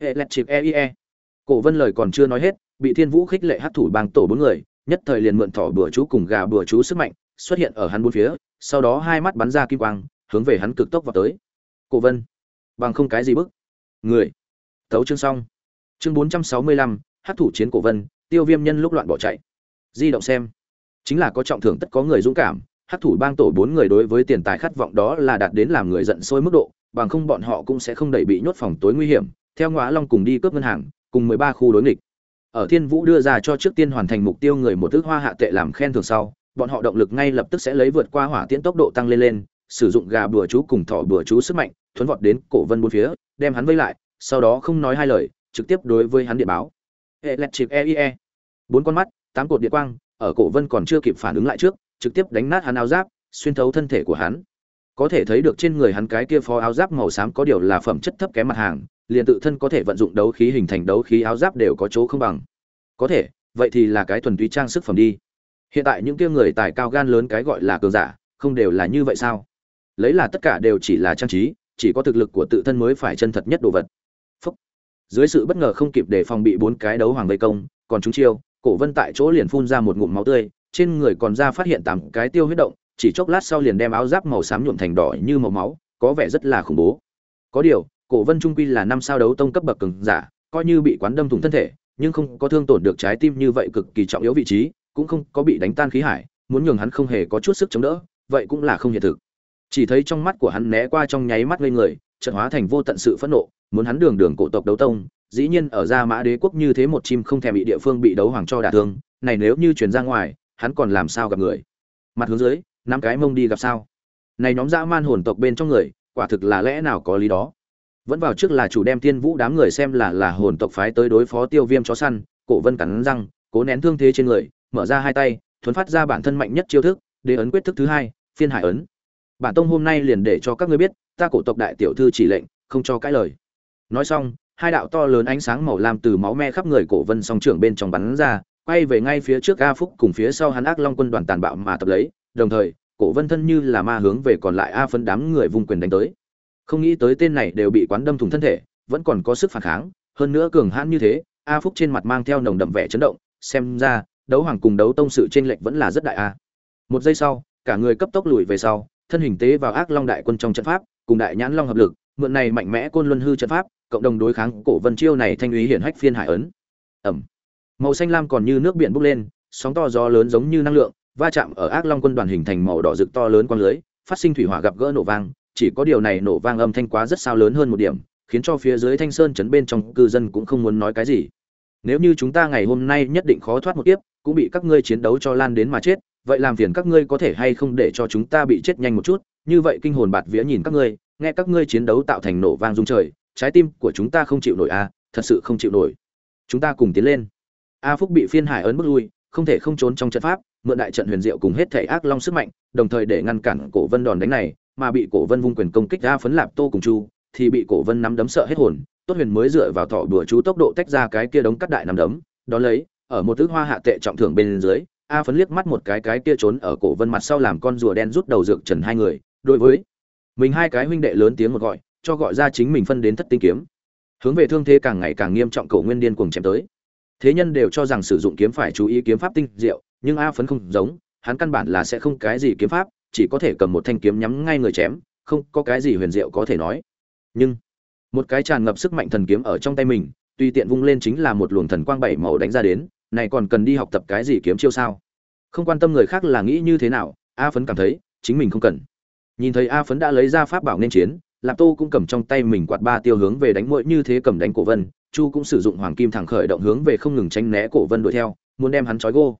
electric eie cổ vân lời còn chưa nói hết, bị thiên vũ khích lệ hát thủ bang tổ bốn người, nhất thời liền mượn thỏ bừa chú cùng gà bừa chú sức mạnh, xuất hiện ở hắn bốn phía, sau đó hai mắt bắn ra kim quang, hướng về hắn cực tốc vào tới. Cổ vân, bằng không cái gì bức? Người tấu chương xong. Chương bốn trăm sáu mươi lăm hát thủ chiến cổ vân, tiêu viêm nhân lúc loạn bỏ chạy. Di động xem. Chính là có trọng thưởng tất có người dũng cảm hát thủ bang tổ bốn người đối với tiền tài khát vọng đó là đạt đến làm người giận sôi mức độ, bằng không bọn họ cũng sẽ không đẩy bị nhốt phòng tối nguy hiểm theo ngõa long cùng đi cướp ngân hàng, cùng mười ba khu đối nghịch. Ở thiên vũ đưa ra cho trước tiên hoàn thành mục tiêu người một thước hoa hạ tệ làm khen thưởng sau, bọn họ động lực ngay lập tức sẽ lấy vượt qua hỏa tiễn tốc độ tăng lên lên, sử dụng gà bùa chú cùng thỏ bùa chú sức mạnh, thuấn vọt đến cổ vân bốn phía, đem hắn vây lại, sau đó không nói hai lời, trực tiếp đối với hắn điện báo. Electric eie bốn con mắt, tám cột điện quang, ở cổ vân còn chưa kịp phản ứng lại trước, trực tiếp đánh nát hắn áo giáp, xuyên thấu thân thể của hắn. Có thể thấy được trên người hắn cái kia phó áo giáp màu xám có điều là phẩm chất thấp kém mặt hàng liền tự thân có thể vận dụng đấu khí hình thành đấu khí áo giáp đều có chỗ không bằng. Có thể, vậy thì là cái thuần túy trang sức phẩm đi. Hiện tại những kia người tài cao gan lớn cái gọi là cường giả, không đều là như vậy sao? Lấy là tất cả đều chỉ là trang trí, chỉ có thực lực của tự thân mới phải chân thật nhất đồ vật. Phúc. dưới sự bất ngờ không kịp để phòng bị bốn cái đấu hoàng vây công, còn chúng chiêu, cổ vân tại chỗ liền phun ra một ngụm máu tươi, trên người còn ra phát hiện tám cái tiêu huyết động, chỉ chốc lát sau liền đem áo giáp màu xám nhuộm thành đỏ như màu máu, có vẻ rất là khủng bố. Có điều cổ vân trung quy là năm sao đấu tông cấp bậc cường giả, coi như bị quán đâm thủng thân thể, nhưng không có thương tổn được trái tim như vậy cực kỳ trọng yếu vị trí, cũng không có bị đánh tan khí hải, muốn nhường hắn không hề có chút sức chống đỡ, vậy cũng là không hiện thực. Chỉ thấy trong mắt của hắn né qua trong nháy mắt ngây người, trận hóa thành vô tận sự phẫn nộ, muốn hắn đường đường cổ tộc đấu tông, dĩ nhiên ở ra mã đế quốc như thế một chim không thèm bị địa phương bị đấu hoàng cho đả thương, này nếu như chuyển ra ngoài, hắn còn làm sao gặp người? Mặt hướng dưới năm cái mông đi gặp sao? Này nhóm dã man hồn tộc bên trong người, quả thực là lẽ nào có lý đó? Vẫn vào trước là chủ đem tiên vũ đám người xem là là hồn tộc phái tới đối phó tiêu viêm chó săn, cổ vân cắn răng, cố nén thương thế trên người, mở ra hai tay, thuấn phát ra bản thân mạnh nhất chiêu thức, đế ấn quyết thức thứ hai, phiên hải ấn. Bản tông hôm nay liền để cho các ngươi biết, ta cổ tộc đại tiểu thư chỉ lệnh, không cho cãi lời. Nói xong, hai đạo to lớn ánh sáng màu lam từ máu me khắp người cổ vân song trưởng bên trong bắn ra, quay về ngay phía trước a phúc cùng phía sau hắn ác long quân đoàn tàn bạo mà tập lấy, đồng thời, cổ vân thân như là ma hướng về còn lại a phân đám người vung quyền đánh tới không nghĩ tới tên này đều bị quán đâm thủng thân thể, vẫn còn có sức phản kháng, hơn nữa cường hãn như thế, a phúc trên mặt mang theo nồng đậm vẻ chấn động, xem ra, đấu hoàng cùng đấu tông sự chênh lệch vẫn là rất đại a. Một giây sau, cả người cấp tốc lùi về sau, thân hình tế vào ác long đại quân trong trận pháp, cùng đại nhãn long hợp lực, mượn này mạnh mẽ côn luân hư trận pháp, cộng đồng đối kháng cổ vân chiêu này thanh úy hiển hách phiên hải ấn. Ẩm. Màu xanh lam còn như nước biển bốc lên, sóng to gió lớn giống như năng lượng, va chạm ở ác long quân đoàn hình thành màu đỏ rực to lớn quang lưới, phát sinh thủy hỏa gặp gỡ nổ vang chỉ có điều này nổ vang âm thanh quá rất sao lớn hơn một điểm khiến cho phía dưới thanh sơn chấn bên trong cư dân cũng không muốn nói cái gì. Nếu như chúng ta ngày hôm nay nhất định khó thoát một kiếp cũng bị các ngươi chiến đấu cho lan đến mà chết vậy làm phiền các ngươi có thể hay không để cho chúng ta bị chết nhanh một chút? Như vậy kinh hồn bạt vía nhìn các ngươi nghe các ngươi chiến đấu tạo thành nổ vang rung trời trái tim của chúng ta không chịu nổi a à, thật sự không chịu nổi. Chúng ta cùng tiến lên. A phúc bị phiên hải ấn bước lui không thể không trốn trong trận pháp mượn đại trận huyền diệu cùng hết thể ác long sức mạnh đồng thời để ngăn cản cổ vân đòn đánh này mà bị cổ vân vung quyền công kích ra phấn lạp tô cùng chu, thì bị cổ vân nắm đấm sợ hết hồn, tốt huyền mới dựa vào thọ đùa chú tốc độ tách ra cái kia đống cắt đại nắm đấm, đó lấy, ở một thứ hoa hạ tệ trọng thưởng bên dưới, a phấn liếc mắt một cái cái kia trốn ở cổ vân mặt sau làm con rùa đen rút đầu dược trần hai người, đối với mình hai cái huynh đệ lớn tiếng một gọi, cho gọi ra chính mình phân đến thất tinh kiếm. Hướng về thương thế càng ngày càng nghiêm trọng cổ nguyên điên cuồng chém tới. Thế nhân đều cho rằng sử dụng kiếm phải chú ý kiếm pháp tinh diệu, nhưng a phấn không giống, hắn căn bản là sẽ không cái gì kiếm pháp chỉ có thể cầm một thanh kiếm nhắm ngay người chém, không có cái gì huyền diệu có thể nói. Nhưng, một cái tràn ngập sức mạnh thần kiếm ở trong tay mình, tùy tiện vung lên chính là một luồng thần quang bảy màu đánh ra đến, này còn cần đi học tập cái gì kiếm chiêu sao? Không quan tâm người khác là nghĩ như thế nào, a phấn cảm thấy, chính mình không cần. Nhìn thấy a phấn đã lấy ra pháp bảo nên chiến lạp tô cũng cầm trong tay mình quạt ba tiêu hướng về đánh mũi như thế cầm đánh cổ vân, chu cũng sử dụng hoàng kim thẳng khởi động hướng về không ngừng tránh né cổ vân đuổi theo, muốn đem hắn trói gô.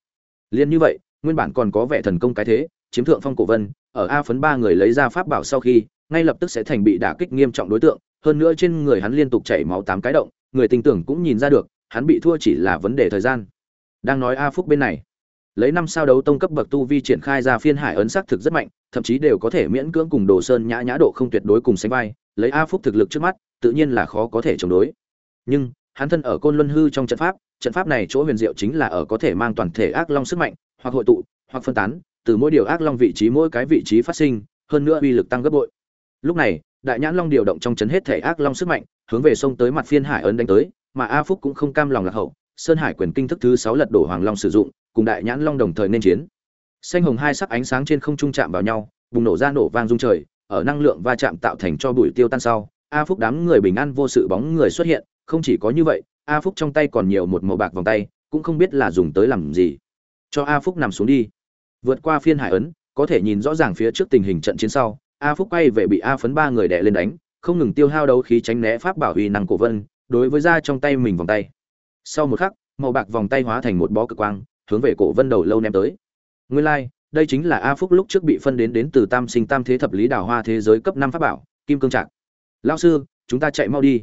Liên như vậy, nguyên bản còn có vẻ thần công cái thế chiếm thượng phong cổ vân, ở a phấn ba người lấy ra pháp bảo sau khi, ngay lập tức sẽ thành bị đả kích nghiêm trọng đối tượng, hơn nữa trên người hắn liên tục chảy máu tám cái động, người tình tưởng cũng nhìn ra được, hắn bị thua chỉ là vấn đề thời gian. Đang nói a phúc bên này, lấy năm sao đấu tông cấp bậc tu vi triển khai ra phiên hải ấn sắc thực rất mạnh, thậm chí đều có thể miễn cưỡng cùng đồ sơn nhã nhã độ không tuyệt đối cùng sánh vai, lấy a phúc thực lực trước mắt, tự nhiên là khó có thể chống đối. Nhưng, hắn thân ở côn luân hư trong trận pháp trận pháp này chỗ huyền diệu chính là ở có thể mang toàn thể ác long sức mạnh, hoặc hội tụ, hoặc phân tán từ mỗi điều ác long vị trí mỗi cái vị trí phát sinh, hơn nữa uy lực tăng gấp bội. Lúc này, đại nhãn long điều động trong chấn hết thể ác long sức mạnh, hướng về sông tới mặt phiên hải ấn đánh tới, mà a phúc cũng không cam lòng lạc hậu, sơn hải quyền kinh thức thứ sáu lật đổ hoàng long sử dụng, cùng đại nhãn long đồng thời nên chiến. Xanh hồng hai sắc ánh sáng trên không trung chạm vào nhau, bùng nổ ra nổ vang rung trời, ở năng lượng va chạm tạo thành cho bụi tiêu tan sau, a phúc đám người bình an vô sự bóng người xuất hiện, không chỉ có như vậy, a phúc trong tay còn nhiều một màu bạc vòng tay, cũng không biết là dùng tới làm gì. Cho a phúc nằm xuống đi vượt qua phiên hải ấn có thể nhìn rõ ràng phía trước tình hình trận chiến sau a phúc quay về bị a phấn ba người đè lên đánh không ngừng tiêu hao đấu khí tránh né pháp bảo huy năng cổ vân đối với da trong tay mình vòng tay. Sau một khắc màu bạc vòng tay hóa thành một bó cực quang hướng về cổ vân đầu lâu ném tới. Nguyên lai like, đây chính là a phúc lúc trước bị phân đến đến từ tam sinh tam thế thập lý đào hoa thế giới cấp năm pháp bảo kim cương trạc. Lao sư chúng ta chạy mau đi.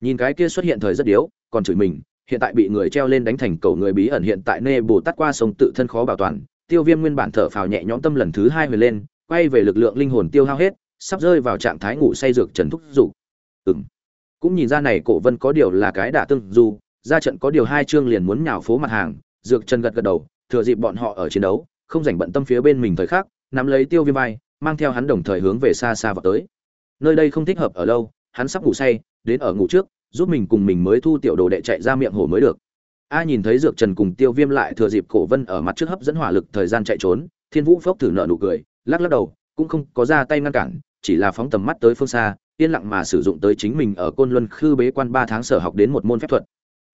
Nhìn cái kia xuất hiện thời rất điếu còn chửi mình hiện tại bị người treo lên đánh thành cầu người bí ẩn hiện tại nê bồ tát qua sông tự thân khó bảo toàn tiêu viêm nguyên bản thở phào nhẹ nhõm tâm lần thứ hai hồi lên, quay về lực lượng linh hồn tiêu hao hết, sắp rơi vào trạng thái ngủ say dược trần thúc dục. Ừng cũng nhìn ra này cổ vân có điều là cái đả tương du, ra trận có điều hai chương liền muốn nhào phố mặt hàng, dược trần gật gật đầu, thừa dịp bọn họ ở chiến đấu, không rảnh bận tâm phía bên mình thời khắc, nắm lấy tiêu viêm vai, mang theo hắn đồng thời hướng về xa xa vào tới. Nơi đây không thích hợp ở lâu, hắn sắp ngủ say, đến ở ngủ trước, giúp mình cùng mình mới thu tiểu đồ đệ chạy ra miệng hồ mới được a nhìn thấy dược trần cùng tiêu viêm lại thừa dịp cổ vân ở mặt trước hấp dẫn hỏa lực thời gian chạy trốn, thiên vũ phốc thử nợ nụ cười, lắc lắc đầu, cũng không có ra tay ngăn cản, chỉ là phóng tầm mắt tới phương xa, yên lặng mà sử dụng tới chính mình ở côn luân khư bế quan ba tháng sở học đến một môn phép thuật.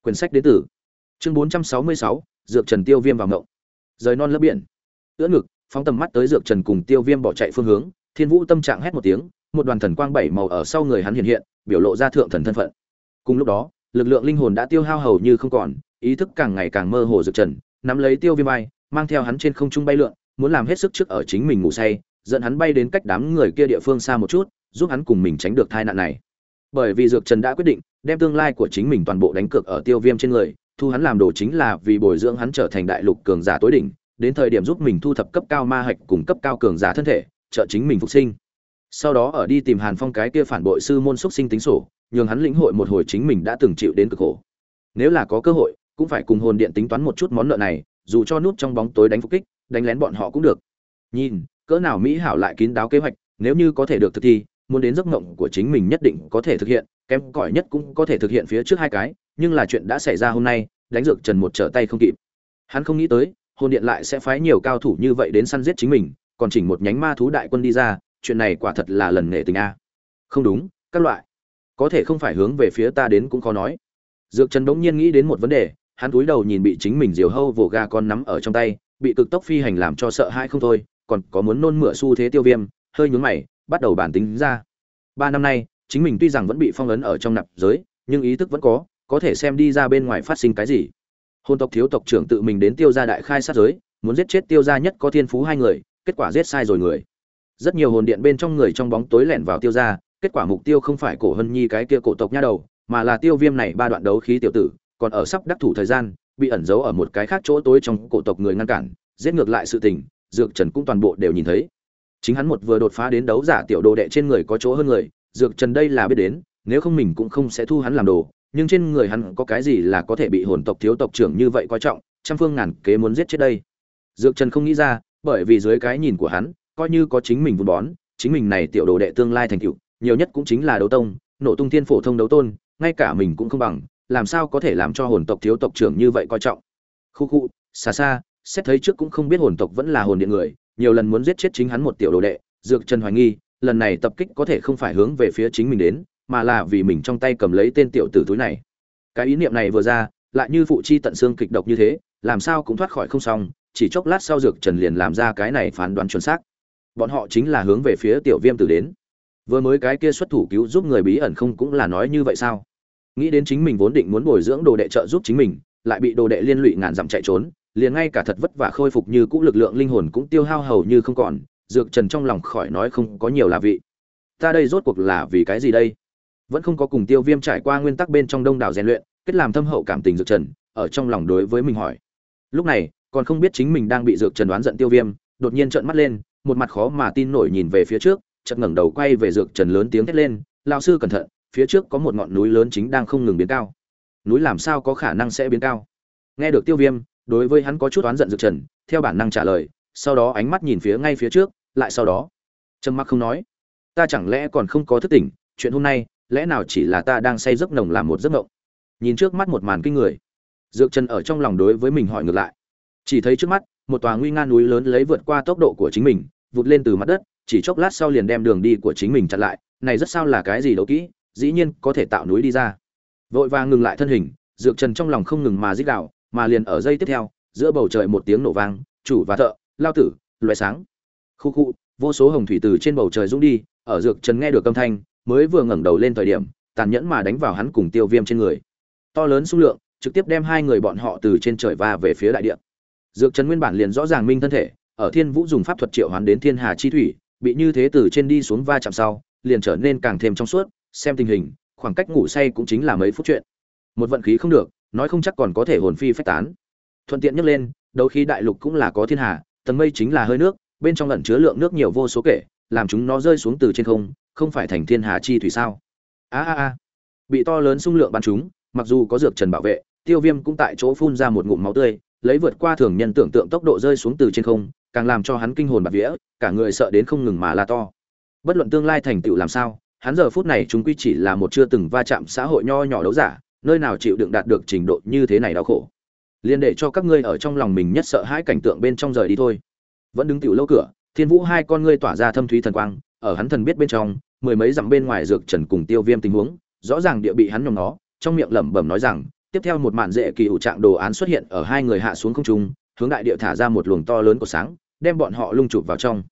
Quyển sách đến tử chương bốn trăm sáu mươi sáu, dược trần tiêu viêm vào ngộng. Rời non lớp biển. Ưỡn ngực, phóng tầm mắt tới dược trần cùng tiêu viêm bỏ chạy phương hướng, thiên vũ tâm trạng hét một tiếng, một đoàn thần quang bảy màu ở sau người hắn hiện hiện, biểu lộ ra thượng thần thân phận. Cùng lúc đó, lực lượng linh hồn đã tiêu hao hầu như không còn ý thức càng ngày càng mơ hồ dược trần, nắm lấy tiêu viêm bay mang theo hắn trên không trung bay lượn, muốn làm hết sức trước ở chính mình ngủ say, dẫn hắn bay đến cách đám người kia địa phương xa một chút, giúp hắn cùng mình tránh được tai nạn này. Bởi vì dược trần đã quyết định, đem tương lai của chính mình toàn bộ đánh cược ở tiêu viêm trên người, thu hắn làm đồ chính là vì bồi dưỡng hắn trở thành đại lục cường giả tối đỉnh, đến thời điểm giúp mình thu thập cấp cao ma hạch cùng cấp cao cường giả thân thể, trợ chính mình phục sinh. Sau đó ở đi tìm hàn phong cái kia phản bội sư môn xúc sinh tính sổ, nhường hắn lĩnh hội một hồi chính mình đã từng chịu đến cực khổ. Nếu là có cơ hội cũng phải cùng hồn điện tính toán một chút món nợ này, dù cho nút trong bóng tối đánh phục kích, đánh lén bọn họ cũng được. Nhìn, cỡ nào mỹ hảo lại kín đáo kế hoạch, nếu như có thể được thực thi, muốn đến giấc mộng của chính mình nhất định có thể thực hiện, kém cỏi nhất cũng có thể thực hiện phía trước hai cái, nhưng là chuyện đã xảy ra hôm nay, đánh dược trần một trở tay không kịp. Hắn không nghĩ tới, hồn điện lại sẽ phái nhiều cao thủ như vậy đến săn giết chính mình, còn chỉnh một nhánh ma thú đại quân đi ra, chuyện này quả thật là lần nghệ tình a. Không đúng, các loại. Có thể không phải hướng về phía ta đến cũng khó nói. Dược trần bỗng nhiên nghĩ đến một vấn đề hắn cúi đầu nhìn bị chính mình diều hâu vồ ga con nắm ở trong tay, bị cực tốc phi hành làm cho sợ hãi không thôi, còn có muốn nôn mửa xu thế tiêu viêm, hơi nhún mày, bắt đầu bản tính ra. Ba năm nay, chính mình tuy rằng vẫn bị phong ấn ở trong nạp giới, nhưng ý thức vẫn có có thể xem đi ra bên ngoài phát sinh cái gì. Hôn tộc thiếu tộc trưởng tự mình đến tiêu gia đại khai sát giới, muốn giết chết tiêu gia nhất có thiên phú hai người, kết quả giết sai rồi người. Rất nhiều hồn điện bên trong người trong bóng tối lẻn vào tiêu gia, kết quả mục tiêu không phải cổ hân nhi cái kia cổ tộc nha đầu, mà là tiêu viêm này ba đoạn đấu khí tiểu tử còn ở sắp đắc thủ thời gian, bị ẩn giấu ở một cái khác chỗ tối trong cổ tộc người ngăn cản, giết ngược lại sự tình, dược trần cũng toàn bộ đều nhìn thấy. Chính hắn một vừa đột phá đến đấu giả tiểu đồ đệ trên người có chỗ hơn người, dược trần đây là biết đến, nếu không mình cũng không sẽ thu hắn làm đồ, nhưng trên người hắn có cái gì là có thể bị hồn tộc thiếu tộc trưởng như vậy coi trọng, trăm phương ngàn kế muốn giết chết đây. Dược trần không nghĩ ra, bởi vì dưới cái nhìn của hắn, coi như có chính mình vun bón, chính mình này tiểu đồ đệ tương lai thành tựu, nhiều nhất cũng chính là đấu tông, nổ tung thiên phổ thông đấu tôn, ngay cả mình cũng không bằng làm sao có thể làm cho hồn tộc thiếu tộc trưởng như vậy coi trọng? Khu khu, xa xa, xét thấy trước cũng không biết hồn tộc vẫn là hồn điện người, nhiều lần muốn giết chết chính hắn một tiểu đồ đệ, dược trần hoài nghi, lần này tập kích có thể không phải hướng về phía chính mình đến, mà là vì mình trong tay cầm lấy tên tiểu tử túi này. Cái ý niệm này vừa ra, lại như phụ chi tận xương kịch độc như thế, làm sao cũng thoát khỏi không xong, chỉ chốc lát sau dược trần liền làm ra cái này phán đoán chuẩn xác. Bọn họ chính là hướng về phía tiểu viêm tử đến. Vừa mới cái kia xuất thủ cứu giúp người bí ẩn không cũng là nói như vậy sao? Nghĩ đến chính mình vốn định muốn bồi dưỡng đồ đệ trợ giúp chính mình, lại bị đồ đệ liên lụy ngàn dặm chạy trốn, liền ngay cả thật vất vả khôi phục như cũ lực lượng linh hồn cũng tiêu hao hầu như không còn, dược trần trong lòng khỏi nói không có nhiều là vị. Ta đây rốt cuộc là vì cái gì đây? Vẫn không có cùng tiêu viêm trải qua nguyên tắc bên trong đông đảo rèn luyện, kết làm thâm hậu cảm tình dược trần, ở trong lòng đối với mình hỏi. Lúc này, còn không biết chính mình đang bị dược trần đoán giận tiêu viêm, đột nhiên trợn mắt lên, một mặt khó mà tin nổi nhìn về phía trước, chợt ngẩng đầu quay về dược trần lớn tiếng thét lên lao sư cẩn thận phía trước có một ngọn núi lớn chính đang không ngừng biến cao. Núi làm sao có khả năng sẽ biến cao? Nghe được tiêu viêm, đối với hắn có chút oán giận dược trần, theo bản năng trả lời, sau đó ánh mắt nhìn phía ngay phía trước, lại sau đó. Trầm mặc không nói, ta chẳng lẽ còn không có thức tỉnh, chuyện hôm nay, lẽ nào chỉ là ta đang say giấc nồng làm một giấc mộng? Nhìn trước mắt một màn kinh người, dược trần ở trong lòng đối với mình hỏi ngược lại. Chỉ thấy trước mắt, một tòa nguy nga núi lớn lấy vượt qua tốc độ của chính mình, vụt lên từ mặt đất, chỉ chốc lát sau liền đem đường đi của chính mình chặn lại, này rất sao là cái gì đâu kỹ? Dĩ nhiên có thể tạo núi đi ra. Vội vàng ngừng lại thân hình, dược trần trong lòng không ngừng mà dích đạo mà liền ở dây tiếp theo, giữa bầu trời một tiếng nổ vang, chủ và thợ, lao tử loại sáng. Khu khu, vô số hồng thủy từ trên bầu trời rung đi, ở dược trần nghe được âm thanh, mới vừa ngẩng đầu lên thời điểm, tàn nhẫn mà đánh vào hắn cùng tiêu viêm trên người. To lớn xung lượng, trực tiếp đem hai người bọn họ từ trên trời va về phía đại địa. Dược trần nguyên bản liền rõ ràng minh thân thể, ở thiên vũ dùng pháp thuật triệu hoán đến thiên hà chi thủy, bị như thế từ trên đi xuống va chạm sau, liền trở nên càng thêm trong suốt xem tình hình, khoảng cách ngủ say cũng chính là mấy phút chuyện. Một vận khí không được, nói không chắc còn có thể hồn phi phách tán. Thuận tiện nhắc lên, đấu khí đại lục cũng là có thiên hà, tầng mây chính là hơi nước, bên trong lẩn chứa lượng nước nhiều vô số kể, làm chúng nó rơi xuống từ trên không không phải thành thiên hà chi thủy sao? A a a. Bị to lớn xung lượng bắn chúng, mặc dù có dược trần bảo vệ, tiêu viêm cũng tại chỗ phun ra một ngụm máu tươi, lấy vượt qua thường nhân tưởng tượng tốc độ rơi xuống từ trên không, càng làm cho hắn kinh hồn bạt vía, cả người sợ đến không ngừng mà la to. Bất luận tương lai thành tựu làm sao hắn giờ phút này chúng quy chỉ là một chưa từng va chạm xã hội nho nhỏ đấu giả, nơi nào chịu đựng đạt được trình độ như thế này đau khổ. Liền để cho các ngươi ở trong lòng mình nhất sợ hãi cảnh tượng bên trong rời đi thôi. Vẫn đứng tiểu lâu cửa, thiên vũ hai con ngươi tỏa ra thâm thúy thần quang, ở hắn thần biết bên trong, mười mấy dặm bên ngoài dược trần cùng tiêu viêm tình huống, rõ ràng địa bị hắn nhòm nó trong miệng lẩm bẩm nói rằng, tiếp theo một màn dễ kỳ ủ trạng đồ án xuất hiện ở hai người hạ xuống không trung, hướng đại địa thả ra một luồng to lớn của sáng, đem bọn họ lung chụp vào trong.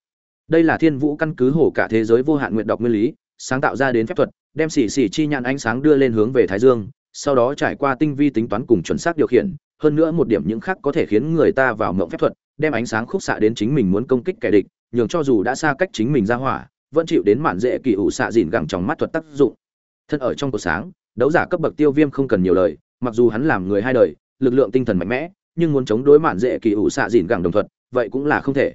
Đây là thiên vũ căn cứ hồ cả thế giới vô hạn nguyện đọc nguyên lý sáng tạo ra đến phép thuật, đem xỉ xỉ chi nhãn ánh sáng đưa lên hướng về thái dương, sau đó trải qua tinh vi tính toán cùng chuẩn xác điều khiển, hơn nữa một điểm những khác có thể khiến người ta vào mộng phép thuật, đem ánh sáng khúc xạ đến chính mình muốn công kích kẻ địch, nhường cho dù đã xa cách chính mình ra hỏa, vẫn chịu đến mạn dễ kỳ ủ xạ dìn gẳng trong mắt thuật tác dụng. Thân ở trong cổ sáng, đấu giả cấp bậc tiêu viêm không cần nhiều lời, mặc dù hắn làm người hai đời, lực lượng tinh thần mạnh mẽ, nhưng muốn chống đối mạn dễ kỳ ủ xạ dìn gẳng đồng thuật, vậy cũng là không thể.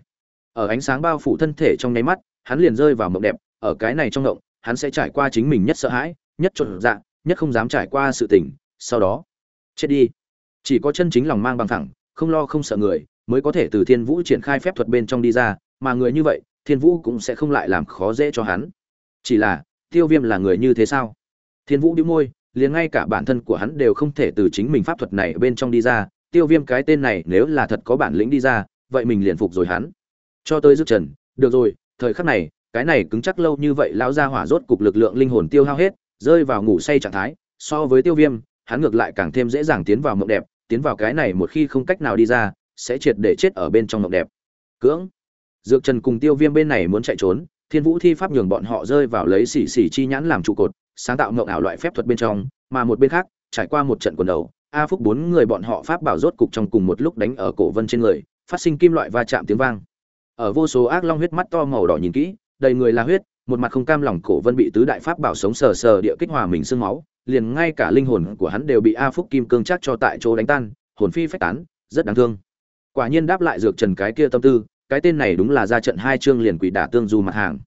Ở ánh sáng bao phủ thân thể trong nháy mắt, hắn liền rơi vào mộng đẹp, ở cái này trong mộng hắn sẽ trải qua chính mình nhất sợ hãi, nhất trộn dạ nhất không dám trải qua sự tỉnh sau đó, chết đi. Chỉ có chân chính lòng mang bằng thẳng không lo không sợ người, mới có thể từ thiên vũ triển khai phép thuật bên trong đi ra, mà người như vậy, thiên vũ cũng sẽ không lại làm khó dễ cho hắn. Chỉ là, tiêu viêm là người như thế sao? Thiên vũ đĩu môi, liền ngay cả bản thân của hắn đều không thể từ chính mình pháp thuật này bên trong đi ra. Tiêu viêm cái tên này nếu là thật có bản lĩnh đi ra, vậy mình liền phục rồi hắn. Cho tới dứt trần, được rồi, thời khắc này cái này cứng chắc lâu như vậy lão ra hỏa rốt cục lực lượng linh hồn tiêu hao hết, rơi vào ngủ say trạng thái, so với tiêu viêm, hắn ngược lại càng thêm dễ dàng tiến vào mộng đẹp, tiến vào cái này một khi không cách nào đi ra, sẽ triệt để chết ở bên trong mộng đẹp. Cưỡng. Dược trần cùng tiêu viêm bên này muốn chạy trốn, thiên vũ thi pháp nhường bọn họ rơi vào lấy xỉ xỉ chi nhãn làm trụ cột, sáng tạo mộng ảo loại phép thuật bên trong, mà một bên khác, trải qua một trận quần đầu, a phúc bốn người bọn họ pháp bảo rốt cục trong cùng một lúc đánh ở cổ vân trên người, phát sinh kim loại va chạm tiếng vang. Ở vô số ác long huyết mắt to màu đỏ nhìn kỹ đầy người là huyết, một mặt không cam lòng cổ vân bị tứ đại pháp bảo sống sờ sờ địa kích hòa mình xương máu, liền ngay cả linh hồn của hắn đều bị a phúc kim cương chắc cho tại chỗ đánh tan, hồn phi phách tán, rất đáng thương. Quả nhiên đáp lại dược trần cái kia tâm tư, cái tên này đúng là ra trận hai chương liền quỷ đả tương du mặt hàng.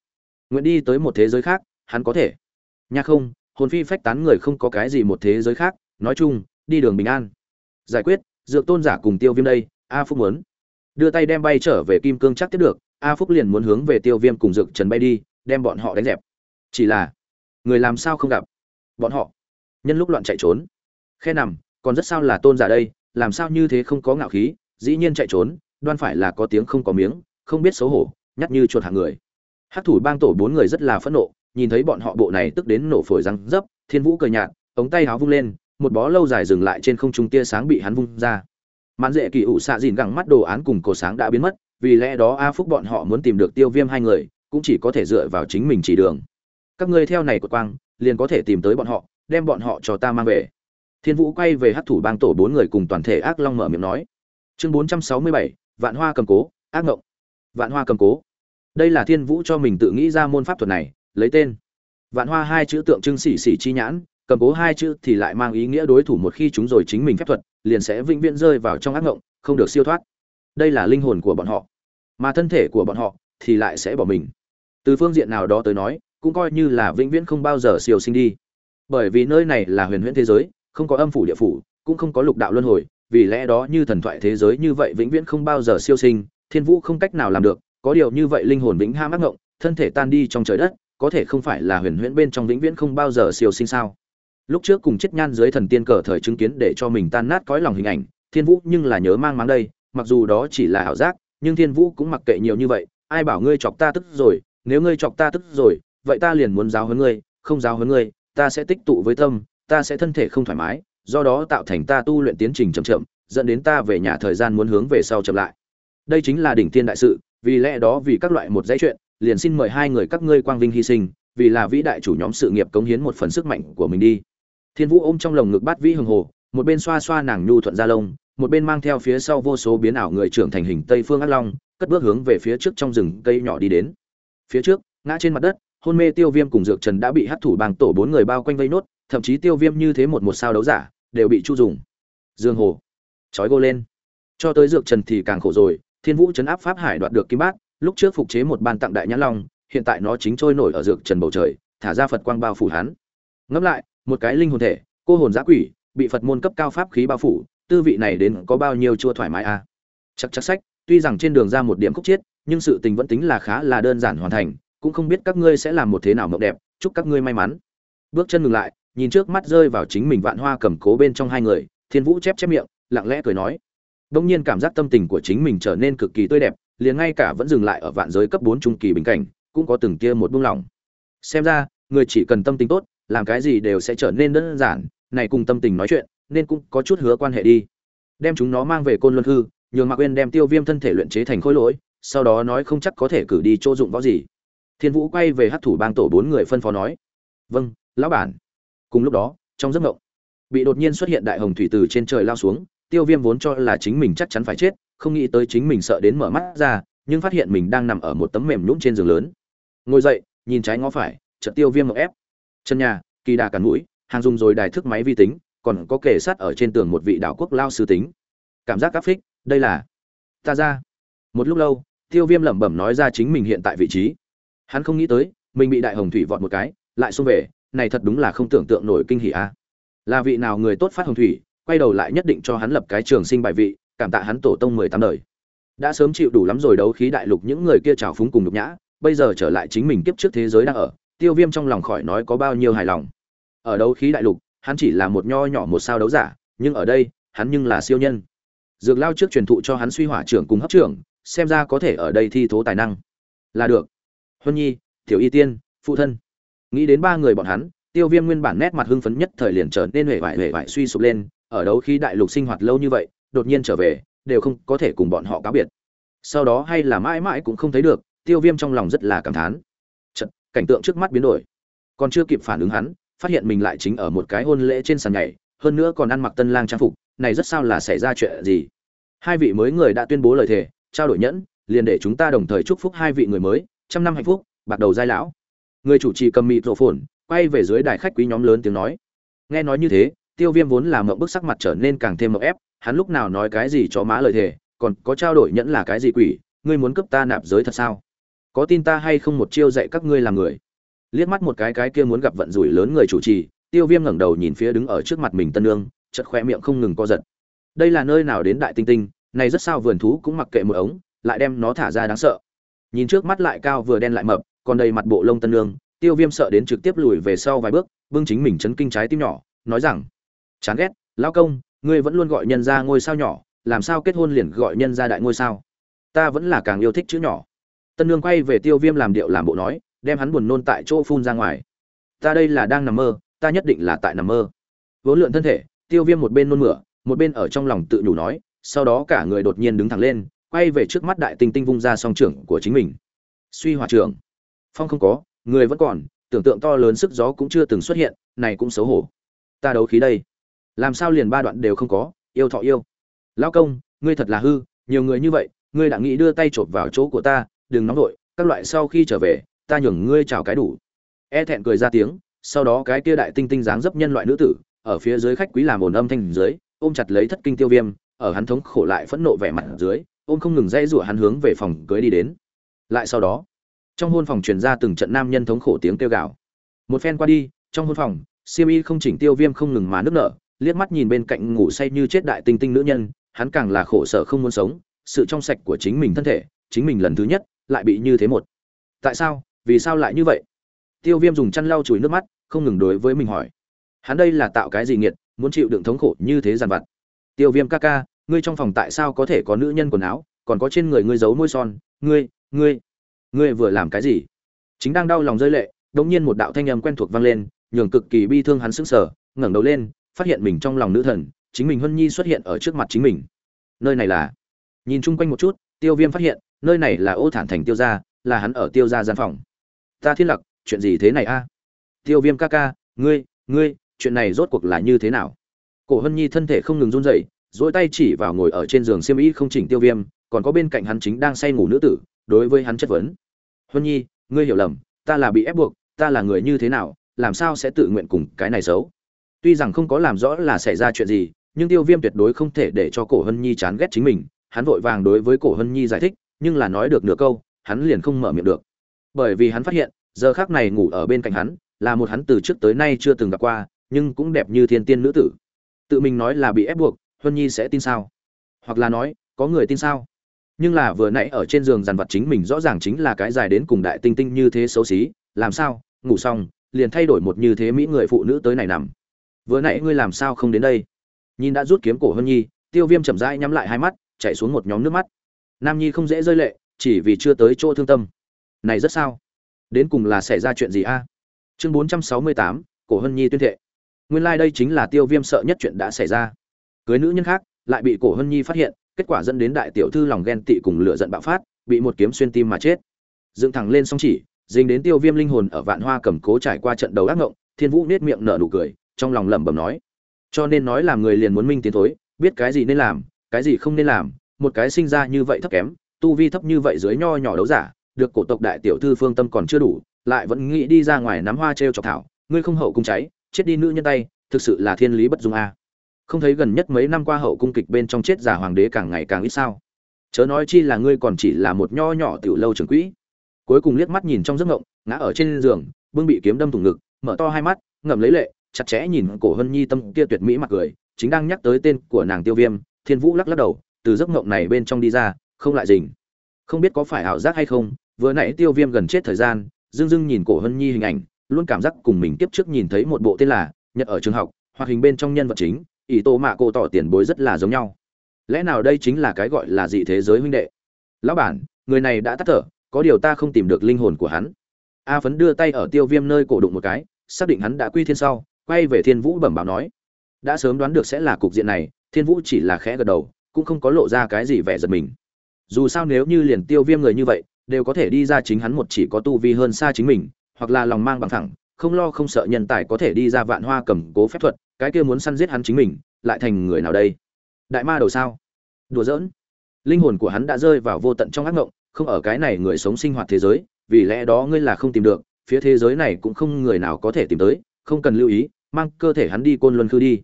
Nguyện đi tới một thế giới khác, hắn có thể. Nha không, hồn phi phách tán người không có cái gì một thế giới khác, nói chung, đi đường bình an. Giải quyết, dược tôn giả cùng tiêu viêm đây, a phúc muốn. Đưa tay đem bay trở về kim cương chắc tiếp được a phúc liền muốn hướng về tiêu viêm cùng dược trần bay đi, đem bọn họ đánh dẹp. Chỉ là, người làm sao không gặp? Bọn họ, nhân lúc loạn chạy trốn. Khe nằm, còn rất sao là tôn giả đây, làm sao như thế không có ngạo khí, dĩ nhiên chạy trốn, đoan phải là có tiếng không có miếng, không biết xấu hổ, nhắc như chuột hàng người. Hát thủ bang tổ bốn người rất là phẫn nộ, nhìn thấy bọn họ bộ này tức đến nổ phổi răng dấp thiên vũ cười nhạt, ống tay háo vung lên, một bó lâu dài dừng lại trên không trung tia sáng bị hắn vung ra. Mãn dễ kỳ ủ xạ dìn gẳng mắt đồ án cùng cổ sáng đã biến mất vì lẽ đó a phúc bọn họ muốn tìm được tiêu viêm hai người, cũng chỉ có thể dựa vào chính mình chỉ đường. Các ngươi theo này của quang, liền có thể tìm tới bọn họ, đem bọn họ cho ta mang về. Thiên vũ quay về hát thủ bang tổ bốn người cùng toàn thể ác long mở miệng nói. Chương bốn trăm sáu mươi bảy, vạn hoa cầm cố, ác ngộng. Vạn hoa cầm cố. Đây là thiên vũ cho mình tự nghĩ ra môn pháp thuật này, lấy tên. Vạn hoa hai chữ tượng trưng xỉ xỉ chi nhãn, cầm cố hai chữ thì lại mang ý nghĩa đối thủ một khi chúng rồi chính mình phép thuật, liền sẽ vĩnh viễn rơi vào trong ác ngộng, không được siêu thoát đây là linh hồn của bọn họ. Mà thân thể của bọn họ thì lại sẽ bỏ mình. Từ phương diện nào đó tới nói, cũng coi như là vĩnh viễn không bao giờ siêu sinh đi. Bởi vì nơi này là huyền huyễn thế giới, không có âm phủ địa phủ, cũng không có lục đạo luân hồi, vì lẽ đó như thần thoại thế giới như vậy vĩnh viễn không bao giờ siêu sinh, thiên vũ không cách nào làm được, có điều như vậy linh hồn vĩnh ham ác ngộng, thân thể tan đi trong trời đất, có thể không phải là huyền huyễn bên trong vĩnh viễn không bao giờ siêu sinh sao? Lúc trước cùng chết nhan dưới thần tiên cờ thời chứng kiến để cho mình tan nát cõi lòng hình ảnh, thiên vũ nhưng là nhớ mang máng đây mặc dù đó chỉ là ảo giác, nhưng thiên vũ cũng mặc kệ nhiều như vậy, ai bảo ngươi chọc ta tức rồi, nếu ngươi chọc ta tức rồi, vậy ta liền muốn giáo huấn ngươi, không giáo huấn ngươi, ta sẽ tích tụ với tâm, ta sẽ thân thể không thoải mái, do đó tạo thành ta tu luyện tiến trình chậm chậm, dẫn đến ta về nhà thời gian muốn hướng về sau chậm lại. Đây chính là đỉnh thiên đại sự, vì lẽ đó vì các loại một dãy chuyện, liền xin mời hai người các ngươi quang vinh hy sinh, vì là vĩ đại chủ nhóm sự nghiệp cống hiến một phần sức mạnh của mình đi. Thiên vũ ôm trong lồng ngực bát vĩ hường hồ, một bên xoa xoa nàng nhu thuận da lông một bên mang theo phía sau vô số biến ảo người trưởng thành hình tây phương ác long, cất bước hướng về phía trước trong rừng cây nhỏ đi đến. Phía trước, ngã trên mặt đất, hôn mê tiêu viêm cùng dược trần đã bị hắc thủ bằng tổ bốn người bao quanh vây nốt, thậm chí tiêu viêm như thế một một sao đấu giả, đều bị chu dùng. Dương hồ trói gô lên. Cho tới dược trần thì càng khổ rồi, thiên vũ Trấn áp pháp hải đoạt được kim bát, lúc trước phục chế một ban tặng đại nhãn long, hiện tại nó chính trôi nổi ở dược trần bầu trời, thả ra phật quang bao phủ hắn. Ngẫm lại, một cái linh hồn thể, cô hồn giã quỷ, bị phật môn cấp cao pháp khí bao phủ tư vị này đến có bao nhiêu chua thoải mái à? Chắc chắc sách, tuy rằng trên đường ra một điểm khúc chiết, nhưng sự tình vẫn tính là khá là đơn giản hoàn thành, cũng không biết các ngươi sẽ làm một thế nào mộng đẹp, chúc các ngươi may mắn. Bước chân ngừng lại, nhìn trước mắt rơi vào chính mình vạn hoa cầm cố bên trong hai người, thiên vũ chép chép miệng, lặng lẽ cười nói. Đông nhiên cảm giác tâm tình của chính mình trở nên cực kỳ tươi đẹp, liền ngay cả vẫn dừng lại ở vạn giới cấp bốn trung kỳ bình cảnh, cũng có từng kia một buông lỏng. Xem ra, người chỉ cần tâm tình tốt, làm cái gì đều sẽ trở nên đơn giản, này cùng tâm tình nói chuyện nên cũng có chút hứa quan hệ đi. Đem chúng nó mang về côn luân hư, nhường mạc uyên đem tiêu viêm thân thể luyện chế thành khối lỗi, sau đó nói không chắc có thể cử đi chỗ dụng võ gì. Thiên vũ quay về hát thủ bang tổ bốn người phân phó nói vâng lão bản. Cùng lúc đó, trong giấc mộng, bị đột nhiên xuất hiện đại hồng thủy từ trên trời lao xuống, tiêu viêm vốn cho là chính mình chắc chắn phải chết, không nghĩ tới chính mình sợ đến mở mắt ra, nhưng phát hiện mình đang nằm ở một tấm mềm nhũng trên giường lớn. Ngồi dậy, nhìn trái ngó phải, chợt tiêu viêm ngọc ép. Chân nhà, kỳ đà cản mũi, hàng dùng rồi đài thức máy vi tính còn có kể sát ở trên tường một vị đạo quốc lao sư tính. Cảm giác áp phích, đây là ta ra. Một lúc lâu, tiêu viêm lẩm bẩm nói ra chính mình hiện tại vị trí. Hắn không nghĩ tới, mình bị đại hồng thủy vọt một cái, lại xông về, này thật đúng là không tưởng tượng nổi kinh hỉ a. Là vị nào người tốt phát hồng thủy, quay đầu lại nhất định cho hắn lập cái trường sinh bài vị, cảm tạ hắn tổ tông mười tám đời. Đã sớm chịu đủ lắm rồi đấu khí đại lục những người kia trào phúng cùng nhục nhã, bây giờ trở lại chính mình kiếp trước thế giới đang ở, tiêu viêm trong lòng khỏi nói có bao nhiêu hài lòng. Ở đấu khí đại lục hắn chỉ là một nho nhỏ một sao đấu giả nhưng ở đây hắn nhưng là siêu nhân. Dược lao trước truyền thụ cho hắn suy hỏa trưởng cùng hấp trưởng xem ra có thể ở đây thi thố tài năng. Là được. Huân nhi tiểu y tiên phụ thân. Nghĩ đến ba người bọn hắn tiêu viêm nguyên bản nét mặt hưng phấn nhất thời liền trở nên huệ vải huệ vải suy sụp lên ở đấu khí đại lục sinh hoạt lâu như vậy đột nhiên trở về đều không có thể cùng bọn họ cáo biệt. Sau đó hay là mãi mãi cũng không thấy được tiêu viêm trong lòng rất là cảm thán. Chật, cảnh tượng trước mắt biến đổi. Còn chưa kịp phản ứng hắn phát hiện mình lại chính ở một cái hôn lễ trên sàn nhảy, hơn nữa còn ăn mặc tân lang trang phục, này rất sao là xảy ra chuyện gì? Hai vị mới người đã tuyên bố lời thề, trao đổi nhẫn, liền để chúng ta đồng thời chúc phúc hai vị người mới, trăm năm hạnh phúc, bạc đầu giai lão. Người chủ trì cầm mịt rộ phồn quay về dưới đài khách quý nhóm lớn tiếng nói. Nghe nói như thế, tiêu viêm vốn là mộng bức sắc mặt trở nên càng thêm mộng ép, hắn lúc nào nói cái gì cho má lời thề, còn có trao đổi nhẫn là cái gì quỷ, ngươi muốn cấp ta nạp giới thật sao? Có tin ta hay không một chiêu dạy các ngươi làm người? Liếc mắt một cái cái kia muốn gặp vận rủi lớn người chủ trì, tiêu viêm ngẩng đầu nhìn phía đứng ở trước mặt mình tân lương chật khoe miệng không ngừng co giật. Đây là nơi nào đến đại tinh tinh, này rất sao vườn thú cũng mặc kệ một ống, lại đem nó thả ra đáng sợ. Nhìn trước mắt lại cao vừa đen lại mập, còn đầy mặt bộ lông tân lương tiêu viêm sợ đến trực tiếp lùi về sau vài bước, bưng chính mình chấn kinh trái tim nhỏ, nói rằng, chán ghét lao công, ngươi vẫn luôn gọi nhân ra ngôi sao nhỏ, làm sao kết hôn liền gọi nhân ra đại ngôi sao? Ta vẫn là càng yêu thích chữ nhỏ. Tân lương quay về tiêu viêm làm điệu làm bộ nói đem hắn buồn nôn tại chỗ phun ra ngoài. Ta đây là đang nằm mơ, ta nhất định là tại nằm mơ. Vốn lượn thân thể, tiêu viêm một bên nôn mửa, một bên ở trong lòng tự nhủ nói, sau đó cả người đột nhiên đứng thẳng lên, quay về trước mắt đại tinh tinh vung ra song trưởng của chính mình. Suy hòa trưởng. Phong không có, người vẫn còn, tưởng tượng to lớn sức gió cũng chưa từng xuất hiện, này cũng xấu hổ. Ta đấu khí đây. Làm sao liền ba đoạn đều không có, yêu thọ yêu. Lao công, ngươi thật là hư, nhiều người như vậy, ngươi đã nghĩ đưa tay chộp vào chỗ của ta, đừng nóng vội, các loại sau khi trở về ta nhường ngươi chào cái đủ. E thẹn cười ra tiếng, sau đó cái kia đại tinh tinh dáng dấp nhân loại nữ tử, ở phía dưới khách quý làm ồn âm thanh dưới, ôm chặt lấy thất kinh tiêu viêm, ở hắn thống khổ lại phẫn nộ vẻ mặt dưới, ôm không ngừng dây rủa hắn hướng về phòng cưới đi đến. Lại sau đó, trong hôn phòng truyền ra từng trận nam nhân thống khổ tiếng kêu gào. Một phen qua đi, trong hôn phòng siêm y không chỉnh tiêu viêm không ngừng mà nước nở, liếc mắt nhìn bên cạnh ngủ say như chết đại tinh tinh nữ nhân, hắn càng là khổ sở không muốn sống, sự trong sạch của chính mình thân thể, chính mình lần thứ nhất, lại bị như thế một. Tại sao? Vì sao lại như vậy? Tiêu viêm dùng chăn lau chùi nước mắt, không ngừng đối với mình hỏi. Hắn đây là tạo cái gì nghiệt, muốn chịu đựng thống khổ như thế dằn vặt? Tiêu viêm ca ca, ngươi trong phòng tại sao có thể có nữ nhân quần áo, còn có trên người ngươi giấu môi son? Ngươi ngươi ngươi vừa làm cái gì? Chính đang đau lòng rơi lệ đống nhiên một đạo thanh âm quen thuộc vang lên, nhường cực kỳ bi thương hắn sững sờ, ngẩng đầu lên, phát hiện mình trong lòng nữ thần, chính mình huân nhi xuất hiện ở trước mặt chính mình. Nơi này là? Nhìn chung quanh một chút, tiêu viêm phát hiện, nơi này là ô thản thành tiêu gia, là hắn ở tiêu gia gian phòng ta thiên lặc, chuyện gì thế này a? Tiêu viêm ca ca, ngươi ngươi, chuyện này rốt cuộc là như thế nào? Cổ hân nhi thân thể không ngừng run rẩy dỗi tay chỉ vào ngồi ở trên giường xiêm y không chỉnh tiêu viêm, còn có bên cạnh hắn chính đang say ngủ nữ tử, đối với hắn chất vấn. Hân nhi, ngươi hiểu lầm, ta là bị ép buộc, ta là người như thế nào, làm sao sẽ tự nguyện cùng cái này xấu? Tuy rằng không có làm rõ là xảy ra chuyện gì, nhưng tiêu viêm tuyệt đối không thể để cho cổ hân nhi chán ghét chính mình, hắn vội vàng đối với cổ hân nhi giải thích, nhưng là nói được nửa câu, hắn liền không mở miệng được bởi vì hắn phát hiện, giờ khác này ngủ ở bên cạnh hắn, là một hắn từ trước tới nay chưa từng gặp qua, nhưng cũng đẹp như thiên tiên nữ tử. Tự mình nói là bị ép buộc, huân nhi sẽ tin sao? Hoặc là nói, có người tin sao? Nhưng là vừa nãy ở trên giường dàn vật chính mình rõ ràng chính là cái dài đến cùng đại tinh tinh như thế xấu xí, làm sao? Ngủ xong, liền thay đổi một như thế mỹ người phụ nữ tới này nằm. Vừa nãy ngươi làm sao không đến đây? Nhìn đã rút kiếm cổ huân nhi, tiêu viêm chậm rãi nhắm lại hai mắt, chạy xuống một nhóm nước mắt. Nam nhi không dễ rơi lệ, chỉ vì chưa tới chỗ thương tâm này rất sao? Đến cùng là xảy ra chuyện gì a? Chương bốn trăm sáu mươi tám, cổ hân nhi tuyên thệ. Nguyên lai、like、đây chính là tiêu viêm sợ nhất chuyện đã xảy ra. Cưới nữ nhân khác, lại bị cổ hân nhi phát hiện, kết quả dẫn đến đại tiểu thư lòng ghen tị cùng lửa giận bạo phát, bị một kiếm xuyên tim mà chết. Dựng thẳng lên song chỉ, dính đến tiêu viêm linh hồn ở vạn hoa cầm cố trải qua trận đấu ác ngộng, thiên vũ nết miệng nở nụ cười, trong lòng lẩm bẩm nói. Cho nên nói làm người liền muốn minh tiến thối, biết cái gì nên làm, cái gì không nên làm, một cái sinh ra như vậy thấp kém, tu vi thấp như vậy dưới nho nhỏ đấu giả được cổ tộc đại tiểu thư phương tâm còn chưa đủ, lại vẫn nghĩ đi ra ngoài nắm hoa t r e o chọc thảo. Ngươi không hậu cung cháy, chết đi nữ nhân tay, thực sự là thiên lý bất dung a. Không thấy gần nhất mấy năm qua hậu cung kịch bên trong chết giả hoàng đế càng ngày càng ít sao? Chớ nói chi là ngươi còn chỉ là một nho nhỏ tiểu lâu trường quỹ. Cuối cùng liếc mắt nhìn trong giấc ngộng, ngã ở trên giường, bưng bị kiếm đâm thủng ngực, mở to hai mắt, ngậm lấy lệ, chặt chẽ nhìn cổ hân nhi tâm kia tuyệt mỹ mặt cười, chính đang nhắc tới tên của nàng tiêu viêm, thiên vũ lắc lắc đầu, từ giấc ngộng này bên trong đi ra, không lại dình không biết có phải ảo giác hay không vừa nãy tiêu viêm gần chết thời gian dưng dưng nhìn cổ hân nhi hình ảnh, luôn cảm giác cùng mình tiếp trước nhìn thấy một bộ tên là nhật ở trường học hoặc hình bên trong nhân vật chính, ỷ tô mạ cổ tỏ tiền bối rất là giống nhau. Lẽ nào đây chính là cái gọi là dị thế giới huynh đệ? Lão bản, người này đã tắt thở, có điều ta không tìm được linh hồn của hắn. A phấn đưa tay ở tiêu viêm nơi cổ đụng một cái, xác định hắn đã quy thiên sau, quay về thiên vũ bẩm báo nói, đã sớm đoán được sẽ là cục diện này, thiên vũ chỉ là khẽ gật đầu, cũng không có lộ ra cái gì vẻ giật mình. Dù sao nếu như liền tiêu viêm người như vậy đều có thể đi ra chính hắn một chỉ có tu vi hơn xa chính mình, hoặc là lòng mang bằng thẳng, không lo không sợ nhân tài có thể đi ra vạn hoa cầm cố phép thuật, cái kia muốn săn giết hắn chính mình, lại thành người nào đây? Đại ma đầu sao? Đùa giỡn. Linh hồn của hắn đã rơi vào vô tận trong ác ngộng, không ở cái này người sống sinh hoạt thế giới, vì lẽ đó ngươi là không tìm được, phía thế giới này cũng không người nào có thể tìm tới, không cần lưu ý, mang cơ thể hắn đi côn luân khư đi.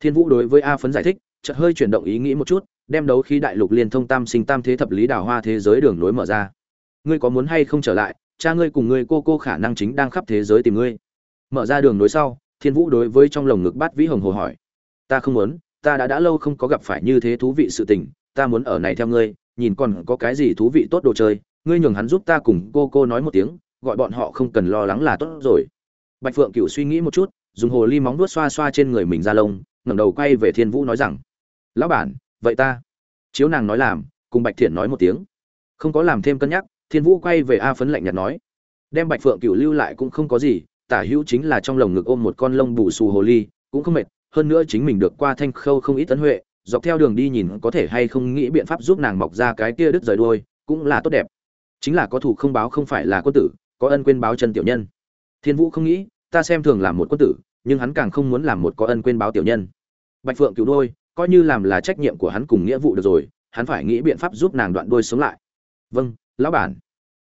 Thiên vũ đối với a phấn giải thích, chợt hơi chuyển động ý nghĩ một chút, đem đấu khí đại lục liên thông tam sinh tam thế thập lý đào hoa thế giới đường nối mở ra ngươi có muốn hay không trở lại, cha ngươi cùng ngươi cô cô khả năng chính đang khắp thế giới tìm ngươi. Mở ra đường nối sau, thiên vũ đối với trong lồng ngực bát vĩ hồng hồ hỏi, ta không muốn, ta đã đã lâu không có gặp phải như thế thú vị sự tình, ta muốn ở này theo ngươi, nhìn còn có cái gì thú vị tốt đồ chơi, ngươi nhường hắn giúp ta cùng cô cô nói một tiếng, gọi bọn họ không cần lo lắng là tốt rồi. Bạch phượng cựu suy nghĩ một chút, dùng hồ ly móng vuốt xoa xoa trên người mình ra lông, ngẩng đầu quay về thiên vũ nói rằng, lão bản, vậy ta. Chiếu nàng nói làm, cùng bạch thiện nói một tiếng. Không có làm thêm cân nhắc thiên vũ quay về a phấn lạnh nhạt nói. Đem bạch phượng cựu lưu lại cũng không có gì, tả hữu chính là trong lồng ngực ôm một con lông bù xù hồ ly, cũng không mệt, hơn nữa chính mình được qua thanh khâu không ít tấn huệ, dọc theo đường đi nhìn có thể hay không nghĩ biện pháp giúp nàng mọc ra cái kia đứt rời đuôi, cũng là tốt đẹp. Chính là có thủ không báo không phải là quân tử, có ân quên báo chân tiểu nhân. Thiên vũ không nghĩ, ta xem thường làm một quân tử, nhưng hắn càng không muốn làm một có ân quên báo tiểu nhân. Bạch phượng cứu đôi, coi như làm là trách nhiệm của hắn cùng nghĩa vụ được rồi, hắn phải nghĩ biện pháp giúp nàng đoạn đôi sống lại. Vâng lão bản.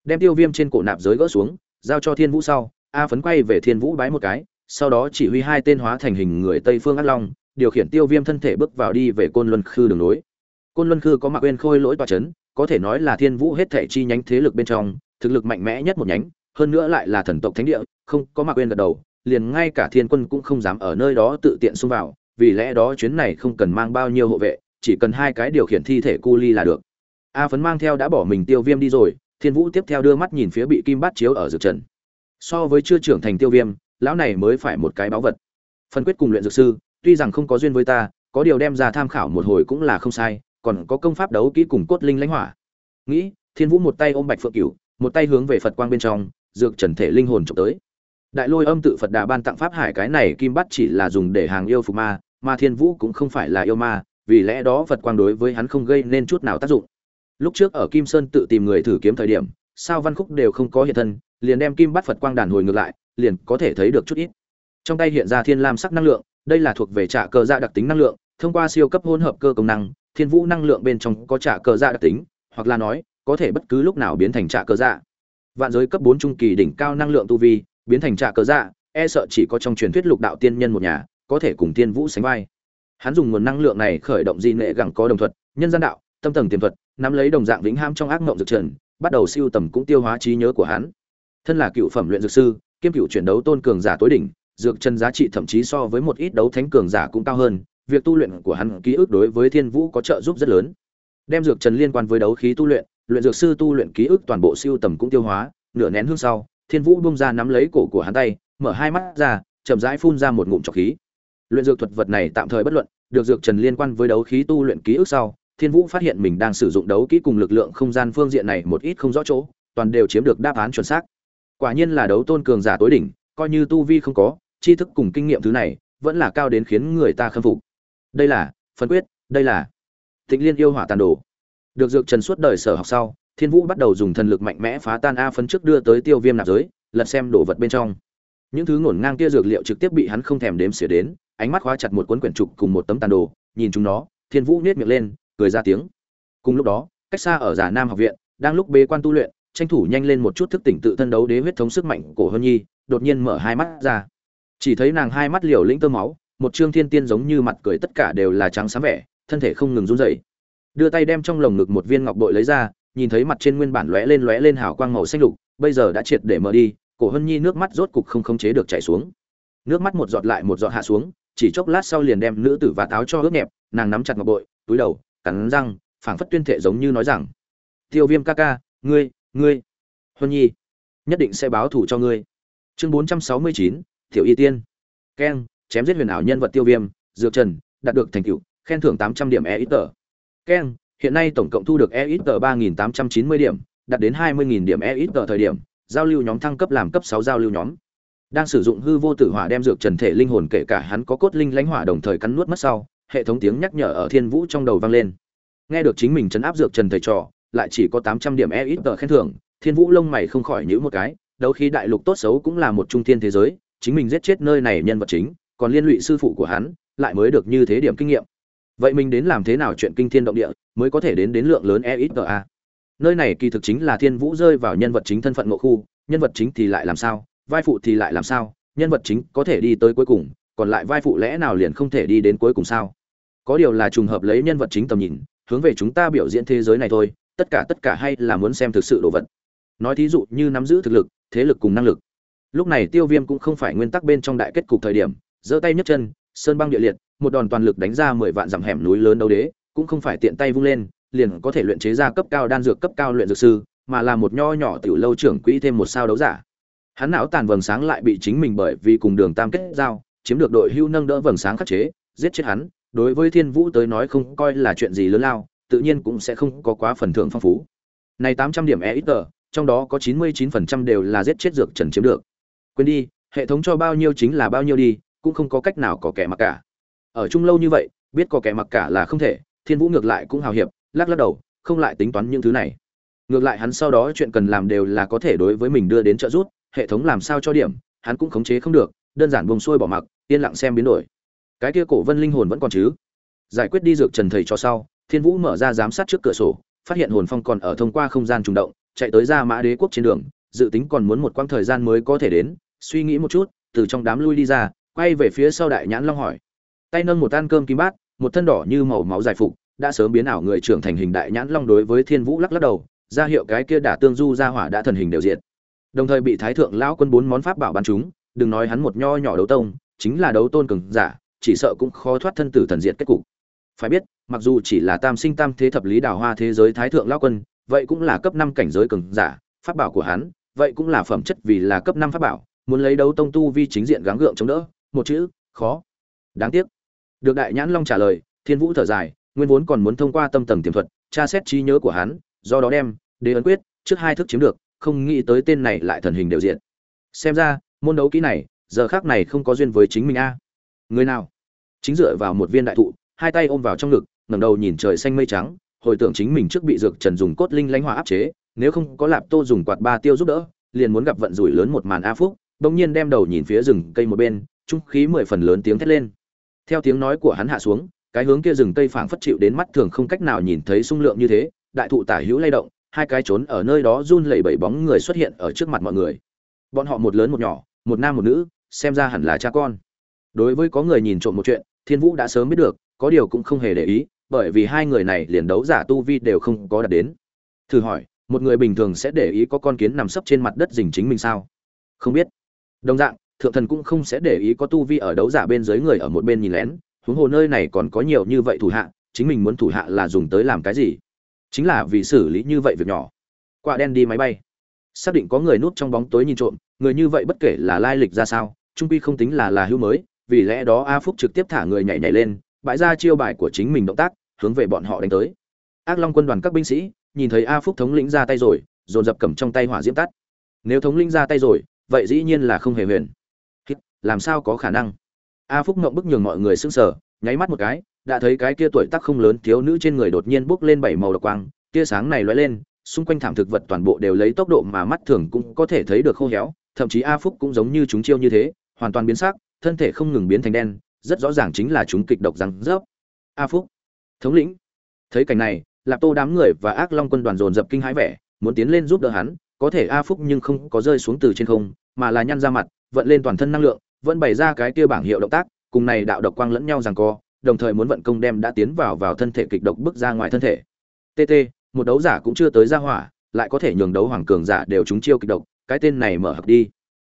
Đem tiêu viêm trên cổ nạp giới gỡ xuống, giao cho thiên vũ sau, a phấn quay về thiên vũ bái một cái, sau đó chỉ huy hai tên hóa thành hình người tây phương át long, điều khiển tiêu viêm thân thể bước vào đi về côn luân khư đường nối. Côn luân khư có mặc quên khôi lỗi tòa c h ấ n có thể nói là thiên vũ hết thể chi nhánh thế lực bên trong, thực lực mạnh mẽ nhất một nhánh, hơn nữa lại là thần tộc thánh địa, không có mặc quên gật đầu, liền ngay cả thiên quân cũng không dám ở nơi đó tự tiện xông vào, vì lẽ đó chuyến này không cần mang bao nhiêu hộ vệ, chỉ cần hai cái điều khiển thi thể cu ly là được a phấn mang theo đã bỏ mình tiêu viêm đi rồi, thiên vũ tiếp theo đưa mắt nhìn phía bị kim bát chiếu ở dược trần. So với chưa trưởng thành tiêu viêm, lão này mới phải một cái báu vật. Phân quyết cùng luyện dược sư, tuy rằng không có duyên với ta, có điều đem ra tham khảo một hồi cũng là không sai, còn có công pháp đấu kỹ cùng cốt linh lãnh hỏa. Nghĩ, thiên vũ một tay ôm bạch phượng cửu, một tay hướng về phật quang bên trong, dược trần thể linh hồn trộm tới. Đại lôi âm tự phật đà ban tặng pháp hải cái này kim bắt chỉ là dùng để hàng yêu phục ma, mà thiên vũ cũng không phải là yêu ma, vì lẽ đó phật quang đối với hắn không gây nên chút nào tác dụng lúc trước ở kim sơn tự tìm người thử kiếm thời điểm, sao văn khúc đều không có hiện thân, liền đem kim bắt phật quang đàn hồi ngược lại, liền có thể thấy được chút ít. Trong tay hiện ra thiên lam sắc năng lượng, đây là thuộc về trả cờ dạ đặc tính năng lượng, thông qua siêu cấp hỗn hợp cơ công năng, thiên vũ năng lượng bên trong có trả cờ dạ đặc tính, hoặc là nói, có thể bất cứ lúc nào biến thành trả cờ dạ. Vạn giới cấp bốn trung kỳ đỉnh cao năng lượng tu vi, biến thành trả cờ dạ e sợ chỉ có trong truyền thuyết lục đạo tiên nhân một nhà, có thể cùng tiên vũ sánh vai. Hắn dùng nguồn năng lượng này khởi động di nệ gẳng có đồng thuật, nhân gian đạo, tâm tầng tiềm thuật nắm lấy đồng dạng vĩnh ham trong ác mộng dược trần, bắt đầu siêu tầm cũng tiêu hóa trí nhớ của hắn. Thân là cựu phẩm luyện dược sư, kiêm cựu chuyển đấu tôn cường giả tối đỉnh, dược chân giá trị thậm chí so với một ít đấu thánh cường giả cũng cao hơn, việc tu luyện của hắn ký ức đối với thiên vũ có trợ giúp rất lớn. Đem dược trần liên quan với đấu khí tu luyện luyện dược sư tu luyện ký ức toàn bộ siêu tầm cũng tiêu hóa, nửa nén hương sau, thiên vũ bung ra nắm lấy cổ của hắn tay, mở hai mắt ra, chậm rãi phun ra một ngụm trọc khí. Luyện dược thuật vật này tạm thời bất luận, được dược trần liên quan với đấu khí tu luyện ký ức sau thiên vũ phát hiện mình đang sử dụng đấu kỹ cùng lực lượng không gian phương diện này một ít không rõ chỗ, toàn đều chiếm được đáp án chuẩn xác. Quả nhiên là đấu tôn cường giả tối đỉnh, coi như tu vi không có, tri thức cùng kinh nghiệm thứ này vẫn là cao đến khiến người ta khâm phục. Đây là phân quyết, đây là tịnh liên yêu hỏa tàn đồ. Được dược trần suốt đời sở học sau, thiên vũ bắt đầu dùng thần lực mạnh mẽ phá tan a phân trước đưa tới tiêu viêm nạp giới, lật xem đồ vật bên trong. Những thứ ngổn ngang kia dược liệu trực tiếp bị hắn không thèm đếm xỉa đến, ánh mắt khóa chặt một cuốn quyển trục cùng một tấm tàn đồ, nhìn chúng nó, thiên vũ nhét miệng lên cười ra tiếng. Cùng lúc đó, cách xa ở giả nam học viện, đang lúc bế quan tu luyện, tranh thủ nhanh lên một chút thức tỉnh tự thân đấu đế huyết thống sức mạnh của hơn nhi, đột nhiên mở hai mắt ra. Chỉ thấy nàng hai mắt liều lĩnh tơ máu, một trương thiên tiên giống như mặt cười tất cả đều là trắng sáng vẻ, thân thể không ngừng run rẩy. Đưa tay đem trong lồng ngực một viên ngọc bội lấy ra, nhìn thấy mặt trên nguyên bản lóe lên lóe lên hào quang màu xanh lục, bây giờ đã triệt để mở đi, cổ hân nhi nước mắt rốt cục không khống chế được chảy xuống. Nước mắt một giọt lại một giọt hạ xuống, chỉ chốc lát sau liền đem nữ tử và táo cho ướt nhẹp, nàng nắm chặt ngọc bội, túi đầu cắn răng, phảng phất tuyên thệ giống như nói rằng, tiêu viêm ca ca, ngươi ngươi, huân nhi, nhất định sẽ báo thù cho ngươi. Chương bốn trăm sáu mươi chín, tiểu y tiên. Keng chém giết huyền ảo nhân vật tiêu viêm, dược trần, đạt được thành tựu, khen thưởng tám trăm điểm e ít tờ keng hiện nay tổng cộng thu được e ít tờ ba nghìn tám trăm chín mươi điểm, đạt đến hai mươi nghìn điểm e ít tờ thời điểm, giao lưu nhóm thăng cấp làm cấp sáu giao lưu nhóm. Đang sử dụng hư vô tử hỏa đem dược trần thể linh hồn kể cả hắn có cốt linh lãnh hỏa đồng thời cắn nuốt mất sau hệ thống tiếng nhắc nhở ở thiên vũ trong đầu vang lên. Nghe được chính mình chấn áp dược trần thầy trò, lại chỉ có tám trăm điểm e ít tờ khen thưởng, thiên vũ lông mày không khỏi nhữ một cái, đấu khí đại lục tốt xấu cũng là một trung thiên thế giới, chính mình giết chết nơi này nhân vật chính, còn liên lụy sư phụ của hắn, lại mới được như thế điểm kinh nghiệm. Vậy mình đến làm thế nào chuyện kinh thiên động địa, mới có thể đến đến lượng lớn e ít tờ a? Nơi này kỳ thực chính là thiên vũ rơi vào nhân vật chính thân phận ngộ khu, nhân vật chính thì lại làm sao, vai phụ thì lại làm sao, nhân vật chính có thể đi tới cuối cùng còn lại vai phụ lẽ nào liền không thể đi đến cuối cùng sao? Có điều là trùng hợp lấy nhân vật chính tầm nhìn, hướng về chúng ta biểu diễn thế giới này thôi, tất cả tất cả hay là muốn xem thực sự đồ vật. Nói thí dụ như nắm giữ thực lực, thế lực cùng năng lực. Lúc này tiêu viêm cũng không phải nguyên tắc bên trong đại kết cục thời điểm, giơ tay nhấc chân, sơn băng địa liệt, một đòn toàn lực đánh ra mười vạn dặm hẻm núi lớn đấu đế, cũng không phải tiện tay vung lên, liền có thể luyện chế ra cấp cao đan dược cấp cao luyện dược sư, mà là một nho nhỏ tiểu lâu trưởng quỹ thêm một sao đấu giả. Hắn não tàn vầng sáng lại bị chính mình bởi vì cùng đường tam kết giao chiếm được đội hưu nâng đỡ vầng sáng khắc chế, giết chết hắn, đối với thiên vũ tới nói không coi là chuyện gì lớn lao, tự nhiên cũng sẽ không có quá phần thưởng phong phú. Này tám trăm điểm e ít tờ trong đó có chín mươi chín phần trăm đều là giết chết dược trần chiếm được. Quên đi, hệ thống cho bao nhiêu chính là bao nhiêu đi, cũng không có cách nào có kẻ mặc cả. Ở chung lâu như vậy, biết có kẻ mặc cả là không thể, thiên vũ ngược lại cũng hào hiệp, lắc lắc đầu, không lại tính toán những thứ này. Ngược lại hắn sau đó chuyện cần làm đều là có thể đối với mình đưa đến trợ giúp, hệ thống làm sao cho điểm, hắn cũng khống chế không được đơn giản buông xuôi bỏ mặc, yên lặng xem biến đổi. Cái kia cổ vân linh hồn vẫn còn chứ? Giải quyết đi dược trần thầy cho sau, thiên vũ mở ra giám sát trước cửa sổ, phát hiện hồn phong còn ở thông qua không gian trùng động, chạy tới ra mã đế quốc trên đường, dự tính còn muốn một quãng thời gian mới có thể đến, suy nghĩ một chút, từ trong đám lui đi ra, quay về phía sau đại nhãn long hỏi. Tay nâng một tan cơm kim bát, một thân đỏ như màu máu giải phục, đã sớm biến ảo người trưởng thành hình đại nhãn long đối với thiên vũ lắc lắc đầu, ra hiệu cái kia đả tương du ra hỏa đã thần hình đều diện đồng thời bị thái thượng lão quân bốn món pháp bảo bắn chúng đừng nói hắn một nho nhỏ đấu tông, chính là đấu tôn cường giả, chỉ sợ cũng khó thoát thân tử thần diệt kết cục. Phải biết, mặc dù chỉ là tam sinh tam thế thập lý đào hoa thế giới thái thượng lão quân, vậy cũng là cấp năm cảnh giới cường giả, pháp bảo của hắn, vậy cũng là phẩm chất vì là cấp năm pháp bảo, muốn lấy đấu tông tu vi chính diện gắng gượng chống đỡ, một chữ, khó. Đáng tiếc. Được đại nhãn long trả lời, thiên vũ thở dài, nguyên vốn còn muốn thông qua tâm tầng tiềm thuật, tra xét trí nhớ của hắn, do đó đem, đế ấn quyết, trước hai thức chiếm được, không nghĩ tới tên này lại thần hình đều diện. Xem ra môn đấu kỹ này, giờ khác này không có duyên với chính mình a. Người nào? Chính dựa vào một viên đại thụ, hai tay ôm vào trong ngực, ngẩng đầu nhìn trời xanh mây trắng, hồi tưởng chính mình trước bị dược trần dùng cốt linh lãnh hỏa áp chế, nếu không có lạp tô dùng quạt ba tiêu giúp đỡ, liền muốn gặp vận rủi lớn một màn a phúc, bỗng nhiên đem đầu nhìn phía rừng cây một bên, trung khí mười phần lớn tiếng thét lên. Theo tiếng nói của hắn hạ xuống, cái hướng kia rừng cây phảng phất chịu đến mắt thường không cách nào nhìn thấy sung lượng như thế, đại thụ tả hữu lay động, hai cái trốn ở nơi đó run lẩy bẩy bóng người xuất hiện ở trước mặt mọi người. Bọn họ một lớn một nhỏ một nam một nữ, xem ra hẳn là cha con. Đối với có người nhìn trộm một chuyện, thiên vũ đã sớm biết được, có điều cũng không hề để ý, bởi vì hai người này liền đấu giả tu vi đều không có đạt đến. Thử hỏi, một người bình thường sẽ để ý có con kiến nằm sấp trên mặt đất dình chính mình sao? Không biết. Đồng dạng, thượng thần cũng không sẽ để ý có tu vi ở đấu giả bên dưới người ở một bên nhìn lén, huống hồ nơi này còn có nhiều như vậy thủ hạ, chính mình muốn thủ hạ là dùng tới làm cái gì? Chính là vì xử lý như vậy việc nhỏ. Quả đen đi máy bay xác định có người núp trong bóng tối nhìn trộm, người như vậy bất kể là lai lịch ra sao, trung quy không tính là là hưu mới, vì lẽ đó a phúc trực tiếp thả người nhảy nhảy lên, bãi ra chiêu bài của chính mình động tác, hướng về bọn họ đánh tới. Ác long quân đoàn các binh sĩ, nhìn thấy a phúc thống lĩnh ra tay rồi, dồn dập cầm trong tay hỏa diễm tắt. Nếu thống lĩnh ra tay rồi, vậy dĩ nhiên là không hề huyền. Làm sao có khả năng? A phúc ngậm bức nhường mọi người sững sờ, nháy mắt một cái, đã thấy cái kia tuổi tác không lớn thiếu nữ trên người đột nhiên bốc lên bảy màu độc quang, tia sáng này lóe lên xung quanh thảm thực vật toàn bộ đều lấy tốc độ mà mắt thường cũng có thể thấy được khô héo, thậm chí a phúc cũng giống như chúng chiêu như thế, hoàn toàn biến sắc, thân thể không ngừng biến thành đen, rất rõ ràng chính là chúng kịch độc răng rớp. A phúc, thống lĩnh. Thấy cảnh này, lạp tô đám người và ác long quân đoàn dồn dập kinh hãi vẻ, muốn tiến lên giúp đỡ hắn, có thể a phúc nhưng không có rơi xuống từ trên không, mà là nhăn ra mặt, vận lên toàn thân năng lượng, vẫn bày ra cái kia bảng hiệu động tác, cùng này đạo độc quang lẫn nhau giằng co, đồng thời muốn vận công đem đã tiến vào vào thân thể kịch độc bước ra ngoài thân thể. Tt một đấu giả cũng chưa tới ra hỏa, lại có thể nhường đấu hoàng cường giả đều chúng chiêu kịch độc, cái tên này mở hợp đi.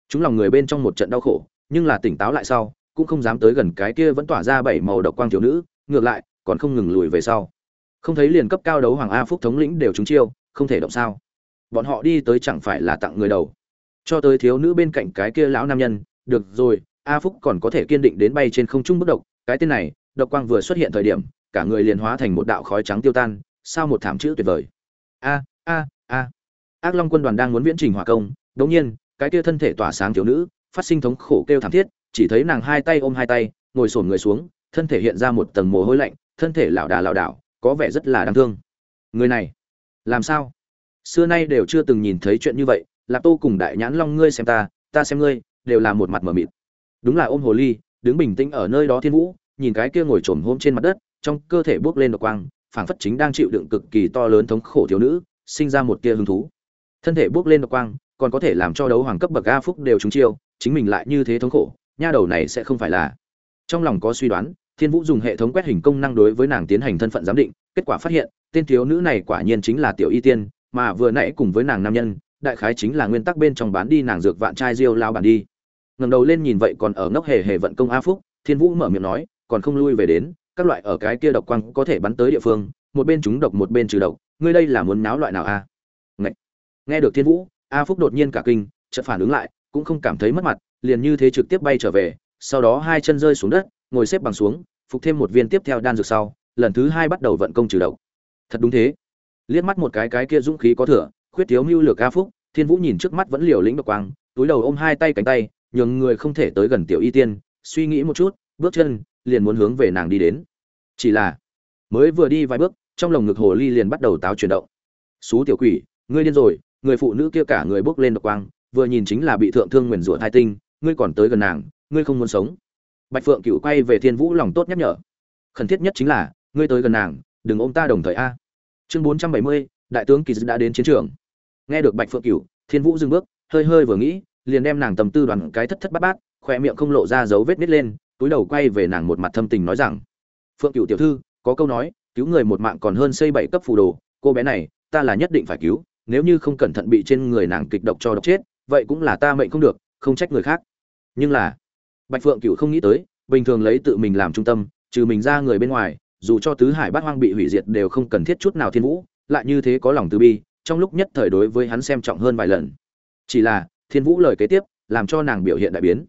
Chúng lòng người bên trong một trận đau khổ, nhưng là tỉnh táo lại sau, cũng không dám tới gần cái kia vẫn tỏa ra bảy màu độc quang thiếu nữ, ngược lại, còn không ngừng lùi về sau. Không thấy liền cấp cao đấu hoàng a phúc thống lĩnh đều chúng chiêu, không thể động sao. Bọn họ đi tới chẳng phải là tặng người đầu. Cho tới thiếu nữ bên cạnh cái kia lão nam nhân, được rồi, a phúc còn có thể kiên định đến bay trên không trung bất độc, cái tên này, độc quang vừa xuất hiện thời điểm, cả người liền hóa thành một đạo khói trắng tiêu tan sao một thảm chữ tuyệt vời. A a a. Ác long quân đoàn đang muốn viễn trình hỏa công đống nhiên, cái kia thân thể tỏa sáng thiếu nữ, phát sinh thống khổ kêu thảm thiết, chỉ thấy nàng hai tay ôm hai tay, ngồi sổn người xuống, thân thể hiện ra một tầng mồ hôi lạnh, thân thể lảo đà lảo đảo, có vẻ rất là đáng thương. Người này, làm sao? Xưa nay đều chưa từng nhìn thấy chuyện như vậy lạp tô cùng đại nhãn long ngươi xem ta ta xem ngươi, đều là một mặt mờ mịt. Đúng là ôm hồ ly, đứng bình tĩnh ở nơi đó thiên vũ, nhìn cái kia ngồi trồm hôm trên mặt đất, trong cơ thể bước lên độc quang phảng phất chính đang chịu đựng cực kỳ to lớn thống khổ thiếu nữ, sinh ra một tia hứng thú. Thân thể bước lên độc quang, còn có thể làm cho đấu hoàng cấp bậc a phúc đều trúng chiêu, chính mình lại như thế thống khổ, nha đầu này sẽ không phải là. Trong lòng có suy đoán, thiên vũ dùng hệ thống quét hình công năng đối với nàng tiến hành thân phận giám định, kết quả phát hiện, tên thiếu nữ này quả nhiên chính là tiểu y tiên, mà vừa nãy cùng với nàng nam nhân, đại khái chính là nguyên tắc bên trong bán đi nàng dược vạn trai diêu lao bản đi. Ngẩng đầu lên nhìn vậy còn ở ngốc hề hề vận công a phúc, thiên vũ mở miệng nói, còn không lui về đến các loại ở cái kia độc quang có thể bắn tới địa phương, một bên chúng độc một bên trừ độc, ngươi đây là muốn náo loại nào a Ngậy. nghe được thiên vũ, a phúc đột nhiên cả kinh, chợt phản ứng lại, cũng không cảm thấy mất mặt, liền như thế trực tiếp bay trở về, sau đó hai chân rơi xuống đất, ngồi xếp bằng xuống, phục thêm một viên tiếp theo đan dược sau, lần thứ hai bắt đầu vận công trừ độc. Thật đúng thế. Liếc mắt một cái cái kia dũng khí có thừa, khuyết thiếu mưu lược a phúc, thiên vũ nhìn trước mắt vẫn liều lĩnh độc quang, túi đầu ôm hai tay cánh tay, nhường người không thể tới gần tiểu y tiên, suy nghĩ một chút bước chân, liền muốn hướng về nàng đi đến. Chỉ là, mới vừa đi vài bước, trong lồng ngực hồ ly liền bắt đầu táo chuyển động. Xú tiểu quỷ, ngươi điên rồi, người phụ nữ kia cả người bước lên độc quang, vừa nhìn chính là bị thượng thương nguyền rủa thai tinh, ngươi còn tới gần nàng, ngươi không muốn sống. Bạch phượng cựu quay về thiên vũ lòng tốt nhắc nhở. Khẩn thiết nhất chính là, ngươi tới gần nàng, đừng ôm ta đồng thời a. Chương bốn trăm bảy mươi, đại tướng kỳ dư đã đến chiến trường. Nghe được bạch phượng cựu thiên vũ dừng bước, hơi hơi vừa nghĩ, liền đem nàng tầm tư đoàn cái thất thất bát bát khoe miệng không lộ ra dấu vết nít lên túi đầu quay về nàng một mặt thâm tình nói rằng, phượng cựu tiểu thư, có câu nói, cứu người một mạng còn hơn xây bảy cấp phù đồ, cô bé này, ta là nhất định phải cứu, nếu như không cẩn thận bị trên người nàng kịch độc cho độc chết, vậy cũng là ta mệnh không được, không trách người khác. Nhưng là, bạch phượng cựu không nghĩ tới, bình thường lấy tự mình làm trung tâm, trừ mình ra người bên ngoài, dù cho tứ hải bát hoang bị hủy diệt đều không cần thiết chút nào thiên vũ, lại như thế có lòng từ bi, trong lúc nhất thời đối với hắn xem trọng hơn vài lần. Chỉ là, thiên vũ lời kế tiếp, làm cho nàng biểu hiện đại biến.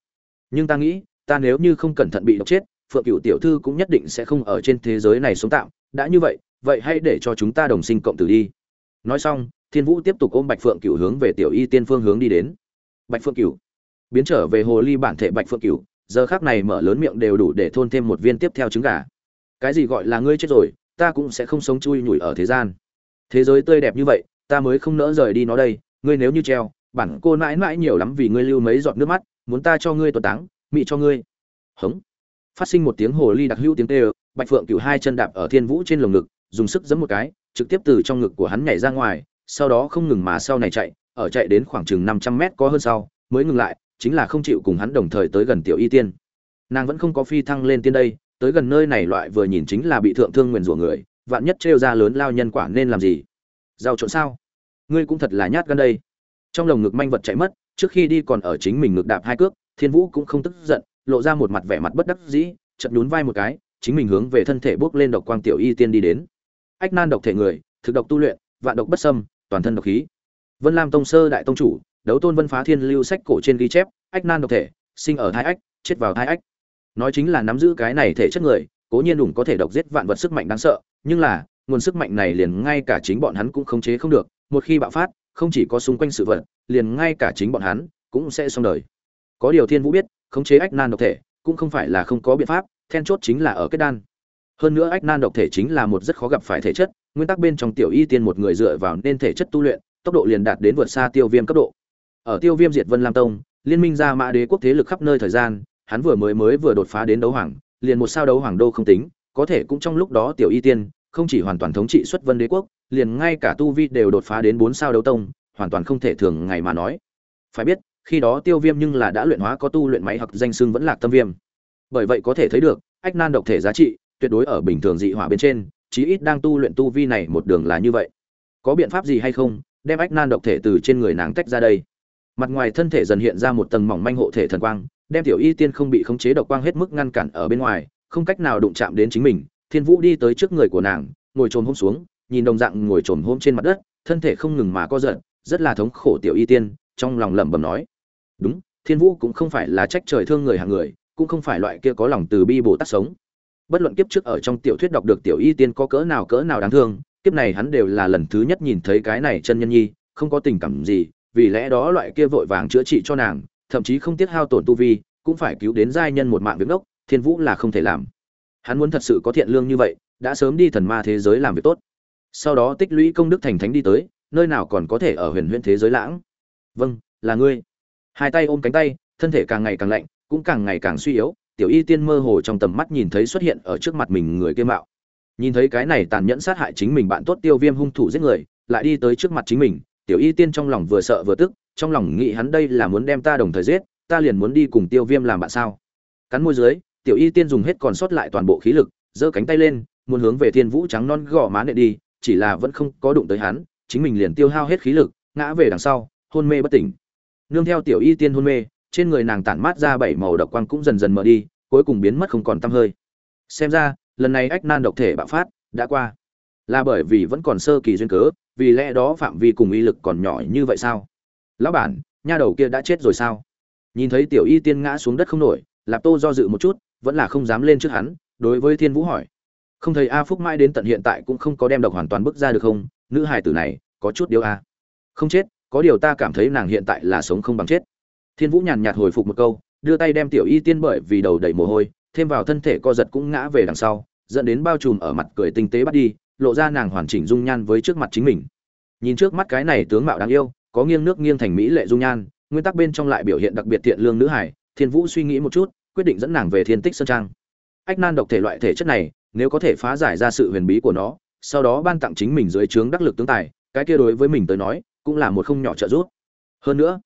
Nhưng ta nghĩ ta nếu như không cẩn thận bị độc chết, phượng cựu tiểu thư cũng nhất định sẽ không ở trên thế giới này sống tạm. Đã như vậy vậy hãy để cho chúng ta đồng sinh cộng tử đi. Nói xong, thiên vũ tiếp tục ôm bạch phượng cựu hướng về tiểu y tiên phương hướng đi đến. Bạch phượng cựu biến trở về hồ ly bản thể bạch phượng cựu giờ khác này mở lớn miệng đều đủ để thôn thêm một viên tiếp theo trứng gà. Cái gì gọi là ngươi chết rồi, ta cũng sẽ không sống chui nhủi ở thế gian. Thế giới tươi đẹp như vậy, ta mới không nỡ rời đi nó đây. Ngươi nếu như treo, bản cô mãi mãi nhiều lắm vì ngươi lưu mấy giọt nước mắt, muốn ta cho ngươi tuần táng mị cho ngươi. Hống. Phát sinh một tiếng hồ ly đặc hữu tiếng tê bạch phượng cựu hai chân đạp ở thiên vũ trên lồng ngực, dùng sức giấm một cái, trực tiếp từ trong ngực của hắn nhảy ra ngoài, sau đó không ngừng mà sau này chạy, ở chạy đến khoảng chừng năm trăm mét có hơn sau, mới ngừng lại, chính là không chịu cùng hắn đồng thời tới gần tiểu y tiên. Nàng vẫn không có phi thăng lên tiên đây, tới gần nơi này loại vừa nhìn chính là bị thượng thương nguyền rủa người, vạn nhất trêu ra lớn lao nhân quả nên làm gì? Giao trộn sao? Ngươi cũng thật là nhát gan đây. Trong lồng ngực manh vật chạy mất, trước khi đi còn ở chính mình ngực đạp hai cước thiên vũ cũng không tức giận, lộ ra một mặt vẻ mặt bất đắc dĩ chậm nhún vai một cái, chính mình hướng về thân thể bước lên độc quang tiểu y tiên đi đến. Ách nan độc thể người, thực độc tu luyện, vạn độc bất xâm, toàn thân độc khí. Vân lam tông sơ đại tông chủ, đấu tôn vân phá thiên lưu sách cổ trên ghi chép, ách nan độc thể, sinh ở thai ách, chết vào thai ách. Nói chính là nắm giữ cái này thể chất người, cố nhiên đủng có thể độc giết vạn vật sức mạnh đáng sợ, nhưng là, nguồn sức mạnh này liền ngay cả chính bọn hắn cũng khống chế không được, một khi bạo phát, không chỉ có xung quanh sự vật, liền ngay cả chính bọn hắn cũng sẽ xong đời có điều thiên vũ biết, khống chế ách nan độc thể cũng không phải là không có biện pháp, then chốt chính là ở kết đan. Hơn nữa ách nan độc thể chính là một rất khó gặp phải thể chất, nguyên tắc bên trong tiểu y tiên một người dựa vào nên thể chất tu luyện, tốc độ liền đạt đến vượt xa tiêu viêm cấp độ. Ở tiêu viêm diệt vân lam tông, liên minh ra mã đế quốc thế lực khắp nơi thời gian, hắn vừa mới mới vừa đột phá đến đấu hoàng, liền một sao đấu hoàng đô không tính, có thể cũng trong lúc đó tiểu y tiên không chỉ hoàn toàn thống trị xuất vân đế quốc, liền ngay cả tu vi đều đột phá đến bốn sao đấu tông, hoàn toàn không thể thường ngày mà nói. Phải biết khi đó tiêu viêm nhưng là đã luyện hóa có tu luyện máy hoặc danh xưng vẫn lạc tâm viêm. Bởi vậy có thể thấy được, ách nan độc thể giá trị, tuyệt đối ở bình thường dị hỏa bên trên, chí ít đang tu luyện tu vi này một đường là như vậy. Có biện pháp gì hay không, đem ách nan độc thể từ trên người nàng tách ra đây? Mặt ngoài thân thể dần hiện ra một tầng mỏng manh hộ thể thần quang, đem tiểu y tiên không bị khống chế độc quang hết mức ngăn cản ở bên ngoài, không cách nào đụng chạm đến chính mình. Thiên vũ đi tới trước người của nàng, ngồi trồm hôm xuống, nhìn đồng dạng ngồi trồm hôm trên mặt đất, thân thể không ngừng mà co giật, rất là thống khổ tiểu y tiên trong lòng lẩm bẩm nói. Đúng, thiên vũ cũng không phải là trách trời thương người hàng người, cũng không phải loại kia có lòng từ bi bồ tát sống. Bất luận kiếp trước ở trong tiểu thuyết đọc được tiểu y tiên có cỡ nào cỡ nào đáng thương, kiếp này hắn đều là lần thứ nhất nhìn thấy cái này chân nhân nhi, không có tình cảm gì, vì lẽ đó loại kia vội vàng chữa trị cho nàng, thậm chí không tiếc hao tổn tu vi, cũng phải cứu đến giai nhân một mạng việc đốc thiên vũ là không thể làm. Hắn muốn thật sự có thiện lương như vậy, đã sớm đi thần ma thế giới làm việc tốt. Sau đó tích lũy công đức thành thánh đi tới, nơi nào còn có thể ở huyền huyễn thế giới lãng vâng là ngươi. Hai tay ôm cánh tay, thân thể càng ngày càng lạnh, cũng càng ngày càng suy yếu, tiểu y tiên mơ hồ trong tầm mắt nhìn thấy xuất hiện ở trước mặt mình người kia mạo nhìn thấy cái này tàn nhẫn sát hại chính mình bạn tốt tiêu viêm hung thủ giết người, lại đi tới trước mặt chính mình, tiểu y tiên trong lòng vừa sợ vừa tức, trong lòng nghĩ hắn đây là muốn đem ta đồng thời giết, ta liền muốn đi cùng tiêu viêm làm bạn sao? Cắn môi dưới, tiểu y tiên dùng hết còn sót lại toàn bộ khí lực, giơ cánh tay lên, muốn hướng về thiên vũ trắng non gò má nệ đi, chỉ là vẫn không có đụng tới hắn, chính mình liền tiêu hao hết khí lực, ngã về đằng sau hôn mê bất tỉnh. Nương theo tiểu y tiên hôn mê, trên người nàng tản mát ra bảy màu độc quang cũng dần dần mở đi, cuối cùng biến mất không còn tăm hơi. Xem ra, lần này ách nan độc thể bạo phát đã qua. Là bởi vì vẫn còn sơ kỳ duyên cớ, vì lẽ đó phạm vi cùng uy lực còn nhỏ như vậy sao? Lão bản, nha đầu kia đã chết rồi sao? Nhìn thấy tiểu y tiên ngã xuống đất không nổi, lạp tô do dự một chút, vẫn là không dám lên trước hắn, đối với thiên vũ hỏi. Không thấy a phúc mãi đến tận hiện tại cũng không có đem độc hoàn toàn bước ra được không? Nữ hài tử này, có chút điều a. Không chết có điều ta cảm thấy nàng hiện tại là sống không bằng chết. Thiên vũ nhàn nhạt hồi phục một câu, đưa tay đem tiểu y tiên bởi vì đầu đầy mồ hôi, thêm vào thân thể co giật cũng ngã về đằng sau, dẫn đến bao trùm ở mặt cười tinh tế bắt đi, lộ ra nàng hoàn chỉnh dung nhan với trước mặt chính mình. Nhìn trước mắt cái này tướng mạo đáng yêu, có nghiêng nước nghiêng thành mỹ lệ dung nhan, nguyên tắc bên trong lại biểu hiện đặc biệt thiện lương nữ hải thiên vũ suy nghĩ một chút, quyết định dẫn nàng về thiên tích sơn trang. Ách nan độc thể loại thể chất này, nếu có thể phá giải ra sự huyền bí của nó, sau đó ban tặng chính mình dưới trướng đắc lực tướng tài, cái kia đối với mình tới nói cũng là một không nhỏ trợ giúp. Hơn nữa,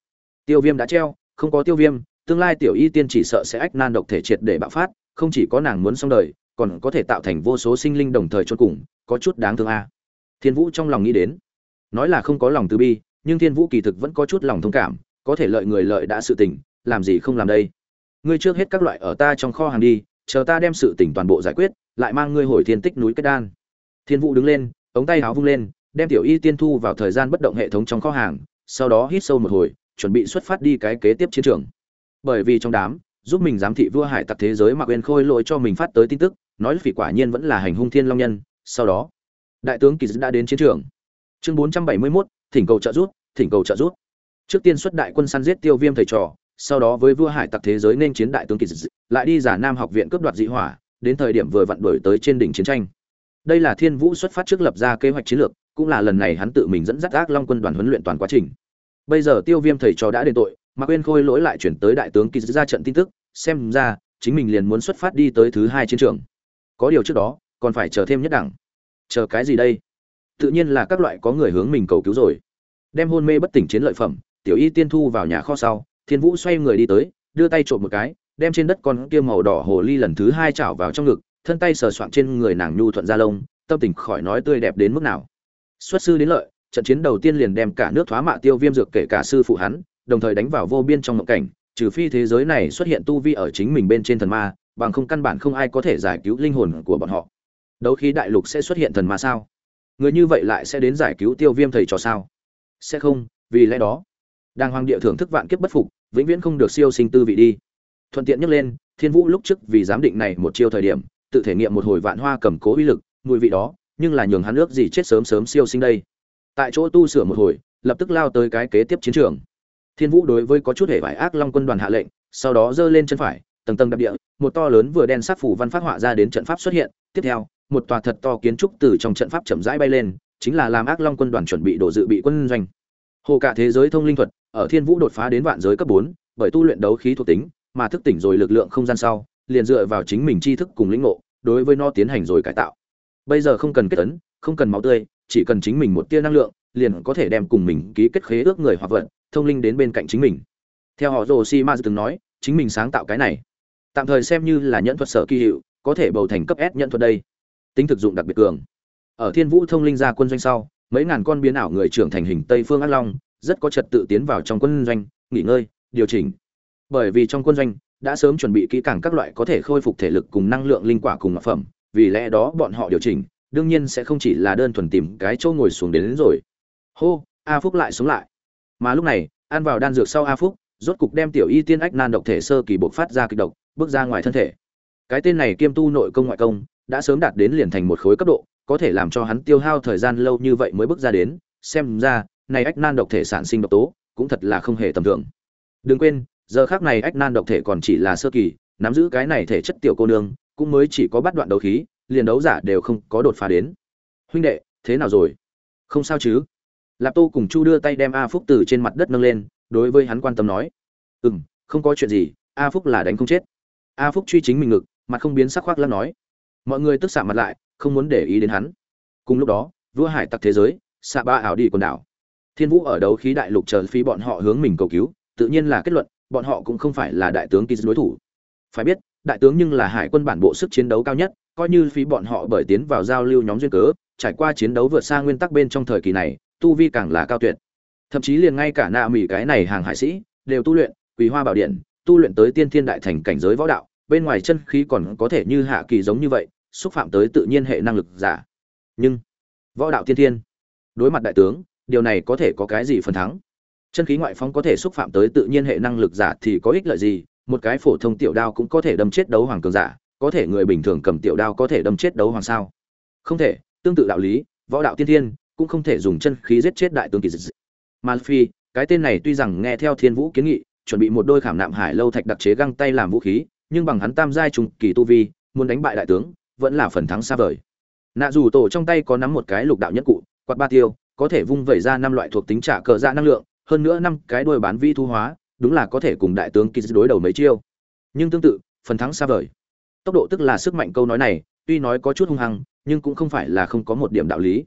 tiêu viêm đã treo, không có tiêu viêm, tương lai tiểu y tiên chỉ sợ sẽ ách nan độc thể triệt để bạo phát, không chỉ có nàng muốn xong đời, còn có thể tạo thành vô số sinh linh đồng thời chôn cùng, có chút đáng thương a. Thiên vũ trong lòng nghĩ đến, nói là không có lòng từ bi, nhưng thiên vũ kỳ thực vẫn có chút lòng thông cảm, có thể lợi người lợi đã sự tình, làm gì không làm đây? Ngươi trước hết các loại ở ta trong kho hàng đi, chờ ta đem sự tình toàn bộ giải quyết, lại mang ngươi hồi thiên tích núi kết đan. Thiên vũ đứng lên, ống tay áo vung lên đem tiểu y tiên thu vào thời gian bất động hệ thống trong kho hàng sau đó hít sâu một hồi chuẩn bị xuất phát đi cái kế tiếp chiến trường. Bởi vì trong đám giúp mình giám thị vua hải tặc thế giới mặc quên khôi lỗi cho mình phát tới tin tức nói phỉ quả nhiên vẫn là hành hung thiên long nhân sau đó đại tướng kỳ đã đến chiến trường. Chương 471, thỉnh cầu trợ giúp thỉnh cầu trợ giúp. Trước tiên xuất đại quân săn giết tiêu viêm thầy trò sau đó với vua hải tặc thế giới nên chiến đại tướng kỳ lại đi giả nam học viện cướp đoạt dị hỏa đến thời điểm vừa vặn đổi tới trên đỉnh chiến tranh. Đây là thiên vũ xuất phát trước lập ra kế hoạch chiến lược cũng là lần này hắn tự mình dẫn dắt ác long quân đoàn huấn luyện toàn quá trình. Bây giờ tiêu viêm thầy trò đã đền tội, mà quên khôi lỗi lại chuyển tới đại tướng kỳ ra trận tin tức, xem ra chính mình liền muốn xuất phát đi tới thứ hai chiến trường. Có điều trước đó, còn phải chờ thêm nhất đẳng. Chờ cái gì đây? Tự nhiên là các loại có người hướng mình cầu cứu rồi. Đem hôn mê bất tỉnh chiến lợi phẩm, tiểu y tiên thu vào nhà kho sau, thiên vũ xoay người đi tới, đưa tay trộm một cái, đem trên đất con kia màu đỏ hồ ly lần thứ hai chảo vào trong ngực, thân tay sờ soạng trên người nàng nhu thuận ra lông, tâm tình khỏi nói tươi đẹp đến mức nào xuất sư đến lợi, trận chiến đầu tiên liền đem cả nước thoá mạ tiêu viêm dược kể cả sư phụ hắn, đồng thời đánh vào vô biên trong mộng cảnh, trừ phi thế giới này xuất hiện tu vi ở chính mình bên trên thần ma, bằng không căn bản không ai có thể giải cứu linh hồn của bọn họ. Đấu khí đại lục sẽ xuất hiện thần ma sao? Người như vậy lại sẽ đến giải cứu tiêu viêm thầy trò sao? Sẽ không, vì lẽ đó, đang hoàng địa thưởng thức vạn kiếp bất phục, vĩnh viễn không được siêu sinh tư vị đi. Thuận tiện nhắc lên, thiên vũ lúc trước vì giám định này một chiêu thời điểm, tự thể nghiệm một hồi vạn hoa cầm cố uy lực, mùi vị đó nhưng là nhường hắn ước gì chết sớm sớm siêu sinh đây. Tại chỗ tu sửa một hồi, lập tức lao tới cái kế tiếp chiến trường. Thiên vũ đối với có chút hệ vải ác long quân đoàn hạ lệnh, sau đó giơ lên chân phải, tầng tầng đập địa, một to lớn vừa đen sắc phủ văn phát họa ra đến trận pháp xuất hiện. Tiếp theo, một tòa thật to kiến trúc từ trong trận pháp chậm rãi bay lên, chính là làm ác long quân đoàn chuẩn bị đổ dự bị quân doanh. Hồ cả thế giới thông linh thuật, ở thiên vũ đột phá đến vạn giới cấp bốn, bởi tu luyện đấu khí thuộc tính, mà thức tỉnh rồi lực lượng không gian sau, liền dựa vào chính mình tri thức cùng lĩnh ngộ, đối với nó tiến hành rồi cải tạo bây giờ không cần kết tấn không cần máu tươi, chỉ cần chính mình một tia năng lượng, liền có thể đem cùng mình ký kết khế ước người hoặc vận thông linh đến bên cạnh chính mình. Theo họ rồ si ma từng nói, chính mình sáng tạo cái này. Tạm thời xem như là nhẫn thuật sở kỳ hiệu, có thể bầu thành cấp s nhẫn thuật đây. Tính thực dụng đặc biệt cường. Ở thiên vũ thông linh ra quân doanh sau, mấy ngàn con biến ảo người trưởng thành hình tây phương ác long, rất có trật tự tiến vào trong quân doanh, nghỉ ngơi, điều chỉnh. Bởi vì trong quân doanh, đã sớm chuẩn bị kỹ càng các loại có thể khôi phục thể lực cùng năng lượng linh quả cùng ngọc phẩm vì lẽ đó bọn họ điều chỉnh đương nhiên sẽ không chỉ là đơn thuần tìm cái chỗ ngồi xuống đến, đến rồi. Hô a phúc lại xuống lại. Mà lúc này ăn vào đan dược sau a phúc rốt cục đem tiểu y tiên ách nan độc thể sơ kỳ bộc phát ra kịch độc bước ra ngoài thân thể. Cái tên này kiêm tu nội công ngoại công đã sớm đạt đến liền thành một khối cấp độ có thể làm cho hắn tiêu hao thời gian lâu như vậy mới bước ra đến. Xem ra này ách nan độc thể sản sinh độc tố cũng thật là không hề tầm thường. Đừng quên giờ khác này ách nan độc thể còn chỉ là sơ kỳ nắm giữ cái này thể chất tiểu cô nương cũng mới chỉ có bắt đoạn đấu khí, liền đấu giả đều không có đột phá đến. Huynh đệ, thế nào rồi? Không sao chứ? Lạp tô cùng chu đưa tay đem a phúc từ trên mặt đất nâng lên, đối với hắn quan tâm nói. Ừ m không có chuyện gì, a phúc là đánh không chết. A phúc truy chính mình ngực, mặt không biến sắc khoác lắm nói. Mọi người tức xạ mặt lại, không muốn để ý đến hắn. Cùng lúc đó, vua hải tặc thế giới, xạ ba ảo đi quần đảo. Thiên vũ ở đấu khí đại lục chờ phi bọn họ hướng mình cầu cứu, tự nhiên là kết luận, bọn họ cũng không phải là đại tướng kỳ đối thủ. Phải biết đại tướng nhưng là hải quân bản bộ sức chiến đấu cao nhất, coi như phí bọn họ bởi tiến vào giao lưu nhóm duyên cớ, trải qua chiến đấu vượt xa nguyên tắc bên trong thời kỳ này, tu vi càng là cao tuyệt. Thậm chí liền ngay cả nạ mỹ cái này hàng hải sĩ, đều tu luyện quý hoa bảo điện, tu luyện tới tiên thiên đại thành cảnh giới võ đạo, bên ngoài chân khí còn có thể như hạ kỳ giống như vậy, xúc phạm tới tự nhiên hệ năng lực giả. Nhưng, võ đạo tiên thiên, đối mặt đại tướng, điều này có thể có cái gì phần thắng? Chân khí ngoại phóng có thể xúc phạm tới tự nhiên hệ năng lực giả thì có ích lợi gì? Một cái phổ thông tiểu đao cũng có thể đâm chết đấu hoàng cường giả, có thể người bình thường cầm tiểu đao có thể đâm chết đấu hoàng sao? Không thể, tương tự đạo lý, võ đạo tiên thiên cũng không thể dùng chân khí giết chết đại tướng kỳ dị. Malphi cái tên này tuy rằng nghe theo thiên vũ kiến nghị, chuẩn bị một đôi khảm nạm hải lâu thạch đặc chế găng tay làm vũ khí, nhưng bằng hắn tam giai trùng kỳ tu vi, muốn đánh bại đại tướng, vẫn là phần thắng xa vời. Nạ dù tổ trong tay có nắm một cái lục đạo nhất cụ, quạt ba tiêu, có thể vung vẩy ra năm loại thuộc tính trả cờ dạ năng lượng, hơn nữa năm cái đuôi bán vi thu hóa đúng là có thể cùng đại tướng kỳ đối đầu mấy chiêu. Nhưng tương tự, phần thắng xa vời. Tốc độ tức là sức mạnh câu nói này, tuy nói có chút hung hăng, nhưng cũng không phải là không có một điểm đạo lý.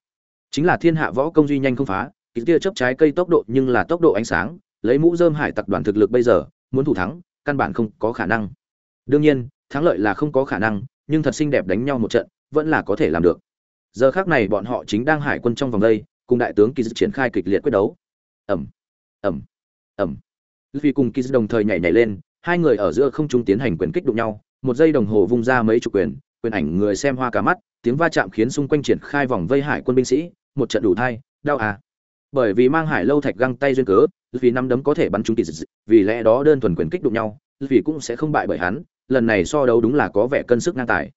Chính là thiên hạ võ công duy nhanh không phá kỳ tia chấp trái cây tốc độ nhưng là tốc độ ánh sáng, lấy mũ dơm hải tặc đoàn thực lực bây giờ, muốn thủ thắng, căn bản không có khả năng. Đương nhiên, thắng lợi là không có khả năng, nhưng thật xinh đẹp đánh nhau một trận, vẫn là có thể làm được. Giờ khác này bọn họ chính đang hải quân trong vòng đây, cùng đại tướng kỳ dự triển khai kịch liệt quyết đấu. Ẩm ẩm ẩm vì cùng kiz đồng thời nhảy nhảy lên, hai người ở giữa không trung tiến hành quyền kích đụng nhau, một giây đồng hồ vung ra mấy chục quyền quyền ảnh người xem hoa cả mắt, tiếng va chạm khiến xung quanh triển khai vòng vây hải quân binh sĩ, một trận đủ thai, đau à. Bởi vì mang hải lâu thạch găng tay duyên cớ, vì năm đấm có thể bắn trúng kỳ dị vì lẽ đó đơn thuần quyền kích đụng nhau, vì cũng sẽ không bại bởi hắn, lần này so đấu đúng là có vẻ cân sức ngang tài.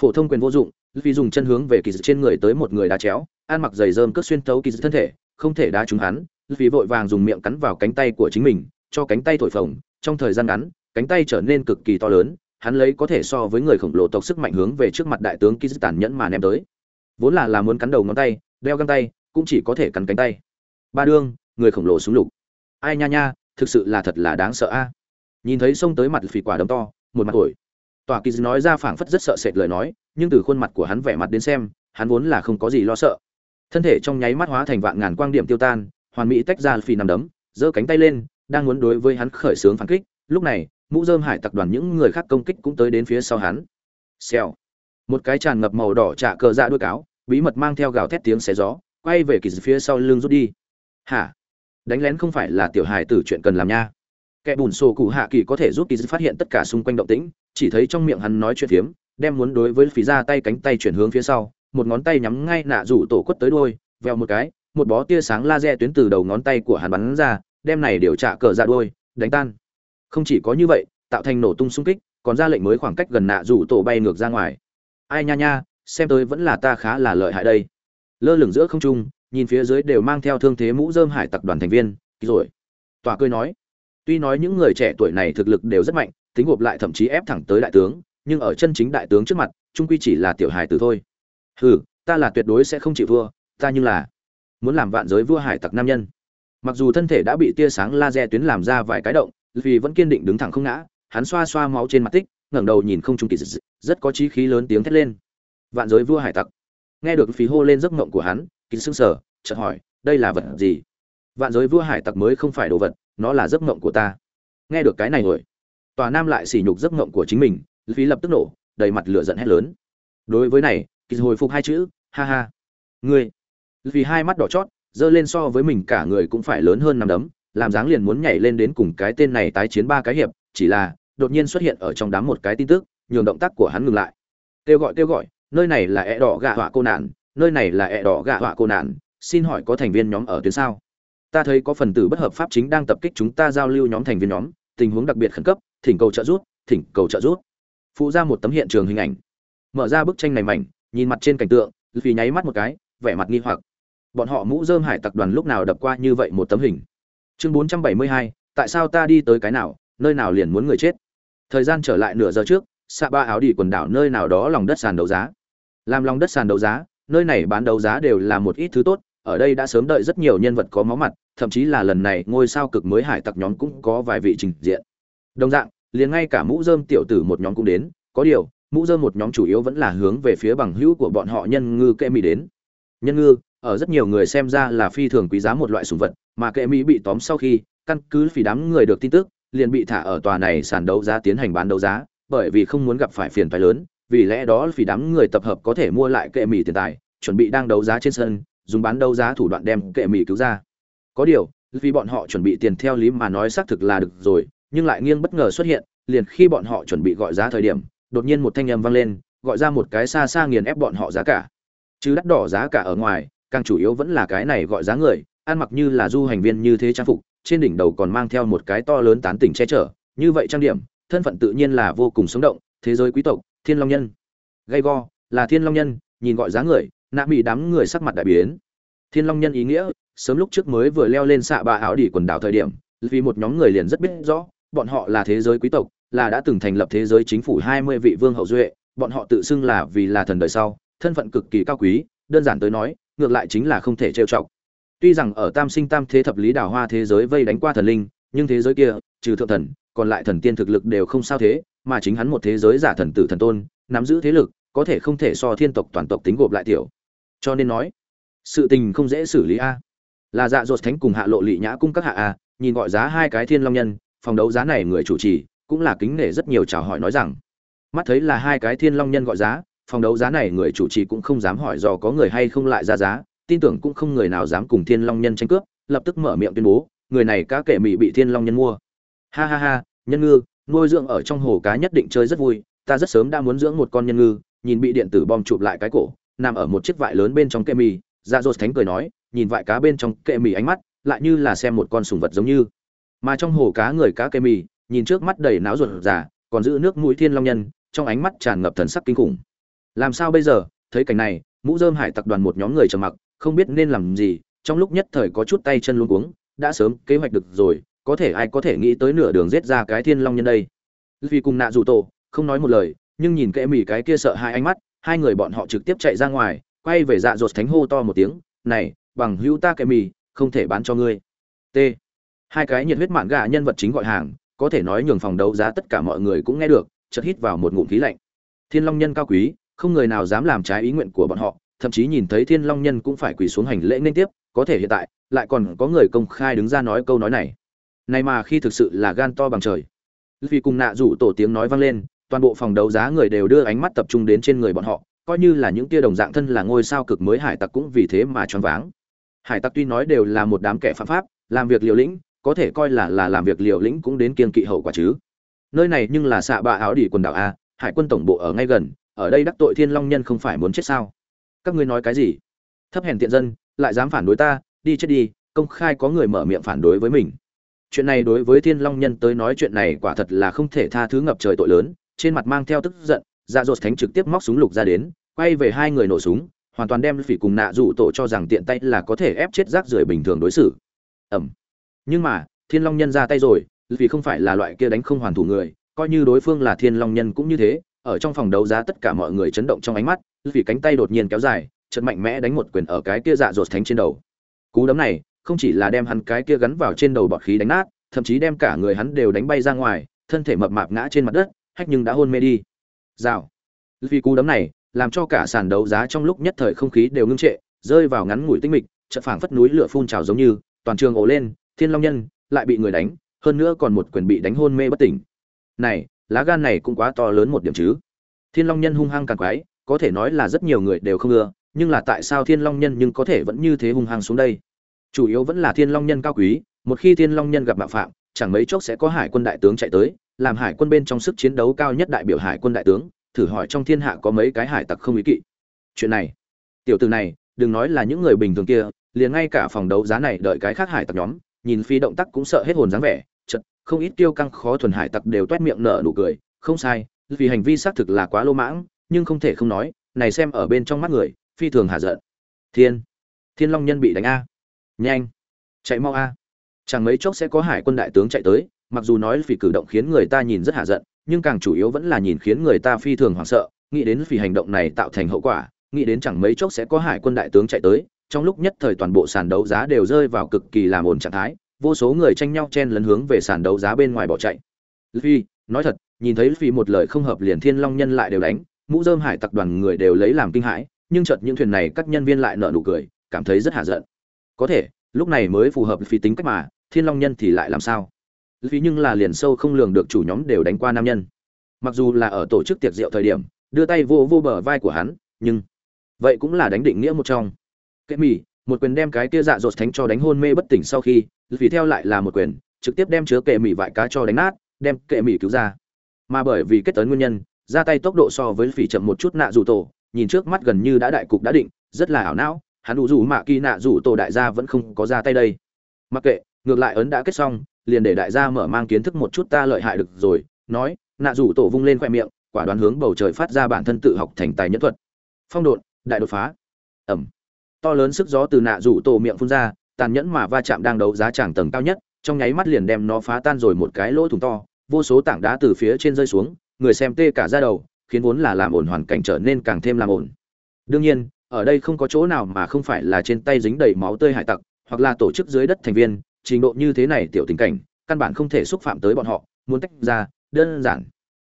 Phổ thông quyền vô dụng, vì dùng chân hướng về kỳ dị trên người tới một người đá chéo, ăn mặc giày rơm cất xuyên tấu kỳ dị thân thể, không thể đá trúng hắn, vì vội vàng dùng miệng cắn vào cánh tay của chính mình cho cánh tay thổi phồng, trong thời gian ngắn, cánh tay trở nên cực kỳ to lớn, hắn lấy có thể so với người khổng lồ tộc sức mạnh hướng về trước mặt đại tướng kỳ tàn nhẫn mà ném tới. Vốn là là muốn cắn đầu ngón tay, đeo găng tay, cũng chỉ có thể cắn cánh tay. Ba đương, người khổng lồ súng lục. Ai nha nha, thực sự là thật là đáng sợ a. Nhìn thấy xông tới mặt phì quả đấm to, một mặt ổi. Tòa kỳ nói ra phảng phất rất sợ sệt lời nói, nhưng từ khuôn mặt của hắn vẻ mặt đến xem, hắn vốn là không có gì lo sợ. Thân thể trong nháy mắt hóa thành vạn ngàn quang điểm tiêu tan, hoàn mỹ tách ra phì nằm đấm, giơ cánh tay lên đang muốn đối với hắn khởi xướng phản kích, lúc này, mũ dơm hải tặc đoàn những người khác công kích cũng tới đến phía sau hắn. Xèo. Một cái tràn ngập màu đỏ trả cờ ra đuôi cáo, bí mật mang theo gào thét tiếng xé gió, quay về kỳ phía sau lưng rút đi. Hả? Đánh lén không phải là tiểu hài tử chuyện cần làm nha. Kẻ bùn sổ cụ hạ kỳ có thể giúp kỳ phát hiện tất cả xung quanh động tĩnh, chỉ thấy trong miệng hắn nói chuyện phiếm đem muốn đối với phí ra tay cánh tay chuyển hướng phía sau, một ngón tay nhắm ngay nạ rủ tổ quất tới đôi veo một cái, một bó tia sáng laser tuyến từ đầu ngón tay của hắn bắn ra đem này điều trả cờ ra đôi đánh tan. Không chỉ có như vậy tạo thành nổ tung xung kích còn ra lệnh mới khoảng cách gần nạ rủ tổ bay ngược ra ngoài. Ai nha nha xem tới vẫn là ta khá là lợi hại đây. Lơ lửng giữa không trung nhìn phía dưới đều mang theo thương thế mũ dơm hải tặc đoàn thành viên rồi. Tòa cười nói tuy nói những người trẻ tuổi này thực lực đều rất mạnh tính gộp lại thậm chí ép thẳng tới đại tướng nhưng ở chân chính đại tướng trước mặt trung quy chỉ là tiểu hài tử thôi. Hừ ta là tuyệt đối sẽ không chịu vua, ta nhưng là muốn làm vạn giới vua hải tặc nam nhân mặc dù thân thể đã bị tia sáng laser tuyến làm ra vài cái động, vì vẫn kiên định đứng thẳng không ngã, hắn xoa xoa máu trên mặt tích, ngẩng đầu nhìn không trung kỳ rất có chí khí lớn tiếng thét lên. Vạn giới vua hải tặc. Nghe được phí hô lên giấc mộng của hắn, kỳ sững sờ, chợt hỏi, đây là vật gì? Vạn giới vua hải tặc mới không phải đồ vật, nó là giấc mộng của ta. Nghe được cái này rồi, tòa nam lại sỉ nhục giấc mộng của chính mình, phí lập tức nổ, đầy mặt lửa giận hét lớn. Đối với này, kỳ hồi phục hai chữ, ha ha. Ngươi. Vì hai mắt đỏ chót dơ lên so với mình cả người cũng phải lớn hơn năm đấm, làm dáng liền muốn nhảy lên đến cùng cái tên này tái chiến ba cái hiệp, chỉ là, đột nhiên xuất hiện ở trong đám một cái tin tức, nhường động tác của hắn ngừng lại. Kêu gọi kêu gọi, nơi này là e đỏ gạ họa cô nạn, nơi này là e đỏ gạ họa cô nạn, xin hỏi có thành viên nhóm ở tuyến sao? Ta thấy có phần tử bất hợp pháp chính đang tập kích chúng ta giao lưu nhóm thành viên nhóm, tình huống đặc biệt khẩn cấp, thỉnh cầu trợ giúp, thỉnh cầu trợ giúp. Phụ ra một tấm hiện trường hình ảnh. Mở ra bức tranh này mảnh, nhìn mặt trên cảnh tượng Luffy nháy mắt một cái, vẻ mặt nghi hoặc bọn họ mũ dơm hải tặc đoàn lúc nào đập qua như vậy một tấm hình. Chương bốn trăm bảy mươi hai, tại sao ta đi tới cái nào, nơi nào liền muốn người chết? Thời gian trở lại nửa giờ trước, xạ ba áo đi quần đảo nơi nào đó lòng đất sàn đấu giá. Làm lòng đất sàn đấu giá, nơi này bán đấu giá đều là một ít thứ tốt, ở đây đã sớm đợi rất nhiều nhân vật có máu mặt, thậm chí là lần này ngôi sao cực mới hải tặc nhóm cũng có vài vị trình diện. Đồng dạng, liền ngay cả mũ dơm tiểu tử một nhóm cũng đến, có điều, mũ dơm một nhóm chủ yếu vẫn là hướng về phía bằng hữu của bọn họ nhân ngư kệ mỹ đến. Nhân ngư ở rất nhiều người xem ra là phi thường quý giá một loại sùng vật, mà kệ mỹ bị tóm sau khi, căn cứ phỉ đám người được tin tức, liền bị thả ở tòa này sàn đấu giá tiến hành bán đấu giá, bởi vì không muốn gặp phải phiền phái lớn, vì lẽ đó phỉ đám người tập hợp có thể mua lại kệ mỹ tiền tài, chuẩn bị đang đấu giá trên sân, dùng bán đấu giá thủ đoạn đem kệ mỹ cứu ra. Có điều, vì bọn họ chuẩn bị tiền theo lý mà nói xác thực là được rồi, nhưng lại nghiêng bất ngờ xuất hiện, liền khi bọn họ chuẩn bị gọi giá thời điểm, đột nhiên một thanh âm vang lên, gọi ra một cái xa xa nghiền ép bọn họ giá cả. Chứ đắt đỏ giá cả ở ngoài càng chủ yếu vẫn là cái này gọi giá người, ăn mặc như là du hành viên như thế trang phục, trên đỉnh đầu còn mang theo một cái to lớn tán tỉnh che chở, như vậy trang điểm, thân phận tự nhiên là vô cùng sống động, thế giới quý tộc, thiên long nhân. Gay go, là thiên long nhân, nhìn gọi giá người, nạ bị đám người sắc mặt đại biến. Thiên long nhân ý nghĩa, sớm lúc trước mới vừa leo lên xạ ba áo đỉ quần đảo thời điểm, vì một nhóm người liền rất biết rõ, bọn họ là thế giới quý tộc, là đã từng thành lập thế giới chính phủ hai mươi vị vương hậu duệ, bọn họ tự xưng là vì là thần đời sau, thân phận cực kỳ cao quý, đơn giản tới nói ngược lại chính là không thể trêu chọc. Tuy rằng ở tam sinh tam thế thập lý đào hoa thế giới vây đánh qua thần linh, nhưng thế giới kia, trừ thượng thần, còn lại thần tiên thực lực đều không sao thế, mà chính hắn một thế giới giả thần tử thần tôn, nắm giữ thế lực, có thể không thể so thiên tộc toàn tộc tính gộp lại tiểu. Cho nên nói, sự tình không dễ xử lý a. Là dạ dột thánh cùng hạ lộ lị nhã cung các hạ a, nhìn gọi giá hai cái thiên long nhân, phòng đấu giá này người chủ trì, cũng là kính nể rất nhiều chào hỏi nói rằng, mắt thấy là hai cái thiên long nhân gọi giá phòng đấu giá này người chủ trì cũng không dám hỏi dò có người hay không lại ra giá, tin tưởng cũng không người nào dám cùng thiên long nhân tranh cướp, lập tức mở miệng tuyên bố, người này cá kệ mỹ bị thiên long nhân mua. Ha ha ha, nhân ngư, nuôi dưỡng ở trong hồ cá nhất định chơi rất vui, ta rất sớm đã muốn dưỡng một con nhân ngư, nhìn bị điện tử bom chụp lại cái cổ, nằm ở một chiếc vại lớn bên trong kệ mì dạ dột thánh cười nói, nhìn vại cá bên trong kệ mì ánh mắt, lại như là xem một con sùng vật giống như. Mà trong hồ cá người cá kệ mì, nhìn trước mắt đầy náo ruột giả còn giữ nước mũi thiên long nhân, trong ánh mắt tràn ngập thần sắc kinh khủng làm sao bây giờ? Thấy cảnh này, mũ dơm hải tặc đoàn một nhóm người trầm mặc, không biết nên làm gì, trong lúc nhất thời có chút tay chân luôn cuống, đã sớm kế hoạch được rồi, có thể ai có thể nghĩ tới nửa đường giết ra cái thiên long nhân đây. Vì cùng nạ dù tổ, không nói một lời, nhưng nhìn kẽ mì cái kia sợ hai ánh mắt, hai người bọn họ trực tiếp chạy ra ngoài, quay về dạ dột thánh hô to một tiếng, này, bằng hữu ta kẽ mì không thể bán cho ngươi. T. Hai cái nhiệt huyết mạn gà nhân vật chính gọi hàng, có thể nói nhường phòng đấu giá tất cả mọi người cũng nghe được, chợt hít vào một ngụm khí lạnh. Thiên long nhân cao quý không người nào dám làm trái ý nguyện của bọn họ, thậm chí nhìn thấy thiên long nhân cũng phải quỳ xuống hành lễ nên tiếp, có thể hiện tại, lại còn có người công khai đứng ra nói câu nói này. Này mà khi thực sự là gan to bằng trời. Vì cùng nạ rủ tổ tiếng nói vang lên, toàn bộ phòng đấu giá người đều đưa ánh mắt tập trung đến trên người bọn họ, coi như là những tia đồng dạng thân là ngôi sao cực mới hải tặc cũng vì thế mà choáng váng. Hải tặc tuy nói đều là một đám kẻ phạm pháp, làm việc liều lĩnh, có thể coi là là làm việc liều lĩnh cũng đến kiên kỵ hậu quả chứ. Nơi này nhưng là xạ bạ áo đỉ quần đảo a, hải quân tổng bộ ở ngay gần ở đây đắc tội thiên long nhân không phải muốn chết sao? Các ngươi nói cái gì? Thấp hèn tiện dân, lại dám phản đối ta, đi chết đi, công khai có người mở miệng phản đối với mình. Chuyện này đối với thiên long nhân tới nói chuyện này quả thật là không thể tha thứ ngập trời tội lớn, trên mặt mang theo tức giận dạ dột thánh trực tiếp móc súng lục ra đến, quay về hai người nổ súng, hoàn toàn đem phỉ cùng nạ dụ tổ cho rằng tiện tay là có thể ép chết rác rưởi bình thường đối xử. Ẩm. Nhưng mà, thiên long nhân ra tay rồi vì không phải là loại kia đánh không hoàn thủ người, coi như đối phương là thiên long nhân cũng như thế ở trong phòng đấu giá tất cả mọi người chấn động trong ánh mắt vì cánh tay đột nhiên kéo dài chật mạnh mẽ đánh một quyền ở cái kia dạ dột thánh trên đầu. Cú đấm này, không chỉ là đem hắn cái kia gắn vào trên đầu bọt khí đánh nát, thậm chí đem cả người hắn đều đánh bay ra ngoài, thân thể mập mạp ngã trên mặt đất, hách nhưng đã hôn mê đi. Rào. Vì cú đấm này, làm cho cả sàn đấu giá trong lúc nhất thời không khí đều ngưng trệ, rơi vào ngắn ngủi tinh mịch, chợt phảng phất núi lửa phun trào giống như, toàn trường ồ lên, thiên long nhân lại bị người đánh, hơn nữa còn một quyền bị đánh hôn mê bất tỉnh. Này lá gan này cũng quá to lớn một điểm chứ. Thiên long nhân hung hăng càng quái, có thể nói là rất nhiều người đều không ưa, nhưng là tại sao thiên long nhân nhưng có thể vẫn như thế hung hăng xuống đây? Chủ yếu vẫn là thiên long nhân cao quý, một khi thiên long nhân gặp mạo phạm, chẳng mấy chốc sẽ có hải quân đại tướng chạy tới, làm hải quân bên trong sức chiến đấu cao nhất đại biểu hải quân đại tướng, thử hỏi trong thiên hạ có mấy cái hải tặc không ý kỵ. Chuyện này, tiểu từ này, đừng nói là những người bình thường kia, liền ngay cả phòng đấu giá này đợi cái khác hải tặc nhóm, nhìn phi động tác cũng sợ hết hồn dáng vẻ không ít tiêu căng khó thuần hải tặc đều toét miệng nở nụ cười. Không sai, vì hành vi xác thực là quá lô mãng, nhưng không thể không nói, này xem ở bên trong mắt người, phi thường hạ giận. Thiên thiên long nhân bị đánh a. Nhanh, chạy mau a. Chẳng mấy chốc sẽ có hải quân đại tướng chạy tới, mặc dù nói vì cử động khiến người ta nhìn rất hạ giận, nhưng càng chủ yếu vẫn là nhìn khiến người ta phi thường hoảng sợ, nghĩ đến vì hành động này tạo thành hậu quả, nghĩ đến chẳng mấy chốc sẽ có hải quân đại tướng chạy tới, trong lúc nhất thời toàn bộ sàn đấu giá đều rơi vào cực kỳ làm ổn trạng thái vô số người tranh nhau chen lấn hướng về sàn đấu giá bên ngoài bỏ chạy. Luffy, nói thật nhìn thấy Luffy một lời không hợp liền thiên long nhân lại đều đánh mũ dơm hải tặc đoàn người đều lấy làm kinh hãi nhưng chợt những thuyền này các nhân viên lại nợ nụ cười cảm thấy rất hạ giận. Có thể lúc này mới phù hợp phi tính cách mà thiên long nhân thì lại làm sao? Vì nhưng là liền sâu không lường được chủ nhóm đều đánh qua nam nhân. Mặc dù là ở tổ chức tiệc rượu thời điểm đưa tay vô vô bờ vai của hắn nhưng vậy cũng là đánh định nghĩa một trong. Kệ mì một quyền đem cái kia dạ dột thánh cho đánh hôn mê bất tỉnh sau khi vì theo lại là một quyền, trực tiếp đem chứa kệ mì vải cá cho đánh nát, đem kệ mì cứu ra. Mà bởi vì kết tấn nguyên nhân, ra tay tốc độ so với phỉ chậm một chút nạ dù tổ, nhìn trước mắt gần như đã đại cục đã định, rất là ảo não, hắn đủ dù mạ kỳ nạ dù tổ đại gia vẫn không có ra tay đây. Mặc kệ, ngược lại ấn đã kết xong, liền để đại gia mở mang kiến thức một chút ta lợi hại được rồi, nói, nạ dù tổ vung lên khoe miệng, quả đoán hướng bầu trời phát ra bản thân tự học thành tài nhân thuật. Phong độn, đại đột phá. Ẩm. To lớn sức gió từ nạ rủ tổ miệng phun ra tàn nhẫn mà va chạm đang đấu giá tràng tầng cao nhất, trong nháy mắt liền đem nó phá tan rồi một cái lỗ thủng to, vô số tảng đá từ phía trên rơi xuống, người xem tê cả ra đầu, khiến vốn là làm ổn hoàn cảnh trở nên càng thêm làm ổn. Đương nhiên, ở đây không có chỗ nào mà không phải là trên tay dính đầy máu tươi hải tặc, hoặc là tổ chức dưới đất thành viên, trình độ như thế này tiểu tình cảnh, căn bản không thể xúc phạm tới bọn họ, muốn tách ra, đơn giản.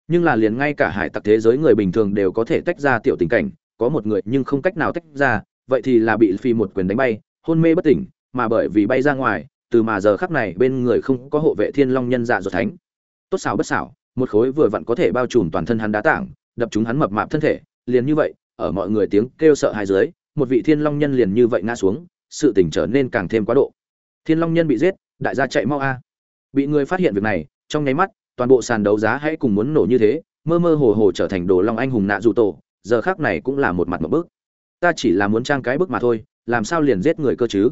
Nhưng là liền ngay cả hải tặc thế giới người bình thường đều có thể tách ra tiểu tình cảnh, có một người nhưng không cách nào tách ra, vậy thì là bị phi một quyền đánh bay, hôn mê bất tỉnh mà bởi vì bay ra ngoài, từ mà giờ khắc này bên người không có hộ vệ thiên long nhân dạ ruột thánh. Tốt xảo bất xảo, một khối vừa vặn có thể bao trùm toàn thân hắn đá tảng, đập chúng hắn mập mạp thân thể, liền như vậy, ở mọi người tiếng kêu sợ hai dưới, một vị thiên long nhân liền như vậy ngã xuống, sự tình trở nên càng thêm quá độ. Thiên long nhân bị giết, đại gia chạy mau a. Bị người phát hiện việc này, trong nháy mắt, toàn bộ sàn đấu giá hãy cùng muốn nổ như thế, mơ mơ hồ hồ trở thành đồ long anh hùng nạ dù tổ, giờ khác này cũng là một mặt một bước. Ta chỉ là muốn trang cái bức mà thôi, làm sao liền giết người cơ chứ?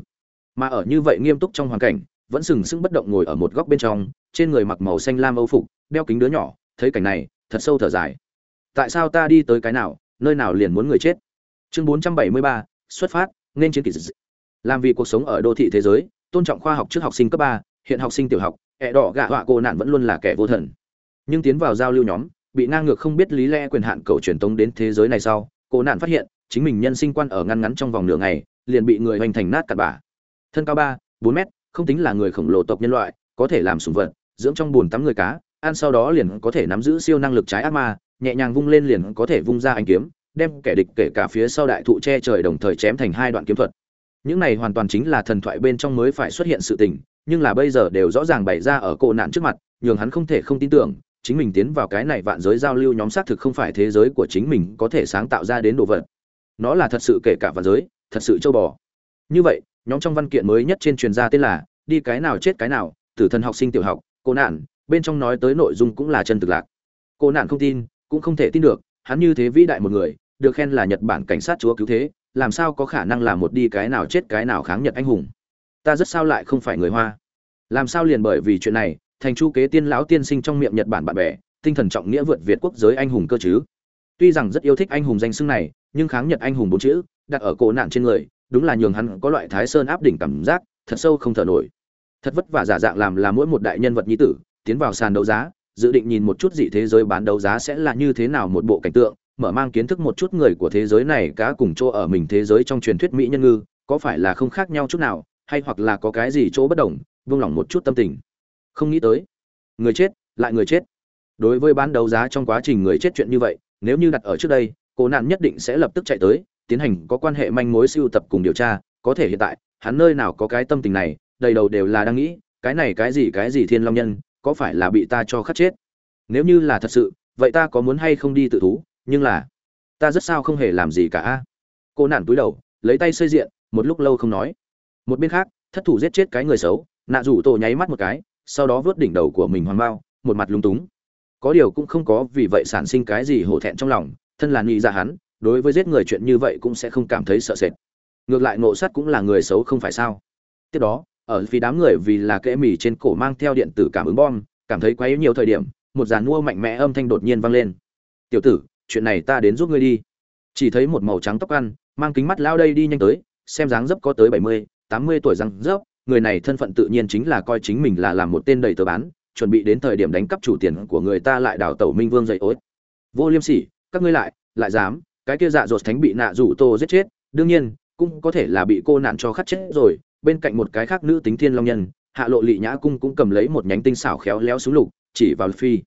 Mà ở như vậy nghiêm túc trong hoàn cảnh vẫn sừng sững bất động ngồi ở một góc bên trong trên người mặc màu xanh lam âu phục đeo kính đứa nhỏ thấy cảnh này thật sâu thở dài. Tại sao ta đi tới cái nào nơi nào liền muốn người chết? Chương 473, xuất phát nên chiến kỳ dị. Làm vì cuộc sống ở đô thị thế giới tôn trọng khoa học trước học sinh cấp ba hiện học sinh tiểu học ẹ đỏ gạ họa cô nạn vẫn luôn là kẻ vô thần. Nhưng tiến vào giao lưu nhóm bị ngang ngược không biết lý lẽ quyền hạn cầu truyền tống đến thế giới này sau cô nạn phát hiện chính mình nhân sinh quan ở ngăn ngắn trong vòng nửa ngày liền bị người hoành thành nát cặn bã thân cao ba, bốn mét, không tính là người khổng lồ tộc nhân loại, có thể làm sùng vật, dưỡng trong bùn tắm người cá, ăn sau đó liền có thể nắm giữ siêu năng lực trái ác ma, nhẹ nhàng vung lên liền có thể vung ra ánh kiếm, đem kẻ địch kể cả phía sau đại thụ che trời đồng thời chém thành hai đoạn kiếm thuật. Những này hoàn toàn chính là thần thoại bên trong mới phải xuất hiện sự tình, nhưng là bây giờ đều rõ ràng bày ra ở cổ nạn trước mặt, nhường hắn không thể không tin tưởng, chính mình tiến vào cái này vạn giới giao lưu nhóm xác thực không phải thế giới của chính mình có thể sáng tạo ra đến đồ vật. Nó là thật sự kể cả vạn giới, thật sự châu bò. Như vậy nhóm trong văn kiện mới nhất trên truyền gia tên là, đi cái nào chết cái nào, tử thần học sinh tiểu học, cô nạn, bên trong nói tới nội dung cũng là chân thực lạc. Cô nạn không tin, cũng không thể tin được, hắn như thế vĩ đại một người, được khen là nhật bản cảnh sát chúa cứu thế, làm sao có khả năng là một đi cái nào chết cái nào kháng nhật anh hùng? Ta rất sao lại không phải người hoa. Làm sao liền bởi vì chuyện này, thành chu kế tiên lão tiên sinh trong miệng nhật bản bạn bè, tinh thần trọng nghĩa vượt việt quốc giới anh hùng cơ chứ? Tuy rằng rất yêu thích anh hùng danh xưng này, nhưng kháng nhật anh hùng bốn chữ, đặt ở cổ nạn trên người đúng là nhường hắn có loại thái sơn áp đỉnh cảm giác, thật sâu không thở nổi. Thật vất vả giả dạng làm là mỗi một đại nhân vật nhi tử, tiến vào sàn đấu giá, dự định nhìn một chút dị thế giới bán đấu giá sẽ là như thế nào một bộ cảnh tượng, mở mang kiến thức một chút người của thế giới này cá cùng chỗ ở mình thế giới trong truyền thuyết mỹ nhân ngư, có phải là không khác nhau chút nào, hay hoặc là có cái gì chỗ bất đồng vung lòng một chút tâm tình. Không nghĩ tới. Người chết, lại người chết. Đối với bán đấu giá trong quá trình người chết chuyện như vậy, nếu như đặt ở trước đây, cô nạn nhất định sẽ lập tức chạy tới tiến hành có quan hệ manh mối siêu tập cùng điều tra, có thể hiện tại, hắn nơi nào có cái tâm tình này, đầy đầu đều là đang nghĩ, cái này cái gì cái gì thiên long nhân, có phải là bị ta cho khắc chết? Nếu như là thật sự, vậy ta có muốn hay không đi tự thú? Nhưng là, ta rất sao không hề làm gì cả. Cô nản túi đầu, lấy tay xây diện, một lúc lâu không nói. Một bên khác, thất thủ giết chết cái người xấu, nạ rủ tổ nháy mắt một cái, sau đó vớt đỉnh đầu của mình hoàng bao, một mặt lúng túng. Có điều cũng không có vì vậy sản sinh cái gì hổ thẹn trong lòng, thân là nghĩ ra dạ hắn đối với giết người chuyện như vậy cũng sẽ không cảm thấy sợ sệt. Ngược lại nộ sát cũng là người xấu không phải sao? Tiếp đó, ở vì đám người vì là kẽ mì trên cổ mang theo điện tử cảm ứng bom, cảm thấy quá yếu nhiều thời điểm, một giàn mua mạnh mẽ âm thanh đột nhiên vang lên. Tiểu tử, chuyện này ta đến giúp ngươi đi. Chỉ thấy một màu trắng tóc ăn, mang kính mắt lao đây đi nhanh tới, xem dáng dấp có tới bảy mươi, tám mươi tuổi răng dấp, người này thân phận tự nhiên chính là coi chính mình là làm một tên đầy tờ bán, chuẩn bị đến thời điểm đánh cắp chủ tiền của người ta lại đào tẩu minh vương dậy ối. Vô liêm sỉ, các ngươi lại lại dám? Cái kia dạ dột thánh bị nạ rủ tô giết chết, đương nhiên, cũng có thể là bị cô nạn cho khắt chết rồi. Bên cạnh một cái khác nữ tính thiên long nhân, hạ lộ lị nhã cung cũng cầm lấy một nhánh tinh xảo khéo léo xuống lục, chỉ vào phi.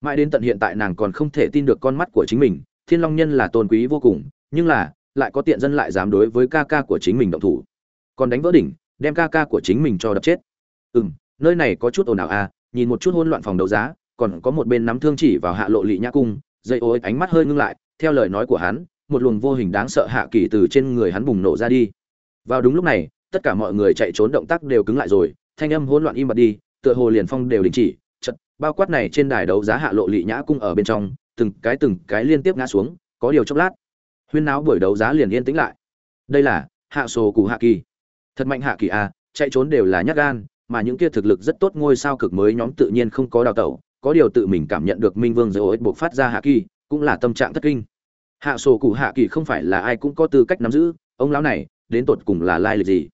Mãi đến tận hiện tại nàng còn không thể tin được con mắt của chính mình, thiên long nhân là tôn quý vô cùng, nhưng là, lại có tiện dân lại dám đối với ca ca của chính mình động thủ. Còn đánh vỡ đỉnh, đem ca ca của chính mình cho đập chết. Ừ m nơi này có chút ồn ào à nhìn một chút hôn loạn phòng đấu giá, còn có một bên nắm thương chỉ vào hạ lộ lị nhã cung, dây ô ánh mắt hơi ngưng lại theo lời nói của hắn, một luồng vô hình đáng sợ hạ kỳ từ trên người hắn bùng nổ ra đi vào đúng lúc này, tất cả mọi người chạy trốn động tác đều cứng lại rồi, thanh âm hỗn loạn im bặt đi, tựa hồ liền phong đều đình chỉ, chật, bao quát này trên đài đấu giá hạ lộ lị nhã cung ở bên trong, từng cái từng cái liên tiếp ngã xuống, có điều chốc lát, huyên náo buổi đấu giá liền yên tĩnh lại đây là, hạ sổ cụ hạ kỳ thật mạnh hạ kỳ à? chạy trốn đều là nhát gan, mà những kia thực lực rất tốt ngôi sao cực mới nhóm tự nhiên không có đào tẩu, có điều tự mình cảm nhận được minh vương dấu ích buộc phát ra hạ kỳ cũng là tâm trạng thất kinh. Hạ sổ cụ hạ kỳ không phải là ai cũng có tư cách nắm giữ, ông lão này, đến tột cùng là lai lịch gì?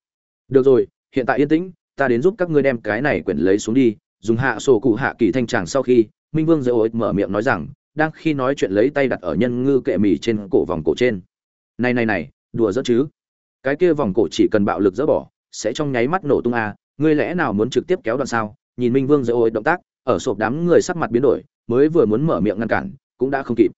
Được rồi, hiện tại yên tĩnh, ta đến giúp các ngươi đem cái này quyển lấy xuống đi, dùng hạ sổ cụ hạ kỳ thanh tràng sau khi, minh vương dễ ối mở miệng nói rằng, đang khi nói chuyện lấy tay đặt ở nhân ngư kệ mì trên cổ vòng cổ trên. Này này này, đùa rất chứ? Cái kia vòng cổ chỉ cần bạo lực dỡ bỏ, sẽ trong nháy mắt nổ tung a ngươi lẽ nào muốn trực tiếp kéo đoạn sao? Nhìn minh vương dễ ối động tác, ở sộp đám người sắc mặt biến đổi, mới vừa muốn mở miệng ngăn cản cũng đã không kịp.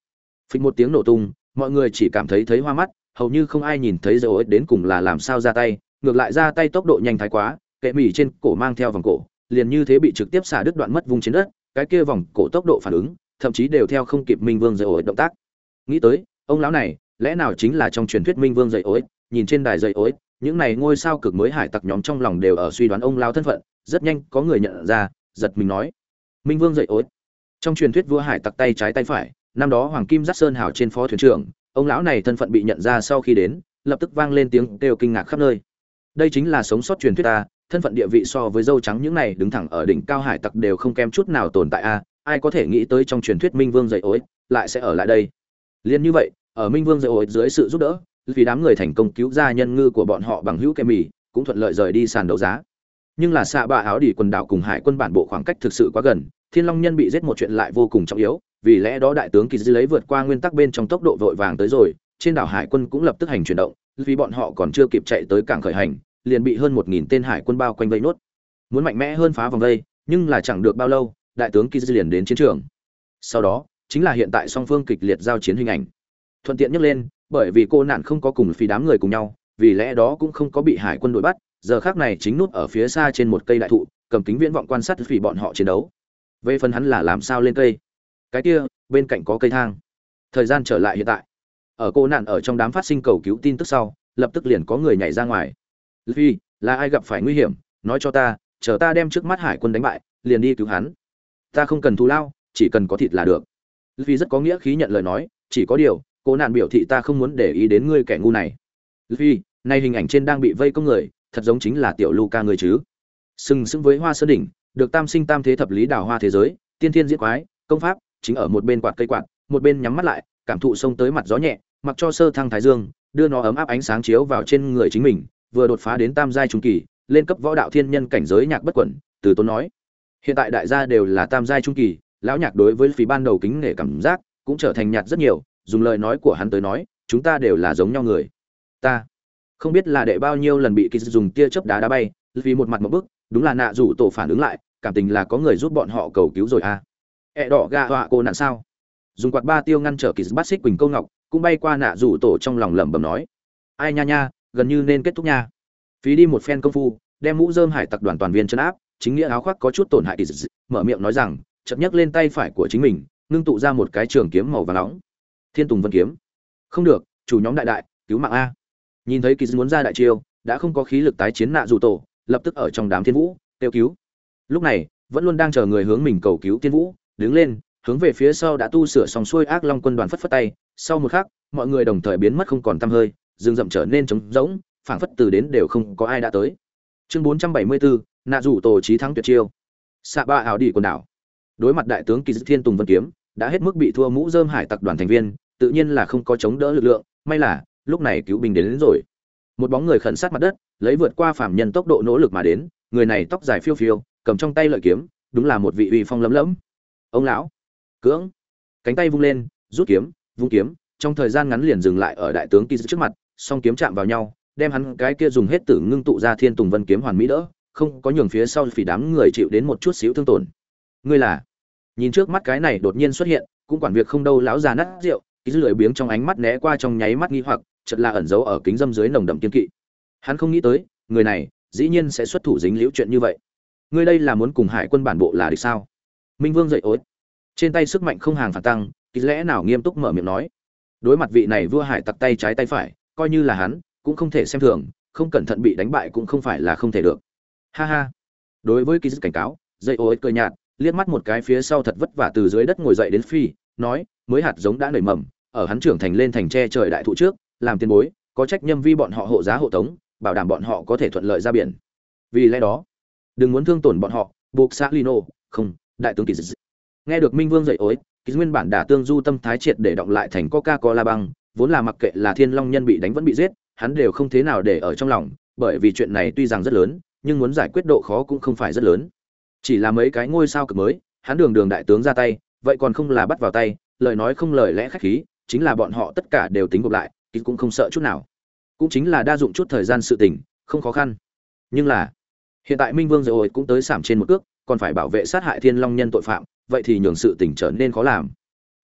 Phịch một tiếng nổ tung, mọi người chỉ cảm thấy thấy hoa mắt, hầu như không ai nhìn thấy dấu ích đến cùng là làm sao ra tay, ngược lại ra tay tốc độ nhanh thái quá, kệ mỉ trên cổ mang theo vòng cổ, liền như thế bị trực tiếp xả đứt đoạn mất vùng trên đất, cái kia vòng cổ tốc độ phản ứng, thậm chí đều theo không kịp minh vương dạy ối động tác. Nghĩ tới, ông lão này, lẽ nào chính là trong truyền thuyết minh vương dậy ối? Nhìn trên đài dậy ối, những này ngôi sao cực mới hải tặc nhóm trong lòng đều ở suy đoán ông lão thân phận, rất nhanh có người nhận ra, giật mình nói, minh vương dậy ối trong truyền thuyết vua hải tặc tay trái tay phải, năm đó hoàng kim giác sơn hào trên phó thuyền trưởng, ông lão này thân phận bị nhận ra sau khi đến, lập tức vang lên tiếng kêu kinh ngạc khắp nơi. Đây chính là sống sót truyền thuyết ta, thân phận địa vị so với dâu trắng những này đứng thẳng ở đỉnh cao hải tặc đều không kém chút nào tồn tại a, ai có thể nghĩ tới trong truyền thuyết minh vương dậy ối, lại sẽ ở lại đây. Liền như vậy, ở minh vương dậy ối dưới sự giúp đỡ, vì đám người thành công cứu ra nhân ngư của bọn họ bằng hữu kem mì cũng thuận lợi rời đi sàn đấu giá. Nhưng là xạ bạ áo đỉ quần đảo cùng hải quân bản bộ khoảng cách thực sự quá gần thiên long nhân bị giết một chuyện lại vô cùng trọng yếu, vì lẽ đó đại tướng kỳ dư lấy vượt qua nguyên tắc bên trong tốc độ vội vàng tới rồi, trên đảo hải quân cũng lập tức hành chuyển động, vì bọn họ còn chưa kịp chạy tới cảng khởi hành, liền bị hơn một nghìn tên hải quân bao quanh vây nốt. Muốn mạnh mẽ hơn phá vòng vây, nhưng là chẳng được bao lâu, đại tướng kỳ dư liền đến chiến trường. Sau đó, chính là hiện tại song phương kịch liệt giao chiến hình ảnh. Thuận tiện nhắc lên, bởi vì cô nạn không có cùng phi đám người cùng nhau, vì lẽ đó cũng không có bị hải quân đuổi bắt, giờ khác này chính nút ở phía xa trên một cây đại thụ, cầm kính viễn vọng quan sát vì bọn họ chiến đấu về phần hắn là làm sao lên cây. Cái kia bên cạnh có cây thang. Thời gian trở lại hiện tại. Ở cô nạn ở trong đám phát sinh cầu cứu tin tức sau lập tức liền có người nhảy ra ngoài. Vì là ai gặp phải nguy hiểm? Nói cho ta chờ ta đem trước mắt hải quân đánh bại liền đi cứu hắn. Ta không cần thù lao chỉ cần có thịt là được. Vì rất có nghĩa khí nhận lời nói chỉ có điều cô nạn biểu thị ta không muốn để ý đến ngươi kẻ ngu này. Vì nay hình ảnh trên đang bị vây công người thật giống chính là tiểu Luca người chứ. Sừng sững với Hoa Sơn đỉnh, được tam sinh tam thế thập lý đào hoa thế giới, tiên thiên diễn quái, công pháp, chính ở một bên quạt cây quạt, một bên nhắm mắt lại, cảm thụ sông tới mặt gió nhẹ, mặc cho sơ thăng thái dương, đưa nó ấm áp ánh sáng chiếu vào trên người chính mình, vừa đột phá đến tam giai trung kỳ, lên cấp võ đạo thiên nhân cảnh giới nhạc bất quẩn, từ tốn nói. Hiện tại đại gia đều là tam giai trung kỳ, lão nhạc đối với phí ban đầu kính nể cảm giác, cũng trở thành nhạt rất nhiều, dùng lời nói của hắn tới nói, chúng ta đều là giống nhau người. Ta không biết là đệ bao nhiêu lần bị kỳ dùng tia chớp đá đá bay vì một mặt một bức đúng là nạ rủ tổ phản ứng lại cảm tình là có người giúp bọn họ cầu cứu rồi à. Ẹ đỏ gà họa cô nạn sao? Dùng quạt ba tiêu ngăn trở kỳ bát xích quỳnh câu ngọc, cũng bay qua nạ rủ tổ trong lòng lẩm bẩm nói. Ai nha nha, gần như nên kết thúc nha. Phí đi một phen công phu, đem mũ dơm hải tặc đoàn toàn viên chân áp, chính nghĩa áo khoác có chút tổn hại kỳ mở miệng nói rằng, chậm nhấc lên tay phải của chính mình, ngưng tụ ra một cái trường kiếm màu vàng nóng. Thiên tùng vân kiếm. Không được, chủ nhóm đại đại, cứu mạng a. Nhìn thấy kỳ muốn ra đại chiêu, đã không có khí lực tái chiến nạ dù tổ, lập tức ở trong đám thiên vũ, kêu cứu lúc này vẫn luôn đang chờ người hướng mình cầu cứu tiên vũ đứng lên hướng về phía sau đã tu sửa xong xuôi ác long quân đoàn phất phất tay. Sau một khắc mọi người đồng thời biến mất không còn tăm hơi rừng rậm trở nên trống rỗng phảng phất từ đến đều không có ai đã tới. Chương 474, nạ rủ tổ trí thắng tuyệt chiêu. Xạ ba ảo đi quần đảo. Đối mặt đại tướng kỳ dư thiên tùng vân kiếm đã hết mức bị thua mũ dơm hải tặc đoàn thành viên tự nhiên là không có chống đỡ lực lượng may là lúc này cứu binh đến, đến rồi. Một bóng người khẩn sát mặt đất lấy vượt qua phạm nhân tốc độ nỗ lực mà đến người này tóc dài phiêu phiêu cầm trong tay lợi kiếm, đúng là một vị uy phong lấm lẫm. Ông lão, cưỡng, cánh tay vung lên, rút kiếm, vung kiếm, trong thời gian ngắn liền dừng lại ở đại tướng kỳ trước mặt, song kiếm chạm vào nhau, đem hắn cái kia dùng hết tử ngưng tụ ra thiên tùng vân kiếm hoàn mỹ đỡ, không có nhường phía sau phỉ đám người chịu đến một chút xíu thương tổn. Ngươi là? Nhìn trước mắt cái này đột nhiên xuất hiện, cũng quản việc không đâu lão già nát rượu ký lười biếng trong ánh mắt né qua trong nháy mắt nghi hoặc, chợt là ẩn giấu ở kính dâm dưới nồng đậm kiên kỵ. Hắn không nghĩ tới, người này, dĩ nhiên sẽ xuất thủ dính liễu chuyện như vậy ngươi đây là muốn cùng hải quân bản bộ là địch sao? Minh vương dậy ối. Trên tay sức mạnh không hàng phản tăng, ký lẽ nào nghiêm túc mở miệng nói. Đối mặt vị này vua hải tặc tay trái tay phải, coi như là hắn, cũng không thể xem thường, không cẩn thận bị đánh bại cũng không phải là không thể được. Ha ha. Đối với ký cảnh cáo, dậy ối cười nhạt, liếc mắt một cái phía sau thật vất vả từ dưới đất ngồi dậy đến phi, nói, mới hạt giống đã nảy mầm, ở hắn trưởng thành lên thành tre trời đại thụ trước, làm tiền bối, có trách nhâm vi bọn họ hộ giá hộ tống, bảo đảm bọn họ có thể thuận lợi ra biển. Vì lẽ đó đừng muốn thương tổn bọn họ, buộc xã lino không, đại tướng kỳ dị nghe được minh vương dậy ối kỳ nguyên bản đả tương du tâm thái triệt để động lại thành coca cola băng, vốn là mặc kệ là thiên long nhân bị đánh vẫn bị giết, hắn đều không thế nào để ở trong lòng, bởi vì chuyện này tuy rằng rất lớn, nhưng muốn giải quyết độ khó cũng không phải rất lớn. Chỉ là mấy cái ngôi sao cực mới, hắn đường đường đại tướng ra tay, vậy còn không là bắt vào tay, lời nói không lời lẽ khách khí, chính là bọn họ tất cả đều tính gộp lại Kỳ cũng không sợ chút nào. Cũng chính là đa dụng chút thời gian sự tình, không khó khăn. Nhưng là hiện tại minh vương rồi cũng tới sảm trên một cước, còn phải bảo vệ sát hại thiên long nhân tội phạm, vậy thì nhường sự tình trở nên khó làm.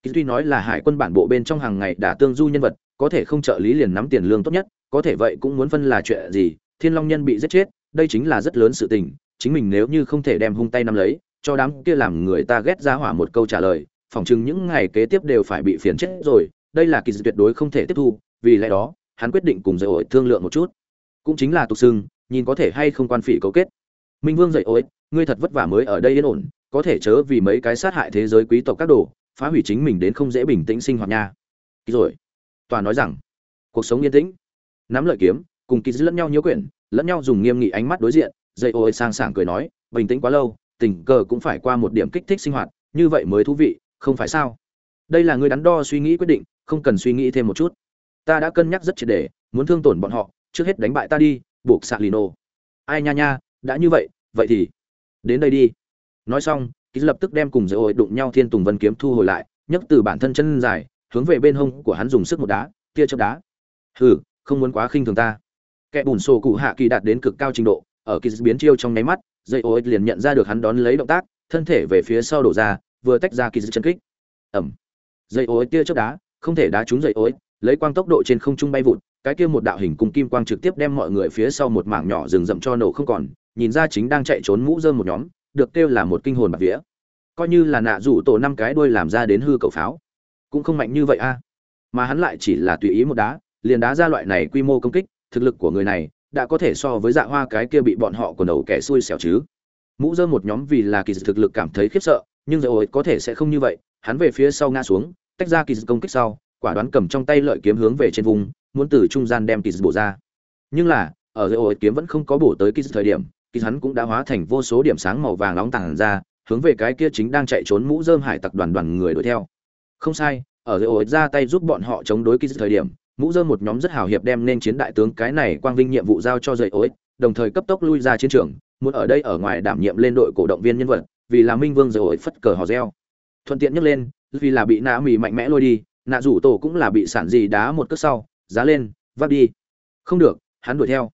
Tuy nói là hải quân bản bộ bên trong hàng ngày đã tương du nhân vật, có thể không trợ lý liền nắm tiền lương tốt nhất, có thể vậy cũng muốn phân là chuyện gì, thiên long nhân bị giết chết, đây chính là rất lớn sự tình, chính mình nếu như không thể đem hung tay nắm lấy, cho đám kia làm người ta ghét ra hỏa một câu trả lời, phỏng chừng những ngày kế tiếp đều phải bị phiền chết rồi, đây là kỳ tuyệt đối không thể tiếp thu, vì lẽ đó, hắn quyết định cùng dạy ổi thương lượng một chút. Cũng chính là tục xưng nhìn có thể hay không quan phỉ cấu kết. Minh vương dậy ối ngươi thật vất vả mới ở đây yên ổn, có thể chớ vì mấy cái sát hại thế giới quý tộc các đồ, phá hủy chính mình đến không dễ bình tĩnh sinh hoạt nha. Rồi. Tòa nói rằng, cuộc sống yên tĩnh. Nắm lợi kiếm, cùng kỳ lẫn nhau nhiễu quyển, lẫn nhau dùng nghiêm nghị ánh mắt đối diện Dậy ôi, sang sảng cười nói, bình tĩnh quá lâu, tình cờ cũng phải qua một điểm kích thích sinh hoạt, như vậy mới thú vị, không phải sao? Đây là người đắn đo suy nghĩ quyết định, không cần suy nghĩ thêm một chút. Ta đã cân nhắc rất triệt để, muốn thương tổn bọn họ, trước hết đánh bại ta đi buộc xạ lino ai nha nha, đã như vậy vậy thì đến đây đi. Nói xong ký lập tức đem cùng dây ôi đụng nhau thiên tùng vân kiếm thu hồi lại, nhấc từ bản thân chân dài, hướng về bên hông của hắn dùng sức một đá, tia chớp đá. Hừ, không muốn quá khinh thường ta. Kẻ bùn sổ cụ hạ kỳ đạt đến cực cao trình độ, ở kỳ biến chiêu trong nháy mắt dây ô liền nhận ra được hắn đón lấy động tác, thân thể về phía sau đổ ra, vừa tách ra kỳ chân kích. Ẩm dây ối tia chớp đá, không thể đá trúng dây ối lấy quang tốc độ trên không trung bay vụt cái kia một đạo hình cùng kim quang trực tiếp đem mọi người phía sau một mảng nhỏ rừng rậm cho nổ không còn, nhìn ra chính đang chạy trốn mũ rơm một nhóm, được kêu là một kinh hồn bạc vía. Coi như là nạ rủ tổ năm cái đuôi làm ra đến hư cầu pháo, cũng không mạnh như vậy a. Mà hắn lại chỉ là tùy ý một đá, liền đá ra loại này quy mô công kích, thực lực của người này đã có thể so với dạ hoa cái kia bị bọn họ quần đầu kẻ xui xẻo chứ. Mũ rơm một nhóm vì là kỳ thực lực cảm thấy khiếp sợ, nhưng rồi có thể sẽ không như vậy. Hắn về phía sau ngã xuống, tách ra kỳ công kích sau, quả đoán cầm trong tay lợi kiếm hướng về trên vùng muốn từ trung gian đem Kiz bổ ra. Nhưng là, ở rồi kiếm vẫn không có bổ tới Kiz thời điểm Kiz hắn cũng đã hóa thành vô số điểm sáng màu vàng nóng tàng ra, hướng về cái kia chính đang chạy trốn mũ dơm hải tặc đoàn đoàn người đuổi theo. Không sai, ở rồi ra tay giúp bọn họ chống đối Kiz thời điểm, mũ dơm một nhóm rất hào hiệp đem nên chiến đại tướng cái này quang vinh nhiệm vụ giao cho dậy ối đồng thời cấp tốc lui ra chiến trường, muốn ở đây ở ngoài đảm nhiệm lên đội cổ động viên nhân vật, vì là minh vương dậy ối phất cờ hò reo. Thuận tiện nhấc lên, vì là bị nã mì mạnh mẽ lôi đi nạ rủ tổ cũng là bị sản gì đá một cước sau giá lên, vác đi. Không được, hắn đuổi theo.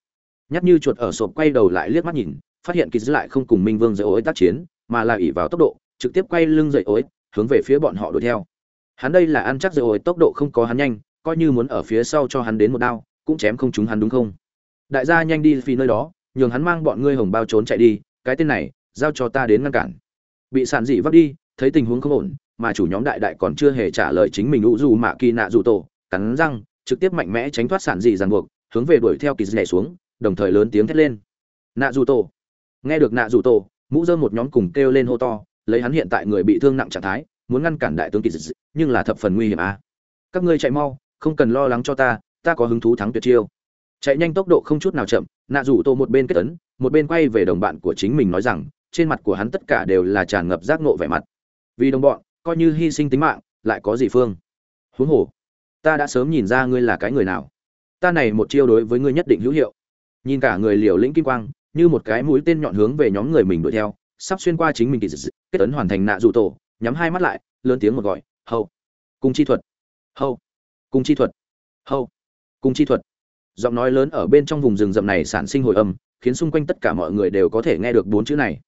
Nhắc như chuột ở sộp quay đầu lại liếc mắt nhìn, phát hiện kỳ dư lại không cùng minh vương dậy ối tác chiến, mà là ỉ vào tốc độ, trực tiếp quay lưng dậy ối, hướng về phía bọn họ đuổi theo. Hắn đây là ăn chắc dậy ối tốc độ không có hắn nhanh, coi như muốn ở phía sau cho hắn đến một đao, cũng chém không chúng hắn đúng không? Đại gia nhanh đi vì nơi đó, nhường hắn mang bọn ngươi hồng bao trốn chạy đi, cái tên này, giao cho ta đến ngăn cản. Bị sản dị vắt đi, thấy tình huống không ổn, mà chủ nhóm đại đại còn chưa hề trả lời chính mình ủ dù mạ kỳ nạ dù tổ, cắn răng trực tiếp mạnh mẽ tránh thoát sản dị ràng buộc, hướng về đuổi theo kỳ nhảy xuống, đồng thời lớn tiếng thét lên. Nạ dù tổ nghe được nạ dù tổ mũ dơ một nhóm cùng kêu lên hô to, lấy hắn hiện tại người bị thương nặng trạng thái, muốn ngăn cản đại tướng kỳ dị nhưng là thập phần nguy hiểm à. các ngươi chạy mau, không cần lo lắng cho ta ta có hứng thú thắng tuyệt chiêu. Chạy nhanh tốc độ không chút nào chậm nạ rủ tô một bên kết tấn, một bên quay về đồng bạn của chính mình nói rằng, trên mặt của hắn tất cả đều là tràn ngập giác nộ vẻ mặt. Vì đồng bọn, coi như hy sinh tính mạng, lại có gì phương. Huống hồ ta đã sớm nhìn ra ngươi là cái người nào. Ta này một chiêu đối với ngươi nhất định hữu hiệu. Nhìn cả người liều lĩnh kim quang, như một cái mũi tên nhọn hướng về nhóm người mình đuổi theo, sắp xuyên qua chính mình kỳ dị, kết ấn hoàn thành nạ rủ tổ, nhắm hai mắt lại, lớn tiếng một gọi hậu cùng chi thuật. Hậu cung chi thuật. Hầu. cung chi thuật. Giọng nói lớn ở bên trong vùng rừng rậm này sản sinh hồi âm, khiến xung quanh tất cả mọi người đều có thể nghe được bốn chữ này.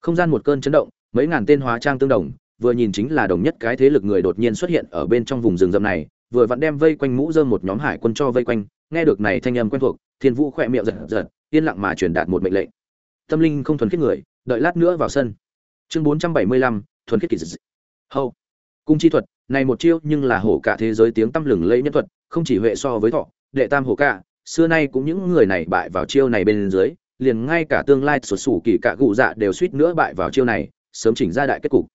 Không gian một cơn chấn động, mấy ngàn tên hóa trang tương đồng, vừa nhìn chính là đồng nhất cái thế lực người đột nhiên xuất hiện ở bên trong vùng rừng rậm này vừa vặn đem vây quanh mũ dơm một nhóm hải quân cho vây quanh, nghe được này thanh âm quen thuộc, thiên vũ khỏe miệng giật giật, yên lặng mà truyền đạt một mệnh lệnh. Tâm linh không thuần khiết người, đợi lát nữa vào sân. Chương bốn trăm bảy mươi lăm, thuần khiết kỳ dị hâu cung chi thuật, này một chiêu nhưng là hổ cả thế giới tiếng tăm lừng lẫy nhân thuật, không chỉ huệ so với thọ, đệ tam hổ cả, xưa nay cũng những người này bại vào chiêu này bên dưới, liền ngay cả tương lai sụt sủ kỳ cả cụ dạ đều suýt nữa bại vào chiêu này, sớm chỉnh ra đại kết cục.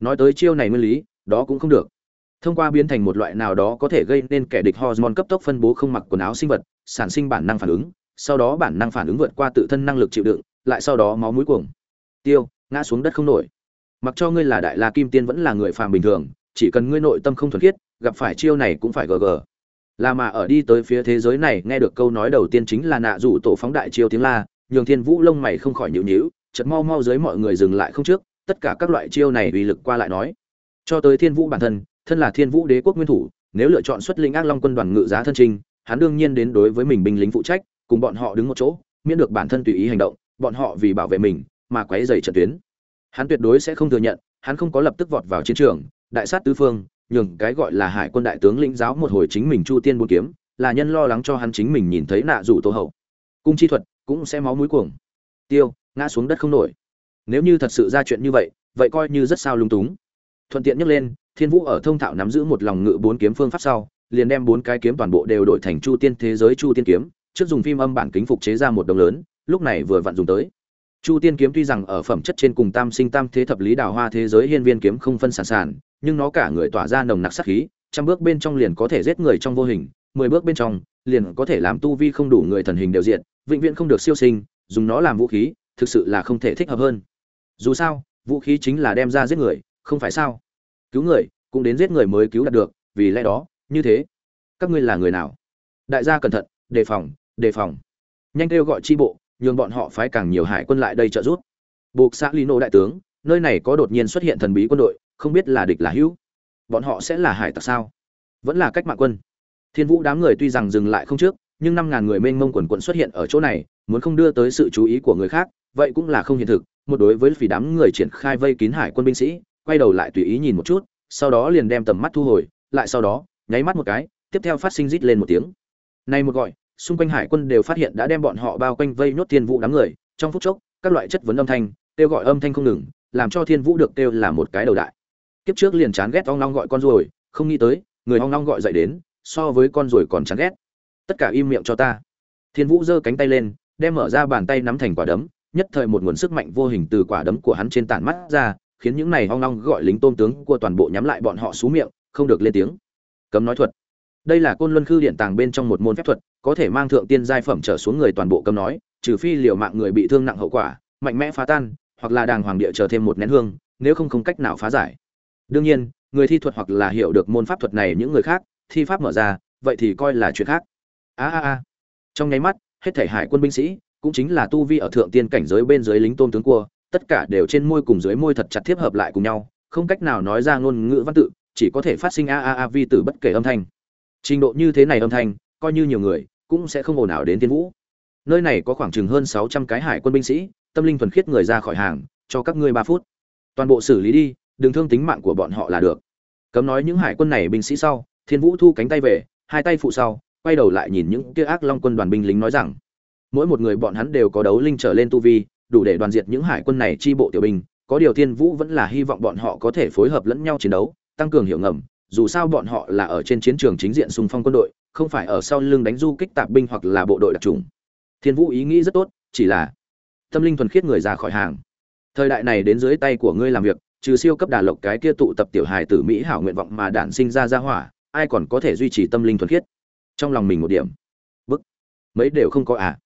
Nói tới chiêu này nguyên lý, đó cũng không được thông qua biến thành một loại nào đó có thể gây nên kẻ địch hormone cấp tốc phân bố không mặc quần áo sinh vật, sản sinh bản năng phản ứng, sau đó bản năng phản ứng vượt qua tự thân năng lực chịu đựng, lại sau đó máu mũi cuồng. Tiêu, ngã xuống đất không nổi. Mặc cho ngươi là đại la kim tiên vẫn là người phàm bình thường, chỉ cần ngươi nội tâm không thuần khiết, gặp phải chiêu này cũng phải gờ gờ. là mà ở đi tới phía thế giới này, nghe được câu nói đầu tiên chính là nạ rủ tổ phóng đại chiêu tiếng la, nhường thiên vũ lông mày không khỏi nhịu nhíu chật mau mau dưới mọi người dừng lại không trước, tất cả các loại chiêu này uy lực qua lại nói. Cho tới thiên vũ bản thân thân là thiên vũ đế quốc nguyên thủ, nếu lựa chọn xuất linh ác long quân đoàn ngự giá thân trinh hắn đương nhiên đến đối với mình binh lính phụ trách, cùng bọn họ đứng một chỗ, miễn được bản thân tùy ý hành động, bọn họ vì bảo vệ mình mà quấy dày trận tuyến. Hắn tuyệt đối sẽ không thừa nhận, hắn không có lập tức vọt vào chiến trường, đại sát tứ phương, nhường cái gọi là hải quân đại tướng lĩnh giáo một hồi chính mình chu tiên bốn kiếm, là nhân lo lắng cho hắn chính mình nhìn thấy nạ rủ tô hậu. Cung chi thuật cũng sẽ máu mũi cuồng. Tiêu, ngã xuống đất không nổi. Nếu như thật sự ra chuyện như vậy vậy coi như rất sao lung túng. Thuận tiện nhắc lên thiên vũ ở thông thạo nắm giữ một lòng ngự bốn kiếm phương pháp sau, liền đem bốn cái kiếm toàn bộ đều đổi thành chu tiên thế giới chu tiên kiếm, trước dùng phim âm bản kính phục chế ra một đồng lớn, lúc này vừa vặn dùng tới. Chu tiên kiếm tuy rằng ở phẩm chất trên cùng tam sinh tam thế thập lý đào hoa thế giới hiên viên kiếm không phân sản sản, nhưng nó cả người tỏa ra nồng nặc sát khí, trăm bước bên trong liền có thể giết người trong vô hình, mười bước bên trong liền có thể làm tu vi không đủ người thần hình đều diện vĩnh viễn không được siêu sinh, dùng nó làm vũ khí, thực sự là không thể thích hợp hơn. Dù sao, vũ khí chính là đem ra giết người, không phải sao? Cứu người, cũng đến giết người mới cứu đạt được, vì lẽ đó, như thế. Các ngươi là người nào? Đại gia cẩn thận, đề phòng đề phòng. Nhanh kêu gọi chi bộ, nhường bọn họ phái càng nhiều hải quân lại đây trợ giúp. Buộc xã lino đại tướng, nơi này có đột nhiên xuất hiện thần bí quân đội, không biết là địch là hữu. Bọn họ sẽ là hải tặc sao? Vẫn là cách mạng quân. Thiên vũ đám người tuy rằng dừng lại không trước, nhưng năm ngàn người mênh mông quần quận xuất hiện ở chỗ này, muốn không đưa tới sự chú ý của người khác, vậy cũng là không hiện thực. Một đối với phỉ đám người triển khai vây kín hải quân binh sĩ quay đầu lại tùy ý nhìn một chút, sau đó liền đem tầm mắt thu hồi, lại sau đó, nháy mắt một cái, tiếp theo phát sinh rít lên một tiếng. Này một gọi, xung quanh hải quân đều phát hiện đã đem bọn họ bao quanh vây nhốt thiên vũ đám người, trong phút chốc, các loại chất vấn âm thanh, kêu gọi âm thanh không ngừng, làm cho thiên vũ được kêu là một cái đầu đại. Kiếp trước liền chán ghét ong long gọi con ruồi, không nghĩ tới, người ong long gọi dậy đến, so với con ruồi còn chán ghét. Tất cả im miệng cho ta. Thiên vũ giơ cánh tay lên, đem mở ra bàn tay nắm thành quả đấm, nhất thời một nguồn sức mạnh vô hình từ quả đấm của hắn trên tản mắt ra khiến những này hoang long gọi lính tôm tướng của toàn bộ nhắm lại bọn họ sú miệng, không được lên tiếng. Cấm nói thuật. Đây là côn luân khư điện tàng bên trong một môn phép thuật, có thể mang thượng tiên giai phẩm trở xuống người toàn bộ cấm nói, trừ phi liều mạng người bị thương nặng hậu quả, mạnh mẽ phá tan, hoặc là đàng hoàng địa chờ thêm một nén hương, nếu không không cách nào phá giải. Đương nhiên, người thi thuật hoặc là hiểu được môn pháp thuật này những người khác, thi pháp mở ra, vậy thì coi là chuyện khác. A a a. Trong nháy mắt, hết thể hải quân binh sĩ, cũng chính là tu vi ở thượng tiên cảnh giới bên dưới lính tôm tướng cua tất cả đều trên môi cùng dưới môi thật chặt tiếp hợp lại cùng nhau, không cách nào nói ra ngôn ngữ văn tự, chỉ có thể phát sinh a a a vi tử bất kể âm thanh. Trình độ như thế này âm thanh, coi như nhiều người, cũng sẽ không ồn ào đến tiên vũ. Nơi này có khoảng chừng hơn sáu trăm cái hải quân binh sĩ, tâm linh thuần khiết người ra khỏi hàng, cho các ngươi ba phút. Toàn bộ xử lý đi, đừng thương tính mạng của bọn họ là được. Cấm nói những hải quân này binh sĩ sau, thiên vũ thu cánh tay về, hai tay phụ sau, quay đầu lại nhìn những kia ác long quân đoàn binh lính nói rằng, mỗi một người bọn hắn đều có đấu linh trở lên tu vi đủ để đoàn diệt những hải quân này chi bộ tiểu binh, có điều thiên vũ vẫn là hy vọng bọn họ có thể phối hợp lẫn nhau chiến đấu, tăng cường hiểu ngầm, dù sao bọn họ là ở trên chiến trường chính diện xung phong quân đội, không phải ở sau lưng đánh du kích tạp binh hoặc là bộ đội đặc trùng thiên vũ ý nghĩ rất tốt, chỉ là tâm linh thuần khiết người ra khỏi hàng. Thời đại này đến dưới tay của ngươi làm việc, trừ siêu cấp đà lộc cái kia tụ tập tiểu hài tử mỹ hảo nguyện vọng mà đản sinh ra ra hỏa, ai còn có thể duy trì tâm linh thuần khiết? Trong lòng mình một điểm. Bức. Mấy đều không có à.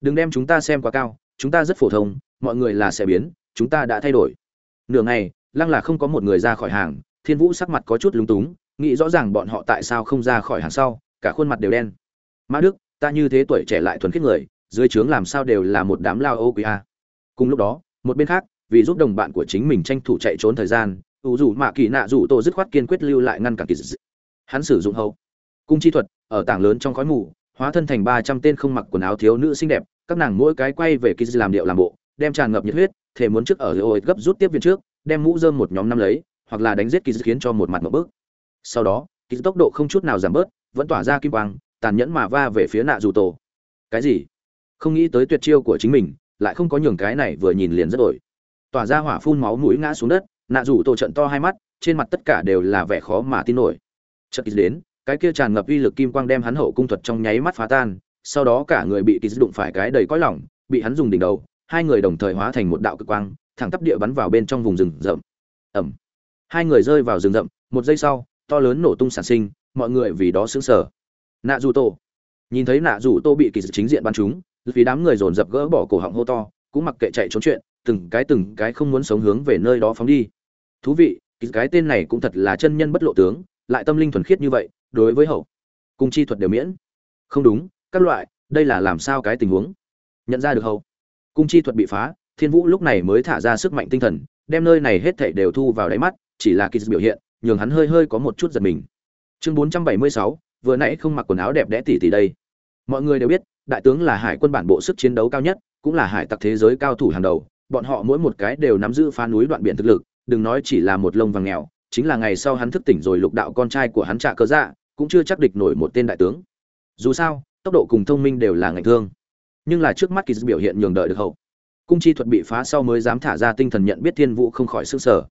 Đừng đem chúng ta xem quá cao chúng ta rất phổ thông, mọi người là sẽ biến, chúng ta đã thay đổi. Nửa ngày, lăng là không có một người ra khỏi hàng, thiên vũ sắc mặt có chút lúng túng, nghĩ rõ ràng bọn họ tại sao không ra khỏi hàng sau, cả khuôn mặt đều đen. Mã đức, ta như thế tuổi trẻ lại thuần khiết người, dưới trướng làm sao đều là một đám lao ô quý a. Cùng lúc đó, một bên khác, vì giúp đồng bạn của chính mình tranh thủ chạy trốn thời gian ủ dù mạ kỳ nạ dù tổ dứt khoát kiên quyết lưu lại ngăn cản kỳ dị. Hắn sử dụng hậu cung chi thuật, ở tảng lớn trong khói mù, hóa thân thành ba trăm tên không mặc quần áo thiếu nữ xinh đẹp các nàng mỗi cái quay về kỳ làm điệu làm bộ, đem tràn ngập nhiệt huyết thể muốn trước ở ôi gấp rút tiếp viên trước, đem mũ dơm một nhóm năm lấy, hoặc là đánh giết kỳ khiến cho một mặt một bước. Sau đó kỳ tốc độ không chút nào giảm bớt, vẫn tỏa ra kim quang, tàn nhẫn mà va về phía nạ dù tổ. Cái gì? Không nghĩ tới tuyệt chiêu của chính mình, lại không có nhường cái này vừa nhìn liền rất đổi. Tỏa ra hỏa phun máu mũi ngã xuống đất, nạ rủ tổ trận to hai mắt, trên mặt tất cả đều là vẻ khó mà tin nổi. Chợt đến, cái kia tràn ngập uy lực kim quang đem hắn hậu cung thuật trong nháy mắt phá tan sau đó cả người bị kỳ đụng phải cái đầy cõi lỏng bị hắn dùng đỉnh đầu, hai người đồng thời hóa thành một đạo cực quang, thẳng tắp địa bắn vào bên trong vùng rừng rậm. Ẩm hai người rơi vào rừng rậm, một giây sau, to lớn nổ tung sản sinh, mọi người vì đó sững sờ. Nạ dù tổ nhìn thấy nạ dù tô bị kỳ chính diện bắn chúng vì đám người dồn dập gỡ bỏ cổ họng hô to, cũng mặc kệ chạy trốn chuyện, từng cái từng cái không muốn sống hướng về nơi đó phóng đi. Thú vị cái tên này cũng thật là chân nhân bất lộ tướng, lại tâm linh thuần khiết như vậy, đối với hậu cung chi thuật đều miễn. Không đúng các loại đây là làm sao cái tình huống? Nhận ra được hậu. Cung chi thuật bị phá thiên vũ lúc này mới thả ra sức mạnh tinh thần đem nơi này hết thảy đều thu vào đáy mắt chỉ là kỳ biểu hiện nhường hắn hơi hơi có một chút giật mình. Chương 476, vừa nãy không mặc quần áo đẹp đẽ tỉ tỉ đây. Mọi người đều biết đại tướng là hải quân bản bộ sức chiến đấu cao nhất cũng là hải tặc thế giới cao thủ hàng đầu. Bọn họ mỗi một cái đều nắm giữ phá núi đoạn biển thực lực đừng nói chỉ là một lông vàng nghèo chính là ngày sau hắn thức tỉnh rồi lục đạo con trai của hắn trả cơ dạ cũng chưa chắc địch nổi một tên đại tướng. Dù sao tốc độ cùng thông minh đều là ngành thương. Nhưng là trước mắt kỳ biểu hiện nhường đợi được hậu. Cung chi thuật bị phá sau mới dám thả ra tinh thần nhận biết thiên vũ không khỏi sức sở.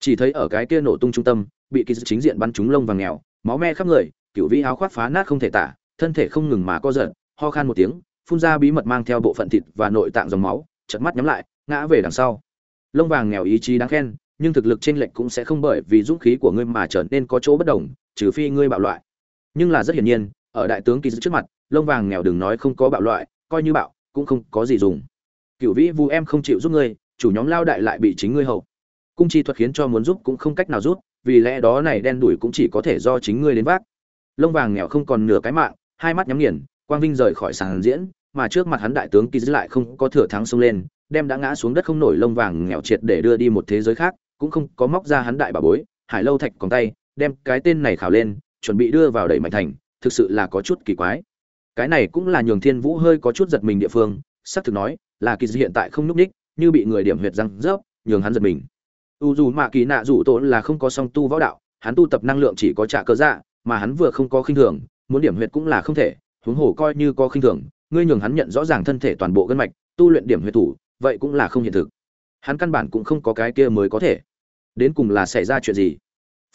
Chỉ thấy ở cái kia nổ tung trung tâm, bị kỳ chính diện bắn trúng lông vàng nghèo, máu me khắp người cựu vĩ áo khoác phá nát không thể tả, thân thể không ngừng mà co giật, ho khan một tiếng, phun ra bí mật mang theo bộ phận thịt và nội tạng dòng máu chật mắt nhắm lại, ngã về đằng sau. Lông vàng nghèo ý chí đáng khen, nhưng thực lực trên lệch cũng sẽ không bởi vì dũng khí của ngươi mà trở nên có chỗ bất đồng, trừ phi ngươi bạo loại. Nhưng là rất hiển nhiên, ở đại tướng kỳ trước mặt lông vàng nghèo đừng nói không có bạo loại, coi như bạo, cũng không có gì dùng. Cựu vĩ vu em không chịu giúp ngươi, chủ nhóm lao đại lại bị chính ngươi hậu cung chi thuật khiến cho muốn giúp cũng không cách nào giúp, vì lẽ đó này đen đuổi cũng chỉ có thể do chính ngươi đến vác. Lông vàng nghèo không còn nửa cái mạng, hai mắt nhắm nghiền, quang vinh rời khỏi sàn diễn, mà trước mặt hắn đại tướng kỳ lại không có thừa thắng xông lên, đem đã ngã xuống đất không nổi lông vàng nghèo triệt để đưa đi một thế giới khác, cũng không có móc ra hắn đại bà bối, hải lâu thạch còn tay, đem cái tên này khảo lên, chuẩn bị đưa vào đẩy mạnh thành, thực sự là có chút kỳ quái cái này cũng là nhường thiên vũ hơi có chút giật mình địa phương, xác thực nói, là kỳ hiện tại không núp ních, như bị người điểm huyệt răng rớp, nhường hắn giật mình. U dù mạ kỳ nạ dù tổn là không có song tu võ đạo, hắn tu tập năng lượng chỉ có trả cơ dạ mà hắn vừa không có khinh thường, muốn điểm huyệt cũng là không thể, huống hồ coi như có khinh thường, ngươi nhường hắn nhận rõ ràng thân thể toàn bộ gân mạch, tu luyện điểm huyệt thủ, vậy cũng là không hiện thực. Hắn căn bản cũng không có cái kia mới có thể. Đến cùng là xảy ra chuyện gì?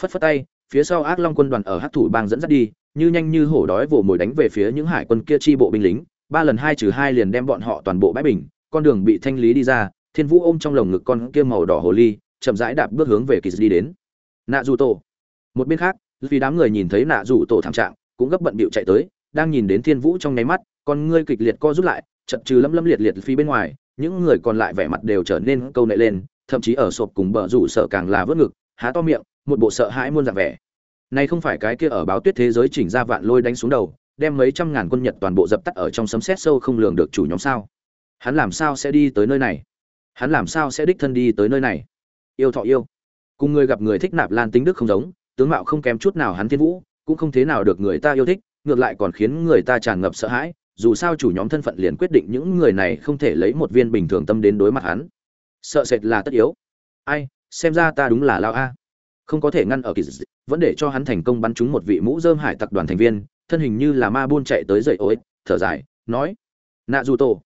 Phất phất tay, phía sau ác long quân đoàn ở hát thủ bang dẫn dắt đi như nhanh như hổ đói vồ mồi đánh về phía những hải quân kia chi bộ binh lính, ba lần hai trừ hai liền đem bọn họ toàn bộ bãi bình, con đường bị thanh lý đi ra, thiên vũ ôm trong lồng ngực con kia màu đỏ hồ ly, chậm rãi đạp bước hướng về kỳ đi đến. Nạ dù tổ. Một bên khác, vì đám người nhìn thấy nạ dù tổ thảm trạng, cũng gấp bận bịu chạy tới, đang nhìn đến thiên vũ trong nháy mắt, con ngươi kịch liệt co rút lại chật trừ lâm lâm liệt liệt phi bên ngoài, những người còn lại vẻ mặt đều trở nên câu nệ lên, thậm chí ở sộp cùng bờ rủ sợ càng là vớt ngực, há to miệng, một bộ sợ hãi muôn dạng vẻ này không phải cái kia ở báo tuyết thế giới chỉnh ra vạn lôi đánh xuống đầu, đem mấy trăm ngàn quân nhật toàn bộ dập tắt ở trong sấm sét sâu không lường được chủ nhóm sao? Hắn làm sao sẽ đi tới nơi này? Hắn làm sao sẽ đích thân đi tới nơi này? Yêu thọ yêu. Cùng người gặp người thích nạp lan tính đức không giống, tướng mạo không kém chút nào hắn thiên vũ, cũng không thế nào được người ta yêu thích, ngược lại còn khiến người ta tràn ngập sợ hãi, dù sao chủ nhóm thân phận liền quyết định những người này không thể lấy một viên bình thường tâm đến đối mặt hắn. Sợ sệt là tất yếu. Ai, xem ra ta đúng là lao a không có thể ngăn ở kỳ dị, vẫn để cho hắn thành công bắn trúng một vị mũ dơm hải tặc đoàn thành viên, thân hình như là ma buôn chạy tới dậy ối thở dài, nói, nạ dù tổ.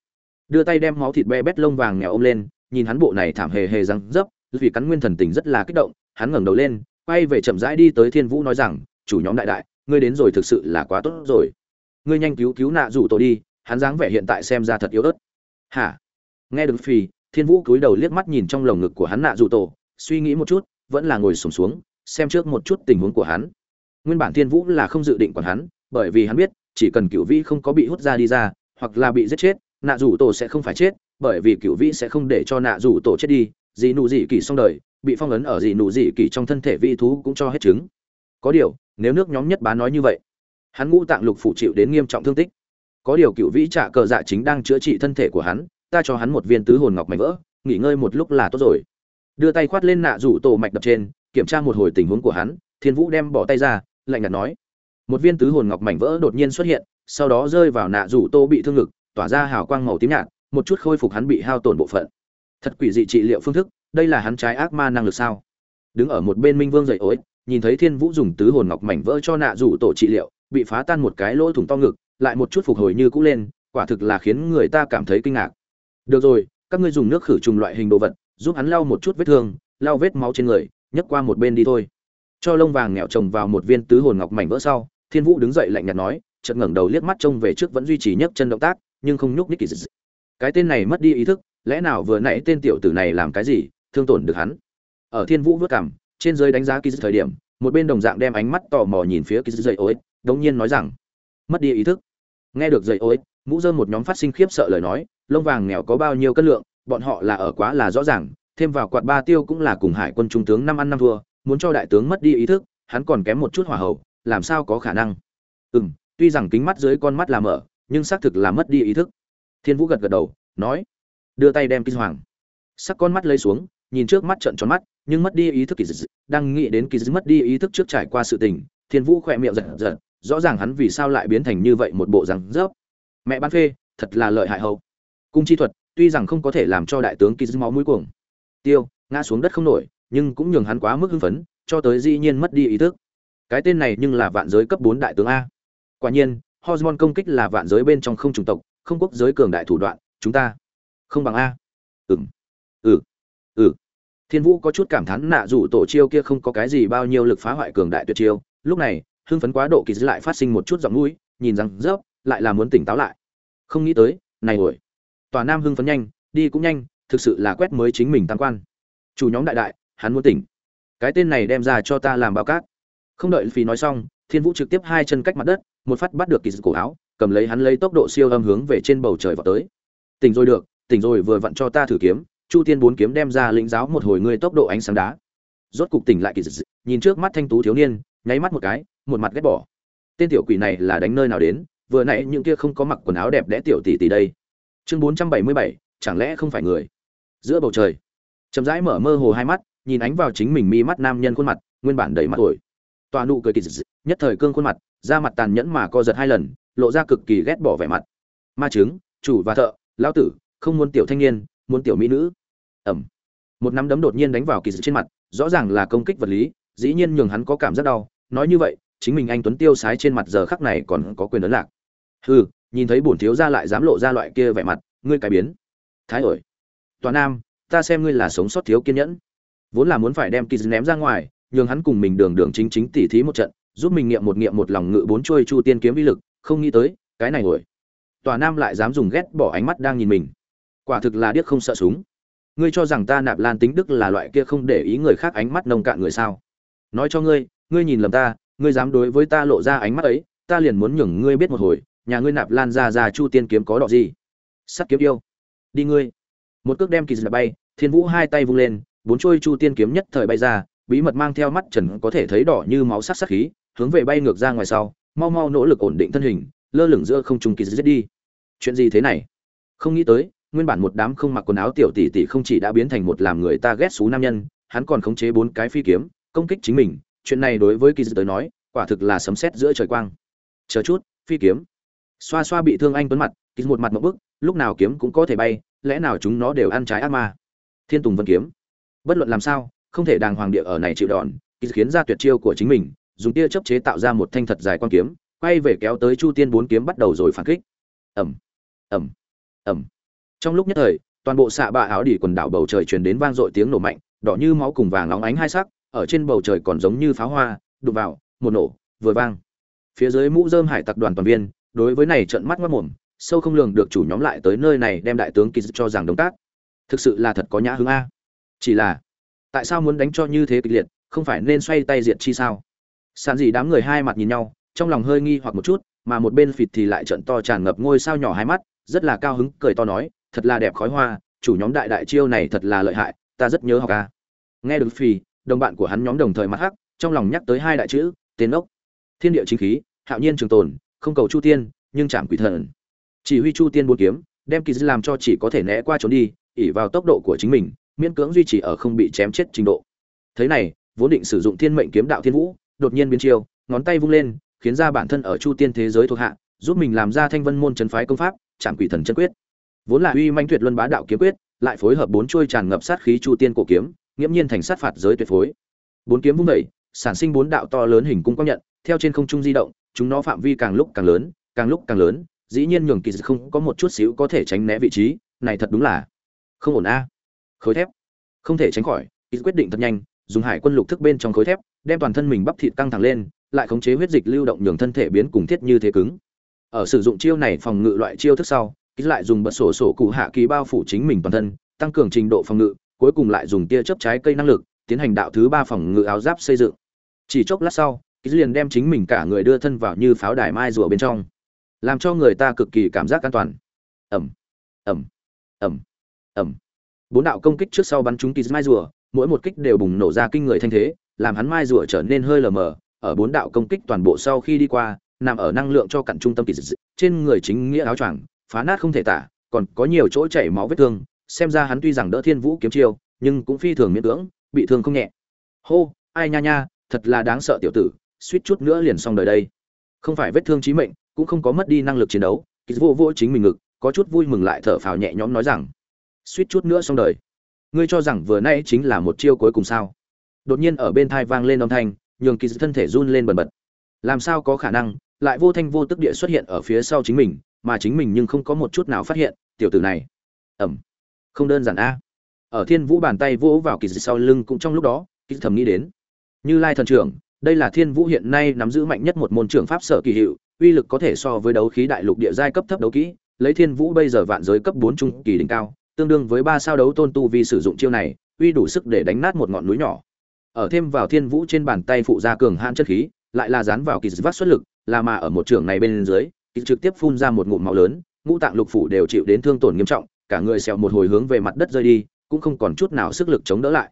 Đưa tay đem máu thịt be bét lông vàng nghèo ôm lên, nhìn hắn bộ này thảm hề hề răng dấp, vì cắn nguyên thần tình rất là kích động, hắn ngẩng đầu lên, quay về chậm rãi đi tới thiên vũ nói rằng, chủ nhóm đại đại, ngươi đến rồi thực sự là quá tốt rồi. Ngươi nhanh cứu cứu nạ rủ tổ đi, hắn dáng vẻ hiện tại xem ra thật yếu ớt. Hả? Nghe được phi thiên vũ cúi đầu liếc mắt nhìn trong lồng ngực của hắn nạ rủ tổ, suy nghĩ một chút vẫn là ngồi sùng xuống, xuống xem trước một chút tình huống của hắn. Nguyên bản thiên vũ là không dự định quản hắn bởi vì hắn biết chỉ cần cựu vĩ không có bị hút ra đi ra hoặc là bị giết chết nạ rủ tổ sẽ không phải chết bởi vì cựu vĩ sẽ không để cho nạ rủ tổ chết đi. Dì nụ dị kỳ xong đời bị phong ấn ở dì nụ dị kỳ trong thân thể vi thú cũng cho hết chứng. Có điều nếu nước nhóm nhất bá nói như vậy hắn ngũ tạng lục phụ chịu đến nghiêm trọng thương tích. Có điều cựu vĩ trả cờ dạ chính đang chữa trị thân thể của hắn ta cho hắn một viên tứ hồn ngọc mảnh vỡ nghỉ ngơi một lúc là tốt rồi đưa tay khoát lên nạ rủ tổ mạch đập trên, kiểm tra một hồi tình huống của hắn, thiên vũ đem bỏ tay ra, lạnh nhạt nói. Một viên tứ hồn ngọc mảnh vỡ đột nhiên xuất hiện, sau đó rơi vào nạ rủ tô bị thương ngực, tỏa ra hào quang màu tím nhạt, một chút khôi phục hắn bị hao tổn bộ phận. Thật quỷ dị trị liệu phương thức, đây là hắn trái ác ma năng lực sao? Đứng ở một bên minh vương dậy ối, nhìn thấy thiên vũ dùng tứ hồn ngọc mảnh vỡ cho nạ rủ tổ trị liệu, bị phá tan một cái lỗ thủng to ngực, lại một chút phục hồi như cũ lên, quả thực là khiến người ta cảm thấy kinh ngạc. Được rồi, các ngươi dùng nước khử trùng loại hình đồ vật giúp hắn lau một chút vết thương, lau vết máu trên người, nhấc qua một bên đi thôi. Cho lông vàng nghèo trồng vào một viên tứ hồn ngọc mảnh vỡ sau, thiên vũ đứng dậy lạnh nhạt nói, chợt ngẩng đầu liếc mắt trông về trước vẫn duy trì nhấc chân động tác, nhưng không nhúc nhích kỳ dị cái tên này mất đi ý thức, lẽ nào vừa nãy tên tiểu tử này làm cái gì, thương tổn được hắn? Ở thiên vũ vớt cảm, trên dưới đánh giá kỳ dị thời điểm, một bên đồng dạng đem ánh mắt tò mò nhìn phía kỳ dị dậy ối đống nhiên nói rằng, mất đi ý thức. Nghe được dậy ối mũ dơm một nhóm phát sinh khiếp sợ lời nói, lông vàng nghèo có bao nhiêu cân lượng bọn họ là ở quá là rõ ràng, thêm vào quạt ba tiêu cũng là cùng hải quân trung tướng năm ăn năm thua, muốn cho đại tướng mất đi ý thức, hắn còn kém một chút hỏa hậu làm sao có khả năng? Ừ tuy rằng kính mắt dưới con mắt là mở, nhưng xác thực là mất đi ý thức. Thiên vũ gật gật đầu, nói, đưa tay đem kinh hoàng. Sắc con mắt lấy xuống, nhìn trước mắt trận tròn mắt, nhưng mất đi ý thức kỳ dị, đang nghĩ đến kỳ dị mất đi ý thức trước trải qua sự tình, thiên vũ khỏe miệng giật giật, rõ ràng hắn vì sao lại biến thành như vậy một bộ răng rớp mẹ ban phê, thật là lợi hại hậu cung chi thuật tuy rằng không có thể làm cho đại tướng kỳ dị máu mũi cuồng. Tiêu, ngã xuống đất không nổi, nhưng cũng nhường hắn quá mức hưng phấn, cho tới dĩ nhiên mất đi ý thức. Cái tên này nhưng là vạn giới cấp bốn đại tướng a. Quả nhiên hormone công kích là vạn giới bên trong không chủng tộc, không quốc giới cường đại thủ đoạn, chúng ta không bằng a. Ừm. Ừ. Ừ. Thiên vũ có chút cảm thán nạ dù tổ chiêu kia không có cái gì bao nhiêu lực phá hoại cường đại tuyệt chiêu. Lúc này, hưng phấn quá độ kỳ dư lại phát sinh một chút giọng mũi, nhìn rằng rớp lại là muốn tỉnh táo lại. Không nghĩ tới, này ổi tòa nam hưng phấn nhanh, đi cũng nhanh, thực sự là quét mới chính mình tăng quan. Chủ nhóm đại đại, hắn muốn tỉnh. Cái tên này đem ra cho ta làm báo cát. Không đợi phí nói xong, thiên vũ trực tiếp hai chân cách mặt đất, một phát bắt được kỳ cổ áo, cầm lấy hắn lấy tốc độ siêu âm hướng về trên bầu trời vào tới. Tỉnh rồi được, tỉnh rồi vừa vặn cho ta thử kiếm, chu tiên bốn kiếm đem ra lĩnh giáo một hồi ngươi tốc độ ánh sáng đá. Rốt cục tỉnh lại kỳ dị nhìn trước mắt thanh tú thiếu niên, nháy mắt một cái, một mặt ghét bỏ. Tên tiểu quỷ này là đánh nơi nào đến, vừa nãy những kia không có mặc quần áo đẹp đẽ tiểu tỷ tỷ đây chương bốn trăm bảy mươi bảy, chẳng lẽ không phải người? Giữa bầu trời, chậm rãi mở mơ hồ hai mắt, nhìn ánh vào chính mình mi mắt nam nhân khuôn mặt, nguyên bản đầy mặt tuổi tòa nụ cười kỳ dị nhất thời cương khuôn mặt, da mặt tàn nhẫn mà co giật hai lần, lộ ra cực kỳ ghét bỏ vẻ mặt. Ma chứng, chủ và thợ, lão tử, không muốn tiểu thanh niên, muốn tiểu mỹ nữ. Ẩm. Một nắm đấm đột nhiên đánh vào kỳ dị trên mặt, rõ ràng là công kích vật lý, dĩ nhiên nhường hắn có cảm giác đau. Nói như vậy, chính mình anh tuấn tiêu sái trên mặt giờ khắc này còn có quyền ấn lạc. Hừ nhìn thấy bổn thiếu gia lại dám lộ ra loại kia vẻ mặt, ngươi cải biến. Thái ổi. Tòa nam, ta xem ngươi là sống sót thiếu kiên nhẫn. Vốn là muốn phải đem kỳ ném ra ngoài, nhường hắn cùng mình đường đường chính chính tỉ thí một trận, giúp mình nghiệm một nghiệm một lòng ngự bốn trôi chu tiên kiếm vi lực, không nghĩ tới, cái này ổi. Tòa nam lại dám dùng ghét bỏ ánh mắt đang nhìn mình. Quả thực là điếc không sợ súng. Ngươi cho rằng ta nạp lan tính đức là loại kia không để ý người khác ánh mắt nông cạn người sao? Nói cho ngươi ngươi nhìn lầm ta, ngươi dám đối với ta lộ ra ánh mắt ấy, ta liền muốn nhường ngươi biết một hồi nhà ngươi nạp lan ra ra chu tiên kiếm có đỏ gì? Sắt kiếm yêu. Đi ngươi. Một cước đem kỳ dị bay, thiên vũ hai tay vung lên, bốn trôi chu tiên kiếm nhất thời bay ra, bí mật mang theo mắt trần có thể thấy đỏ như máu sắc sắc khí, hướng về bay ngược ra ngoài sau, mau mau nỗ lực ổn định thân hình, lơ lửng giữa không trung kỳ giết đi. Chuyện gì thế này? Không nghĩ tới, nguyên bản một đám không mặc quần áo tiểu tỷ tỷ không chỉ đã biến thành một làm người ta ghét xú nam nhân, hắn còn khống chế bốn cái phi kiếm, công kích chính mình. Chuyện này đối với kỳ dư tới nói, quả thực là sấm sét giữa trời quang. Chờ chút, phi kiếm xoa xoa bị thương anh tuấn mặt kỳ một mặt một bức, lúc nào kiếm cũng có thể bay, lẽ nào chúng nó đều ăn trái ác ma? Thiên tùng vân kiếm. Bất luận làm sao, không thể đàng hoàng địa ở này chịu đòn kýt khiến ra tuyệt chiêu của chính mình, dùng tia chấp chế tạo ra một thanh thật dài quan kiếm, quay về kéo tới chu tiên bốn kiếm bắt đầu rồi phản kích. Ẩm ẩm ẩm trong lúc nhất thời, toàn bộ xạ bạ áo đỉ quần đảo bầu trời truyền đến vang dội tiếng nổ mạnh, đỏ như máu cùng vàng óng ánh hai sắc, ở trên bầu trời còn giống như pháo hoa, đụng vào, một nổ, vừa vang. Phía dưới mũ dơm hải tặc đoàn toàn viên đối với này trận mắt mắt mồm sâu không lường được chủ nhóm lại tới nơi này đem đại tướng kỳ cho rằng đồng tác. Thực sự là thật có nhã hứng a. Chỉ là tại sao muốn đánh cho như thế kịch liệt không phải nên xoay tay diệt chi sao? Sàn gì đám người hai mặt nhìn nhau trong lòng hơi nghi hoặc một chút mà một bên phịt thì lại trận to tràn ngập ngôi sao nhỏ hai mắt rất là cao hứng cười to nói thật là đẹp khói hoa chủ nhóm đại đại chiêu này thật là lợi hại ta rất nhớ học ca nghe được phì, đồng bạn của hắn nhóm đồng thời mắt hắc trong lòng nhắc tới hai đại chữ tên ốc. Thiên địa chính khí hạo nhiên trường tồn không cầu chu tiên, nhưng chạm quỷ thần. Chỉ huy chu tiên bốn kiếm, đem kỳ dư làm cho chỉ có thể né qua trốn đi ỉ vào tốc độ của chính mình, miễn cưỡng duy trì ở không bị chém chết trình độ. Thế này, vốn định sử dụng thiên mệnh kiếm đạo thiên vũ, đột nhiên biến chiêu, ngón tay vung lên, khiến ra bản thân ở chu tiên thế giới thuộc hạ, giúp mình làm ra thanh vân môn trấn phái công pháp, chạm quỷ thần chân quyết. Vốn là uy manh tuyệt luân bá đạo kiếm quyết, lại phối hợp bốn chuôi tràn ngập sát khí chu tiên cổ kiếm, nghiễm nhiên thành sát phạt giới tuyệt phối. Bốn kiếm vung đẩy sản sinh bốn đạo to lớn hình cung quang nhận, theo trên không trung di động chúng nó phạm vi càng lúc càng lớn, càng lúc càng lớn, dĩ nhiên nhường kỳ dị không có một chút xíu có thể tránh né vị trí, này thật đúng là không ổn a. Khối thép. Không thể tránh khỏi, kỳ quyết định thật nhanh, dùng hải quân lục thức bên trong khối thép, đem toàn thân mình bắp thịt căng thẳng lên, lại khống chế huyết dịch lưu động nhường thân thể biến cùng thiết như thế cứng. Ở sử dụng chiêu này phòng ngự loại chiêu thức sau, kỳ lại dùng bật sổ sổ cụ hạ kỳ bao phủ chính mình toàn thân, tăng cường trình độ phòng ngự, cuối cùng lại dùng tia chớp trái cây năng lực, tiến hành đạo thứ ba phòng ngự áo giáp xây dựng. Chỉ chốc lát sau kỳ liền đem chính mình cả người đưa thân vào như pháo đài mai rùa bên trong, làm cho người ta cực kỳ cảm giác an toàn. Ầm ầm ầm ầm bốn đạo công kích trước sau bắn trúng kỳ mai rùa, mỗi một kích đều bùng nổ ra kinh người thanh thế, làm hắn mai rùa trở nên hơi lờ mờ. Ở bốn đạo công kích toàn bộ sau khi đi qua, nằm ở năng lượng cho cặn trung tâm kỳ dị trên người chính nghĩa áo choàng, phá nát không thể tả, còn có nhiều chỗ chảy máu vết thương. Xem ra hắn tuy rằng đỡ thiên vũ kiếm chiêu, nhưng cũng phi thường miễn cưỡng, bị thương không nhẹ. Hô, ai nha nha, thật là đáng sợ tiểu tử suýt chút nữa liền xong đời đây. Không phải vết thương chí mệnh, cũng không có mất đi năng lực chiến đấu kỳ vô vô chính mình ngực, có chút vui mừng lại thở phào nhẹ nhõm nói rằng, suýt chút nữa xong đời. Ngươi cho rằng vừa nay chính là một chiêu cuối cùng sao? Đột nhiên ở bên thai vang lên âm thanh, nhường kỳ thân thể run lên bần bật. Làm sao có khả năng, lại vô thanh vô tức địa xuất hiện ở phía sau chính mình, mà chính mình nhưng không có một chút nào phát hiện, tiểu tử này. Ẩm. Không đơn giản a. Ở thiên vũ bàn tay vỗ vào kỳ sau lưng cũng trong lúc đó kỳ thầm nghĩ đến. Như lai thần trưởng đây là thiên vũ hiện nay nắm giữ mạnh nhất một môn trưởng pháp sở kỳ hiệu, uy lực có thể so với đấu khí đại lục địa giai cấp thấp đấu kỹ, lấy thiên vũ bây giờ vạn giới cấp bốn trung kỳ đỉnh cao, tương đương với ba sao đấu tôn tu vi sử dụng chiêu này, uy đủ sức để đánh nát một ngọn núi nhỏ. Ở thêm vào thiên vũ trên bàn tay phụ gia cường hãn chất khí, lại là dán vào kỳ vắt xuất lực, là mà ở một trường này bên dưới, kỳ trực tiếp phun ra một ngụm máu lớn, ngũ tạng lục phủ đều chịu đến thương tổn nghiêm trọng, cả người xèo một hồi hướng về mặt đất rơi đi, cũng không còn chút nào sức lực chống đỡ lại.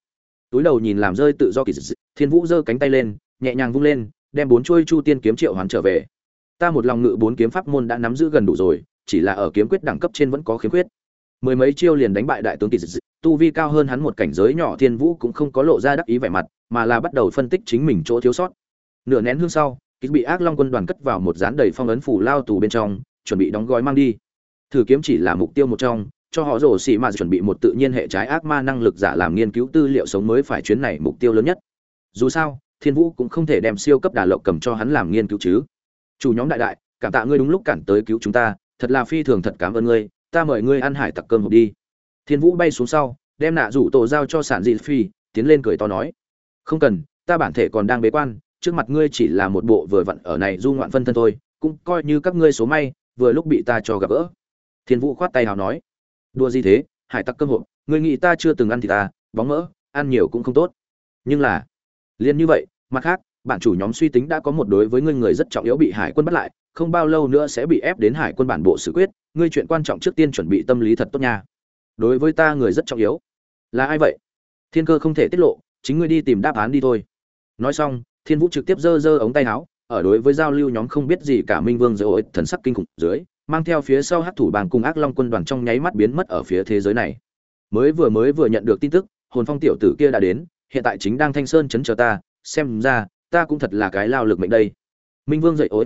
Túi đầu nhìn làm rơi tự do kỳ thiên vũ giơ cánh tay lên, nhẹ nhàng vung lên, đem bốn chuôi chu tiên kiếm triệu hoán trở về. Ta một lòng ngự bốn kiếm pháp môn đã nắm giữ gần đủ rồi, chỉ là ở kiếm quyết đẳng cấp trên vẫn có khiếm khuyết. Mười mấy chiêu liền đánh bại đại tướng kỳ dị tu vi cao hơn hắn một cảnh giới nhỏ, thiên vũ cũng không có lộ ra đắc ý vẻ mặt, mà là bắt đầu phân tích chính mình chỗ thiếu sót. Nửa nén hương sau kích bị ác long quân đoàn cất vào một dán đầy phong ấn phủ lao tù bên trong, chuẩn bị đóng gói mang đi. Thử kiếm chỉ là mục tiêu một trong, cho họ rổ xì mà chuẩn bị một tự nhiên hệ trái ác ma năng lực giả làm nghiên cứu tư liệu sống mới phải chuyến này mục tiêu lớn nhất dù sao, thiên vũ cũng không thể đem siêu cấp đà lộc cầm cho hắn làm nghiên cứu chứ. Chủ nhóm đại đại, cảm tạ ngươi đúng lúc cản tới cứu chúng ta, thật là phi thường thật cảm ơn ngươi, ta mời ngươi ăn hải tặc cơm hộp đi. Thiên vũ bay xuống sau, đem nạ rủ tổ giao cho sản dị phi, tiến lên cười to nói, không cần, ta bản thể còn đang bế quan, trước mặt ngươi chỉ là một bộ vừa vặn ở này du ngoạn phân thân thôi, cũng coi như các ngươi số may, vừa lúc bị ta cho gặp gỡ. Thiên vũ khoát tay hào nói đua gì thế, hải tặc cơm hộp, ngươi nghĩ ta chưa từng ăn thì ta, bóng mỡ, ăn nhiều cũng không tốt. Nhưng là liên như vậy, mặt khác bản chủ nhóm suy tính đã có một đối với ngươi người rất trọng yếu bị hải quân bắt lại, không bao lâu nữa sẽ bị ép đến hải quân bản bộ xử quyết, ngươi chuyện quan trọng trước tiên chuẩn bị tâm lý thật tốt nha. Đối với ta người rất trọng yếu. Là ai vậy? Thiên cơ không thể tiết lộ, chính ngươi đi tìm đáp án đi thôi. Nói xong, thiên vũ trực tiếp giơ giơ ống tay áo, ở đối với giao lưu nhóm không biết gì cả minh vương rồi thần sắc kinh khủng dưới, mang theo phía sau hắc thủ bàn cùng ác long quân đoàn trong nháy mắt biến mất ở phía thế giới này. Mới vừa mới vừa nhận được tin tức, hồn phong tiểu tử kia đã đến hiện tại chính đang thanh sơn chấn chờ ta, xem ra, ta cũng thật là cái lao lực mệnh đây. Minh vương dậy ối.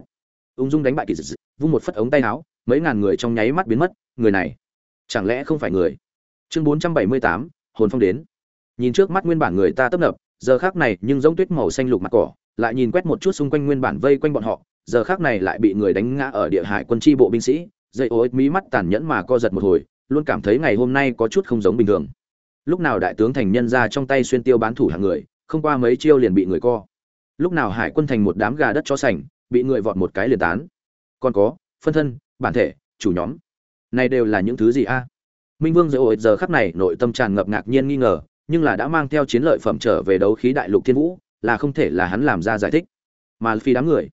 Ung dung đánh bại kỳ dị vung một phất ống tay áo, mấy ngàn người trong nháy mắt biến mất, người này, chẳng lẽ không phải người? Chương bốn trăm bảy mươi tám, hồn phong đến. Nhìn trước mắt nguyên bản người ta tấp nập, giờ khác này nhưng giống tuyết màu xanh lục mặt cỏ, lại nhìn quét một chút xung quanh nguyên bản vây quanh bọn họ, giờ khác này lại bị người đánh ngã ở địa hải quân tri bộ binh sĩ, dậy ối, mí mắt tàn nhẫn mà co giật một hồi, luôn cảm thấy ngày hôm nay có chút không giống bình thường lúc nào đại tướng thành nhân ra trong tay xuyên tiêu bán thủ hàng người, không qua mấy chiêu liền bị người co. Lúc nào hải quân thành một đám gà đất cho sành, bị người vọt một cái liền tán. Còn có, phân thân, bản thể, chủ nhóm. Này đều là những thứ gì a? Minh vương dễ ổi giờ khắc này nội tâm tràn ngập ngạc nhiên nghi ngờ, nhưng là đã mang theo chiến lợi phẩm trở về đấu khí đại lục thiên vũ, là không thể là hắn làm ra giải thích. Mà phi đám người,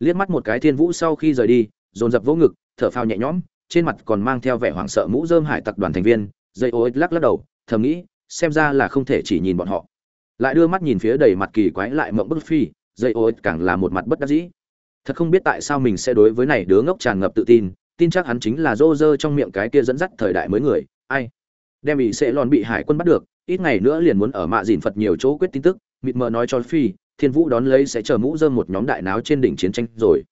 liếc mắt một cái thiên vũ sau khi rời đi, dồn dập vỗ ngực, thở phào nhẹ nhõm, trên mặt còn mang theo vẻ hoảng sợ mũ dơm hải tặc đoàn thành viên, dây ô lắc lắc đầu thầm nghĩ, xem ra là không thể chỉ nhìn bọn họ. Lại đưa mắt nhìn phía đầy mặt kỳ quái lại mộng bức phi, dây ô càng là một mặt bất đắc dĩ. Thật không biết tại sao mình sẽ đối với này đứa ngốc tràn ngập tự tin tin chắc hắn chính là rô rơ trong miệng cái kia dẫn dắt thời đại mới người, ai? Đem bị sẽ lòn bị hải quân bắt được, ít ngày nữa liền muốn ở mạ dìn phật nhiều chỗ quyết tin tức, mịt mờ nói cho phi, thiên vũ đón lấy sẽ chờ mũ dơm một nhóm đại náo trên đỉnh chiến tranh rồi.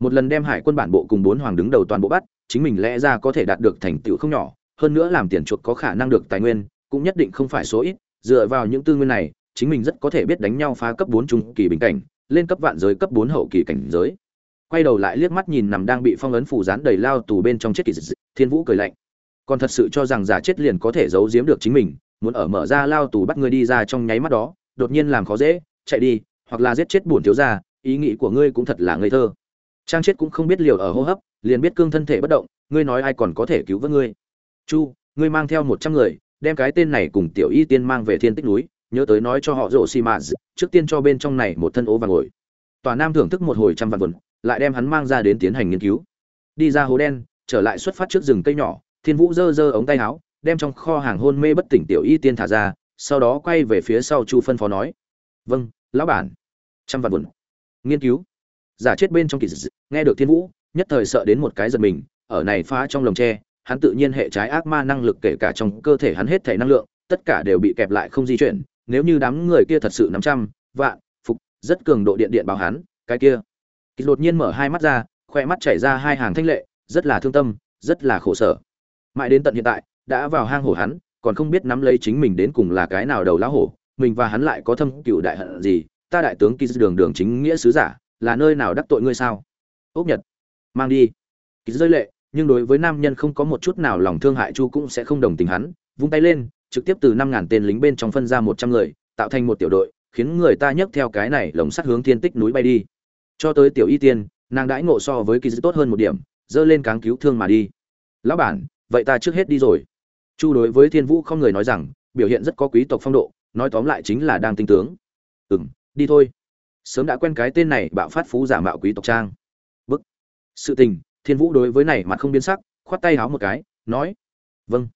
Một lần đem hải quân bản bộ cùng bốn hoàng đứng đầu toàn bộ bắt, chính mình lẽ ra có thể đạt được thành tựu không nhỏ, hơn nữa làm tiền chuộc có khả năng được tài nguyên cũng nhất định không phải số ít, dựa vào những tư nguyên này, chính mình rất có thể biết đánh nhau phá cấp bốn trung kỳ bình cảnh, lên cấp vạn giới cấp bốn hậu kỳ cảnh giới. Quay đầu lại liếc mắt nhìn nằm đang bị phong ấn phủ dán đầy lao tù bên trong chết kỳ dị thiên vũ cười lạnh. Còn thật sự cho rằng giả chết liền có thể giấu giếm được chính mình, muốn ở mở ra lao tù bắt ngươi đi ra trong nháy mắt đó, đột nhiên làm khó dễ, chạy đi, hoặc là giết chết bổn thiếu gia, ý nghĩ của ngươi cũng thật là ngây thơ. Trang chết cũng không biết liều ở hô hấp, liền biết cương thân thể bất động, ngươi nói ai còn có thể cứu vớt ngươi. Chu, ngươi mang theo một trăm người đem cái tên này cùng tiểu y tiên mang về thiên tích núi, nhớ tới nói cho họ rộ xi mã trước tiên cho bên trong này một thân ố vàng ngồi. Tòa nam thưởng thức một hồi trăm vạn vườn lại đem hắn mang ra đến tiến hành nghiên cứu. Đi ra hố đen, trở lại xuất phát trước rừng cây nhỏ, thiên vũ giơ giơ ống tay áo, đem trong kho hàng hôn mê bất tỉnh tiểu y tiên thả ra, sau đó quay về phía sau chu phân phó nói vâng lão bản. Trăm vạn vườn nghiên cứu. Giả chết bên trong kỳ dị, nghe được thiên vũ, nhất thời sợ đến một cái giật mình, ở này phá trong lồng tre hắn tự nhiên hệ trái ác ma năng lực kể cả trong cơ thể hắn hết thể năng lượng, tất cả đều bị kẹp lại không di chuyển, nếu như đám người kia thật sự năm trăm vạn, phục, rất cường độ điện điện báo hắn, cái kia. Kỳ đột nhiên mở hai mắt ra, khoe mắt chảy ra hai hàng thanh lệ, rất là thương tâm, rất là khổ sở. Mãi đến tận hiện tại, đã vào hang hổ hắn, còn không biết nắm lấy chính mình đến cùng là cái nào đầu lá hổ, mình và hắn lại có thâm cựu đại hận gì, ta đại tướng kỳ đường đường chính nghĩa sứ giả, là nơi nào đắc tội ngươi sao? Ốc nhật, mang đi. Kỳ rơi lệ nhưng đối với nam nhân không có một chút nào lòng thương hại chu cũng sẽ không đồng tình hắn, vung tay lên, trực tiếp từ năm ngàn tên lính bên trong phân ra một trăm người, tạo thành một tiểu đội, khiến người ta nhấc theo cái này lồng sắt hướng thiên tích núi bay đi. Cho tới tiểu y tiên, nàng đãi ngộ so với kỳ dư tốt hơn một điểm, dơ lên cáng cứu thương mà đi. Lão bản, vậy ta trước hết đi rồi. Chu đối với thiên vũ không người nói rằng, biểu hiện rất có quý tộc phong độ, nói tóm lại chính là đang tinh tướng. Ừ m đi thôi. Sớm đã quen cái tên này bạo phát phú giả mạo quý tộc trang. Bức. Sự tình thiên vũ đối với này mặt không biến sắc, khoát tay háo một cái, nói vâng.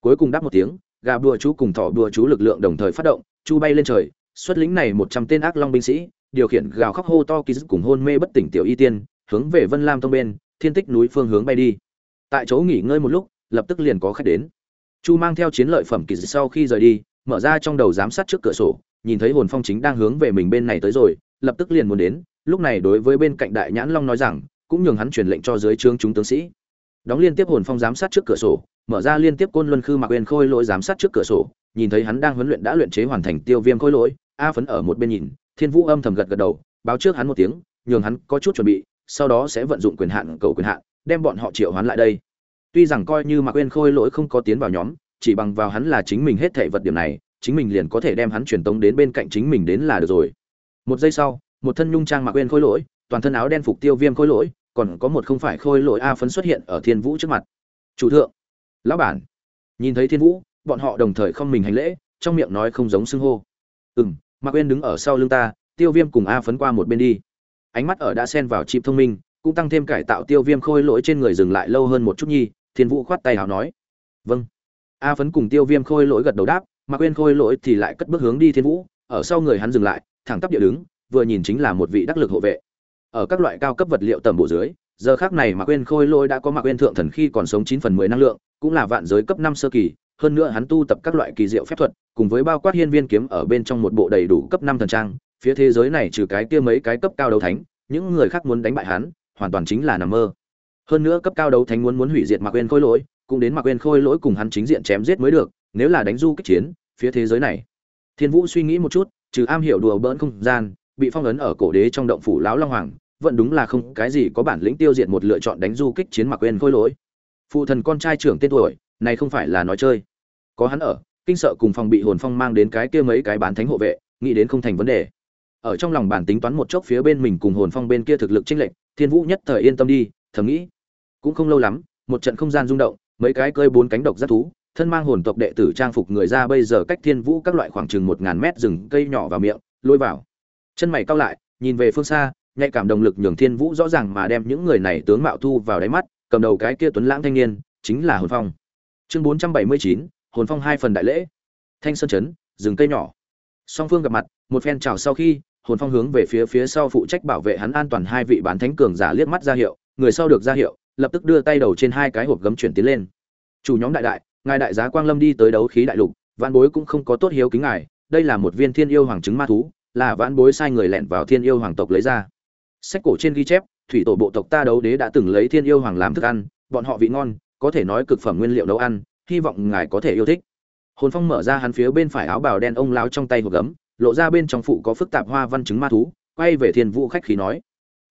Cuối cùng đáp một tiếng, gà đùa chú cùng thỏ đùa chú lực lượng đồng thời phát động, chu bay lên trời, xuất lĩnh này một trăm tên ác long binh sĩ, điều khiển gào khóc hô to kỳ dứt cùng hôn mê bất tỉnh tiểu y tiên, hướng về vân lam tông bên, thiên tích núi phương hướng bay đi. Tại chỗ nghỉ ngơi một lúc, lập tức liền có khách đến. Chu mang theo chiến lợi phẩm kỳ dứt sau khi rời đi, mở ra trong đầu giám sát trước cửa sổ, nhìn thấy hồn phong chính đang hướng về mình bên này tới rồi, lập tức liền muốn đến. Lúc này đối với bên cạnh đại nhãn long nói rằng cũng nhường hắn truyền lệnh cho dưới trướng chúng tướng sĩ. Đóng liên tiếp hồn phong giám sát trước cửa sổ, mở ra liên tiếp côn luân khư mặc bên khôi lỗi giám sát trước cửa sổ, nhìn thấy hắn đang huấn luyện đã luyện chế hoàn thành tiêu viêm khôi lỗi, a phấn ở một bên nhìn, thiên vũ âm thầm gật gật đầu, báo trước hắn một tiếng, nhường hắn có chút chuẩn bị, sau đó sẽ vận dụng quyền hạn, cầu quyền hạn, đem bọn họ triệu hoán lại đây. Tuy rằng coi như mặc quên khôi lỗi không có tiến vào nhóm, chỉ bằng vào hắn là chính mình hết thể vật điểm này, chính mình liền có thể đem hắn truyền tống đến bên cạnh chính mình đến là được rồi. Một giây sau, một thân nhung trang mặc quên khôi lỗi, toàn thân áo đen phục tiêu viêm khôi lỗi còn có một không phải khôi lỗi a phấn xuất hiện ở thiên vũ trước mặt. Chủ thượng, lão bản. Nhìn thấy thiên vũ, bọn họ đồng thời không mình hành lễ, trong miệng nói không giống xưng hô. Ừ m mạc quên đứng ở sau lưng ta, tiêu viêm cùng a phấn qua một bên đi. Ánh mắt ở đã xen vào chịp thông minh, cũng tăng thêm cải tạo tiêu viêm khôi lỗi trên người dừng lại lâu hơn một chút nhi, thiên vũ khoát tay hào nói. Vâng. A phấn cùng tiêu viêm khôi lỗi gật đầu đáp, mạc quên khôi lỗi thì lại cất bước hướng đi thiên vũ, ở sau người hắn dừng lại, thẳng tắp địa đứng, vừa nhìn chính là một vị đắc lực hộ vệ ở các loại cao cấp vật liệu tầm bộ dưới, giờ khác này mạc quên khôi lỗi đã có mạc quên thượng thần khi còn sống chín phần mười năng lượng, cũng là vạn giới cấp năm sơ kỳ, hơn nữa hắn tu tập các loại kỳ diệu phép thuật, cùng với bao quát hiên viên kiếm ở bên trong một bộ đầy đủ cấp năm thần trang, phía thế giới này trừ cái kia mấy cái cấp cao đấu thánh, những người khác muốn đánh bại hắn, hoàn toàn chính là nằm mơ. Hơn nữa cấp cao đấu thánh muốn muốn hủy diệt mạc quên khôi lỗi, cũng đến mạc quên khôi lỗi cùng hắn chính diện chém giết mới được, nếu là đánh du kích chiến, phía thế giới này. Thiên vũ suy nghĩ một chút, trừ am hiểu đùa bỡn không gian, bị phong ấn ở cổ đế trong động phủ lão long hoàng vẫn đúng là không cái gì có bản lĩnh tiêu diệt một lựa chọn đánh du kích chiến mặc quên khôi lỗi. Phụ thần con trai trưởng tên tuổi, này không phải là nói chơi. Có hắn ở, kinh sợ cùng phòng bị hồn phong mang đến cái kia mấy cái bán thánh hộ vệ, nghĩ đến không thành vấn đề. Ở trong lòng bản tính toán một chốc phía bên mình cùng hồn phong bên kia thực lực chênh lệch, thiên vũ nhất thời yên tâm đi, thầm nghĩ. Cũng không lâu lắm, một trận không gian rung động, mấy cái cơi bốn cánh độc rất thú, thân mang hồn tộc đệ tử trang phục người ra bây giờ cách thiên vũ các loại khoảng chừng một ngàn mét rừng cây nhỏ vào miệng, lôi vào. Chân mày cao lại, nhìn về phương xa nhạy cảm động lực nhường thiên vũ rõ ràng mà đem những người này tướng mạo thu vào đáy mắt, cầm đầu cái kia tuấn lãng thanh niên, chính là hồn phong. Chương bốn trăm bảy mươi chín, hồn phong hai phần đại lễ. Thanh sơn chấn rừng cây nhỏ. Song phương gặp mặt, một phen chào sau khi, hồn phong hướng về phía phía sau phụ trách bảo vệ hắn an toàn hai vị bán thánh cường giả liếc mắt ra hiệu, người sau được ra hiệu, lập tức đưa tay đầu trên hai cái hộp gấm chuyển tiến lên. Chủ nhóm đại đại, ngài đại giá quang lâm đi tới đấu khí đại lục vạn bối cũng không có tốt hiếu kính ngài, đây là một viên thiên yêu hoàng trứng ma thú, là vạn bối sai người lẻn vào thiên yêu hoàng tộc lấy ra sách cổ trên ghi chép, thủy tổ bộ tộc ta đấu đế đã từng lấy thiên yêu hoàng làm thức ăn, bọn họ vị ngon, có thể nói cực phẩm nguyên liệu nấu ăn, hy vọng ngài có thể yêu thích. Hồn phong mở ra hắn phía bên phải áo bào đen ông láo trong tay hộp gấm, lộ ra bên trong phụ có phức tạp hoa văn chứng ma thú, quay về thiên vũ khách khí nói.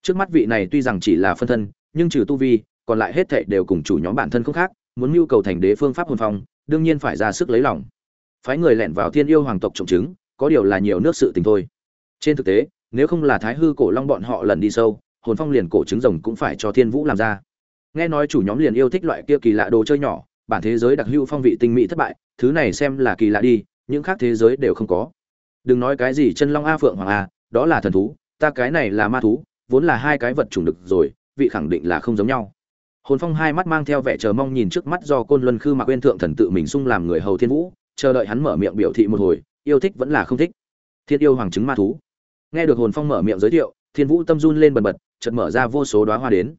Trước mắt vị này tuy rằng chỉ là phân thân, nhưng trừ tu vi, còn lại hết thệ đều cùng chủ nhóm bản thân không khác, muốn mưu cầu thành đế phương pháp hồn phong, đương nhiên phải ra sức lấy lòng. Phái người lẻn vào thiên yêu hoàng tộc trọng chứng có điều là nhiều nước sự tình thôi. Trên thực tế nếu không là thái hư cổ long bọn họ lần đi sâu, hồn phong liền cổ trứng rồng cũng phải cho thiên vũ làm ra. Nghe nói chủ nhóm liền yêu thích loại kia kỳ lạ đồ chơi nhỏ, bản thế giới đặc hữu phong vị tinh mỹ thất bại, thứ này xem là kỳ lạ đi, những khác thế giới đều không có. Đừng nói cái gì chân long a, phượng hoàng a, đó là thần thú, ta cái này là ma thú, vốn là hai cái vật chủng được rồi, vị khẳng định là không giống nhau. Hồn phong hai mắt mang theo vẻ chờ mong nhìn trước mắt do côn luân khư mạc quên thượng thần tự mình sung làm người hầu thiên vũ, chờ đợi hắn mở miệng biểu thị một hồi, yêu thích vẫn là không thích. Thiên yêu hoàng chứng ma thú nghe được hồn phong mở miệng giới thiệu thiên vũ tâm run lên bần bật chợt mở ra vô số đoá hoa đến.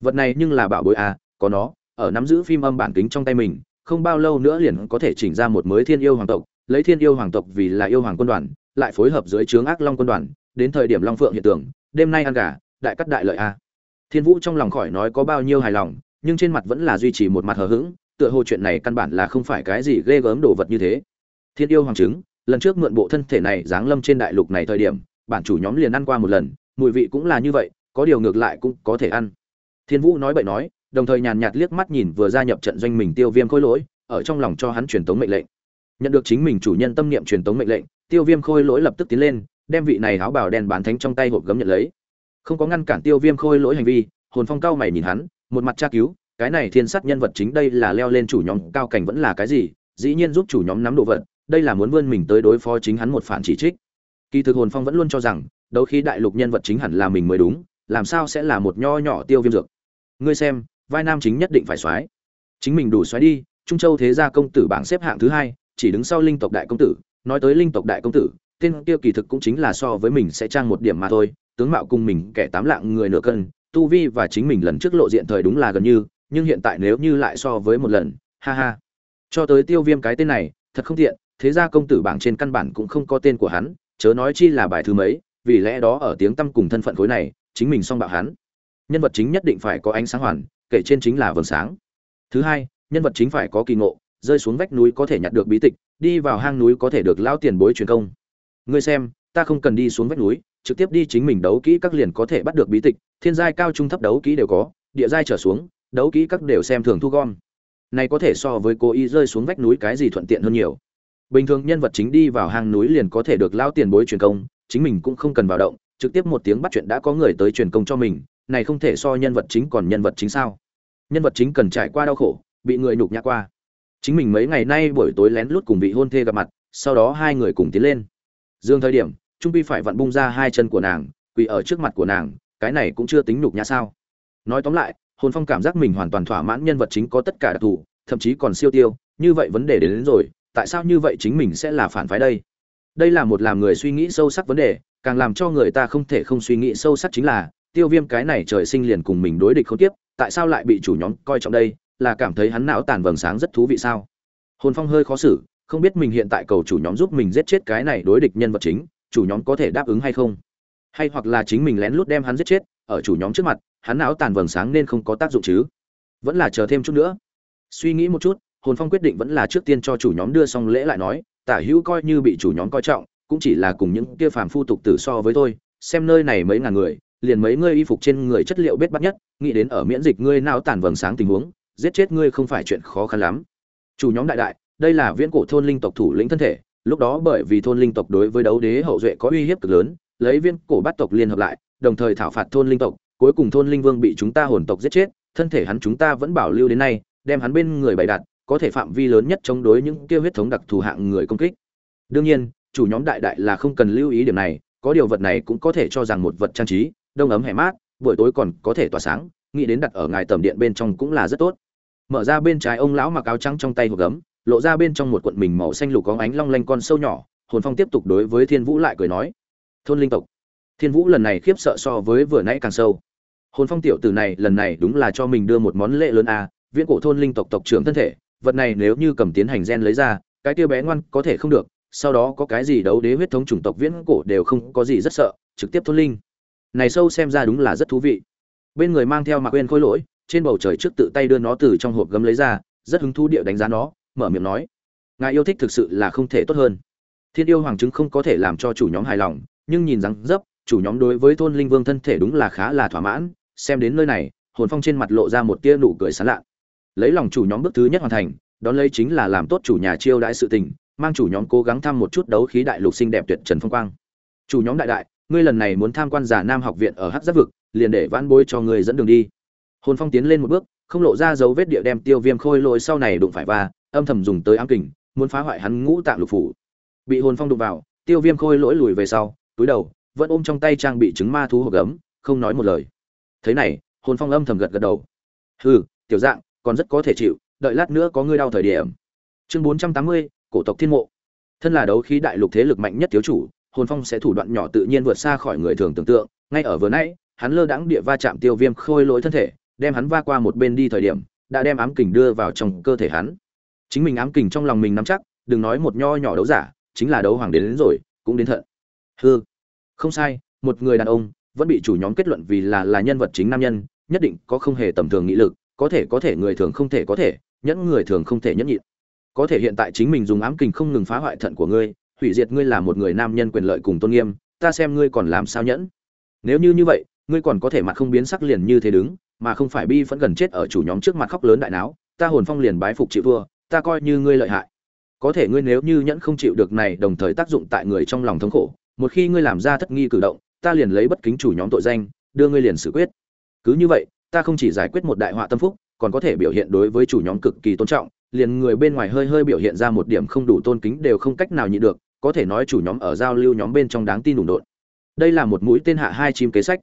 Vật này nhưng là bảo bối à có nó ở nắm giữ phim âm bản kính trong tay mình không bao lâu nữa liền có thể chỉnh ra một mới thiên yêu hoàng tộc lấy thiên yêu hoàng tộc vì là yêu hoàng quân đoàn lại phối hợp dưới trướng ác long quân đoàn đến thời điểm long phượng hiện tượng đêm nay ăn gà đại cắt đại lợi a thiên vũ trong lòng khỏi nói có bao nhiêu hài lòng nhưng trên mặt vẫn là duy trì một mặt hờ hững tựa hồ chuyện này căn bản là không phải cái gì ghê gớm đồ vật như thế. Thiên yêu hoàng chứng, lần trước mượn bộ thân thể này giáng lâm trên đại lục này thời điểm bản chủ nhóm liền ăn qua một lần, mùi vị cũng là như vậy, có điều ngược lại cũng có thể ăn. Thiên vũ nói bậy nói, đồng thời nhàn nhạt liếc mắt nhìn vừa gia nhập trận doanh mình tiêu viêm khôi lỗi, ở trong lòng cho hắn truyền tống mệnh lệnh. Nhận được chính mình chủ nhân tâm niệm truyền tống mệnh lệnh, tiêu viêm khôi lỗi lập tức tiến lên, đem vị này áo bào đen bán thánh trong tay hộp gấm nhận lấy. Không có ngăn cản tiêu viêm khôi lỗi hành vi, hồn phong cao mày nhìn hắn, một mặt tra cứu, cái này thiên sát nhân vật chính đây là leo lên chủ nhóm cao cảnh vẫn là cái gì, dĩ nhiên giúp chủ nhóm nắm đồ vật, đây là muốn vươn mình tới đối phó chính hắn một phản chỉ trích kỳ thực hồn phong vẫn luôn cho rằng, đấu khí đại lục nhân vật chính hẳn là mình mới đúng, làm sao sẽ là một nho nhỏ tiêu viêm dược? Ngươi xem, vai nam chính nhất định phải soái chính mình đủ soái đi, trung châu thế gia công tử bảng xếp hạng thứ hai, chỉ đứng sau linh tộc đại công tử, nói tới linh tộc đại công tử, tên kia kỳ thực cũng chính là so với mình sẽ trang một điểm mà thôi, tướng mạo cùng mình kẻ tám lạng người nửa cân, tu vi và chính mình lần trước lộ diện thời đúng là gần như, nhưng hiện tại nếu như lại so với một lần, ha ha. Cho tới tiêu viêm cái tên này, thật không tiện, thế ra công tử bảng trên căn bản cũng không có tên của hắn chớ nói chi là bài thứ mấy, vì lẽ đó ở tiếng tăm cùng thân phận khối này, chính mình song bạo hắn. Nhân vật chính nhất định phải có ánh sáng hoàn, kể trên chính là vầng sáng. Thứ hai, nhân vật chính phải có kỳ ngộ, rơi xuống vách núi có thể nhặt được bí tịch, đi vào hang núi có thể được lao tiền bối truyền công. Ngươi xem, ta không cần đi xuống vách núi, trực tiếp đi chính mình đấu kỹ các liền có thể bắt được bí tịch, thiên giai cao trung thấp đấu kỹ đều có, địa giai trở xuống, đấu kỹ các đều xem thường thu gom. Này có thể so với cố ý rơi xuống vách núi cái gì thuận tiện hơn nhiều bình thường nhân vật chính đi vào hang núi liền có thể được lao tiền bối truyền công chính mình cũng không cần vào động trực tiếp một tiếng bắt chuyện đã có người tới truyền công cho mình này không thể so nhân vật chính còn nhân vật chính sao? Nhân vật chính cần trải qua đau khổ bị người nhục nhã qua. Chính mình mấy ngày nay buổi tối lén lút cùng vị hôn thê gặp mặt sau đó hai người cùng tiến lên. Dương thời điểm trung pi phải vặn bung ra hai chân của nàng quỳ ở trước mặt của nàng cái này cũng chưa tính nhục nhã sao? Nói tóm lại hồn phong cảm giác mình hoàn toàn thỏa mãn nhân vật chính có tất cả đặc thù thậm chí còn siêu tiêu như vậy vấn đề đến, đến rồi tại sao như vậy chính mình sẽ là phản phái đây? Đây là một làm người suy nghĩ sâu sắc vấn đề, càng làm cho người ta không thể không suy nghĩ sâu sắc chính là, tiêu viêm cái này trời sinh liền cùng mình đối địch không tiếp, tại sao lại bị chủ nhóm coi trọng đây? Là cảm thấy hắn não tàn vầng sáng rất thú vị sao? Hồn phong hơi khó xử, không biết mình hiện tại cầu chủ nhóm giúp mình giết chết cái này đối địch nhân vật chính, chủ nhóm có thể đáp ứng hay không? Hay hoặc là chính mình lén lút đem hắn giết chết, ở chủ nhóm trước mặt, hắn não tàn vầng sáng nên không có tác dụng chứ? Vẫn là chờ thêm chút nữa. Suy nghĩ một chút hồn phong quyết định vẫn là trước tiên cho chủ nhóm đưa xong lễ lại nói, tả hữu coi như bị chủ nhóm coi trọng, cũng chỉ là cùng những kia phàm phu tục tử so với tôi, xem nơi này mấy ngàn người, liền mấy ngươi y phục trên người chất liệu bết bắt nhất, nghĩ đến ở miễn dịch ngươi nao tàn vầng sáng tình huống, giết chết ngươi không phải chuyện khó khăn lắm. Chủ nhóm đại đại, đây là viễn cổ thôn linh tộc thủ lĩnh thân thể, lúc đó bởi vì thôn linh tộc đối với đấu đế hậu duệ có uy hiếp cực lớn, lấy viên cổ bắt tộc liên hợp lại, đồng thời thảo phạt thôn linh tộc, cuối cùng thôn linh vương bị chúng ta hồn tộc giết chết, thân thể hắn chúng ta vẫn bảo lưu đến nay, đem hắn bên người bày đặt có thể phạm vi lớn nhất chống đối những kia huyết thống đặc thù hạng người công kích. Đương nhiên chủ nhóm đại đại là không cần lưu ý điểm này có điều vật này cũng có thể cho rằng một vật trang trí đông ấm hè mát buổi tối còn có thể tỏa sáng nghĩ đến đặt ở ngài tầm điện bên trong cũng là rất tốt. Mở ra bên trái ông lão mặc áo trắng trong tay hộp gấm lộ ra bên trong một cuộn mình màu xanh lục có ánh long lanh con sâu nhỏ hồn phong tiếp tục đối với thiên vũ lại cười nói thôn linh tộc. Thiên vũ lần này khiếp sợ so với vừa nãy càng sâu. Hồn phong tiểu tử này lần này đúng là cho mình đưa một món lễ lớn à, viễn cổ thôn linh tộc tộc trưởng thân thể vật này nếu như cầm tiến hành gen lấy ra, cái kia bé ngoan có thể không được, sau đó có cái gì đấu đế huyết thống chủng tộc viễn cổ đều không có gì rất sợ, trực tiếp thôn linh. Này sâu xem ra đúng là rất thú vị. Bên người mang theo mạc quên khôi lỗi, trên bầu trời trước tự tay đưa nó từ trong hộp gấm lấy ra, rất hứng thú địa đánh giá nó, mở miệng nói, ngài yêu thích thực sự là không thể tốt hơn. Thiên yêu hoàng chứng không có thể làm cho chủ nhóm hài lòng, nhưng nhìn rằng dấp, chủ nhóm đối với thôn linh vương thân thể đúng là khá là thỏa mãn, xem đến nơi này, hồn phong trên mặt lộ ra một tia nụ cười sán lạn lấy lòng chủ nhóm bước thứ nhất hoàn thành, đón lấy chính là làm tốt chủ nhà chiêu đãi sự tình, mang chủ nhóm cố gắng thăm một chút đấu khí đại lục xinh đẹp tuyệt trần phong quang. Chủ nhóm đại đại, ngươi lần này muốn tham quan giả nam học viện ở hắc giáp vực, liền để vãn bối cho ngươi dẫn đường đi. Hồn phong tiến lên một bước, không lộ ra dấu vết địa đem tiêu viêm khôi lỗi sau này đụng phải và âm thầm dùng tới ám kình, muốn phá hoại hắn ngũ tạng lục phủ. Bị hồn phong đụng vào, tiêu viêm khôi lỗi lùi về sau, túi đầu, vẫn ôm trong tay trang bị trứng ma thú hộp gấm, không nói một lời. Thế này, hồn phong âm thầm gật gật đầu. Hừ, tiểu dạng còn rất có thể chịu đợi lát nữa có ngươi đau thời điểm. Chương bốn trăm tám mươi cổ tộc thiên mộ. Thân là đấu khí đại lục thế lực mạnh nhất thiếu chủ hồn phong sẽ thủ đoạn nhỏ tự nhiên vượt xa khỏi người thường tưởng tượng. Ngay ở vừa nãy hắn lơ đãng địa va chạm tiêu viêm khôi lỗi thân thể đem hắn va qua một bên đi thời điểm đã đem ám kình đưa vào trong cơ thể hắn. Chính mình ám kình trong lòng mình nắm chắc đừng nói một nho nhỏ đấu giả chính là đấu hoàng đến, đến rồi cũng đến thận. Hư không sai một người đàn ông vẫn bị chủ nhóm kết luận vì là là nhân vật chính nam nhân nhất định có không hề tầm thường nghị lực có thể có thể người thường không thể có thể, nhẫn người thường không thể nhẫn nhịn. Có thể hiện tại chính mình dùng ám kình không ngừng phá hoại thận của ngươi, hủy diệt ngươi là một người nam nhân quyền lợi cùng tôn nghiêm, ta xem ngươi còn làm sao nhẫn. Nếu như như vậy, ngươi còn có thể mặt không biến sắc liền như thế đứng, mà không phải bi vẫn gần chết ở chủ nhóm trước mặt khóc lớn đại não ta hồn phong liền bái phục chịu vua ta coi như ngươi lợi hại. Có thể ngươi nếu như nhẫn không chịu được này đồng thời tác dụng tại người trong lòng thống khổ, một khi ngươi làm ra thất nghi cử động, ta liền lấy bất kính chủ nhóm tội danh, đưa ngươi liền xử quyết. Cứ như vậy ta không chỉ giải quyết một đại họa tâm phúc, còn có thể biểu hiện đối với chủ nhóm cực kỳ tôn trọng, liền người bên ngoài hơi hơi biểu hiện ra một điểm không đủ tôn kính đều không cách nào nhịn được, có thể nói chủ nhóm ở giao lưu nhóm bên trong đáng tin đủ độn. Đây là một mũi tên hạ hai chim kế sách.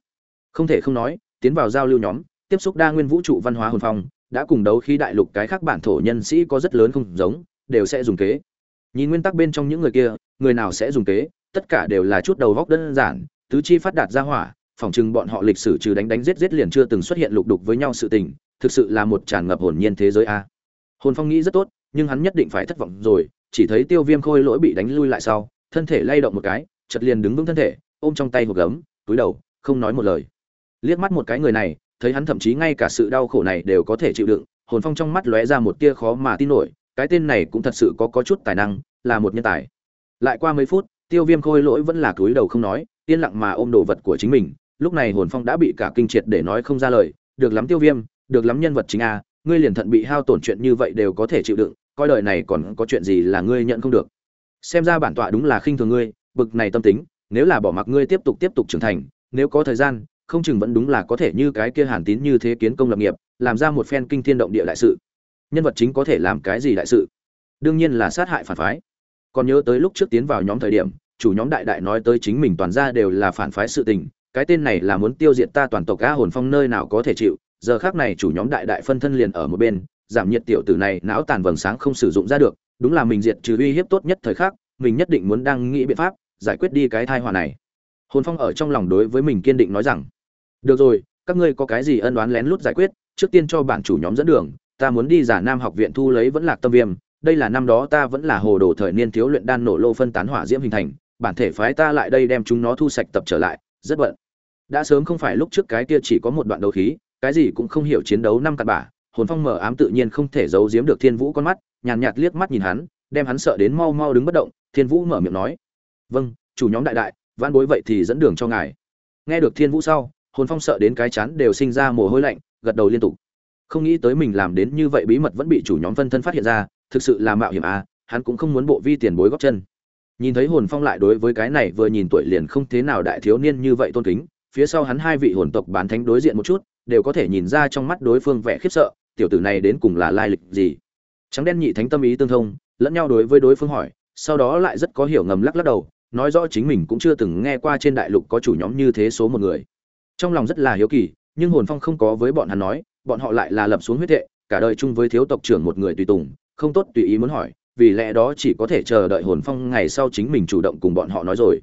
Không thể không nói, tiến vào giao lưu nhóm, tiếp xúc đa nguyên vũ trụ văn hóa hồn phong, đã cùng đấu khi đại lục cái khác bản thổ nhân sĩ có rất lớn không giống, đều sẽ dùng kế. Nhìn nguyên tắc bên trong những người kia, người nào sẽ dùng kế, tất cả đều là chút đầu góc đơn giản, tứ chi phát đạt ra hỏa phỏng chừng bọn họ lịch sử trừ đánh đánh giết giết liền chưa từng xuất hiện lục đục với nhau sự tình, thực sự là một tràn ngập hồn nhiên thế giới a. Hồn phong nghĩ rất tốt, nhưng hắn nhất định phải thất vọng rồi, chỉ thấy tiêu viêm khôi lỗi bị đánh lui lại sau, thân thể lay động một cái, chợt liền đứng vững thân thể, ôm trong tay hộp gấm, túi đầu, không nói một lời. Liếc mắt một cái người này, thấy hắn thậm chí ngay cả sự đau khổ này đều có thể chịu đựng, hồn phong trong mắt lóe ra một tia khó mà tin nổi, cái tên này cũng thật sự có có chút tài năng, là một nhân tài. Lại qua mấy phút, tiêu viêm khôi lỗi vẫn là túi đầu không nói, yên lặng mà ôm đồ vật của chính mình lúc này hồn phong đã bị cả kinh triệt để nói không ra lời, được lắm tiêu viêm, được lắm nhân vật chính a, ngươi liền thận bị hao tổn chuyện như vậy đều có thể chịu đựng, coi đời này còn có chuyện gì là ngươi nhận không được. Xem ra bản tọa đúng là khinh thường ngươi, bực này tâm tính, nếu là bỏ mặc ngươi tiếp tục tiếp tục trưởng thành, nếu có thời gian, không chừng vẫn đúng là có thể như cái kia hàn tín như thế kiến công lập nghiệp, làm ra một phen kinh thiên động địa đại sự. Nhân vật chính có thể làm cái gì đại sự? Đương nhiên là sát hại phản phái. Còn nhớ tới lúc trước tiến vào nhóm thời điểm, chủ nhóm đại đại nói tới chính mình toàn ra đều là phản phái sự tình cái tên này là muốn tiêu diệt ta toàn tộc a hồn phong nơi nào có thể chịu, giờ khác này chủ nhóm đại đại phân thân liền ở một bên, giảm nhiệt tiểu tử này não tàn vầng sáng không sử dụng ra được, đúng là mình diệt trừ uy hiếp tốt nhất thời khắc, mình nhất định muốn đang nghĩ biện pháp giải quyết đi cái thai họa này. Hồn phong ở trong lòng đối với mình kiên định nói rằng, được rồi, các ngươi có cái gì ân đoán lén lút giải quyết, trước tiên cho bản chủ nhóm dẫn đường, ta muốn đi giả nam học viện thu lấy vẫn lạc tâm viêm, đây là năm đó ta vẫn là hồ đồ thời niên thiếu luyện đan nổ lô phân tán hỏa diễm hình thành, bản thể phái ta lại đây đem chúng nó thu sạch tập trở lại, rất bận đã sớm không phải lúc trước cái kia chỉ có một đoạn đấu khí, cái gì cũng không hiểu chiến đấu năm cặn bả hồn phong mở ám tự nhiên không thể giấu giếm được thiên vũ con mắt, nhàn nhạt liếc mắt nhìn hắn, đem hắn sợ đến mau mau đứng bất động, thiên vũ mở miệng nói. Vâng chủ nhóm đại đại văn bối vậy thì dẫn đường cho ngài. Nghe được thiên vũ sau, hồn phong sợ đến cái chán đều sinh ra mồ hôi lạnh, gật đầu liên tục. Không nghĩ tới mình làm đến như vậy bí mật vẫn bị chủ nhóm phân thân phát hiện ra, thực sự là mạo hiểm à hắn cũng không muốn bộ vi tiền bối góp chân. Nhìn thấy hồn phong lại đối với cái này vừa nhìn tuổi liền không thế nào đại thiếu niên như vậy tôn kính phía sau hắn hai vị hồn tộc bán thánh đối diện một chút, đều có thể nhìn ra trong mắt đối phương vẻ khiếp sợ, tiểu tử này đến cùng là lai lịch gì. Trắng đen nhị thánh tâm ý tương thông, lẫn nhau đối với đối phương hỏi, sau đó lại rất có hiểu ngầm lắc lắc đầu, nói rõ chính mình cũng chưa từng nghe qua trên đại lục có chủ nhóm như thế số một người. Trong lòng rất là hiếu kỳ, nhưng hồn phong không có với bọn hắn nói, bọn họ lại là lập xuống huyết thệ, cả đời chung với thiếu tộc trưởng một người tùy tùng, không tốt tùy ý muốn hỏi, vì lẽ đó chỉ có thể chờ đợi hồn phong ngày sau chính mình chủ động cùng bọn họ nói rồi.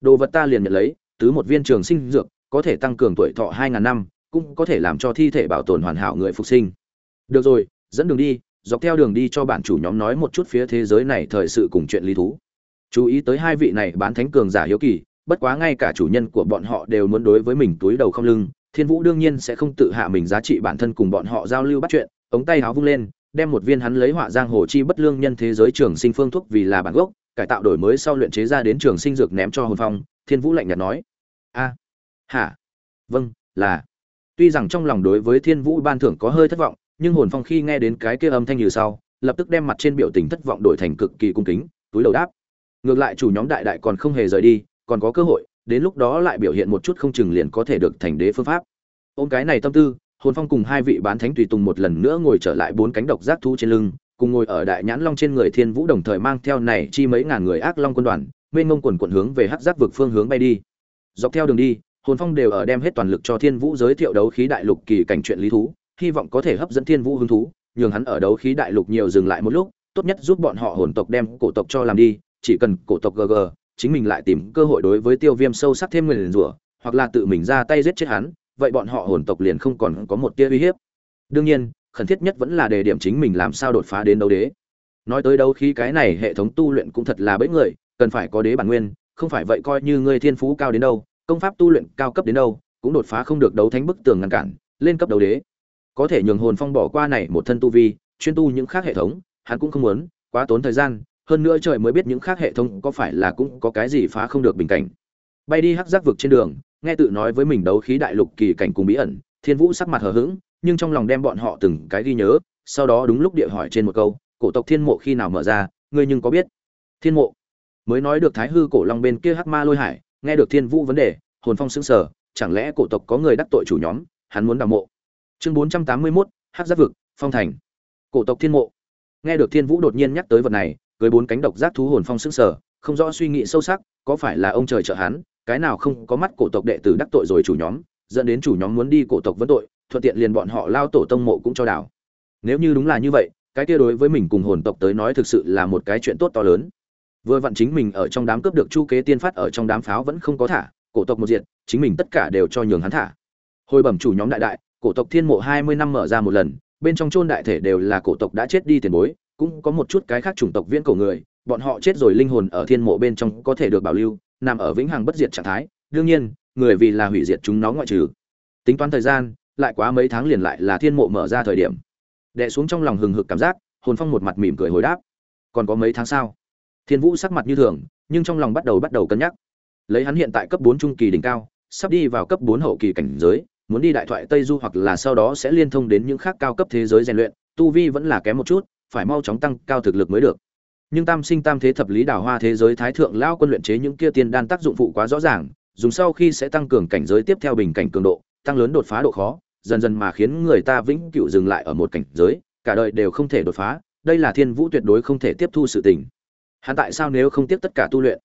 Đồ vật ta liền nhận lấy tứ một viên trường sinh dược, có thể tăng cường tuổi thọ hai ngàn năm, cũng có thể làm cho thi thể bảo tồn hoàn hảo người phục sinh. Được rồi, dẫn đường đi, dọc theo đường đi cho bản chủ nhóm nói một chút phía thế giới này thời sự cùng chuyện lý thú. Chú ý tới hai vị này bán thánh cường giả hiếu kỳ, bất quá ngay cả chủ nhân của bọn họ đều muốn đối với mình túi đầu không lưng, thiên vũ đương nhiên sẽ không tự hạ mình giá trị bản thân cùng bọn họ giao lưu bắt chuyện, ống tay háo vung lên, đem một viên hắn lấy họa giang hồ chi bất lương nhân thế giới trường sinh phương thuốc vì là bản gốc, cải tạo đổi mới sau luyện chế ra đến trường sinh dược ném cho hồn phong thiên vũ lạnh nhạt nói. A. Hả? Vâng là. Tuy rằng trong lòng đối với thiên vũ ban thưởng có hơi thất vọng, nhưng hồn phong khi nghe đến cái kia âm thanh như sau, lập tức đem mặt trên biểu tình thất vọng đổi thành cực kỳ cung kính, túi đầu đáp. Ngược lại chủ nhóm đại đại còn không hề rời đi, còn có cơ hội, đến lúc đó lại biểu hiện một chút không chừng liền có thể được thành đế phương pháp. Ôm cái này tâm tư, hồn phong cùng hai vị bán thánh tùy tùng một lần nữa ngồi trở lại bốn cánh độc giác thu trên lưng, cùng ngồi ở đại nhãn long trên người thiên vũ đồng thời mang theo này chi mấy ngàn người ác long quân đoàn mênh ngông quần quần hướng về hắc giác vực phương hướng bay đi. Dọc theo đường đi, hồn phong đều ở đem hết toàn lực cho thiên vũ giới thiệu đấu khí đại lục kỳ cảnh chuyện lý thú, hy vọng có thể hấp dẫn thiên vũ hứng thú, nhường hắn ở đấu khí đại lục nhiều dừng lại một lúc, tốt nhất giúp bọn họ hồn tộc đem cổ tộc cho làm đi, chỉ cần cổ tộc gg chính mình lại tìm cơ hội đối với tiêu viêm sâu sắc thêm nguyên rủa, hoặc là tự mình ra tay giết chết hắn, vậy bọn họ hồn tộc liền không còn có một tia uy hiếp. Đương nhiên, khẩn thiết nhất vẫn là đề điểm chính mình làm sao đột phá đến đấu đế. Nói tới đấu khí cái này, hệ thống tu luyện cũng thật là bẫy người cần phải có đế bản nguyên, không phải vậy coi như ngươi thiên phú cao đến đâu, công pháp tu luyện cao cấp đến đâu, cũng đột phá không được đấu thánh bức tường ngăn cản, lên cấp đấu đế. Có thể nhường hồn phong bỏ qua này một thân tu vi, chuyên tu những khác hệ thống, hắn cũng không muốn, quá tốn thời gian, hơn nữa trời mới biết những khác hệ thống có phải là cũng có cái gì phá không được bình cảnh. Bay đi hắc giác vực trên đường, nghe tự nói với mình đấu khí đại lục kỳ cảnh cùng bí ẩn, thiên vũ sắc mặt hờ hững, nhưng trong lòng đem bọn họ từng cái ghi nhớ, sau đó đúng lúc địa hỏi trên một câu, cổ tộc thiên mộ khi nào mở ra? Ngươi nhưng có biết? Thiên mộ mới nói được thái hư cổ long bên kia hắc ma lôi hải nghe được thiên vũ vấn đề hồn phong sững sờ chẳng lẽ cổ tộc có người đắc tội chủ nhóm hắn muốn đào mộ. Chương bốn trăm tám mươi 481, hắc giác vực phong thành. Cổ tộc thiên mộ. Nghe được thiên vũ đột nhiên nhắc tới vật này cưới bốn cánh độc giác thú hồn phong sững sờ không rõ suy nghĩ sâu sắc có phải là ông trời trợ hắn cái nào không có mắt cổ tộc đệ tử đắc tội rồi chủ nhóm dẫn đến chủ nhóm muốn đi cổ tộc vấn tội thuận tiện liền bọn họ lao tổ tông mộ cũng cho đảo nếu như đúng là như vậy cái kia đối với mình cùng hồn tộc tới nói thực sự là một cái chuyện tốt to lớn vừa vặn chính mình ở trong đám cướp được chu kế tiên phát ở trong đám pháo vẫn không có thả, cổ tộc một diện chính mình tất cả đều cho nhường hắn thả. Hồi bẩm chủ nhóm đại đại, cổ tộc thiên mộ hai mươi năm mở ra một lần, bên trong chôn đại thể đều là cổ tộc đã chết đi tiền bối, cũng có một chút cái khác chủng tộc viễn cổ người, bọn họ chết rồi linh hồn ở thiên mộ bên trong có thể được bảo lưu, nằm ở vĩnh hằng bất diệt trạng thái, đương nhiên, người vì là hủy diệt chúng nó ngoại trừ. Tính toán thời gian, lại quá mấy tháng liền lại là thiên mộ mở ra thời điểm. Đệ xuống trong lòng hừng hực cảm giác, hồn phong một mặt mỉm cười hồi đáp. Còn có mấy tháng sao thiên vũ sắc mặt như thường, nhưng trong lòng bắt đầu bắt đầu cân nhắc. Lấy hắn hiện tại cấp bốn trung kỳ đỉnh cao, sắp đi vào cấp bốn hậu kỳ cảnh giới, muốn đi đại thoại tây du hoặc là sau đó sẽ liên thông đến những khác cao cấp thế giới rèn luyện, tu vi vẫn là kém một chút, phải mau chóng tăng cao thực lực mới được. Nhưng tam sinh tam thế thập lý đào hoa thế giới thái thượng lao quân luyện chế những kia tiên đan tác dụng phụ quá rõ ràng, dùng sau khi sẽ tăng cường cảnh giới tiếp theo bình cảnh cường độ, tăng lớn đột phá độ khó, dần dần mà khiến người ta vĩnh cửu dừng lại ở một cảnh giới, cả đời đều không thể đột phá, đây là thiên vũ tuyệt đối không thể tiếp thu sự tình hắn tại sao nếu không tiếp tất cả tu luyện?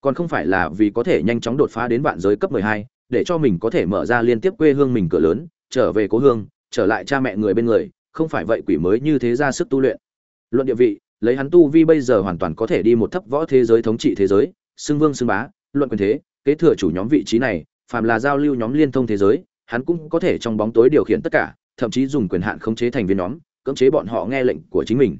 Còn không phải là vì có thể nhanh chóng đột phá đến vạn giới cấp 12, để cho mình có thể mở ra liên tiếp quê hương mình cửa lớn trở về cố hương trở lại cha mẹ người bên người không phải vậy quỷ mới như thế ra sức tu luyện. Luận địa vị lấy hắn tu vi bây giờ hoàn toàn có thể đi một thấp võ thế giới thống trị thế giới xưng vương xưng bá luận quyền thế kế thừa chủ nhóm vị trí này phàm là giao lưu nhóm liên thông thế giới hắn cũng có thể trong bóng tối điều khiển tất cả thậm chí dùng quyền hạn khống chế thành viên nhóm cưỡng chế bọn họ nghe lệnh của chính mình.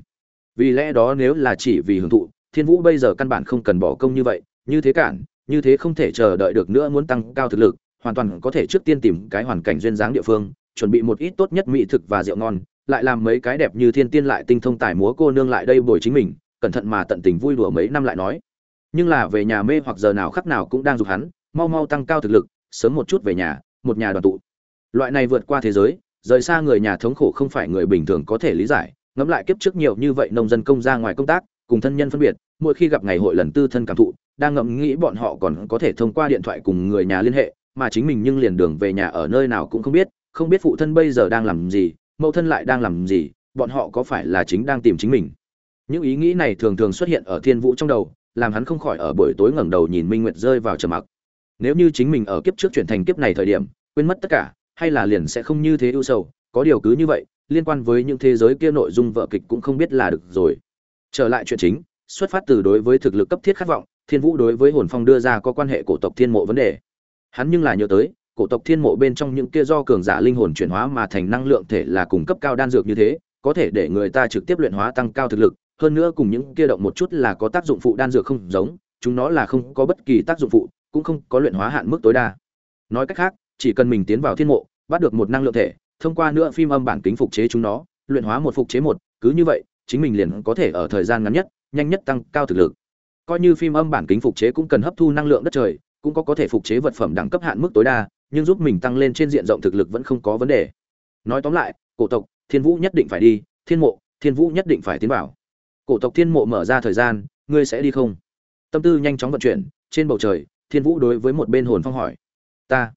Vì lẽ đó nếu là chỉ vì hưởng thụ thiên vũ bây giờ căn bản không cần bỏ công như vậy, như thế cản, như thế không thể chờ đợi được nữa muốn tăng cao thực lực, hoàn toàn có thể trước tiên tìm cái hoàn cảnh duyên dáng địa phương, chuẩn bị một ít tốt nhất mỹ thực và rượu ngon, lại làm mấy cái đẹp như thiên tiên lại tinh thông tài múa cô nương lại đây bồi chính mình, cẩn thận mà tận tình vui đùa mấy năm lại nói. Nhưng là về nhà mê hoặc giờ nào khắc nào cũng đang giục hắn, mau mau tăng cao thực lực, sớm một chút về nhà, một nhà đoàn tụ. Loại này vượt qua thế giới, rời xa người nhà thống khổ không phải người bình thường có thể lý giải, ngẫm lại kiếp trước nhiều như vậy nông dân công ra ngoài công tác cùng thân nhân phân biệt, mỗi khi gặp ngày hội lần tư thân cảm thụ, đang ngẫm nghĩ bọn họ còn có thể thông qua điện thoại cùng người nhà liên hệ, mà chính mình nhưng liền đường về nhà ở nơi nào cũng không biết không biết phụ thân bây giờ đang làm gì, mẫu thân lại đang làm gì, bọn họ có phải là chính đang tìm chính mình. Những ý nghĩ này thường thường xuất hiện ở thiên vũ trong đầu, làm hắn không khỏi ở buổi tối ngẩng đầu nhìn minh nguyệt rơi vào trầm mặc. Nếu như chính mình ở kiếp trước chuyển thành kiếp này thời điểm, quên mất tất cả, hay là liền sẽ không như thế ưu sầu, có điều cứ như vậy, liên quan với những thế giới kia nội dung vợ kịch cũng không biết là được rồi trở lại chuyện chính, xuất phát từ đối với thực lực cấp thiết khát vọng, thiên vũ đối với hồn phong đưa ra có quan hệ cổ tộc thiên mộ vấn đề. Hắn nhưng là nhớ tới, cổ tộc thiên mộ bên trong những kia do cường giả linh hồn chuyển hóa mà thành năng lượng thể là cung cấp cao đan dược như thế, có thể để người ta trực tiếp luyện hóa tăng cao thực lực, hơn nữa cùng những kia động một chút là có tác dụng phụ đan dược không giống, chúng nó là không có bất kỳ tác dụng phụ, cũng không có luyện hóa hạn mức tối đa. Nói cách khác, chỉ cần mình tiến vào thiên mộ, bắt được một năng lượng thể, thông qua nữa phim âm bản kính phục chế chúng nó, luyện hóa một phục chế một, cứ như vậy chính mình liền có thể ở thời gian ngắn nhất nhanh nhất tăng cao thực lực. Coi như phim âm bản kính phục chế cũng cần hấp thu năng lượng đất trời cũng có có thể phục chế vật phẩm đẳng cấp hạn mức tối đa nhưng giúp mình tăng lên trên diện rộng thực lực vẫn không có vấn đề. Nói tóm lại cổ tộc thiên vũ nhất định phải đi thiên mộ thiên vũ nhất định phải tiến vào. Cổ tộc thiên mộ mở ra thời gian ngươi sẽ đi không? Tâm tư nhanh chóng vận chuyển trên bầu trời thiên vũ đối với một bên hồn phong hỏi. Ta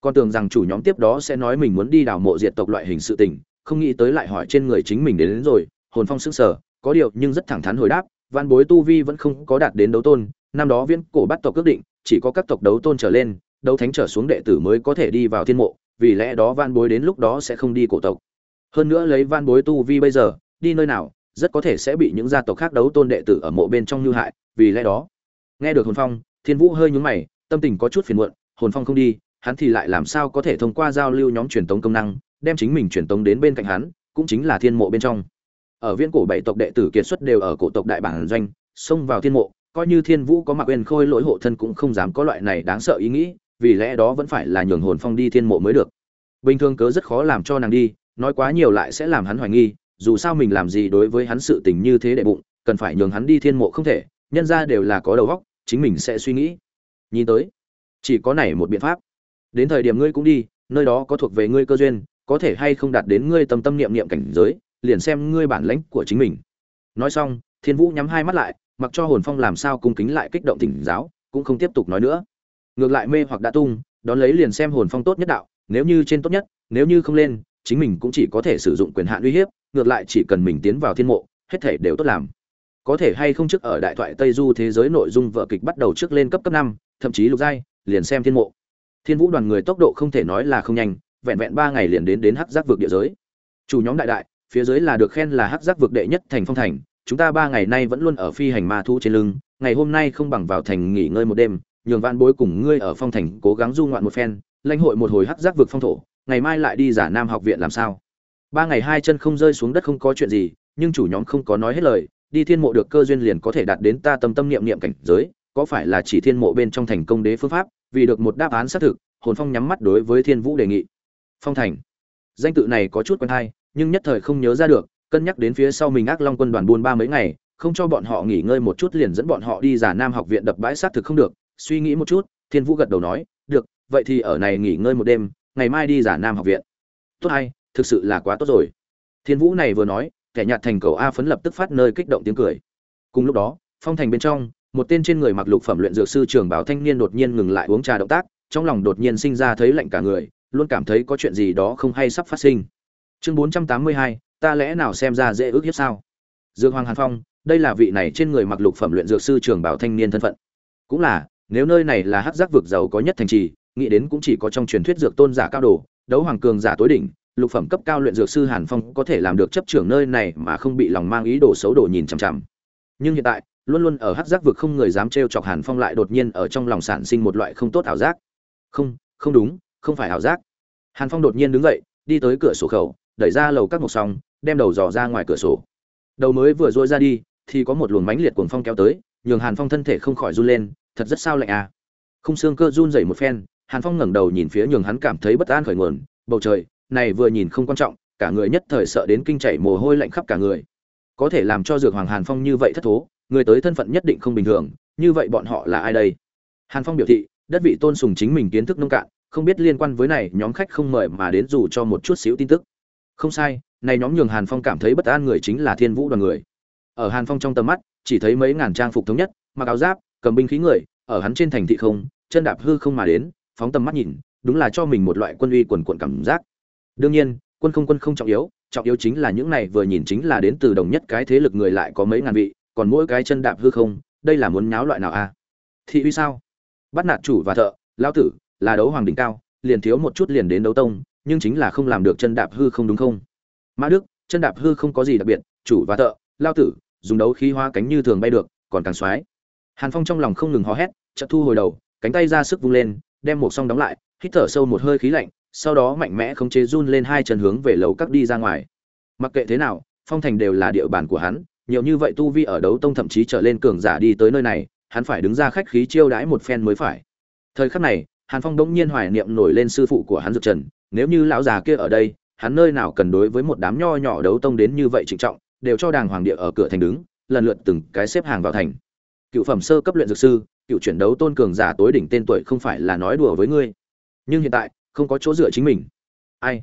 con tưởng rằng chủ nhóm tiếp đó sẽ nói mình muốn đi đào mộ diệt tộc loại hình sự tình không nghĩ tới lại hỏi trên người chính mình đến, đến rồi hồn phong sững sờ, có điều nhưng rất thẳng thắn hồi đáp, văn bối tu vi vẫn không có đạt đến đấu tôn, năm đó viễn cổ bắt tộc quyết định, chỉ có các tộc đấu tôn trở lên, đấu thánh trở xuống đệ tử mới có thể đi vào thiên mộ, vì lẽ đó van bối đến lúc đó sẽ không đi cổ tộc. Hơn nữa lấy van bối tu vi bây giờ, đi nơi nào, rất có thể sẽ bị những gia tộc khác đấu tôn đệ tử ở mộ bên trong như hại, vì lẽ đó. Nghe được hồn phong, thiên vũ hơi nhướng mày, tâm tình có chút phiền muộn, hồn phong không đi, hắn thì lại làm sao có thể thông qua giao lưu nhóm truyền tống công năng, đem chính mình truyền tống đến bên cạnh hắn, cũng chính là thiên mộ bên trong ở viên cổ bảy tộc đệ tử kiệt xuất đều ở cổ tộc đại bản doanh, xông vào thiên mộ, coi như thiên vũ có mặc quyền khôi lỗi hộ thân cũng không dám có loại này đáng sợ ý nghĩ, vì lẽ đó vẫn phải là nhường hồn phong đi thiên mộ mới được. Bình thường cớ rất khó làm cho nàng đi, nói quá nhiều lại sẽ làm hắn hoài nghi, dù sao mình làm gì đối với hắn sự tình như thế đệ bụng, cần phải nhường hắn đi thiên mộ không thể, nhân ra đều là có đầu óc, chính mình sẽ suy nghĩ. Nhìn tới, chỉ có này một biện pháp. Đến thời điểm ngươi cũng đi, nơi đó có thuộc về ngươi cơ duyên, có thể hay không đạt đến ngươi tâm tâm niệm niệm cảnh giới liền xem ngươi bản lãnh của chính mình. Nói xong, thiên vũ nhắm hai mắt lại, mặc cho hồn phong làm sao cung kính lại kích động tỉnh giáo, cũng không tiếp tục nói nữa. Ngược lại mê hoặc đã tung, đón lấy liền xem hồn phong tốt nhất đạo, nếu như trên tốt nhất, nếu như không lên, chính mình cũng chỉ có thể sử dụng quyền hạn uy hiếp, ngược lại chỉ cần mình tiến vào thiên mộ, hết thể đều tốt làm. Có thể hay không trước ở đại thoại tây du thế giới nội dung vợ kịch bắt đầu trước lên cấp cấp năm, thậm chí lục giai, liền xem thiên mộ. Thiên vũ đoàn người tốc độ không thể nói là không nhanh, vẹn vẹn ba ngày liền đến đến hắc giác vực địa giới. Chủ nhóm đại đại phía dưới là được khen là hắc giác vực đệ nhất thành phong thành, chúng ta ba ngày nay vẫn luôn ở phi hành ma thu trên lưng, ngày hôm nay không bằng vào thành nghỉ ngơi một đêm, nhường van bối cùng ngươi ở phong thành cố gắng du ngoạn một phen, lãnh hội một hồi hắc giác vực phong thổ, ngày mai lại đi giả nam học viện làm sao? Ba ngày hai chân không rơi xuống đất không có chuyện gì, nhưng chủ nhóm không có nói hết lời, đi thiên mộ được cơ duyên liền có thể đạt đến ta tâm tâm niệm niệm cảnh giới, có phải là chỉ thiên mộ bên trong thành công đế phương pháp, vì được một đáp án xác thực, hồn phong nhắm mắt đối với thiên vũ đề nghị. Phong thành. Danh tự này có chút quen hay nhưng nhất thời không nhớ ra được, cân nhắc đến phía sau mình ác long quân đoàn buôn ba mấy ngày, không cho bọn họ nghỉ ngơi một chút liền dẫn bọn họ đi giả nam học viện đập bãi sát thực không được, suy nghĩ một chút, thiên vũ gật đầu nói, được, vậy thì ở này nghỉ ngơi một đêm, ngày mai đi giả nam học viện. Tốt hay, thực sự là quá tốt rồi. Thiên vũ này vừa nói, kẻ nhạt thành cầu a phấn lập tức phát nơi kích động tiếng cười. Cùng lúc đó, phong thành bên trong, một tên trên người mặc lục phẩm luyện dược sư trưởng bảo thanh niên đột nhiên ngừng lại uống trà động tác, trong lòng đột nhiên sinh ra thấy lạnh cả người, luôn cảm thấy có chuyện gì đó không hay sắp phát sinh chương bốn trăm tám mươi hai, ta lẽ nào xem ra dễ ước hiếp sao? Dược hoàng hàn phong, đây là vị này trên người mặc lục phẩm luyện dược sư trường bảo thanh niên thân phận. Cũng là, nếu nơi này là hắc giác vực giàu có nhất thành trì, nghĩ đến cũng chỉ có trong truyền thuyết dược tôn giả cao đồ, đấu hoàng cường giả tối đỉnh, lục phẩm cấp cao luyện dược sư hàn phong có thể làm được chấp trưởng nơi này mà không bị lòng mang ý đồ xấu đồ nhìn chằm chằm. Nhưng hiện tại, luôn luôn ở hắc giác vực không người dám trêu chọc hàn phong lại đột nhiên ở trong lòng sản sinh một loại không tốt ảo giác. Không không đúng, không phải ảo giác. Hàn phong đột nhiên đứng dậy, đi tới cửa sổ khẩu đẩy ra lầu các mục song đem đầu dò ra ngoài cửa sổ. Đầu mới vừa dội ra đi, thì có một luồng mánh liệt cuồng phong kéo tới, nhường hàn phong thân thể không khỏi run lên, thật rất sao lạnh à. Không xương cơ run rẩy một phen, hàn phong ngẩng đầu nhìn phía nhường hắn cảm thấy bất an khởi nguồn, bầu trời, này vừa nhìn không quan trọng, cả người nhất thời sợ đến kinh chảy mồ hôi lạnh khắp cả người. Có thể làm cho dược hoàng hàn phong như vậy thất thố, người tới thân phận nhất định không bình thường, như vậy bọn họ là ai đây? Hàn phong biểu thị, đất vị tôn sùng chính mình kiến thức nông cạn, không biết liên quan với này, nhóm khách không mời mà đến dù cho một chút xíu tin tức không sai, này nhóm nhường hàn phong cảm thấy bất an người chính là thiên vũ đoàn người. Ở hàn phong trong tầm mắt, chỉ thấy mấy ngàn trang phục thống nhất, mặc áo giáp, cầm binh khí người, ở hắn trên thành thị không, chân đạp hư không mà đến, phóng tầm mắt nhìn, đúng là cho mình một loại quân uy quần quận cảm giác. Đương nhiên, quân không quân không trọng yếu trọng yếu chính là những này vừa nhìn chính là đến từ đồng nhất cái thế lực người lại có mấy ngàn vị, còn mỗi cái chân đạp hư không, đây là muốn nháo loại nào a? À? thị uy sao? Bắt nạt chủ và thợ lao tử, là đấu hoàng đỉnh cao, liền thiếu một chút liền đến đấu tông nhưng chính là không làm được chân đạp hư không đúng không? Mã đức, chân đạp hư không có gì đặc biệt, chủ và thợ, lao tử, dùng đấu khí hoa cánh như thường bay được, còn càng xoái. Hàn phong trong lòng không ngừng hò hét, chợt thu hồi đầu, cánh tay ra sức vung lên, đem một song đóng lại, hít thở sâu một hơi khí lạnh, sau đó mạnh mẽ khống chế run lên hai chân hướng về lầu các đi ra ngoài. Mặc kệ thế nào, phong thành đều là địa bàn của hắn, nhiều như vậy tu vi ở đấu tông thậm chí trở lên cường giả đi tới nơi này, hắn phải đứng ra khách khí chiêu đãi một phen mới phải. Thời khắc này, hàn phong đống nhiên hoài niệm nổi lên sư phụ của hắn dược trần nếu như lão già kia ở đây, hắn nơi nào cần đối với một đám nho nhỏ đấu tông đến như vậy trịnh trọng, đều cho đàng hoàng địa ở cửa thành đứng, lần lượt từng cái xếp hàng vào thành. Cựu phẩm sơ cấp luyện dược sư, cựu chuyển đấu tôn cường giả tối đỉnh tên tuổi không phải là nói đùa với ngươi. Nhưng hiện tại, không có chỗ dựa chính mình. Ai?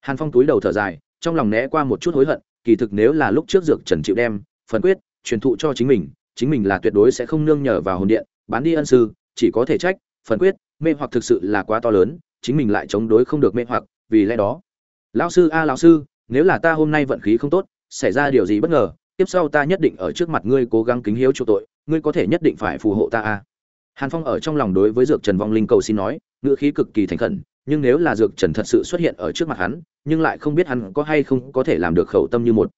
Hàn phong túi đầu thở dài, trong lòng né qua một chút hối hận, kỳ thực nếu là lúc trước dược trần chịu đem, phần quyết, truyền thụ cho chính mình chính mình là tuyệt đối sẽ không nương nhờ vào hồn điện, bán đi ân sư, chỉ có thể trách, phần quyết, mê hoặc thực sự là quá to lớn chính mình lại chống đối không được mê hoặc, vì lẽ đó. Lão sư, a, lão sư, nếu là ta hôm nay vận khí không tốt, xảy ra điều gì bất ngờ, tiếp sau ta nhất định ở trước mặt ngươi cố gắng kính hiếu chu tội, ngươi có thể nhất định phải phù hộ ta, a. Hàn phong ở trong lòng đối với dược trần vong linh cầu xin nói, ngữ khí cực kỳ thành khẩn, nhưng nếu là dược trần thật sự xuất hiện ở trước mặt hắn, nhưng lại không biết hắn có hay không có thể làm được khẩu tâm như một.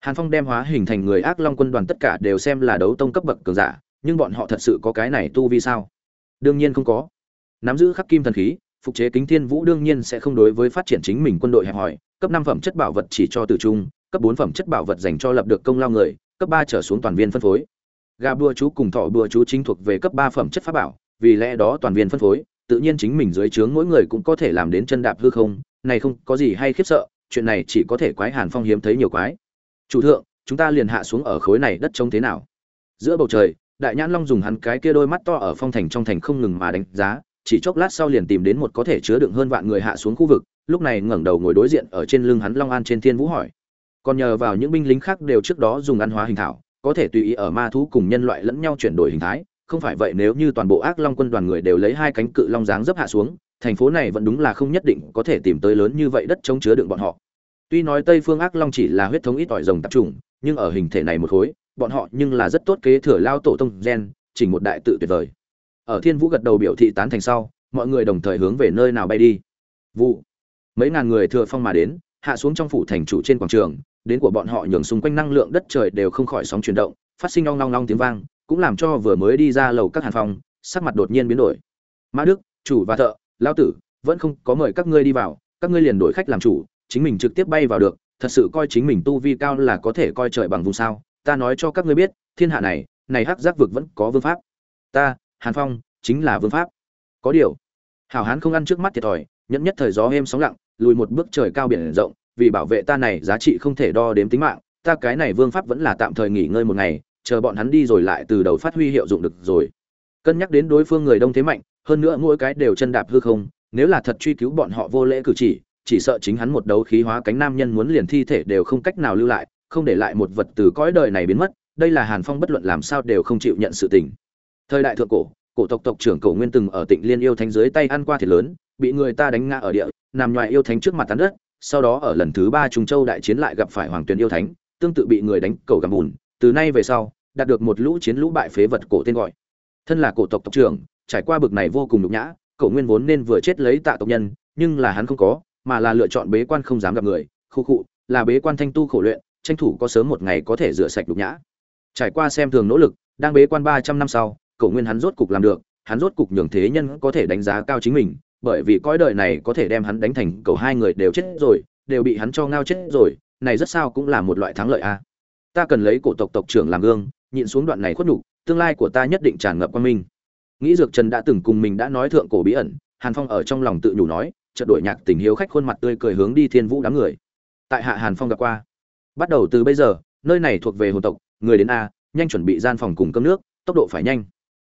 Hàn phong đem hóa hình thành người ác long quân đoàn tất cả đều xem là đấu tông cấp bậc cường giả, nhưng bọn họ thật sự có cái này tu vi sao? Đương nhiên không có. Nắm giữ khắc kim thần khí phục chế kính thiên vũ đương nhiên sẽ không đối với phát triển chính mình quân đội hẹp hòi, cấp năm phẩm chất bảo vật chỉ cho tử trung, cấp bốn phẩm chất bảo vật dành cho lập được công lao người, cấp ba trở xuống toàn viên phân phối. Gà bùa chú cùng thọ bùa chú chính thuộc về cấp ba phẩm chất pháp bảo, vì lẽ đó toàn viên phân phối, tự nhiên chính mình dưới trướng mỗi người cũng có thể làm đến chân đạp hư không, này không có gì hay khiếp sợ, chuyện này chỉ có thể quái hàn phong hiếm thấy nhiều quái. Chủ thượng, chúng ta liền hạ xuống ở khối này đất trông thế nào? Giữa bầu trời, đại nhãn long dùng hắn cái kia đôi mắt to ở phong thành trong thành không ngừng mà đánh giá chỉ chốc lát sau liền tìm đến một có thể chứa đựng hơn vạn người hạ xuống khu vực, lúc này ngẩng đầu ngồi đối diện ở trên lưng hắn long an trên thiên vũ hỏi. Còn nhờ vào những binh lính khác đều trước đó dùng ăn hóa hình thảo, có thể tùy ý ở ma thú cùng nhân loại lẫn nhau chuyển đổi hình thái, không phải vậy nếu như toàn bộ ác long quân đoàn người đều lấy hai cánh cự long dáng dấp hạ xuống, thành phố này vẫn đúng là không nhất định có thể tìm tới lớn như vậy đất chống chứa đựng bọn họ. Tuy nói tây phương ác long chỉ là huyết thống ít ỏi rồng tập trung nhưng ở hình thể này một khối, bọn họ nhưng là rất tốt kế thừa lao tổ tông gen chỉnh một đại tự tuyệt vời ở thiên vũ gật đầu biểu thị tán thành sau, mọi người đồng thời hướng về nơi nào bay đi. Vụ. Mấy ngàn người thừa phong mà đến, hạ xuống trong phủ thành chủ trên quảng trường, đến của bọn họ nhường xung quanh năng lượng đất trời đều không khỏi sóng chuyển động, phát sinh long long long tiếng vang, cũng làm cho vừa mới đi ra lầu các hàn phong sắc mặt đột nhiên biến đổi. Mã đức, chủ và thợ lao tử, vẫn không có mời các ngươi đi vào, các ngươi liền đổi khách làm chủ, chính mình trực tiếp bay vào được, thật sự coi chính mình tu vi cao là có thể coi trời bằng vùng sao, ta nói cho các ngươi biết, thiên hạ này này hắc giác vực vẫn có vương pháp. Ta hàn phong chính là vương pháp. Có điều, hảo hán không ăn trước mắt thiệt thòi, nhẫn nhất thời gió êm sóng lặng, lùi một bước trời cao biển rộng, vì bảo vệ ta này giá trị không thể đo đếm tính mạng, ta cái này vương pháp vẫn là tạm thời nghỉ ngơi một ngày, chờ bọn hắn đi rồi lại từ đầu phát huy hiệu dụng được rồi. Cân nhắc đến đối phương người đông thế mạnh, hơn nữa mỗi cái đều chân đạp hư không, nếu là thật truy cứu bọn họ vô lễ cử chỉ chỉ sợ chính hắn một đấu khí hóa cánh nam nhân muốn liền thi thể đều không cách nào lưu lại, không để lại một vật từ cõi đời này biến mất, đây là hàn phong bất luận làm sao đều không chịu nhận sự tình thời đại thượng cổ cổ tộc tộc trưởng cổ nguyên từng ở tịnh liên yêu thánh dưới tay ăn qua thiệt lớn, bị người ta đánh ngã ở địa, nằm ngoài yêu thánh trước mặt tán đất, sau đó ở lần thứ ba trung châu đại chiến lại gặp phải hoàng tuyền yêu thánh, tương tự bị người đánh cầu gặm bùn. Từ nay về sau, đạt được một lũ chiến lũ bại phế vật cổ tên gọi. Thân là cổ tộc tộc trưởng, trải qua bực này vô cùng nhục nhã, cổ nguyên vốn nên vừa chết lấy tạ tộc nhân, nhưng là hắn không có, mà là lựa chọn bế quan không dám gặp người. Khu khụ là bế quan thanh tu khổ luyện, tranh thủ có sớm một ngày có thể rửa sạch nhục nhã. Trải qua xem thường nỗ lực, đang bế quan ba trăm năm sau cổ nguyên hắn rốt cục làm được, hắn rốt cục nhường thế nhân có thể đánh giá cao chính mình, bởi vì cõi đời này có thể đem hắn đánh thành cầu hai người đều chết rồi, đều bị hắn cho ngao chết rồi, này rất sao cũng là một loại thắng lợi a. Ta cần lấy cổ tộc tộc trưởng làm gương, nhịn xuống đoạn này khuất nhục, tương lai của ta nhất định tràn ngập quan minh. Nghĩ dược trần đã từng cùng mình đã nói thượng cổ bí ẩn, hàn phong ở trong lòng tự nhủ nói, chợt đổi nhạc tình hiếu khách khuôn mặt tươi cười hướng đi thiên vũ đám người. Tại hạ hàn phong gặp qua. Bắt đầu từ bây giờ, nơi này thuộc về hồn tộc, người đến a, nhanh chuẩn bị gian phòng cùng cơm nước, tốc độ phải nhanh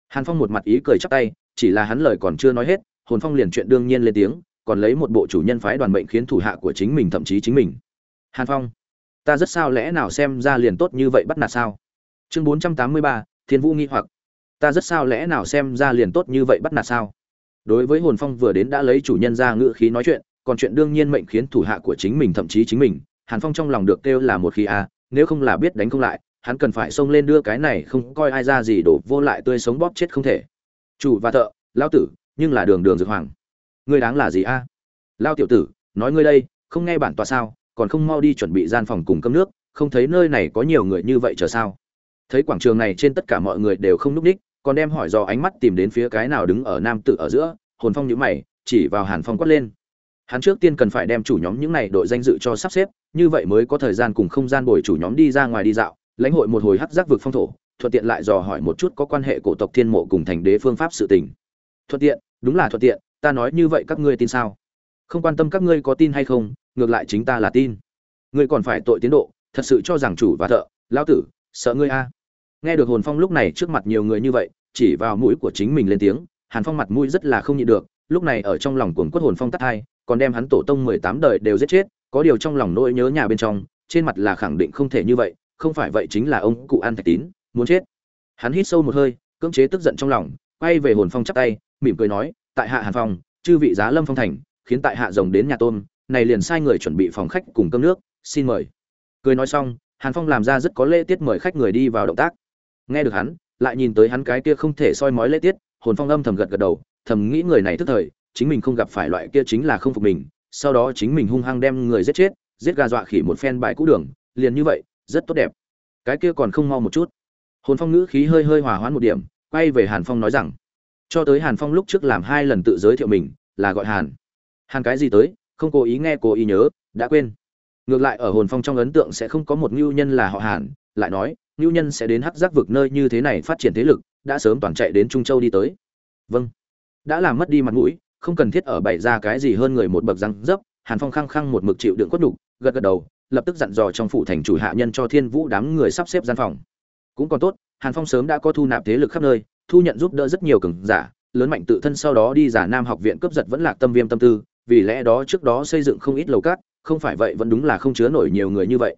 hàn phong một mặt ý cười chắp tay, chỉ là hắn lời còn chưa nói hết, hồn phong liền chuyện đương nhiên lên tiếng, còn lấy một bộ chủ nhân phái đoàn mệnh khiến thủ hạ của chính mình thậm chí chính mình. Hàn phong, ta rất sao lẽ nào xem ra liền tốt như vậy bắt nạt sao? Chương bốn trăm tám mươi ba, thiên vũ nghi hoặc. Ta rất sao lẽ nào xem ra liền tốt như vậy bắt nạt sao? Đối với hồn phong vừa đến đã lấy chủ nhân ra ngữ khí nói chuyện, còn chuyện đương nhiên mệnh khiến thủ hạ của chính mình thậm chí chính mình. Hàn phong trong lòng được kêu là một khí a, nếu không là biết đánh không lại hắn cần phải xông lên đưa cái này không coi ai ra gì đổ vô lại tươi sống bóp chết không thể. Chủ và thợ, lão tử, nhưng là đường đường dược hoàng. Ngươi đáng là gì a? Lao tiểu tử, nói ngươi đây, không nghe bản tòa sao, còn không mau đi chuẩn bị gian phòng cùng cơm nước, không thấy nơi này có nhiều người như vậy chờ sao? Thấy quảng trường này trên tất cả mọi người đều không núp đích còn đem hỏi do ánh mắt tìm đến phía cái nào đứng ở nam tự ở giữa, hồn phong nhữ mày, chỉ vào hàn phong quát lên. Hắn trước tiên cần phải đem chủ nhóm những này đội danh dự cho sắp xếp, như vậy mới có thời gian cùng không gian bồi chủ nhóm đi ra ngoài đi dạo lãnh hội một hồi hắc giác vực phong thổ, thuận tiện lại dò hỏi một chút có quan hệ cổ tộc thiên mộ cùng thành đế phương pháp sự tình. Thuận tiện, đúng là thuận tiện, ta nói như vậy các ngươi tin sao? Không quan tâm các ngươi có tin hay không, ngược lại chính ta là tin. Ngươi còn phải tội tiến độ, thật sự cho rằng chủ và thợ, lão tử, sợ ngươi a. Nghe được hồn phong lúc này trước mặt nhiều người như vậy, chỉ vào mũi của chính mình lên tiếng, hàn phong mặt mũi rất là không nhịn được, lúc này ở trong lòng cuồng quất hồn phong tắt hai, còn đem hắn tổ tông mười tám đời đều giết chết, có điều trong lòng nỗi nhớ nhà bên trong, trên mặt là khẳng định không thể như vậy không phải vậy chính là ông cụ an thạch tín, muốn chết. Hắn hít sâu một hơi, cưỡng chế tức giận trong lòng, quay về hồn phong chắp tay, mỉm cười nói, tại hạ hàn phong, chư vị giá lâm phong thành, khiến tại hạ rồng đến nhà tôn này liền sai người chuẩn bị phòng khách cùng cơm nước, xin mời. Cười nói xong, hàn phong làm ra rất có lễ tiết mời khách người đi vào động tác. Nghe được hắn, lại nhìn tới hắn cái kia không thể soi mói lễ tiết, hồn phong âm thầm gật gật đầu, thầm nghĩ người này tức thời, chính mình không gặp phải loại kia chính là không phục mình, sau đó chính mình hung hăng đem người giết chết, giết gà dọa khỉ một phen bài cũ đường, liền như vậy rất tốt đẹp. Cái kia còn không mau một chút. Hồn phong ngữ khí hơi hơi hòa hoãn một điểm, quay về hàn phong nói rằng, cho tới hàn phong lúc trước làm hai lần tự giới thiệu mình, là gọi hàn. Hàn cái gì tới, không cố ý nghe, cố ý nhớ, đã quên. Ngược lại ở hồn phong trong ấn tượng sẽ không có một ngưu nhân là họ hàn, lại nói, ngưu nhân sẽ đến hắc giác vực nơi như thế này phát triển thế lực, đã sớm toàn chạy đến trung châu đi tới. Vâng. Đã làm mất đi mặt mũi, không cần thiết ở bày ra cái gì hơn người một bậc răng dấp, hàn phong khăng khăng một mực chịu đựng quất đục gật gật đầu lập tức dặn dò trong phủ thành chủ hạ nhân cho thiên vũ đám người sắp xếp gian phòng. Cũng còn tốt, hàn phong sớm đã có thu nạp thế lực khắp nơi, thu nhận giúp đỡ rất nhiều cường giả, lớn mạnh tự thân sau đó đi giả nam học viện cướp giật vẫn là tâm viêm tâm tư, vì lẽ đó trước đó xây dựng không ít lầu cát, không phải vậy vẫn đúng là không chứa nổi nhiều người như vậy.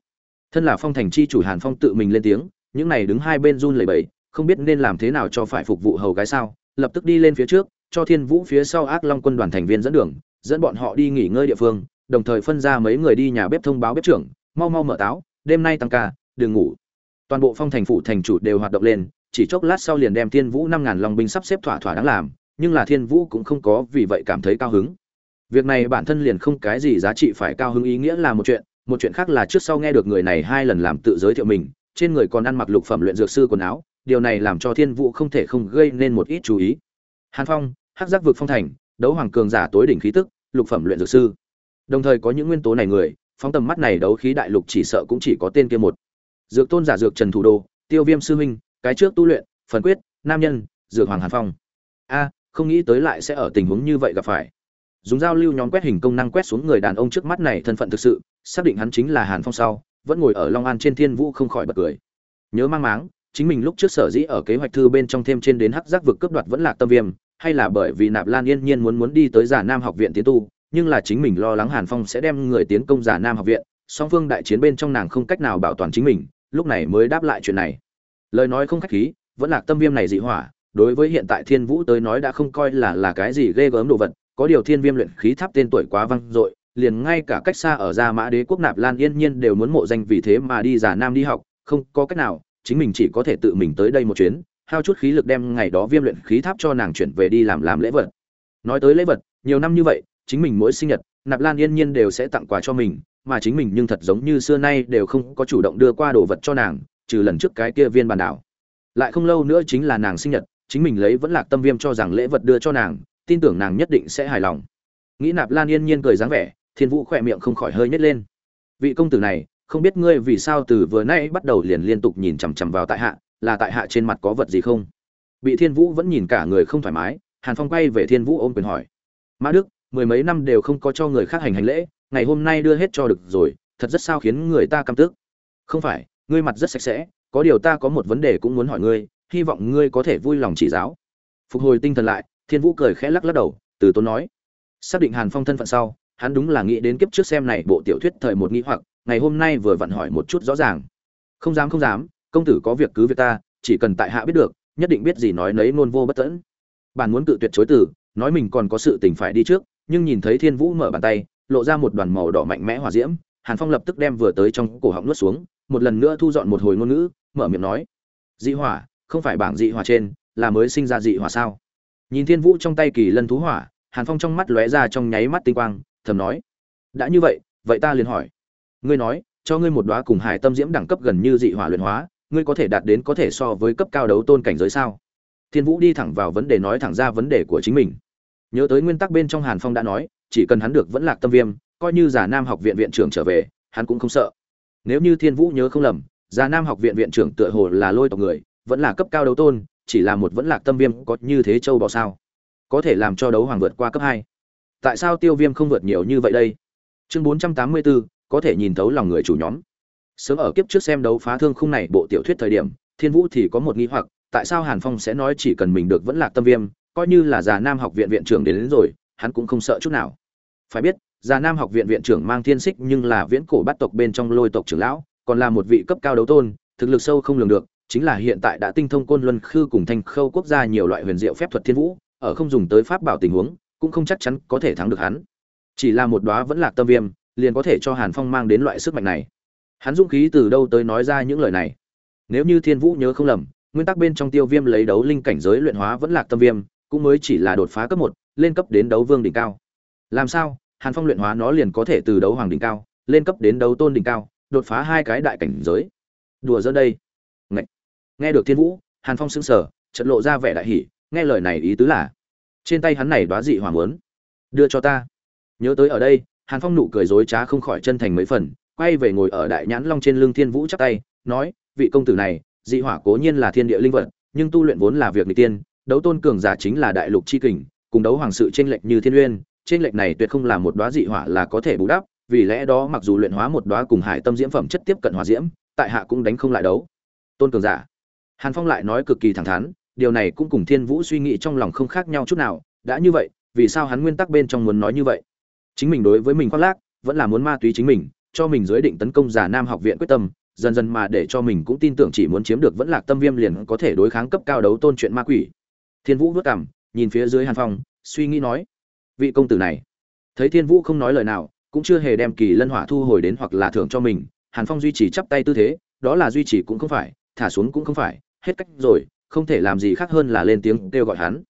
Thân là phong thành chi chủ hàn phong tự mình lên tiếng, những này đứng hai bên run lẩy bẩy, không biết nên làm thế nào cho phải phục vụ hầu gái sao, lập tức đi lên phía trước, cho thiên vũ phía sau ác long quân đoàn thành viên dẫn đường, dẫn bọn họ đi nghỉ ngơi địa phương đồng thời phân ra mấy người đi nhà bếp thông báo bếp trưởng, mau mau mở táo, đêm nay tăng ca, đừng ngủ. Toàn bộ phong thành phủ thành chủ đều hoạt động lên, chỉ chốc lát sau liền đem thiên vũ năm ngàn long binh sắp xếp thỏa thỏa đáng làm, nhưng là thiên vũ cũng không có vì vậy cảm thấy cao hứng. Việc này bản thân liền không cái gì giá trị phải cao hứng ý nghĩa là một chuyện một chuyện khác là trước sau nghe được người này hai lần làm tự giới thiệu mình, trên người còn ăn mặc lục phẩm luyện dược sư quần áo, điều này làm cho thiên vũ không thể không gây nên một ít chú ý. Hàn phong, hắc giác vực phong thành, đấu hoàng cường giả tối đỉnh khí tức, lục phẩm luyện dược sư đồng thời có những nguyên tố này người, phóng tầm mắt này đấu khí đại lục chỉ sợ cũng chỉ có tên kia một. Dược tôn giả dược trần thủ đô, tiêu viêm sư huynh, cái trước tu luyện, phần quyết, nam nhân, dược hoàng hàn phong. A, không nghĩ tới lại sẽ ở tình huống như vậy gặp phải. Dùng dao lưu nhóm quét hình công năng quét xuống người đàn ông trước mắt này thân phận thực sự, xác định hắn chính là hàn phong sau, vẫn ngồi ở long an trên thiên vũ không khỏi bật cười. Nhớ mang máng, chính mình lúc trước sở dĩ ở kế hoạch thư bên trong thêm trên đến hắc giác vực cướp đoạt vẫn là tâm viêm, hay là bởi vì nạp lan yên nhiên muốn muốn đi tới giả nam học viện tiến tu nhưng là chính mình lo lắng hàn phong sẽ đem người tiến công giả nam học viện, song phương đại chiến bên trong nàng không cách nào bảo toàn chính mình, lúc này mới đáp lại chuyện này. Lời nói không khách khí, vẫn là tâm viêm này dị hỏa, đối với hiện tại thiên vũ tới nói đã không coi là là cái gì ghê gớm đồ vật, có điều thiên viêm luyện khí tháp tên tuổi quá vang dội, liền ngay cả cách xa ở gia mã đế quốc nạp lan yên nhiên đều muốn mộ danh vì thế mà đi giả nam đi học, không có cách nào, chính mình chỉ có thể tự mình tới đây một chuyến, hao chút khí lực đem ngày đó viêm luyện khí tháp cho nàng chuyển về đi làm làm lễ vật. Nói tới lễ vật, nhiều năm như vậy chính mình mỗi sinh nhật, nạp lan yên nhiên đều sẽ tặng quà cho mình, mà chính mình nhưng thật giống như xưa nay đều không có chủ động đưa qua đồ vật cho nàng, trừ lần trước cái kia viên bàn đảo. Lại không lâu nữa chính là nàng sinh nhật, chính mình lấy vẫn lạc tâm viêm cho rằng lễ vật đưa cho nàng, tin tưởng nàng nhất định sẽ hài lòng. Nghĩ nạp lan yên nhiên cười dáng vẻ, thiên vũ khỏe miệng không khỏi hơi nhét lên. Vị công tử này, không biết ngươi vì sao từ vừa nay bắt đầu liền liên tục nhìn chằm chằm vào tại hạ, là tại hạ trên mặt có vật gì không? Bị thiên vũ vẫn nhìn cả người không thoải mái, hàn phong quay về thiên vũ ôm quyền hỏi. Mã đức mười mấy năm đều không có cho người khác hành hành lễ, ngày hôm nay đưa hết cho được rồi, thật rất sao khiến người ta căm tức. Không phải, ngươi mặt rất sạch sẽ, có điều ta có một vấn đề cũng muốn hỏi ngươi, hy vọng ngươi có thể vui lòng chỉ giáo. Phục hồi tinh thần lại, thiên vũ cười khẽ lắc lắc đầu, từ tốn nói. Xác định hàn phong thân phận sau, hắn đúng là nghĩ đến kiếp trước xem này bộ tiểu thuyết thời một nghĩ hoặc, ngày hôm nay vừa vặn hỏi một chút rõ ràng. Không dám không dám, công tử có việc cứ việc ta, chỉ cần tại hạ biết được, nhất định biết gì nói nấy nôn vô bất tẫn Bản muốn cự tuyệt chối từ, nói mình còn có sự tình phải đi trước nhưng nhìn thấy thiên vũ mở bàn tay, lộ ra một đoàn màu đỏ mạnh mẽ hỏa diễm, hàn phong lập tức đem vừa tới trong cổ họng nuốt xuống, một lần nữa thu dọn một hồi ngôn ngữ, mở miệng nói, dị hỏa, không phải bảng dị hỏa trên, là mới sinh ra dị hỏa sao? Nhìn thiên vũ trong tay kỳ lân thú hỏa, hàn phong trong mắt lóe ra trong nháy mắt tinh quang, thầm nói, đã như vậy vậy ta liền hỏi. Ngươi nói, cho ngươi một đóa cùng hải tâm diễm đẳng cấp gần như dị hỏa luyện hóa, ngươi có thể đạt đến có thể so với cấp cao đấu tôn cảnh giới sao? Thiên vũ đi thẳng vào vấn đề nói thẳng ra vấn đề của chính mình nhớ tới nguyên tắc bên trong hàn phong đã nói, chỉ cần hắn được vẫn lạc tâm viêm, coi như giả nam học viện viện trưởng trở về, hắn cũng không sợ. Nếu như thiên vũ nhớ không lầm giả nam học viện viện trưởng tựa hồ là lôi tộc người, vẫn là cấp cao đấu tôn, chỉ là một vẫn lạc tâm viêm có như thế châu bò sao? Có thể làm cho đấu hoàng vượt qua cấp hai. Tại sao tiêu viêm không vượt nhiều như vậy đây? Chương bốn trăm tám mươi bốn có thể nhìn thấu lòng người chủ nhóm. Sớm ở kiếp trước xem đấu phá thương khung này bộ tiểu thuyết thời điểm, thiên vũ thì có một nghi hoặc, tại sao hàn phong sẽ nói chỉ cần mình được vẫn lạc tâm viêm coi như là già nam học viện viện trưởng đến, đến rồi hắn cũng không sợ chút nào. Phải biết già nam học viện viện trưởng mang thiên xích nhưng là viễn cổ bắt tộc bên trong lôi tộc trưởng lão còn là một vị cấp cao đấu tôn thực lực sâu không lường được chính là hiện tại đã tinh thông côn luân khư cùng thanh khâu quốc gia nhiều loại huyền diệu phép thuật thiên vũ ở không dùng tới pháp bảo tình huống cũng không chắc chắn có thể thắng được hắn. Chỉ là một đóa vẫn lạc tâm viêm liền có thể cho hàn phong mang đến loại sức mạnh này. Hắn dũng khí từ đâu tới nói ra những lời này? Nếu như thiên vũ nhớ không lầm nguyên tắc bên trong tiêu viêm lấy đấu linh cảnh giới luyện hóa vẫn lạc tâm viêm cũng mới chỉ là đột phá cấp một, lên cấp đến đấu vương đỉnh cao. Làm sao? Hàn phong luyện hóa nó liền có thể từ đấu hoàng đỉnh cao, lên cấp đến đấu tôn đỉnh cao, đột phá hai cái đại cảnh giới. Đùa dẫn đây. Ngậy. nghe được thiên vũ, hàn phong sững sờ, chợt lộ ra vẻ đại hỉ, nghe lời này ý tứ là, trên tay hắn này đoá dị hoàng muốn. Đưa cho ta. Nhớ tới ở đây, hàn phong nụ cười dối trá không khỏi chân thành mấy phần, quay về ngồi ở đại nhãn long trên lưng thiên vũ chắp tay, nói, vị công tử này, dị hỏa cố nhiên là thiên địa linh vật, nhưng tu luyện vốn là việc n tiên đấu tôn cường giả chính là đại lục chi kình, cùng đấu hoàng sự t r ê n lệch như thiên uyên t r ê n lệch này tuyệt không là một đoá dị hỏa là có thể bù đắp, vì lẽ đó mặc dù luyện hóa một đoá cùng hải tâm diễm phẩm chất tiếp cận hòa diễm, tại hạ cũng đánh không lại đấu. Tôn cường giả. Hàn phong lại nói cực kỳ thẳng thắn, điều này cũng cùng thiên vũ suy nghĩ trong lòng không khác nhau chút nào, đã như vậy, vì sao hắn nguyên tắc bên trong muốn nói như vậy? Chính mình đối với mình khoác lác, vẫn là muốn ma túy chính mình, cho mình giới định tấn công giả nam học viện quyết tâm, dần dần mà để cho mình cũng tin tưởng chỉ muốn chiếm được vẫn lạc tâm viêm liền có thể đối kháng cấp cao đấu tôn chuyện ma quỷ thiên vũ vất cảm nhìn phía dưới hàn phong, suy nghĩ nói, vị công tử này. Thấy thiên vũ không nói lời nào, cũng chưa hề đem kỳ lân hỏa thu hồi đến hoặc là thưởng cho mình, hàn phong duy trì chắp tay tư thế, đó là duy trì cũng không phải, thả xuống cũng không phải, hết cách rồi, không thể làm gì khác hơn là lên tiếng kêu gọi hắn.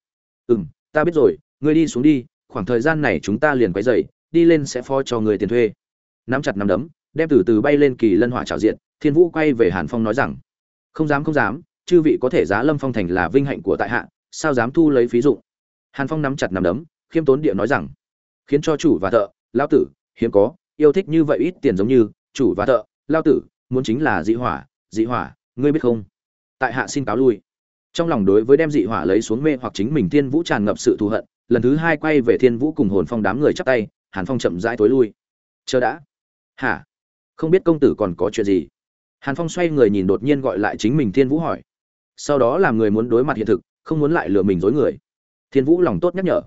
Ừ m ta biết rồi, ngươi đi xuống đi, khoảng thời gian này chúng ta liền quay dậy đi lên sẽ phó cho người tiền thuê. Nắm chặt nắm đấm, đem từ từ bay lên kỳ lân hỏa trào diện, thiên vũ quay về hàn phong nói rằng, không dám không dám, chư vị có thể giá lâm phong thành là vinh hạnh của tại hạ sao dám thu lấy phí dụng? Hàn phong nắm chặt nắm đấm, khiêm tốn địa nói rằng, khiến cho chủ và thợ, lao tử, hiếm có, yêu thích như vậy ít tiền giống như, chủ và thợ, lao tử, muốn chính là dị hỏa dị hỏa, ngươi biết không? Tại hạ xin cáo lui. Trong lòng đối với đem dị hỏa lấy xuống mê hoặc chính mình thiên vũ tràn ngập sự thù hận, lần thứ hai quay về thiên vũ cùng hồn phong đám người chắp tay, hàn phong chậm rãi tối lui. Chờ đã. Hả? Không biết công tử còn có chuyện gì? Hàn phong xoay người nhìn đột nhiên gọi lại chính mình thiên vũ hỏi. Sau đó làm người muốn đối mặt hiện thực không muốn lại lừa mình dối người. Thiên vũ lòng tốt nhắc nhở.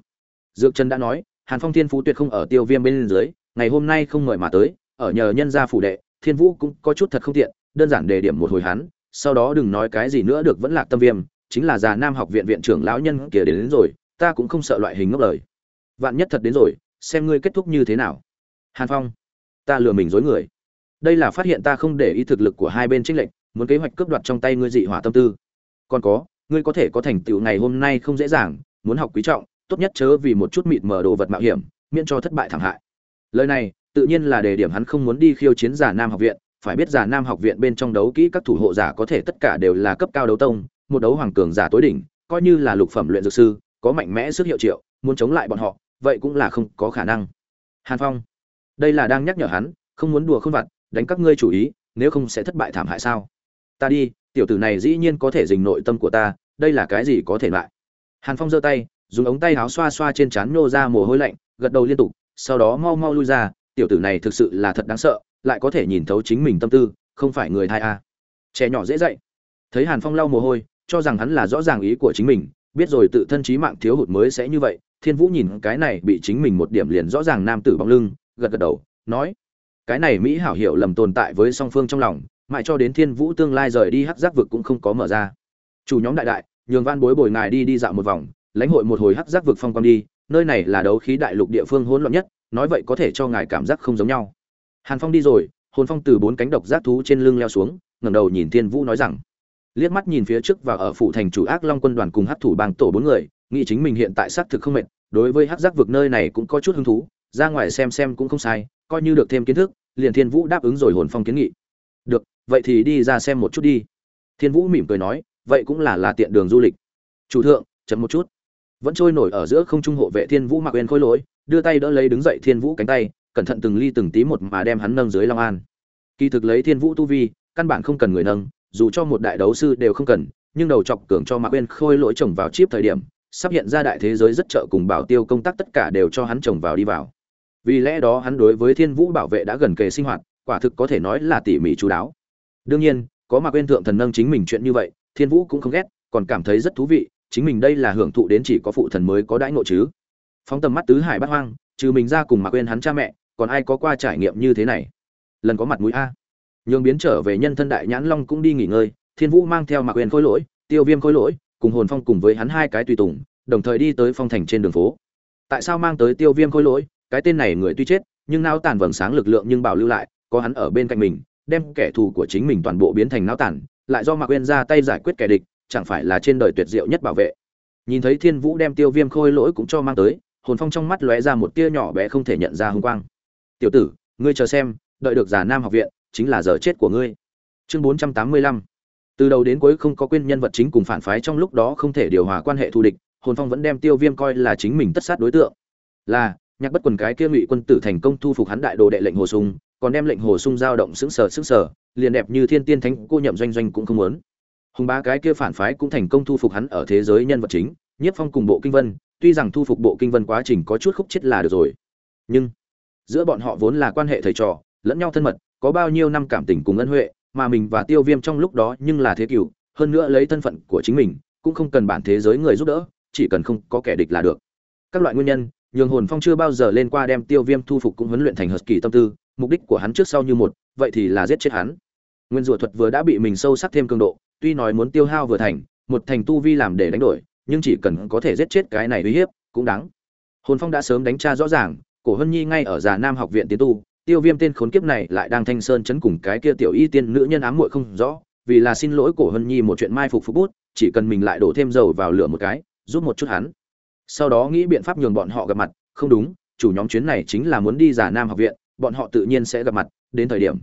Dược trần đã nói hàn phong thiên phú tuyệt không ở tiêu viêm bên dưới ngày hôm nay không mời mà tới ở nhờ nhân gia phủ đệ thiên vũ cũng có chút thật không tiện đơn giản đề điểm một hồi hắn sau đó đừng nói cái gì nữa được vẫn lạc tâm viêm chính là già nam học viện viện trưởng lão nhân kia đến, đến rồi ta cũng không sợ loại hình ngốc lời. Vạn nhất thật đến rồi xem ngươi kết thúc như thế nào. Hàn phong ta lừa mình dối người. Đây là phát hiện ta không để ý thực lực của hai bên trích lệnh, muốn kế hoạch cướp đoạt trong tay ngươi dị hỏa tâm tư. Còn có ngươi có thể có thành tựu ngày hôm nay không dễ dàng, muốn học quý trọng, tốt nhất chớ vì một chút mịt mờ đồ vật mạo hiểm, miễn cho thất bại thảm hại. Lời này, tự nhiên là đề điểm hắn không muốn đi khiêu chiến giả nam học viện, phải biết giả nam học viện bên trong đấu kỹ các thủ hộ giả có thể tất cả đều là cấp cao đấu tông, một đấu hoàng cường giả tối đỉnh, coi như là lục phẩm luyện dược sư, có mạnh mẽ sức hiệu triệu, muốn chống lại bọn họ, vậy cũng là không có khả năng. Hàn phong, đây là đang nhắc nhở hắn, không muốn đùa không vặt, đánh các ngươi chủ ý, nếu không sẽ thất bại thảm hại sao? Ta đi tiểu tử này dĩ nhiên có thể dình nội tâm của ta, đây là cái gì có thể lại? Hàn phong giơ tay, dùng ống tay áo xoa xoa trên trán nô ra mồ hôi lạnh, gật đầu liên tục, sau đó mau mau lui ra, tiểu tử này thực sự là thật đáng sợ, lại có thể nhìn thấu chính mình tâm tư, không phải người thai a trẻ nhỏ dễ dạy. Thấy hàn phong lau mồ hôi, cho rằng hắn là rõ ràng ý của chính mình, biết rồi tự thân trí mạng thiếu hụt mới sẽ như vậy, thiên vũ nhìn cái này bị chính mình một điểm liền rõ ràng nam tử bóng lưng, gật gật đầu, nói, cái này mỹ hảo hiểu lầm tồn tại với song phương trong lòng mãi cho đến thiên vũ tương lai rời đi hắc giác vực cũng không có mở ra. Chủ nhóm đại đại, nhường van bối bồi ngài đi đi dạo một vòng, lãnh hội một hồi hắc giác vực phong quang đi, nơi này là đấu khí đại lục địa phương hỗn loạn nhất, nói vậy có thể cho ngài cảm giác không giống nhau. Hàn phong đi rồi, hồn phong từ bốn cánh độc giác thú trên lưng leo xuống, ngẩng đầu nhìn thiên vũ nói rằng, liếc mắt nhìn phía trước và ở phủ thành chủ ác long quân đoàn cùng hắc thủ bang tổ bốn người, nghĩ chính mình hiện tại xác thực không mệt, đối với hắc giác vực nơi này cũng có chút hứng thú, ra ngoài xem xem cũng không sai, coi như được thêm kiến thức, liền thiên vũ đáp ứng rồi hồn phong kiến nghị vậy thì đi ra xem một chút đi. Thiên vũ mỉm cười nói, vậy cũng là là tiện đường du lịch. Chủ thượng chấm một chút. Vẫn trôi nổi ở giữa không trung hộ vệ thiên vũ mặc quên khôi lỗi, đưa tay đỡ lấy đứng dậy thiên vũ cánh tay, cẩn thận từng ly từng tí một mà đem hắn nâng dưới long an. Kỳ thực lấy thiên vũ tu vi, căn bản không cần người nâng, dù cho một đại đấu sư đều không cần, nhưng đầu chọc cường cho mạc quên khôi lỗi chồng vào chip thời điểm, sắp hiện ra đại thế giới rất trợ cùng bảo tiêu công tác tất cả đều cho hắn chồng vào đi vào. Vì lẽ đó hắn đối với thiên vũ bảo vệ đã gần kề sinh hoạt, quả thực có thể nói là tỉ mỉ chú đáo đương nhiên, có mà quên thượng thần nâng chính mình chuyện như vậy, thiên vũ cũng không ghét, còn cảm thấy rất thú vị, chính mình đây là hưởng thụ đến chỉ có phụ thần mới có đãi ngộ chứ. Phóng tầm mắt tứ hải bát hoang, trừ mình ra cùng mà quên hắn cha mẹ, còn ai có qua trải nghiệm như thế này? Lần có mặt mũi a. Nhường biến trở về nhân thân đại nhãn long cũng đi nghỉ ngơi, thiên vũ mang theo mạc quên khôi lỗi, tiêu viêm khôi lỗi, cùng hồn phong cùng với hắn hai cái tùy tùng, đồng thời đi tới phong thành trên đường phố. Tại sao mang tới tiêu viêm khôi lỗi? Cái tên này người tuy chết, nhưng não tàn vầng sáng lực lượng nhưng bảo lưu lại, có hắn ở bên cạnh mình đem kẻ thù của chính mình toàn bộ biến thành não tàn lại do mạc quên ra tay giải quyết kẻ địch, chẳng phải là trên đời tuyệt diệu nhất bảo vệ. Nhìn thấy thiên vũ đem tiêu viêm khôi lỗi cũng cho mang tới, hồn phong trong mắt lóe ra một tia nhỏ bé không thể nhận ra hung quang. Tiểu tử, ngươi chờ xem, đợi được giả nam học viện, chính là giờ chết của ngươi. Chương bốn trăm tám mươi lăm. Từ đầu đến cuối không có quên nhân vật chính cùng phản phái trong lúc đó không thể điều hòa quan hệ thù địch, hồn phong vẫn đem tiêu viêm coi là chính mình tất sát đối tượng. Là, nhạc bất quần cái kia ngụy quân tử thành công thu phục hắn đại đồ đệ lệnh hồ sung còn đem lệnh hồ sung giao động sững sờ sững sờ, liền đẹp như thiên tiên thánh cô nhậm doanh doanh cũng không muốn. Hùng bá cái kia phản phái cũng thành công thu phục hắn ở thế giới nhân vật chính nhiếp phong cùng bộ kinh vân, tuy rằng thu phục bộ kinh vân quá trình có chút khúc chết là được rồi. Nhưng, giữa bọn họ vốn là quan hệ thầy trò, lẫn nhau thân mật, có bao nhiêu năm cảm tình cùng ân huệ, mà mình và tiêu viêm trong lúc đó nhưng là thế cựu, hơn nữa lấy thân phận của chính mình, cũng không cần bản thế giới người giúp đỡ, chỉ cần không có kẻ địch là được. Các loại nguyên nhân, nhường hồn phong chưa bao giờ lên qua đem tiêu viêm thu phục cũng huấn luyện thành hợp kỳ tâm tư mục đích của hắn trước sau như một, vậy thì là giết chết hắn. Nguyên rủa thuật vừa đã bị mình sâu sắc thêm cường độ, tuy nói muốn tiêu hao vừa thành, một thành tu vi làm để đánh đổi, nhưng chỉ cần có thể giết chết cái này uy hiếp, cũng đáng. Hồn phong đã sớm đánh tra rõ ràng, cổ hân nhi ngay ở già nam học viện tiến tu, tiêu viêm tên khốn kiếp này lại đang thanh sơn chấn cùng cái kia tiểu y tiên nữ nhân ám muội không rõ, vì là xin lỗi cổ hân nhi một chuyện mai phục phục bút, chỉ cần mình lại đổ thêm dầu vào lửa một cái, giúp một chút hắn. Sau đó nghĩ biện pháp nhường bọn họ gặp mặt, không đúng, chủ nhóm chuyến này chính là muốn đi giả nam học viện bọn họ tự nhiên sẽ gặp mặt, đến thời điểm.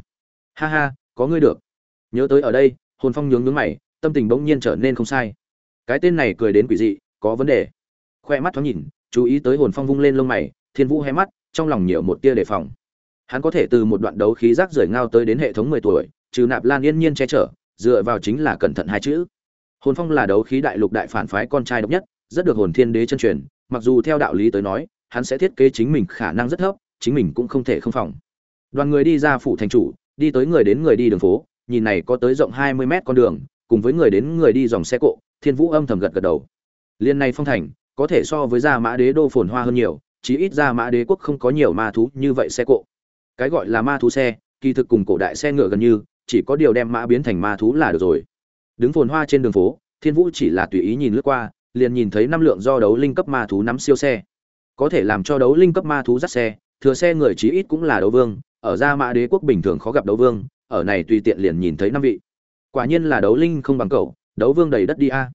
Ha ha, có ngươi được. Nhớ tới ở đây, hồn phong nhướng nhướng mày, tâm tình bỗng nhiên trở nên không sai. Cái tên này cười đến quỷ dị, có vấn đề. Khoe mắt thoáng nhìn, chú ý tới hồn phong vung lên lông mày, thiên vũ hé mắt, trong lòng nhiều một tia đề phòng. Hắn có thể từ một đoạn đấu khí rác rưởi ngao tới đến hệ thống mười tuổi, trừ nạp lan yên nhiên che chở, dựa vào chính là cẩn thận hai chữ. Hồn phong là đấu khí đại lục đại phản phái con trai độc nhất, rất được hồn thiên đế chân truyền, mặc dù theo đạo lý tới nói, hắn sẽ thiết kế chính mình khả năng rất thấp chính mình cũng không thể không phòng. Đoàn người đi ra phủ thành chủ, đi tới người đến người đi đường phố, nhìn này có tới rộng hai mươi mét con đường, cùng với người đến người đi dòng xe cộ, thiên vũ âm thầm gật gật đầu. Liên này phong thành, có thể so với gia mã đế đô phồn hoa hơn nhiều, chí ít gia mã đế quốc không có nhiều ma thú như vậy xe cộ. Cái gọi là ma thú xe, kỳ thực cùng cổ đại xe ngựa gần như, chỉ có điều đem mã biến thành ma thú là được rồi. Đứng phồn hoa trên đường phố, thiên vũ chỉ là tùy ý nhìn lướt qua, liền nhìn thấy năm lượng do đấu linh cấp ma thú nắm siêu xe. Có thể làm cho đấu linh cấp ma thú dắt xe thừa xe người chí ít cũng là đấu vương, ở gia mã đế quốc bình thường khó gặp đấu vương, ở này tùy tiện liền nhìn thấy năm vị. Quả nhiên là đấu linh không bằng cậu đấu vương đầy đất đi a.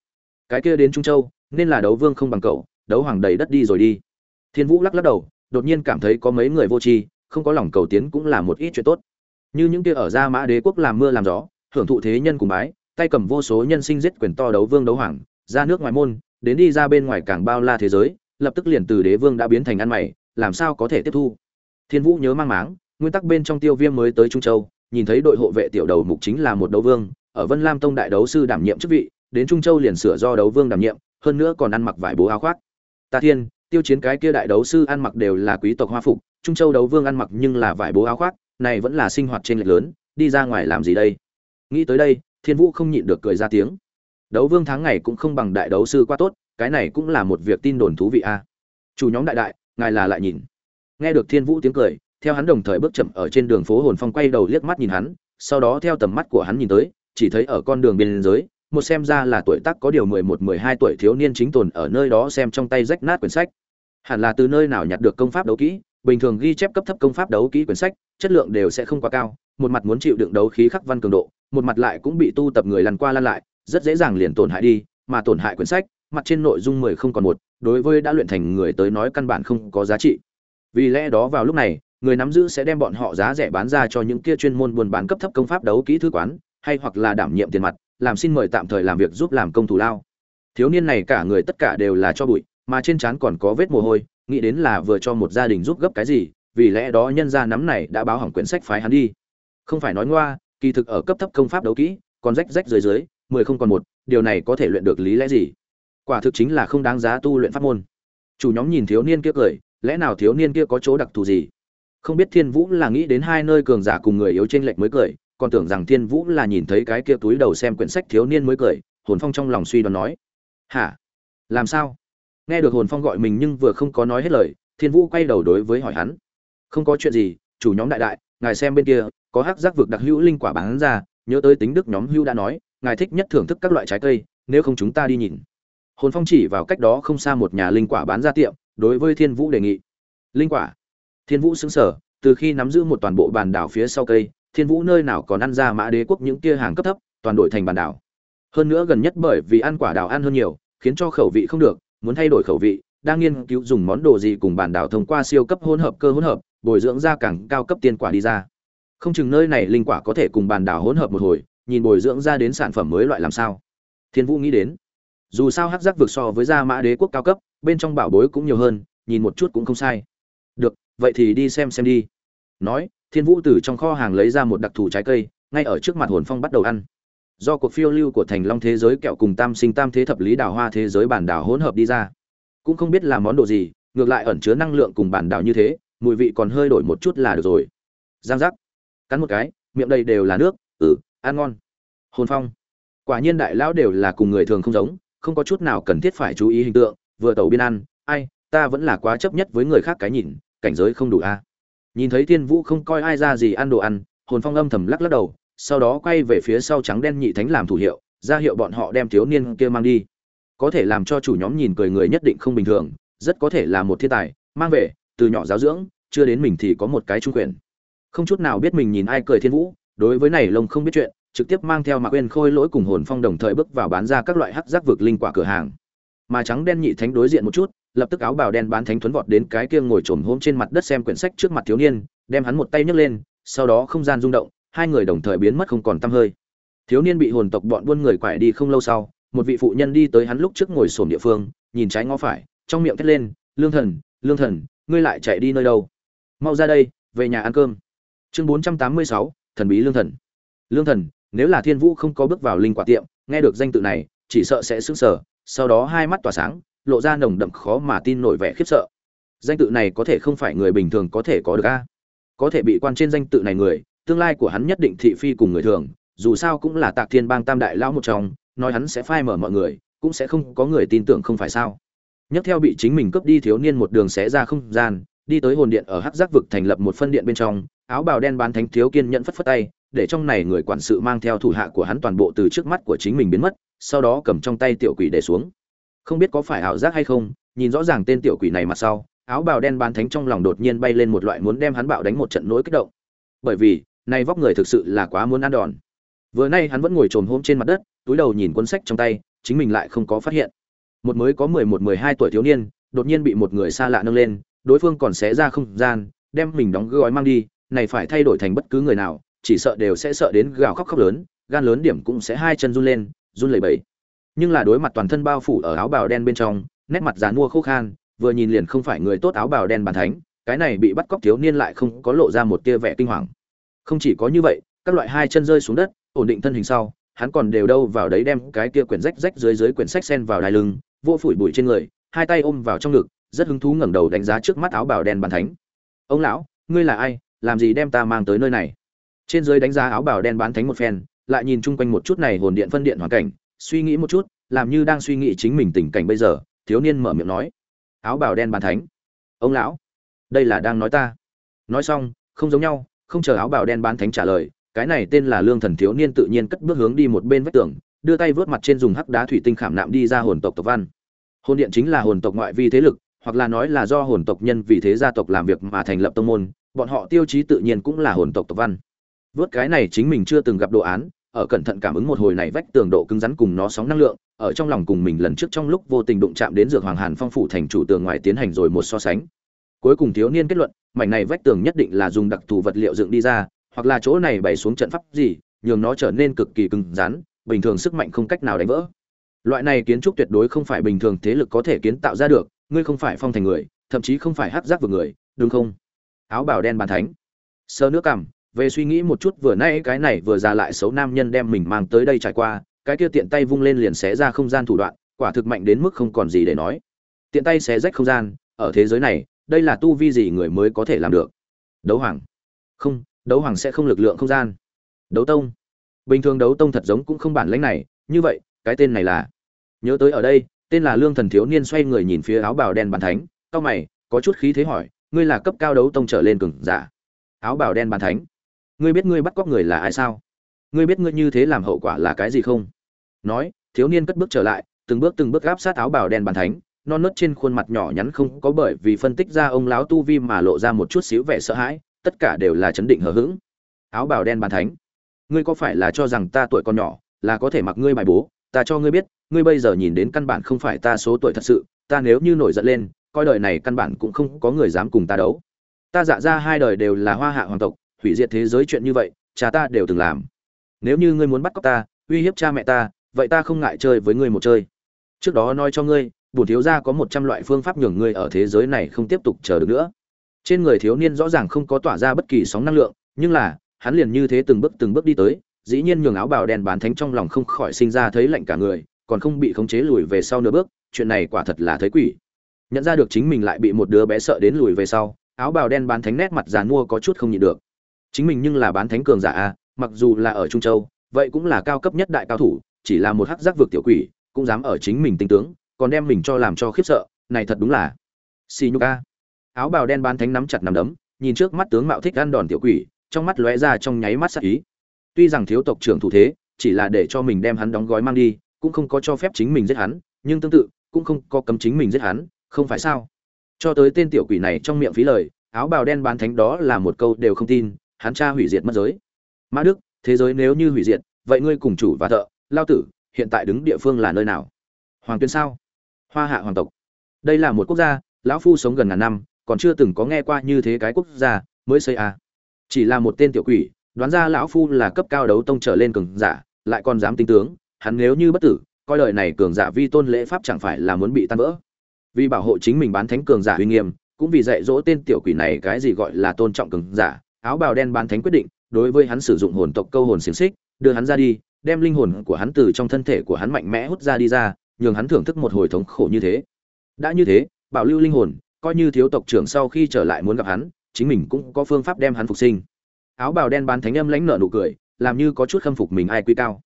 Cái kia đến trung châu, nên là đấu vương không bằng cậu đấu hoàng đầy đất đi rồi đi. Thiên vũ lắc lắc đầu, đột nhiên cảm thấy có mấy người vô tri, không có lòng cầu tiến cũng là một ít chuyện tốt. Như những kia ở gia mã đế quốc làm mưa làm gió, hưởng thụ thế nhân cùng bái, tay cầm vô số nhân sinh giết quyền to đấu vương đấu hoàng, ra nước ngoài môn, đến đi ra bên ngoài càng bao la thế giới, lập tức liền từ đế vương đã biến thành ăn mày làm sao có thể tiếp thu? Thiên vũ nhớ mang máng, nguyên tắc bên trong tiêu viêm mới tới trung châu, nhìn thấy đội hộ vệ tiểu đầu mục chính là một đấu vương, ở vân lam tông đại đấu sư đảm nhiệm chức vị, đến trung châu liền sửa do đấu vương đảm nhiệm, hơn nữa còn ăn mặc vải bố áo khoác. Ta thiên, tiêu chiến cái kia đại đấu sư ăn mặc đều là quý tộc hoa phục, trung châu đấu vương ăn mặc nhưng là vải bố áo khoác, này vẫn là sinh hoạt trên lệch lớn, đi ra ngoài làm gì đây? Nghĩ tới đây, thiên vũ không nhịn được cười ra tiếng. Đấu vương tháng ngày cũng không bằng đại đấu sư quá tốt, cái này cũng là một việc tin đồn thú vị a. Chủ nhóm đại đại ngài là lại nhìn. Nghe được thiên vũ tiếng cười, theo hắn đồng thời bước chậm ở trên đường phố hồn phong quay đầu liếc mắt nhìn hắn, sau đó theo tầm mắt của hắn nhìn tới, chỉ thấy ở con đường biên giới, một xem ra là tuổi tác có điều mười một, mười hai tuổi thiếu niên chính tồn ở nơi đó xem trong tay rách nát quyển sách. Hẳn là từ nơi nào nhặt được công pháp đấu kỹ, bình thường ghi chép cấp thấp công pháp đấu kỹ quyển sách, chất lượng đều sẽ không quá cao, một mặt muốn chịu đựng đấu khí khắc văn cường độ, một mặt lại cũng bị tu tập người lăn qua lăn lại, rất dễ dàng liền tổn hại đi, mà tổn hại quyển sách mặt trên nội dung mười không còn một, đối với đã luyện thành người tới nói căn bản không có giá trị. Vì lẽ đó vào lúc này, người nắm giữ sẽ đem bọn họ giá rẻ bán ra cho những kia chuyên môn buôn bán cấp thấp công pháp đấu kỹ thư quán, hay hoặc là đảm nhiệm tiền mặt, làm xin mời tạm thời làm việc giúp làm công thủ lao. Thiếu niên này cả người tất cả đều là cho bụi, mà trên trán còn có vết mồ hôi, nghĩ đến là vừa cho một gia đình giúp gấp cái gì, vì lẽ đó nhân gia nắm này đã báo hỏng quyển sách phái hắn đi. Không phải nói ngoa, kỳ thực ở cấp thấp công pháp đấu kỹ, còn rách rách dưới dưới, mười không còn một, điều này có thể luyện được lý lẽ gì? Quả thực chính là không đáng giá tu luyện pháp môn. Chủ nhóm nhìn thiếu niên kia cười, lẽ nào thiếu niên kia có chỗ đặc thù gì? Không biết thiên vũ là nghĩ đến hai nơi cường giả cùng người yếu trên lệch mới cười, còn tưởng rằng thiên vũ là nhìn thấy cái kia túi đầu xem quyển sách thiếu niên mới cười, hồn phong trong lòng suy đoán nói, hả? Làm sao? Nghe được hồn phong gọi mình nhưng vừa không có nói hết lời, thiên vũ quay đầu đối với hỏi hắn, không có chuyện gì, chủ nhóm đại đại, ngài xem bên kia, có hắc giác vực đặc hữu linh quả bán ra, nhớ tới tính đức nhóm hữu đã nói, ngài thích nhất thưởng thức các loại trái cây, nếu không chúng ta đi nhìn hồn phong chỉ vào cách đó không xa một nhà linh quả bán ra tiệm, đối với thiên vũ đề nghị. Linh quả. Thiên vũ xứng sở từ khi nắm giữ một toàn bộ bàn đảo phía sau cây, thiên vũ nơi nào còn ăn ra mã đế quốc những kia hàng cấp thấp, toàn đổi thành bàn đảo. Hơn nữa gần nhất bởi vì ăn quả đào ăn hơn nhiều, khiến cho khẩu vị không được, muốn thay đổi khẩu vị, đang nghiên cứu dùng món đồ gì cùng bàn đảo thông qua siêu cấp hỗn hợp cơ hỗn hợp, bồi dưỡng ra càng cao cấp tiên quả đi ra. Không chừng nơi này linh quả có thể cùng bàn đảo hỗn hợp một hồi, nhìn bồi dưỡng ra đến sản phẩm mới loại làm sao. Thiên vũ nghĩ đến dù sao hắc giác vượt so với gia mã đế quốc cao cấp, bên trong bảo bối cũng nhiều hơn, nhìn một chút cũng không sai. Được, vậy thì đi xem xem đi. Nói, thiên vũ từ trong kho hàng lấy ra một đặc thù trái cây, ngay ở trước mặt hồn phong bắt đầu ăn. Do cuộc phiêu lưu của thành long thế giới kẹo cùng tam sinh tam thế thập lý đào hoa thế giới bản đảo hỗn hợp đi ra. Cũng không biết là món đồ gì, ngược lại ẩn chứa năng lượng cùng bản đảo như thế, mùi vị còn hơi đổi một chút là được rồi. Giang giác. Cắn một cái, miệng đầy đều là nước ừ ăn ngon. Hồn phong. Quả nhiên đại lão đều là cùng người thường không giống không có chút nào cần thiết phải chú ý hình tượng, vừa tẩu biên ăn, ai, ta vẫn là quá chấp nhất với người khác cái nhìn, cảnh giới không đủ a. Nhìn thấy thiên vũ không coi ai ra gì ăn đồ ăn, hồn phong âm thầm lắc lắc đầu, sau đó quay về phía sau trắng đen nhị thánh làm thủ hiệu, ra hiệu bọn họ đem thiếu niên kia mang đi. Có thể làm cho chủ nhóm nhìn cười người nhất định không bình thường, rất có thể là một thiên tài, mang về, từ nhỏ giáo dưỡng, chưa đến mình thì có một cái trung quyền. Không chút nào biết mình nhìn ai cười thiên vũ, đối với này lông không biết chuyện trực tiếp mang theo Mạc Uyên Khôi lỗi cùng hồn phong đồng thời bước vào bán ra các loại hắc giác vực linh quả cửa hàng. Mà trắng đen nhị thánh đối diện một chút, lập tức áo bào đen bán thánh thuấn vọt đến cái kia ngồi trồm hôm trên mặt đất xem quyển sách trước mặt thiếu niên, đem hắn một tay nhấc lên, sau đó không gian rung động, hai người đồng thời biến mất không còn tăm hơi. Thiếu niên bị hồn tộc bọn buôn người quải đi không lâu sau, một vị phụ nhân đi tới hắn lúc trước ngồi xổm địa phương, nhìn trái ngó phải, trong miệng thét lên, "Lương thần, Lương thần, ngươi lại chạy đi nơi đâu? Mau ra đây, về nhà ăn cơm." Chương 486, thần bí Lương thần. Lương thần, nếu là Thiên Vũ không có bước vào linh quả tiệm, nghe được danh tự này, chỉ sợ sẽ sững sở, sau đó hai mắt tỏa sáng, lộ ra nồng đậm khó mà tin nổi vẻ khiếp sợ. Danh tự này có thể không phải người bình thường có thể có được a. Có thể bị quan trên danh tự này người, tương lai của hắn nhất định thị phi cùng người thường, dù sao cũng là Tạc Thiên Bang Tam đại lão một trong, nói hắn sẽ phai mở mọi người, cũng sẽ không có người tin tưởng không phải sao? Nhấc theo bị chính mình cướp đi thiếu niên một đường xé ra không gian, đi tới hồn điện ở Hắc Giác vực thành lập một phân điện bên trong, áo bào đen bán thánh thiếu kiên nhận phất phất tay, để trong này người quản sự mang theo thủ hạ của hắn toàn bộ từ trước mắt của chính mình biến mất, sau đó cầm trong tay tiểu quỷ để xuống. Không biết có phải ảo giác hay không, nhìn rõ ràng tên tiểu quỷ này mặt sau, áo bào đen bán thánh trong lòng đột nhiên bay lên một loại muốn đem hắn bạo đánh một trận nỗi kích động. Bởi vì, này vóc người thực sự là quá muốn ăn đòn. Vừa nay hắn vẫn ngồi trồm hôm trên mặt đất, túi đầu nhìn cuốn sách trong tay, chính mình lại không có phát hiện. Một mới có mười một mười hai tuổi thiếu niên, đột nhiên bị một người xa lạ nâng lên, đối phương còn xé ra không gian, đem mình đóng gói mang đi, này phải thay đổi thành bất cứ người nào, chỉ sợ đều sẽ sợ đến gào khóc khóc lớn, gan lớn điểm cũng sẽ hai chân run lên, run lẩy bẩy. Nhưng là đối mặt toàn thân bao phủ ở áo bào đen bên trong, nét mặt giàn mua khô khan, vừa nhìn liền không phải người tốt áo bào đen bàn thánh, cái này bị bắt cóc thiếu niên lại không có lộ ra một tia vẻ kinh hoàng. Không chỉ có như vậy, các loại hai chân rơi xuống đất, ổn định thân hình sau, hắn còn đều đâu vào đấy đem cái kia quyển rách rách dưới dưới quyển sách sen vào đai lưng, vô phủi bụi trên người, hai tay ôm vào trong ngực, rất hứng thú ngẩng đầu đánh giá trước mắt áo bào đen bàn thánh. "Ông lão, ngươi là ai, làm gì đem ta mang tới nơi này?" Trên dưới đánh giá áo bào đen bán thánh một phen, lại nhìn chung quanh một chút này hồn điện phân điện hoàn cảnh, suy nghĩ một chút, làm như đang suy nghĩ chính mình tình cảnh bây giờ, thiếu niên mở miệng nói: "Áo bào đen bán thánh, ông lão, đây là đang nói ta." Nói xong, không giống nhau, không chờ áo bào đen bán thánh trả lời, cái này tên là lương thần thiếu niên tự nhiên cất bước hướng đi một bên vách tường đưa tay vớt mặt trên dùng hắc đá thủy tinh khảm nạm đi ra hồn tộc tộc văn. Hồn điện chính là hồn tộc ngoại vi thế lực hoặc là nói là do hồn tộc nhân vì thế gia tộc làm việc mà thành lập tông môn bọn họ tiêu chí tự nhiên cũng là hồn tộc tộc văn vớt cái này chính mình chưa từng gặp đồ án, ở cẩn thận cảm ứng một hồi này vách tường độ cứng rắn cùng nó sóng năng lượng, ở trong lòng cùng mình lần trước trong lúc vô tình đụng chạm đến dược hoàng hàn phong phủ thành chủ tường ngoài tiến hành rồi một so sánh. Cuối cùng thiếu niên kết luận, mảnh này vách tường nhất định là dùng đặc thù vật liệu dựng đi ra, hoặc là chỗ này bày xuống trận pháp gì, nhường nó trở nên cực kỳ cứng rắn, bình thường sức mạnh không cách nào đánh vỡ. Loại này kiến trúc tuyệt đối không phải bình thường thế lực có thể kiến tạo ra được, ngươi không phải phong thành người, thậm chí không phải hát giác vừa người, đúng không? Áo bào đen bàn thánh. Sơ nước cằm về suy nghĩ một chút, vừa nay cái này vừa ra lại xấu nam nhân đem mình mang tới đây trải qua, cái kia tiện tay vung lên liền xé ra không gian thủ đoạn, quả thực mạnh đến mức không còn gì để nói. Tiện tay xé rách không gian, ở thế giới này, đây là tu vi gì người mới có thể làm được? Đấu hoàng. Không, đấu hoàng sẽ không lực lượng không gian. Đấu tông. Bình thường đấu tông thật giống cũng không bản lãnh này, như vậy, cái tên này là nhớ tới ở đây, tên là lương thần thiếu niên xoay người nhìn phía áo bào đen bàn thánh cao mày, có chút khí thế hỏi, ngươi là cấp cao đấu tông trở lên cường giả? Áo bào đen bàn thánh ngươi biết ngươi bắt cóc người là ai sao? Ngươi biết ngươi như thế làm hậu quả là cái gì không? Nói, thiếu niên cất bước trở lại, từng bước từng bước áp sát áo bào đen bàn thánh, non nớt trên khuôn mặt nhỏ nhắn không có bởi vì phân tích ra ông lão tu vi mà lộ ra một chút xíu vẻ sợ hãi, tất cả đều là chấn định hờ hững. Áo bào đen bàn thánh, ngươi có phải là cho rằng ta tuổi còn nhỏ là có thể mặc ngươi bài bố? Ta cho ngươi biết, ngươi bây giờ nhìn đến căn bản không phải ta số tuổi thật sự, ta nếu như nổi giận lên, coi đời này căn bản cũng không có người dám cùng ta đấu. Ta dạ ra hai đời đều là hoa hạ hoàng tộc hủy diệt thế giới chuyện như vậy, cha ta đều từng làm. Nếu như ngươi muốn bắt cóc ta, uy hiếp cha mẹ ta, vậy ta không ngại chơi với ngươi một chơi. Trước đó nói cho ngươi, bổn thiếu gia có một trăm loại phương pháp nhường ngươi ở thế giới này không tiếp tục chờ được nữa. Trên người thiếu niên rõ ràng không có tỏa ra bất kỳ sóng năng lượng, nhưng là, hắn liền như thế từng bước từng bước đi tới, dĩ nhiên nhường áo bào đen bán thánh trong lòng không khỏi sinh ra thấy lạnh cả người, còn không bị khống chế lùi về sau nửa bước, chuyện này quả thật là thấy quỷ. Nhận ra được chính mình lại bị một đứa bé sợ đến lùi về sau, áo bào đen bán thánh nét mặt dàn mua có chút không nhịn được chính mình nhưng là bán thánh cường giả a, mặc dù là ở trung châu, vậy cũng là cao cấp nhất đại cao thủ, chỉ là một hắc giác vực tiểu quỷ, cũng dám ở chính mình tinh tướng, còn đem mình cho làm cho khiếp sợ, này thật đúng là xì nhục a. Áo bào đen bán thánh nắm chặt nắm đấm, nhìn trước mắt tướng mạo thích ăn đòn tiểu quỷ, trong mắt lóe ra trong nháy mắt sắc ý. Tuy rằng thiếu tộc trưởng thủ thế, chỉ là để cho mình đem hắn đóng gói mang đi, cũng không có cho phép chính mình giết hắn, nhưng tương tự, cũng không có cấm chính mình giết hắn, không phải sao? Cho tới tên tiểu quỷ này trong miệng phí lời, áo bào đen bán thánh đó là một câu đều không tin hắn cha hủy diệt mất giới. Mã đức, thế giới nếu như hủy diệt, vậy ngươi cùng chủ và thợ, lao tử, hiện tại đứng địa phương là nơi nào? Hoàng tuyên sao? Hoa hạ hoàng tộc. Đây là một quốc gia, lão phu sống gần ngàn năm, còn chưa từng có nghe qua như thế cái quốc gia mới xây à. chỉ là một tên tiểu quỷ, đoán ra lão phu là cấp cao đấu tông trở lên cường giả, lại còn dám tính tướng, hắn nếu như bất tử, coi lời này cường giả vi tôn lễ pháp chẳng phải là muốn bị tan vỡ. Vì bảo hộ chính mình bán thánh cường giả uy nghiêm, cũng vì dạy dỗ tên tiểu quỷ này cái gì gọi là tôn trọng cường giả áo bào đen bán thánh quyết định, đối với hắn sử dụng hồn tộc câu hồn xiềng xích, đưa hắn ra đi, đem linh hồn của hắn từ trong thân thể của hắn mạnh mẽ hút ra đi ra, nhường hắn thưởng thức một hồi thống khổ như thế. Đã như thế, bảo lưu linh hồn, coi như thiếu tộc trưởng sau khi trở lại muốn gặp hắn, chính mình cũng có phương pháp đem hắn phục sinh. Áo bào đen bán thánh âm lãnh nợ nụ cười, làm như có chút khâm phục mình ai quy cao.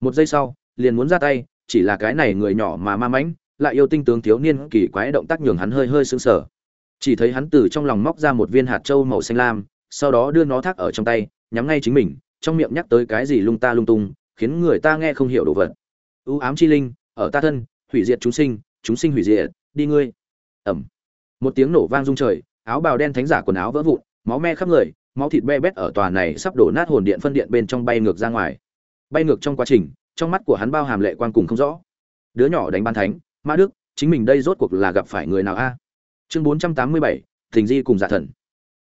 Một giây sau, liền muốn ra tay, chỉ là cái này người nhỏ mà ma mãnh, lại yêu tinh tướng thiếu niên kỳ quái động tác nhường hắn hơi hơi sững sờ. Chỉ thấy hắn từ trong lòng móc ra một viên hạt châu màu xanh lam sau đó đưa nó thác ở trong tay, nhắm ngay chính mình, trong miệng nhắc tới cái gì lung ta lung tung, khiến người ta nghe không hiểu đồ vật. Ưu ám chi linh, ở ta thân, hủy diệt chúng sinh chúng sinh hủy diệt, đi ngươi. Ẩm. Một tiếng nổ vang rung trời, áo bào đen thánh giả quần áo vỡ vụn, máu me khắp người, máu thịt be bét ở tòa này sắp đổ nát hồn điện phân điện bên trong bay ngược ra ngoài. Bay ngược trong quá trình, trong mắt của hắn bao hàm lệ quan cùng không rõ. Đứa nhỏ đánh ban thánh, ma đức, chính mình đây rốt cuộc là gặp phải người nào a? Chương bốn trăm tám mươi bảy, thình di cùng giả thần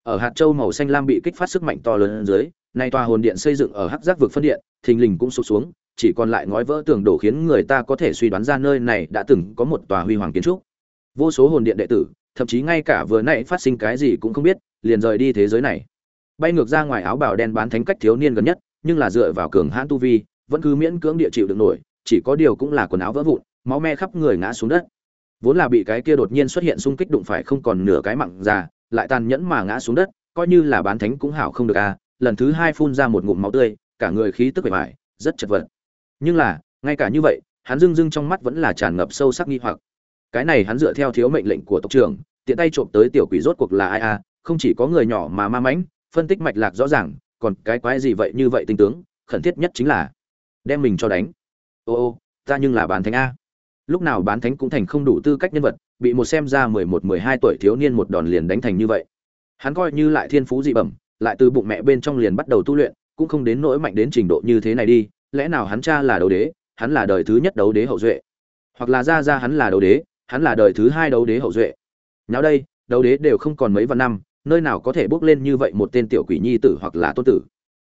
ở hạt châu màu xanh lam bị kích phát sức mạnh to lớn dưới, nay tòa hồn điện xây dựng ở hắc giác vực phân điện, thình lình cũng sụp xuống, chỉ còn lại ngói vỡ tường đổ khiến người ta có thể suy đoán ra nơi này đã từng có một tòa huy hoàng kiến trúc. Vô số hồn điện đệ tử, thậm chí ngay cả vừa nãy phát sinh cái gì cũng không biết, liền rời đi thế giới này. Bay ngược ra ngoài áo bào đen bán thánh cách thiếu niên gần nhất, nhưng là dựa vào cường hãn tu vi, vẫn cứ miễn cưỡng địa chịu được nổi, chỉ có điều cũng là quần áo vỡ vụn, máu me khắp người ngã xuống đất. Vốn là bị cái kia đột nhiên xuất hiện xung kích đụng phải không còn nửa cái mặn già lại tàn nhẫn mà ngã xuống đất, coi như là bán thánh cũng hảo không được à lần thứ hai phun ra một ngụm máu tươi, cả người khí tức bề mại rất chật vật. Nhưng là, ngay cả như vậy, hắn dưng dưng trong mắt vẫn là tràn ngập sâu sắc nghi hoặc. Cái này hắn dựa theo thiếu mệnh lệnh của tộc trưởng, tiện tay trộm tới tiểu quỷ rốt cuộc là ai à không chỉ có người nhỏ mà ma mãnh, phân tích mạch lạc rõ ràng, còn cái quái gì vậy như vậy tinh tướng, khẩn thiết nhất chính là đem mình cho đánh. Ô ô, ta nhưng là bán thánh a. Lúc nào bán thánh cũng thành không đủ tư cách nhân vật bị một xem ra mười một, mười hai tuổi thiếu niên một đòn liền đánh thành như vậy. Hắn coi như lại thiên phú dị bẩm, lại từ bụng mẹ bên trong liền bắt đầu tu luyện, cũng không đến nỗi mạnh đến trình độ như thế này đi, lẽ nào hắn cha là đấu đế, hắn là đời thứ nhất đấu đế hậu duệ? Hoặc là ra ra hắn là đấu đế, hắn là đời thứ hai đấu đế hậu duệ? Nháo đây, đấu đế đều không còn mấy vạn năm, nơi nào có thể bước lên như vậy một tên tiểu quỷ nhi tử hoặc là tôn tử?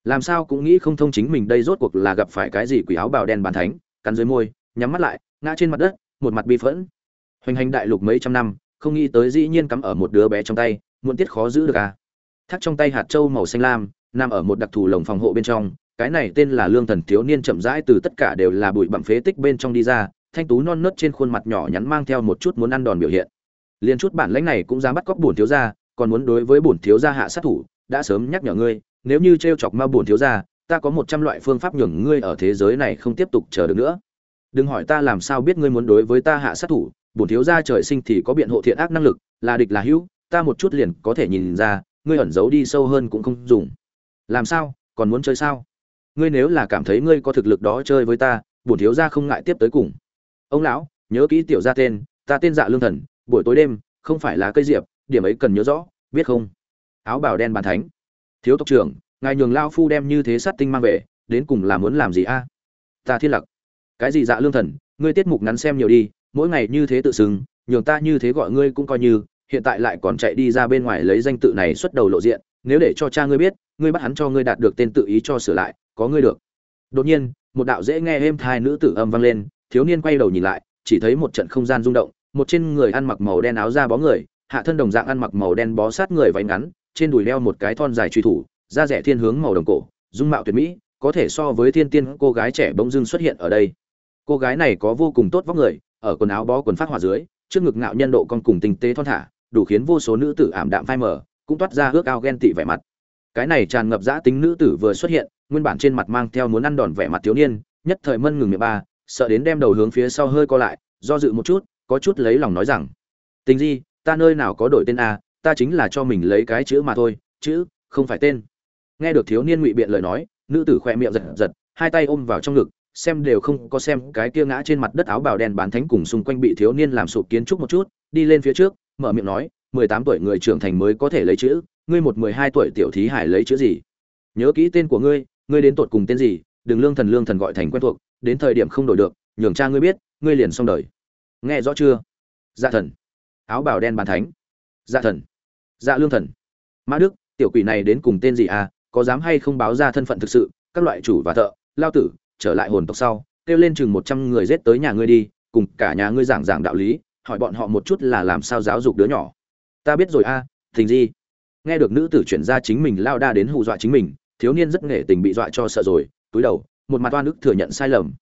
Làm sao cũng nghĩ không thông chính mình đây rốt cuộc là gặp phải cái gì quỷ áo bào đen bàn thánh, cắn dưới môi, nhắm mắt lại, ngã trên mặt đất, một mặt bi phẫn hoành hành đại lục mấy trăm năm, không nghĩ tới dĩ nhiên cắm ở một đứa bé trong tay, muộn tiết khó giữ được à. Thắt trong tay hạt châu màu xanh lam, nằm ở một đặc thù lồng phòng hộ bên trong, cái này tên là lương thần thiếu niên chậm rãi từ tất cả đều là bụi bặm phế tích bên trong đi ra, thanh tú non nớt trên khuôn mặt nhỏ nhắn mang theo một chút muốn ăn đòn biểu hiện. Liền chút bản lãnh này cũng dám bắt cóc bổn thiếu gia, còn muốn đối với bổn thiếu gia hạ sát thủ, đã sớm nhắc nhở ngươi, nếu như trêu chọc ma bổn thiếu gia, ta có một trăm loại phương pháp nhường ngươi ở thế giới này không tiếp tục chờ được nữa. Đừng hỏi ta làm sao biết ngươi muốn đối với ta hạ sát thủ bổn thiếu gia trời sinh thì có biện hộ thiện ác năng lực, là địch là hữu, ta một chút liền có thể nhìn ra, ngươi ẩn giấu đi sâu hơn cũng không dùng. Làm sao? Còn muốn chơi sao? Ngươi nếu là cảm thấy ngươi có thực lực đó chơi với ta, bổn thiếu gia không ngại tiếp tới cùng. Ông lão, nhớ kỹ tiểu gia tên, ta tên dạ lương thần, buổi tối đêm, không phải là cây diệp, điểm ấy cần nhớ rõ, biết không? Áo bào đen bàn thánh. Thiếu tộc trưởng, ngài nhường lao phu đem như thế sát tinh mang về, đến cùng là muốn làm gì a? Ta thiên lặc cái gì dạ lương thần, ngươi tiết mục ngắn xem nhiều đi mỗi ngày như thế tự xưng, nhường ta như thế gọi ngươi cũng coi như, hiện tại lại còn chạy đi ra bên ngoài lấy danh tự này xuất đầu lộ diện, nếu để cho cha ngươi biết, ngươi bắt hắn cho ngươi đạt được tên tự ý cho sửa lại, có ngươi được. Đột nhiên, một đạo dễ nghe êm thai nữ tử âm vang lên, thiếu niên quay đầu nhìn lại, chỉ thấy một trận không gian rung động, một trên người ăn mặc màu đen áo da bó người, hạ thân đồng dạng ăn mặc màu đen bó sát người váy ngắn, trên đùi đeo một cái thon dài truy thủ, da rẻ thiên hướng màu đồng cổ, dung mạo tuyệt mỹ, có thể so với thiên tiên cô gái trẻ bỗng dưng xuất hiện ở đây. Cô gái này có vô cùng tốt vóc người ở quần áo bó quần phát hỏa dưới, trước ngực ngạo nhân độ con cùng tinh tế thon thả, đủ khiến vô số nữ tử ảm đạm phai mờ, cũng toát ra ước ao ghen tị vẻ mặt. Cái này tràn ngập dã tính nữ tử vừa xuất hiện, nguyên bản trên mặt mang theo muốn ăn đòn vẻ mặt thiếu niên, nhất thời mân ngừng miệng ba, sợ đến đem đầu hướng phía sau hơi co lại, do dự một chút, có chút lấy lòng nói rằng, tình di, ta nơi nào có đổi tên a, ta chính là cho mình lấy cái chữ mà thôi, chữ, không phải tên. Nghe được thiếu niên ngụy biện lời nói, nữ tử khoe miệng giật giật, hai tay ôm vào trong ngực xem đều không có xem cái kia ngã trên mặt đất áo bào đen bán thánh cùng xung quanh bị thiếu niên làm sụp kiến trúc một chút, đi lên phía trước, mở miệng nói, mười tám tuổi người trưởng thành mới có thể lấy chữ, ngươi một mười hai tuổi tiểu thí hải lấy chữ gì? Nhớ kỹ tên của ngươi ngươi đến tột cùng tên gì, đừng lương thần lương thần gọi thành quen thuộc, đến thời điểm không đổi được, nhường cha ngươi biết, ngươi liền xong đời. Nghe rõ chưa? Dạ thần. Áo bào đen bàn thánh. Dạ thần. Dạ lương thần. Mã đức, tiểu quỷ này đến cùng tên gì à có dám hay không báo ra thân phận thực sự, các loại chủ và thợ, lao tử trở lại hồn tộc sau kêu lên chừng một trăm người giết tới nhà ngươi đi cùng cả nhà ngươi giảng giảng đạo lý hỏi bọn họ một chút là làm sao giáo dục đứa nhỏ. Ta biết rồi a à, Di. gì nghe được nữ tử chuyển ra chính mình lao đa đến hù dọa chính mình thiếu niên rất nghệ tình bị dọa cho sợ rồi túi đầu một mặt oan ức thừa nhận sai lầm.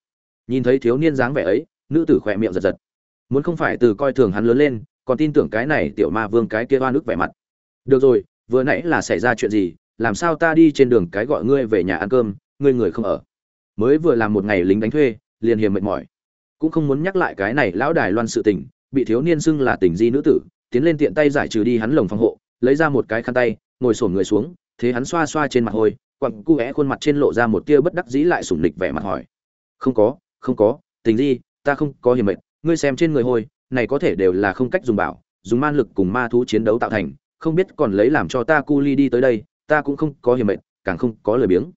Nhìn thấy thiếu niên dáng vẻ ấy nữ tử khỏe miệng giật giật. Muốn không phải từ coi thường hắn lớn lên còn tin tưởng cái này tiểu ma vương cái kia oan ức vẻ mặt. Được rồi vừa nãy là xảy ra chuyện gì làm sao ta đi trên đường cái gọi ngươi về nhà ăn cơm ngươi người không ở? Mới vừa làm một ngày lính đánh thuê liền hiềm mệt mỏi. Cũng không muốn nhắc lại cái này lão đài loan sự tình bị thiếu niên xưng là tình di nữ tử tiến lên tiện tay giải trừ đi hắn lồng phòng hộ lấy ra một cái khăn tay ngồi sổm người xuống thế hắn xoa xoa trên mặt hôi quặng cu é khuôn mặt trên lộ ra một tia bất đắc dĩ lại sủng lịch vẻ mặt hỏi. Không có không có tình di ta không có hiểm mệt, ngươi xem trên người hôi này có thể đều là không cách dùng bảo dùng man lực cùng ma thú chiến đấu tạo thành không biết còn lấy làm cho ta cu ly đi tới đây ta cũng không có hiểm mệt, càng không có lời biếng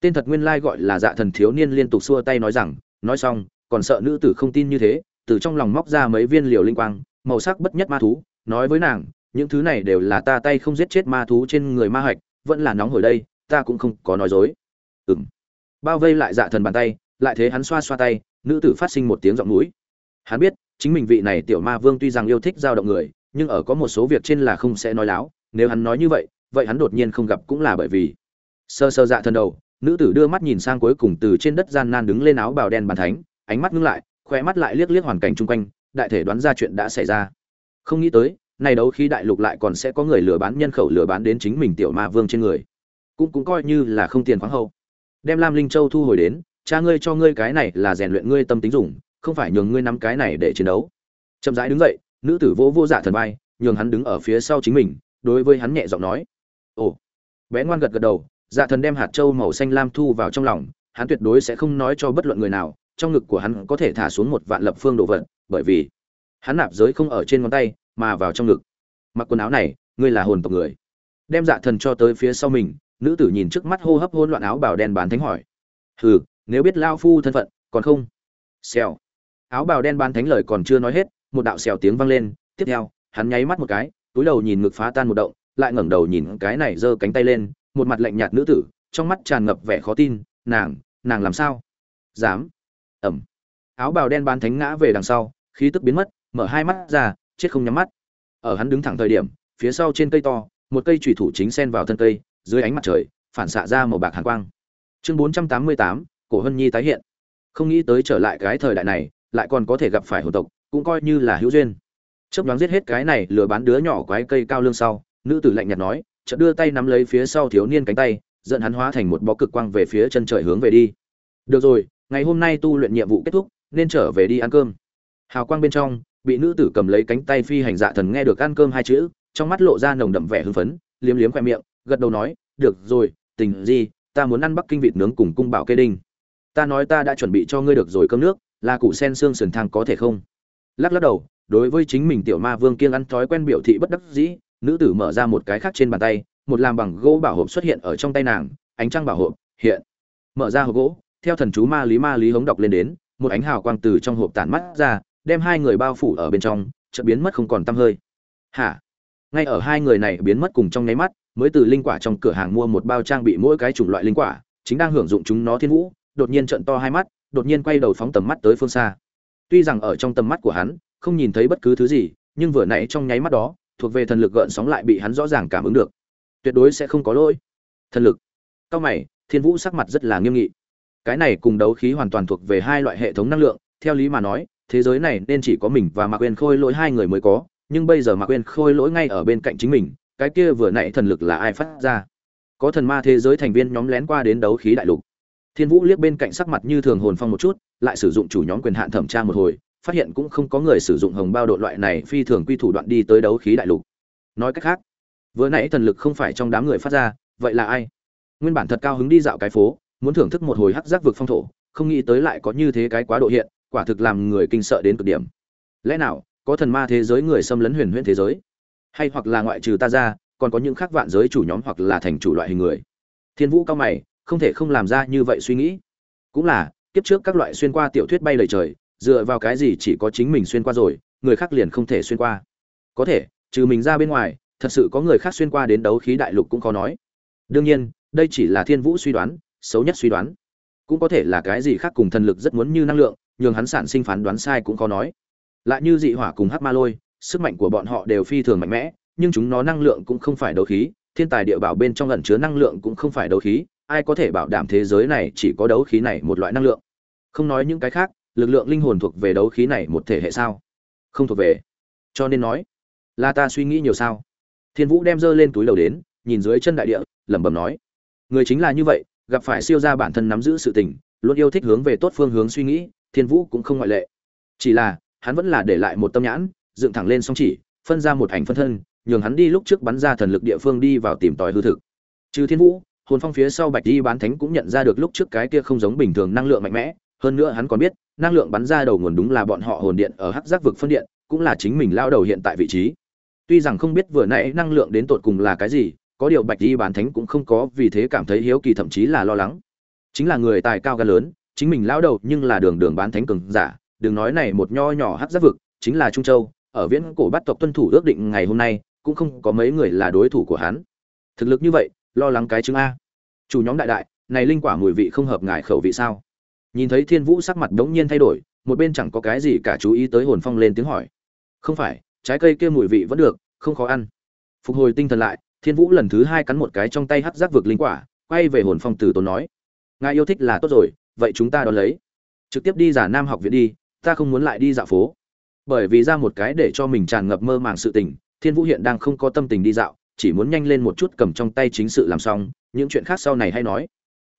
tên thật nguyên lai gọi là dạ thần thiếu niên liên tục xua tay nói rằng, nói xong, còn sợ nữ tử không tin như thế, từ trong lòng móc ra mấy viên liều linh quang, màu sắc bất nhất ma thú, nói với nàng, những thứ này đều là ta tay không giết chết ma thú trên người ma hạch, vẫn là nóng hồi đây, ta cũng không có nói dối. Ừng bao vây lại dạ thần bàn tay, lại thế hắn xoa xoa tay, nữ tử phát sinh một tiếng giọng mũi. Hắn biết, chính mình vị này tiểu ma vương tuy rằng yêu thích giao động người, nhưng ở có một số việc trên là không sẽ nói láo, nếu hắn nói như vậy vậy hắn đột nhiên không gặp cũng là bởi vì. Sơ sơ dạ thần đầu nữ tử đưa mắt nhìn sang cuối cùng từ trên đất gian nan đứng lên áo bào đen bàn thánh, ánh mắt ngưng lại khoe mắt lại liếc liếc hoàn cảnh chung quanh, đại thể đoán ra chuyện đã xảy ra. Không nghĩ tới, này đấu khi đại lục lại còn sẽ có người lừa bán nhân khẩu lừa bán đến chính mình tiểu ma vương trên người. Cũng cũng coi như là không tiền khoáng hậu. Đem lam linh châu thu hồi đến, cha ngươi cho ngươi cái này là rèn luyện ngươi tâm tính dùng, không phải nhường ngươi nắm cái này để chiến đấu. Chậm rãi đứng dậy, nữ tử vô vô dạ thần vai, nhường hắn đứng ở phía sau chính mình, đối với hắn nhẹ giọng nói, ồ. Bé ngoan gật gật đầu dạ thần đem hạt châu màu xanh lam thu vào trong lòng, hắn tuyệt đối sẽ không nói cho bất luận người nào, trong ngực của hắn có thể thả xuống một vạn lập phương đồ vật, bởi vì hắn nạp giới không ở trên ngón tay, mà vào trong ngực. Mặc quần áo này, ngươi là hồn tộc người. Đem dạ thần cho tới phía sau mình, nữ tử nhìn trước mắt hô hấp hôn loạn áo bào đen bán thánh hỏi. Hừ, nếu biết lao phu thân phận, còn không? Xèo. Áo bào đen bán thánh lời còn chưa nói hết, một đạo xèo tiếng vang lên, tiếp theo, hắn nháy mắt một cái, túi đầu nhìn ngực phá tan một động, lại ngẩng đầu nhìn cái này giơ cánh tay lên một mặt lạnh nhạt nữ tử, trong mắt tràn ngập vẻ khó tin, nàng nàng làm sao? Dám. Ẩm. Áo bào đen bán thánh ngã về đằng sau, khí tức biến mất, mở hai mắt ra, chết không nhắm mắt. Ở hắn đứng thẳng thời điểm, phía sau trên cây to, một cây trùy thủ chính xen vào thân cây, dưới ánh mặt trời, phản xạ ra màu bạc hàn quang. Chương bốn trăm tám mươi tám, cổ hân nhi tái hiện. Không nghĩ tới trở lại cái thời đại này, lại còn có thể gặp phải hồn tộc, cũng coi như là hữu duyên. Chớp nhoáng giết hết cái này lừa bán đứa nhỏ quái cây cao lương sau, nữ tử lạnh nhạt nói chợt đưa tay nắm lấy phía sau thiếu niên cánh tay, dẫn hắn hóa thành một bó cực quang về phía chân trời hướng về đi. Được rồi, ngày hôm nay tu luyện nhiệm vụ kết thúc, nên trở về đi ăn cơm. Hào quang bên trong, bị nữ tử cầm lấy cánh tay phi hành dạ thần nghe được ăn cơm hai chữ, trong mắt lộ ra nồng đậm vẻ hưng phấn, liếm liếm khoe miệng, gật đầu nói, được rồi, tình gì, ta muốn ăn bắc kinh vịt nướng cùng cung bảo kê đinh. Ta nói ta đã chuẩn bị cho ngươi được rồi cơm nước, là củ sen xương sườn thang có thể không? Lắc lắc đầu, đối với chính mình tiểu ma vương kiêng ăn thói quen biểu thị bất đắc dĩ nữ tử mở ra một cái khác trên bàn tay, một làm bằng gỗ bảo hộp xuất hiện ở trong tay nàng, ánh trăng bảo hộp, hiện. Mở ra hộp gỗ, theo thần chú ma lý ma lý hống đọc lên đến, một ánh hào quang từ trong hộp tản mắt ra, đem hai người bao phủ ở bên trong, chợt biến mất không còn tăm hơi. Hả? Ngay ở hai người này biến mất cùng trong nháy mắt, mới từ linh quả trong cửa hàng mua một bao trang bị mỗi cái chủng loại linh quả, chính đang hưởng dụng chúng nó thiên vũ, đột nhiên trận to hai mắt, đột nhiên quay đầu phóng tầm mắt tới phương xa. Tuy rằng ở trong tầm mắt của hắn, không nhìn thấy bất cứ thứ gì, nhưng vừa nãy trong nháy mắt đó thuộc về thần lực gợn sóng lại bị hắn rõ ràng cảm ứng được. Tuyệt đối sẽ không có lỗi. Thần lực. Cao mày, thiên vũ sắc mặt rất là nghiêm nghị. Cái này cùng đấu khí hoàn toàn thuộc về hai loại hệ thống năng lượng, theo lý mà nói, thế giới này nên chỉ có mình và mạc quên khôi lỗi hai người mới có, nhưng bây giờ mạc quên khôi lỗi ngay ở bên cạnh chính mình, cái kia vừa nãy thần lực là ai phát ra? Có thần ma thế giới thành viên nhóm lén qua đến đấu khí đại lục. Thiên vũ liếc bên cạnh sắc mặt như thường hồn phong một chút, lại sử dụng chủ nhóm quyền hạn thẩm tra một hồi phát hiện cũng không có người sử dụng hồng bao độ loại này phi thường quy thủ đoạn đi tới đấu khí đại lục. Nói cách khác, vừa nãy thần lực không phải trong đám người phát ra, vậy là ai? Nguyên bản thật cao hứng đi dạo cái phố, muốn thưởng thức một hồi hắc giác vực phong thổ, không nghĩ tới lại có như thế cái quá độ hiện, quả thực làm người kinh sợ đến cực điểm. Lẽ nào, có thần ma thế giới người xâm lấn huyền huyễn thế giới? Hay hoặc là ngoại trừ ta ra, còn có những khác vạn giới chủ nhóm hoặc là thành chủ loại hình người? Thiên vũ cao mày, không thể không làm ra như vậy suy nghĩ. Cũng là, kiếp trước các loại xuyên qua tiểu thuyết bay lời trời dựa vào cái gì chỉ có chính mình xuyên qua rồi, người khác liền không thể xuyên qua? Có thể, trừ mình ra bên ngoài, thật sự có người khác xuyên qua đến đấu khí đại lục cũng khó nói. Đương nhiên, đây chỉ là thiên vũ suy đoán, xấu nhất suy đoán. Cũng có thể là cái gì khác cùng thần lực rất muốn như năng lượng, nhường hắn sản sinh phán đoán sai cũng khó nói. Lại như dị hỏa cùng hắc ma lôi, sức mạnh của bọn họ đều phi thường mạnh mẽ, nhưng chúng nó năng lượng cũng không phải đấu khí, thiên tài địa bảo bên trong ẩn chứa năng lượng cũng không phải đấu khí, ai có thể bảo đảm thế giới này chỉ có đấu khí này một loại năng lượng? Không nói những cái khác lực lượng linh hồn thuộc về đấu khí này một thể hệ sao? Không thuộc về. Cho nên nói, là ta suy nghĩ nhiều sao? Thiên vũ đem dơ lên túi đầu đến, nhìn dưới chân đại địa, lẩm bẩm nói, người chính là như vậy, gặp phải siêu gia bản thân nắm giữ sự tình, luôn yêu thích hướng về tốt phương hướng suy nghĩ, thiên vũ cũng không ngoại lệ. Chỉ là, hắn vẫn là để lại một tâm nhãn, dựng thẳng lên song chỉ, phân ra một ảnh phân thân, nhường hắn đi lúc trước bắn ra thần lực địa phương đi vào tìm tòi hư thực. Trừ thiên vũ, hồn phong phía sau bạch đi bán thánh cũng nhận ra được lúc trước cái kia không giống bình thường năng lượng mạnh mẽ, hơn nữa hắn còn biết năng lượng bắn ra đầu nguồn đúng là bọn họ hồn điện ở hắc giác vực phân điện, cũng là chính mình lao đầu hiện tại vị trí. Tuy rằng không biết vừa nãy năng lượng đến tột cùng là cái gì, có điều bạch y bán thánh cũng không có vì thế cảm thấy hiếu kỳ thậm chí là lo lắng. Chính là người tài cao gan lớn, chính mình lao đầu nhưng là đường đường bán thánh cường giả, đừng nói này một nho nhỏ hắc giác vực, chính là trung châu, ở viễn cổ bắt tộc tuân thủ ước định ngày hôm nay, cũng không có mấy người là đối thủ của hắn. Thực lực như vậy, lo lắng cái chứng a. Chủ nhóm đại đại, này linh quả mùi vị không hợp ngài khẩu vị sao? Nhìn thấy thiên vũ sắc mặt đống nhiên thay đổi, một bên chẳng có cái gì cả chú ý tới hồn phong lên tiếng hỏi. Không phải, trái cây kia mùi vị vẫn được, không khó ăn. Phục hồi tinh thần lại, thiên vũ lần thứ hai cắn một cái trong tay hắt rác vực linh quả, quay về hồn phong từ tốn nói. Ngài yêu thích là tốt rồi, vậy chúng ta đón lấy. Trực tiếp đi giả nam học viện đi, ta không muốn lại đi dạo phố. Bởi vì ra một cái để cho mình tràn ngập mơ màng sự tình, thiên vũ hiện đang không có tâm tình đi dạo, chỉ muốn nhanh lên một chút cầm trong tay chính sự làm xong, những chuyện khác sau này hay nói.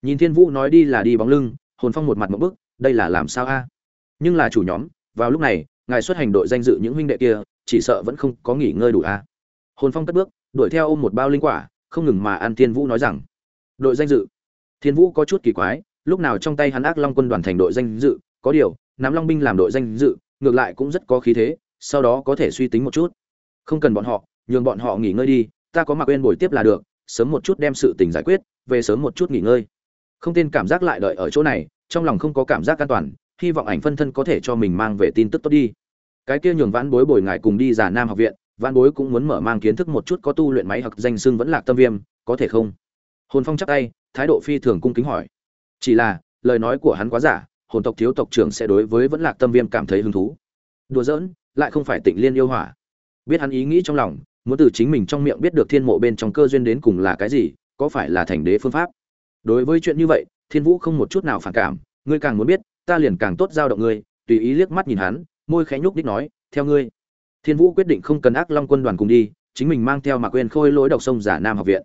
Nhìn thiên vũ nói đi là đi bóng lưng hồn phong một mặt một bức, đây là làm sao a? Nhưng là chủ nhóm, vào lúc này, ngài xuất hành đội danh dự những huynh đệ kia, chỉ sợ vẫn không có nghỉ ngơi đủ a. Hồn phong cất bước, đuổi theo ôm một bao linh quả, không ngừng mà an thiên vũ nói rằng, đội danh dự. Thiên vũ có chút kỳ quái, lúc nào trong tay hắn ác long quân đoàn thành đội danh dự, có điều nắm long binh làm đội danh dự, ngược lại cũng rất có khí thế, sau đó có thể suy tính một chút. Không cần bọn họ, nhường bọn họ nghỉ ngơi đi, ta có mặc quên buổi tiếp là được, sớm một chút đem sự tình giải quyết, về sớm một chút nghỉ ngơi không tên cảm giác lại đợi ở chỗ này, trong lòng không có cảm giác an toàn, hy vọng ảnh phân thân có thể cho mình mang về tin tức tốt đi. Cái kia nhường vãn bối bồi ngài cùng đi giả nam học viện, vãn bối cũng muốn mở mang kiến thức một chút có tu luyện máy hoặc danh xưng vẫn lạc tâm viêm, có thể không? Hồn phong chắc tay, thái độ phi thường cung kính hỏi. Chỉ là, lời nói của hắn quá giả, hồn tộc thiếu tộc trưởng sẽ đối với vẫn lạc tâm viêm cảm thấy hứng thú. Đùa giỡn, lại không phải tịnh liên yêu hỏa. Biết hắn ý nghĩ trong lòng, muốn từ chính mình trong miệng biết được thiên mộ bên trong cơ duyên đến cùng là cái gì, có phải là thành đế phương pháp? Đối với chuyện như vậy, thiên vũ không một chút nào phản cảm, ngươi càng muốn biết, ta liền càng tốt giao động ngươi, tùy ý liếc mắt nhìn hắn, môi khẽ nhúc đích nói, theo ngươi. Thiên vũ quyết định không cần ác long quân đoàn cùng đi, chính mình mang theo mạc quên khôi lối độc sông giả nam học viện.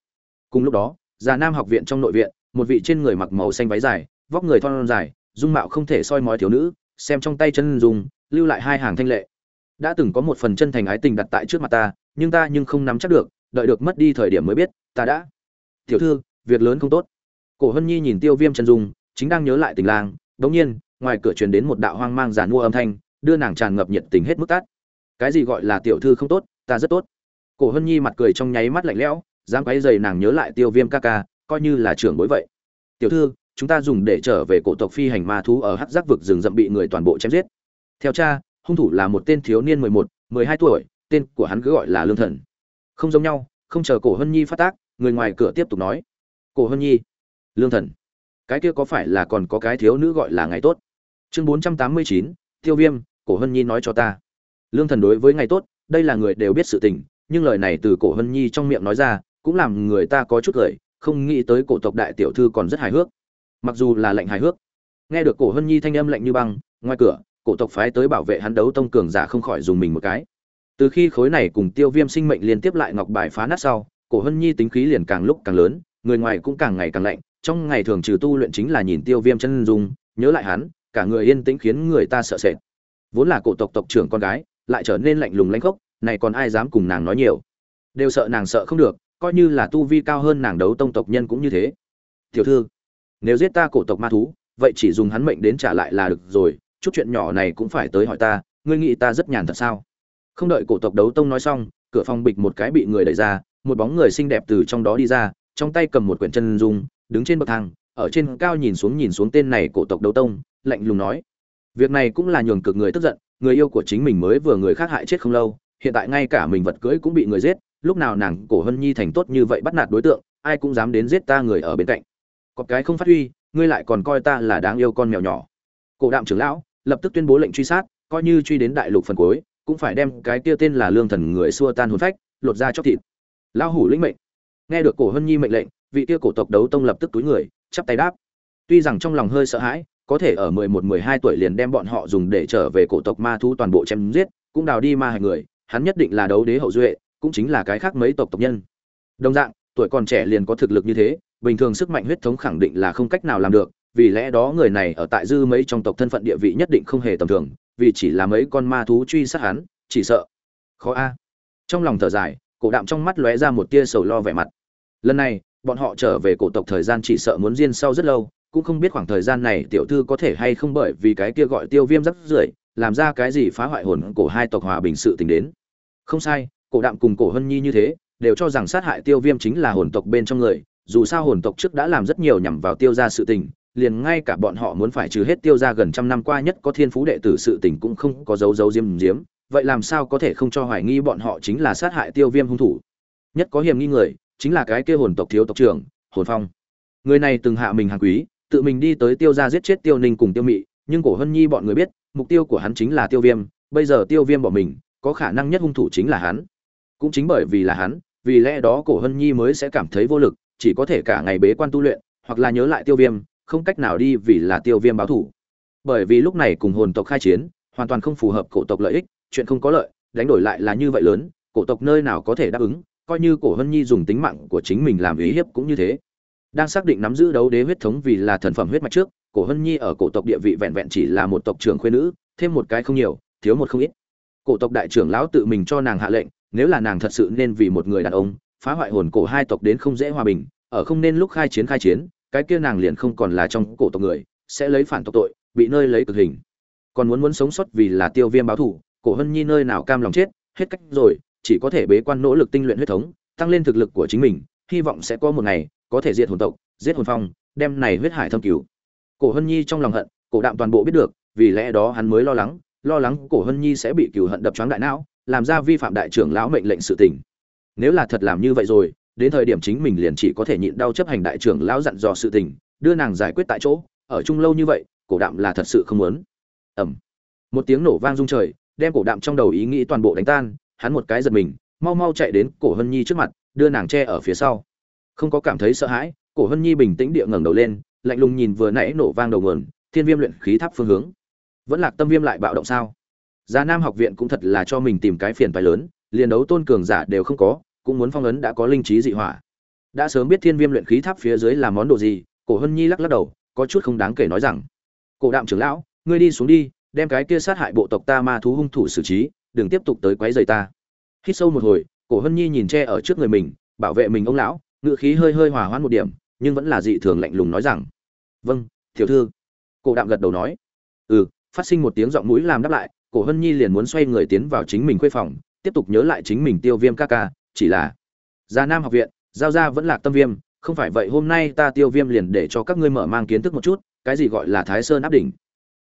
Cùng lúc đó giả nam học viện trong nội viện, một vị trên người mặc màu xanh váy dài, vóc người thon dài, dung mạo không thể soi mói thiếu nữ, xem trong tay chân dùng lưu lại hai hàng thanh lệ. Đã từng có một phần chân thành ái tình đặt tại trước mặt ta, nhưng ta nhưng không nắm chắc được, đợi được mất đi thời điểm mới biết, ta đã. Tiểu thư, việc lớn không tốt cổ hân nhi nhìn tiêu viêm chân dung, chính đang nhớ lại tình lang, đống nhiên, ngoài cửa truyền đến một đạo hoang mang giàn mua âm thanh, đưa nàng tràn ngập nhiệt tình hết mức tát cái gì gọi là tiểu thư không tốt, ta rất tốt. Cổ hân nhi mặt cười trong nháy mắt lạnh lẽo dám quấy dày nàng nhớ lại tiêu viêm ca ca, coi như là trưởng bối vậy. Tiểu thư, chúng ta dùng để trở về cổ tộc phi hành ma thú ở hắc giác vực rừng rậm bị người toàn bộ chém giết. Theo cha, hung thủ là một tên thiếu niên mười một, mười hai tuổi, tên của hắn cứ gọi là lương thần. Không giống nhau, không chờ cổ hân nhi phát tác, người ngoài cửa tiếp tục nói. Cổ hân nhi lương thần. Cái kia có phải là còn có cái thiếu nữ gọi là ngày tốt? Chương bốn trăm tám mươi chín, tiêu viêm, cổ hân nhi nói cho ta. Lương thần đối với ngày tốt, đây là người đều biết sự tình, nhưng lời này từ cổ hân nhi trong miệng nói ra, cũng làm người ta có chút cười, không nghĩ tới cổ tộc đại tiểu thư còn rất hài hước. Mặc dù là lệnh hài hước, nghe được cổ hân nhi thanh âm lạnh như băng, ngoài cửa, cổ tộc phái tới bảo vệ hắn đấu tông cường giả không khỏi dùng mình một cái. Từ khi khối này cùng tiêu viêm sinh mệnh liên tiếp lại ngọc bài phá nát sau, cổ hân nhi tính khí liền càng lúc càng lớn người ngoài cũng càng ngày càng lạnh, trong ngày thường trừ tu luyện chính là nhìn tiêu viêm chân dung, nhớ lại hắn, cả người yên tĩnh khiến người ta sợ sệt. Vốn là cổ tộc tộc trưởng con gái, lại trở nên lạnh lùng lanh khốc, này còn ai dám cùng nàng nói nhiều? Đều sợ nàng sợ không được, coi như là tu vi cao hơn nàng đấu tông tộc nhân cũng như thế. Tiểu thư, nếu giết ta cổ tộc ma thú, vậy chỉ dùng hắn mệnh đến trả lại là được rồi, chút chuyện nhỏ này cũng phải tới hỏi ta, ngươi nghĩ ta rất nhàn thật sao? Không đợi cổ tộc đấu tông nói xong, cửa phòng bịch một cái bị người đẩy ra, một bóng người xinh đẹp từ trong đó đi ra trong tay cầm một quyển chân dung, đứng trên bậc thang, ở trên cao nhìn xuống nhìn xuống tên này cổ tộc đấu tông, lạnh lùng nói, việc này cũng là nhường cực người tức giận, người yêu của chính mình mới vừa người khác hại chết không lâu, hiện tại ngay cả mình vật cưỡi cũng bị người giết, lúc nào nàng cổ hân nhi thành tốt như vậy bắt nạt đối tượng, ai cũng dám đến giết ta người ở bên cạnh. Có cái không phát huy, ngươi lại còn coi ta là đáng yêu con mèo nhỏ. Cổ đạm trưởng lão lập tức tuyên bố lệnh truy sát, coi như truy đến đại lục phần cuối, cũng phải đem cái kia tên là lương thần người xua tan hồn phách, lột ra chóc thịt. Lão hủ lĩnh mệnh nghe được cổ hân nhi mệnh lệnh, vị kia cổ tộc đấu tông lập tức túi người, chắp tay đáp. Tuy rằng trong lòng hơi sợ hãi, có thể ở mười một, mười hai tuổi liền đem bọn họ dùng để trở về cổ tộc ma thú toàn bộ chém giết, cũng đào đi ma hại người, hắn nhất định là đấu đế hậu duệ, cũng chính là cái khác mấy tộc tộc nhân. Đồng dạng, tuổi còn trẻ liền có thực lực như thế, bình thường sức mạnh huyết thống khẳng định là không cách nào làm được, vì lẽ đó người này ở tại dư mấy trong tộc thân phận địa vị nhất định không hề tầm thường, vì chỉ là mấy con ma thú truy sát hắn, chỉ sợ. Khó a. Trong lòng thở dài, cổ đạm trong mắt lóe ra một tia sầu lo vẻ mặt lần này, bọn họ trở về cổ tộc thời gian chỉ sợ muốn riêng sau rất lâu, cũng không biết khoảng thời gian này tiểu thư có thể hay không bởi vì cái kia gọi tiêu viêm rắc rưởi, làm ra cái gì phá hoại hồn cổ hai tộc hòa bình sự tình đến. Không sai, cổ đạm cùng cổ hân nhi như thế, đều cho rằng sát hại tiêu viêm chính là hồn tộc bên trong người, dù sao hồn tộc trước đã làm rất nhiều nhằm vào tiêu ra sự tình, liền ngay cả bọn họ muốn phải trừ hết tiêu ra gần trăm năm qua nhất có thiên phú đệ tử sự tình cũng không có dấu dấu diêm diếm, vậy làm sao có thể không cho hoài nghi bọn họ chính là sát hại tiêu viêm hung thủ. Nhất có hiểm nghi người chính là cái kia hồn tộc thiếu tộc trưởng, hồn phong. Người này từng hạ mình hàng quý, tự mình đi tới tiêu ra giết chết tiêu ninh cùng tiêu mị, nhưng cổ hân nhi bọn người biết, mục tiêu của hắn chính là tiêu viêm, bây giờ tiêu viêm bỏ mình, có khả năng nhất hung thủ chính là hắn. Cũng chính bởi vì là hắn, vì lẽ đó cổ hân nhi mới sẽ cảm thấy vô lực, chỉ có thể cả ngày bế quan tu luyện, hoặc là nhớ lại tiêu viêm, không cách nào đi vì là tiêu viêm báo thủ. Bởi vì lúc này cùng hồn tộc khai chiến, hoàn toàn không phù hợp cổ tộc lợi ích, chuyện không có lợi, đánh đổi lại là như vậy lớn, cổ tộc nơi nào có thể đáp ứng coi như cổ hân nhi dùng tính mạng của chính mình làm ý hiếp cũng như thế. Đang xác định nắm giữ đấu đế huyết thống vì là thần phẩm huyết mạch trước, cổ hân nhi ở cổ tộc địa vị vẹn vẹn chỉ là một tộc trưởng khuyên nữ, thêm một cái không nhiều, thiếu một không ít. Cổ tộc đại trưởng lão tự mình cho nàng hạ lệnh, nếu là nàng thật sự nên vì một người đàn ông, phá hoại hồn cổ hai tộc đến không dễ hòa bình, ở không nên lúc khai chiến khai chiến, cái kia nàng liền không còn là trong cổ tộc người, sẽ lấy phản tộc tội, bị nơi lấy cực hình. Còn muốn muốn sống sót vì là tiêu viêm báo thù cổ hân nhi nơi nào cam lòng chết, hết cách rồi chỉ có thể bế quan nỗ lực tinh luyện huyết thống, tăng lên thực lực của chính mình, hy vọng sẽ có một ngày, có thể diệt hồn tộc, giết hồn phong, đem này huyết hải thâm cứu. Cổ hân nhi trong lòng hận, cổ đạm toàn bộ biết được, vì lẽ đó hắn mới lo lắng lo lắng cổ hân nhi sẽ bị cửu hận đập choáng đại não, làm ra vi phạm đại trưởng lão mệnh lệnh sự tình. Nếu là thật làm như vậy rồi, đến thời điểm chính mình liền chỉ có thể nhịn đau chấp hành đại trưởng lão dặn dò sự tình, đưa nàng giải quyết tại chỗ, ở chung lâu như vậy, cổ đạm là thật sự không muốn. Ẩm một tiếng nổ vang rung trời, đem cổ đạm trong đầu ý nghĩ toàn bộ đánh tan hắn một cái giật mình mau mau chạy đến cổ hân nhi trước mặt đưa nàng che ở phía sau. Không có cảm thấy sợ hãi cổ hân nhi bình tĩnh địa ngẩng đầu lên lạnh lùng nhìn vừa nãy nổ vang đầu nguồn thiên viêm luyện khí tháp phương hướng. Vẫn lạc tâm viêm lại bạo động sao? Gia Nam học viện cũng thật là cho mình tìm cái phiền toái lớn, liền đấu tôn cường giả đều không có, cũng muốn phong ấn đã có linh trí dị hỏa. Đã sớm biết Thiên Viêm luyện khí tháp phía dưới là món đồ gì, Cổ Hân Nhi lắc lắc đầu, có chút không đáng kể nói rằng: "Cổ Đạm trưởng lão, ngươi đi xuống đi, đem cái kia sát hại bộ tộc ta ma thú hung thủ xử trí, đừng tiếp tục tới quấy rầy ta." Hít sâu một hồi, Cổ Hân Nhi nhìn che ở trước người mình, bảo vệ mình ông lão, ngữ khí hơi hơi hòa hoãn một điểm, nhưng vẫn là dị thường lạnh lùng nói rằng: "Vâng, tiểu thư." Cổ Đạm gật đầu nói: "Ừ." Phát sinh một tiếng giọng mũi làm đáp lại, cổ hân nhi liền muốn xoay người tiến vào chính mình khuê phòng tiếp tục nhớ lại chính mình tiêu viêm ca ca chỉ là gia nam học viện giao ra vẫn là tâm viêm không phải vậy hôm nay ta tiêu viêm liền để cho các ngươi mở mang kiến thức một chút cái gì gọi là thái sơn áp đỉnh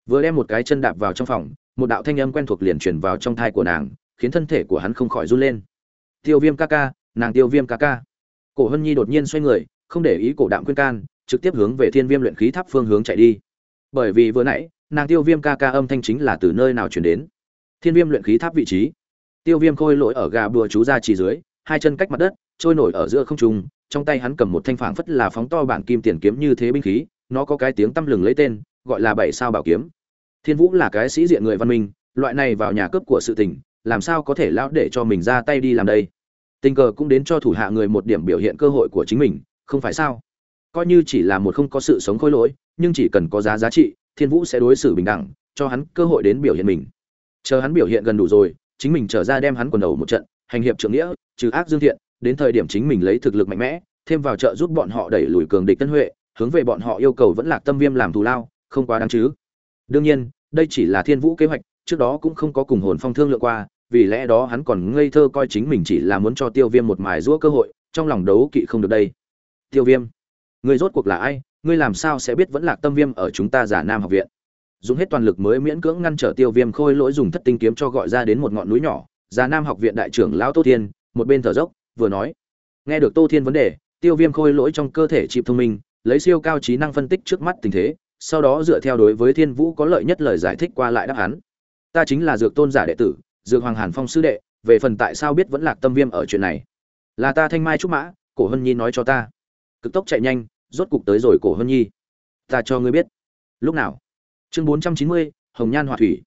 vừa đem một cái chân đạp vào trong phòng, một đạo thanh âm quen thuộc liền truyền vào trong thai của nàng, khiến thân thể của hắn không khỏi run lên. Tiêu viêm ca ca, nàng tiêu viêm ca ca. Cổ hân nhi đột nhiên xoay người, không để ý cổ đạm khuyên can, trực tiếp hướng về thiên viêm luyện khí tháp phương hướng chạy đi. Bởi vì vừa nãy, nàng tiêu viêm ca ca âm thanh chính là từ nơi nào chuyển đến? Thiên viêm luyện khí tháp vị trí. Tiêu viêm khôi lỗi ở gà bùa chú ra chỉ dưới, hai chân cách mặt đất, trôi nổi ở giữa không trung, trong tay hắn cầm một thanh phảng phất là phóng to bản kim tiền kiếm như thế binh khí, nó có cái tiếng tăm lừng lấy tên gọi là bảy sao bảo kiếm. Thiên vũ là cái sĩ diện người văn minh, loại này vào nhà cướp của sự tình, làm sao có thể lão để cho mình ra tay đi làm đây? Tình cờ cũng đến cho thủ hạ người một điểm biểu hiện cơ hội của chính mình, không phải sao? Coi như chỉ là một không có sự sống khôi lỗi, nhưng chỉ cần có giá giá trị, thiên vũ sẽ đối xử bình đẳng, cho hắn cơ hội đến biểu hiện mình. Chờ hắn biểu hiện gần đủ rồi, chính mình trở ra đem hắn quần đầu một trận, hành hiệp trưởng nghĩa, trừ ác dương thiện, đến thời điểm chính mình lấy thực lực mạnh mẽ, thêm vào trợ giúp bọn họ đẩy lùi cường địch tân huệ, hướng về bọn họ yêu cầu vẫn lạc tâm viêm làm thù lao không quá đáng chứ. Đương nhiên, đây chỉ là thiên vũ kế hoạch, trước đó cũng không có cùng hồn phong thương lượng qua, vì lẽ đó hắn còn ngây thơ coi chính mình chỉ là muốn cho tiêu viêm một mài giũa cơ hội, trong lòng đấu kỵ không được đây. Tiêu viêm, người rốt cuộc là ai? Ngươi làm sao sẽ biết vẫn lạc tâm viêm ở chúng ta giả nam học viện? Dùng hết toàn lực mới miễn cưỡng ngăn trở tiêu viêm khôi lỗi dùng thất tinh kiếm cho gọi ra đến một ngọn núi nhỏ, giả nam học viện đại trưởng lão tô thiên, một bên thở dốc, vừa nói. Nghe được tô thiên vấn đề, tiêu viêm khôi lỗi trong cơ thể chịp thông minh, lấy siêu cao trí năng phân tích trước mắt tình thế sau đó dựa theo đối với thiên vũ có lợi nhất lời giải thích qua lại đáp án. Ta chính là dược tôn giả đệ tử, dược hoàng hàn phong sư đệ, về phần tại sao biết vẫn lạc tâm viêm ở chuyện này? Là ta thanh mai trúc mã, cổ hân nhi nói cho ta. Cực tốc chạy nhanh, rốt cục tới rồi cổ hân nhi. Ta cho ngươi biết. Lúc nào? Chương bốn trăm chín mươi, hồng nhan hòa thủy.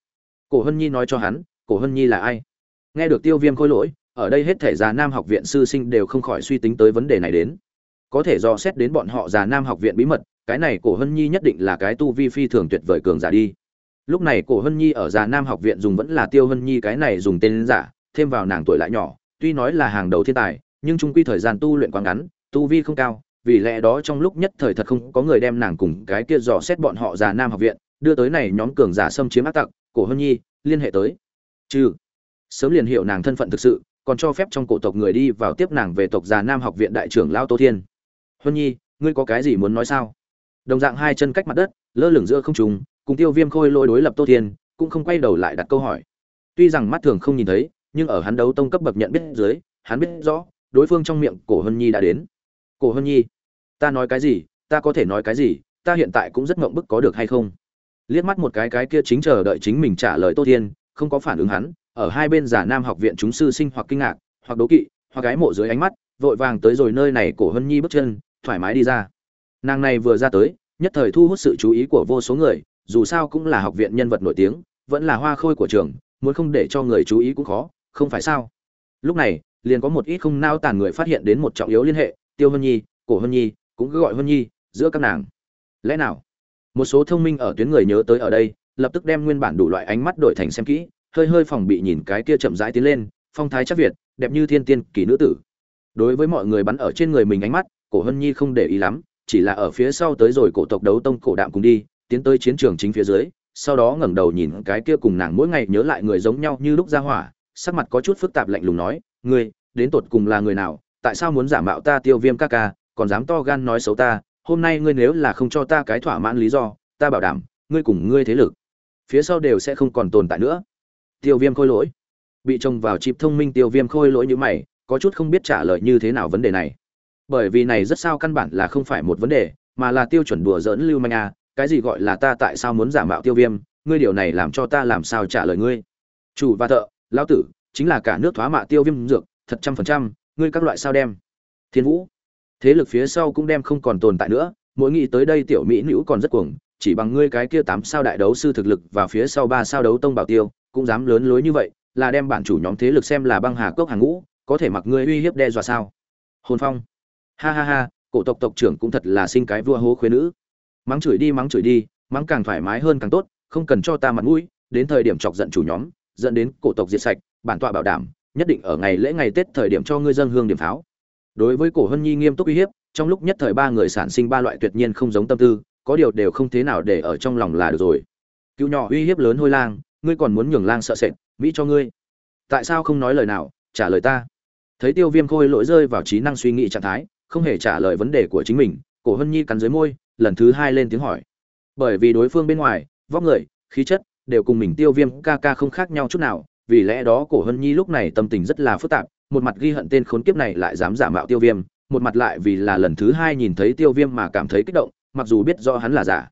Cổ hân nhi nói cho hắn, cổ hân nhi là ai? Nghe được tiêu viêm khôi lỗi, ở đây hết thể già nam học viện sư sinh đều không khỏi suy tính tới vấn đề này đến. Có thể do xét đến bọn họ già nam học viện bí mật cái này cổ hân nhi nhất định là cái tu vi phi thường tuyệt vời cường giả đi. Lúc này cổ hân nhi ở già nam học viện dùng vẫn là tiêu hân nhi cái này dùng tên giả, thêm vào nàng tuổi lại nhỏ, tuy nói là hàng đầu thiên tài, nhưng trung quy thời gian tu luyện quá ngắn, tu vi không cao, vì lẽ đó trong lúc nhất thời thật không có người đem nàng cùng cái kia dò xét bọn họ già nam học viện, đưa tới này nhóm cường giả xâm chiếm ác tặc, cổ hân nhi, liên hệ tới. Chứ sớm liền hiểu nàng thân phận thực sự, còn cho phép trong cổ tộc người đi vào tiếp nàng về tộc già nam học viện đại trưởng lao tô thiên. Hân nhi, ngươi có cái gì muốn nói sao? Đồng dạng hai chân cách mặt đất, lơ lửng giữa không trùng cùng tiêu viêm khôi lôi đối lập tô thiên, cũng không quay đầu lại đặt câu hỏi. Tuy rằng mắt thường không nhìn thấy, nhưng ở hắn đấu tông cấp bậc nhận biết dưới, hắn biết rõ, đối phương trong miệng cổ hân nhi đã đến. Cổ hân nhi, ta nói cái gì, ta có thể nói cái gì, ta hiện tại cũng rất ngộng bức có được hay không? Liếc mắt một cái cái kia chính chờ đợi chính mình trả lời tô thiên, không có phản ứng hắn, ở hai bên giả nam học viện chúng sư sinh hoặc kinh ngạc, hoặc đố kỵ, hoặc gái mộ dưới ánh mắt, vội vàng tới rồi nơi này cổ hân nhi bước chân, thoải mái đi ra nàng này vừa ra tới, nhất thời thu hút sự chú ý của vô số người, dù sao cũng là học viện nhân vật nổi tiếng, vẫn là hoa khôi của trường, muốn không để cho người chú ý cũng khó, không phải sao? Lúc này, liền có một ít không nao tàn người phát hiện đến một trọng yếu liên hệ, tiêu hân nhi, cổ hân nhi, cũng cứ gọi hân nhi, giữa các nàng. Lẽ nào? Một số thông minh ở tuyến người nhớ tới ở đây, lập tức đem nguyên bản đủ loại ánh mắt đổi thành xem kỹ, hơi hơi phòng bị nhìn cái kia chậm rãi tiến lên, phong thái chắc việt, đẹp như thiên tiên, kỳ nữ tử. Đối với mọi người bắn ở trên người mình ánh mắt, cổ hân nhi không để ý lắm chỉ là ở phía sau tới rồi cổ tộc đấu tông cổ đạm cùng đi, tiến tới chiến trường chính phía dưới, sau đó ngẩng đầu nhìn cái kia cùng nàng mỗi ngày nhớ lại người giống nhau như lúc ra hỏa, sắc mặt có chút phức tạp lạnh lùng nói, ngươi, đến tột cùng là người nào? Tại sao muốn giả mạo ta tiêu viêm ca ca, còn dám to gan nói xấu ta? Hôm nay ngươi nếu là không cho ta cái thỏa mãn lý do, ta bảo đảm, ngươi cùng ngươi thế lực, phía sau đều sẽ không còn tồn tại nữa. Tiêu viêm khôi lỗi. Bị trông vào chịp thông minh tiêu viêm khôi lỗi như mày, có chút không biết trả lời như thế nào vấn đề này bởi vì này rất sao căn bản là không phải một vấn đề, mà là tiêu chuẩn đùa giỡn lưu manh a cái gì gọi là ta tại sao muốn giả mạo tiêu viêm, ngươi điều này làm cho ta làm sao trả lời ngươi? Chủ và thợ, lão tử, chính là cả nước thoá mạ tiêu viêm dược, thật trăm phần trăm, ngươi các loại sao đem? Thiên vũ, thế lực phía sau cũng đem không còn tồn tại nữa, mỗi nghĩ tới đây tiểu mỹ nữ còn rất cuồng, chỉ bằng ngươi cái kia tám sao đại đấu sư thực lực và phía sau ba sao đấu tông bảo tiêu, cũng dám lớn lối như vậy, là đem bản chủ nhóm thế lực xem là băng hà cốc hàng ngũ, có thể mặc ngươi uy hiếp đe dọa sao? Hồn phong ha ha ha, cổ tộc tộc trưởng cũng thật là sinh cái vua hố khuê nữ. Mắng chửi đi, mắng chửi đi, mắng càng thoải mái hơn càng tốt, không cần cho ta mặt mũi, đến thời điểm chọc giận chủ nhóm, dẫn đến cổ tộc diệt sạch, bản tọa bảo đảm, nhất định ở ngày lễ ngày tết thời điểm cho ngươi dân hương điểm pháo. Đối với cổ hân nhi nghiêm túc uy hiếp, trong lúc nhất thời ba người sản sinh ba loại tuyệt nhiên không giống tâm tư, có điều đều không thế nào để ở trong lòng là được rồi. Cựu nhỏ uy hiếp lớn hôi lang, ngươi còn muốn nhường lang sợ sệt, mỹ cho ngươi. Tại sao không nói lời nào, trả lời ta. Thấy tiêu viêm khôi lỗi rơi vào trí năng suy nghĩ trạng thái không hề trả lời vấn đề của chính mình, cổ hân nhi cắn dưới môi, lần thứ hai lên tiếng hỏi. Bởi vì đối phương bên ngoài, vóc người, khí chất đều cùng mình tiêu viêm ca ca không khác nhau chút nào, vì lẽ đó cổ hân nhi lúc này tâm tình rất là phức tạp, một mặt ghi hận tên khốn kiếp này lại dám giả mạo tiêu viêm, một mặt lại vì là lần thứ hai nhìn thấy tiêu viêm mà cảm thấy kích động, mặc dù biết do hắn là giả.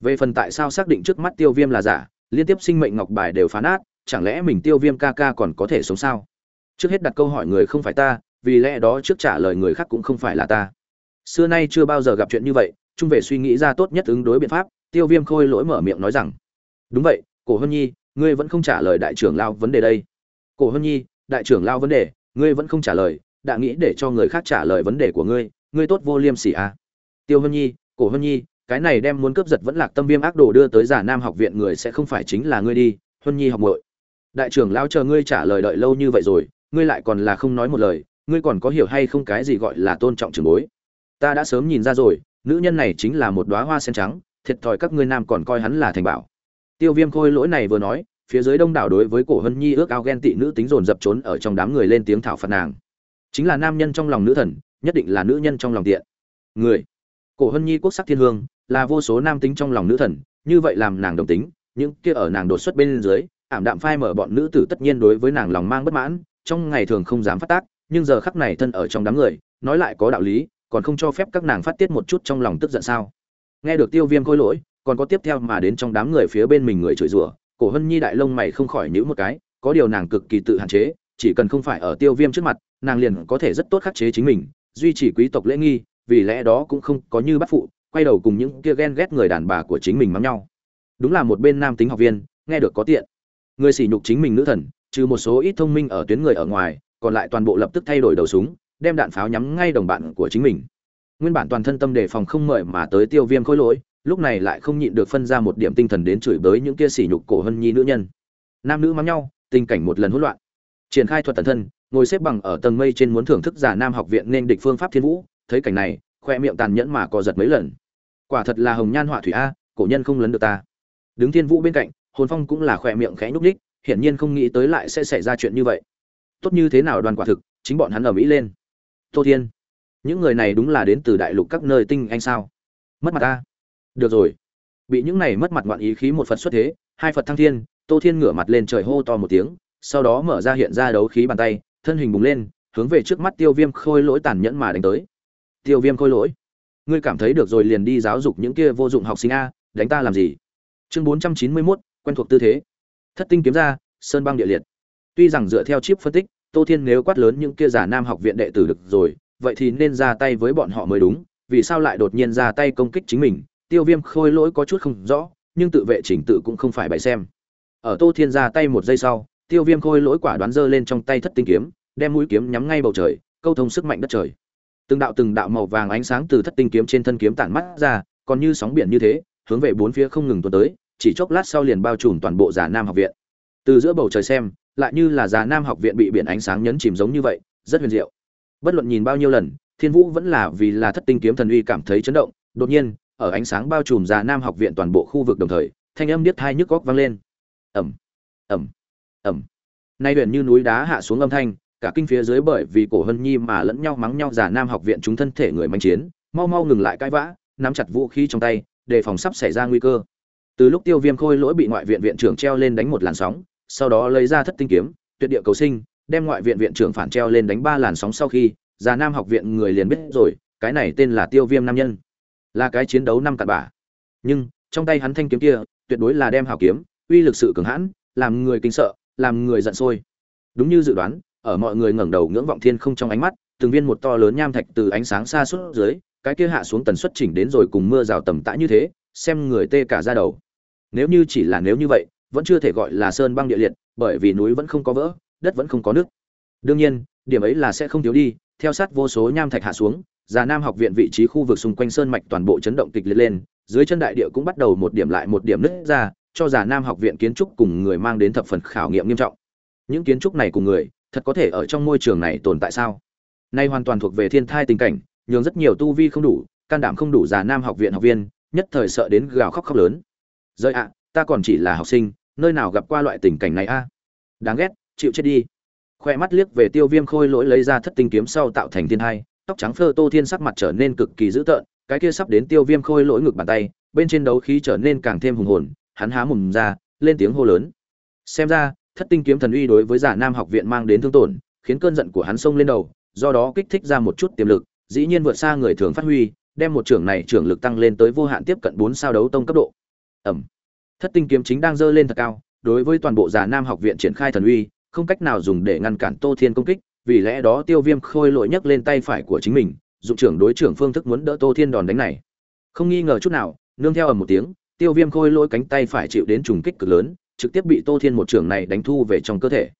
Về phần tại sao xác định trước mắt tiêu viêm là giả, liên tiếp sinh mệnh ngọc bài đều phá nát, chẳng lẽ mình tiêu viêm ca ca còn có thể sống sao? Trước hết đặt câu hỏi người không phải ta vì lẽ đó trước trả lời người khác cũng không phải là ta. Xưa nay chưa bao giờ gặp chuyện như vậy, trung về suy nghĩ ra tốt nhất ứng đối biện pháp, tiêu viêm khôi lỗi mở miệng nói rằng, đúng vậy, cổ hân nhi, ngươi vẫn không trả lời đại trưởng lao vấn đề đây. Cổ hân nhi, đại trưởng lao vấn đề, ngươi vẫn không trả lời, đã nghĩ để cho người khác trả lời vấn đề của ngươi ngươi tốt vô liêm sỉ à. tiêu hân nhi, cổ hân nhi, cái này đem muốn cướp giật vẫn lạc tâm viêm ác đồ đưa tới giả nam học viện người sẽ không phải chính là ngươi đi hân nhi học muội. Đại trưởng lao chờ ngươi trả lời đợi lâu như vậy rồi, ngươi lại còn là không nói một lời ngươi còn có hiểu hay không cái gì gọi là tôn trọng trường bối? Ta đã sớm nhìn ra rồi, nữ nhân này chính là một đóa hoa sen trắng, thiệt thòi các ngươi nam còn coi hắn là thành bảo. Tiêu viêm khôi lỗi này vừa nói, phía dưới đông đảo đối với cổ hân nhi ước ao ghen tị nữ tính dồn dập trốn ở trong đám người lên tiếng thảo phạt nàng. Chính là nam nhân trong lòng nữ thần, nhất định là nữ nhân trong lòng tiện. Người. Cổ hân nhi quốc sắc thiên hương, là vô số nam tính trong lòng nữ thần, như vậy làm nàng đồng tính, những kia ở nàng đột xuất bên dưới, ảm đạm phai mở bọn nữ tử tất nhiên đối với nàng lòng mang bất mãn, trong ngày thường không dám phát tác nhưng giờ khắc này thân ở trong đám người, nói lại có đạo lý, còn không cho phép các nàng phát tiết một chút trong lòng tức giận sao. Nghe được tiêu viêm khôi lỗi, còn có tiếp theo mà đến trong đám người phía bên mình người chửi rủa, cổ hân nhi đại lông mày không khỏi nhíu một cái, có điều nàng cực kỳ tự hạn chế, chỉ cần không phải ở tiêu viêm trước mặt, nàng liền có thể rất tốt khắc chế chính mình, duy trì quý tộc lễ nghi, vì lẽ đó cũng không có như bắt phụ, quay đầu cùng những kia ghen ghét người đàn bà của chính mình mắng nhau. Đúng là một bên nam tính học viên, nghe được có tiện. Người sỉ nhục chính mình nữ thần, trừ một số ít thông minh ở tuyến người ở ngoài còn lại toàn bộ lập tức thay đổi đầu súng, đem đạn pháo nhắm ngay đồng bạn của chính mình. Nguyên bản toàn thân tâm đề phòng không mời mà tới tiêu viêm khôi lỗi, lúc này lại không nhịn được phân ra một điểm tinh thần đến chửi bới những kia sỉ nhục cổ hân nhi nữ nhân. Nam nữ mắng nhau, tình cảnh một lần hỗn loạn. Triển khai thuật tần thân, ngồi xếp bằng ở tầng mây trên muốn thưởng thức giả nam học viện nên địch phương pháp thiên vũ, thấy cảnh này, khoe miệng tàn nhẫn mà co giật mấy lần. Quả thật là hồng nhan họa thủy a, cổ nhân không lấn được ta. Đứng thiên vũ bên cạnh, hồn phong cũng là khoe miệng khẽ nhúc ních hiển nhiên không nghĩ tới lại sẽ xảy ra chuyện như vậy tốt như thế nào đoàn quả thực, chính bọn hắn ở mỹ lên. Tô thiên, những người này đúng là đến từ đại lục các nơi tinh anh sao? Mất mặt ta. Được rồi. Bị những này mất mặt ngoạn ý khí một phật xuất thế, hai phật thăng thiên, tô thiên ngửa mặt lên trời hô to một tiếng, sau đó mở ra hiện ra đấu khí bàn tay, thân hình bùng lên, hướng về trước mắt tiêu viêm khôi lỗi tàn nhẫn mà đánh tới. Tiêu viêm khôi lỗi, ngươi cảm thấy được rồi liền đi giáo dục những kia vô dụng học sinh a, đánh ta làm gì? Chương bốn trăm chín mươi mốt, quen thuộc tư thế. Thất tinh kiếm ra, sơn băng địa liệt. Tuy rằng dựa theo chip phân tích tô thiên nếu quát lớn những kia giả nam học viện đệ tử được rồi, vậy thì nên ra tay với bọn họ mới đúng, vì sao lại đột nhiên ra tay công kích chính mình? Tiêu viêm khôi lỗi có chút không rõ, nhưng tự vệ chỉnh tự cũng không phải bày xem. Ở tô thiên ra tay một giây sau, tiêu viêm khôi lỗi quả đoán giơ lên trong tay thất tinh kiếm, đem mũi kiếm nhắm ngay bầu trời, câu thông sức mạnh đất trời. Từng đạo từng đạo màu vàng ánh sáng từ thất tinh kiếm trên thân kiếm tản mắt ra, còn như sóng biển như thế, hướng về bốn phía không ngừng tuần tới, chỉ chốc lát sau liền bao trùm toàn bộ giả nam học viện. Từ giữa bầu trời xem lại như là già nam học viện bị biển ánh sáng nhấn chìm giống như vậy, rất huyền diệu. Bất luận nhìn bao nhiêu lần, thiên vũ vẫn là vì là thất tinh kiếm thần uy cảm thấy chấn động. Đột nhiên, ở ánh sáng bao trùm già nam học viện toàn bộ khu vực đồng thời, thanh âm điếc thai nhức góc vang lên. Ẩm ẩm ẩm nay huyền như núi đá hạ xuống âm thanh, cả kinh phía dưới bởi vì cổ hân nhi mà lẫn nhau mắng nhau già nam học viện chúng thân thể người manh chiến, mau mau ngừng lại cãi vã, nắm chặt vũ khí trong tay, đề phòng sắp xảy ra nguy cơ. Từ lúc tiêu viêm khôi lỗi bị ngoại viện viện trưởng treo lên đánh một làn sóng sau đó lấy ra thất tinh kiếm, tuyệt địa cầu sinh, đem ngoại viện viện trưởng phản treo lên đánh ba làn sóng sau khi, già nam học viện người liền biết rồi, cái này tên là tiêu viêm nam nhân. Là cái chiến đấu năm cặn bả nhưng, trong tay hắn thanh kiếm kia, tuyệt đối là đem hảo kiếm, uy lực sự cường hãn, làm người kinh sợ, làm người giận sôi. Đúng như dự đoán, ở mọi người ngẩng đầu ngưỡng vọng thiên không trong ánh mắt, từng viên một to lớn nham thạch từ ánh sáng xa suốt dưới, cái kia hạ xuống tần suất chỉnh đến rồi cùng mưa rào tầm tã như thế, xem người tê cả ra đầu. Nếu như chỉ là nếu như vậy vẫn chưa thể gọi là sơn băng địa liệt, bởi vì núi vẫn không có vỡ, đất vẫn không có nước. Đương nhiên, điểm ấy là sẽ không thiếu đi, theo sát vô số nham thạch hạ xuống, già nam học viện vị trí khu vực xung quanh sơn mạch toàn bộ chấn động kịch liệt lên, dưới chân đại địa cũng bắt đầu một điểm lại một điểm nứt ra, cho già nam học viện kiến trúc cùng người mang đến thập phần khảo nghiệm nghiêm trọng. Những kiến trúc này cùng người, thật có thể ở trong môi trường này tồn tại sao? Nay hoàn toàn thuộc về thiên thai tình cảnh, nhường rất nhiều tu vi không đủ, can đảm không đủ già nam học viện học viên, nhất thời sợ đến gào khóc khóc lớn. Rơi ạ, ta còn chỉ là học sinh nơi nào gặp qua loại tình cảnh này a? À? Đáng ghét, chịu chết đi. Khoe mắt liếc về tiêu viêm khôi lỗi lấy ra thất tinh kiếm sau tạo thành thiên hai, tóc trắng phơ tô thiên sắc mặt trở nên cực kỳ dữ tợn, cái kia sắp đến tiêu viêm khôi lỗi ngực bàn tay, bên trên đấu khí trở nên càng thêm hùng hồn, hắn há mùng ra, lên tiếng hô lớn. Xem ra, thất tinh kiếm thần uy đối với giả nam học viện mang đến thương tổn, khiến cơn giận của hắn sông lên đầu, do đó kích thích ra một chút tiềm lực, dĩ nhiên vượt xa người thường phát huy, đem một trưởng này trưởng lực tăng lên tới vô hạn tiếp cận bốn sao đấu tông cấp độ. Ẩm thất tinh kiếm chính đang dơ lên thật cao, đối với toàn bộ già nam học viện triển khai thần uy, không cách nào dùng để ngăn cản tô thiên công kích, vì lẽ đó tiêu viêm khôi lội nhấc lên tay phải của chính mình, dụng trưởng đối trưởng phương thức muốn đỡ tô thiên đòn đánh này. Không nghi ngờ chút nào, nương theo ở một tiếng, tiêu viêm khôi lỗi cánh tay phải chịu đến trùng kích cực lớn, trực tiếp bị tô thiên một trưởng này đánh thu về trong cơ thể.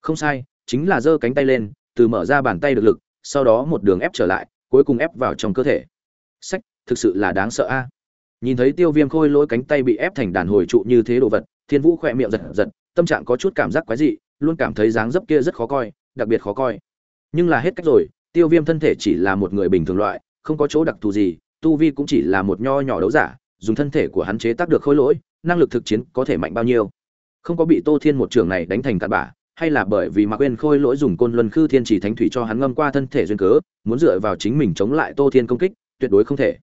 Không sai, chính là giơ cánh tay lên, từ mở ra bàn tay được lực, sau đó một đường ép trở lại, cuối cùng ép vào trong cơ thể. Sách, thực sự là đáng sợ a nhìn thấy tiêu viêm khôi lỗi cánh tay bị ép thành đàn hồi trụ như thế đồ vật, thiên vũ khỏe miệng giật giật, tâm trạng có chút cảm giác quái dị, luôn cảm thấy dáng dấp kia rất khó coi, đặc biệt khó coi. Nhưng là hết cách rồi, tiêu viêm thân thể chỉ là một người bình thường loại, không có chỗ đặc thù gì, tu vi cũng chỉ là một nho nhỏ đấu giả, dùng thân thể của hắn chế tác được khôi lỗi, năng lực thực chiến có thể mạnh bao nhiêu. Không có bị tô thiên một trường này đánh thành cặn bã, hay là bởi vì mạc quên khôi lỗi dùng côn luân khư thiên chỉ thánh thủy cho hắn ngâm qua thân thể duyên cớ, muốn dựa vào chính mình chống lại tô thiên công kích, tuyệt đối không thể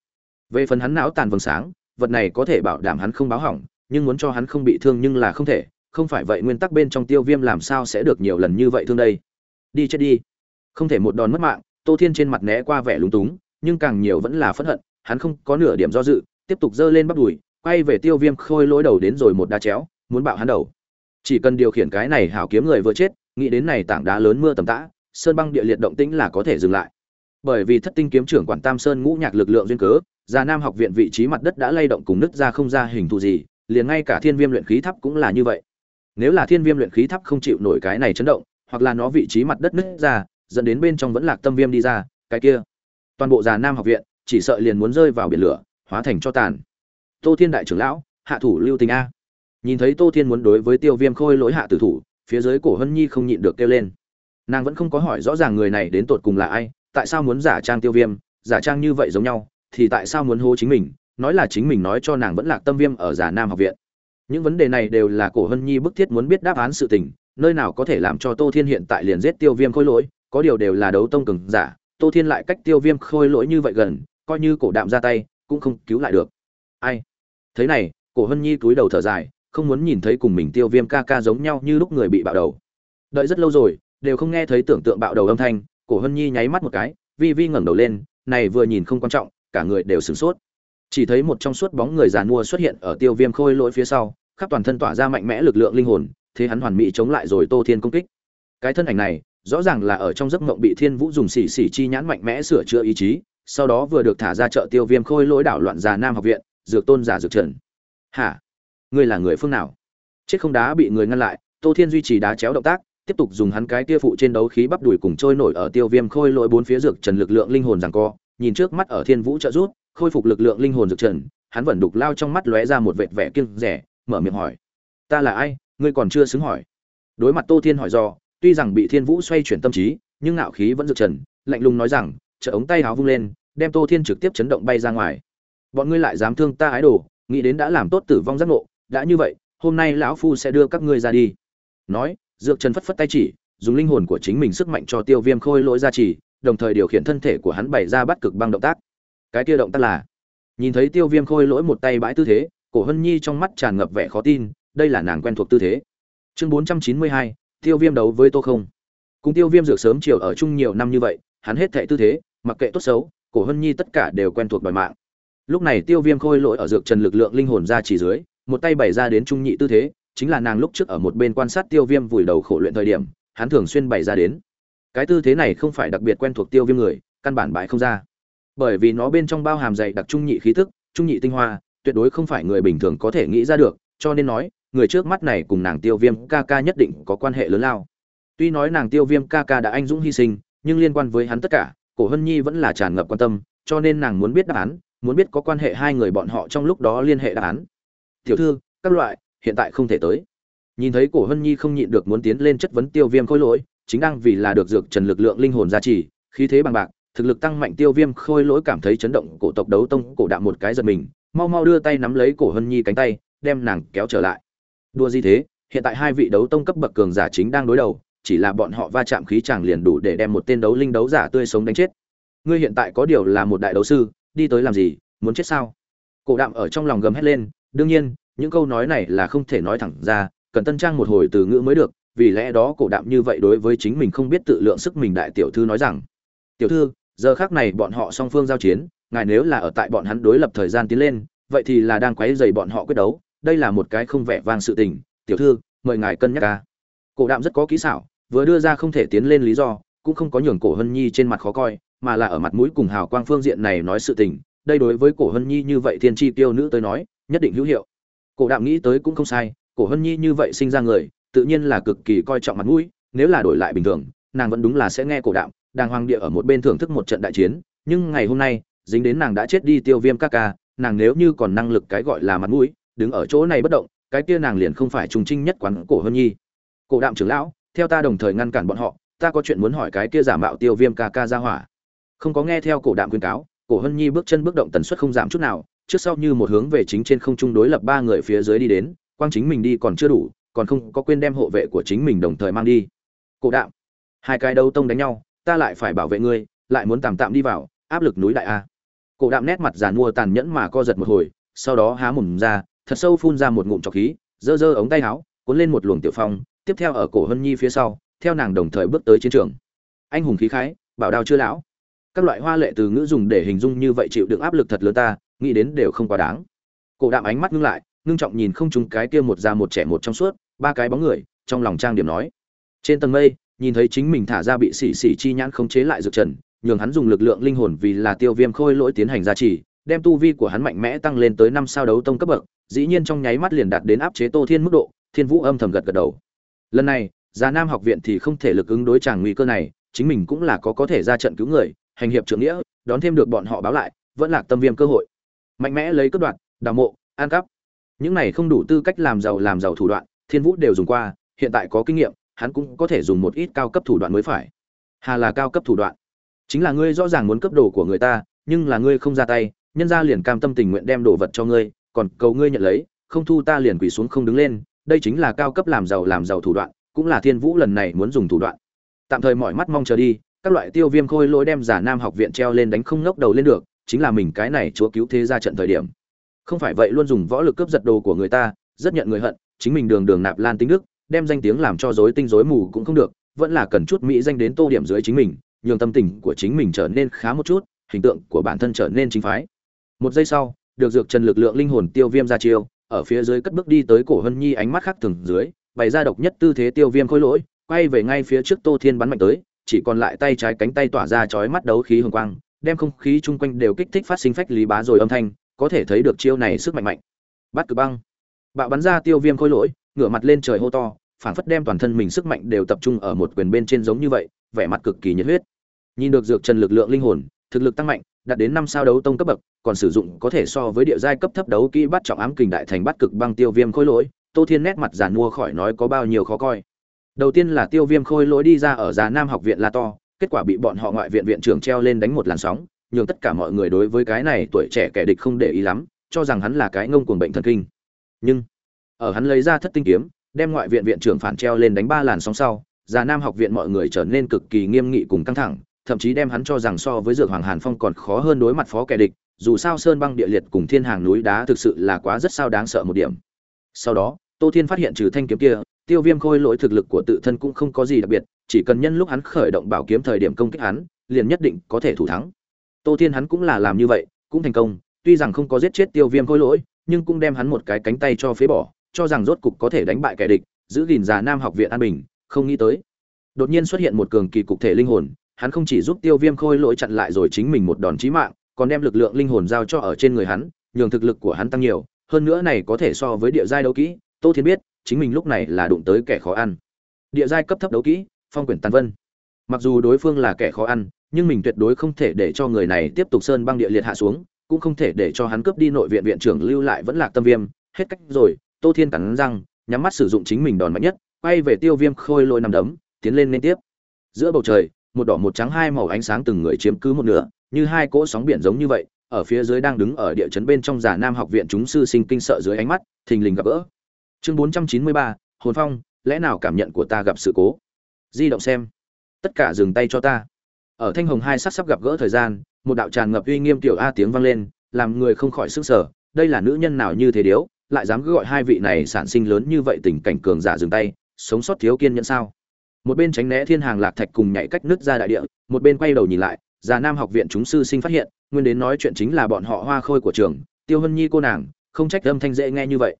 về phần hắn não tàn vầng sáng, vật này có thể bảo đảm hắn không báo hỏng, nhưng muốn cho hắn không bị thương nhưng là không thể, không phải vậy nguyên tắc bên trong tiêu viêm làm sao sẽ được nhiều lần như vậy thương đây? Đi chết đi. Không thể một đòn mất mạng, tô thiên trên mặt né qua vẻ lúng túng, nhưng càng nhiều vẫn là phẫn hận, hắn không có nửa điểm do dự, tiếp tục giơ lên bắt đùi, quay về tiêu viêm khôi lỗi đầu đến rồi một đá chéo, muốn bạo hắn đầu. Chỉ cần điều khiển cái này hảo kiếm người vừa chết, nghĩ đến này tảng đá lớn mưa tầm tã, sơn băng địa liệt động tĩnh là có thể dừng lại. Bởi vì thất tinh kiếm trưởng quản tam sơn ngũ nhạc lực lượng duyên cớ già nam học viện vị trí mặt đất đã lay động cùng nứt ra không ra hình thù gì, liền ngay cả thiên viêm luyện khí tháp cũng là như vậy. Nếu là thiên viêm luyện khí tháp không chịu nổi cái này chấn động, hoặc là nó vị trí mặt đất nứt ra, dẫn đến bên trong vẫn lạc tâm viêm đi ra, cái kia. Toàn bộ già nam học viện, chỉ sợ liền muốn rơi vào biển lửa, hóa thành cho tàn. Tô thiên đại trưởng lão, hạ thủ lưu tình a. Nhìn thấy tô thiên muốn đối với tiêu viêm khôi lỗi hạ tử thủ, phía dưới cổ hân nhi không nhịn được kêu lên. Nàng vẫn không có hỏi rõ ràng người này đến tột cùng là ai, tại sao muốn giả trang tiêu viêm, giả trang như vậy giống nhau thì tại sao muốn hô chính mình? Nói là chính mình nói cho nàng vẫn lạc tâm viêm ở giả nam học viện. Những vấn đề này đều là cổ hân nhi bức thiết muốn biết đáp án sự tình, nơi nào có thể làm cho tô thiên hiện tại liền giết tiêu viêm khôi lỗi, có điều đều là đấu tông cường giả, tô thiên lại cách tiêu viêm khôi lỗi như vậy gần, coi như cổ đạm ra tay, cũng không cứu lại được. Ai? Thế này, cổ hân nhi cúi đầu thở dài, không muốn nhìn thấy cùng mình tiêu viêm ca ca giống nhau như lúc người bị bạo đầu. Đợi rất lâu rồi, đều không nghe thấy tưởng tượng bạo đầu âm thanh, cổ hân nhi nháy mắt một cái, vi vi ngẩng đầu lên, này vừa nhìn không quan trọng cả người đều sửng sốt. Chỉ thấy một trong suốt bóng người già nua xuất hiện ở tiêu viêm khôi lỗi phía sau, khắp toàn thân tỏa ra mạnh mẽ lực lượng linh hồn, thế hắn hoàn mỹ chống lại rồi tô thiên công kích. Cái thân ảnh này, rõ ràng là ở trong giấc mộng bị thiên vũ dùng xỉ xỉ chi nhãn mạnh mẽ sửa chữa ý chí, sau đó vừa được thả ra chợ tiêu viêm khôi lỗi đảo loạn già nam học viện, dược tôn giả dược trần. Hả? Ngươi là người phương nào? Chết không đá bị người ngăn lại, tô thiên duy trì đá chéo động tác, tiếp tục dùng hắn cái tia phụ trên đấu khí bắp đùi cùng trôi nổi ở tiêu viêm khôi lỗi bốn phía dược trần lực lượng linh hồn rằng co nhìn trước mắt ở thiên vũ trợ rút khôi phục lực lượng linh hồn dược trần, hắn vẫn đục lao trong mắt lóe ra một vệt vẻ kiêng rẻ, mở miệng hỏi, ta là ai? Ngươi còn chưa xứng hỏi. Đối mặt tô thiên hỏi do, tuy rằng bị thiên vũ xoay chuyển tâm trí, nhưng ngạo khí vẫn dược trần, lạnh lùng nói rằng, trợ ống tay háo vung lên, đem tô thiên trực tiếp chấn động bay ra ngoài. Bọn ngươi lại dám thương ta ái đồ, nghĩ đến đã làm tốt tử vong giác ngộ, đã như vậy, hôm nay lão phu sẽ đưa các ngươi ra đi. Nói, dược trần phất phất tay chỉ, dùng linh hồn của chính mình sức mạnh cho tiêu viêm khôi lỗi ra chỉ đồng thời điều khiển thân thể của hắn bày ra bắt cực băng động tác. Cái kia động tác là, nhìn thấy tiêu viêm khôi lỗi một tay bãi tư thế, cổ hân nhi trong mắt tràn ngập vẻ khó tin, đây là nàng quen thuộc tư thế. Chương bốn trăm chín mươi hai, tiêu viêm đấu với tô không. Cùng tiêu viêm dược sớm chiều ở chung nhiều năm như vậy, hắn hết thệ tư thế, mặc kệ tốt xấu, cổ hân nhi tất cả đều quen thuộc bài mạng. Lúc này tiêu viêm khôi lỗi ở dược trần lực lượng linh hồn ra chỉ dưới, một tay bày ra đến trung nhị tư thế, chính là nàng lúc trước ở một bên quan sát tiêu viêm vùi đầu khổ luyện thời điểm, hắn thường xuyên bày ra đến cái tư thế này không phải đặc biệt quen thuộc tiêu viêm người, căn bản bại không ra. Bởi vì nó bên trong bao hàm dày đặc trung nhị khí tức, trung nhị tinh hoa, tuyệt đối không phải người bình thường có thể nghĩ ra được, cho nên nói, người trước mắt này cùng nàng tiêu viêm ca ca nhất định có quan hệ lớn lao. Tuy nói nàng tiêu viêm ca ca đã anh dũng hy sinh, nhưng liên quan với hắn tất cả, cổ hân nhi vẫn là tràn ngập quan tâm, cho nên nàng muốn biết đáp án, muốn biết có quan hệ hai người bọn họ trong lúc đó liên hệ đáp án. Tiểu thư, các loại, hiện tại không thể tới. Nhìn thấy cổ hân nhi không nhịn được muốn tiến lên chất vấn tiêu viêm khôi lỗi chính đang vì là được dược trần lực lượng linh hồn gia trì, khí thế bằng bạc, thực lực tăng mạnh tiêu viêm khôi lỗi cảm thấy chấn động, cổ tộc đấu tông cổ đạm một cái giật mình, mau mau đưa tay nắm lấy cổ hân nhi cánh tay, đem nàng kéo trở lại. Đua gì thế? Hiện tại hai vị đấu tông cấp bậc cường giả chính đang đối đầu, chỉ là bọn họ va chạm khí chàng liền đủ để đem một tên đấu linh đấu giả tươi sống đánh chết. Ngươi hiện tại có điều là một đại đấu sư, đi tới làm gì, muốn chết sao? Cổ đạm ở trong lòng gầm hét lên, đương nhiên, những câu nói này là không thể nói thẳng ra, cần tân trang một hồi từ ngữ mới được vì lẽ đó cổ đạm như vậy đối với chính mình không biết tự lượng sức mình đại tiểu thư nói rằng, tiểu thư, giờ khác này bọn họ song phương giao chiến, ngài nếu là ở tại bọn hắn đối lập thời gian tiến lên, vậy thì là đang quấy dày bọn họ quyết đấu, đây là một cái không vẻ vang sự tình, tiểu thư, mời ngài cân nhắc ca. Cổ đạm rất có kỹ xảo, vừa đưa ra không thể tiến lên lý do, cũng không có nhường cổ hân nhi trên mặt khó coi, mà là ở mặt mũi cùng hào quang phương diện này nói sự tình, đây đối với cổ hân nhi như vậy thiên tri tiêu nữ tới nói, nhất định hữu hiệu. Cổ đạm nghĩ tới cũng không sai, cổ hân nhi như vậy sinh ra người tự nhiên là cực kỳ coi trọng mặt mũi, nếu là đổi lại bình thường, nàng vẫn đúng là sẽ nghe cổ đạm đàng hoàng địa ở một bên thưởng thức một trận đại chiến. Nhưng ngày hôm nay, dính đến nàng đã chết đi tiêu viêm các ca, nàng nếu như còn năng lực cái gọi là mặt mũi, đứng ở chỗ này bất động, cái kia nàng liền không phải trùng trinh nhất quán cổ hân nhi. Cổ đạm trưởng lão, theo ta đồng thời ngăn cản bọn họ, ta có chuyện muốn hỏi cái kia giả mạo tiêu viêm ca ca ra hỏa. Không có nghe theo cổ đạm khuyên cáo, cổ hân nhi bước chân bước động tần suất không giảm chút nào, trước sau như một hướng về chính trên không trung đối lập ba người phía dưới đi đến, quang chính mình đi còn chưa đủ còn không có quên đem hộ vệ của chính mình đồng thời mang đi. Cổ đạm hai cái đấu tông đánh nhau, ta lại phải bảo vệ ngươi, lại muốn tạm tạm đi vào, áp lực núi đại a. Cổ đạm nét mặt giàn mua tàn nhẫn mà co giật một hồi, sau đó há mồm ra, thật sâu phun ra một ngụm trọc khí, giơ giơ ống tay áo, cuốn lên một luồng tiểu phong, tiếp theo ở cổ hân nhi phía sau, theo nàng đồng thời bước tới chiến trường. Anh hùng khí khái, bảo đao chưa lão. Các loại hoa lệ từ ngữ dùng để hình dung như vậy chịu đựng áp lực thật lớn ta, nghĩ đến đều không quá đáng. Cổ đạm ánh mắt ngưng lại ngưng trọng nhìn không trúng cái kia một già một trẻ một trong suốt, ba cái bóng người, trong lòng trang điểm nói. Trên tầng mây, nhìn thấy chính mình thả ra bị xỉ xỉ chi nhãn khống chế lại dược trần, nhường hắn dùng lực lượng linh hồn vì là tiêu viêm khôi lỗi tiến hành gia trì, đem tu vi của hắn mạnh mẽ tăng lên tới năm sao đấu tông cấp bậc, dĩ nhiên trong nháy mắt liền đạt đến áp chế tô thiên mức độ, thiên vũ âm thầm gật gật đầu. Lần này, già nam học viện thì không thể lực ứng đối tràng nguy cơ này, chính mình cũng là có có thể ra trận cứu người, hành hiệp trưởng nghĩa, đón thêm được bọn họ báo lại, vẫn là tâm viêm cơ hội. Mạnh mẽ lấy cướp đoạt đào mộ, an cắp những này không đủ tư cách làm giàu làm giàu thủ đoạn, thiên vũ đều dùng qua, hiện tại có kinh nghiệm, hắn cũng có thể dùng một ít cao cấp thủ đoạn mới phải. Hà là cao cấp thủ đoạn. Chính là ngươi rõ ràng muốn cấp đồ của người ta, nhưng là ngươi không ra tay, nhân ra liền cam tâm tình nguyện đem đồ vật cho ngươi, còn cầu ngươi nhận lấy, không thu ta liền quỳ xuống không đứng lên, đây chính là cao cấp làm giàu làm giàu thủ đoạn, cũng là thiên vũ lần này muốn dùng thủ đoạn. Tạm thời mọi mắt mong chờ đi, các loại tiêu viêm khôi lỗi đem giả nam học viện treo lên đánh không ngốc đầu lên được, chính là mình cái này chúa cứu thế ra trận thời điểm không phải vậy luôn dùng võ lực cướp giật đồ của người ta, rất nhận người hận, chính mình đường đường nạp lan tính đức, đem danh tiếng làm cho dối tinh dối mù cũng không được, vẫn là cần chút mỹ danh đến tô điểm dưới chính mình, nhường tâm tình của chính mình trở nên khá một chút, hình tượng của bản thân trở nên chính phái. Một giây sau, được dược trần lực lượng linh hồn tiêu viêm ra chiêu, ở phía dưới cất bước đi tới cổ hân nhi ánh mắt khác thường dưới, bày ra độc nhất tư thế tiêu viêm khôi lỗi, quay về ngay phía trước tô thiên bắn mạnh tới, chỉ còn lại tay trái cánh tay tỏa ra chói mắt đấu khí hồng quang, đem không khí chung quanh đều kích thích phát sinh phách lý bá rồi âm thanh có thể thấy được chiêu này sức mạnh mạnh. Bắt cử băng. Bạo bắn ra tiêu viêm khôi lỗi, ngửa mặt lên trời hô to phản phất đem toàn thân mình sức mạnh đều tập trung ở một quyền bên trên giống như vậy, vẻ mặt cực kỳ nhiệt huyết. Nhìn được dược trần lực lượng linh hồn, thực lực tăng mạnh, đạt đến năm sao đấu tông cấp bậc, còn sử dụng có thể so với địa giai cấp thấp đấu kỹ bắt trọng ám kình đại thành bắt cực băng tiêu viêm khôi lỗi, tô thiên nét mặt giàn mua khỏi nói có bao nhiêu khó coi. Đầu tiên là tiêu viêm khôi lỗi đi ra ở già nam học viện la to, kết quả bị bọn họ ngoại viện viện trưởng treo lên đánh một làn sóng nhường tất cả mọi người đối với cái này tuổi trẻ kẻ địch không để ý lắm, cho rằng hắn là cái ngông cuồng bệnh thần kinh. Nhưng, ở hắn lấy ra thất tinh kiếm, đem ngoại viện viện trưởng phản treo lên đánh ba làn sóng sau, già nam học viện mọi người trở nên cực kỳ nghiêm nghị cùng căng thẳng, thậm chí đem hắn cho rằng so với dược hoàng hàn phong còn khó hơn đối mặt phó kẻ địch, dù sao sơn băng địa liệt cùng thiên hàng núi đá thực sự là quá rất sao đáng sợ một điểm. Sau đó, tô thiên phát hiện trừ thanh kiếm kia, tiêu viêm khôi lỗi thực lực của tự thân cũng không có gì đặc biệt, chỉ cần nhân lúc hắn khởi động bảo kiếm thời điểm công kích hắn, liền nhất định có thể thủ thắng tô thiên hắn cũng là làm như vậy, cũng thành công, tuy rằng không có giết chết tiêu viêm khôi lỗi, nhưng cũng đem hắn một cái cánh tay cho phế bỏ, cho rằng rốt cục có thể đánh bại kẻ địch, giữ gìn già nam học viện an bình, không nghĩ tới. Đột nhiên xuất hiện một cường kỳ cục thể linh hồn, hắn không chỉ giúp tiêu viêm khôi lỗi chặn lại rồi chính mình một đòn chí mạng, còn đem lực lượng linh hồn giao cho ở trên người hắn, nhường thực lực của hắn tăng nhiều, hơn nữa này có thể so với địa giai đấu kỹ, tô thiên biết, chính mình lúc này là đụng tới kẻ khó ăn. Địa giai cấp thấp đấu kỹ, phong quyển tàn vân. Mặc dù đối phương là kẻ khó ăn nhưng mình tuyệt đối không thể để cho người này tiếp tục sơn băng địa liệt hạ xuống, cũng không thể để cho hắn cướp đi nội viện viện trưởng lưu lại vẫn là tâm viêm. Hết cách rồi, tô thiên cắn răng, nhắm mắt sử dụng chính mình đòn mạnh nhất, quay về tiêu viêm khôi lôi nằm đấm, tiến lên liên tiếp. Giữa bầu trời, một đỏ một trắng hai màu ánh sáng từng người chiếm cứ một nửa, như hai cỗ sóng biển giống như vậy, ở phía dưới đang đứng ở địa chấn bên trong giả nam học viện chúng sư sinh kinh sợ dưới ánh mắt, thình lình gặp gỡ. Chương bốn trăm chín mươi ba, hồn phong, lẽ nào cảm nhận của ta gặp sự cố? Di động xem. Tất cả dừng tay cho ta ở thanh hồng hai sắc sắp gặp gỡ thời gian, một đạo tràn ngập uy nghiêm tiểu a tiếng vang lên, làm người không khỏi sức sở đây là nữ nhân nào như thế điếu, lại dám cứ gọi hai vị này sản sinh lớn như vậy tình cảnh cường giả dừng tay, sống sót thiếu kiên nhẫn sao? Một bên tránh né thiên hàng lạc thạch cùng nhảy cách nước ra đại địa, một bên quay đầu nhìn lại, già nam học viện chúng sư sinh phát hiện, nguyên đến nói chuyện chính là bọn họ hoa khôi của trường, tiêu hân nhi cô nàng, không trách âm thanh dễ nghe như vậy.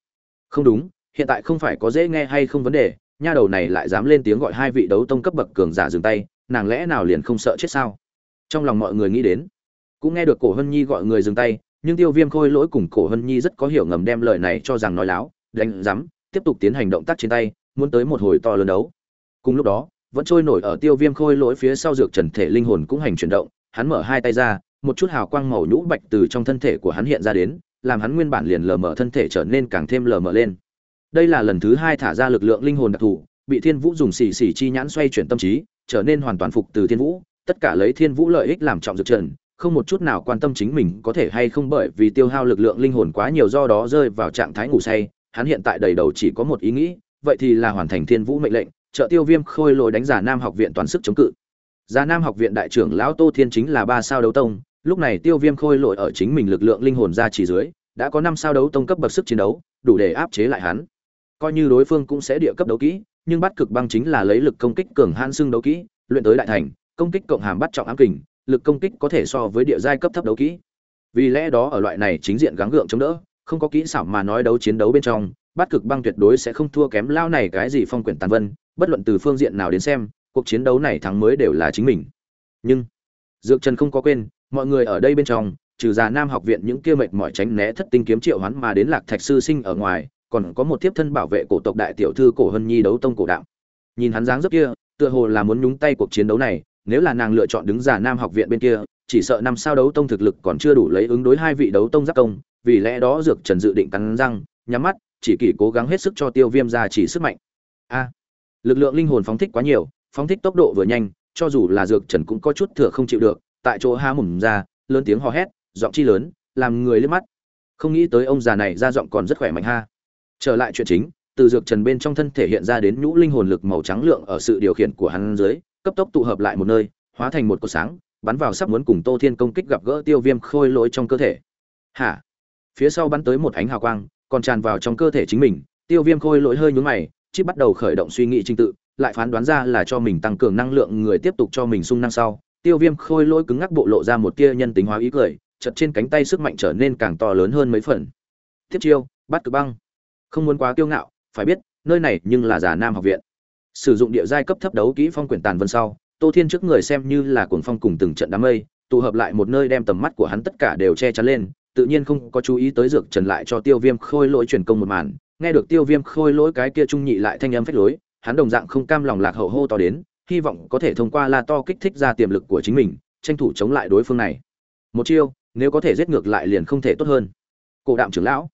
Không đúng, hiện tại không phải có dễ nghe hay không vấn đề, nha đầu này lại dám lên tiếng gọi hai vị đấu tông cấp bậc cường giả dừng tay nàng lẽ nào liền không sợ chết sao? Trong lòng mọi người nghĩ đến, cũng nghe được cổ hân nhi gọi người dừng tay, nhưng tiêu viêm khôi lỗi cùng cổ hân nhi rất có hiểu ngầm đem lời này cho rằng nói láo, đánh rắm tiếp tục tiến hành động tác trên tay, muốn tới một hồi to lớn đấu. Cùng lúc đó, vẫn trôi nổi ở tiêu viêm khôi lỗi phía sau dược trần thể linh hồn cũng hành chuyển động, hắn mở hai tay ra, một chút hào quang màu nhũ bạch từ trong thân thể của hắn hiện ra đến, làm hắn nguyên bản liền lờ mờ thân thể trở nên càng thêm lờ mờ lên. Đây là lần thứ hai thả ra lực lượng linh hồn đặc thù, bị thiên vũ dùng xì xì chi nhãn xoay chuyển tâm trí trở nên hoàn toàn phục từ thiên vũ, tất cả lấy thiên vũ lợi ích làm trọng dược trần, không một chút nào quan tâm chính mình có thể hay không bởi vì tiêu hao lực lượng linh hồn quá nhiều do đó rơi vào trạng thái ngủ say, hắn hiện tại đầy đầu chỉ có một ý nghĩ, vậy thì là hoàn thành thiên vũ mệnh lệnh, trợ tiêu viêm khôi lỗi đánh giả nam học viện toàn sức chống cự. Giả nam học viện đại trưởng lão tô thiên chính là ba sao đấu tông, lúc này tiêu viêm khôi lội ở chính mình lực lượng linh hồn ra chỉ dưới, đã có năm sao đấu tông cấp bậc sức chiến đấu, đủ để áp chế lại hắn. Coi như đối phương cũng sẽ địa cấp đấu kỹ nhưng bắt cực băng chính là lấy lực công kích cường hãn xương đấu kỹ, luyện tới đại thành, công kích cộng hàm bắt trọng ám kình, lực công kích có thể so với địa giai cấp thấp đấu kỹ. Vì lẽ đó ở loại này chính diện gắng gượng chống đỡ, không có kỹ xảo mà nói đấu chiến đấu bên trong, bắt cực băng tuyệt đối sẽ không thua kém lao này cái gì phong quyển tàn vân, bất luận từ phương diện nào đến xem, cuộc chiến đấu này thắng mới đều là chính mình. Nhưng, dược trần không có quên, mọi người ở đây bên trong, trừ già nam học viện những kia mệt mỏi tránh né thất tinh kiếm triệu hoán mà đến lạc thạch sư sinh ở ngoài còn có một tiếp thân bảo vệ cổ tộc đại tiểu thư cổ hân nhi đấu tông cổ đạo. Nhìn hắn dáng dấp kia, tựa hồ là muốn nhúng tay cuộc chiến đấu này, nếu là nàng lựa chọn đứng giả nam học viện bên kia, chỉ sợ năm sao đấu tông thực lực còn chưa đủ lấy ứng đối hai vị đấu tông giáp công, vì lẽ đó dược trần dự định cắn răng, nhắm mắt, chỉ kỷ cố gắng hết sức cho tiêu viêm ra chỉ sức mạnh. A, lực lượng linh hồn phóng thích quá nhiều, phóng thích tốc độ vừa nhanh, cho dù là dược trần cũng có chút thừa không chịu được, tại chỗ há mồm ra, lớn tiếng hò hét, giọng chi lớn, làm người liếc mắt. Không nghĩ tới ông già này ra giọng còn rất khỏe mạnh ha trở lại chuyện chính, từ dược trần bên trong thân thể hiện ra đến nhũ linh hồn lực màu trắng lượng ở sự điều khiển của hắn dưới, cấp tốc tụ hợp lại một nơi, hóa thành một cột sáng, bắn vào sắp muốn cùng tô thiên công kích gặp gỡ tiêu viêm khôi lỗi trong cơ thể. Hả? Phía sau bắn tới một ánh hào quang, còn tràn vào trong cơ thể chính mình, tiêu viêm khôi lỗi hơi nhún mày, chip bắt đầu khởi động suy nghĩ trình tự, lại phán đoán ra là cho mình tăng cường năng lượng người tiếp tục cho mình sung năng sau. Tiêu viêm khôi lỗi cứng ngắc bộ lộ ra một tia nhân tính hóa ý cười chật trên cánh tay sức mạnh trở nên càng to lớn hơn mấy phần. Tiếp chiêu, bắt cực băng không muốn quá kiêu ngạo, phải biết, nơi này nhưng là giả nam học viện. Sử dụng địa giai cấp thấp đấu kỹ phong quyển tàn vân sau, tô thiên trước người xem như là cuồng phong cùng từng trận đám mây, tụ hợp lại một nơi đem tầm mắt của hắn tất cả đều che chắn lên, tự nhiên không có chú ý tới dược trần lại cho tiêu viêm khôi lỗi truyền công một màn. Nghe được tiêu viêm khôi lỗi cái kia trung nhị lại thanh âm phách lối, hắn đồng dạng không cam lòng lạc hậu hô to đến, hy vọng có thể thông qua la to kích thích ra tiềm lực của chính mình, tranh thủ chống lại đối phương này. Một chiêu, nếu có thể giết ngược lại liền không thể tốt hơn. Cổ đạm trưởng lão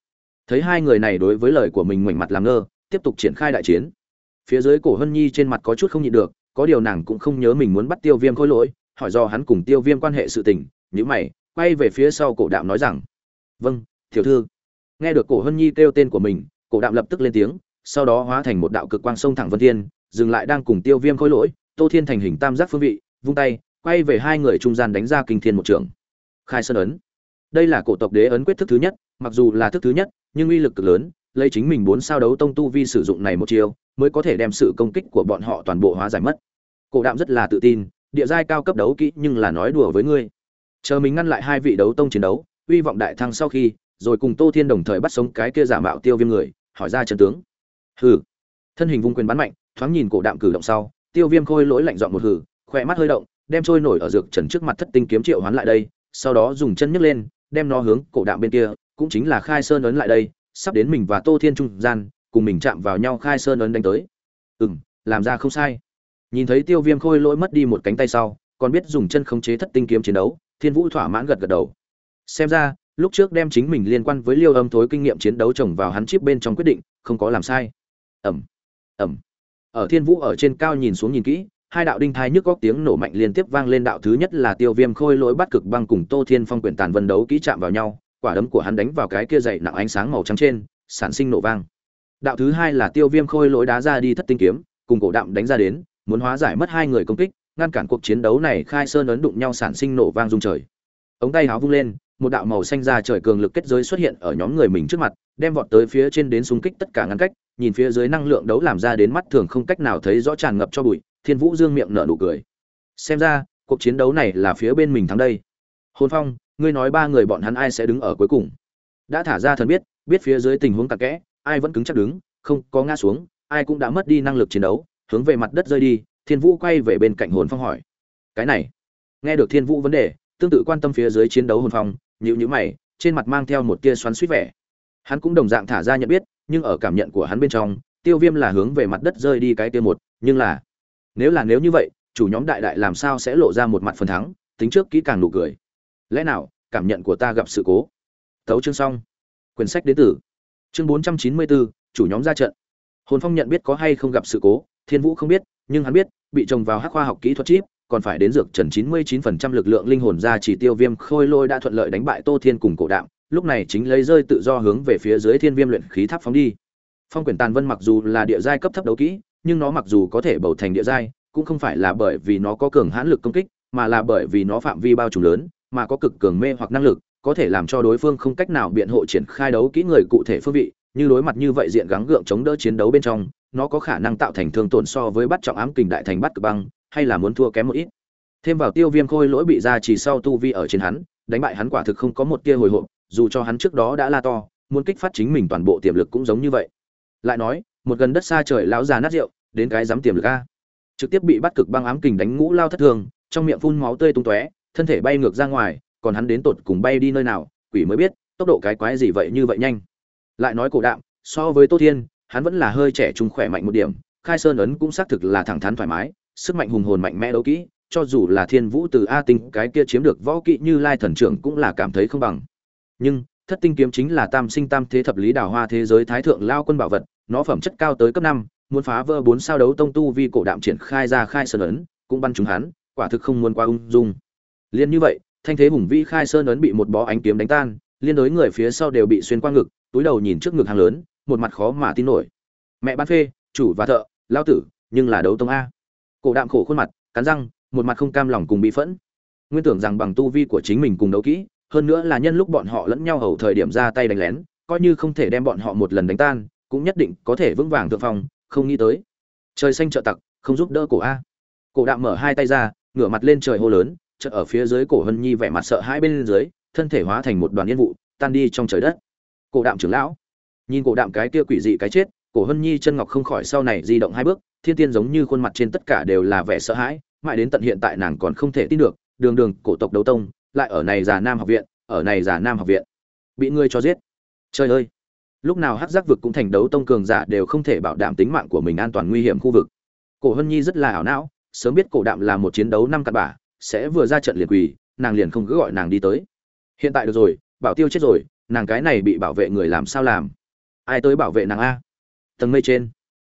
thấy hai người này đối với lời của mình ngoảnh mặt làm ngơ, tiếp tục triển khai đại chiến. Phía dưới cổ hân nhi trên mặt có chút không nhịn được, có điều nàng cũng không nhớ mình muốn bắt tiêu viêm khôi lỗi, hỏi do hắn cùng tiêu viêm quan hệ sự tình nhữ mày, quay về phía sau cổ đạm nói rằng vâng tiểu thư. Nghe được cổ hân nhi kêu tên của mình, cổ đạm lập tức lên tiếng, sau đó hóa thành một đạo cực quang sông thẳng vân thiên, dừng lại đang cùng tiêu viêm khôi lỗi, tô thiên thành hình tam giác phương vị, vung tay, quay về hai người trung gian đánh ra kinh thiên một trường. Khai sơn ấn. Đây là cổ tộc đế ấn quyết thức thứ nhất mặc dù là thức thứ nhất, nhưng uy lực cực lớn, lấy chính mình bốn sao đấu tông tu vi sử dụng này một chiêu, mới có thể đem sự công kích của bọn họ toàn bộ hóa giải mất. Cổ đạm rất là tự tin, địa giai cao cấp đấu kỹ nhưng là nói đùa với ngươi. Chờ mình ngăn lại hai vị đấu tông chiến đấu uy vọng đại thăng sau khi, rồi cùng tô thiên đồng thời bắt sống cái kia giả mạo tiêu viêm người, hỏi ra trận tướng. Hừ. Thân hình vung quyền bắn mạnh, thoáng nhìn cổ đạm cử động sau, tiêu viêm khôi lỗi lạnh dọn một hừ, khỏe mắt hơi động, đem trôi nổi ở dược trần trước mặt thất tinh kiếm triệu hoán lại đây, sau đó dùng chân nhấc lên, đem nó hướng cổ đạm bên kia cũng chính là khai sơn ấn lại đây, sắp đến mình và tô thiên trung gian, cùng mình chạm vào nhau khai sơn ấn đánh tới. Ừ m làm ra không sai. Nhìn thấy tiêu viêm khôi lỗi mất đi một cánh tay sau, còn biết dùng chân khống chế thất tinh kiếm chiến đấu, thiên vũ thỏa mãn gật gật đầu. Xem ra, lúc trước đem chính mình liên quan với liêu âm thối kinh nghiệm chiến đấu trồng vào hắn chip bên trong quyết định, không có làm sai. Ẩm ẩm ở thiên vũ ở trên cao nhìn xuống nhìn kỹ, hai đạo đinh thai nhức góc tiếng nổ mạnh liên tiếp vang lên, đạo thứ nhất là tiêu viêm khôi lỗi bắt cực băng cùng tô thiên phong quyển tàn vân đấu kỹ chạm vào nhau quả đấm của hắn đánh vào cái kia dày nặng ánh sáng màu trắng trên, sản sinh nổ vang. Đạo thứ hai là tiêu viêm khôi lỗi đá ra đi thất tinh kiếm, cùng cổ đạm đánh ra đến, muốn hóa giải mất hai người công kích, ngăn cản cuộc chiến đấu này khai sơn ấn đụng nhau sản sinh nổ vang rung trời. Ống tay háo vung lên, một đạo màu xanh ra trời cường lực kết giới xuất hiện ở nhóm người mình trước mặt, đem vọt tới phía trên đến xung kích tất cả ngăn cách, nhìn phía dưới năng lượng đấu làm ra đến mắt thường không cách nào thấy rõ tràn ngập cho bụi, thiên vũ dương miệng nở nụ cười. Xem ra, cuộc chiến đấu này là phía bên mình thắng đây. Hôn phong ngươi nói ba người bọn hắn ai sẽ đứng ở cuối cùng? Đã thả ra thần biết biết phía dưới tình huống tạc kẽ, ai vẫn cứng chắc đứng, không có ngã xuống, ai cũng đã mất đi năng lực chiến đấu, hướng về mặt đất rơi đi, thiên vũ quay về bên cạnh hồn phong hỏi. Cái này, nghe được thiên vũ vấn đề, tương tự quan tâm phía dưới chiến đấu hồn phong nhữ nhữ mày, trên mặt mang theo một tia xoắn suýt vẻ. Hắn cũng đồng dạng thả ra nhận biết, nhưng ở cảm nhận của hắn bên trong, tiêu viêm là hướng về mặt đất rơi đi cái tia một, nhưng là, nếu là nếu như vậy, chủ nhóm đại đại làm sao sẽ lộ ra một mặt phần thắng, tính trước kỹ càng nụ cười lẽ nào, cảm nhận của ta gặp sự cố? Thấu chương xong. Quyển sách đến từ chương bốn trăm chín mươi bốn, chủ nhóm ra trận. Hồn phong nhận biết có hay không gặp sự cố, thiên vũ không biết, nhưng hắn biết, bị trồng vào hắc khoa học kỹ thuật chip, còn phải đến dược trần chín mươi chín phần trăm lực lượng linh hồn ra chỉ tiêu viêm khôi lôi đã thuận lợi đánh bại tô thiên cùng cổ đạm, lúc này chính lấy rơi tự do hướng về phía dưới thiên viêm luyện khí tháp phóng đi. Phong quyển tàn vân mặc dù là địa giai cấp thấp đấu kỹ, nhưng nó mặc dù có thể bầu thành địa giai, cũng không phải là bởi vì nó có cường hãn lực công kích, mà là bởi vì nó phạm vi bao trùm lớn mà có cực cường mê hoặc năng lực, có thể làm cho đối phương không cách nào biện hộ triển khai đấu kỹ người cụ thể phương vị, như đối mặt như vậy diện gắng gượng chống đỡ chiến đấu bên trong, nó có khả năng tạo thành thương tổn so với bắt trọng ám kình đại thành bắt cực băng, hay là muốn thua kém một ít. Thêm vào tiêu viêm khôi lỗi bị ra chỉ sau tu vi ở trên hắn, đánh bại hắn quả thực không có một tia hồi hộp, dù cho hắn trước đó đã la to, muốn kích phát chính mình toàn bộ tiềm lực cũng giống như vậy. Lại nói, một gần đất xa trời lão già nát rượu, đến cái dám tiềm lực a. Trực tiếp bị bắt cực băng ám kình đánh ngũ lao thất thường, trong miệng phun máu tươi tung tóe thân thể bay ngược ra ngoài, còn hắn đến tột cùng bay đi nơi nào, quỷ mới biết, tốc độ cái quái gì vậy như vậy nhanh. Lại nói cổ đạm, so với tô thiên, hắn vẫn là hơi trẻ trung khỏe mạnh một điểm, khai sơn ấn cũng xác thực là thẳng thắn thoải mái, sức mạnh hùng hồn mạnh mẽ đấu kỹ, cho dù là thiên vũ từ a tinh cái kia chiếm được võ kỹ như lai thần trưởng cũng là cảm thấy không bằng. Nhưng, thất tinh kiếm chính là tam sinh tam thế thập lý đào hoa thế giới thái thượng lao quân bảo vật, nó phẩm chất cao tới cấp năm, muốn phá vỡ bốn sao đấu tông tu vi cổ đạm triển khai ra khai sơn ấn, cũng bắn chúng hắn, quả thực không muốn qua ung dung liên như vậy thanh thế hùng vĩ khai sơn ấn bị một bó ánh kiếm đánh tan liên đối người phía sau đều bị xuyên qua ngực túi đầu nhìn trước ngực hàng lớn một mặt khó mà tin nổi. Mẹ bán phê chủ và thợ lao tử nhưng là đấu tông a. Cổ đạm khổ khuôn mặt cắn răng một mặt không cam lòng cùng bị phẫn. Nguyên tưởng rằng bằng tu vi của chính mình cùng đấu kỹ hơn nữa là nhân lúc bọn họ lẫn nhau hầu thời điểm ra tay đánh lén coi như không thể đem bọn họ một lần đánh tan cũng nhất định có thể vững vàng thượng phòng, không nghĩ tới. Trời xanh trợ tặc không giúp đỡ cổ a. Cổ đạm mở hai tay ra ngửa mặt lên trời hô lớn chợt ở phía dưới cổ hân nhi vẻ mặt sợ hãi bên dưới, thân thể hóa thành một đoàn yên vụ, tan đi trong trời đất. Cổ đạm trưởng lão, nhìn cổ đạm cái kia quỷ dị cái chết, cổ hân nhi chân ngọc không khỏi sau này di động hai bước, thiên tiên giống như khuôn mặt trên tất cả đều là vẻ sợ hãi, mãi đến tận hiện tại nàng còn không thể tin được, đường đường cổ tộc đấu tông, lại ở này già nam học viện, ở này già nam học viện. Bị ngươi cho giết. Trời ơi! Lúc nào hắc giác vực cũng thành đấu tông cường giả đều không thể bảo đảm tính mạng của mình an toàn nguy hiểm khu vực. Cổ hân nhi rất là ảo não, sớm biết cổ đạm là một chiến đấu năm cặn bả sẽ vừa ra trận liền quỳ, nàng liền không cứ gọi nàng đi tới. Hiện tại được rồi, bảo tiêu chết rồi, nàng cái này bị bảo vệ người làm sao làm? Ai tới bảo vệ nàng a? Tầng mây trên,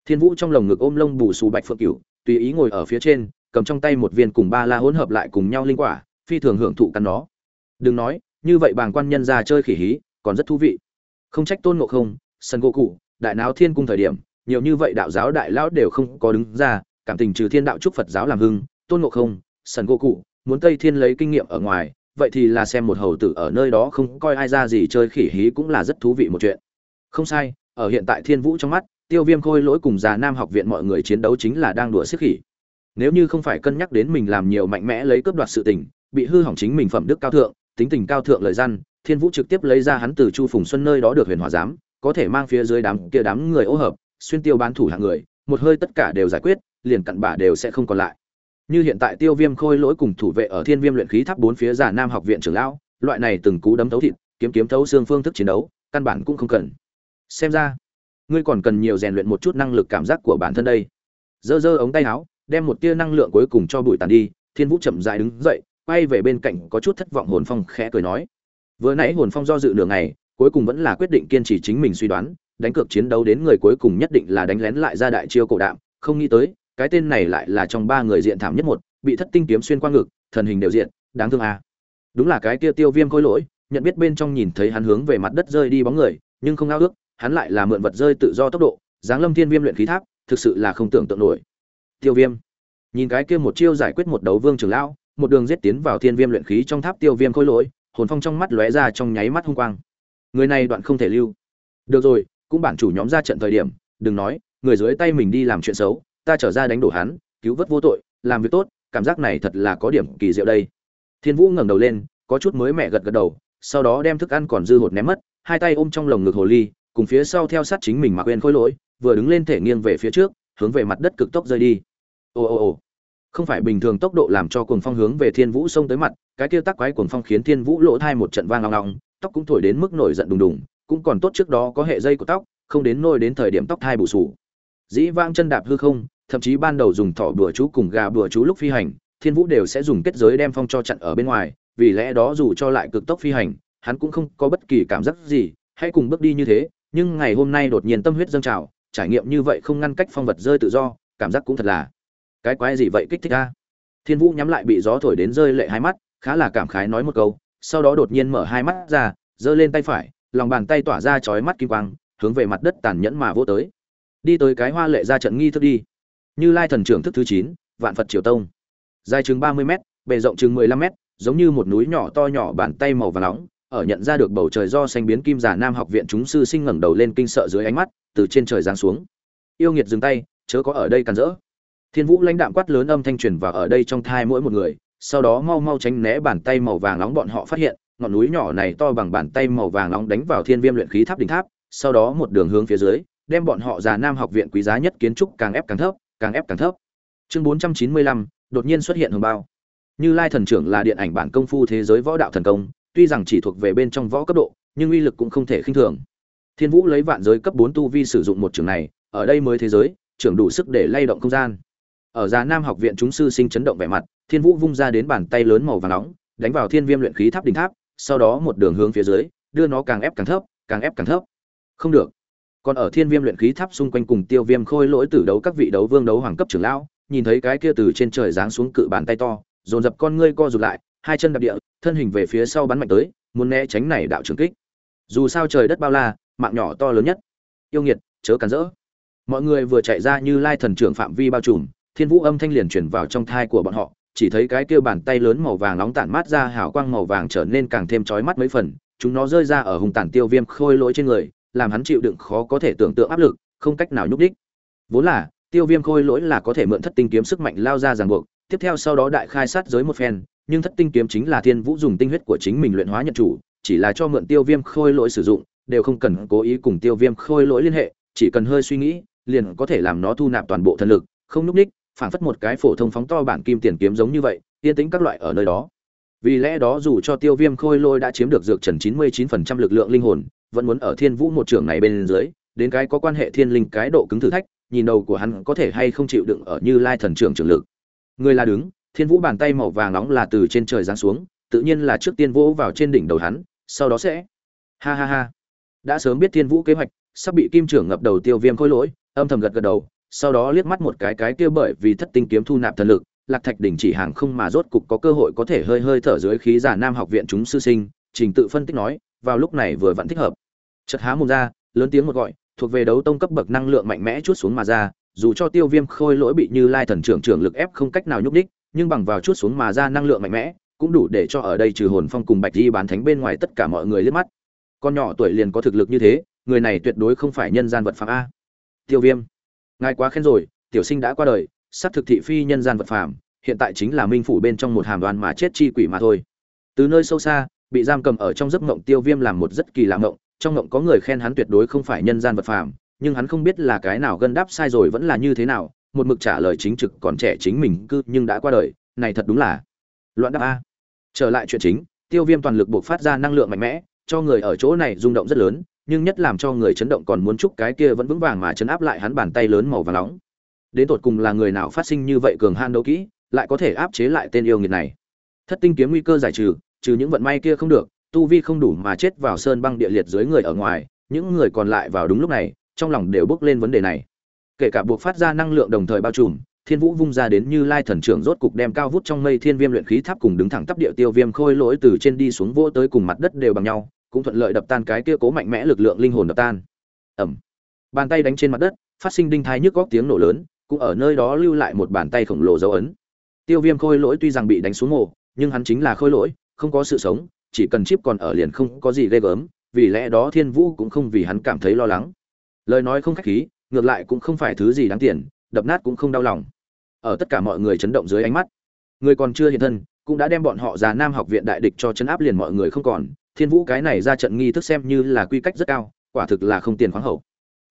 thiên vũ trong lồng ngực ôm lông bù xù bạch phượng cửu, tùy ý ngồi ở phía trên, cầm trong tay một viên cùng ba la hỗn hợp lại cùng nhau linh quả, phi thường hưởng thụ căn nó. Đừng nói, như vậy bàng quan nhân ra chơi khỉ hí, còn rất thú vị. Không trách tôn ngộ không, sân gỗ cụ, đại náo thiên cung thời điểm, nhiều như vậy đạo giáo đại lão đều không có đứng ra, cảm tình trừ thiên đạo trúc phật giáo làm hưng, tôn ngộ không sần gỗ cụ, muốn tây thiên lấy kinh nghiệm ở ngoài, vậy thì là xem một hầu tử ở nơi đó không coi ai ra gì chơi khỉ hí cũng là rất thú vị một chuyện. Không sai, ở hiện tại thiên vũ trong mắt, tiêu viêm khôi lỗi cùng già nam học viện mọi người chiến đấu chính là đang đùa siết khỉ. Nếu như không phải cân nhắc đến mình làm nhiều mạnh mẽ lấy cướp đoạt sự tình, bị hư hỏng chính mình phẩm đức cao thượng, tính tình cao thượng lời gian thiên vũ trực tiếp lấy ra hắn từ chu phùng xuân nơi đó được huyền hòa giám, có thể mang phía dưới đám kia đám người ô hợp, xuyên tiêu bán thủ hạng người, một hơi tất cả đều giải quyết, liền cặn bả đều sẽ không còn lại như hiện tại tiêu viêm khôi lỗi cùng thủ vệ ở thiên viêm luyện khí tháp bốn phía giả nam học viện trưởng lão, loại này từng cú đấm thấu thịt, kiếm kiếm thấu xương phương thức chiến đấu, căn bản cũng không cần. Xem ra, ngươi còn cần nhiều rèn luyện một chút năng lực cảm giác của bản thân đây. Giơ giơ ống tay áo, đem một tia năng lượng cuối cùng cho bụi tàn đi, thiên vũ chậm dại đứng dậy, quay về bên cạnh có chút thất vọng hồn phong khẽ cười nói. Vừa nãy hồn phong do dự nửa ngày, cuối cùng vẫn là quyết định kiên trì chính mình suy đoán, đánh cược chiến đấu đến người cuối cùng nhất định là đánh lén lại ra đại chiêu cổ đạm, không nghĩ tới cái tên này lại là trong ba người diện thảm nhất một, bị thất tinh kiếm xuyên qua ngực, thần hình đều diện, đáng thương à. đúng là cái kia tiêu viêm khôi lỗi, nhận biết bên trong nhìn thấy hắn hướng về mặt đất rơi đi bóng người, nhưng không ao ước, hắn lại là mượn vật rơi tự do tốc độ, giáng lâm thiên viêm luyện khí tháp, thực sự là không tưởng tượng nổi. Tiêu viêm. Nhìn cái kia một chiêu giải quyết một đấu vương trưởng lão, một đường giết tiến vào thiên viêm luyện khí trong tháp tiêu viêm khôi lỗi, hồn phong trong mắt lóe ra trong nháy mắt hung quang. Người này đoạn không thể lưu. Được rồi, cũng bản chủ nhóm ra trận thời điểm, đừng nói, người dưới tay mình đi làm chuyện xấu ta trở ra đánh đổ hắn, cứu vớt vô tội, làm việc tốt, cảm giác này thật là có điểm kỳ diệu đây. Thiên vũ ngẩng đầu lên, có chút mới mẹ gật gật đầu, sau đó đem thức ăn còn dư hột ném mất, hai tay ôm trong lồng ngực hồ ly, cùng phía sau theo sát chính mình mà quên khôi lỗi, vừa đứng lên thể nghiêng về phía trước, hướng về mặt đất cực tốc rơi đi. Ồ ồ ồ không phải bình thường tốc độ làm cho cuồng phong hướng về thiên vũ xông tới mặt, cái kia tắc quái cuồng phong khiến thiên vũ lỗ thai một trận vang long long tóc cũng thổi đến mức nổi giận đùng đùng, cũng còn tốt trước đó có hệ dây của tóc, không đến nôi đến thời điểm tóc thai bù sù. Dĩ vang chân đạp hư không thậm chí ban đầu dùng thỏ bùa chú cùng gà bùa chú lúc phi hành, thiên vũ đều sẽ dùng kết giới đem phong cho chặn ở bên ngoài, vì lẽ đó dù cho lại cực tốc phi hành, hắn cũng không có bất kỳ cảm giác gì, hãy cùng bước đi như thế, nhưng ngày hôm nay đột nhiên tâm huyết dâng trào, trải nghiệm như vậy không ngăn cách phong vật rơi tự do, cảm giác cũng thật là cái quái gì vậy kích thích a thiên vũ nhắm lại bị gió thổi đến rơi lệ hai mắt, khá là cảm khái nói một câu, sau đó đột nhiên mở hai mắt ra, giơ lên tay phải, lòng bàn tay tỏa ra chói mắt kim quang, hướng về mặt đất tàn nhẫn mà vô tới. Đi tới cái hoa lệ ra trận nghi thức đi như lai thần trưởng thức thứ chín, vạn phật triều tông. Dài chừng ba mươi m bề rộng chừng mười lăm m giống như một núi nhỏ to nhỏ bàn tay màu vàng nóng, ở nhận ra được bầu trời do xanh biến kim giả nam học viện chúng sư sinh ngẩng đầu lên kinh sợ dưới ánh mắt, từ trên trời giáng xuống. Yêu nghiệt dừng tay, chớ có ở đây cản rỡ. Thiên vũ lãnh đạm quát lớn âm thanh truyền vào ở đây trong thai mỗi một người, sau đó mau mau tránh né bàn tay màu vàng nóng bọn họ phát hiện, ngọn núi nhỏ này to bằng bàn tay màu vàng nóng đánh vào thiên viêm luyện khí tháp đỉnh tháp, sau đó một đường hướng phía dưới, đem bọn họ già nam học viện quý giá nhất kiến trúc càng ép càng thấp càng ép càng thấp. Chương bốn trăm chín mươi lăm, đột nhiên xuất hiện hồng bao. Như lai thần trưởng là điện ảnh bản công phu thế giới võ đạo thần công, tuy rằng chỉ thuộc về bên trong võ cấp độ, nhưng uy lực cũng không thể khinh thường. Thiên vũ lấy vạn giới cấp bốn tu vi sử dụng một trường này, ở đây mới thế giới, trưởng đủ sức để lay động không gian. Ở già nam học viện chúng sư sinh chấn động vẻ mặt, thiên vũ vung ra đến bàn tay lớn màu vàng nóng, đánh vào thiên viêm luyện khí tháp đỉnh tháp, sau đó một đường hướng phía dưới, đưa nó càng ép càng thấp, càng ép càng thấp. Không được còn ở thiên viêm luyện khí tháp xung quanh cùng tiêu viêm khôi lỗi tử đấu các vị đấu vương đấu hoàng cấp trưởng lão, nhìn thấy cái kia từ trên trời giáng xuống cự bàn tay to, dồn dập con ngươi co rụt lại, hai chân đạp địa, thân hình về phía sau bắn mạnh tới, muốn né tránh này đạo trường kích. Dù sao trời đất bao la, mạng nhỏ to lớn nhất. Yêu nghiệt, chớ cản rỡ. Mọi người vừa chạy ra như lai thần trưởng phạm vi bao trùm, thiên vũ âm thanh liền chuyển vào trong thai của bọn họ, chỉ thấy cái kia bàn tay lớn màu vàng nóng tản mát ra hào quang màu vàng trở nên càng thêm chói mắt mấy phần, chúng nó rơi ra ở hùng tản tiêu viêm khôi lỗi trên người làm hắn chịu đựng khó có thể tưởng tượng áp lực không cách nào nhúc đích vốn là tiêu viêm khôi lỗi là có thể mượn thất tinh kiếm sức mạnh lao ra ràng buộc tiếp theo sau đó đại khai sát giới một phen nhưng thất tinh kiếm chính là thiên vũ dùng tinh huyết của chính mình luyện hóa nhận chủ chỉ là cho mượn tiêu viêm khôi lỗi sử dụng đều không cần cố ý cùng tiêu viêm khôi lỗi liên hệ chỉ cần hơi suy nghĩ liền có thể làm nó thu nạp toàn bộ thần lực không nhúc đích, phản phất một cái phổ thông phóng to bản kim tiền kiếm giống như vậy yên tĩnh các loại ở nơi đó. Vì lẽ đó dù cho tiêu viêm khôi lỗi đã chiếm được dược trần chín mươi chín phần trăm lực lượng linh hồn vẫn muốn ở thiên vũ một trường này bên dưới, đến cái có quan hệ thiên linh cái độ cứng thử thách, nhìn đầu của hắn có thể hay không chịu đựng ở như lai thần trưởng trường lực. Người là đứng, thiên vũ bàn tay màu vàng nóng là từ trên trời giáng xuống, tự nhiên là trước tiên vỗ vào trên đỉnh đầu hắn, sau đó sẽ. Ha ha ha. Đã sớm biết thiên vũ kế hoạch, sắp bị kim trưởng ngập đầu tiêu viêm khôi lỗi, âm thầm gật gật đầu, sau đó liếc mắt một cái cái kia bởi vì thất tinh kiếm thu nạp thần lực, lạc thạch đỉnh chỉ hàng không mà rốt cục có cơ hội có thể hơi hơi thở dưới khí giả nam học viện chúng sư sinh, trình tự phân tích nói, vào lúc này vừa vẫn thích hợp chật há mồm ra, lớn tiếng một gọi, thuộc về đấu tông cấp bậc năng lượng mạnh mẽ chút xuống mà ra, dù cho tiêu viêm khôi lỗi bị như lai thần trưởng trưởng lực ép không cách nào nhúc đích nhưng bằng vào chút xuống mà ra năng lượng mạnh mẽ, cũng đủ để cho ở đây trừ hồn phong cùng bạch di bán thánh bên ngoài tất cả mọi người liếc mắt. Con nhỏ tuổi liền có thực lực như thế, người này tuyệt đối không phải nhân gian vật phạm a. Tiêu viêm, ngài quá khen rồi, tiểu sinh đã qua đời sắp thực thị phi nhân gian vật phạm hiện tại chính là minh phủ bên trong một hàm đoàn mà chết chi quỷ mà thôi. Từ nơi sâu xa, bị giam cầm ở trong giấc mộng tiêu viêm làm một rất kỳ lạ mộng trong ngộng có người khen hắn tuyệt đối không phải nhân gian vật phàm, nhưng hắn không biết là cái nào gần đáp sai rồi vẫn là như thế nào, một mực trả lời chính trực còn trẻ chính mình cư nhưng đã qua đời, này thật đúng là loạn đáp a. Trở lại chuyện chính, tiêu viêm toàn lực buộc phát ra năng lượng mạnh mẽ, cho người ở chỗ này rung động rất lớn, nhưng nhất làm cho người chấn động còn muốn chúc cái kia vẫn vững vàng mà chấn áp lại hắn bàn tay lớn màu vàng nóng. Đến tột cùng là người nào phát sinh như vậy cường han đấu kỹ, lại có thể áp chế lại tên yêu nghiệt này? Thất tinh kiếm nguy cơ giải trừ trừ những vận may kia không được tu vi không đủ mà chết vào sơn băng địa liệt dưới người ở ngoài, những người còn lại vào đúng lúc này, trong lòng đều bước lên vấn đề này. Kể cả buộc phát ra năng lượng đồng thời bao trùm, thiên vũ vung ra đến như lai thần trưởng rốt cục đem cao vút trong mây thiên viêm luyện khí tháp cùng đứng thẳng tắp địa tiêu viêm khôi lỗi từ trên đi xuống vỗ tới cùng mặt đất đều bằng nhau, cũng thuận lợi đập tan cái kia cố mạnh mẽ lực lượng linh hồn đập tan. Ẩm bàn tay đánh trên mặt đất, phát sinh đinh thai nhức góc tiếng nổ lớn, cũng ở nơi đó lưu lại một bàn tay khổng lồ dấu ấn. Tiêu viêm khôi lỗi tuy rằng bị đánh xuống mồ, nhưng hắn chính là khôi lỗi, không có sự sống chỉ cần chip còn ở liền không có gì ghê gớm, vì lẽ đó thiên vũ cũng không vì hắn cảm thấy lo lắng. Lời nói không khách khí, ngược lại cũng không phải thứ gì đáng tiền, đập nát cũng không đau lòng. Ở tất cả mọi người chấn động dưới ánh mắt, người còn chưa hiện thân, cũng đã đem bọn họ già nam học viện đại địch cho chấn áp liền mọi người không còn. Thiên vũ cái này ra trận nghi thức xem như là quy cách rất cao, quả thực là không tiền khoáng hậu.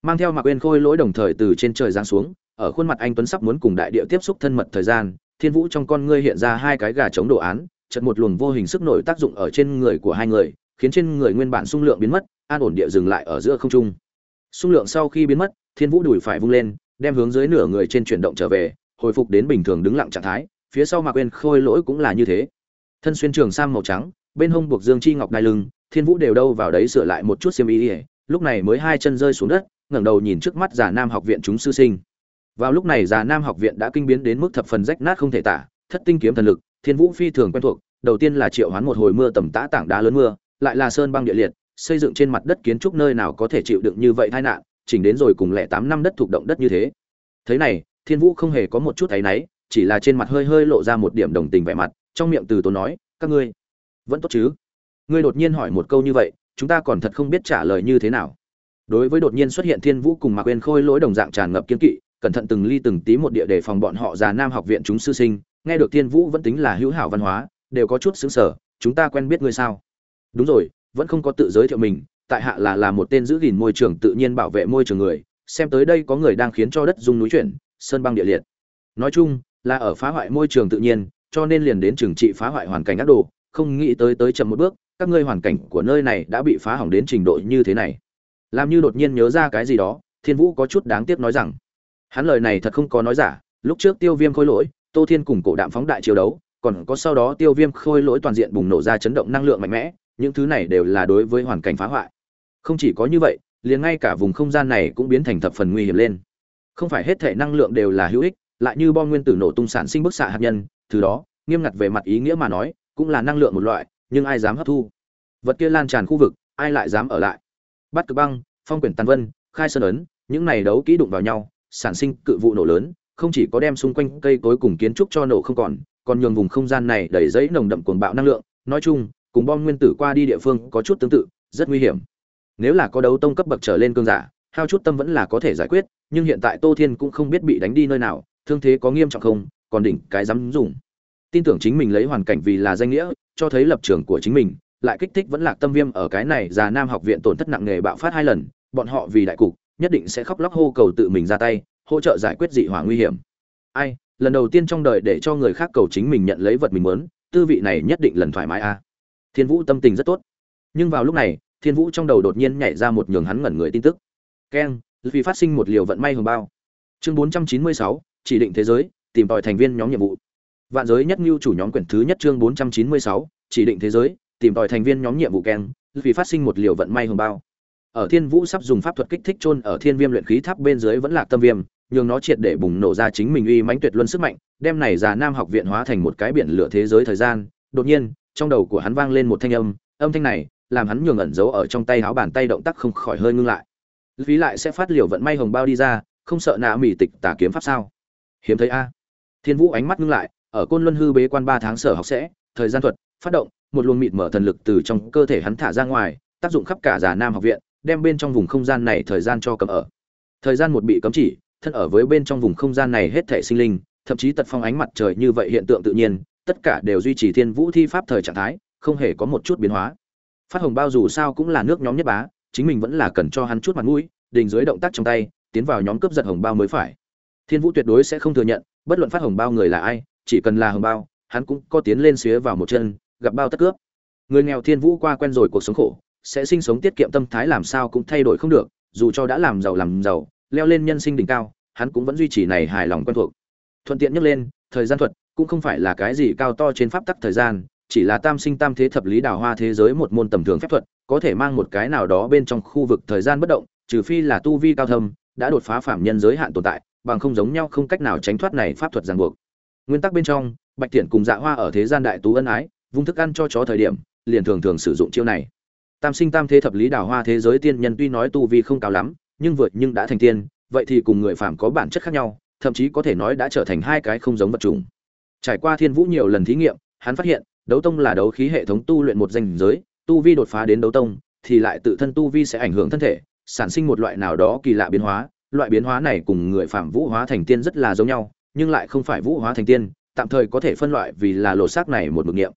Mang theo mạc quên khôi lỗi đồng thời từ trên trời giáng xuống, ở khuôn mặt anh tuấn sắp muốn cùng đại điệu tiếp xúc thân mật thời gian, thiên vũ trong con ngươi hiện ra hai cái gà chống đồ án chợt một luồng vô hình sức nổi tác dụng ở trên người của hai người, khiến trên người nguyên bản xung lượng biến mất, an ổn địa dừng lại ở giữa không trung. Xung lượng sau khi biến mất, thiên vũ đùi phải vung lên, đem hướng dưới nửa người trên chuyển động trở về, hồi phục đến bình thường đứng lặng trạng thái, phía sau mạc Uyên khôi lỗi cũng là như thế. Thân xuyên trường sam màu trắng, bên hông buộc dương chi ngọc đai lưng, thiên vũ đều đâu vào đấy sửa lại một chút xiêm ý lúc này mới hai chân rơi xuống đất, ngẩng đầu nhìn trước mắt già nam học viện chúng sư sinh. Vào lúc này già nam học viện đã kinh biến đến mức thập phần rách nát không thể tả, thất tinh kiếm thần lực thiên vũ phi thường quen thuộc, đầu tiên là triệu hoán một hồi mưa tầm tã tảng đá lớn mưa, lại là sơn băng địa liệt, xây dựng trên mặt đất kiến trúc nơi nào có thể chịu đựng như vậy tai nạn, chỉnh đến rồi cùng lẻ tám năm đất thuộc động đất như thế. Thế này, thiên vũ không hề có một chút thấy náy, chỉ là trên mặt hơi hơi lộ ra một điểm đồng tình vẻ mặt, trong miệng từ tốn nói, các ngươi, vẫn tốt chứ? Ngươi đột nhiên hỏi một câu như vậy, chúng ta còn thật không biết trả lời như thế nào. Đối với đột nhiên xuất hiện thiên vũ cùng mạc quên khôi lỗi đồng dạng tràn ngập kiên kỵ, cẩn thận từng ly từng tí một địa để phòng bọn họ già nam học viện chúng sư sinh nghe được thiên vũ vẫn tính là hữu hảo văn hóa, đều có chút sướng sở chúng ta quen biết ngươi sao? Đúng rồi, vẫn không có tự giới thiệu mình, tại hạ là là một tên giữ gìn môi trường, tự nhiên bảo vệ môi trường người, xem tới đây có người đang khiến cho đất dung núi chuyển, sơn băng địa liệt. Nói chung, là ở phá hoại môi trường tự nhiên, cho nên liền đến trừng trị phá hoại hoàn cảnh ác đồ, không nghĩ tới tới chậm một bước, các ngươi hoàn cảnh của nơi này đã bị phá hỏng đến trình độ như thế này. Làm như đột nhiên nhớ ra cái gì đó, thiên vũ có chút đáng tiếc nói rằng, hắn lời này thật không có nói giả, lúc trước tiêu viêm khôi lỗi tô thiên cùng cổ đạm phóng đại chiêu đấu, còn có sau đó tiêu viêm khôi lỗi toàn diện bùng nổ ra chấn động năng lượng mạnh mẽ, những thứ này đều là đối với hoàn cảnh phá hoại. Không chỉ có như vậy, liền ngay cả vùng không gian này cũng biến thành thập phần nguy hiểm lên. Không phải hết thể năng lượng đều là hữu ích, lại như bom nguyên tử nổ tung sản sinh bức xạ hạt nhân, thứ đó, nghiêm ngặt về mặt ý nghĩa mà nói, cũng là năng lượng một loại, nhưng ai dám hấp thu? Vật kia lan tràn khu vực, ai lại dám ở lại? Bắt cực băng, phong quyển tàn vân, khai sơn ấn, những này đấu kỹ đụng vào nhau, sản sinh cự vụ nổ lớn không chỉ có đem xung quanh cây cối cùng kiến trúc cho nổ không còn còn nhường vùng không gian này đầy giấy nồng đậm cuồng bạo năng lượng. Nói chung, cùng bom nguyên tử qua đi địa phương có chút tương tự, rất nguy hiểm. Nếu là có đấu tông cấp bậc trở lên cương giả, hao chút tâm vẫn là có thể giải quyết, nhưng hiện tại tô thiên cũng không biết bị đánh đi nơi nào, thương thế có nghiêm trọng không, còn đỉnh cái dám dùng. Tin tưởng chính mình lấy hoàn cảnh vì là danh nghĩa, cho thấy lập trường của chính mình, lại kích thích vẫn lạc tâm viêm ở cái này già nam học viện tổn thất nặng nề bạo phát hai lần, bọn họ vì đại cục, nhất định sẽ khóc lóc hô cầu tự mình ra tay hỗ trợ giải quyết dị hỏa nguy hiểm. Ai, lần đầu tiên trong đời để cho người khác cầu chính mình nhận lấy vật mình muốn, tư vị này nhất định lần thoải mái a. Thiên vũ tâm tình rất tốt. Nhưng vào lúc này, thiên vũ trong đầu đột nhiên nhảy ra một nhường hắn ngẩn người tin tức. Keng vì phát sinh một liều vận may hồng bao. Chương bốn trăm chín mươi sáu, chỉ định thế giới, tìm tòi thành viên nhóm nhiệm vụ. Vạn giới nhất lưu chủ nhóm quyển thứ nhất chương bốn trăm chín mươi sáu, chỉ định thế giới, tìm tòi thành viên nhóm nhiệm vụ keng vì phát sinh một liều vận may hồng bao. Ở thiên vũ sắp dùng pháp thuật kích thích chôn ở thiên viêm luyện khí tháp bên dưới vẫn là tâm viêm nhường nó triệt để bùng nổ ra chính mình uy mãnh tuyệt luân sức mạnh, đem này già nam học viện hóa thành một cái biển lửa thế giới thời gian. Đột nhiên, trong đầu của hắn vang lên một thanh âm âm thanh này làm hắn nhường ẩn giấu ở trong tay áo bàn tay động tác không khỏi hơi ngưng lại. Ví lại sẽ phát liều vận may hồng bao đi ra, không sợ nạ mỉ tịch tà kiếm pháp sao? Hiếm thấy a. Thiên vũ ánh mắt ngưng lại, ở côn luân hư bế quan ba tháng sở học sẽ, thời gian thuật, phát động, một luồng mịt mở thần lực từ trong cơ thể hắn thả ra ngoài, tác dụng khắp cả già nam học viện, đem bên trong vùng không gian này thời gian cho cấm ở. Thời gian một bị cấm chỉ thân ở với bên trong vùng không gian này hết thể sinh linh, thậm chí tật phong ánh mặt trời như vậy hiện tượng tự nhiên, tất cả đều duy trì thiên vũ thi pháp thời trạng thái, không hề có một chút biến hóa. Phát hồng bao dù sao cũng là nước nhóm nhất bá, chính mình vẫn là cần cho hắn chút mặt mũi, đình dưới động tác trong tay, tiến vào nhóm cướp giật hồng bao mới phải. Thiên vũ tuyệt đối sẽ không thừa nhận, bất luận phát hồng bao người là ai, chỉ cần là hồng bao, hắn cũng có tiến lên xía vào một chân, gặp bao tất cướp. Người nghèo thiên vũ qua quen rồi cuộc sống khổ, sẽ sinh sống tiết kiệm tâm thái làm sao cũng thay đổi không được, dù cho đã làm giàu làm giàu, leo lên nhân sinh đỉnh cao hắn cũng vẫn duy trì này hài lòng quen thuộc. Thuận tiện nhắc lên, thời gian thuật cũng không phải là cái gì cao to trên pháp tắc thời gian, chỉ là tam sinh tam thế thập lý đào hoa thế giới một môn tầm thường phép thuật, có thể mang một cái nào đó bên trong khu vực thời gian bất động, trừ phi là tu vi cao thâm, đã đột phá phạm nhân giới hạn tồn tại, bằng không giống nhau không cách nào tránh thoát này pháp thuật ràng buộc. Nguyên tắc bên trong, bạch tiện cùng dạ hoa ở thế gian đại tú ân ái, vung thức ăn cho chó thời điểm, liền thường thường sử dụng chiêu này. Tam sinh tam thế thập lý đào hoa thế giới tiên nhân tuy nói tu vi không cao lắm, nhưng vượt nhưng đã thành tiên vậy thì cùng người phàm có bản chất khác nhau, thậm chí có thể nói đã trở thành hai cái không giống vật chủng. Trải qua thiên vũ nhiều lần thí nghiệm, hắn phát hiện, đấu tông là đấu khí hệ thống tu luyện một danh giới, tu vi đột phá đến đấu tông, thì lại tự thân tu vi sẽ ảnh hưởng thân thể, sản sinh một loại nào đó kỳ lạ biến hóa. Loại biến hóa này cùng người phàm vũ hóa thành tiên rất là giống nhau, nhưng lại không phải vũ hóa thành tiên, tạm thời có thể phân loại vì là lột xác này một mực nghiệm.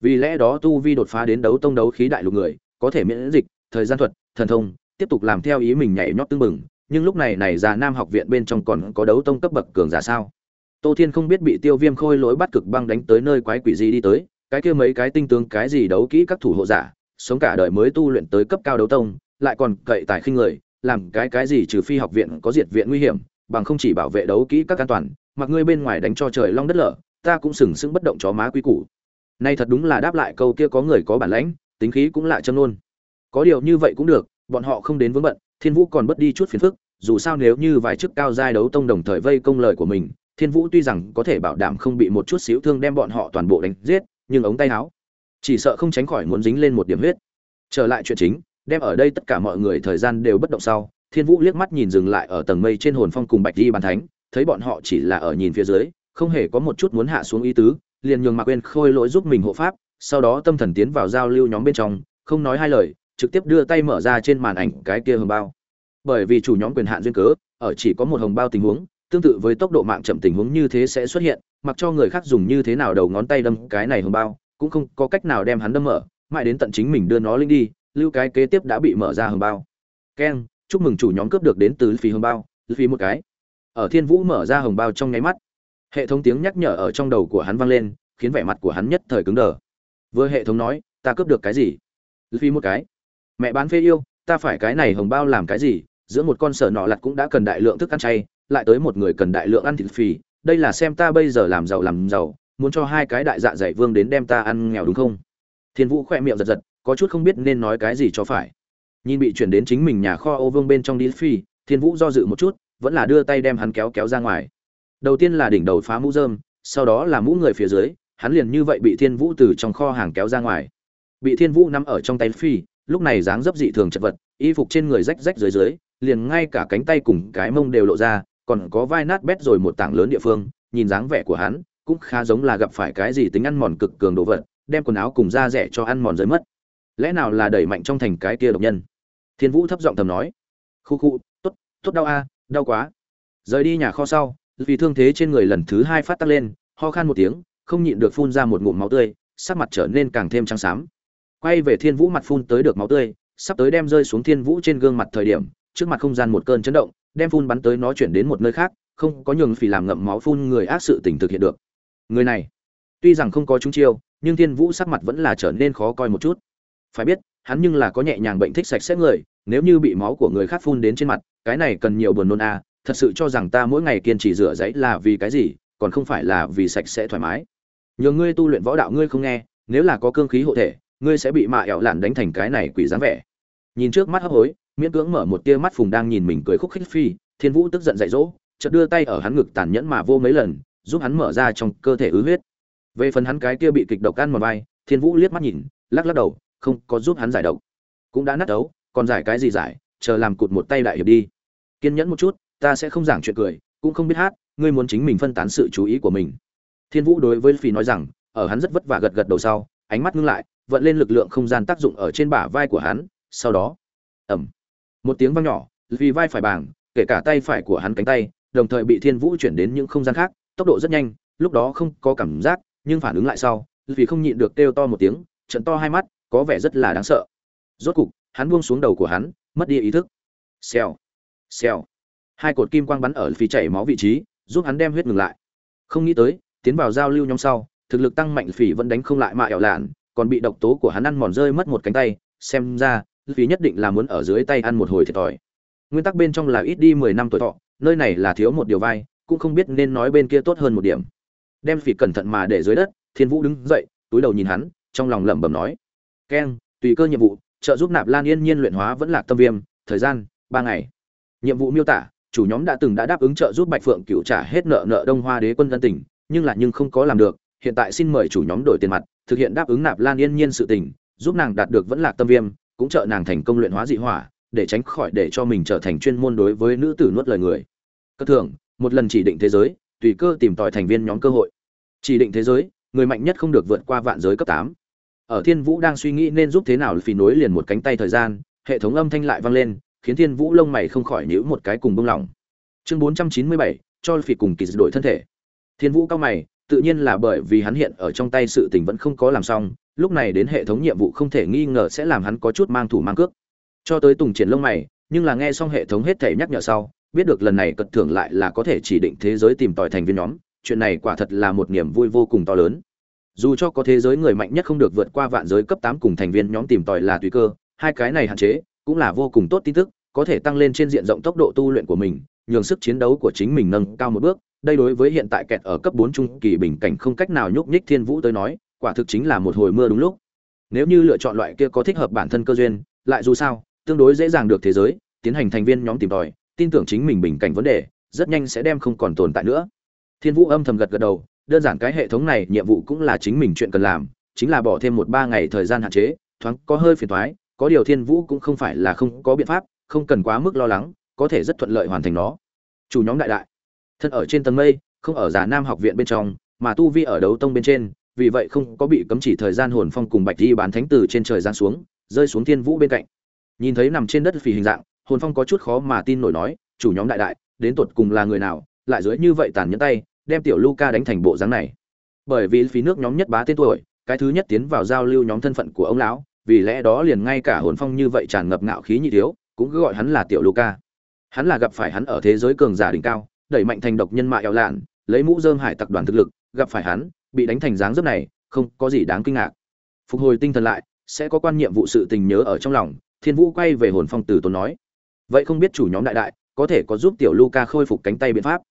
Vì lẽ đó tu vi đột phá đến đấu tông đấu khí đại lục người, có thể miễn dịch, thời gian thuật, thần thông, tiếp tục làm theo ý mình nhảy nhót tương mừng nhưng lúc này này già nam học viện bên trong còn có đấu tông cấp bậc cường giả sao? Tô thiên không biết bị tiêu viêm khôi lỗi bắt cực băng đánh tới nơi quái quỷ gì đi tới, cái kia mấy cái tinh tướng cái gì đấu kỹ các thủ hộ giả, sống cả đời mới tu luyện tới cấp cao đấu tông, lại còn cậy tài khinh người, làm cái cái gì trừ phi học viện có diệt viện nguy hiểm, bằng không chỉ bảo vệ đấu kỹ các an toàn, mặc ngươi bên ngoài đánh cho trời long đất lở, ta cũng sừng sững bất động chó má quý củ. Nay thật đúng là đáp lại câu kia có người có bản lãnh, tính khí cũng lạ châm luôn. Có điều như vậy cũng được, bọn họ không đến vướng bận thiên vũ còn bất đi chút phiền phức, dù sao nếu như vài chức cao giai đấu tông đồng thời vây công lời của mình, thiên vũ tuy rằng có thể bảo đảm không bị một chút xíu thương đem bọn họ toàn bộ đánh giết, nhưng ống tay áo, chỉ sợ không tránh khỏi muốn dính lên một điểm huyết. Trở lại chuyện chính, đem ở đây tất cả mọi người thời gian đều bất động sau, thiên vũ liếc mắt nhìn dừng lại ở tầng mây trên hồn phong cùng bạch di bàn thánh, thấy bọn họ chỉ là ở nhìn phía dưới, không hề có một chút muốn hạ xuống ý tứ, liền nhường mạc quên khôi lỗi giúp mình hộ pháp, sau đó tâm thần tiến vào giao lưu nhóm bên trong, không nói hai lời trực tiếp đưa tay mở ra trên màn ảnh cái kia hồng bao. Bởi vì chủ nhóm quyền hạn duyên cớ, ở chỉ có một hồng bao tình huống, tương tự với tốc độ mạng chậm tình huống như thế sẽ xuất hiện, mặc cho người khác dùng như thế nào đầu ngón tay đâm cái này hồng bao, cũng không có cách nào đem hắn đâm mở, mãi đến tận chính mình đưa nó lên đi, lưu cái kế tiếp đã bị mở ra hồng bao. Keng chúc mừng chủ nhóm cướp được đến từ phí hồng bao phí một cái. Ở thiên vũ mở ra hồng bao trong nháy mắt, hệ thống tiếng nhắc nhở ở trong đầu của hắn vang lên, khiến vẻ mặt của hắn nhất thời cứng đờ. Vừa hệ thống nói, ta cướp được cái gì? Phí một cái mẹ bán phê yêu, ta phải cái này hồng bao làm cái gì? Giữa một con sở nọ lặt cũng đã cần đại lượng thức ăn chay, lại tới một người cần đại lượng ăn thịt phì. Đây là xem ta bây giờ làm giàu làm giàu, muốn cho hai cái đại dạ dày vương đến đem ta ăn nghèo đúng không? Thiên vũ khoe miệng giật giật, có chút không biết nên nói cái gì cho phải. Nhìn bị chuyển đến chính mình nhà kho ô vương bên trong đi phi thiên vũ do dự một chút, vẫn là đưa tay đem hắn kéo kéo ra ngoài. Đầu tiên là đỉnh đầu phá mũ dơm sau đó là mũ người phía dưới, hắn liền như vậy bị thiên vũ từ trong kho hàng kéo ra ngoài. Bị thiên vũ nắm ở trong tay phi lúc này dáng dấp dị thường chật vật, y phục trên người rách rách dưới dưới, liền ngay cả cánh tay cùng cái mông đều lộ ra, còn có vai nát bét rồi một tảng lớn địa phương, nhìn dáng vẻ của hắn cũng khá giống là gặp phải cái gì tính ăn mòn cực cường đồ vật, đem quần áo cùng da rẻ cho ăn mòn rơi mất. Lẽ nào là đẩy mạnh trong thành cái kia độc nhân? Thiên vũ thấp giọng thầm nói. Khu khu, tốt tốt đau a, đau quá. Rời đi nhà kho sau, vì thương thế trên người lần thứ hai phát tắc lên, ho khan một tiếng, không nhịn được phun ra một ngụm máu tươi, sắc mặt trở nên càng thêm trắng xám quay về thiên vũ mặt phun tới được máu tươi, sắp tới đem rơi xuống thiên vũ trên gương mặt thời điểm, trước mặt không gian một cơn chấn động, đem phun bắn tới nó chuyển đến một nơi khác, không có nhường phì làm ngậm máu phun người ác sự tình thực hiện được. Người này, tuy rằng không có chúng chiêu, nhưng thiên vũ sắc mặt vẫn là trở nên khó coi một chút. Phải biết, hắn nhưng là có nhẹ nhàng bệnh thích sạch sẽ người, nếu như bị máu của người khác phun đến trên mặt, cái này cần nhiều buồn nôn à thật sự cho rằng ta mỗi ngày kiên trì rửa giấy là vì cái gì, còn không phải là vì sạch sẽ thoải mái. Nhờ ngươi tu luyện võ đạo ngươi không nghe, nếu là có cương khí hộ thể ngươi sẽ bị mạ ẻo lạn đánh thành cái này quỷ dáng vẻ. Nhìn trước mắt hấp hối, miễn cưỡng mở một tia mắt phùng đang nhìn mình cười khúc khích phi, thiên vũ tức giận dạy dỗ, chợt đưa tay ở hắn ngực tàn nhẫn mà vô mấy lần, giúp hắn mở ra trong cơ thể ứ huyết. Về phần hắn cái kia bị kịch độc ăn một vai, thiên vũ liếc mắt nhìn, lắc lắc đầu, không có giúp hắn giải độc. Cũng đã nát đấu, còn giải cái gì giải, chờ làm cụt một tay đại hiệp đi. Kiên nhẫn một chút, ta sẽ không giảng chuyện cười, cũng không biết hát, ngươi muốn chính mình phân tán sự chú ý của mình. Thiên vũ đối với phi nói rằng, ở hắn rất vất vả gật gật đầu sau, ánh mắt ngưng lại vận lên lực lượng không gian tác dụng ở trên bả vai của hắn, sau đó ẩm một tiếng vang nhỏ, vì vai phải bảng kể cả tay phải của hắn cánh tay, đồng thời bị thiên vũ chuyển đến những không gian khác, tốc độ rất nhanh, lúc đó không có cảm giác, nhưng phản ứng lại sau, vì không nhịn được kêu to một tiếng, trận to hai mắt, có vẻ rất là đáng sợ. Rốt cục, hắn buông xuống đầu của hắn, mất đi ý thức. Xèo xèo, hai cột kim quang bắn ở phía chảy máu vị trí, giúp hắn đem huyết ngừng lại. Không nghĩ tới, tiến vào giao lưu nhóm sau, thực lực tăng mạnh phỉ vẫn đánh không lại mạ ẻo lạn còn bị độc tố của hắn ăn mòn rơi mất một cánh tay xem ra vì nhất định là muốn ở dưới tay ăn một hồi thiệt thòi. Nguyên tắc bên trong là ít đi mười năm tuổi thọ nơi này là thiếu một điều vai cũng không biết nên nói bên kia tốt hơn một điểm. Đem phỉ cẩn thận mà để dưới đất thiên vũ đứng dậy túi đầu nhìn hắn trong lòng lẩm bẩm nói keng tùy cơ nhiệm vụ trợ giúp nạp lan yên nhiên luyện hóa vẫn lạc tâm viêm thời gian ba ngày. Nhiệm vụ miêu tả chủ nhóm đã từng đã đáp ứng trợ giúp bạch phượng cựu trả hết nợ nợ đông hoa đế quân dân tỉnh, nhưng là nhưng không có làm được hiện tại xin mời chủ nhóm đổi tiền mặt thực hiện đáp ứng nạp lan yên nhiên sự tình, giúp nàng đạt được vẫn lạc tâm viêm, cũng trợ nàng thành công luyện hóa dị hỏa, để tránh khỏi để cho mình trở thành chuyên môn đối với nữ tử nuốt lời người. Cơ thường, một lần chỉ định thế giới, tùy cơ tìm tòi thành viên nhóm cơ hội. Chỉ định thế giới, người mạnh nhất không được vượt qua vạn giới cấp tám. Ở thiên vũ đang suy nghĩ nên giúp thế nào phì nối liền một cánh tay thời gian, hệ thống âm thanh lại vang lên, khiến thiên vũ lông mày không khỏi nhíu một cái cùng bông lỏng chương bốn trăm chín mươi bảy, cho phì cùng kỳ đổi thân thể. Thiên vũ cao mày tự nhiên là bởi vì hắn hiện ở trong tay sự tình vẫn không có làm xong, lúc này đến hệ thống nhiệm vụ không thể nghi ngờ sẽ làm hắn có chút mang thủ mang cước. Cho tới tùng triển lông mày, nhưng là nghe xong hệ thống hết thể nhắc nhở sau, biết được lần này cật thưởng lại là có thể chỉ định thế giới tìm tòi thành viên nhóm, chuyện này quả thật là một niềm vui vô cùng to lớn. Dù cho có thế giới người mạnh nhất không được vượt qua vạn giới cấp tám cùng thành viên nhóm tìm tòi là tùy cơ, hai cái này hạn chế, cũng là vô cùng tốt tin tức, có thể tăng lên trên diện rộng tốc độ tu luyện của mình, nhường sức chiến đấu của chính mình nâng cao một bước đây đối với hiện tại kẹt ở cấp bốn trung kỳ bình cảnh không cách nào nhúc nhích thiên vũ tới nói quả thực chính là một hồi mưa đúng lúc. Nếu như lựa chọn loại kia có thích hợp bản thân cơ duyên lại dù sao tương đối dễ dàng được thế giới tiến hành thành viên nhóm tìm tòi tin tưởng chính mình bình cảnh vấn đề rất nhanh sẽ đem không còn tồn tại nữa. Thiên vũ âm thầm gật gật đầu đơn giản cái hệ thống này nhiệm vụ cũng là chính mình chuyện cần làm chính là bỏ thêm một ba ngày thời gian hạn chế thoáng có hơi phiền toái, có điều thiên vũ cũng không phải là không có biện pháp không cần quá mức lo lắng có thể rất thuận lợi hoàn thành nó. Chủ nhóm đại đại thân ở trên tầng mây, không ở giả nam học viện bên trong, mà tu vi ở đấu tông bên trên, vì vậy không có bị cấm chỉ thời gian hồn phong cùng bạch di bán thánh từ trên trời giáng xuống, rơi xuống thiên vũ bên cạnh. Nhìn thấy nằm trên đất phì hình dạng, hồn phong có chút khó mà tin nổi nói, chủ nhóm đại đại, đến tột cùng là người nào, lại dưới như vậy tàn nhẫn tay, đem tiểu Luca đánh thành bộ dáng này. Bởi vì phí nước nhóm nhất bá tên tuổi, cái thứ nhất tiến vào giao lưu nhóm thân phận của ông lão, vì lẽ đó liền ngay cả hồn phong như vậy tràn ngập ngạo khí nhị thiếu, cũng cứ gọi hắn là tiểu Luca. Hắn là gặp phải hắn ở thế giới cường giả đỉnh cao đẩy mạnh thành độc nhân mại eo lạn, lấy mũ dơm hải tặc đoàn thực lực, gặp phải hắn, bị đánh thành dáng dấp này, không có gì đáng kinh ngạc. Phục hồi tinh thần lại, sẽ có quan nhiệm vụ sự tình nhớ ở trong lòng, thiên vũ quay về hồn phong tử tốn nói. Vậy không biết chủ nhóm đại đại, có thể có giúp tiểu luca khôi phục cánh tay biện pháp?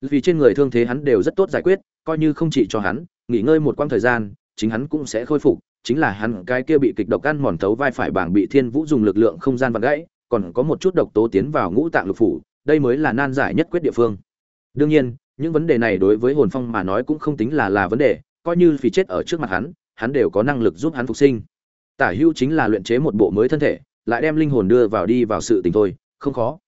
Vì trên người thương thế hắn đều rất tốt giải quyết, coi như không chỉ cho hắn, nghỉ ngơi một quãng thời gian, chính hắn cũng sẽ khôi phục, chính là hắn cái kia bị kịch độc ăn mòn thấu vai phải bảng bị thiên vũ dùng lực lượng không gian vặn gãy, còn có một chút độc tố tiến vào ngũ tạng lục phủ, đây mới là nan giải nhất quyết địa phương đương nhiên, những vấn đề này đối với hồn phong mà nói cũng không tính là là vấn đề, coi như phì chết ở trước mặt hắn hắn đều có năng lực giúp hắn phục sinh. Tả hưu chính là luyện chế một bộ mới thân thể, lại đem linh hồn đưa vào đi vào sự tình thôi, không khó.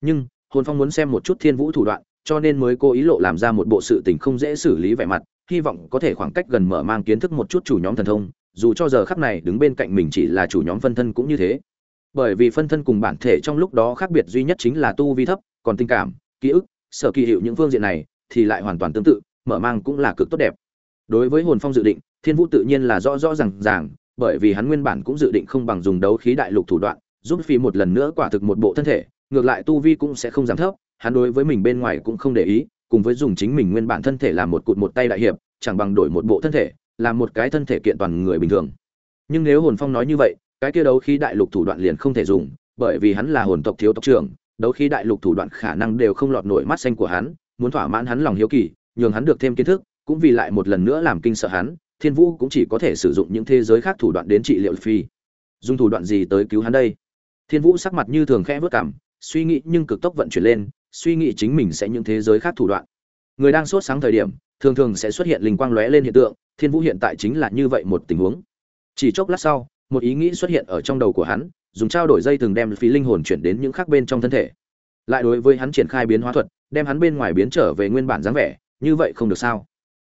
Nhưng, hồn phong muốn xem một chút thiên vũ thủ đoạn, cho nên mới cố ý lộ làm ra một bộ sự tình không dễ xử lý vẻ mặt, hy vọng có thể khoảng cách gần mở mang kiến thức một chút chủ nhóm thần thông, dù cho giờ khắc này đứng bên cạnh mình chỉ là chủ nhóm phân thân cũng như thế. Bởi vì phân thân cùng bản thể trong lúc đó khác biệt duy nhất chính là tu vi thấp, còn tình cảm, ký ức sở kỳ hiệu những phương diện này thì lại hoàn toàn tương tự, mở mang cũng là cực tốt đẹp. Đối với hồn phong dự định, thiên vũ tự nhiên là rõ rõ ràng ràng, bởi vì hắn nguyên bản cũng dự định không bằng dùng đấu khí đại lục thủ đoạn, giúp phi một lần nữa quả thực một bộ thân thể, ngược lại tu vi cũng sẽ không giảm thấp, hắn đối với mình bên ngoài cũng không để ý, cùng với dùng chính mình nguyên bản thân thể làm một cụt một tay đại hiệp, chẳng bằng đổi một bộ thân thể, làm một cái thân thể kiện toàn người bình thường. Nhưng nếu hồn phong nói như vậy, cái kia đấu khí đại lục thủ đoạn liền không thể dùng, bởi vì hắn là hồn tộc thiếu tộc trưởng đấu khí đại lục thủ đoạn khả năng đều không lọt nổi mắt xanh của hắn, muốn thỏa mãn hắn lòng hiếu kỳ, nhường hắn được thêm kiến thức, cũng vì lại một lần nữa làm kinh sợ hắn, thiên vũ cũng chỉ có thể sử dụng những thế giới khác thủ đoạn đến trị liệu phi dùng thủ đoạn gì tới cứu hắn đây? Thiên vũ sắc mặt như thường khẽ bước cảm, suy nghĩ nhưng cực tốc vận chuyển lên, suy nghĩ chính mình sẽ những thế giới khác thủ đoạn. Người đang sốt sáng thời điểm, thường thường sẽ xuất hiện linh quang lóe lên hiện tượng, thiên vũ hiện tại chính là như vậy một tình huống. Chỉ chốc lát sau, một ý nghĩ xuất hiện ở trong đầu của hắn dùng trao đổi dây thường đem phí linh hồn chuyển đến những khác bên trong thân thể. Lại đối với hắn triển khai biến hóa thuật, đem hắn bên ngoài biến trở về nguyên bản dáng vẻ, như vậy không được sao?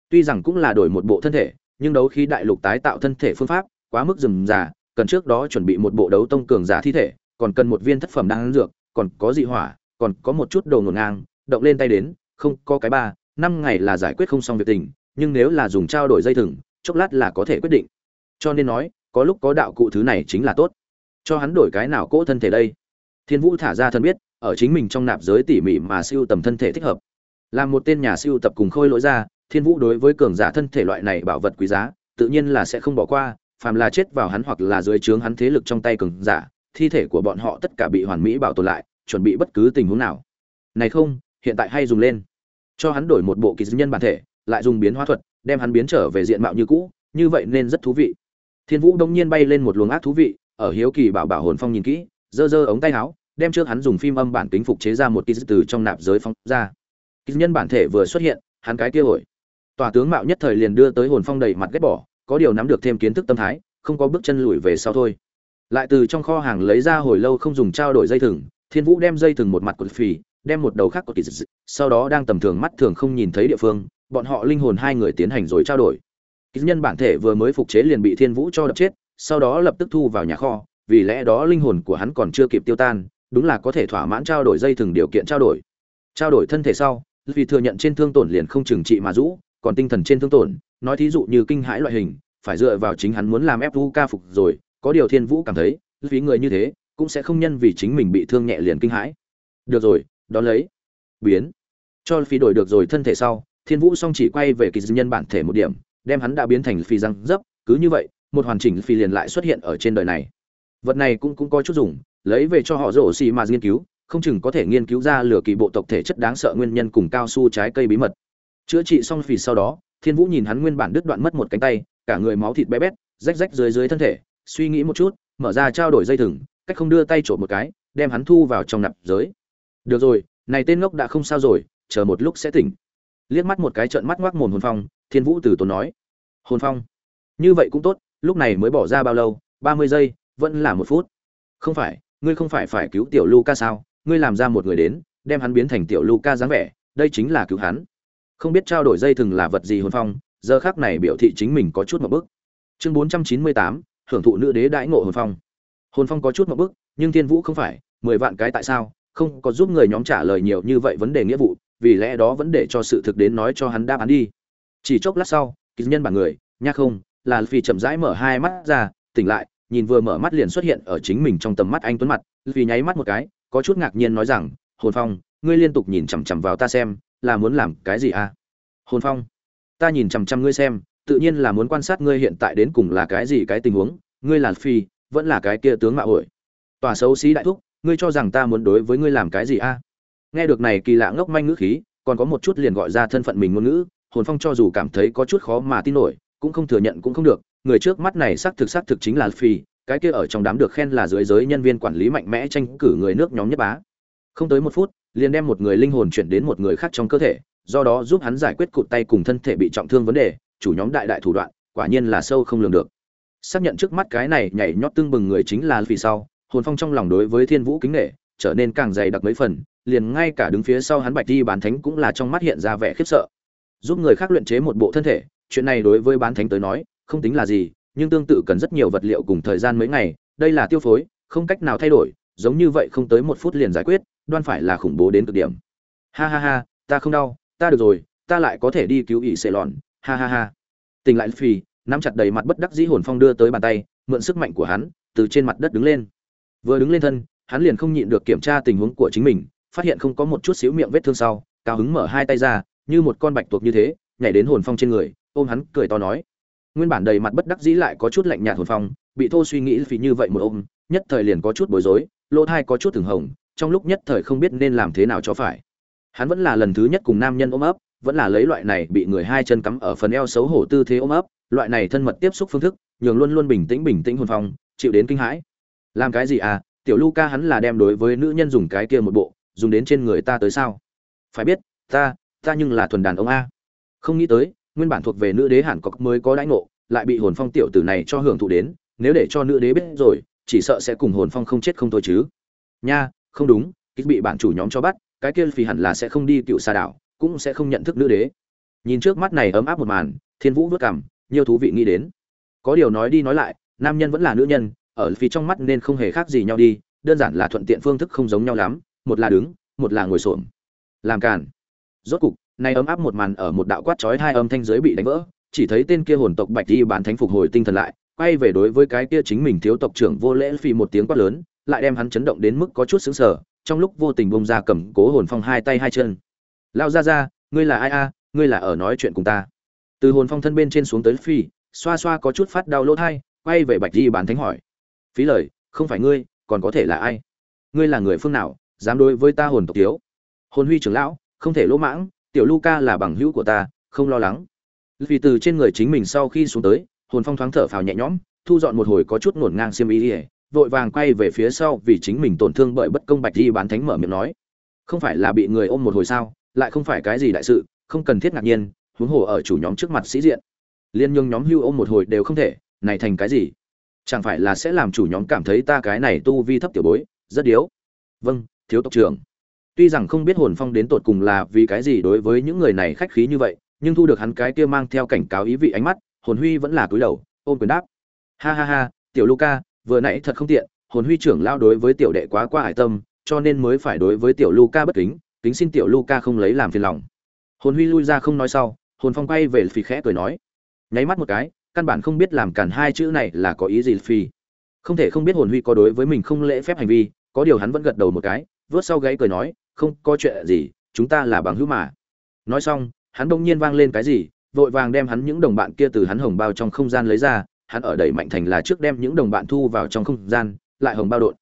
Tuy rằng cũng là đổi một bộ thân thể, nhưng đấu khí đại lục tái tạo thân thể phương pháp quá mức rườm rà, cần trước đó chuẩn bị một bộ đấu tông cường giả thi thể, còn cần một viên thất phẩm đang dược, còn có dị hỏa, còn có một chút đồ ngổn ngang, động lên tay đến, không có cái ba, năm ngày là giải quyết không xong việc tình, nhưng nếu là dùng trao đổi dây thừng, chốc lát là có thể quyết định. Cho nên nói, có lúc có đạo cụ thứ này chính là tốt cho hắn đổi cái nào cỗ thân thể đây? Thiên vũ thả ra thân biết, ở chính mình trong nạp giới tỉ mỉ mà siêu tầm thân thể thích hợp. Làm một tên nhà siêu tập cùng khôi lỗi ra, thiên vũ đối với cường giả thân thể loại này bảo vật quý giá, tự nhiên là sẽ không bỏ qua, phàm là chết vào hắn hoặc là dưới trướng hắn thế lực trong tay cường giả, thi thể của bọn họ tất cả bị hoàn mỹ bảo tồn lại, chuẩn bị bất cứ tình huống nào. Này không, hiện tại hay dùng lên. Cho hắn đổi một bộ kỳ nhân bản thể, lại dùng biến hóa thuật, đem hắn biến trở về diện mạo như cũ, như vậy nên rất thú vị. Thiên vũ đông nhiên bay lên một luồng ác thú vị ở hiếu kỳ bảo bảo hồn phong nhìn kỹ, giơ giơ ống tay áo, đem trước hắn dùng phim âm bản kính phục chế ra một ký từ trong nạp giới phong ra. Ký nhân bản thể vừa xuất hiện, hắn cái kia hồi. Tòa tướng mạo nhất thời liền đưa tới hồn phong đầy mặt ghét bỏ, có điều nắm được thêm kiến thức tâm thái, không có bước chân lùi về sau thôi. Lại từ trong kho hàng lấy ra hồi lâu không dùng trao đổi dây thừng, thiên vũ đem dây thừng một mặt cột phì, đem một đầu khác cột kỳ dị, sau đó đang tầm thường mắt thường không nhìn thấy địa phương, bọn họ linh hồn hai người tiến hành rồi trao đổi. Ký nhân bản thể vừa mới phục chế liền bị thiên vũ cho đập chết sau đó lập tức thu vào nhà kho, vì lẽ đó linh hồn của hắn còn chưa kịp tiêu tan, đúng là có thể thỏa mãn trao đổi dây thừng điều kiện trao đổi. Trao đổi thân thể sau vì thừa nhận trên thương tổn liền không trừng trị mà rũ, còn tinh thần trên thương tổn, nói thí dụ như kinh hãi loại hình, phải dựa vào chính hắn muốn làm ép vũ ca phục rồi, có điều thiên vũ cảm thấy vì người như thế, cũng sẽ không nhân vì chính mình bị thương nhẹ liền kinh hãi. Được rồi, đón lấy. Biến. Cho phi đổi được rồi thân thể sau, thiên vũ song chỉ quay về kỳ nhân bản thể một điểm, đem hắn đã biến thành phi răng dấp, cứ như vậy một hoàn chỉnh phi liền lại xuất hiện ở trên đời này. Vật này cũng cũng có chút dùng, lấy về cho họ rổ xì mà nghiên cứu, không chừng có thể nghiên cứu ra lửa kỳ bộ tộc thể chất đáng sợ nguyên nhân cùng cao su trái cây bí mật. Chữa trị xong phi sau đó, thiên vũ nhìn hắn nguyên bản đứt đoạn mất một cánh tay, cả người máu thịt bé bét, rách rách dưới dưới thân thể, suy nghĩ một chút, mở ra trao đổi dây thừng, cách không đưa tay trộm một cái, đem hắn thu vào trong nạp giới. Được rồi, này tên ngốc đã không sao rồi, chờ một lúc sẽ tỉnh. Liếc mắt một cái trợn mắt ngoác mồm hồn phong, thiên vũ từ tốn nói. Hồn phong, như vậy cũng tốt lúc này mới bỏ ra bao lâu? Ba mươi giây, vẫn là một phút. Không phải, ngươi không phải phải cứu tiểu luca sao? Ngươi làm ra một người đến, đem hắn biến thành tiểu luca dáng vẻ, đây chính là cứu hắn. Không biết trao đổi dây thừng là vật gì hồn phong, giờ khác này biểu thị chính mình có chút một bức. Chương bốn trăm chín mươi tám, hưởng thụ nữ đế đãi ngộ hồn phong. Hồn phong có chút một bức, nhưng thiên vũ không phải, mười vạn cái tại sao? Không có giúp người nhóm trả lời nhiều như vậy vấn đề nghĩa vụ, vì lẽ đó vẫn để cho sự thực đến nói cho hắn đáp án đi. Chỉ chốc lát sau kỳ nhân bản người, nha không là phi chậm rãi mở hai mắt ra, tỉnh lại, nhìn vừa mở mắt liền xuất hiện ở chính mình trong tầm mắt anh tuấn mặt. Vì nháy mắt một cái, có chút ngạc nhiên nói rằng, hồn phong, ngươi liên tục nhìn chằm chằm vào ta xem, là muốn làm cái gì à? Hồn phong, ta nhìn chằm chằm ngươi xem, tự nhiên là muốn quan sát ngươi hiện tại đến cùng là cái gì cái tình huống, ngươi là phi, vẫn là cái kia tướng mạo ổi tòa xấu xí đại thúc, ngươi cho rằng ta muốn đối với ngươi làm cái gì a à? nghe được này kỳ lạ ngốc manh ngữ khí, còn có một chút liền gọi ra thân phận mình ngôn ngữ, hồn phong cho dù cảm thấy có chút khó mà tin nổi cũng không thừa nhận cũng không được, người trước mắt này xác thực xác thực chính là phi cái kia ở trong đám được khen là dưới giới nhân viên quản lý mạnh mẽ tranh cử người nước nhóm nhất bá. Không tới một phút, liền đem một người linh hồn chuyển đến một người khác trong cơ thể, do đó giúp hắn giải quyết cụt tay cùng thân thể bị trọng thương vấn đề, chủ nhóm đại đại thủ đoạn, quả nhiên là sâu không lường được. Xác nhận trước mắt cái này nhảy nhót tương bừng người chính là vì sau, hồn phong trong lòng đối với thiên vũ kính nghệ trở nên càng dày đặc mấy phần, liền ngay cả đứng phía sau hắn bạch đi bán thánh cũng là trong mắt hiện ra vẻ khiếp sợ. Giúp người khác luyện chế một bộ thân thể chuyện này đối với bán thánh tới nói, không tính là gì, nhưng tương tự cần rất nhiều vật liệu cùng thời gian mấy ngày, đây là tiêu phối, không cách nào thay đổi, giống như vậy không tới một phút liền giải quyết, đoan phải là khủng bố đến cực điểm. Ha ha ha, ta không đau, ta được rồi, ta lại có thể đi cứu ỷ xệ lòn ha ha ha. Tình lại phì nắm chặt đầy mặt bất đắc dĩ hồn phong đưa tới bàn tay, mượn sức mạnh của hắn, từ trên mặt đất đứng lên. Vừa đứng lên thân, hắn liền không nhịn được kiểm tra tình huống của chính mình, phát hiện không có một chút xíu miệng vết thương sau, cao hứng mở hai tay ra, như một con bạch tuộc như thế, nhảy đến hồn phong trên người ôm hắn, cười to nói. Nguyên bản đầy mặt bất đắc dĩ lại có chút lạnh nhạt hồn phong, bị thô suy nghĩ vì như vậy một ôm, nhất thời liền có chút bối rối, lỗ thai có chút thường hồng, trong lúc nhất thời không biết nên làm thế nào cho phải. Hắn vẫn là lần thứ nhất cùng nam nhân ôm ấp, vẫn là lấy loại này bị người hai chân cắm ở phần eo xấu hổ tư thế ôm ấp, loại này thân mật tiếp xúc phương thức, nhường luôn luôn bình tĩnh bình tĩnh hồn phong, chịu đến kinh hãi. Làm cái gì à tiểu Luca hắn là đem đối với nữ nhân dùng cái kia một bộ, dùng đến trên người ta tới sao? Phải biết, ta ta nhưng là thuần đàn ông a. Không nghĩ tới nguyên bản thuộc về nữ đế hàn cọc mới có đãi ngộ, lại bị hồn phong tiểu tử này cho hưởng thụ đến, nếu để cho nữ đế biết rồi, chỉ sợ sẽ cùng hồn phong không chết không thôi chứ. Nha, không đúng, kích bị bạn chủ nhóm cho bắt, cái kia phi hẳn là sẽ không đi cựu xa đảo, cũng sẽ không nhận thức nữ đế. Nhìn trước mắt này ấm áp một màn, thiên vũ vất cảm, nhiều thú vị nghĩ đến. Có điều nói đi nói lại, nam nhân vẫn là nữ nhân, ở phía trong mắt nên không hề khác gì nhau đi, đơn giản là thuận tiện phương thức không giống nhau lắm, một là đứng, một là ngồi xổm. Làm càn. Rốt cục nay ấm áp một màn ở một đạo quát chói hai âm thanh giới bị đánh vỡ, chỉ thấy tên kia hồn tộc bạch đi bán thánh phục hồi tinh thần lại, quay về đối với cái kia chính mình thiếu tộc trưởng vô lễ phi một tiếng quát lớn, lại đem hắn chấn động đến mức có chút sững sờ, trong lúc vô tình bông ra cầm cố hồn phong hai tay hai chân. Lao ra ra ngươi là ai a? Ngươi là ở nói chuyện cùng ta. Từ hồn phong thân bên trên xuống tới phi, xoa xoa có chút phát đau lỗ thai quay về bạch di bán thánh hỏi. Phí lời, không phải ngươi, còn có thể là ai? Ngươi là người phương nào, dám đối với ta hồn tộc thiếu? Hồn huy trưởng lão, không thể lỗ mãng tiểu luca là bằng hữu của ta, không lo lắng. Vì từ trên người chính mình sau khi xuống tới, hồn phong thoáng thở phào nhẹ nhõm, thu dọn một hồi có chút nuột ngang xiêm ý vội vàng quay về phía sau vì chính mình tổn thương bởi bất công bạch di bán thánh mở miệng nói. Không phải là bị người ôm một hồi sao, lại không phải cái gì đại sự, không cần thiết ngạc nhiên, huống hồ ở chủ nhóm trước mặt sĩ diện. Liên nhung nhóm hưu ôm một hồi đều không thể, này thành cái gì? Chẳng phải là sẽ làm chủ nhóm cảm thấy ta cái này tu vi thấp tiểu bối, rất điếu vâng thiếu tộc trưởng tuy rằng không biết hồn phong đến tột cùng là vì cái gì đối với những người này khách khí như vậy, nhưng thu được hắn cái kia mang theo cảnh cáo ý vị ánh mắt, hồn huy vẫn là cúi đầu, ôm quyền đáp. Ha ha ha, tiểu luca, vừa nãy thật không tiện, hồn huy trưởng lao đối với tiểu đệ quá qua hải tâm, cho nên mới phải đối với tiểu luca bất kính kính xin tiểu luca không lấy làm phiền lòng. Hồn huy lui ra không nói sau, hồn phong quay về phi khẽ cười nói. Nháy mắt một cái, căn bản không biết làm cản hai chữ này là có ý gì phi không thể không biết hồn huy có đối với mình không lễ phép hành vi, có điều hắn vẫn gật đầu một cái, vớt sau gáy cười nói không có chuyện gì chúng ta là bằng hữu mà. Nói xong hắn đông nhiên vang lên cái gì vội vàng đem hắn những đồng bạn kia từ hắn hồng bao trong không gian lấy ra hắn ở đẩy mạnh thành là trước đem những đồng bạn thu vào trong không gian lại hồng bao đột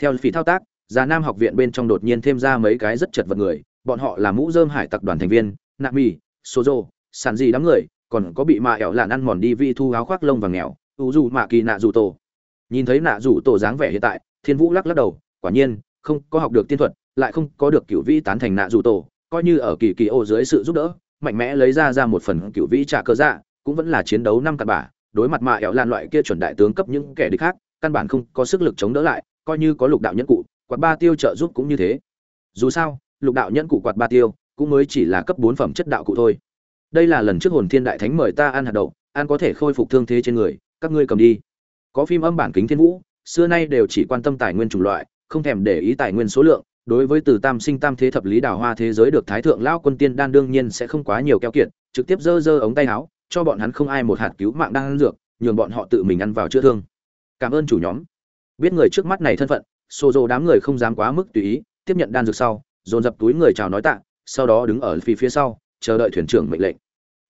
theo phí thao tác già nam học viện bên trong đột nhiên thêm ra mấy cái rất chật vật người bọn họ là mũ dơm hải tặc đoàn thành viên nạ mì rô, sàn gì đám người còn có bị mạ ẻo lạn ăn mòn đi vi thu áo khoác lông và nghèo u dù mạ kỳ nạ dù tổ. Nhìn thấy nạ dù tổ dáng vẻ hiện tại thiên vũ lắc lắc đầu quả nhiên không có học được tiên thuật lại không có được cựu vĩ tán thành nạ dù tổ, coi như ở kỳ kỳ ô dưới sự giúp đỡ, mạnh mẽ lấy ra ra một phần cựu vĩ trả cơ dạ cũng vẫn là chiến đấu năm cặp bả đối mặt mạ ẻo lan loại kia chuẩn đại tướng cấp những kẻ địch khác, căn bản không có sức lực chống đỡ lại, coi như có lục đạo nhẫn cụ, quạt ba tiêu trợ giúp cũng như thế. Dù sao, lục đạo nhẫn cụ quạt ba tiêu, cũng mới chỉ là cấp bốn phẩm chất đạo cụ thôi. Đây là lần trước hồn thiên đại thánh mời ta ăn hạt đậu, ăn có thể khôi phục thương thế trên người, các ngươi cầm đi. Có phim âm bản kính thiên vũ, xưa nay đều chỉ quan tâm tài nguyên chủng loại, không thèm để ý tài nguyên số lượng đối với từ tam sinh tam thế thập lý đào hoa thế giới được thái thượng lão quân tiên đan đương nhiên sẽ không quá nhiều keo kiệt, trực tiếp giơ giơ ống tay áo, cho bọn hắn không ai một hạt cứu mạng đang ăn dược, nhường bọn họ tự mình ăn vào chữa thương. Cảm ơn chủ nhóm. Biết người trước mắt này thân phận xô dô đám người không dám quá mức tùy ý, tiếp nhận đan dược sau, dồn dập túi người chào nói tạ, sau đó đứng ở phía phía sau, chờ đợi thuyền trưởng mệnh lệnh.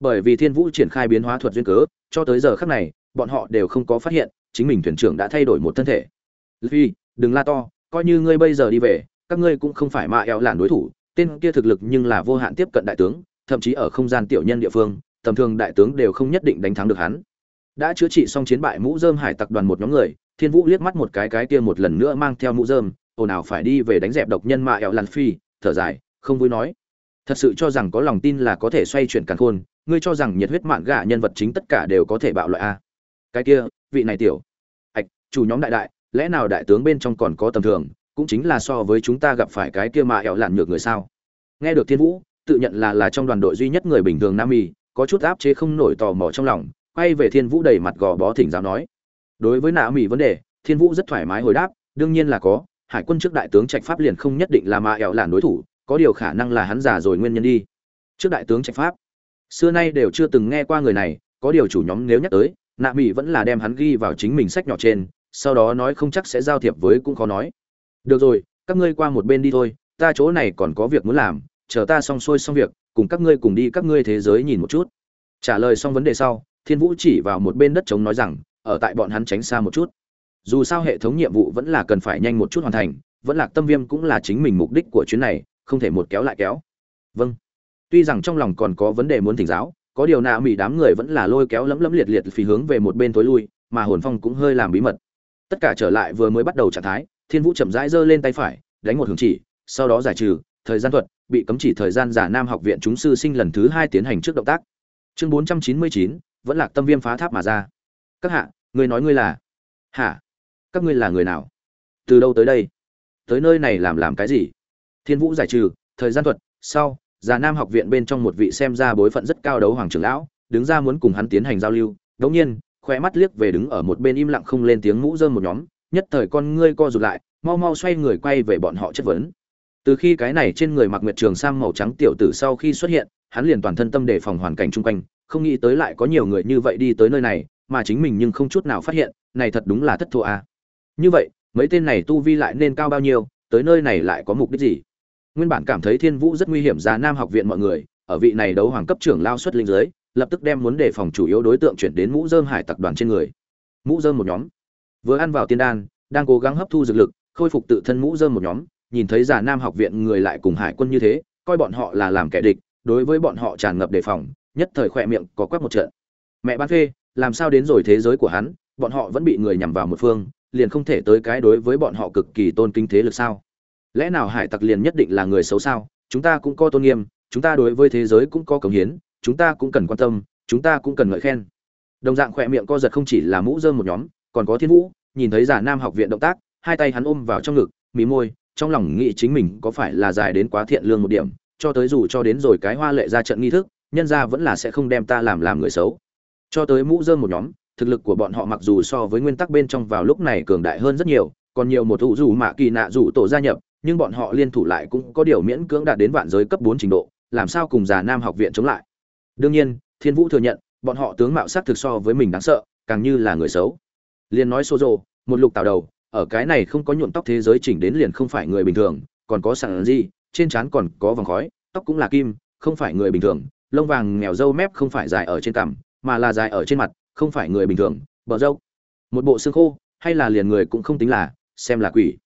Bởi vì thiên vũ triển khai biến hóa thuật duyên cớ, cho tới giờ khắc này, bọn họ đều không có phát hiện, chính mình thuyền trưởng đã thay đổi một thân thể. Luffy, đừng la to, coi như ngươi bây giờ đi về các ngươi cũng không phải mạ eo làn đối thủ, tên kia thực lực nhưng là vô hạn tiếp cận đại tướng, thậm chí ở không gian tiểu nhân địa phương, tầm thường đại tướng đều không nhất định đánh thắng được hắn. Đã chữa trị xong chiến bại mũ dơm hải tặc đoàn một nhóm người, thiên vũ liếc mắt một cái cái kia một lần nữa mang theo mũ dơm, ồn ào phải đi về đánh dẹp độc nhân mạ eo làn phi, thở dài, không vui nói. Thật sự cho rằng có lòng tin là có thể xoay chuyển càn khôn, ngươi cho rằng nhiệt huyết mạn gạ nhân vật chính tất cả đều có thể bạo loại a? Cái kia, vị này tiểu. Ạch, chủ nhóm đại đại, lẽ nào đại tướng bên trong còn có tầm thường cũng chính là so với chúng ta gặp phải cái kia mà ẹo lạn nhược người sao. Nghe được thiên vũ, tự nhận là là trong đoàn đội duy nhất người bình thường nam y có chút áp chế không nổi tò mò trong lòng, quay về thiên vũ đầy mặt gò bó thỉnh giáo nói. Đối với nạ mỹ vấn đề, thiên vũ rất thoải mái hồi đáp, đương nhiên là có, hải quân trước đại tướng trạch pháp liền không nhất định là mà ẹo lạn đối thủ, có điều khả năng là hắn già rồi nguyên nhân đi. Trước đại tướng trạch pháp, xưa nay đều chưa từng nghe qua người này, có điều chủ nhóm nếu nhắc tới nạ mỹ vẫn là đem hắn ghi vào chính mình sách nhỏ trên, sau đó nói không chắc sẽ giao thiệp với cũng khó nói được rồi, các ngươi qua một bên đi thôi, ta chỗ này còn có việc muốn làm, chờ ta xong xuôi xong việc, cùng các ngươi cùng đi các ngươi thế giới nhìn một chút. Trả lời xong vấn đề sau, thiên vũ chỉ vào một bên đất trống nói rằng, ở tại bọn hắn tránh xa một chút. Dù sao hệ thống nhiệm vụ vẫn là cần phải nhanh một chút hoàn thành, vẫn là tâm viêm cũng là chính mình mục đích của chuyến này, không thể một kéo lại kéo. Vâng. Tuy rằng trong lòng còn có vấn đề muốn thỉnh giáo, có điều nạ mỹ đám người vẫn là lôi kéo lấm lấm liệt liệt phí hướng về một bên tối lui, mà hồn phong cũng hơi làm bí mật. Tất cả trở lại vừa mới bắt đầu trạng thái thiên vũ chậm rãi giơ lên tay phải, đánh một hướng chỉ, sau đó giải trừ, thời gian thuật, bị cấm chỉ thời gian giả nam học viện chúng sư sinh lần thứ hai tiến hành trước động tác. Chương bốn trăm chín mươi chín, vẫn lạc tâm viêm phá tháp mà ra. Các hạ ngươi nói ngươi là? Hả? Các ngươi là người nào? Từ đâu tới đây? Tới nơi này làm làm cái gì? Thiên vũ giải trừ, thời gian thuật, sau già nam học viện bên trong một vị xem ra bối phận rất cao đấu hoàng trưởng lão, đứng ra muốn cùng hắn tiến hành giao lưu. Đống nhiên khoe mắt liếc về đứng ở một bên im lặng không lên tiếng mũ rơm một nhóm nhất thời con ngươi co rụt lại, mau mau xoay người quay về bọn họ chất vấn. Từ khi cái này trên người mặc nguyệt trường sang màu trắng tiểu tử sau khi xuất hiện, hắn liền toàn thân tâm đề phòng hoàn cảnh chung quanh, không nghĩ tới lại có nhiều người như vậy đi tới nơi này, mà chính mình nhưng không chút nào phát hiện, này thật đúng là thất thua à. như vậy, mấy tên này tu vi lại nên cao bao nhiêu, tới nơi này lại có mục đích gì? Nguyên bản cảm thấy thiên vũ rất nguy hiểm ra nam học viện mọi người, ở vị này đấu hoàng cấp trưởng lao xuất linh giới, lập tức đem muốn đề phòng chủ yếu đối tượng chuyển đến mũ dơm hải tặc đoàn trên người. Mũ dơm một nhóm vừa ăn vào tiên đan, đang cố gắng hấp thu dược lực, khôi phục tự thân mũ dơm một nhóm, nhìn thấy già nam học viện người lại cùng hải quân như thế, coi bọn họ là làm kẻ địch, đối với bọn họ tràn ngập đề phòng, nhất thời khỏe miệng có quét một trận. Mẹ bán phê, làm sao đến rồi thế giới của hắn, bọn họ vẫn bị người nhằm vào một phương, liền không thể tới cái đối với bọn họ cực kỳ tôn kinh thế lực sao? Lẽ nào hải tặc liền nhất định là người xấu sao? Chúng ta cũng có tôn nghiêm, chúng ta đối với thế giới cũng có cống hiến, chúng ta cũng cần quan tâm, chúng ta cũng cần ngợi khen. Đồng dạng khỏe miệng co giật không chỉ là mũ dơm một nhóm còn có thiên vũ, nhìn thấy giả nam học viện động tác, hai tay hắn ôm vào trong ngực, mí môi, trong lòng nghĩ chính mình có phải là dài đến quá thiện lương một điểm, cho tới dù cho đến rồi cái hoa lệ ra trận nghi thức, nhân ra vẫn là sẽ không đem ta làm làm người xấu. Cho tới mũ dơm một nhóm, thực lực của bọn họ mặc dù so với nguyên tắc bên trong vào lúc này cường đại hơn rất nhiều, còn nhiều một thủ dù mạ kỳ nạ dù tổ gia nhập, nhưng bọn họ liên thủ lại cũng có điều miễn cưỡng đạt đến vạn giới cấp bốn trình độ, làm sao cùng già nam học viện chống lại? Đương nhiên, thiên vũ thừa nhận, bọn họ tướng mạo sắc thực so với mình đáng sợ, càng như là người xấu liền nói xô rộ một lục tạo đầu, ở cái này không có nhuộm tóc thế giới chỉnh đến liền không phải người bình thường, còn có sẵn gì, trên trán còn có vòng khói, tóc cũng là kim, không phải người bình thường, lông vàng nghèo râu mép không phải dài ở trên cằm, mà là dài ở trên mặt, không phải người bình thường, bờ râu. Một bộ xương khô, hay là liền người cũng không tính là, xem là quỷ.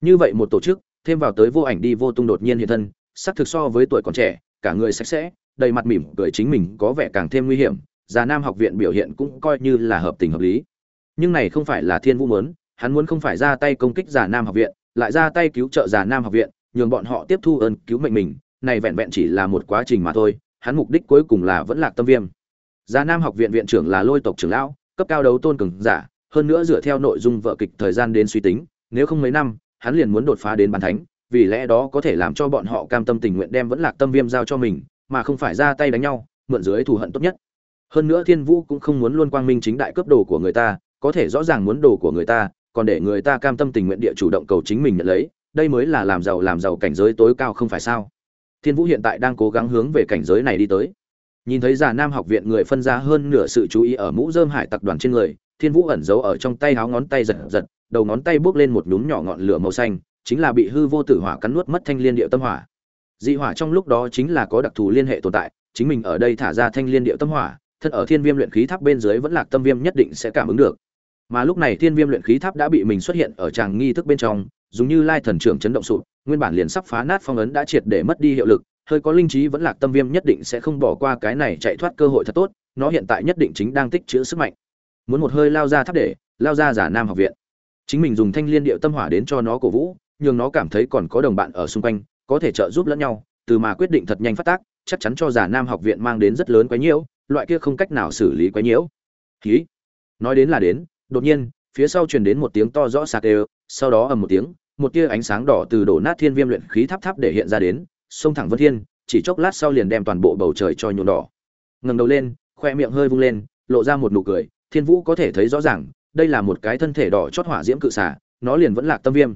Như vậy một tổ chức, thêm vào tới vô ảnh đi vô tung đột nhiên hiện thân, sắc thực so với tuổi còn trẻ, cả người sạch sẽ, đầy mặt mỉm cười chính mình có vẻ càng thêm nguy hiểm, già nam học viện biểu hiện cũng coi như là hợp tình hợp lý nhưng này không phải là thiên vũ muốn, hắn muốn không phải ra tay công kích giả nam học viện, lại ra tay cứu trợ giả nam học viện, nhường bọn họ tiếp thu ơn cứu mệnh mình, này vẹn vẹn chỉ là một quá trình mà thôi, hắn mục đích cuối cùng là vẫn lạc tâm viêm. Giả nam học viện viện trưởng là lôi tộc trưởng lão, cấp cao đấu tôn cường giả, hơn nữa dựa theo nội dung vợ kịch thời gian đến suy tính, nếu không mấy năm, hắn liền muốn đột phá đến bàn thánh, vì lẽ đó có thể làm cho bọn họ cam tâm tình nguyện đem vẫn lạc tâm viêm giao cho mình, mà không phải ra tay đánh nhau, mượn dưới thù hận tốt nhất. Hơn nữa thiên vũ cũng không muốn luôn quang minh chính đại cướp đồ của người ta có thể rõ ràng muốn đồ của người ta, còn để người ta cam tâm tình nguyện địa chủ động cầu chính mình nhận lấy, đây mới là làm giàu làm giàu cảnh giới tối cao không phải sao? Thiên vũ hiện tại đang cố gắng hướng về cảnh giới này đi tới. Nhìn thấy già nam học viện người phân ra hơn nửa sự chú ý ở mũ dơm hải tặc đoàn trên người, thiên vũ ẩn giấu ở trong tay háo ngón tay giật giật, đầu ngón tay bước lên một nhúm nhỏ ngọn lửa màu xanh, chính là bị hư vô tử hỏa cắn nuốt mất thanh liên điệu tâm hỏa. Dị hỏa trong lúc đó chính là có đặc thù liên hệ tồn tại, chính mình ở đây thả ra thanh liên điệu tâm hỏa, thân ở thiên viêm luyện khí tháp bên dưới vẫn lạc tâm viêm nhất định sẽ cảm ứng được mà lúc này thiên viêm luyện khí tháp đã bị mình xuất hiện ở tràng nghi thức bên trong, dùng như lai thần trưởng chấn động sụp, nguyên bản liền sắp phá nát phong ấn đã triệt để mất đi hiệu lực, hơi có linh trí vẫn lạc tâm viêm nhất định sẽ không bỏ qua cái này chạy thoát cơ hội thật tốt, nó hiện tại nhất định chính đang tích trữ sức mạnh. Muốn một hơi lao ra tháp để, lao ra giả nam học viện. Chính mình dùng thanh liên điệu tâm hỏa đến cho nó cổ vũ nhưng nó cảm thấy còn có đồng bạn ở xung quanh, có thể trợ giúp lẫn nhau, từ mà quyết định thật nhanh phát tác, chắc chắn cho giả nam học viện mang đến rất lớn quái nhiễu, loại kia không cách nào xử lý quái nhiễu. Khí nói đến là đến đột nhiên, phía sau truyền đến một tiếng to rõ sạc đều, sau đó ầm một tiếng, một tia ánh sáng đỏ từ đổ nát thiên viêm luyện khí tháp tháp để hiện ra đến, xông thẳng vân thiên, chỉ chốc lát sau liền đem toàn bộ bầu trời cho nhuộm đỏ. Ngẩng đầu lên, khoe miệng hơi vung lên, lộ ra một nụ cười, thiên vũ có thể thấy rõ ràng, đây là một cái thân thể đỏ chót hỏa diễm cự xả nó liền vẫn lạc tâm viêm.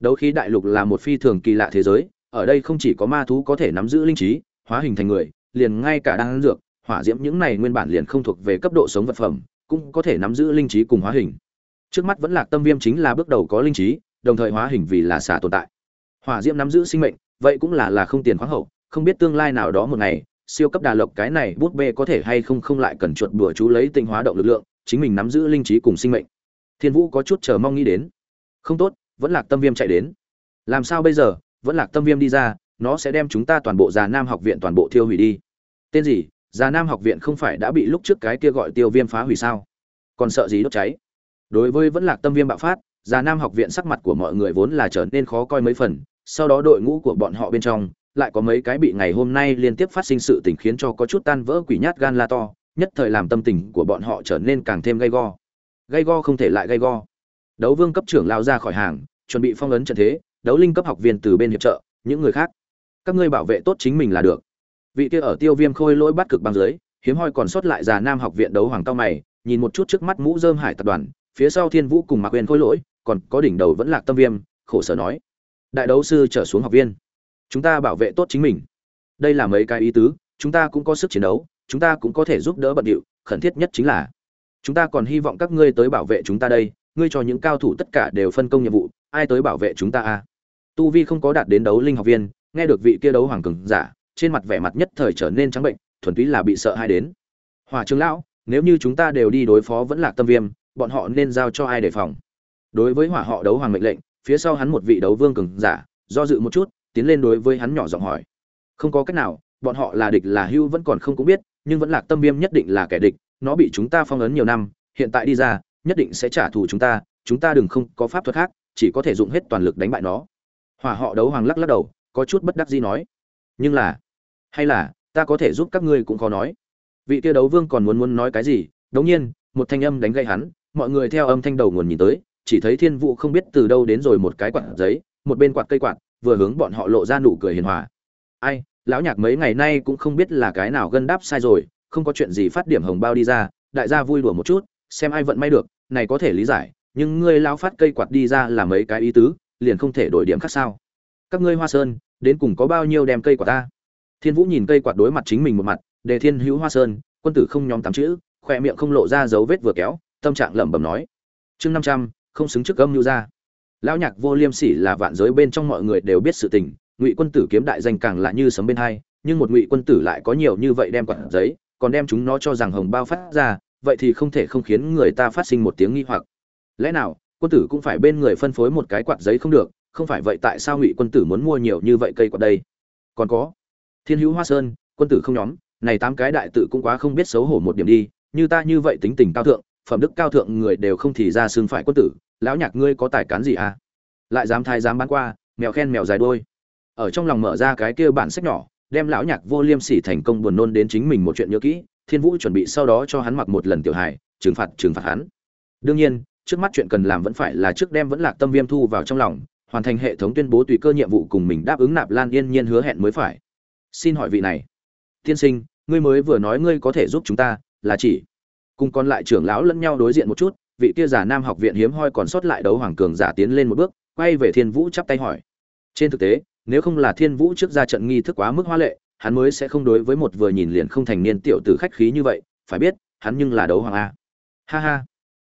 Đấu khí đại lục là một phi thường kỳ lạ thế giới, ở đây không chỉ có ma thú có thể nắm giữ linh trí, hóa hình thành người, liền ngay cả đang dược, hỏa diễm những này nguyên bản liền không thuộc về cấp độ sống vật phẩm cũng có thể nắm giữ linh trí cùng hóa hình. Trước mắt vẫn lạc tâm viêm chính là bước đầu có linh trí, đồng thời hóa hình vì là xả tồn tại. Hỏa diễm nắm giữ sinh mệnh, vậy cũng là là không tiền khoáng hậu, không biết tương lai nào đó một ngày, siêu cấp đà lộc cái này bút bê có thể hay không không lại cần chuột bùa chú lấy tinh hóa động lực lượng, chính mình nắm giữ linh trí cùng sinh mệnh. Thiên vũ có chút chờ mong nghĩ đến. Không tốt, vẫn lạc tâm viêm chạy đến. Làm sao bây giờ, vẫn lạc tâm viêm đi ra, nó sẽ đem chúng ta toàn bộ già nam học viện toàn bộ thiêu hủy đi. Tên gì? Già nam học viện không phải đã bị lúc trước cái kia gọi tiêu viêm phá hủy sao? Còn sợ gì đốt cháy? Đối với vẫn lạc tâm viêm bạo phát, già nam học viện sắc mặt của mọi người vốn là trở nên khó coi mấy phần, sau đó đội ngũ của bọn họ bên trong, lại có mấy cái bị ngày hôm nay liên tiếp phát sinh sự tình khiến cho có chút tan vỡ quỷ nhát gan la to, nhất thời làm tâm tình của bọn họ trở nên càng thêm gay go. Gay go không thể lại gay go. Đấu vương cấp trưởng lao ra khỏi hàng, chuẩn bị phong ấn trận thế, đấu linh cấp học viên từ bên hiệp trợ, những người khác. Các ngươi bảo vệ tốt chính mình là được vị kia ở tiêu viêm khôi lỗi bắt cực băng dưới, hiếm hoi còn sót lại già nam học viện đấu hoàng cao mày, nhìn một chút trước mắt mũ dơm hải tập đoàn, phía sau thiên vũ cùng mạc quyền khôi lỗi, còn có đỉnh đầu vẫn lạc tâm viêm, khổ sở nói, đại đấu sư trở xuống học viên, chúng ta bảo vệ tốt chính mình đây là mấy cái ý tứ, chúng ta cũng có sức chiến đấu, chúng ta cũng có thể giúp đỡ bận điệu, khẩn thiết nhất chính là, chúng ta còn hy vọng các ngươi tới bảo vệ chúng ta đây, ngươi cho những cao thủ tất cả đều phân công nhiệm vụ, ai tới bảo vệ chúng ta a à? tu vi không có đạt đến đấu linh học viên, nghe được vị kia đấu hoàng cường giả trên mặt vẻ mặt nhất thời trở nên trắng bệnh, thuần túy là bị sợ hai đến. Hòa trường lão, nếu như chúng ta đều đi đối phó vẫn là tâm viêm, bọn họ nên giao cho ai đề phòng? Đối với hỏa họ đấu hoàng mệnh lệnh, phía sau hắn một vị đấu vương cường giả, do dự một chút, tiến lên đối với hắn nhỏ giọng hỏi. Không có cách nào, bọn họ là địch là hưu vẫn còn không cũng biết, nhưng vẫn lạc tâm viêm nhất định là kẻ địch, nó bị chúng ta phong ấn nhiều năm, hiện tại đi ra, nhất định sẽ trả thù chúng ta chúng ta đừng không có pháp thuật khác, chỉ có thể dùng hết toàn lực đánh bại nó. Hỏa họ đấu hoàng lắc lắc đầu, có chút bất đắc dĩ nói. Nhưng là hay là, ta có thể giúp các ngươi cũng khó nói. Vị kia đấu vương còn muốn muốn nói cái gì? Đống nhiên, một thanh âm đánh gậy hắn, mọi người theo âm thanh đầu nguồn nhìn tới, chỉ thấy thiên vũ không biết từ đâu đến rồi một cái quạt giấy, một bên quạt cây quạt, vừa hướng bọn họ lộ ra nụ cười hiền hòa. Ai, lão nhạc mấy ngày nay cũng không biết là cái nào gân đáp sai rồi, không có chuyện gì phát điểm hồng bao đi ra, đại gia vui đùa một chút, xem ai vận may được, này có thể lý giải, nhưng ngươi lao phát cây quạt đi ra là mấy cái ý tứ, liền không thể đổi điểm khác sao. Các ngươi hoa sơn, đến cùng có bao nhiêu đem cây quạt ta? Thiên vũ nhìn cây quạt đối mặt chính mình một mặt, đề thiên hữu hoa sơn, quân tử không nhóm tám chữ khoe miệng không lộ ra dấu vết vừa kéo, tâm trạng lẩm bẩm nói, chương năm trăm, không xứng trước âm lưu ra lão nhạc vô liêm sỉ là vạn giới bên trong mọi người đều biết sự tình, ngụy quân tử kiếm đại danh càng lạ như sấm bên hai, nhưng một ngụy quân tử lại có nhiều như vậy đem quạt giấy, còn đem chúng nó cho rằng hồng bao phát ra, vậy thì không thể không khiến người ta phát sinh một tiếng nghi hoặc. Lẽ nào, quân tử cũng phải bên người phân phối một cái quạt giấy không được, không phải vậy tại sao ngụy quân tử muốn mua nhiều như vậy cây quạt đây? Còn có thiên hữu hoa sơn, quân tử không nhóm, này tám cái đại tự cũng quá không biết xấu hổ một điểm đi, như ta như vậy tính tình cao thượng, phẩm đức cao thượng người đều không thì ra xương phải quân tử, lão nhạc ngươi có tài cán gì à? Lại dám thai dám bán qua, mèo khen mèo dài đôi ở trong lòng mở ra cái kia bản sách nhỏ, đem lão nhạc vô liêm sỉ thành công buồn nôn đến chính mình một chuyện nhớ kỹ, thiên vũ chuẩn bị sau đó cho hắn mặc một lần tiểu hài, trừng phạt trừng phạt hắn. Đương nhiên, trước mắt chuyện cần làm vẫn phải là trước đem vẫn lạc tâm viêm thu vào trong lòng, hoàn thành hệ thống tuyên bố tùy cơ nhiệm vụ cùng mình đáp ứng nạp lan yên nhiên hứa hẹn mới phải xin hỏi vị này. Tiên sinh, ngươi mới vừa nói ngươi có thể giúp chúng ta, là chỉ. Cùng còn lại trưởng lão lẫn nhau đối diện một chút, vị kia giả nam học viện hiếm hoi còn sót lại đấu hoàng cường giả tiến lên một bước, quay về thiên vũ chắp tay hỏi. Trên thực tế, nếu không là thiên vũ trước ra trận nghi thức quá mức hoa lệ, hắn mới sẽ không đối với một vừa nhìn liền không thành niên tiểu tử khách khí như vậy, phải biết, hắn nhưng là đấu hoàng a. Ha ha.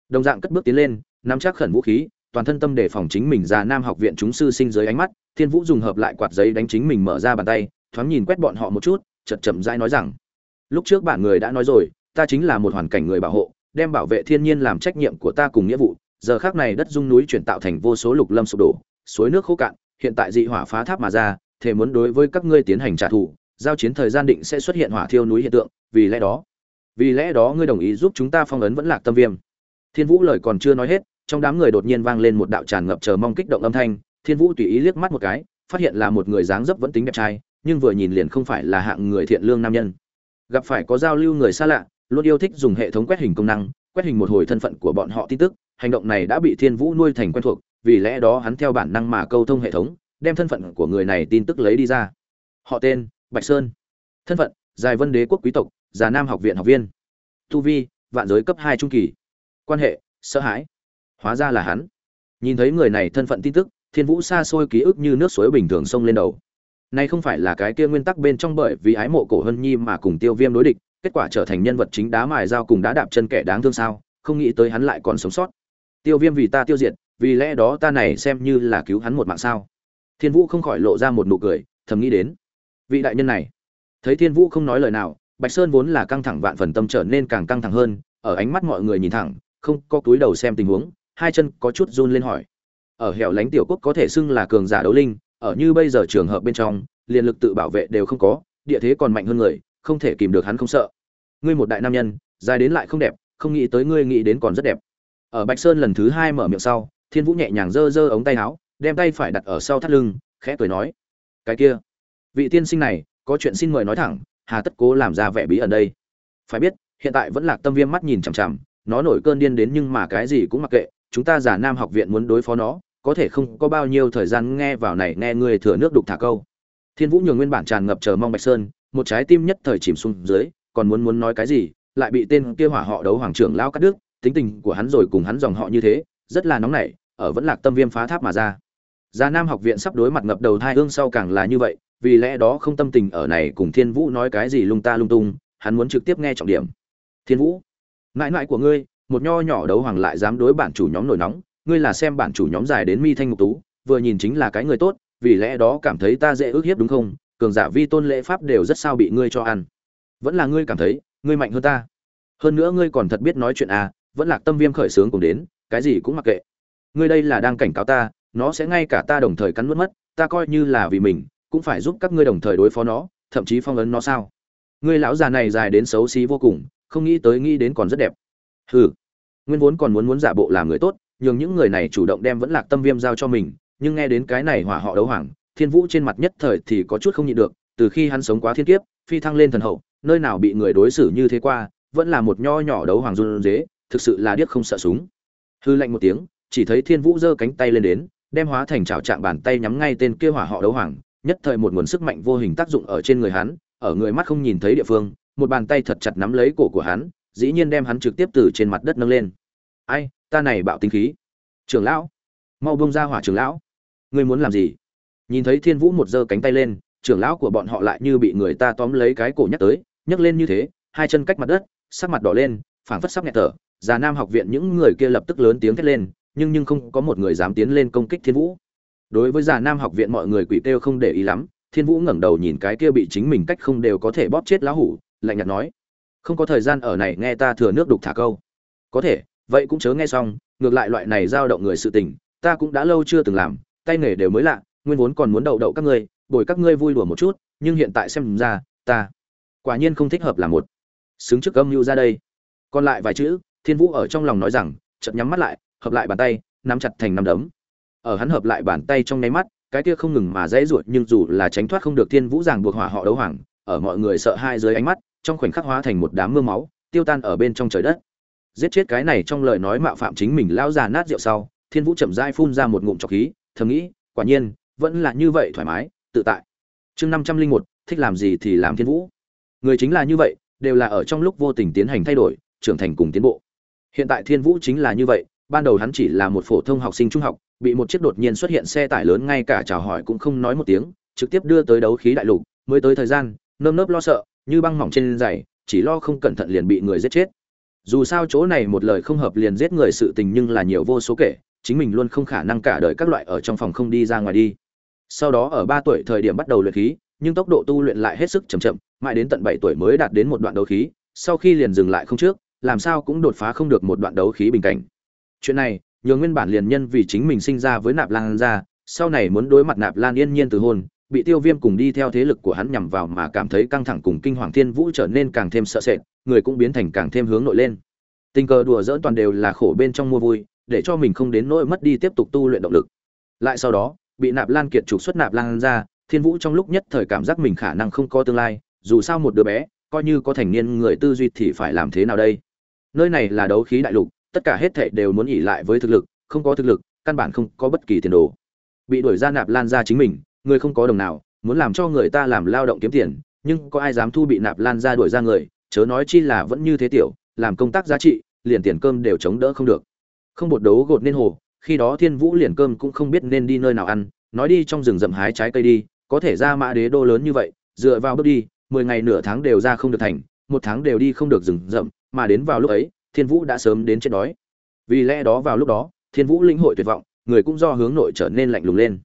Đồng dạng cất bước tiến lên, nắm chắc khẩn vũ khí, toàn thân tâm để phòng chính mình ra nam học viện chúng sư sinh dưới ánh mắt, thiên vũ dùng hợp lại quạt giấy đánh chính mình mở ra bàn tay thoáng nhìn quét bọn họ một chút chật chậm rãi nói rằng, lúc trước bản người đã nói rồi, ta chính là một hoàn cảnh người bảo hộ, đem bảo vệ thiên nhiên làm trách nhiệm của ta cùng nghĩa vụ, giờ khác này đất dung núi chuyển tạo thành vô số lục lâm sụp đổ, suối nước khô cạn, hiện tại dị hỏa phá tháp mà ra thể muốn đối với các ngươi tiến hành trả thù, giao chiến thời gian định sẽ xuất hiện hỏa thiêu núi hiện tượng, vì lẽ đó, vì lẽ đó ngươi đồng ý giúp chúng ta phong ấn vẫn lạc tâm viêm. Thiên vũ lời còn chưa nói hết, trong đám người đột nhiên vang lên một đạo tràn ngập chờ mong kích động âm thanh, thiên vũ tùy ý liếc mắt một cái, phát hiện là một người dáng dấp vẫn tính đẹp trai nhưng vừa nhìn liền không phải là hạng người thiện lương nam nhân. Gặp phải có giao lưu người xa lạ, luôn yêu thích dùng hệ thống quét hình công năng, quét hình một hồi thân phận của bọn họ tin tức, hành động này đã bị thiên vũ nuôi thành quen thuộc, vì lẽ đó hắn theo bản năng mà câu thông hệ thống, đem thân phận của người này tin tức lấy đi ra. Họ tên, bạch sơn. Thân phận dài vân đế quốc quý tộc, già nam học viện học viên. Tu vi, vạn giới cấp hai trung kỳ. Quan hệ, sợ hãi. Hóa ra là hắn. Nhìn thấy người này thân phận tin tức, thiên vũ xa xôi ký ức như nước suối bình thường sông lên đầu nay không phải là cái kia nguyên tắc bên trong bởi vì ái mộ cổ hân nhi mà cùng tiêu viêm đối địch, kết quả trở thành nhân vật chính đá mài dao cùng đá đạp chân kẻ đáng thương sao, không nghĩ tới hắn lại còn sống sót. Tiêu viêm vì ta tiêu diệt, vì lẽ đó ta này xem như là cứu hắn một mạng sao. Thiên vũ không khỏi lộ ra một nụ cười, thầm nghĩ đến. Vị đại nhân này, thấy thiên vũ không nói lời nào, bạch sơn vốn là căng thẳng vạn phần tâm trở nên càng căng thẳng hơn, ở ánh mắt mọi người nhìn thẳng, không có túi đầu xem tình huống, hai chân có chút run lên hỏi. Ở hẻo lánh tiểu quốc có thể xưng là cường giả đấu linh ở như bây giờ trường hợp bên trong, liền lực tự bảo vệ đều không có, địa thế còn mạnh hơn người, không thể kìm được hắn không sợ. Ngươi một đại nam nhân, dài đến lại không đẹp, không nghĩ tới ngươi nghĩ đến còn rất đẹp. Ở bạch sơn lần thứ hai mở miệng sau, thiên vũ nhẹ nhàng giơ giơ ống tay áo, đem tay phải đặt ở sau thắt lưng, khẽ cười nói, cái kia, vị tiên sinh này, có chuyện xin mời nói thẳng, hà tất cố làm ra vẻ bí ẩn đây. Phải biết, hiện tại vẫn lạc tâm viêm mắt nhìn chằm chằm, nó nổi cơn điên đến nhưng mà cái gì cũng mặc kệ, chúng ta giả nam học viện muốn đối phó nó có thể không có bao nhiêu thời gian nghe vào này nghe người thừa nước đục thả câu thiên vũ nhường nguyên bản tràn ngập chờ mong bạch sơn một trái tim nhất thời chìm xuống dưới còn muốn muốn nói cái gì lại bị tên kia hỏa họ đấu hoàng trưởng lao cắt đứt tính tình của hắn rồi cùng hắn dòng họ như thế rất là nóng nảy ở vẫn lạc tâm viêm phá tháp mà ra Già Nam học viện sắp đối mặt ngập đầu thai hương sau càng là như vậy, vì lẽ đó không tâm tình ở này cùng Thiên Vũ nói cái gì lung ta lung tung, hắn muốn trực tiếp nghe trọng điểm. Thiên Vũ, ngại ngại của ngươi, một nho nhỏ đấu hoàng lại dám đối bản chủ nhóm nổi nóng, ngươi là xem bản chủ nhóm dài đến mi thanh mục tú, vừa nhìn chính là cái người tốt, vì lẽ đó cảm thấy ta dễ ước hiếp đúng không? Cường giả vi tôn lễ pháp đều rất sao bị ngươi cho ăn. Vẫn là ngươi cảm thấy, ngươi mạnh hơn ta. Hơn nữa ngươi còn thật biết nói chuyện à, vẫn là tâm viêm khởi sướng cùng đến, cái gì cũng mặc kệ. Ngươi đây là đang cảnh cáo ta, nó sẽ ngay cả ta đồng thời cắn nuốt mất ta coi như là vì mình cũng phải giúp các ngươi đồng thời đối phó nó thậm chí phong ấn nó sao ngươi lão già này dài đến xấu xí vô cùng không nghĩ tới nghĩ đến còn rất đẹp hừ nguyên vốn còn muốn muốn giả bộ làm người tốt nhường những người này chủ động đem vẫn lạc tâm viêm giao cho mình nhưng nghe đến cái này hỏa họ đấu hoàng thiên vũ trên mặt nhất thời thì có chút không nhịn được từ khi hắn sống quá thiên kiếp phi thăng lên thần hậu nơi nào bị người đối xử như thế qua vẫn là một nho nhỏ đấu hoàng run dế thực sự là điếc không sợ súng hư lạnh một tiếng chỉ thấy thiên vũ giơ cánh tay lên đến đem hóa thành chảo trạng bàn tay nhắm ngay tên kia hỏa họ đấu hoàng, nhất thời một nguồn sức mạnh vô hình tác dụng ở trên người hắn, ở người mắt không nhìn thấy địa phương, một bàn tay thật chặt nắm lấy cổ của hắn, dĩ nhiên đem hắn trực tiếp từ trên mặt đất nâng lên. "Ai, ta này bạo tinh khí." "Trưởng lão, mau bông ra hỏa trưởng lão." "Ngươi muốn làm gì?" Nhìn thấy Thiên Vũ một giơ cánh tay lên, trưởng lão của bọn họ lại như bị người ta tóm lấy cái cổ nhắc tới, nhấc lên như thế, hai chân cách mặt đất, sắc mặt đỏ lên, phảng phất sắp nghẹt thở. Già Nam học viện những người kia lập tức lớn tiếng thét lên, nhưng nhưng không có một người dám tiến lên công kích thiên vũ đối với già nam học viện mọi người quỷ kêu không để ý lắm thiên vũ ngẩng đầu nhìn cái kia bị chính mình cách không đều có thể bóp chết lão hủ lạnh nhạt nói không có thời gian ở này nghe ta thừa nước đục thả câu có thể vậy cũng chớ nghe xong, ngược lại loại này giao động người sự tình, ta cũng đã lâu chưa từng làm, tay nghề đều mới lạ, nguyên vốn còn muốn đậu đậu các ngươi, bồi các ngươi vui đùa một chút, nhưng hiện tại xem ra, ta quả nhiên không thích hợp là một. Xứng trước âm mưu ra đây. Còn lại vài chữ, thiên vũ ở trong lòng nói rằng, chợt nhắm mắt lại, hợp lại bàn tay, nắm chặt thành nắm đấm. Ở hắn hợp lại bàn tay trong nháy mắt, cái kia không ngừng mà dễ ruột nhưng dù là tránh thoát không được thiên vũ giảng buộc hỏa họ đấu hoàng, ở mọi người sợ hai dưới ánh mắt, trong khoảnh khắc hóa thành một đám mưa máu, tiêu tan ở bên trong trời đất giết chết cái này trong lời nói mạo phạm chính mình lao già nát rượu sau, thiên vũ chậm rãi phun ra một ngụm trọc khí, thầm nghĩ, quả nhiên, vẫn là như vậy thoải mái, tự tại. Chương năm trăm linh một, thích làm gì thì làm thiên vũ. Người chính là như vậy, đều là ở trong lúc vô tình tiến hành thay đổi, trưởng thành cùng tiến bộ. Hiện tại thiên vũ chính là như vậy, ban đầu hắn chỉ là một phổ thông học sinh trung học, bị một chiếc đột nhiên xuất hiện xe tải lớn ngay cả chào hỏi cũng không nói một tiếng, trực tiếp đưa tới đấu khí đại lục, mới tới thời gian, nơm nớp lo sợ, như băng mỏng trên giày, chỉ lo không cẩn thận liền bị người giết chết dù sao chỗ này một lời không hợp liền giết người sự tình nhưng là nhiều vô số kể, chính mình luôn không khả năng cả đời các loại ở trong phòng không đi ra ngoài đi. Sau đó ở ba tuổi thời điểm bắt đầu luyện khí, nhưng tốc độ tu luyện lại hết sức chậm chậm, mãi đến tận bảy tuổi mới đạt đến một đoạn đấu khí, sau khi liền dừng lại không trước, làm sao cũng đột phá không được một đoạn đấu khí bình cảnh. Chuyện này, nhường nguyên bản liền nhân vì chính mình sinh ra với nạp lan ra, sau này muốn đối mặt nạp lan yên nhiên từ hôn, bị tiêu viêm cùng đi theo thế lực của hắn nhằm vào mà cảm thấy căng thẳng cùng kinh hoàng thiên vũ trở nên càng thêm sợ sệt người cũng biến thành càng thêm hướng nội lên. Tình cờ đùa dỡn toàn đều là khổ bên trong mua vui, để cho mình không đến nỗi mất đi tiếp tục tu luyện động lực. Lại sau đó, bị nạp lan kiệt trục xuất nạp lan ra, thiên vũ trong lúc nhất thời cảm giác mình khả năng không có tương lai, dù sao một đứa bé, coi như có thành niên người tư duy thì phải làm thế nào đây? Nơi này là đấu khí đại lục, tất cả hết thảy đều muốn ỉ lại với thực lực, không có thực lực, căn bản không có bất kỳ tiền đồ. Bị đuổi ra nạp lan ra chính mình, người không có đồng nào, muốn làm cho người ta làm lao động kiếm tiền, nhưng có ai dám thu bị nạp lan ra đuổi ra người chớ nói chi là vẫn như thế tiểu, làm công tác giá trị, liền tiền cơm đều chống đỡ không được. Không bột đấu gột nên hồ, khi đó thiên vũ liền cơm cũng không biết nên đi nơi nào ăn, nói đi trong rừng rậm hái trái cây đi, có thể ra mã đế đô lớn như vậy, dựa vào bước đi, mười ngày nửa tháng đều ra không được thành, một tháng đều đi không được rừng rậm, mà đến vào lúc ấy, thiên vũ đã sớm đến chết đói. Vì lẽ đó vào lúc đó, thiên vũ linh hội tuyệt vọng, người cũng do hướng nội trở nên lạnh lùng lên.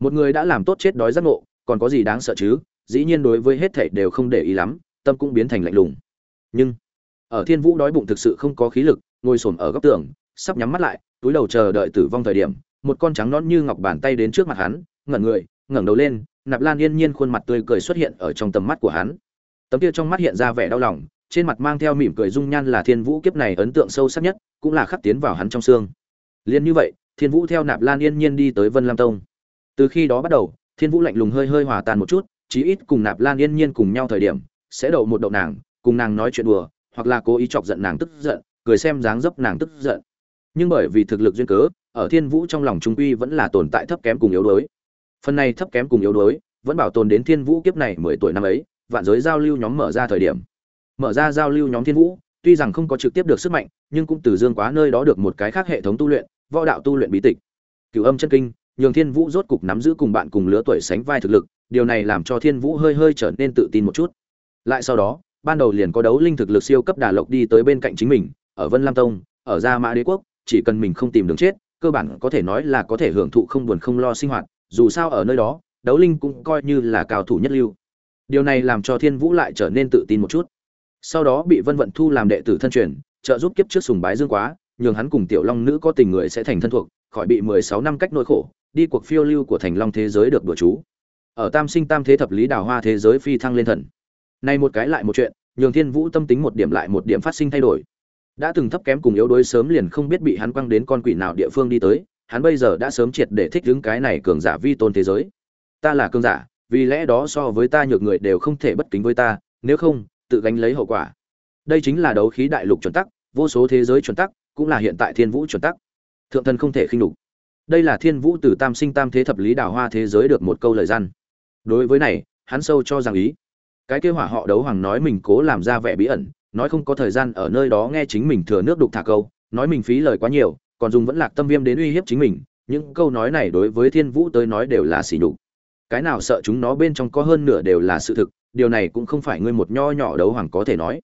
Một người đã làm tốt chết đói giác ngộ, còn có gì đáng sợ chứ? Dĩ nhiên đối với hết thảy đều không để ý lắm tâm cũng biến thành lạnh lùng. Nhưng, ở thiên vũ đói bụng thực sự không có khí lực, ngồi sồn ở góc tường, sắp nhắm mắt lại, túi đầu chờ đợi tử vong thời điểm, một con trắng nón như ngọc bàn tay đến trước mặt hắn, ngẩn người, ngẩng đầu lên, nạp lan yên nhiên khuôn mặt tươi cười xuất hiện ở trong tầm mắt của hắn. Tấm kia trong mắt hiện ra vẻ đau lòng, trên mặt mang theo mỉm cười dung nhan là thiên vũ kiếp này ấn tượng sâu sắc nhất, cũng là khắc tiến vào hắn trong xương. Liên như vậy, thiên vũ theo nạp lan yên nhiên đi tới vân lam tông. Từ khi đó bắt đầu, thiên vũ lạnh lùng hơi hơi hòa tan một chút, chí ít cùng nạp lan yên nhiên cùng nhau thời điểm sẽ đậu một đậu nàng, cùng nàng nói chuyện đùa, hoặc là cố ý chọc giận nàng tức giận, cười xem dáng dấp nàng tức giận. Nhưng bởi vì thực lực duyên cớ, ở thiên vũ trong lòng trung quy vẫn là tồn tại thấp kém cùng yếu đuối. Phần này thấp kém cùng yếu đuối, vẫn bảo tồn đến thiên vũ kiếp này mười tuổi năm ấy, vạn giới giao lưu nhóm mở ra thời điểm. Mở ra giao lưu nhóm thiên vũ, tuy rằng không có trực tiếp được sức mạnh, nhưng cũng từ dương quá nơi đó được một cái khác hệ thống tu luyện, võ đạo tu luyện bí tịch. Cửu âm chân kinh, nhường thiên vũ rốt cục nắm giữ cùng bạn cùng lứa tuổi sánh vai thực lực, điều này làm cho thiên vũ hơi hơi trở nên tự tin một chút lại sau đó, ban đầu liền có đấu linh thực lực siêu cấp đà lộc đi tới bên cạnh chính mình, ở vân lam tông, ở gia mã đế quốc, chỉ cần mình không tìm đường chết, cơ bản có thể nói là có thể hưởng thụ không buồn không lo sinh hoạt, dù sao ở nơi đó, đấu linh cũng coi như là cao thủ nhất lưu. Điều này làm cho thiên vũ lại trở nên tự tin một chút. Sau đó bị vân vận thu làm đệ tử thân truyền, trợ giúp kiếp trước sùng bái dương quá, nhường hắn cùng tiểu long nữ có tình người sẽ thành thân thuộc, khỏi bị mười sáu năm cách nỗi khổ, đi cuộc phiêu lưu của thành long thế giới được đùa chú. Ở tam sinh tam thế thập lý đào hoa thế giới phi thăng lên thần nay một cái lại một chuyện, nhường thiên vũ tâm tính một điểm lại một điểm phát sinh thay đổi. Đã từng thấp kém cùng yếu đuối sớm liền không biết bị hắn quăng đến con quỷ nào địa phương đi tới, hắn bây giờ đã sớm triệt để thích ứng cái này cường giả vi tôn thế giới. Ta là cường giả, vì lẽ đó so với ta nhược người đều không thể bất kính với ta, nếu không, tự gánh lấy hậu quả. Đây chính là đấu khí đại lục chuẩn tắc, vô số thế giới chuẩn tắc, cũng là hiện tại thiên vũ chuẩn tắc. Thượng thần không thể khinh nhục. đây là thiên vũ từ tam sinh tam thế thập lý đào hoa thế giới được một câu lời gian. Đối với này, hắn sâu cho rằng ý cái kêu hỏa họ đấu hoàng nói mình cố làm ra vẻ bí ẩn, nói không có thời gian ở nơi đó nghe chính mình thừa nước đục thả câu, nói mình phí lời quá nhiều, còn dùng vẫn lạc tâm viêm đến uy hiếp chính mình, những câu nói này đối với thiên vũ tới nói đều là xỉ nhục. Cái nào sợ chúng nó bên trong có hơn nửa đều là sự thực, điều này cũng không phải ngươi một nho nhỏ đấu hoàng có thể nói.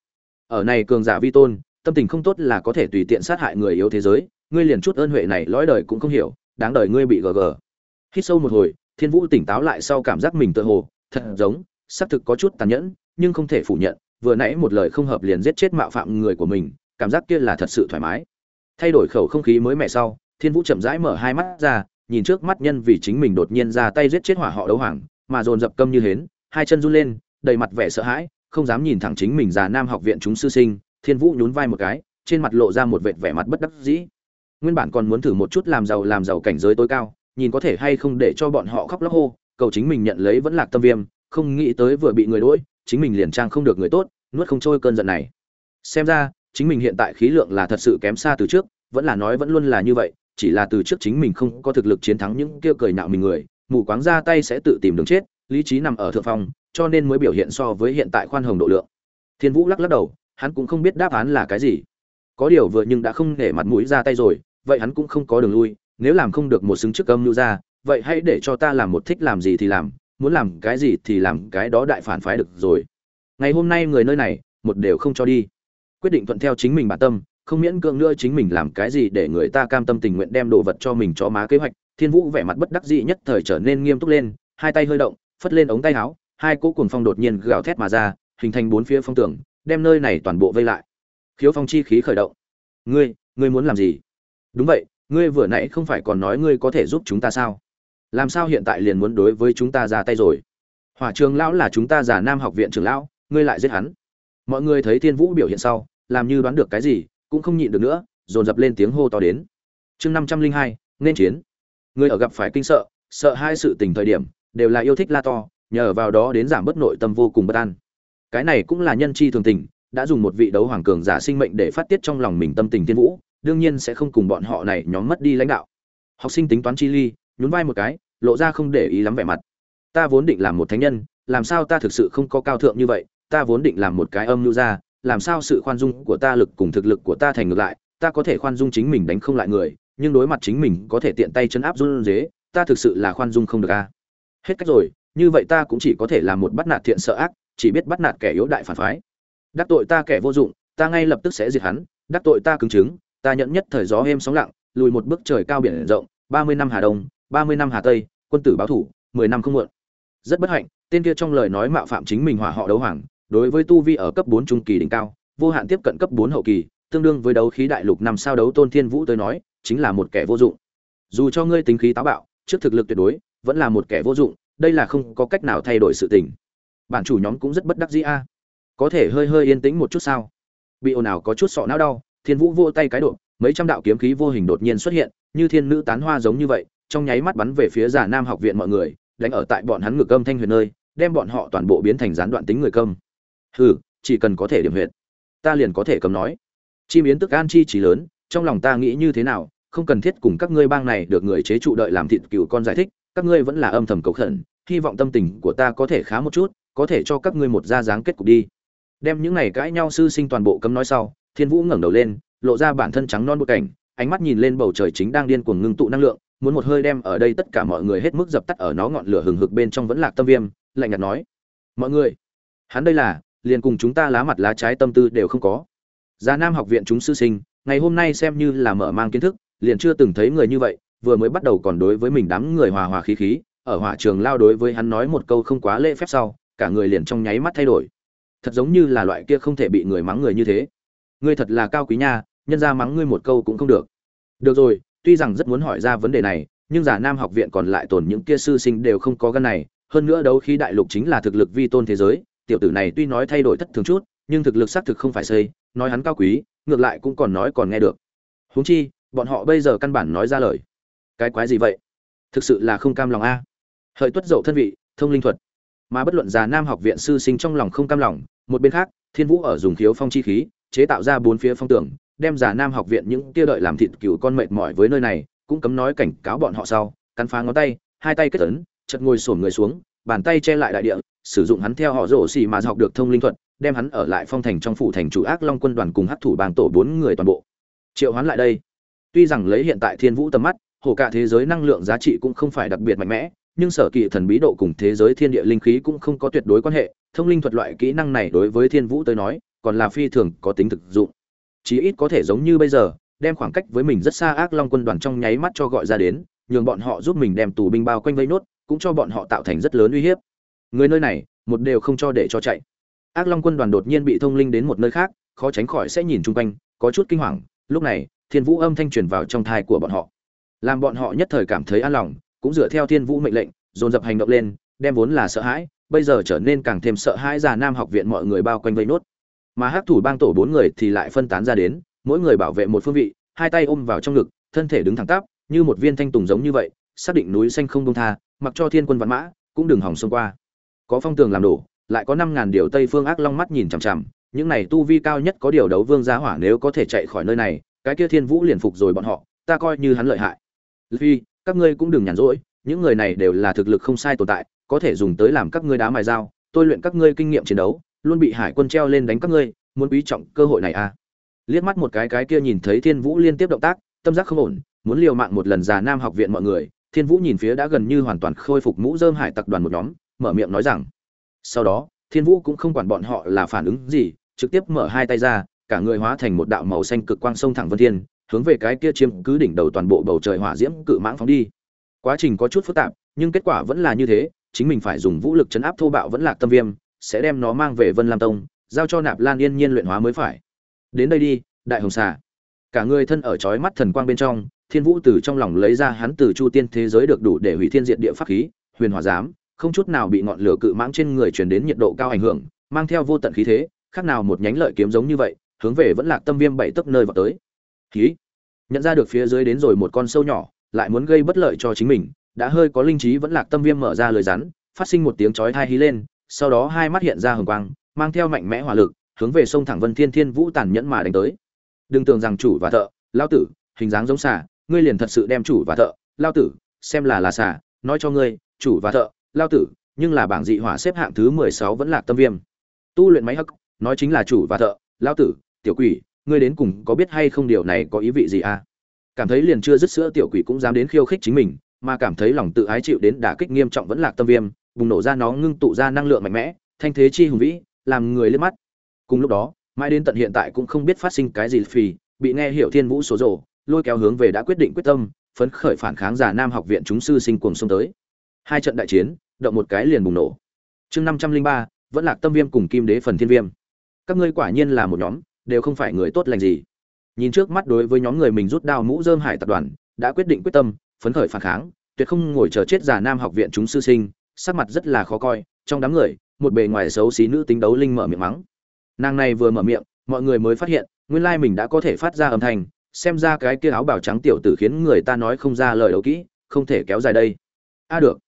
Ở này cường giả vi tôn, tâm tình không tốt là có thể tùy tiện sát hại người yếu thế giới, ngươi liền chút ơn huệ này lõi đời cũng không hiểu, đáng đời ngươi bị gờ gờ. Hít sâu một hồi, thiên vũ tỉnh táo lại sau cảm giác mình tự hồ, thật giống xác thực có chút tàn nhẫn, nhưng không thể phủ nhận, vừa nãy một lời không hợp liền giết chết mạo phạm người của mình, cảm giác kia là thật sự thoải mái. Thay đổi khẩu không khí mới mẻ sau, thiên vũ chậm rãi mở hai mắt ra, nhìn trước mắt nhân vì chính mình đột nhiên ra tay giết chết hỏa họ đấu hoàng, mà dồn dập câm như hến, hai chân run lên, đầy mặt vẻ sợ hãi, không dám nhìn thẳng chính mình già nam học viện chúng sư sinh, thiên vũ nhún vai một cái, trên mặt lộ ra một vệt vẻ mặt bất đắc dĩ. Nguyên bản còn muốn thử một chút làm giàu làm giàu cảnh giới tối cao, nhìn có thể hay không để cho bọn họ khóc lóc hô, cầu chính mình nhận lấy vẫn lạc tâm viêm không nghĩ tới vừa bị người đuổi, chính mình liền trang không được người tốt nuốt không trôi cơn giận này. Xem ra chính mình hiện tại khí lượng là thật sự kém xa từ trước vẫn là nói vẫn luôn là như vậy chỉ là từ trước chính mình không có thực lực chiến thắng những kêu cười nạo mình người mù quáng ra tay sẽ tự tìm đường chết lý trí nằm ở thượng phong cho nên mới biểu hiện so với hiện tại khoan hồng độ lượng. Thiên vũ lắc lắc đầu hắn cũng không biết đáp án là cái gì. Có điều vừa nhưng đã không để mặt mũi ra tay rồi vậy hắn cũng không có đường lui nếu làm không được một xứng trước âm lưu ra vậy hãy để cho ta làm một thích làm gì thì làm muốn làm cái gì thì làm cái đó đại phản phái được rồi. Ngày hôm nay người nơi này, một đều không cho đi. Quyết định thuận theo chính mình bản tâm, không miễn cưỡng nữa chính mình làm cái gì để người ta cam tâm tình nguyện đem đồ vật cho mình cho má kế hoạch. Thiên vũ vẻ mặt bất đắc dĩ nhất thời trở nên nghiêm túc lên, hai tay hơi động, phất lên ống tay áo, hai cỗ cuồng phong đột nhiên gào thét mà ra, hình thành bốn phía phong tường, đem nơi này toàn bộ vây lại. Khiếu phong chi khí khởi động. Ngươi ngươi muốn làm gì? Đúng vậy, ngươi vừa nãy không phải còn nói ngươi có thể giúp chúng ta sao? Làm sao hiện tại liền muốn đối với chúng ta ra tay rồi? Hỏa trường lão là chúng ta già nam học viện trưởng lão, ngươi lại giết hắn. Mọi người thấy thiên vũ biểu hiện sau, làm như đoán được cái gì, cũng không nhịn được nữa, dồn dập lên tiếng hô to đến. Chương năm trăm linh hai, nên chiến. Người ở gặp phải kinh sợ sợ hai sự tình thời điểm, đều là yêu thích la to, nhờ vào đó đến giảm bớt nội tâm vô cùng bất an. Cái này cũng là nhân chi thường tình, đã dùng một vị đấu hoàng cường giả sinh mệnh để phát tiết trong lòng mình tâm tình thiên vũ, đương nhiên sẽ không cùng bọn họ này nhóm mất đi lãnh đạo. Học sinh tính toán chi ly nhún vai một cái, lộ ra không để ý lắm vẻ mặt. Ta vốn định làm một thánh nhân, làm sao ta thực sự không có cao thượng như vậy? Ta vốn định làm một cái âm nhu ra làm sao sự khoan dung của ta lực cùng thực lực của ta thành ngược lại? Ta có thể khoan dung chính mình đánh không lại người, nhưng đối mặt chính mình có thể tiện tay chân áp run dế ta thực sự là khoan dung không được a. Hết cách rồi, như vậy ta cũng chỉ có thể làm một bắt nạt thiện sợ ác, chỉ biết bắt nạt kẻ yếu đại phản phái. Đắc tội ta kẻ vô dụng, ta ngay lập tức sẽ diệt hắn, đắc tội ta cứng chứng ta nhận nhất thời gió êm sóng lặng, lùi một bước trời cao biển rộng, ba mươi năm hà đông ba mươi năm hà tây, quân tử báo thủ, mười năm không muộn. Rất bất hạnh, tên kia trong lời nói mạo phạm chính mình hỏa họ đấu hoàng, đối với tu vi ở cấp bốn trung kỳ đỉnh cao, vô hạn tiếp cận cấp bốn hậu kỳ, tương đương với đấu khí đại lục năm sao đấu tôn thiên vũ tới nói, chính là một kẻ vô dụng. Dù cho ngươi tính khí táo bạo, trước thực lực tuyệt đối, vẫn là một kẻ vô dụng, đây là không có cách nào thay đổi sự tình. Bản chủ nhóm cũng rất bất đắc dĩ a. Có thể hơi hơi yên tĩnh một chút sao? Bị ồn ào có chút sọ não đau, thiên vũ vô tay cái độ, mấy trăm đạo kiếm khí vô hình đột nhiên xuất hiện, như thiên nữ tán hoa giống như vậy trong nháy mắt bắn về phía giả nam học viện mọi người, đánh ở tại bọn hắn ngực âm thanh huyền nơi, đem bọn họ toàn bộ biến thành gián đoạn tính người công hừ, chỉ cần có thể điểm huyệt, ta liền có thể cầm nói. Chim yến tức an chi trí lớn, trong lòng ta nghĩ như thế nào, không cần thiết cùng các ngươi bang này được người chế trụ đợi làm thịt cựu con giải thích, các ngươi vẫn là âm thầm cầu khẩn, hy vọng tâm tình của ta có thể khá một chút, có thể cho các ngươi một ra dáng kết cục đi. Đem những này cãi nhau sư sinh toàn bộ cấm nói sau, thiên vũ ngẩng đầu lên, lộ ra bản thân trắng non bột cảnh, ánh mắt nhìn lên bầu trời chính đang điên cuồng ngưng tụ năng lượng muốn một hơi đem ở đây tất cả mọi người hết mức dập tắt ở nó ngọn lửa hừng hực bên trong vẫn lạc tâm viêm lạnh nhạt nói mọi người hắn đây là liền cùng chúng ta lá mặt lá trái tâm tư đều không có Già Nam học viện chúng sư sinh, ngày hôm nay xem như là mở mang kiến thức, liền chưa từng thấy người như vậy, vừa mới bắt đầu còn đối với mình đám người hòa hòa khí khí, ở hỏa trường lao đối với hắn nói một câu không quá lễ phép sau, cả người liền trong nháy mắt thay đổi. Thật giống như là loại kia không thể bị người mắng người như thế. Ngươi thật là cao quý nha, nhân ra mắng ngươi một câu cũng không được. Được rồi, tuy rằng rất muốn hỏi ra vấn đề này, nhưng giả Nam học viện còn lại tồn những kia sư sinh đều không có gan này, hơn nữa đấu khí đại lục chính là thực lực vi tôn thế giới, tiểu tử này tuy nói thay đổi thất thường chút, nhưng thực lực xác thực không phải xây, nói hắn cao quý, ngược lại cũng còn nói còn nghe được. Huống chi, bọn họ bây giờ căn bản nói ra lời. Cái quái gì vậy? Thực sự là không cam lòng a. Hợi tuất dậu thân vị, thông linh thuật. Mà bất luận già Nam học viện sư sinh trong lòng không cam lòng, một bên khác, Thiên Vũ ở dùng khiếu phong chi khí, chế tạo ra bốn phía phong tường, đem giả Nam học viện những kia đợi làm thịt cừu con mệt mỏi với nơi này, cũng cấm nói cảnh cáo bọn họ sau, cắn phá ngón tay, hai tay kết ấn, chợt ngồi xổm người xuống, bàn tay che lại đại địa, sử dụng hắn theo họ rổ xì mà học được thông linh thuật, đem hắn ở lại phong thành trong phủ thành chủ ác long quân đoàn cùng hắc thủ bang tổ bốn người toàn bộ. Triệu hắn lại đây. Tuy rằng lấy hiện tại thiên vũ tầm mắt hồ cả thế giới năng lượng giá trị cũng không phải đặc biệt mạnh mẽ nhưng sở kỳ thần bí độ cùng thế giới thiên địa linh khí cũng không có tuyệt đối quan hệ thông linh thuật loại kỹ năng này đối với thiên vũ tới nói còn là phi thường có tính thực dụng chí ít có thể giống như bây giờ, đem khoảng cách với mình rất xa ác long quân đoàn trong nháy mắt cho gọi ra đến, nhường bọn họ giúp mình đem tù binh bao quanh vây nốt, cũng cho bọn họ tạo thành rất lớn uy hiếp. Người nơi này, một đều không cho để cho chạy. Ác long quân đoàn đột nhiên bị thông linh đến một nơi khác, khó tránh khỏi sẽ nhìn chung quanh, có chút kinh hoàng, lúc này, thiên vũ âm thanh truyền vào trong thai của bọn họ. Làm bọn họ nhất thời cảm thấy an lòng, cũng dựa theo thiên vũ mệnh lệnh, dồn dập hành động lên, đem vốn là sợ hãi, bây giờ trở nên càng thêm sợ hãi già nam học viện mọi người bao quanh vây nốt mà hắc thủ bang tổ bốn người thì lại phân tán ra đến, mỗi người bảo vệ một phương vị, hai tay ôm vào trong ngực, thân thể đứng thẳng tắp, như một viên thanh tùng giống như vậy, xác định núi xanh không đông tha, mặc cho thiên quân văn mã, cũng đừng hỏng xông qua. Có phong tường làm đổ, lại có năm ngàn điều tây phương ác long mắt nhìn chằm chằm, những này tu vi cao nhất có điều đấu vương giá hỏa nếu có thể chạy khỏi nơi này, cái kia thiên vũ liền phục rồi bọn họ, ta coi như hắn lợi hại. Vì các ngươi cũng đừng nhàn rỗi, những người này đều là thực lực không sai tồn tại, có thể dùng tới làm các ngươi đá mài dao, tôi luyện các ngươi kinh nghiệm chiến đấu luôn bị hải quân treo lên đánh các ngươi, muốn quý trọng cơ hội này à? Liếc mắt một cái cái kia nhìn thấy thiên vũ liên tiếp động tác, tâm giác không ổn, muốn liều mạng một lần già nam học viện mọi người, thiên vũ nhìn phía đã gần như hoàn toàn khôi phục mũ dơm hải tặc đoàn một nhóm, mở miệng nói rằng, sau đó, thiên vũ cũng không quản bọn họ là phản ứng gì, trực tiếp mở hai tay ra, cả người hóa thành một đạo màu xanh cực quang sông thẳng vân thiên, hướng về cái kia chiếm cứ đỉnh đầu toàn bộ bầu trời hỏa diễm cự mãng phóng đi. Quá trình có chút phức tạp, nhưng kết quả vẫn là như thế, chính mình phải dùng vũ lực chấn áp thô bạo vẫn là tâm viêm sẽ đem nó mang về vân lam tông, giao cho nạp lan yên nhiên luyện hóa mới phải. Đến đây đi, đại hồng xà. Cả người thân ở chói mắt thần quang bên trong, thiên vũ từ trong lòng lấy ra hắn từ chu tiên thế giới được đủ để hủy thiên diệt địa pháp khí, huyền hỏa giám, không chút nào bị ngọn lửa cự mãng trên người truyền đến nhiệt độ cao ảnh hưởng, mang theo vô tận khí thế, khác nào một nhánh lợi kiếm giống như vậy, hướng về vẫn lạc tâm viêm bảy tấc nơi vào tới. Khí. Nhận ra được phía dưới đến rồi một con sâu nhỏ, lại muốn gây bất lợi cho chính mình, đã hơi có linh trí vẫn lạc tâm viêm mở ra lời rắn, phát sinh một tiếng chói thai hí lên sau đó hai mắt hiện ra hừng quang, mang theo mạnh mẽ hỏa lực, hướng về sông thẳng vân thiên thiên vũ tàn nhẫn mà đánh tới. Đừng tưởng rằng chủ và thợ lão tử, hình dáng giống xà, ngươi liền thật sự đem chủ và thợ lão tử, xem là là xà, nói cho ngươi, chủ và thợ lão tử, nhưng là bảng dị hỏa xếp hạng thứ mười sáu vẫn là tâm viêm. Tu luyện máy hắc, nói chính là chủ và thợ lão tử, tiểu quỷ, ngươi đến cùng có biết hay không điều này có ý vị gì à? Cảm thấy liền chưa dứt sữa tiểu quỷ cũng dám đến khiêu khích chính mình, mà cảm thấy lòng tự ái chịu đến đả kích nghiêm trọng vẫn lạc tâm viêm bùng nổ ra nó ngưng tụ ra năng lượng mạnh mẽ, thanh thế chi hùng vĩ, làm người lên mắt. Cùng lúc đó, mãi đến tận hiện tại cũng không biết phát sinh cái gì phì, bị nghe hiểu thiên vũ số rồ lôi kéo hướng về đã quyết định quyết tâm, phấn khởi phản kháng giả nam học viện chúng sư sinh cuồng xông tới. Hai trận đại chiến, động một cái liền bùng nổ. Chương năm trăm linh ba, vẫn lạc tâm viêm cùng kim đế phần thiên viêm. Các ngươi quả nhiên là một nhóm, đều không phải người tốt lành gì. Nhìn trước mắt đối với nhóm người mình rút đao mũ dơm hải tập đoàn, đã quyết định quyết tâm, phấn khởi phản kháng, tuyệt không ngồi chờ chết giả nam học viện chúng sư sinh sắc mặt rất là khó coi, trong đám người, một bề ngoài xấu xí nữ tính đấu linh mở miệng mắng. Nàng này vừa mở miệng, mọi người mới phát hiện, nguyên lai mình đã có thể phát ra âm thanh, xem ra cái kia áo bào trắng tiểu tử khiến người ta nói không ra lời đấu kỹ, không thể kéo dài đây. A à, được.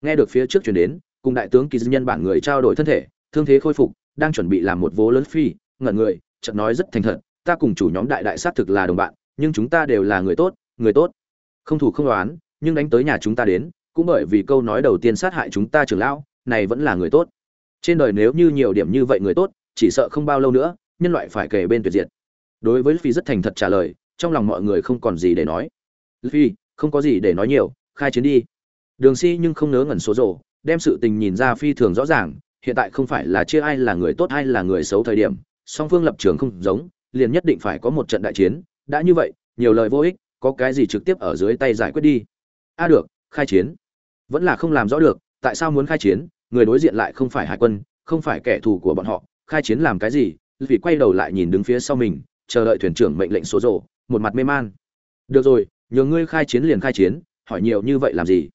Nghe được phía trước chuyển đến, cùng đại tướng kỳ nhân bản người trao đổi thân thể, thương thế khôi phục, đang chuẩn bị làm một vố lớn phi, ngẩn người, chợt nói rất thành thật, ta cùng chủ nhóm đại đại sát thực là đồng bạn, nhưng chúng ta đều là người tốt người tốt. Không thủ không đoán, nhưng đánh tới nhà chúng ta đến cũng bởi vì câu nói đầu tiên sát hại chúng ta trưởng lão, này vẫn là người tốt. Trên đời nếu như nhiều điểm như vậy người tốt, chỉ sợ không bao lâu nữa, nhân loại phải kể bên tuyệt diệt. Đối với phi rất thành thật trả lời, trong lòng mọi người không còn gì để nói. Phi không có gì để nói nhiều, khai chiến đi. Đường si nhưng không nớ ngẩn số rổ đem sự tình nhìn ra phi thường rõ ràng, hiện tại không phải là chia ai là người tốt hay là người xấu thời điểm, song phương lập trường không giống, liền nhất định phải có một trận đại chiến. Đã như vậy, nhiều lời vô ích, có cái gì trực tiếp ở dưới tay giải quyết đi. A được, khai chiến vẫn là không làm rõ được, tại sao muốn khai chiến, người đối diện lại không phải hải quân, không phải kẻ thù của bọn họ, khai chiến làm cái gì? Vì quay đầu lại nhìn đứng phía sau mình, chờ đợi thuyền trưởng mệnh lệnh số rộ một mặt mê man. Được rồi, nhờ ngươi khai chiến liền khai chiến, hỏi nhiều như vậy làm gì?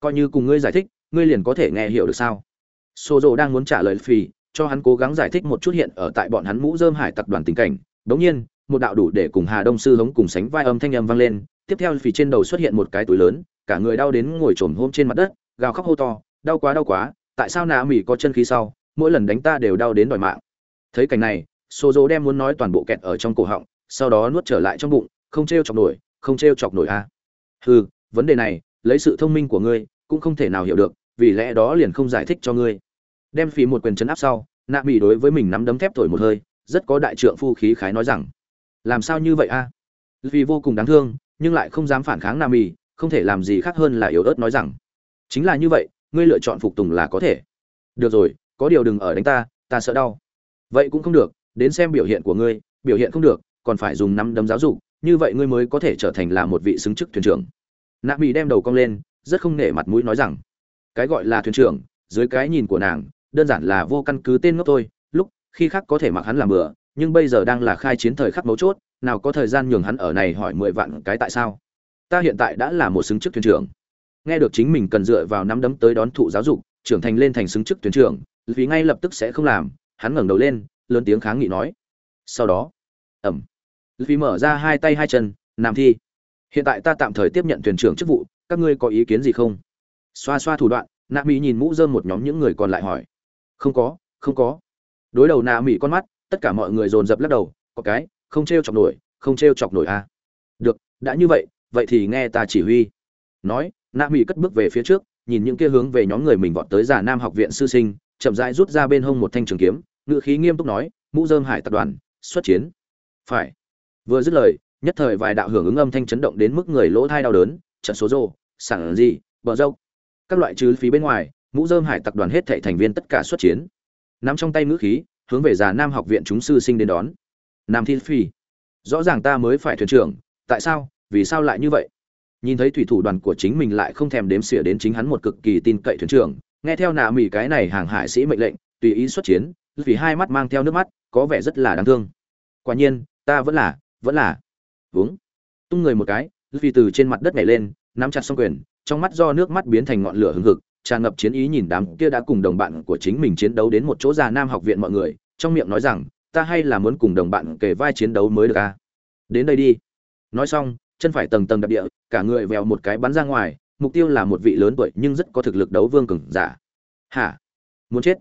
Coi như cùng ngươi giải thích, ngươi liền có thể nghe hiểu được sao? Số rộ đang muốn trả lời phi cho hắn cố gắng giải thích một chút hiện ở tại bọn hắn mũ dơm hải tập đoàn tình cảnh. Đống nhiên, một đạo đủ để cùng hà đông sư hống cùng sánh vai âm thanh âm vang lên. Tiếp theo phì trên đầu xuất hiện một cái túi lớn cả người đau đến ngồi trồm hôm trên mặt đất, gào khóc hô to, đau quá đau quá, tại sao nạ mỹ có chân khí sau, mỗi lần đánh ta đều đau đến đòi mạng thấy cảnh này xô dỗ đem muốn nói toàn bộ kẹt ở trong cổ họng, sau đó nuốt trở lại trong bụng, không t r e o chọc nổi, không t r e o chọc nổi a à. hừ, vấn đề này, lấy sự thông minh của ngươi, cũng không thể nào hiểu được, vì lẽ đó liền không giải thích cho ngươi đem phí một quyền chấn áp sau, nạ mỹ đối với mình nắm đấm thép thổi một hơi, rất có đại trượng phu khí khái nói rằng, làm sao như vậy a à? vì vô cùng đáng thương, nhưng lại không dám phản kháng nạ mỹ không thể làm gì khác hơn là yếu ớt nói rằng, chính là như vậy, ngươi lựa chọn phục tùng là có thể. Được rồi, có điều đừng ở đánh ta ta sợ đau. Vậy cũng không được, đến xem biểu hiện của ngươi. Biểu hiện không được, còn phải dùng năm đấm giáo dục, như vậy ngươi mới có thể trở thành là một vị xứng chức thuyền trưởng. Nạ mỹ đem đầu cong lên, rất không nể mặt mũi nói rằng, cái gọi là thuyền trưởng, dưới cái nhìn của nàng, đơn giản là vô căn cứ tên ngốc tôi. lúc khi khác có thể mặc hắn làm bừa, nhưng bây giờ đang là khai chiến thời khắc mấu chốt, nào có thời gian nhường hắn ở này hỏi mười vạn cái tại sao? Ta hiện tại đã là một xứng chức thuyền trưởng. Nghe được chính mình cần dựa vào nắm đấm tới đón thụ giáo dục, trưởng thành lên thành xứng chức thuyền trưởng, vì ngay lập tức sẽ không làm, hắn ngẩng đầu lên, lớn tiếng kháng nghị nói. Sau đó ẩm vì mở ra hai tay hai chân làm thi, hiện tại ta tạm thời tiếp nhận thuyền trưởng chức vụ, các ngươi có ý kiến gì không? Xoa xoa thủ đoạn, nạ mỹ nhìn mũ dơm một nhóm những người còn lại hỏi. Không có không có. Đối đầu nạ mỹ con mắt, tất cả mọi người dồn dập lắc đầu, có cái, không t r e o chọc nổi, không t r e o chọc nổi à. được, đã như vậy vậy thì nghe ta chỉ huy. Nói, nạ mỹ cất bước về phía trước, nhìn những kia hướng về nhóm người mình vọt tới giả nam học viện sư sinh, chậm rãi rút ra bên hông một thanh trường kiếm ngự khí nghiêm túc nói, mũ dơm hải tập đoàn, xuất chiến. Phải. Vừa dứt lời, nhất thời vài đạo hưởng ứng âm thanh chấn động đến mức người lỗ thai đau đớn, trận số rô sẵn gì, bờ dâu các loại trừ phí bên ngoài, mũ dơm hải tập đoàn hết thảy thành viên tất cả xuất chiến. Nắm trong tay ngữ khí, hướng về già nam học viện chúng sư sinh đến đón. Nam thiên phi, rõ ràng ta mới phải thuyền trưởng, tại sao vì sao lại như vậy? Nhìn thấy thủy thủ đoàn của chính mình lại không thèm đếm xỉa đến chính hắn một cực kỳ tin cậy thuyền trưởng, nghe theo nạ mỹ cái này hàng hải sĩ mệnh lệnh, tùy ý xuất chiến, vì hai mắt mang theo nước mắt, có vẻ rất là đáng thương. Quả nhiên, ta vẫn là vẫn là. Uống tung người một cái, vì từ trên mặt đất này lên, nắm chặt xong quyền, trong mắt do nước mắt biến thành ngọn lửa hừng hực, tràn ngập chiến ý nhìn đám kia đã cùng đồng bạn của chính mình chiến đấu đến một chỗ già nam học viện mọi người, trong miệng nói rằng, ta hay là muốn cùng đồng bạn kể vai chiến đấu mới được à? Đến đây đi. Nói xong chân phải tầng tầng đập địa cả người vèo một cái bắn ra ngoài mục tiêu là một vị lớn tuổi nhưng rất có thực lực đấu vương cường giả. Hả? Muốn chết?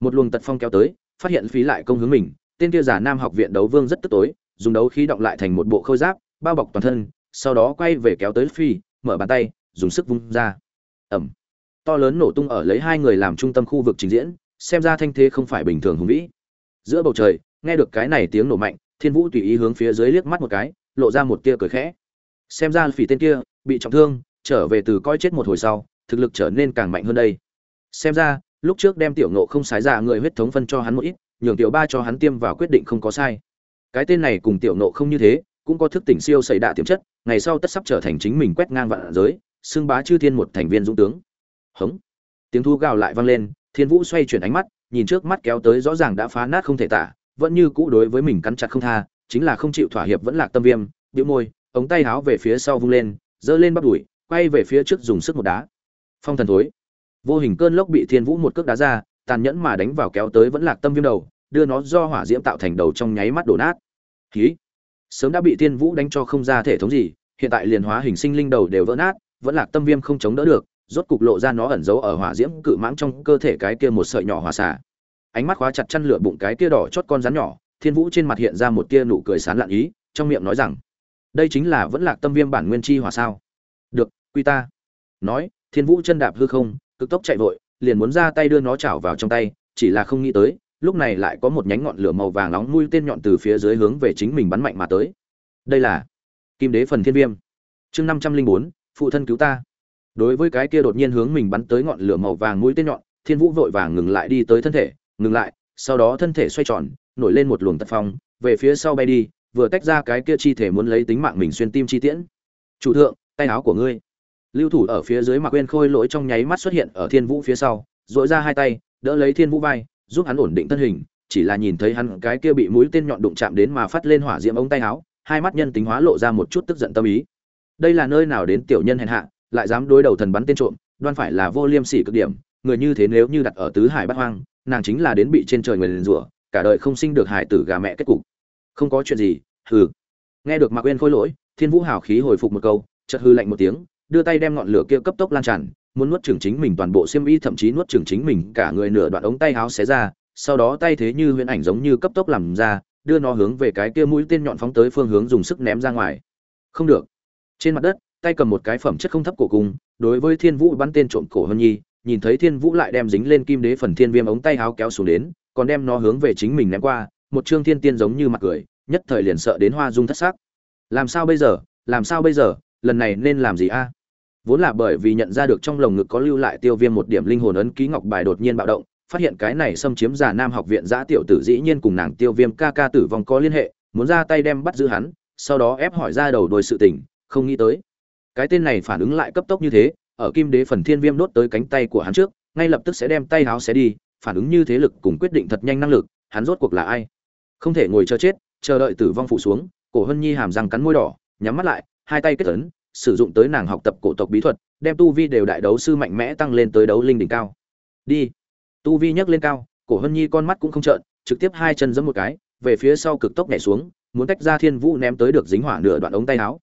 Một luồng tật phong kéo tới phát hiện phí lại công hướng mình tên kia giả nam học viện đấu vương rất tức tối dùng đấu khí động lại thành một bộ khôi giáp bao bọc toàn thân sau đó quay về kéo tới phi mở bàn tay dùng sức vung ra. Ầm, to lớn nổ tung ở lấy hai người làm trung tâm khu vực trình diễn xem ra thanh thế không phải bình thường hùng vĩ. Giữa bầu trời nghe được cái này tiếng nổ mạnh thiên vũ tùy ý hướng phía dưới liếc mắt một cái lộ ra một tia cười khẽ xem ra phỉ tên kia bị trọng thương, trở về từ coi chết một hồi sau, thực lực trở nên càng mạnh hơn đây. Xem ra, lúc trước đem tiểu nộ không sái ra người huyết thống phân cho hắn một ít, nhường tiểu ba cho hắn tiêm vào quyết định không có sai. Cái tên này cùng tiểu nộ không như thế, cũng có thức tỉnh siêu xảy đạ tiềm chất, ngày sau tất sắp trở thành chính mình quét ngang vạn giới, xưng bá chư thiên một thành viên dũng tướng. Hống. Tiếng thu gào lại vang lên, thiên vũ xoay chuyển ánh mắt, nhìn trước mắt kéo tới rõ ràng đã phá nát không thể tả, vẫn như cũ đối với mình cắn chặt không tha, chính là không chịu thỏa hiệp vẫn lạc tâm viêm, bĩu môi ống tay háo về phía sau vung lên, giơ lên bắp đuổi quay về phía trước dùng sức một đá. Phong thần thối. Vô hình cơn lốc bị thiên vũ một cước đá ra, tàn nhẫn mà đánh vào kéo tới vẫn lạc tâm viêm đầu, đưa nó do hỏa diễm tạo thành đầu trong nháy mắt đổ nát. Khí sớm đã bị thiên vũ đánh cho không ra thể thống gì, hiện tại liền hóa hình sinh linh đầu đều vỡ nát, vẫn lạc tâm viêm không chống đỡ được, rốt cục lộ ra nó ẩn giấu ở hỏa diễm cự mãng trong cơ thể cái kia một sợi nhỏ hỏa xả ánh mắt khóa chặt chăn lửa bụng cái kia đỏ chót con rắn nhỏ, thiên vũ trên mặt hiện ra một tia nụ cười sán lạn ý, trong miệng nói rằng đây chính là vẫn lạc tâm viêm bản nguyên chi hỏa sao? Được, quy ta. Nói, thiên vũ chân đạp hư không, cực tốc chạy vội, liền muốn ra tay đưa nó chảo vào trong tay, chỉ là không nghĩ tới, lúc này lại có một nhánh ngọn lửa màu vàng nóng mũi tên nhọn từ phía dưới hướng về chính mình bắn mạnh mà tới. Đây là kim đế phần thiên viêm. Chương năm trăm linh bốn, phụ thân cứu ta. Đối với cái kia đột nhiên hướng mình bắn tới ngọn lửa màu vàng mũi tên nhọn, thiên vũ vội vàng ngừng lại đi tới thân thể, ngừng lại, sau đó thân thể xoay tròn, nổi lên một luồng tật phong, về phía sau bay đi vừa tách ra cái kia chi thể muốn lấy tính mạng mình xuyên tim chi tiễn. Chủ thượng, tay áo của ngươi. Lưu thủ ở phía dưới mạc quên khôi lỗi trong nháy mắt xuất hiện ở thiên vũ phía sau dội ra hai tay, đỡ lấy thiên vũ vai, giúp hắn ổn định thân hình, chỉ là nhìn thấy hắn cái kia bị mũi tên nhọn đụng chạm đến mà phát lên hỏa diễm ống tay áo, hai mắt nhân tính hóa lộ ra một chút tức giận tâm ý. Đây là nơi nào đến tiểu nhân hèn hạ, lại dám đối đầu thần bắn tên trộm, đoan phải là vô liêm sỉ cực điểm, người như thế nếu như đặt ở tứ hải bát hoang, nàng chính là đến bị trên trời người liền rủa, cả đời không sinh được hải tử gà mẹ kết cục không có chuyện gì, hừ. Nghe được mạc quên khôi lỗi, thiên vũ hào khí hồi phục một câu, chợt hư lạnh một tiếng, đưa tay đem ngọn lửa kia cấp tốc lan tràn, muốn nuốt trưởng chính mình toàn bộ xiêm y, thậm chí nuốt trưởng chính mình cả người nửa đoạn ống tay áo xé ra, sau đó tay thế như huyễn ảnh giống như cấp tốc làm ra, đưa nó hướng về cái kia mũi tên nhọn phóng tới phương hướng dùng sức ném ra ngoài. Không được. Trên mặt đất, tay cầm một cái phẩm chất không thấp cổ cung đối với thiên vũ bắn tên trộm cổ hân nhi, nhìn thấy thiên vũ lại đem dính lên kim đế phần thiên viêm ống tay áo kéo xuống đến, còn đem nó hướng về chính mình ném qua một trương thiên tiên giống như mặt cười, nhất thời liền sợ đến hoa dung thất sắc. Làm sao bây giờ? Làm sao bây giờ? Lần này nên làm gì a? Vốn là bởi vì nhận ra được trong lồng ngực có lưu lại tiêu viêm một điểm linh hồn ấn ký ngọc bài đột nhiên bạo động, phát hiện cái này xâm chiếm giả nam học viện giã tiểu tử dĩ nhiên cùng nàng tiêu viêm ca ca tử vong có liên hệ, muốn ra tay đem bắt giữ hắn, sau đó ép hỏi ra đầu đôi sự tình, không nghĩ tới. Cái tên này phản ứng lại cấp tốc như thế, ở kim đế phần thiên viêm đốt tới cánh tay của hắn trước, ngay lập tức sẽ đem tay háo xé đi, phản ứng như thế lực cùng quyết định thật nhanh năng lực, hắn rốt cuộc là ai? Không thể ngồi chờ chết, chờ đợi tử vong phụ xuống, cổ hân nhi hàm răng cắn môi đỏ, nhắm mắt lại, hai tay kết ấn, sử dụng tới nàng học tập cổ tộc bí thuật, đem tu vi đều đại đấu sư mạnh mẽ tăng lên tới đấu linh đỉnh cao. Đi. Tu vi nhấc lên cao, cổ hân nhi con mắt cũng không trợn, trực tiếp hai chân giẫm một cái, về phía sau cực tốc nhảy xuống, muốn tách ra thiên vũ ném tới được dính hỏa nửa đoạn ống tay áo.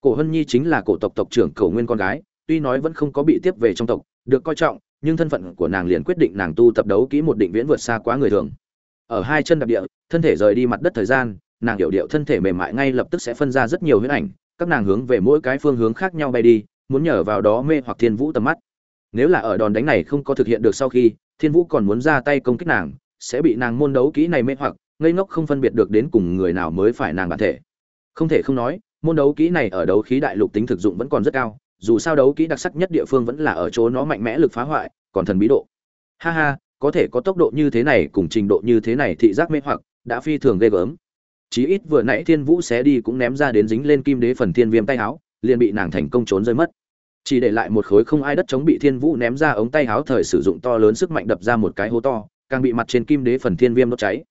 Cổ hân nhi chính là cổ tộc tộc trưởng Cầu nguyên con gái, tuy nói vẫn không có bị tiếp về trong tộc, được coi trọng, nhưng thân phận của nàng liền quyết định nàng tu tập đấu kỹ một định viễn vượt xa quá người thường ở hai chân đạp địa, thân thể rời đi mặt đất thời gian, nàng hiểu điệu thân thể mềm mại ngay lập tức sẽ phân ra rất nhiều huyễn ảnh, các nàng hướng về mỗi cái phương hướng khác nhau bay đi, muốn nhờ vào đó mê hoặc thiên vũ tầm mắt. Nếu là ở đòn đánh này không có thực hiện được sau khi, thiên vũ còn muốn ra tay công kích nàng, sẽ bị nàng môn đấu kỹ này mê hoặc, ngây ngốc không phân biệt được đến cùng người nào mới phải nàng bản thể. Không thể không nói, môn đấu kỹ này ở đấu khí đại lục tính thực dụng vẫn còn rất cao, dù sao đấu kỹ đặc sắc nhất địa phương vẫn là ở chỗ nó mạnh mẽ lực phá hoại, còn thần bí độ. Ha ha có thể có tốc độ như thế này cùng trình độ như thế này thị giác mê hoặc, đã phi thường ghê gớm. Chí ít vừa nãy thiên vũ xé đi cũng ném ra đến dính lên kim đế phần thiên viêm tay áo, liền bị nàng thành công trốn rơi mất. Chỉ để lại một khối không ai đất chống bị thiên vũ ném ra ống tay áo thời sử dụng to lớn sức mạnh đập ra một cái hố to, càng bị mặt trên kim đế phần thiên viêm đốt cháy.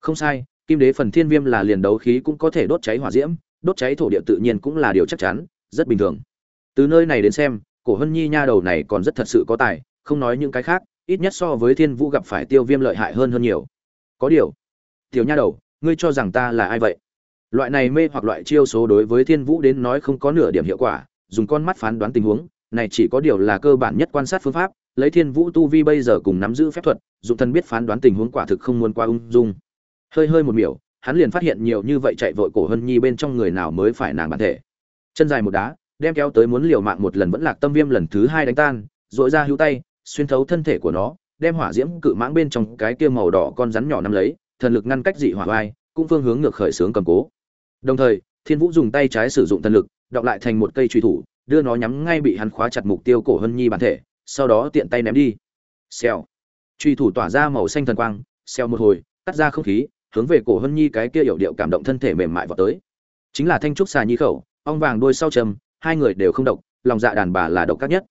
Không sai, kim đế phần thiên viêm là liền đấu khí cũng có thể đốt cháy hỏa diễm, đốt cháy thổ địa tự nhiên cũng là điều chắc chắn, rất bình thường. Từ nơi này đến xem, cổ hân nhi nha đầu này còn rất thật sự có tài, không nói những cái khác ít nhất so với thiên vũ gặp phải tiêu viêm lợi hại hơn hơn nhiều. Có điều, tiểu nha đầu, ngươi cho rằng ta là ai vậy? Loại này mê hoặc loại chiêu số đối với thiên vũ đến nói không có nửa điểm hiệu quả, dùng con mắt phán đoán tình huống, này chỉ có điều là cơ bản nhất quan sát phương pháp, lấy thiên vũ tu vi bây giờ cùng nắm giữ phép thuật, dụng thân biết phán đoán tình huống quả thực không muốn qua ung dung. Hơi hơi một miểu, hắn liền phát hiện nhiều như vậy chạy vội cổ hân nhi bên trong người nào mới phải nàng bản thể. Chân dài một đá, đem kéo tới muốn liều mạng một lần vẫn lạc tâm viêm lần thứ hai đánh tan dội ra hữu tay xuyên thấu thân thể của nó, đem hỏa diễm cự mãng bên trong cái kia màu đỏ con rắn nhỏ nắm lấy, thần lực ngăn cách dị hỏa vai, cũng phương hướng ngược khởi sướng cầm cố. Đồng thời, thiên vũ dùng tay trái sử dụng thần lực đọc lại thành một cây truy thủ, đưa nó nhắm ngay bị hắn khóa chặt mục tiêu cổ hân nhi bản thể, sau đó tiện tay ném đi. Xèo. Truy thủ tỏa ra màu xanh thần quang, xèo một hồi cắt ra không khí, hướng về cổ hân nhi cái kia hiểu điệu cảm động thân thể mềm mại vào tới. Chính là thanh trúc xà nhi khẩu, ong vàng đôi sau trầm, hai người đều không độc, lòng dạ đàn bà là độc các nhất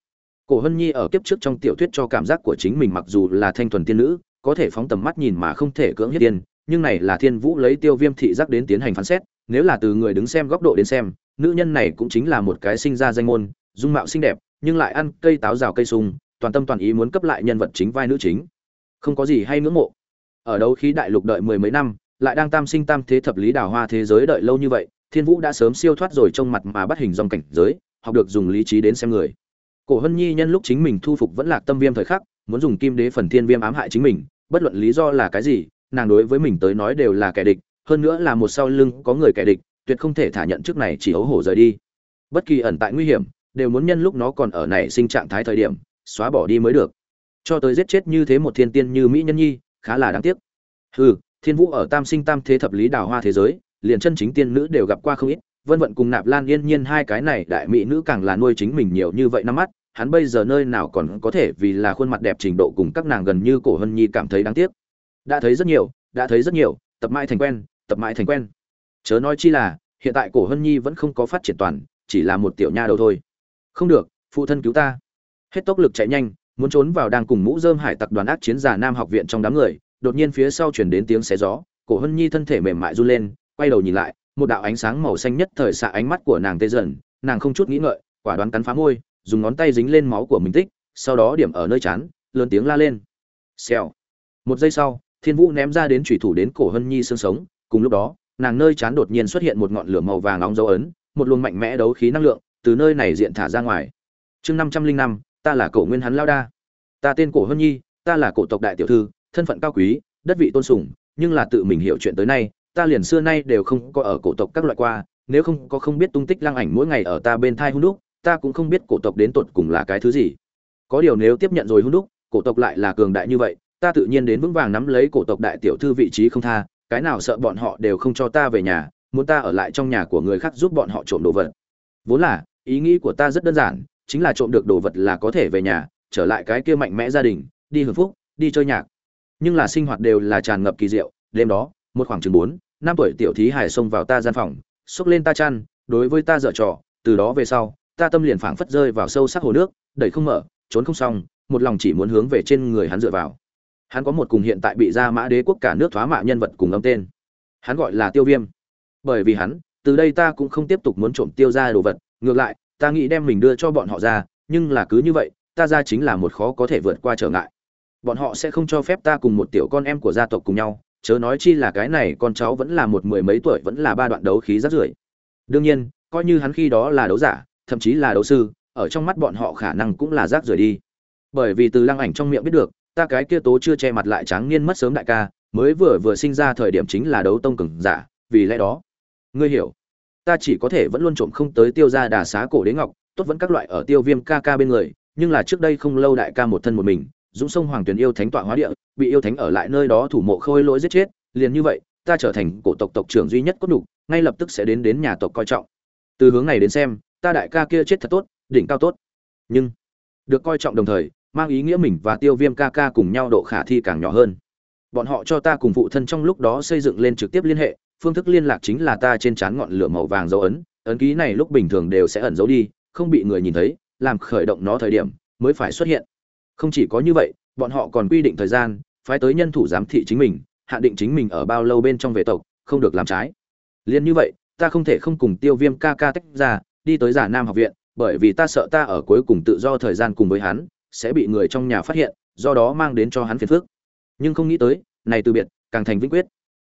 cổ hân nhi ở kiếp trước trong tiểu thuyết cho cảm giác của chính mình mặc dù là thanh thuần tiên nữ, có thể phóng tầm mắt nhìn mà không thể cưỡng hiếp tiên, nhưng này là thiên vũ lấy tiêu viêm thị giác đến tiến hành phán xét, nếu là từ người đứng xem góc độ đến xem, nữ nhân này cũng chính là một cái sinh ra danh môn, dung mạo xinh đẹp, nhưng lại ăn cây táo rào cây sung, toàn tâm toàn ý muốn cấp lại nhân vật chính vai nữ chính. Không có gì hay ngưỡng mộ. Ở đâu khí đại lục đợi mười mấy năm, lại đang tam sinh tam thế thập lý đào hoa thế giới đợi lâu như vậy, thiên vũ đã sớm siêu thoát rồi trong mặt mà bắt hình dòng cảnh giới, học được dùng lý trí đến xem người cổ hân nhi nhân lúc chính mình thu phục vẫn lạc tâm viêm thời khắc, muốn dùng kim đế phần thiên viêm ám hại chính mình, bất luận lý do là cái gì, nàng đối với mình tới nói đều là kẻ địch, hơn nữa là một sau lưng có người kẻ địch, tuyệt không thể thả nhận trước này chỉ ấu hổ rời đi. Bất kỳ ẩn tại nguy hiểm, đều muốn nhân lúc nó còn ở nảy sinh trạng thái thời điểm, xóa bỏ đi mới được. Cho tới giết chết như thế một thiên tiên như mỹ nhân nhi, khá là đáng tiếc. Hừ, thiên vũ ở tam sinh tam thế thập lý đào hoa thế giới, liền chân chính tiên nữ đều gặp qua không ít vân vận cùng nạp lan yên nhiên hai cái này đại mỹ nữ càng là nuôi chính mình nhiều như vậy năm mắt, hắn bây giờ nơi nào còn có thể vì là khuôn mặt đẹp trình độ cùng các nàng gần như cổ hân nhi cảm thấy đáng tiếc. Đã thấy rất nhiều, đã thấy rất nhiều, tập mãi thành quen, tập mãi thành quen. Chớ nói chi là, hiện tại cổ hân nhi vẫn không có phát triển toàn, chỉ là một tiểu nha đầu thôi. Không được, phụ thân cứu ta. Hết tốc lực chạy nhanh, muốn trốn vào đang cùng mũ dơm hải tặc đoàn ác chiến giả nam học viện trong đám người, đột nhiên phía sau chuyển đến tiếng xé gió, cổ hân nhi thân thể mềm mại run lên, quay đầu nhìn lại một đạo ánh sáng màu xanh nhất thời xạ ánh mắt của nàng tê dần, nàng không chút nghĩ ngợi, quả đoán cắn phá môi, dùng ngón tay dính lên máu của mình tích, sau đó điểm ở nơi chán, lớn tiếng la lên. Xèo. Một giây sau, thiên vũ ném ra đến thủy thủ đến cổ hân nhi xương sống, cùng lúc đó, nàng nơi chán đột nhiên xuất hiện một ngọn lửa màu vàng nóng dấu ấn, một luồng mạnh mẽ đấu khí năng lượng từ nơi này diện thả ra ngoài. Chương năm trăm linh năm, ta là cổ nguyên hắn lao đa. Ta tên cổ hân nhi, ta là cổ tộc đại tiểu thư, thân phận cao quý, đất vị tôn sùng, nhưng là tự mình hiểu chuyện tới nay ta liền xưa nay đều không có ở cổ tộc các loại qua, nếu không có không biết tung tích lăng ảnh mỗi ngày ở ta bên thai hung đúc, ta cũng không biết cổ tộc đến tột cùng là cái thứ gì. Có điều nếu tiếp nhận rồi hung đúc, cổ tộc lại là cường đại như vậy, ta tự nhiên đến vững vàng nắm lấy cổ tộc đại tiểu thư vị trí không tha, cái nào sợ bọn họ đều không cho ta về nhà, muốn ta ở lại trong nhà của người khác giúp bọn họ trộm đồ vật. Vốn là, ý nghĩ của ta rất đơn giản, chính là trộm được đồ vật là có thể về nhà, trở lại cái kia mạnh mẽ gia đình, đi hưởng phúc, đi chơi nhạc. Nhưng là sinh hoạt đều là tràn ngập kỳ diệu, đêm đó, một khoảng chừng bốn năm tuổi tiểu thí hải xông vào ta gian phòng, xốc lên ta chăn, đối với ta dở trò, từ đó về sau, ta tâm liền phảng phất rơi vào sâu sắc hồ nước, đẩy không mở, trốn không xong, một lòng chỉ muốn hướng về trên người hắn dựa vào. Hắn có một cùng hiện tại bị gia mã đế quốc cả nước thoá mạ nhân vật cùng âm tên. Hắn gọi là tiêu viêm. Bởi vì hắn, từ đây ta cũng không tiếp tục muốn trộm tiêu ra đồ vật, ngược lại, ta nghĩ đem mình đưa cho bọn họ ra, nhưng là cứ như vậy, ta ra chính là một khó có thể vượt qua trở ngại. Bọn họ sẽ không cho phép ta cùng một tiểu con em của gia tộc cùng nhau chớ nói chi là cái này con cháu vẫn là một mười mấy tuổi, vẫn là ba đoạn đấu khí rất rưởi. Đương nhiên, coi như hắn khi đó là đấu giả, thậm chí là đấu sư, ở trong mắt bọn họ khả năng cũng là rác rưởi đi. Bởi vì từ lăng ảnh trong miệng biết được, ta cái kia tố chưa che mặt lại trắng niên mất sớm đại ca, mới vừa vừa sinh ra thời điểm chính là đấu tông cường giả, vì lẽ đó. Ngươi hiểu. Ta chỉ có thể vẫn luôn trộm không tới tiêu ra đà xá cổ đế ngọc, tốt vẫn các loại ở tiêu viêm ca ca bên người, nhưng là trước đây không lâu đại ca một thân một mình dũng sông hoàng tuyền yêu thánh tọa hóa địa bị yêu thánh ở lại nơi đó thủ mộ khôi lỗi giết chết liền như vậy ta trở thành cổ tộc tộc trưởng duy nhất cốt đủ, ngay lập tức sẽ đến đến nhà tộc coi trọng. Từ hướng này đến xem ta đại ca kia chết thật tốt đỉnh cao tốt. Nhưng được coi trọng đồng thời mang ý nghĩa mình và tiêu viêm ca ca cùng nhau độ khả thi càng nhỏ hơn. Bọn họ cho ta cùng phụ thân trong lúc đó xây dựng lên trực tiếp liên hệ phương thức liên lạc chính là ta trên trán ngọn lửa màu vàng dấu ấn ấn ký này lúc bình thường đều sẽ ẩn giấu đi không bị người nhìn thấy làm khởi động nó thời điểm mới phải xuất hiện không chỉ có như vậy, bọn họ còn quy định thời gian, phái tới nhân thủ giám thị chính mình, hạ định chính mình ở bao lâu bên trong về tộc, không được làm trái. Liên như vậy, ta không thể không cùng tiêu viêm ca ca tách ra, đi tới giả nam học viện, bởi vì ta sợ ta ở cuối cùng tự do thời gian cùng với hắn, sẽ bị người trong nhà phát hiện, do đó mang đến cho hắn phiền phức. Nhưng không nghĩ tới, này từ biệt, càng thành vĩnh quyết.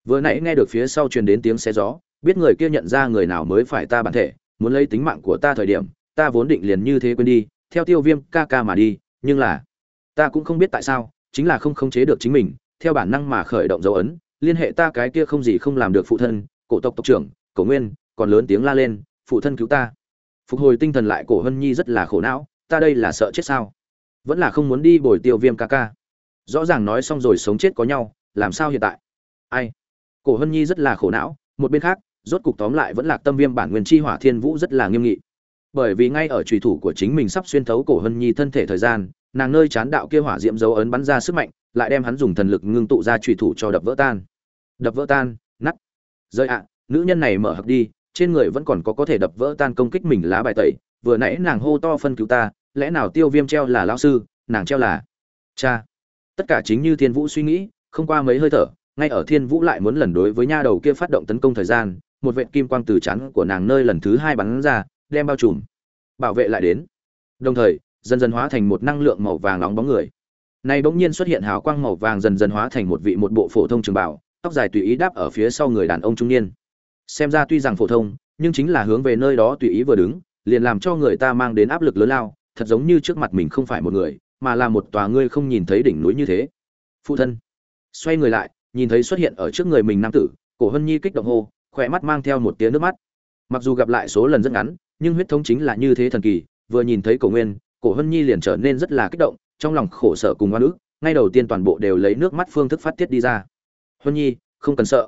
Vừa nãy nghe được phía sau truyền đến tiếng xe gió, biết người kia nhận ra người nào mới phải ta bản thể, muốn lấy tính mạng của ta thời điểm, ta vốn định liền như thế quên đi, theo tiêu viêm ca ca mà đi, nhưng là ta cũng không biết tại sao, chính là không khống chế được chính mình, theo bản năng mà khởi động dấu ấn, liên hệ ta cái kia không gì không làm được phụ thân, cổ tộc tộc trưởng, cổ nguyên, còn lớn tiếng la lên, phụ thân cứu ta. Phục hồi tinh thần lại, cổ hân nhi rất là khổ não, ta đây là sợ chết sao? Vẫn là không muốn đi bồi tiêu viêm ca ca. Rõ ràng nói xong rồi sống chết có nhau, làm sao hiện tại? Ai? Cổ hân nhi rất là khổ não, một bên khác, rốt cục tóm lại vẫn là tâm viêm bản nguyên chi hỏa thiên vũ rất là nghiêm nghị. Bởi vì ngay ở trùy thủ của chính mình sắp xuyên thấu cổ hân nhi thân thể thời gian nàng nơi chán đạo kia hỏa diễm dấu ấn bắn ra sức mạnh, lại đem hắn dùng thần lực ngưng tụ ra trùy thủ cho đập vỡ tan. Đập vỡ tan nắt rơi ạ, nữ nhân này mở hặc đi, trên người vẫn còn có có thể đập vỡ tan công kích mình lá bài tẩy. Vừa nãy nàng hô to phân cứu ta, lẽ nào tiêu viêm treo là lao sư, nàng treo là cha? Tất cả chính như thiên vũ suy nghĩ, không qua mấy hơi thở, ngay ở thiên vũ lại muốn lần đối với nha đầu kia phát động tấn công thời gian, một vệ kim quang từ chắn của nàng nơi lần thứ hai bắn ra, đem bao trùm, bảo vệ lại đến. Đồng thời dần dần hóa thành một năng lượng màu vàng nóng bóng người. Này bỗng nhiên xuất hiện hào quang màu vàng dần dần hóa thành một vị một bộ phổ thông trường bảo tóc dài tùy ý đáp ở phía sau người đàn ông trung niên. Xem ra tuy rằng phổ thông, nhưng chính là hướng về nơi đó tùy ý vừa đứng, liền làm cho người ta mang đến áp lực lớn lao, thật giống như trước mặt mình không phải một người, mà là một tòa ngươi không nhìn thấy đỉnh núi như thế. Phụ thân. Xoay người lại, nhìn thấy xuất hiện ở trước người mình nam tử, cổ hân nhi kích động hô, khỏe mắt mang theo một tiếng nước mắt. Mặc dù gặp lại số lần rất ngắn, nhưng huyết thống chính là như thế thần kỳ, vừa nhìn thấy cổ nguyên cổ hân nhi liền trở nên rất là kích động, trong lòng khổ sở cùng oan ức, ngay đầu tiên toàn bộ đều lấy nước mắt phương thức phát tiết đi ra. Hân nhi, không cần sợ.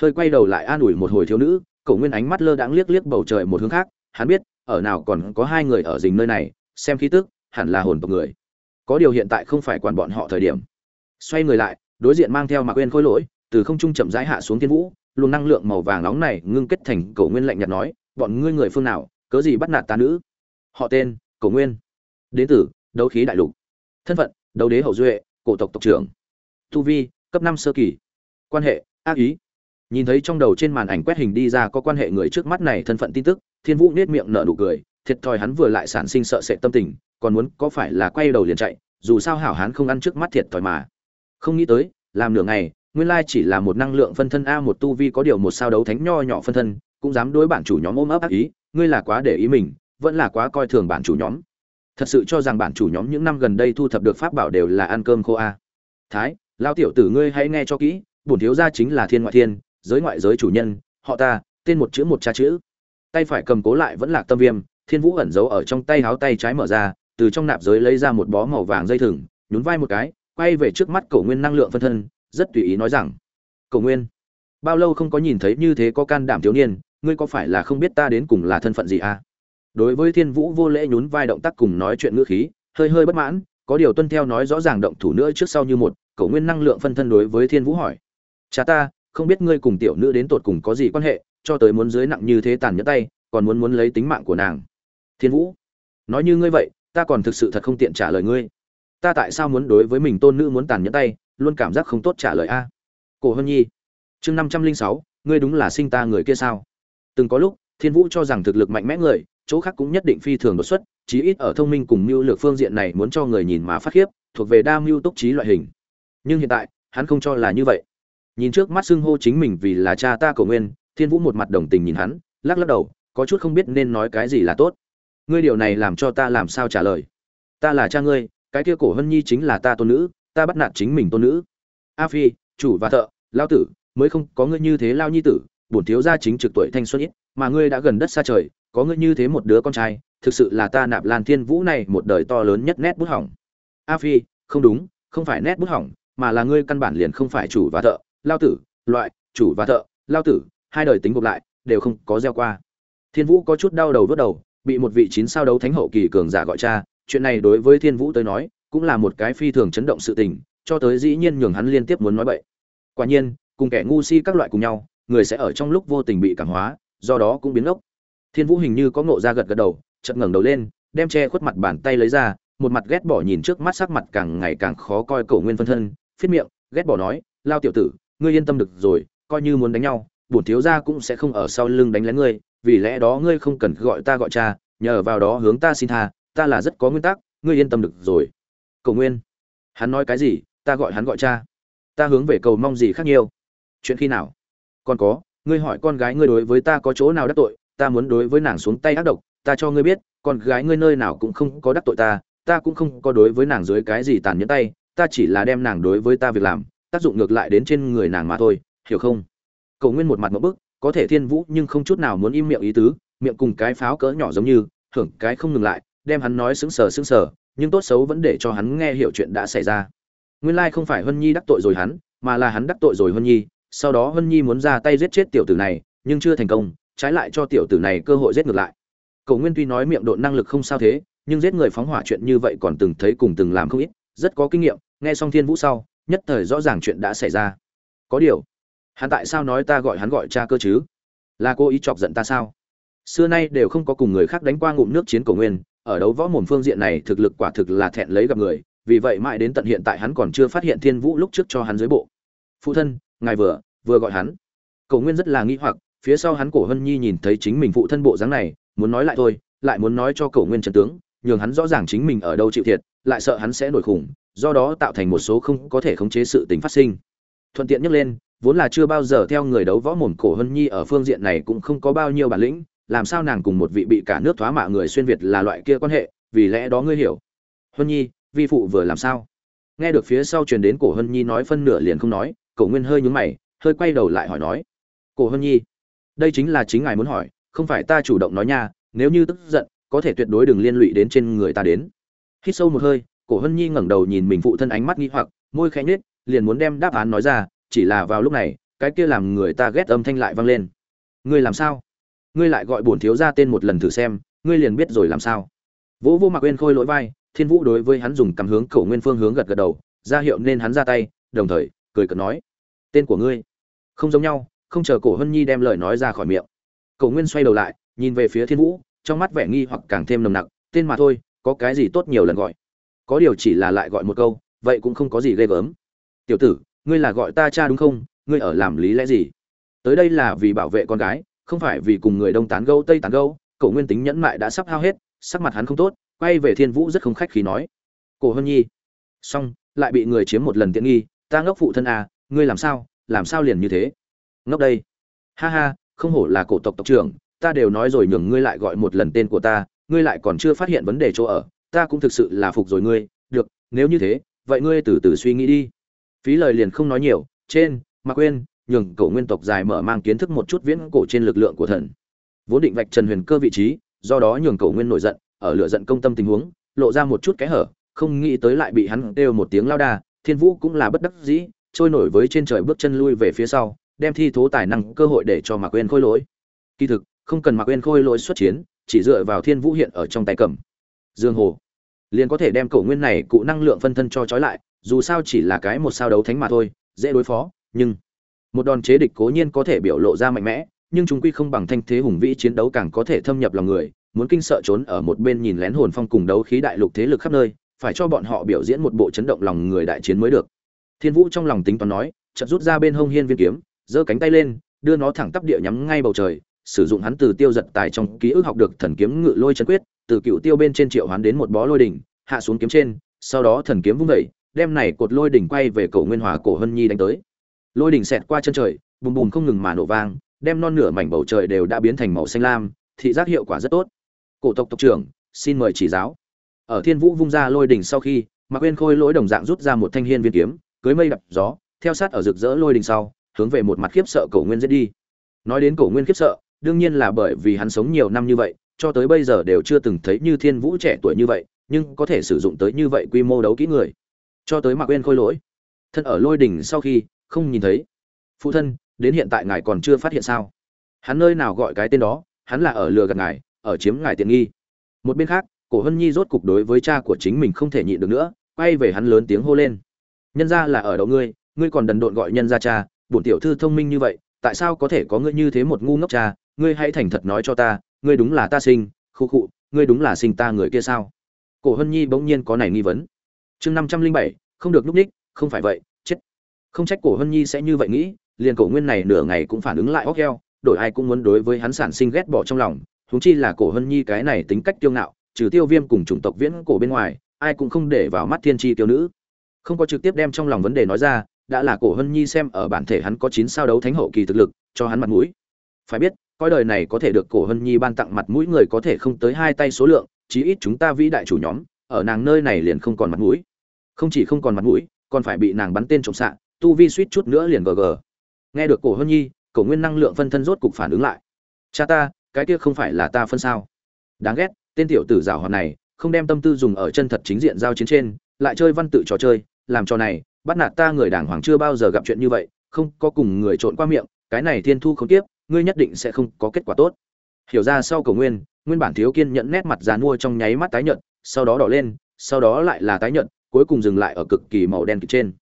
Hơi quay đầu lại an ủi một hồi thiếu nữ, cổ nguyên ánh mắt lơ đãng liếc liếc bầu trời một hướng khác, hắn biết, ở nào còn có hai người ở dình nơi này, xem khí tức, hẳn là hồn tộc người. Có điều hiện tại không phải quản bọn họ thời điểm. Xoay người lại, đối diện mang theo mạc quên khôi lỗi, từ không trung chậm rãi hạ xuống thiên vũ, luồng năng lượng màu vàng nóng này ngưng kết thành cổ nguyên lạnh nhạt nói, bọn ngươi người phương nào, cớ gì bắt nạt ta nữ? Họ tên, cổ nguyên đế tử, đấu khí đại lục. Thân phận, đấu đế hậu duệ, cổ tộc tộc trưởng. Tu vi, cấp năm sơ kỳ. Quan hệ, ác ý. Nhìn thấy trong đầu trên màn ảnh quét hình đi ra có quan hệ người trước mắt này thân phận tin tức, thiên vũ nết miệng nở nụ cười, thiệt thòi hắn vừa lại sản sinh sợ sệt tâm tình, còn muốn có phải là quay đầu liền chạy, dù sao hảo hán không ăn trước mắt thiệt thòi mà. Không nghĩ tới, làm nửa ngày, nguyên lai chỉ là một năng lượng phân thân a, một tu vi có điều một sao đấu thánh nho nhỏ phân thân, cũng dám đối bản chủ nhóm ôm ấp ác ý, ngươi là quá để ý mình, vẫn là quá coi thường bản chủ nhóm thật sự cho rằng bản chủ nhóm những năm gần đây thu thập được pháp bảo đều là ăn cơm khô a. Thái lao tiểu tử ngươi hãy nghe cho kỹ, bổn thiếu gia chính là thiên ngoại thiên, giới ngoại giới chủ nhân, họ ta, tên một chữ một cha chữ. Tay phải cầm cố lại vẫn là tâm viêm, thiên vũ ẩn giấu ở trong tay háo tay trái mở ra, từ trong nạp giới lấy ra một bó màu vàng dây thừng, nhún vai một cái, quay về trước mắt cổ nguyên năng lượng phân thân, rất tùy ý nói rằng, cổ nguyên, bao lâu không có nhìn thấy như thế có can đảm thiếu niên, ngươi có phải là không biết ta đến cùng là thân phận gì à đối với thiên vũ vô lễ nhún vai động tác cùng nói chuyện ngữ khí, hơi hơi bất mãn, có điều tuân theo nói rõ ràng động thủ nữa trước sau như một, cậu nguyên năng lượng phân thân đối với thiên vũ hỏi. Cha ta, không biết ngươi cùng tiểu nữ đến tột cùng có gì quan hệ, cho tới muốn dưới nặng như thế tàn nhẫn tay, còn muốn muốn lấy tính mạng của nàng. Thiên vũ, nói như ngươi vậy, ta còn thực sự thật không tiện trả lời ngươi. Ta tại sao muốn đối với mình tôn nữ muốn tàn nhẫn tay, luôn cảm giác không tốt trả lời a? Cổ hân nhi, chương năm trăm linh sáu, ngươi đúng là sinh ta người kia sao? Từng có lúc, thiên vũ cho rằng thực lực mạnh mẽ người chỗ khác cũng nhất định phi thường đột xuất, chí ít ở thông minh cùng mưu lược phương diện này muốn cho người nhìn mà phát khiếp, thuộc về đa mưu túc trí loại hình. Nhưng hiện tại, hắn không cho là như vậy. Nhìn trước mắt xưng hô chính mình vì là cha ta cầu nguyên thiên vũ một mặt đồng tình nhìn hắn, lắc lắc đầu, có chút không biết nên nói cái gì là tốt. Ngươi điều này làm cho ta làm sao trả lời? Ta là cha ngươi, cái kia cổ hân nhi chính là ta tôn nữ, ta bắt nạt chính mình tôn nữ. A phi, chủ và thợ lao tử, mới không có ngươi như thế lao nhi tử, bổn thiếu gia chính trực tuổi thanh xuân ít, mà ngươi đã gần đất xa trời có ngươi như thế một đứa con trai, thực sự là ta nạp lan thiên vũ này một đời to lớn nhất nét bút hỏng. A phi, không đúng, không phải nét bút hỏng, mà là ngươi căn bản liền không phải chủ và thợ, lao tử, loại, chủ và thợ, lao tử, hai đời tính gộp lại, đều không có gieo qua. Thiên vũ có chút đau đầu vớt đầu, bị một vị chín sao đấu thánh hậu kỳ cường giả gọi cha, chuyện này đối với thiên vũ tới nói, cũng là một cái phi thường chấn động sự tình, cho tới dĩ nhiên nhường hắn liên tiếp muốn nói bậy. Quả nhiên, cùng kẻ ngu si các loại cùng nhau, người sẽ ở trong lúc vô tình bị cảm hóa, do đó cũng biến ốc thiên vũ hình như có ngộ ra gật gật đầu, chợt ngẩng đầu lên, đem che khuất mặt bàn tay lấy ra, một mặt ghét bỏ nhìn trước mắt sắc mặt càng ngày càng khó coi cổ nguyên phân thân, phiết miệng, ghét bỏ nói, lao tiểu tử, ngươi yên tâm được rồi, coi như muốn đánh nhau, bổn thiếu gia cũng sẽ không ở sau lưng đánh lén ngươi, vì lẽ đó ngươi không cần gọi ta gọi cha, nhờ vào đó hướng ta xin tha, ta là rất có nguyên tắc, ngươi yên tâm được rồi. Cầu nguyên, hắn nói cái gì, ta gọi hắn gọi cha, ta hướng về cầu mong gì khác nhiều. Chuyện khi nào? Còn có, ngươi hỏi con gái ngươi đối với ta có chỗ nào đắc tội ta muốn đối với nàng xuống tay ác độc, ta cho ngươi biết, con gái ngươi nơi nào cũng không có đắc tội ta ta cũng không có đối với nàng dưới cái gì tàn nhẫn tay, ta chỉ là đem nàng đối với ta việc làm, tác dụng ngược lại đến trên người nàng mà thôi, hiểu không? Cầu nguyên một mặt một bức, có thể thiên vũ nhưng không chút nào muốn im miệng ý tứ, miệng cùng cái pháo cỡ nhỏ giống như, hưởng cái không ngừng lại, đem hắn nói sững sờ sững sờ, nhưng tốt xấu vẫn để cho hắn nghe hiểu chuyện đã xảy ra. Nguyên lai không phải hân nhi đắc tội rồi hắn, mà là hắn đắc tội rồi hân nhi, sau đó hân nhi muốn ra tay giết chết tiểu tử này, nhưng chưa thành công trái lại cho tiểu tử này cơ hội giết ngược lại. Cầu nguyên tuy nói miệng độ năng lực không sao thế, nhưng giết người phóng hỏa chuyện như vậy còn từng thấy cùng từng làm không ít, rất có kinh nghiệm, nghe xong thiên vũ sau, nhất thời rõ ràng chuyện đã xảy ra. Có điều, hắn tại sao nói ta gọi hắn gọi cha cơ chứ? Là cô ý chọc giận ta sao? Xưa nay đều không có cùng người khác đánh qua ngụm nước chiến cổ nguyên, ở đấu võ mồm phương diện này thực lực quả thực là thẹn lấy gặp người, vì vậy mãi đến tận hiện tại hắn còn chưa phát hiện thiên vũ lúc trước cho hắn dưới bộ. Phụ thân, ngài vừa vừa gọi hắn. Cổ nguyên rất là nghi hoặc phía sau hắn cổ hân nhi nhìn thấy chính mình phụ thân bộ dáng này, muốn nói lại thôi, lại muốn nói cho cổ nguyên trần tướng, nhường hắn rõ ràng chính mình ở đâu chịu thiệt, lại sợ hắn sẽ nổi khủng, do đó tạo thành một số không có thể khống chế sự tình phát sinh. Thuận tiện nhắc lên, vốn là chưa bao giờ theo người đấu võ mồm cổ hân nhi ở phương diện này cũng không có bao nhiêu bản lĩnh, làm sao nàng cùng một vị bị cả nước thoá mạ người xuyên việt là loại kia quan hệ, vì lẽ đó ngươi hiểu. Hân nhi, vi phụ vừa làm sao? Nghe được phía sau truyền đến cổ hân nhi nói phân nửa liền không nói cổ nguyên hơi nhúng mày, hơi quay đầu lại hỏi nói. Cổ hân nhi đây chính là chính ngài muốn hỏi, không phải ta chủ động nói nha, nếu như tức giận, có thể tuyệt đối đừng liên lụy đến trên người ta đến. Hít sâu một hơi, cổ hân nhi ngẩng đầu nhìn mình phụ thân ánh mắt nghi hoặc, môi khẽ nhếch, liền muốn đem đáp án nói ra, chỉ là vào lúc này, cái kia làm người ta ghét âm thanh lại vang lên. Ngươi làm sao? Ngươi lại gọi bổn thiếu ra tên một lần thử xem, ngươi liền biết rồi làm sao. Vũ vô mặc quên khôi lỗi vai, thiên vũ đối với hắn dùng cắm hướng cổ nguyên phương hướng gật gật đầu, ra hiệu nên hắn ra tay, đồng thời, cười cợt nói, tên của ngươi, không giống nhau không chờ cổ hân nhi đem lời nói ra khỏi miệng. Cổ nguyên xoay đầu lại, nhìn về phía thiên vũ, trong mắt vẻ nghi hoặc càng thêm nồng nặc, tên mà thôi, có cái gì tốt nhiều lần gọi? Có điều chỉ là lại gọi một câu, vậy cũng không có gì ghê gớm. Tiểu tử, ngươi là gọi ta cha đúng không? Ngươi ở làm lý lẽ gì? Tới đây là vì bảo vệ con gái, không phải vì cùng người đông tán gâu tây tán gâu. Cổ nguyên tính nhẫn mại đã sắp hao hết, sắc mặt hắn không tốt, quay về thiên vũ rất không khách khí nói. Cổ hân nhi. Xong, lại bị người chiếm một lần tiện nghi, ta ngốc phụ thân à ngươi làm sao làm sao liền như thế? Ngốc đây. Ha ha, không hổ là cổ tộc tộc trưởng, ta đều nói rồi nhường ngươi lại gọi một lần tên của ta, ngươi lại còn chưa phát hiện vấn đề chỗ ở, ta cũng thực sự là phục rồi ngươi, được, nếu như thế, vậy ngươi từ từ suy nghĩ đi. Phí lời liền không nói nhiều, trên, mà quên, nhường cổ nguyên tộc dài mở mang kiến thức một chút viễn cổ trên lực lượng của thần. Vốn định vạch trần huyền cơ vị trí, do đó nhường cổ nguyên nổi giận, ở lửa giận công tâm tình huống, lộ ra một chút kẽ hở, không nghĩ tới lại bị hắn kêu một tiếng lao đa thiên vũ cũng là bất đắc dĩ, trôi nổi với trên trời bước chân lui về phía sau đem thi thố tài năng cơ hội để cho mạc quên khôi lỗi. Kỳ thực, không cần mạc quên khôi lỗi xuất chiến, chỉ dựa vào thiên vũ hiện ở trong tay cầm. Dương hồ, liền có thể đem cổ nguyên này cụ năng lượng phân thân cho trói lại, dù sao chỉ là cái một sao đấu thánh mà thôi, dễ đối phó, nhưng một đòn chế địch cố nhiên có thể biểu lộ ra mạnh mẽ, nhưng chúng quy không bằng thanh thế hùng vĩ chiến đấu càng có thể thâm nhập lòng người, muốn kinh sợ trốn ở một bên nhìn lén hồn phong cùng đấu khí đại lục thế lực khắp nơi, phải cho bọn họ biểu diễn một bộ chấn động lòng người đại chiến mới được. Thiên vũ trong lòng tính toán nói, chợt rút ra bên hông hiên viên kiếm giơ cánh tay lên, đưa nó thẳng tắp địa nhắm ngay bầu trời, sử dụng hắn từ tiêu giật tài trong ký ức học được thần kiếm ngự lôi chân quyết, từ cựu tiêu bên trên triệu hoán đến một bó lôi đỉnh, hạ xuống kiếm trên, sau đó thần kiếm vung vẩy đem này cột lôi đỉnh quay về cổ nguyên hòa cổ hân nhi đánh tới. Lôi đỉnh xẹt qua chân trời, bùm bùm không ngừng mà nổ vang, đem non nửa mảnh bầu trời đều đã biến thành màu xanh lam, thị giác hiệu quả rất tốt. Cổ tộc tộc trưởng, xin mời chỉ giáo. Ở thiên vũ vung ra lôi đỉnh sau khi, mạc quên khôi lỗi đồng dạng rút ra một thanh hiên viên kiếm, cưới mây đập gió, theo sát ở rực rỡ lôi đỉnh sau hướng về một mặt khiếp sợ cổ nguyên giết đi. Nói đến cổ nguyên khiếp sợ, đương nhiên là bởi vì hắn sống nhiều năm như vậy, cho tới bây giờ đều chưa từng thấy như thiên vũ trẻ tuổi như vậy, nhưng có thể sử dụng tới như vậy quy mô đấu kỹ người. Cho tới mạc quên khôi lỗi, thân ở lôi đỉnh sau khi không nhìn thấy. Phụ thân, đến hiện tại ngài còn chưa phát hiện sao? Hắn nơi nào gọi cái tên đó, hắn là ở lừa gạt ngài, ở chiếm ngài tiện nghi. Một bên khác, cổ hân nhi rốt cục đối với cha của chính mình không thể nhịn được nữa, quay về hắn lớn tiếng hô lên. Nhân ra là ở đâu ngươi ngươi còn đần độn gọi nhân ra cha bổn tiểu thư thông minh như vậy, tại sao có thể có ngươi như thế một ngu ngốc cha? Ngươi hãy thành thật nói cho ta, ngươi đúng là ta sinh, khu khụ ngươi đúng là sinh ta người kia sao? Cổ hân nhi bỗng nhiên có này nghi vấn. Chương năm trăm linh bảy, không được núp ních, không phải vậy, chết. Không trách cổ hân nhi sẽ như vậy nghĩ, liền cổ nguyên này nửa ngày cũng phản ứng lại óc heo đổi ai cũng muốn đối với hắn sản sinh ghét bỏ trong lòng, huống chi là cổ hân nhi cái này tính cách tiêu ngạo, trừ tiêu viêm cùng chủng tộc viễn cổ bên ngoài, ai cũng không để vào mắt thiên tri tiêu nữ. Không có trực tiếp đem trong lòng vấn đề nói ra đã là cổ hân nhi xem ở bản thể hắn có chín sao đấu thánh hậu kỳ thực lực, cho hắn mặt mũi. Phải biết, coi đời này có thể được cổ hân nhi ban tặng mặt mũi người có thể không tới hai tay số lượng, chí ít chúng ta vĩ đại chủ nhóm, ở nàng nơi này liền không còn mặt mũi. Không chỉ không còn mặt mũi, còn phải bị nàng bắn tên trộm xạ, tu vi suýt chút nữa liền gg nghe được cổ hân nhi, cổ nguyên năng lượng phân thân rốt cục phản ứng lại. Cha ta, cái kia không phải là ta phân sao? Đáng ghét, tên tiểu tử rào hoạt này, không đem tâm tư dùng ở chân thật chính diện giao chiến trên, lại chơi văn tự trò chơi làm trò này, bắt nạt ta người đàng hoàng chưa bao giờ gặp chuyện như vậy, không có cùng người trộn qua miệng, cái này thiên thu không tiếp, ngươi nhất định sẽ không có kết quả tốt. Hiểu ra sau cầu nguyên nguyên bản thiếu kiên nhẫn nét mặt dàn mua trong nháy mắt tái nhợt, sau đó đỏ lên, sau đó lại là tái nhợt, cuối cùng dừng lại ở cực kỳ màu đen kịch trên.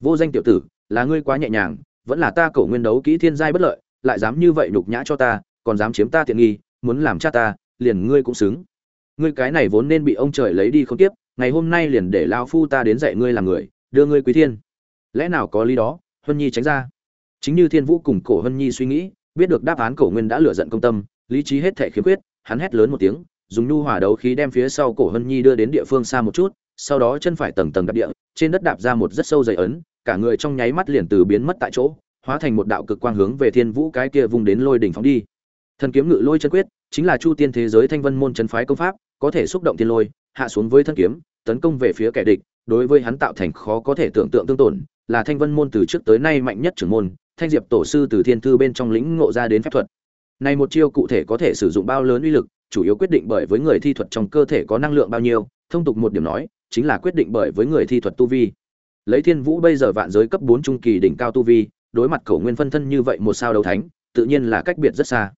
Vô danh tiểu tử, là ngươi quá nhẹ nhàng, vẫn là ta cầu nguyên đấu kỹ thiên giai bất lợi, lại dám như vậy nhục nhã cho ta, còn dám chiếm ta tiện nghi, muốn làm cha ta, liền ngươi cũng xứng. Ngươi cái này vốn nên bị ông trời lấy đi không tiếp ngày hôm nay liền để lao phu ta đến dạy ngươi làm người, đưa ngươi quý thiên. Lẽ nào có lý đó Hân nhi tránh ra. Chính như thiên vũ cùng cổ Hân nhi suy nghĩ, biết được đáp án cổ nguyên đã lựa giận công tâm, lý trí hết thể khiếm khuyết, hắn hét lớn một tiếng, dùng nhu hòa đấu khí đem phía sau cổ Hân nhi đưa đến địa phương xa một chút, sau đó chân phải tầng tầng đạp địa, trên đất đạp ra một rất sâu dày ấn, cả người trong nháy mắt liền từ biến mất tại chỗ, hóa thành một đạo cực quang hướng về thiên vũ cái kia vùng đến lôi đỉnh phóng đi. Thần kiếm ngự lôi chân quyết, chính là chu tiên thế giới thanh vân môn chân phái công pháp, có thể xúc động thiên lôi hạ xuống với thân kiếm, tấn công về phía kẻ địch, đối với hắn tạo thành khó có thể tưởng tượng tương tổn, là thanh vân môn từ trước tới nay mạnh nhất trưởng môn, thanh diệp tổ sư từ thiên thư bên trong lĩnh ngộ ra đến phép thuật. Này một chiêu cụ thể có thể sử dụng bao lớn uy lực, chủ yếu quyết định bởi với người thi thuật trong cơ thể có năng lượng bao nhiêu, thông tục một điểm nói, chính là quyết định bởi với người thi thuật tu vi. Lấy thiên vũ bây giờ vạn giới cấp bốn trung kỳ đỉnh cao tu vi, đối mặt cổ nguyên phân thân như vậy một sao đấu thánh, tự nhiên là cách biệt rất xa.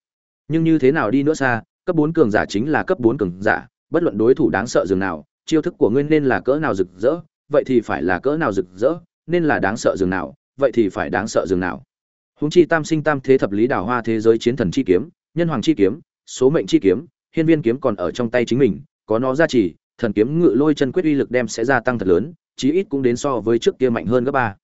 Nhưng như thế nào đi nữa xa, cấp bốn cường giả chính là cấp bốn cường giả bất luận đối thủ đáng sợ dường nào, chiêu thức của ngươi nên là cỡ nào rực rỡ, vậy thì phải là cỡ nào rực rỡ, nên là đáng sợ dường nào, vậy thì phải đáng sợ dường nào. Huống chi tam sinh tam thế thập lý đào hoa thế giới chiến thần chi kiếm, nhân hoàng chi kiếm, số mệnh chi kiếm, hiên viên kiếm còn ở trong tay chính mình, có nó ra chỉ thần kiếm ngự lôi chân quyết uy lực đem sẽ gia tăng thật lớn, chí ít cũng đến so với trước kia mạnh hơn gấp ba.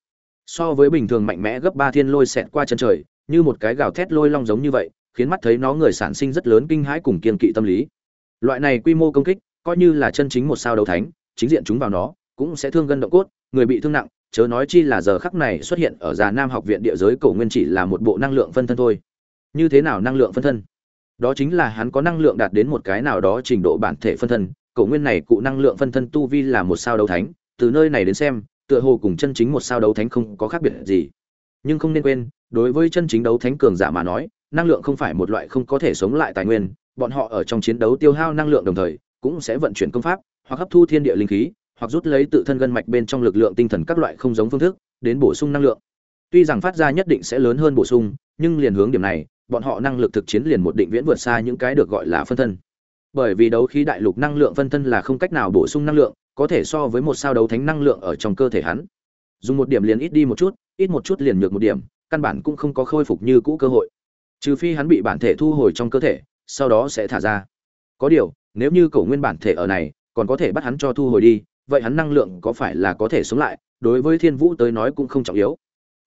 So với bình thường mạnh mẽ gấp ba thiên lôi xẹt qua chân trời, như một cái gào thét lôi long giống như vậy, khiến mắt thấy nó người sản sinh rất lớn kinh hãi cùng kiên kỵ tâm lý loại này quy mô công kích, coi như là chân chính một sao đấu thánh, chính diện chúng vào nó, cũng sẽ thương gân động cốt, người bị thương nặng, chớ nói chi là giờ khắc này xuất hiện ở già nam học viện địa giới, cổ nguyên chỉ là một bộ năng lượng phân thân thôi. Như thế nào năng lượng phân thân? Đó chính là hắn có năng lượng đạt đến một cái nào đó trình độ bản thể phân thân, cổ nguyên này cụ năng lượng phân thân tu vi là một sao đấu thánh, từ nơi này đến xem, tựa hồ cùng chân chính một sao đấu thánh không có khác biệt gì. Nhưng không nên quên, đối với chân chính đấu thánh cường giả mà nói, năng lượng không phải một loại không có thể sống lại tài nguyên bọn họ ở trong chiến đấu tiêu hao năng lượng đồng thời, cũng sẽ vận chuyển công pháp, hoặc hấp thu thiên địa linh khí, hoặc rút lấy tự thân gân mạch bên trong lực lượng tinh thần các loại không giống phương thức, đến bổ sung năng lượng. Tuy rằng phát ra nhất định sẽ lớn hơn bổ sung, nhưng liền hướng điểm này, bọn họ năng lực thực chiến liền một định viễn vượt xa những cái được gọi là phân thân. Bởi vì đấu khí đại lục năng lượng phân thân là không cách nào bổ sung năng lượng, có thể so với một sao đấu thánh năng lượng ở trong cơ thể hắn. Dùng một điểm liền ít đi một chút, ít một chút liền nhược một điểm, căn bản cũng không có khôi phục như cũ cơ hội. Trừ phi hắn bị bản thể thu hồi trong cơ thể sau đó sẽ thả ra. Có điều, nếu như cổ nguyên bản thể ở này, còn có thể bắt hắn cho thu hồi đi, vậy hắn năng lượng có phải là có thể sống lại? Đối với thiên vũ tới nói cũng không trọng yếu.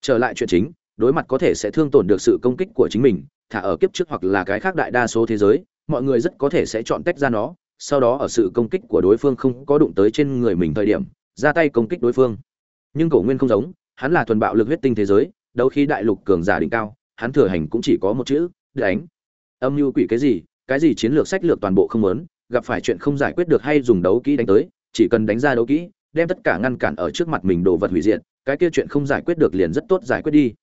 Trở lại chuyện chính, đối mặt có thể sẽ thương tổn được sự công kích của chính mình, thả ở kiếp trước hoặc là cái khác đại đa số thế giới, mọi người rất có thể sẽ chọn tách ra nó, sau đó ở sự công kích của đối phương không có đụng tới trên người mình thời điểm, ra tay công kích đối phương. Nhưng cổ nguyên không giống, hắn là thuần bạo lực huyết tinh thế giới, đấu khí đại lục cường giả đỉnh cao, hắn thừa hành cũng chỉ có một chữ, đánh âm mưu quỷ cái gì cái gì chiến lược sách lược toàn bộ không lớn gặp phải chuyện không giải quyết được hay dùng đấu kỹ đánh tới, chỉ cần đánh ra đấu kỹ, đem tất cả ngăn cản ở trước mặt mình đồ vật hủy diệt, cái kia chuyện không giải quyết được liền rất tốt giải quyết đi.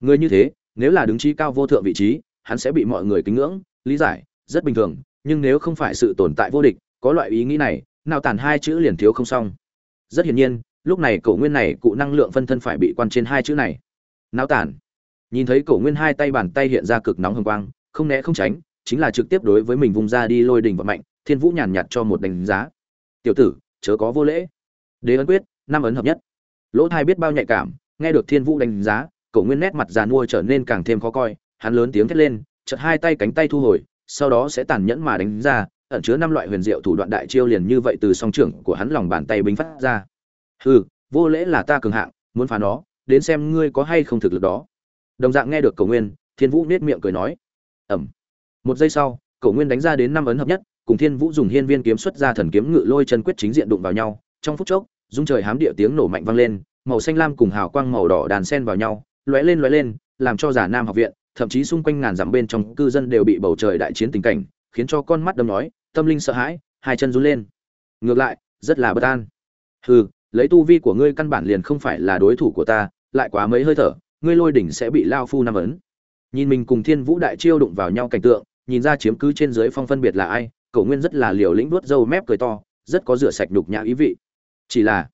Người như thế, nếu là đứng trí cao vô thượng vị trí, hắn sẽ bị mọi người kính ngưỡng, lý giải, rất bình thường, nhưng nếu không phải sự tồn tại vô địch, có loại ý nghĩ này, nào tàn hai chữ liền thiếu không xong. Rất hiển nhiên, lúc này cổ nguyên này cụ năng lượng phân thân phải bị quan trên hai chữ này. Não tàn. Nhìn thấy cổ nguyên hai tay bàn tay hiện ra cực nóng hồng quang không né không tránh, chính là trực tiếp đối với mình vùng ra đi lôi đình vận mạnh thiên vũ nhàn nhạt cho một đánh giá. Tiểu tử, chớ có vô lễ. Đế ấn quyết, năm ấn hợp nhất. Lỗ thai biết bao nhạy cảm, nghe được thiên vũ đánh giá cổ nguyên nét mặt già nuôi trở nên càng thêm khó coi, hắn lớn tiếng thét lên, chợt hai tay cánh tay thu hồi, sau đó sẽ tàn nhẫn mà đánh ra, ẩn chứa năm loại huyền diệu thủ đoạn đại chiêu liền như vậy từ song trưởng của hắn lòng bàn tay bính phát ra. Hừ, vô lễ là ta cường hạng, muốn phá nó, đến xem ngươi có hay không thực lực đó. Đồng dạng nghe được cầu nguyên, thiên vũ nết miệng cười nói ẩm. Một giây sau cậu nguyên đánh ra đến năm ấn hợp nhất, cùng thiên vũ dùng hiên viên kiếm xuất ra thần kiếm ngự lôi chân quyết chính diện đụng vào nhau. Trong phút chốc dung trời hám địa tiếng nổ mạnh vang lên, màu xanh lam cùng hào quang màu đỏ đàn sen vào nhau, lóe lên lóe lên, làm cho giả nam học viện, thậm chí xung quanh ngàn dặm bên trong cư dân đều bị bầu trời đại chiến tình cảnh, khiến cho con mắt đâm nói, tâm linh sợ hãi, hai chân run lên. Ngược lại, rất là bất an. Hừ, lấy tu vi của ngươi căn bản liền không phải là đối thủ của ta, lại quá mấy hơi thở, ngươi lôi đỉnh sẽ bị lao phu năm ấn nhìn mình cùng thiên vũ đại chiêu đụng vào nhau cảnh tượng, nhìn ra chiếm cứ trên dưới phong phân biệt là ai, cậu nguyên rất là liều lĩnh vuốt râu mép cười to, rất có rửa sạch đục nhã ý vị. Chỉ là,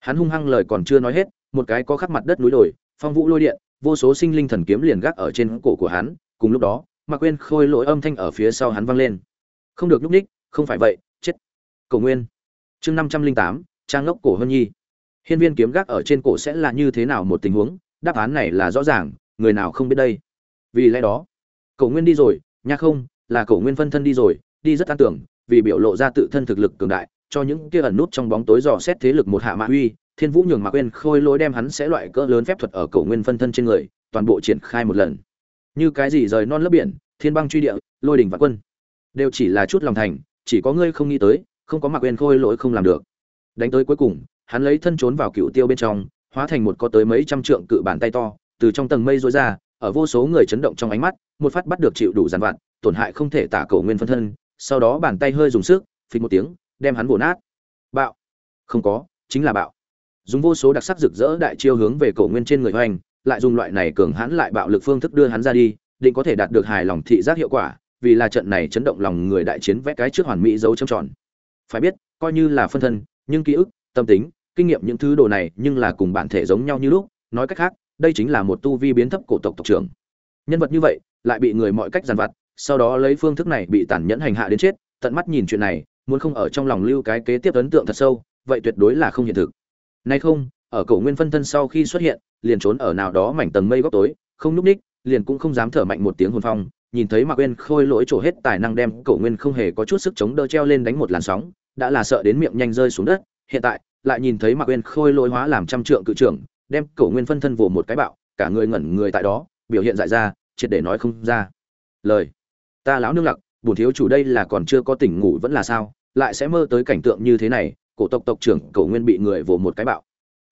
hắn hung hăng lời còn chưa nói hết, một cái có khắc mặt đất núi đồi, phong vũ lôi điện, vô số sinh linh thần kiếm liền gác ở trên cổ của hắn, cùng lúc đó, mà quên khôi lỗi âm thanh ở phía sau hắn vang lên. Không được nhúc ních không phải vậy, chết. Cầu nguyên. Chương năm trăm linh tám, trang ngốc cổ hơn nhi. Hiên viên kiếm gác ở trên cổ sẽ là như thế nào một tình huống? Đáp án này là rõ ràng, người nào không biết đây? Vì lẽ đó cầu nguyên đi rồi, nha không, là cầu nguyên phân thân đi rồi, đi rất an tưởng, vì biểu lộ ra tự thân thực lực cường đại, cho những kia ẩn nút trong bóng tối dò xét thế lực một hạ mã uy, thiên vũ nhường mạc quên khôi lối đem hắn sẽ loại cỡ lớn phép thuật ở cầu nguyên phân thân trên người, toàn bộ triển khai một lần. Như cái gì rời non lớp biển, thiên băng truy địa, lôi đỉnh và quân, đều chỉ là chút lòng thành, chỉ có ngươi không nghĩ tới, không có mạc quên khôi lỗi không làm được. Đánh tới cuối cùng, hắn lấy thân trốn vào cựu tiêu bên trong, hóa thành một có tới mấy trăm trượng cự bàn tay to, từ trong tầng mây rối ra ở vô số người chấn động trong ánh mắt, một phát bắt được chịu đủ giàn vặt, tổn hại không thể tả cầu nguyên phân thân, sau đó bàn tay hơi dùng sức, phịch một tiếng, đem hắn vồ nát. Bạo. Không có, chính là bạo. Dùng vô số đặc sắc rực rỡ đại chiêu hướng về cổ nguyên trên người hoành, lại dùng loại này cường hãn lại bạo lực phương thức đưa hắn ra đi, định có thể đạt được hài lòng thị giác hiệu quả, vì là trận này chấn động lòng người đại chiến vẽ cái trước hoàn mỹ dấu trầm tròn. Phải biết, coi như là phân thân, nhưng ký ức, tâm tính, kinh nghiệm những thứ đồ này nhưng là cùng bản thể giống nhau như lúc, nói cách khác đây chính là một tu vi biến thấp cổ tộc tộc trưởng. Nhân vật như vậy, lại bị người mọi cách giàn vặt, sau đó lấy phương thức này bị tàn nhẫn hành hạ đến chết, tận mắt nhìn chuyện này, muốn không ở trong lòng lưu cái kế tiếp ấn tượng thật sâu, vậy tuyệt đối là không hiện thực. Nay không, ở cổ nguyên phân thân sau khi xuất hiện, liền trốn ở nào đó mảnh tầng mây góc tối, không núp ních, liền cũng không dám thở mạnh một tiếng hồn phong, nhìn thấy mạc quên khôi lỗi trổ hết tài năng đem cổ nguyên không hề có chút sức chống đỡ treo lên đánh một làn sóng, đã là sợ đến miệng nhanh rơi xuống đất, hiện tại, lại nhìn thấy mạc quên khôi lỗi hóa làm trăm trượng cự trưởng đem cổ nguyên phân thân vồ một cái bạo, cả người ngẩn người tại đó, biểu hiện dại ra, triệt để nói không ra. Lời, ta lão nương lặc, bổn thiếu chủ đây là còn chưa có tỉnh ngủ vẫn là sao? Lại sẽ mơ tới cảnh tượng như thế này, cổ tộc tộc trưởng cổ nguyên bị người vồ một cái bạo.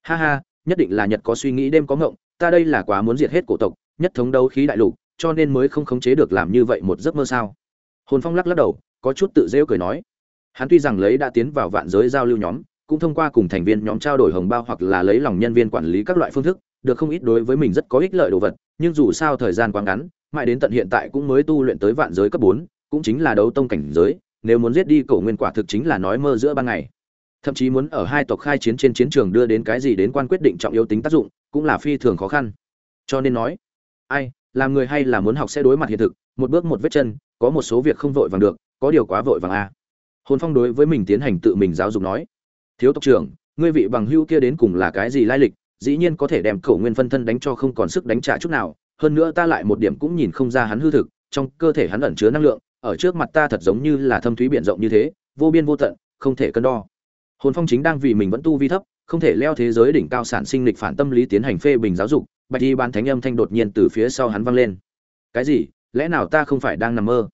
Ha ha, nhất định là nhật có suy nghĩ đêm có ngộng, ta đây là quá muốn diệt hết cổ tộc, nhất thống đấu khí đại lục, cho nên mới không khống chế được làm như vậy một giấc mơ sao? Hồn phong lắc lắc đầu, có chút tự rêu cười nói. Hắn tuy rằng lấy đã tiến vào vạn giới giao lưu nhóm cũng thông qua cùng thành viên nhóm trao đổi hồng bao hoặc là lấy lòng nhân viên quản lý các loại phương thức, được không ít đối với mình rất có ích lợi đồ vật, nhưng dù sao thời gian quá ngắn, mãi đến tận hiện tại cũng mới tu luyện tới vạn giới cấp bốn, cũng chính là đấu tông cảnh giới, nếu muốn giết đi cổ nguyên quả thực chính là nói mơ giữa ban ngày. Thậm chí muốn ở hai tộc khai chiến trên chiến trường đưa đến cái gì đến quan quyết định trọng yếu tính tác dụng, cũng là phi thường khó khăn. Cho nên nói, ai, làm người hay là muốn học sẽ đối mặt hiện thực, một bước một vết chân, có một số việc không vội vàng được, có điều quá vội vàng a hồn phong đối với mình tiến hành tự mình giáo dục nói thiếu tộc trưởng, ngươi vị bằng hưu kia đến cùng là cái gì lai lịch? Dĩ nhiên có thể đem cổ nguyên phân thân đánh cho không còn sức đánh trả chút nào, hơn nữa ta lại một điểm cũng nhìn không ra hắn hư thực, trong cơ thể hắn ẩn chứa năng lượng, ở trước mặt ta thật giống như là thâm thúy biển rộng như thế, vô biên vô tận, không thể cân đo. Hồn phong chính đang vì mình vẫn tu vi thấp, không thể leo thế giới đỉnh cao sản sinh lịch phản tâm lý tiến hành phê bình giáo dục, bạch y ban thánh âm thanh đột nhiên từ phía sau hắn vang lên. Cái gì? Lẽ nào ta không phải đang nằm mơ?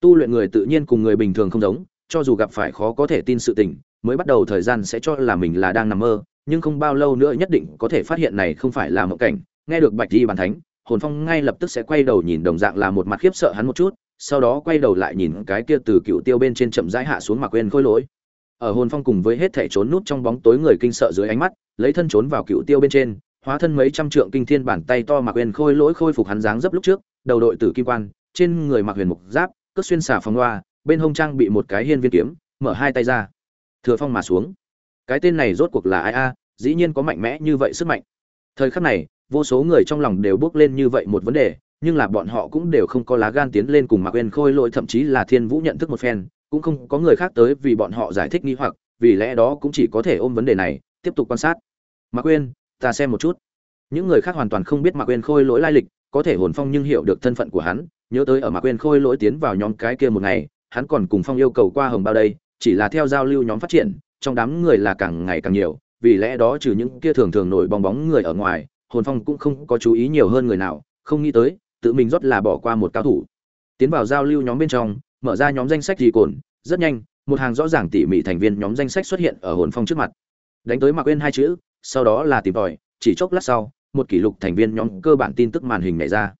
Tu luyện người tự nhiên cùng người bình thường không giống, cho dù gặp phải khó có thể tin sự tình mới bắt đầu thời gian sẽ cho là mình là đang nằm mơ, nhưng không bao lâu nữa nhất định có thể phát hiện này không phải là mộng cảnh. Nghe được bạch y bàn thánh, hồn phong ngay lập tức sẽ quay đầu nhìn đồng dạng là một mặt khiếp sợ hắn một chút, sau đó quay đầu lại nhìn cái kia từ cựu tiêu bên trên chậm rãi hạ xuống mà quên khôi lỗi. Ở hồn phong cùng với hết thể trốn nút trong bóng tối người kinh sợ dưới ánh mắt, lấy thân trốn vào cựu tiêu bên trên, hóa thân mấy trăm trượng kinh thiên bản tay to mặc huyền khôi lỗi khôi phục hắn dáng dấp lúc trước, đầu đội tử kim quan, trên người mặc huyền mục giáp, cất xuyên xả phong loa bên hông trang bị một cái hiên viên kiếm, mở hai tay ra thừa phong mà xuống. Cái tên này rốt cuộc là ai a? Dĩ nhiên có mạnh mẽ như vậy sức mạnh. Thời khắc này, vô số người trong lòng đều bước lên như vậy một vấn đề, nhưng là bọn họ cũng đều không có lá gan tiến lên cùng mạc quên khôi lỗi, thậm chí là thiên vũ nhận thức một phen, cũng không có người khác tới vì bọn họ giải thích nghi hoặc, vì lẽ đó cũng chỉ có thể ôm vấn đề này, tiếp tục quan sát. Mạc quên ta xem một chút. Những người khác hoàn toàn không biết mạc quên khôi lỗi lai lịch, có thể hồn phong nhưng hiểu được thân phận của hắn. Nhớ tới ở mạc quên khôi lỗi tiến vào nhóm cái kia một ngày, hắn còn cùng phong yêu cầu qua hồng bao đây chỉ là theo giao lưu nhóm phát triển, trong đám người là càng ngày càng nhiều, vì lẽ đó trừ những kia thường thường nổi bong bóng người ở ngoài, hồn phong cũng không có chú ý nhiều hơn người nào, không nghĩ tới, tự mình rót là bỏ qua một cao thủ. Tiến vào giao lưu nhóm bên trong, mở ra nhóm danh sách gì cồn, rất nhanh, một hàng rõ ràng tỉ mỉ thành viên nhóm danh sách xuất hiện ở hồn phong trước mặt. Đánh tới mạc quên hai chữ, sau đó là tìm tòi, chỉ chốc lát sau, một kỷ lục thành viên nhóm cơ bản tin tức màn hình nhảy ra.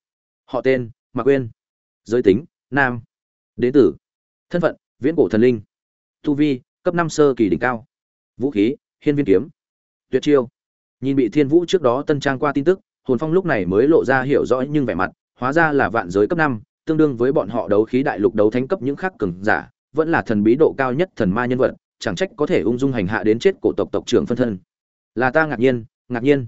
Họ tên, mạc quên giới tính, nam. Đế tử, thân phận, viễn cổ thần linh tu vi, cấp năm sơ kỳ đỉnh cao. Vũ khí, hiên viên kiếm. Tuyệt chiêu. Nhìn bị thiên vũ trước đó tân trang qua tin tức, hồn phong lúc này mới lộ ra hiểu rõ nhưng vẻ mặt, hóa ra là vạn giới cấp năm, tương đương với bọn họ đấu khí đại lục đấu thánh cấp những khác cường giả, vẫn là thần bí độ cao nhất thần ma nhân vật, chẳng trách có thể ung dung hành hạ đến chết cổ tộc tộc trưởng phân thân. Là ta ngạc nhiên ngạc nhiên.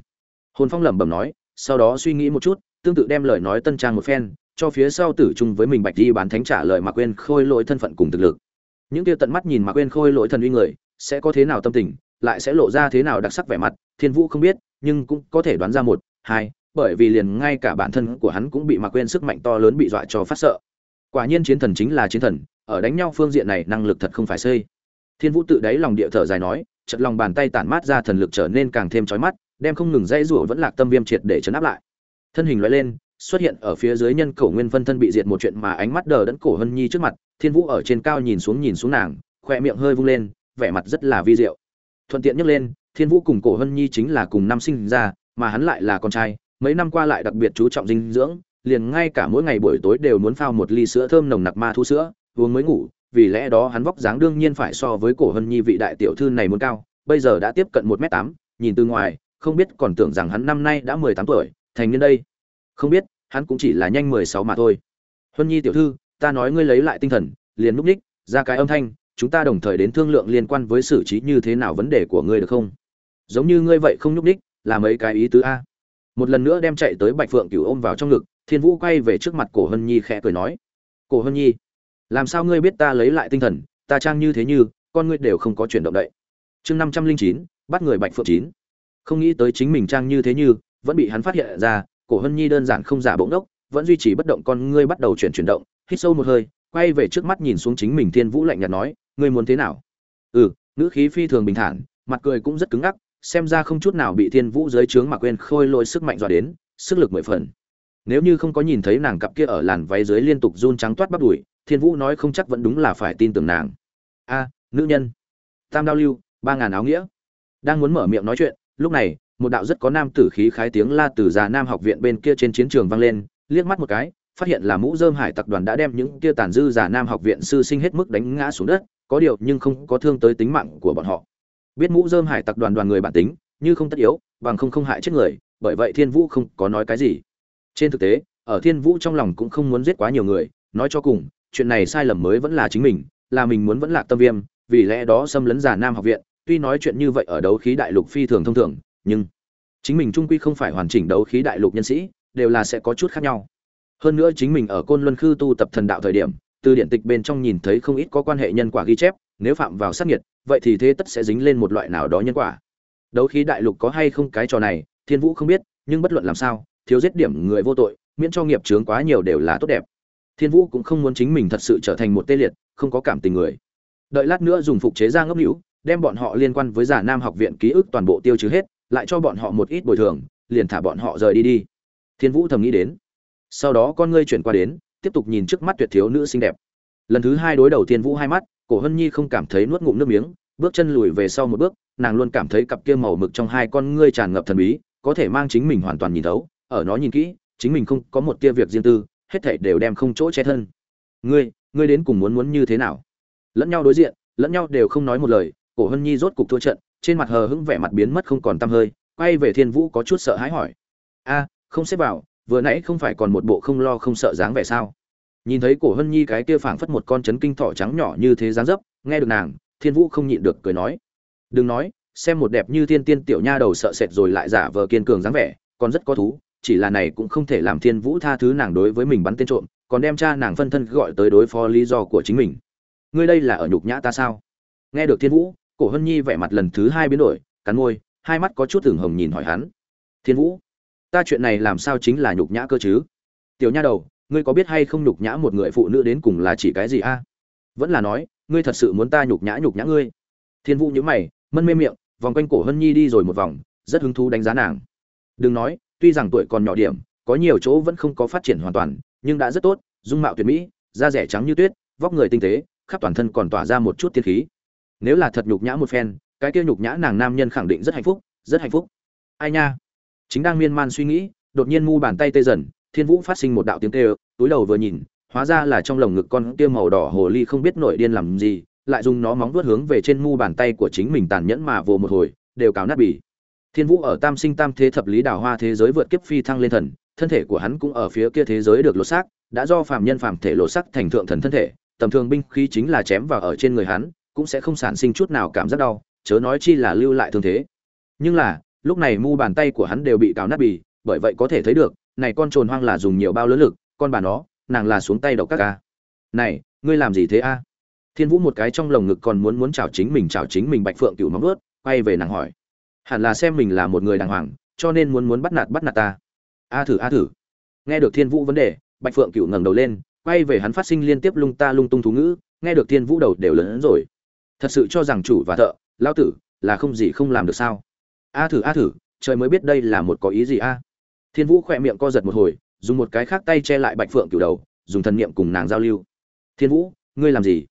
Hồn phong lẩm bẩm nói, sau đó suy nghĩ một chút, tương tự đem lời nói tân trang một phen, cho phía sau tử chung với mình bạch di bán thánh trả lời mà quên khôi lỗi thân phận cùng thực lực những kia tận mắt nhìn mà quên khôi lỗi thần uy người, sẽ có thế nào tâm tình, lại sẽ lộ ra thế nào đặc sắc vẻ mặt, thiên vũ không biết, nhưng cũng có thể đoán ra một, hai, bởi vì liền ngay cả bản thân của hắn cũng bị mặc quên sức mạnh to lớn bị dọa cho phát sợ. Quả nhiên chiến thần chính là chiến thần, ở đánh nhau phương diện này năng lực thật không phải xây. Thiên vũ tự đáy lòng địa thở dài nói chật lòng bàn tay tản mát ra thần lực trở nên càng thêm chói mắt, đem không ngừng dây rủa vẫn lạc tâm viêm triệt để chấn áp lại. Thân hình loại lên xuất hiện ở phía dưới nhân cổ nguyên phân thân bị diệt một chuyện mà ánh mắt đờ đẫn cổ hân nhi trước mặt, thiên vũ ở trên cao nhìn xuống nhìn xuống nàng khoe miệng hơi vung lên, vẻ mặt rất là vi diệu. Thuận tiện nhắc lên, thiên vũ cùng cổ hân nhi chính là cùng năm sinh ra, mà hắn lại là con trai, mấy năm qua lại đặc biệt chú trọng dinh dưỡng, liền ngay cả mỗi ngày buổi tối đều muốn phao một ly sữa thơm nồng nặc ma thu sữa, uống mới ngủ, vì lẽ đó hắn vóc dáng đương nhiên phải so với cổ hân nhi vị đại tiểu thư này muốn cao, bây giờ đã tiếp cận một m tám, nhìn từ ngoài, không biết còn tưởng rằng hắn năm nay đã mười tám tuổi, thành niên đây không biết, hắn cũng chỉ là nhanh mười sáu mà thôi. Huân nhi tiểu thư, ta nói ngươi lấy lại tinh thần, liền núp ních, ra cái âm thanh, chúng ta đồng thời đến thương lượng liên quan với xử trí như thế nào vấn đề của ngươi được không? Giống như ngươi vậy không nhúc ních, là mấy cái ý tứ a. Một lần nữa đem chạy tới bạch phượng cửu ôm vào trong ngực, thiên vũ quay về trước mặt cổ hân nhi khẽ cười nói. Cổ hân nhi, làm sao ngươi biết ta lấy lại tinh thần, ta trang như thế như, con ngươi đều không có chuyển động đậy. Chương năm trăm linh chín, bắt người bạch phượng chín. Không nghĩ tới chính mình trang như thế như, vẫn bị hắn phát hiện ra cổ hân nhi đơn giản không giả bỗng đốc vẫn duy trì bất động con ngươi bắt đầu chuyển chuyển động, hít sâu một hơi, quay về trước mắt nhìn xuống chính mình thiên vũ lạnh nhạt nói, ngươi muốn thế nào? Ừ ngữ khí phi thường bình thản, mặt cười cũng rất cứng ngắc, xem ra không chút nào bị thiên vũ dưới trướng mà quên khôi lôi sức mạnh dọa đến, sức lực mười phần. Nếu như không có nhìn thấy nàng cặp kia ở làn váy dưới liên tục run trắng toát bắt đùi, thiên vũ nói không chắc vẫn đúng là phải tin tưởng nàng. A, nữ nhân, tam đao lưu, ba ngàn áo nghĩa. Đang muốn mở miệng nói chuyện, lúc này một đạo rất có nam tử khí khái tiếng la từ già nam học viện bên kia trên chiến trường vang lên, liếc mắt một cái, phát hiện là mũ dơm hải tặc đoàn đã đem những kia tàn dư già nam học viện sư sinh hết mức đánh ngã xuống đất, có điều nhưng không có thương tới tính mạng của bọn họ. Biết mũ dơm hải tặc đoàn đoàn người bản tính, như không tất yếu, bằng không không hại chết người, bởi vậy thiên vũ không có nói cái gì. Trên thực tế, ở thiên vũ trong lòng cũng không muốn giết quá nhiều người, nói cho cùng, chuyện này sai lầm mới vẫn là chính mình, là mình muốn vẫn lạc tâm viêm, vì lẽ đó xâm lấn giả nam học viện, tuy nói chuyện như vậy ở đấu khí đại lục phi thường thông thường nhưng chính mình trung quy không phải hoàn chỉnh đấu khí đại lục nhân sĩ, đều là sẽ có chút khác nhau. Hơn nữa chính mình ở côn luân khư tu tập thần đạo thời điểm, từ điện tịch bên trong nhìn thấy không ít có quan hệ nhân quả ghi chép, nếu phạm vào sát nhiệt vậy thì thế tất sẽ dính lên một loại nào đó nhân quả. Đấu khí đại lục có hay không cái trò này, thiên vũ không biết, nhưng bất luận làm sao, thiếu giết điểm người vô tội, miễn cho nghiệp chướng quá nhiều đều là tốt đẹp. Thiên vũ cũng không muốn chính mình thật sự trở thành một tê liệt, không có cảm tình người. Đợi lát nữa dùng phục chế ra ngốc hữu, đem bọn họ liên quan với giả nam học viện ký ức toàn bộ tiêu trừ hết lại cho bọn họ một ít bồi thường, liền thả bọn họ rời đi đi. Thiên vũ thầm nghĩ đến. Sau đó con ngươi chuyển qua đến, tiếp tục nhìn trước mắt tuyệt thiếu nữ xinh đẹp. Lần thứ hai đối đầu thiên vũ hai mắt, cổ hân nhi không cảm thấy nuốt ngụm nước miếng, bước chân lùi về sau một bước, nàng luôn cảm thấy cặp kia màu mực trong hai con ngươi tràn ngập thần bí, có thể mang chính mình hoàn toàn nhìn thấu, ở nó nhìn kỹ, chính mình không có một tia việc riêng tư, hết thảy đều đem không chỗ che thân. Ngươi ngươi đến cùng muốn muốn như thế nào? Lẫn nhau đối diện, lẫn nhau đều không nói một lời, cổ hân nhi rốt cục thua trận trên mặt hờ hững vẻ mặt biến mất không còn tăm hơi, quay về thiên vũ có chút sợ hãi hỏi. A, không xếp vào, vừa nãy không phải còn một bộ không lo không sợ dáng vẻ sao? Nhìn thấy cổ hân nhi cái kia phảng phất một con chấn kinh thỏ trắng nhỏ như thế dáng dấp, nghe được nàng, thiên vũ không nhịn được cười nói. Đừng nói, xem một đẹp như thiên tiên tiểu nha đầu sợ sệt rồi lại giả vờ kiên cường dáng vẻ, còn rất có thú, chỉ là này cũng không thể làm thiên vũ tha thứ nàng đối với mình bắn tên trộm, còn đem cha nàng phân thân gọi tới đối phó lý do của chính mình. Ngươi đây là ở nhục nhã ta sao? Nghe được thiên vũ cổ hân nhi vẻ mặt lần thứ hai biến đổi, cắn môi, hai mắt có chút tưởng hồng nhìn hỏi hắn. Thiên vũ, ta chuyện này làm sao chính là nhục nhã cơ chứ? Tiểu nha đầu, ngươi có biết hay không nhục nhã một người phụ nữ đến cùng là chỉ cái gì a? Vẫn là nói, ngươi thật sự muốn ta nhục nhã nhục nhã ngươi? Thiên vũ nhíu mày, mân mê miệng, vòng quanh cổ hân nhi đi rồi một vòng, rất hứng thú đánh giá nàng. Đừng nói, tuy rằng tuổi còn nhỏ điểm, có nhiều chỗ vẫn không có phát triển hoàn toàn, nhưng đã rất tốt, dung mạo tuyệt mỹ, da rẻ trắng như tuyết, vóc người tinh tế, khắp toàn thân còn tỏa ra một chút tiên khí nếu là thật nhục nhã một phen, cái kia nhục nhã nàng nam nhân khẳng định rất hạnh phúc, rất hạnh phúc. Ai nha? Chính đang miên man suy nghĩ, đột nhiên mu bàn tay tê dần, thiên vũ phát sinh một đạo tiếng kêu, túi đầu vừa nhìn, hóa ra là trong lồng ngực con kia màu đỏ hồ ly không biết nổi điên làm gì, lại dùng nó móng vuốt hướng về trên mu bàn tay của chính mình tàn nhẫn mà vồ một hồi, đều cào nát bỉ thiên vũ ở tam sinh tam thế thập lý đào hoa thế giới vượt kiếp phi thăng lên thần, thân thể của hắn cũng ở phía kia thế giới được lột xác, đã do phàm nhân phàm thể lột xác thành thượng thần thân thể, tầm thường binh khí chính là chém vào ở trên người hắn cũng sẽ không sản sinh chút nào cảm giác đau, chớ nói chi là lưu lại thương thế. Nhưng là, lúc này mu bàn tay của hắn đều bị cào nát bì, bởi vậy có thể thấy được, này con trồn hoang là dùng nhiều bao lớn lực, con bà nó, nàng là xuống tay độc các ca. Này, ngươi làm gì thế a? Thiên vũ một cái trong lồng ngực còn muốn muốn chào chính mình chào chính mình bạch phượng cựu móng ướt quay về nàng hỏi. Hẳn là xem mình là một người đàng hoàng, cho nên muốn muốn bắt nạt bắt nạt ta. A thử a thử. Nghe được thiên vũ vấn đề, bạch phượng cựu ngẩng đầu lên, quay về hắn phát sinh liên tiếp lung ta lung tung thú ngữ, nghe được thiên vũ đầu đều lớn hơn rồi thật sự cho rằng chủ và thợ lao tử, là không gì không làm được sao? A thử a thử, trời mới biết đây là một có ý gì a. Thiên vũ khỏe miệng co giật một hồi, dùng một cái khác tay che lại bạch phượng cửu đầu, dùng thần niệm cùng nàng giao lưu. Thiên vũ, ngươi làm gì?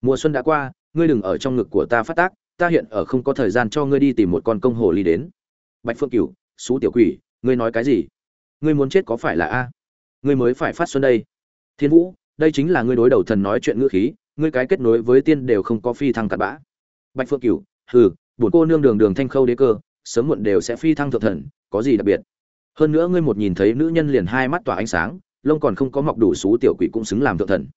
Mùa xuân đã qua, ngươi đừng ở trong ngực của ta phát tác, ta hiện ở không có thời gian cho ngươi đi tìm một con công hồ ly đến. Bạch phượng cửu, xú tiểu quỷ, ngươi nói cái gì? Ngươi muốn chết có phải là a? Ngươi mới phải phát xuân đây. Thiên vũ, đây chính là ngươi đối đầu thần nói chuyện ngữ khí ngươi cái kết nối với tiên đều không có phi thăng cặn bã. Bạch phượng cửu, hừ bổn cô nương đường đường thanh khâu đế cơ, sớm muộn đều sẽ phi thăng thượng thần, có gì đặc biệt? Hơn nữa ngươi một nhìn thấy nữ nhân liền hai mắt tỏa ánh sáng, lông còn không có mọc đủ xú tiểu quỷ cũng xứng làm thượng thần.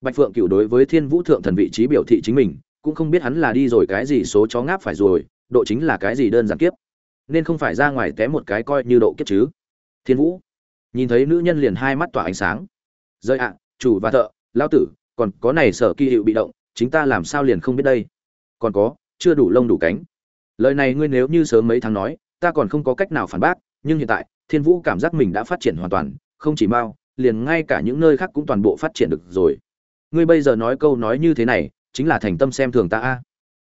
Bạch phượng cửu đối với thiên vũ thượng thần vị trí biểu thị chính mình, cũng không biết hắn là đi rồi cái gì số chó ngáp phải rồi, độ chính là cái gì đơn giản kiếp. Nên không phải ra ngoài té một cái coi như độ kiếp chứ. Thiên vũ, nhìn thấy nữ nhân liền hai mắt tỏa ánh sáng. Rơi ạ, chủ và thợ lao tử còn có này sở kỳ hiệu bị động, chính ta làm sao liền không biết đây? Còn có, chưa đủ lông đủ cánh. Lời này ngươi nếu như sớm mấy tháng nói, ta còn không có cách nào phản bác, nhưng hiện tại, thiên vũ cảm giác mình đã phát triển hoàn toàn, không chỉ mao liền ngay cả những nơi khác cũng toàn bộ phát triển được rồi. Ngươi bây giờ nói câu nói như thế này, chính là thành tâm xem thường ta a.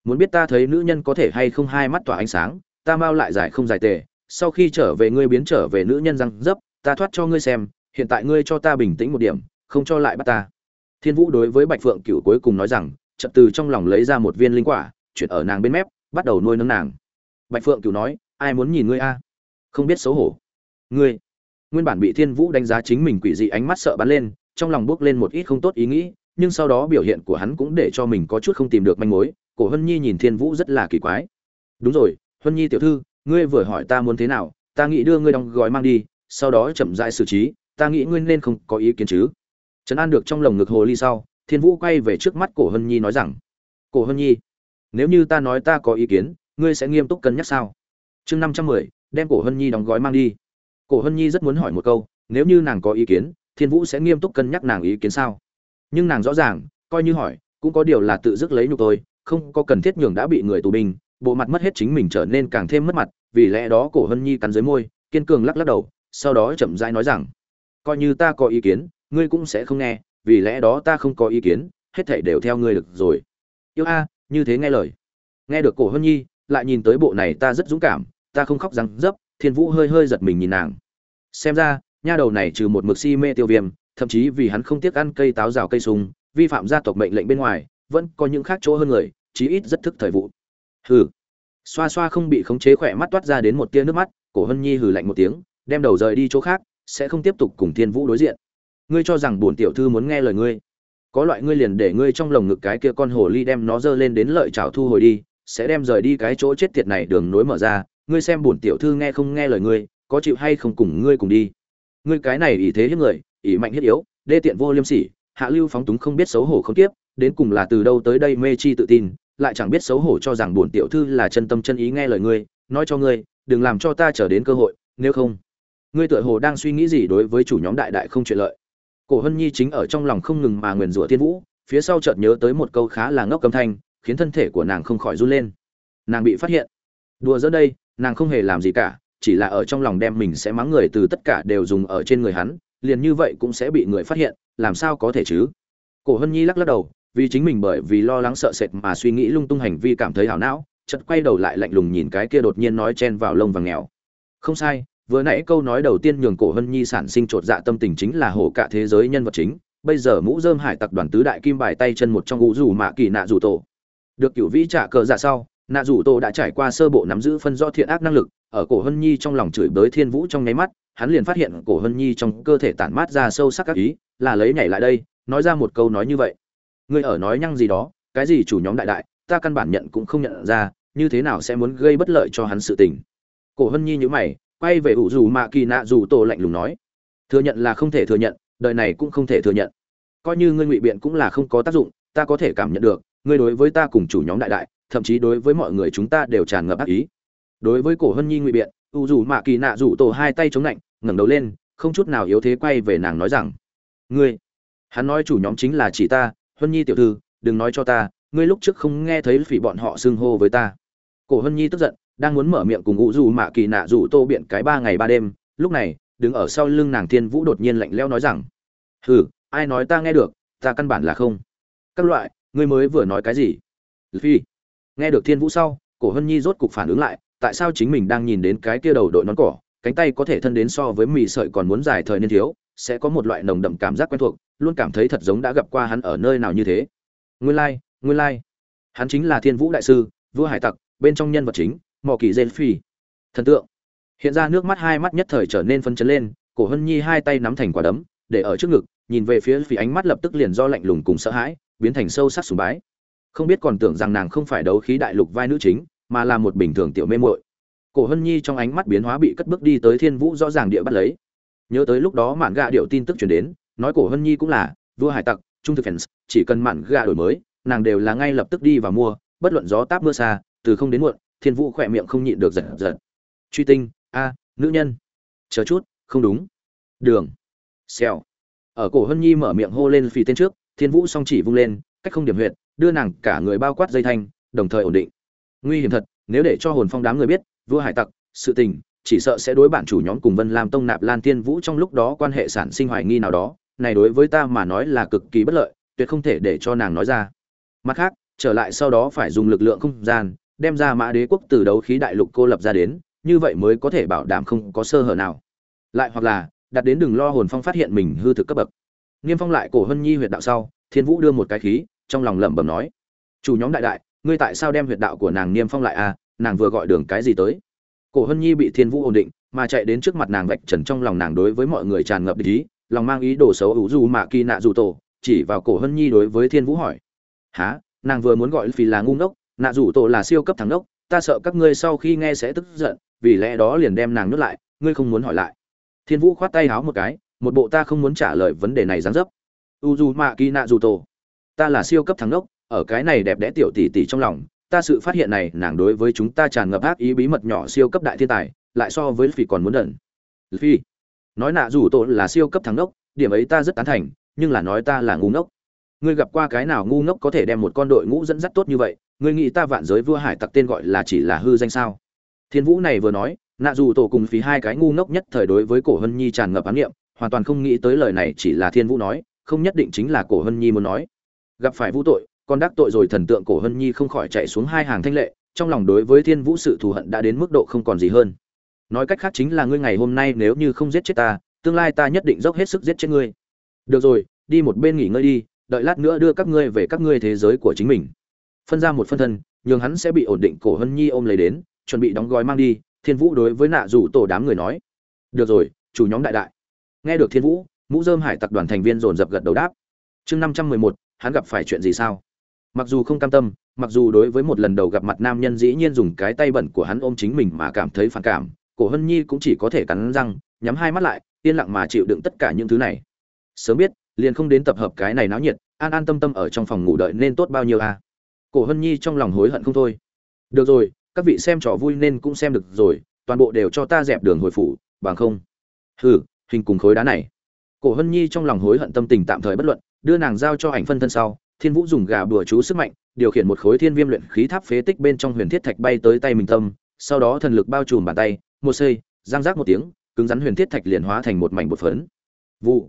Muốn biết ta thấy nữ nhân có thể hay không hai mắt tỏa ánh sáng, ta mau lại giải không giải tề. Sau khi trở về ngươi biến trở về nữ nhân răng dấp, ta thoát cho ngươi xem, hiện tại ngươi cho ta bình tĩnh một điểm, không cho lại bắt ta thiên vũ đối với bạch phượng cửu cuối cùng nói rằng, chợt từ trong lòng lấy ra một viên linh quả, chuyển ở nàng bên mép, bắt đầu nuôi nấng nàng. Bạch phượng cửu nói, ai muốn nhìn ngươi a? Không biết xấu hổ. Ngươi? Nguyên bản bị thiên vũ đánh giá chính mình quỷ dị ánh mắt sợ bắn lên, trong lòng bước lên một ít không tốt ý nghĩ, nhưng sau đó biểu hiện của hắn cũng để cho mình có chút không tìm được manh mối. Cổ hân nhi nhìn thiên vũ rất là kỳ quái. Đúng rồi hân nhi tiểu thư, ngươi vừa hỏi ta muốn thế nào, ta nghĩ đưa ngươi đóng gói mang đi, sau đó chậm rãi xử trí, ta nghĩ ngươi nên không có ý kiến chứ trấn an được trong lồng ngực hồ ly sau, thiên vũ quay về trước mắt cổ hân nhi nói rằng, cổ hân nhi, nếu như ta nói ta có ý kiến, ngươi sẽ nghiêm túc cân nhắc sao? Chương năm trăm mười, đem cổ hân nhi đóng gói mang đi. Cổ hân nhi rất muốn hỏi một câu, nếu như nàng có ý kiến, thiên vũ sẽ nghiêm túc cân nhắc nàng ý kiến sao? Nhưng nàng rõ ràng, coi như hỏi, cũng có điều là tự dứt lấy nhục tôi, không có cần thiết nhường đã bị người tù binh, bộ mặt mất hết chính mình trở nên càng thêm mất mặt, vì lẽ đó cổ hân nhi cắn dưới môi, kiên cường lắc lắc đầu, sau đó chậm rãi nói rằng, coi như ta có ý kiến ngươi cũng sẽ không nghe, vì lẽ đó ta không có ý kiến, hết thảy đều theo ngươi được rồi. Yêu a, như thế nghe lời. Nghe được cổ hân nhi, lại nhìn tới bộ này ta rất dũng cảm, ta không khóc răng dấp, thiên vũ hơi hơi giật mình nhìn nàng. Xem ra, nha đầu này trừ một mực si mê tiêu viêm, thậm chí vì hắn không tiếc ăn cây táo rào cây sung, vi phạm gia tộc mệnh lệnh bên ngoài, vẫn có những khác chỗ hơn người, chí ít rất thức thời vụ. Hừ. Xoa xoa không bị khống chế khỏe mắt toát ra đến một tia nước mắt, cổ hân nhi hừ lạnh một tiếng, đem đầu rời đi chỗ khác, sẽ không tiếp tục cùng thiên vũ đối diện ngươi cho rằng bổn tiểu thư muốn nghe lời ngươi. Có loại ngươi liền để ngươi trong lồng ngực cái kia con hồ ly đem nó dơ lên đến lợi chảo thu hồi đi, sẽ đem rời đi cái chỗ chết tiệt này đường nối mở ra. Ngươi xem bổn tiểu thư nghe không nghe lời ngươi, có chịu hay không cùng ngươi cùng đi. Ngươi cái này ỷ thế hiếp người, ỷ mạnh hiếp yếu, đê tiện vô liêm sỉ, hạ lưu phóng túng không biết xấu hổ không tiếp, đến cùng là từ đâu tới đây mê chi tự tin, lại chẳng biết xấu hổ cho rằng bổn tiểu thư là chân tâm chân ý nghe lời ngươi, nói cho ngươi, đừng làm cho ta trở đến cơ hội, nếu không, ngươi tựa hồ đang suy nghĩ gì đối với chủ nhóm đại đại không chuyện lợi cổ hân nhi chính ở trong lòng không ngừng mà nguyền rủa thiên vũ, phía sau chợt nhớ tới một câu khá là ngốc âm thanh, khiến thân thể của nàng không khỏi run lên. Nàng bị phát hiện. Đùa giữa đây, nàng không hề làm gì cả, chỉ là ở trong lòng đem mình sẽ mắng người từ tất cả đều dùng ở trên người hắn, liền như vậy cũng sẽ bị người phát hiện, làm sao có thể chứ? Cổ hân nhi lắc lắc đầu, vì chính mình bởi vì lo lắng sợ sệt mà suy nghĩ lung tung hành vi cảm thấy hảo não, chợt quay đầu lại lạnh lùng nhìn cái kia đột nhiên nói chen vào lông vàng nghèo. Không sai vừa nãy câu nói đầu tiên nhường cổ hân nhi sản sinh trột dạ tâm tình chính là hổ cả thế giới nhân vật chính, bây giờ mũ dơm hải tặc đoàn tứ đại kim bài tay chân một trong ngũ rủ mạ kỳ nạ rủ tổ. Được cựu vĩ trả cờ dạ sau, nạ rủ tổ đã trải qua sơ bộ nắm giữ phân rõ thiện ác năng lực, ở cổ hân nhi trong lòng chửi bới thiên vũ trong nháy mắt, hắn liền phát hiện cổ hân nhi trong cơ thể tản mát ra sâu sắc các ý, là lấy nhảy lại đây, nói ra một câu nói như vậy. Ngươi ở nói nhăng gì đó, cái gì chủ nhóm đại đại, ta căn bản nhận cũng không nhận ra, như thế nào sẽ muốn gây bất lợi cho hắn sự tình. Cổ hân nhi nhữ mày quay về ủ dù mạ kỳ nạ dù tổ lạnh lùng nói, thừa nhận là không thể thừa nhận, đời này cũng không thể thừa nhận. Coi như ngươi ngụy biện cũng là không có tác dụng, ta có thể cảm nhận được, ngươi đối với ta cùng chủ nhóm đại đại, thậm chí đối với mọi người chúng ta đều tràn ngập ác ý. Đối với cổ hân nhi ngụy biện u dù mạ kỳ nạ dù tổ hai tay chống lạnh, ngẩng đầu lên, không chút nào yếu thế quay về nàng nói rằng, ngươi, hắn nói chủ nhóm chính là chỉ ta hân nhi tiểu thư, đừng nói cho ta, ngươi lúc trước không nghe thấy phỉ bọn họ xưng hô với ta. Cổ hân nhi tức giận đang muốn mở miệng cùng ngũ dù mạ kỳ nạ dù tô biện cái ba ngày ba đêm. Lúc này đứng ở sau lưng nàng thiên vũ đột nhiên lạnh leo nói rằng hừ ai nói ta nghe được ta căn bản là không. Các loại ngươi mới vừa nói cái gì? Phi nghe được thiên vũ sau cổ hân nhi rốt cục phản ứng lại tại sao chính mình đang nhìn đến cái kia đầu đội nón cỏ cánh tay có thể thân đến so với mì sợi còn muốn dài thời niên thiếu sẽ có một loại nồng đậm cảm giác quen thuộc luôn cảm thấy thật giống đã gặp qua hắn ở nơi nào như thế. Nguyên lai like, nguyên lai like. hắn chính là thiên vũ đại sư vua hải tặc bên trong nhân vật chính mỏ kỳ dê phi. Thần tượng. Hiện ra nước mắt hai mắt nhất thời trở nên phân chấn lên, cổ hân nhi hai tay nắm thành quả đấm, để ở trước ngực, nhìn về phía phi ánh mắt lập tức liền do lạnh lùng cùng sợ hãi, biến thành sâu sắc sùng bái. Không biết còn tưởng rằng nàng không phải đấu khí đại lục vai nữ chính, mà là một bình thường tiểu mê muội. Cổ hân nhi trong ánh mắt biến hóa bị cất bước đi tới thiên vũ rõ ràng địa bắt lấy. Nhớ tới lúc đó mạn gạ điệu tin tức chuyển đến, nói cổ hân nhi cũng là, vua hải tặc, trung thực fans, chỉ cần mạn gạ đổi mới, nàng đều là ngay lập tức đi và mua, bất luận gió táp mưa xa, từ không đến muộn thiên vũ khỏe miệng không nhịn được giật giật. Truy tinh, a, nữ nhân. Chờ chút, không đúng. Đường. Xèo. Ở cổ hân nhi mở miệng hô lên phì tên trước, thiên vũ song chỉ vung lên, cách không điểm huyệt, đưa nàng cả người bao quát dây thanh, đồng thời ổn định. Nguy hiểm thật, nếu để cho hồn phong đám người biết, vua hải tặc, sự tình, chỉ sợ sẽ đối bản chủ nhóm cùng vân lam tông nạp lan Thiên vũ trong lúc đó quan hệ sản sinh hoài nghi nào đó, này đối với ta mà nói là cực kỳ bất lợi, tuyệt không thể để cho nàng nói ra. Mặt khác, trở lại sau đó phải dùng lực lượng không gian đem ra mã đế quốc từ đấu khí đại lục cô lập ra đến, như vậy mới có thể bảo đảm không có sơ hở nào. Lại hoặc là, đặt đến đừng lo hồn phong phát hiện mình hư thực cấp bậc. Niêm phong lại cổ hân nhi huyệt đạo sau, thiên vũ đưa một cái khí, trong lòng lẩm bẩm nói, chủ nhóm đại đại, ngươi tại sao đem huyệt đạo của nàng niêm phong lại à nàng vừa gọi đường cái gì tới? Cổ hân nhi bị thiên vũ ổn định, mà chạy đến trước mặt nàng vạch trần trong lòng nàng đối với mọi người tràn ngập ý, lòng mang ý đồ xấu ủ dù mà kỳ nạ dù tổ, chỉ vào cổ hân nhi đối với thiên vũ hỏi há nàng vừa muốn gọi vì là ngu ngốc nạ rủ tổ là siêu cấp thắng đốc ta sợ các ngươi sau khi nghe sẽ tức giận, vì lẽ đó liền đem nàng nuốt lại, ngươi không muốn hỏi lại. Thiên vũ khoát tay háo một cái, một bộ ta không muốn trả lời vấn đề này dán dấp. U dù mạ kỳ nạ dù tổ, ta là siêu cấp thắng đốc ở cái này đẹp đẽ tiểu tỷ tỷ trong lòng, ta sự phát hiện này, nàng đối với chúng ta tràn ngập ác ý bí mật nhỏ siêu cấp đại thiên tài, lại so với phi còn muốn đẩn phi nói nạ dù tổ là siêu cấp thắng đốc điểm ấy ta rất tán thành, nhưng là nói ta là ngu ngốc. Ngươi gặp qua cái nào ngu ngốc có thể đem một con đội ngũ dẫn dắt tốt như vậy ngươi nghĩ ta vạn giới vua hải tặc tên gọi là chỉ là hư danh sao? Thiên vũ này vừa nói, nạ dù tổ cùng phí hai cái ngu ngốc nhất thời đối với cổ hân nhi tràn ngập ám nghiệm hoàn toàn không nghĩ tới lời này chỉ là thiên vũ nói, không nhất định chính là cổ hân nhi muốn nói. Gặp phải vũ tội, con đắc tội rồi thần tượng cổ hân nhi không khỏi chạy xuống hai hàng thanh lệ, trong lòng đối với thiên vũ sự thù hận đã đến mức độ không còn gì hơn. Nói cách khác chính là ngươi ngày hôm nay nếu như không giết chết ta, tương lai ta nhất định dốc hết sức giết chết ngươi. Được rồi, đi một bên nghỉ ngơi đi, đợi lát nữa đưa các ngươi về các ngươi thế giới của chính mình phân ra một phân thân, nhường hắn sẽ bị ổn định cổ hân nhi ôm lấy đến, chuẩn bị đóng gói mang đi, thiên vũ đối với nạ rủ tổ đám người nói. Được rồi, chủ nhóm đại đại. Nghe được thiên vũ, mũ dơm hải tặc đoàn thành viên dồn dập gật đầu đáp. Chương năm trăm mười một, hắn gặp phải chuyện gì sao? Mặc dù không cam tâm, mặc dù đối với một lần đầu gặp mặt nam nhân dĩ nhiên dùng cái tay bẩn của hắn ôm chính mình mà cảm thấy phản cảm, cổ hân nhi cũng chỉ có thể cắn răng, nhắm hai mắt lại, yên lặng mà chịu đựng tất cả những thứ này. Sớm biết, liền không đến tập hợp cái này náo nhiệt, an an tâm tâm ở trong phòng ngủ đợi nên tốt bao nhiêu à cổ hân nhi trong lòng hối hận không thôi. Được rồi, các vị xem trò vui nên cũng xem được rồi, toàn bộ đều cho ta dẹp đường hồi phủ, bằng không? Hừ, hình cùng khối đá này. Cổ hân nhi trong lòng hối hận tâm tình tạm thời bất luận, đưa nàng giao cho ảnh phân thân sau, thiên vũ dùng gà bùa chú sức mạnh, điều khiển một khối thiên viêm luyện khí tháp phế tích bên trong huyền thiết thạch bay tới tay mình tâm, sau đó thần lực bao trùm bàn tay, một xây giang rác một tiếng, cứng rắn huyền thiết thạch liền hóa thành một mảnh bột phấn. Vụ.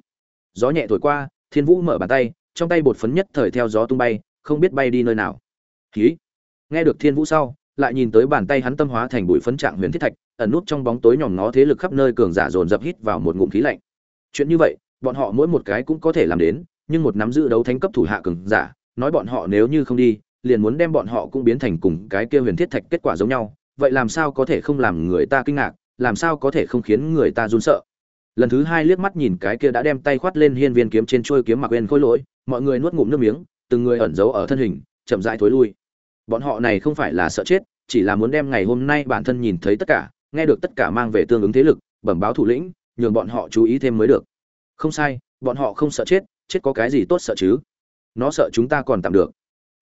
Gió nhẹ thổi qua, thiên vũ mở bàn tay, trong tay bột phấn nhất thời theo gió tung bay, không biết bay đi nơi nào. Hí. nghe được thiên vũ sau, lại nhìn tới bàn tay hắn tâm hóa thành bụi phấn trạng huyền thiết thạch, ẩn nút trong bóng tối nhòm nó thế lực khắp nơi cường giả dồn dập hít vào một ngụm khí lạnh. Chuyện như vậy, bọn họ mỗi một cái cũng có thể làm đến, nhưng một nắm giữ đấu thánh cấp thủ hạ cường giả, nói bọn họ nếu như không đi, liền muốn đem bọn họ cũng biến thành cùng cái kia huyền thiết thạch kết quả giống nhau. Vậy làm sao có thể không làm người ta kinh ngạc, làm sao có thể không khiến người ta run sợ? Lần thứ hai liếc mắt nhìn cái kia đã đem tay khoát lên hiên viên kiếm trên trôi kiếm mặc quên khôi lỗi, mọi người nuốt ngụm nước miếng, từng người ẩn giấu ở thân hình, chậm rãi thối lui bọn họ này không phải là sợ chết, chỉ là muốn đem ngày hôm nay bản thân nhìn thấy tất cả, nghe được tất cả mang về tương ứng thế lực, bẩm báo thủ lĩnh, nhường bọn họ chú ý thêm mới được. Không sai, bọn họ không sợ chết chết có cái gì tốt sợ chứ? Nó sợ chúng ta còn tạm được.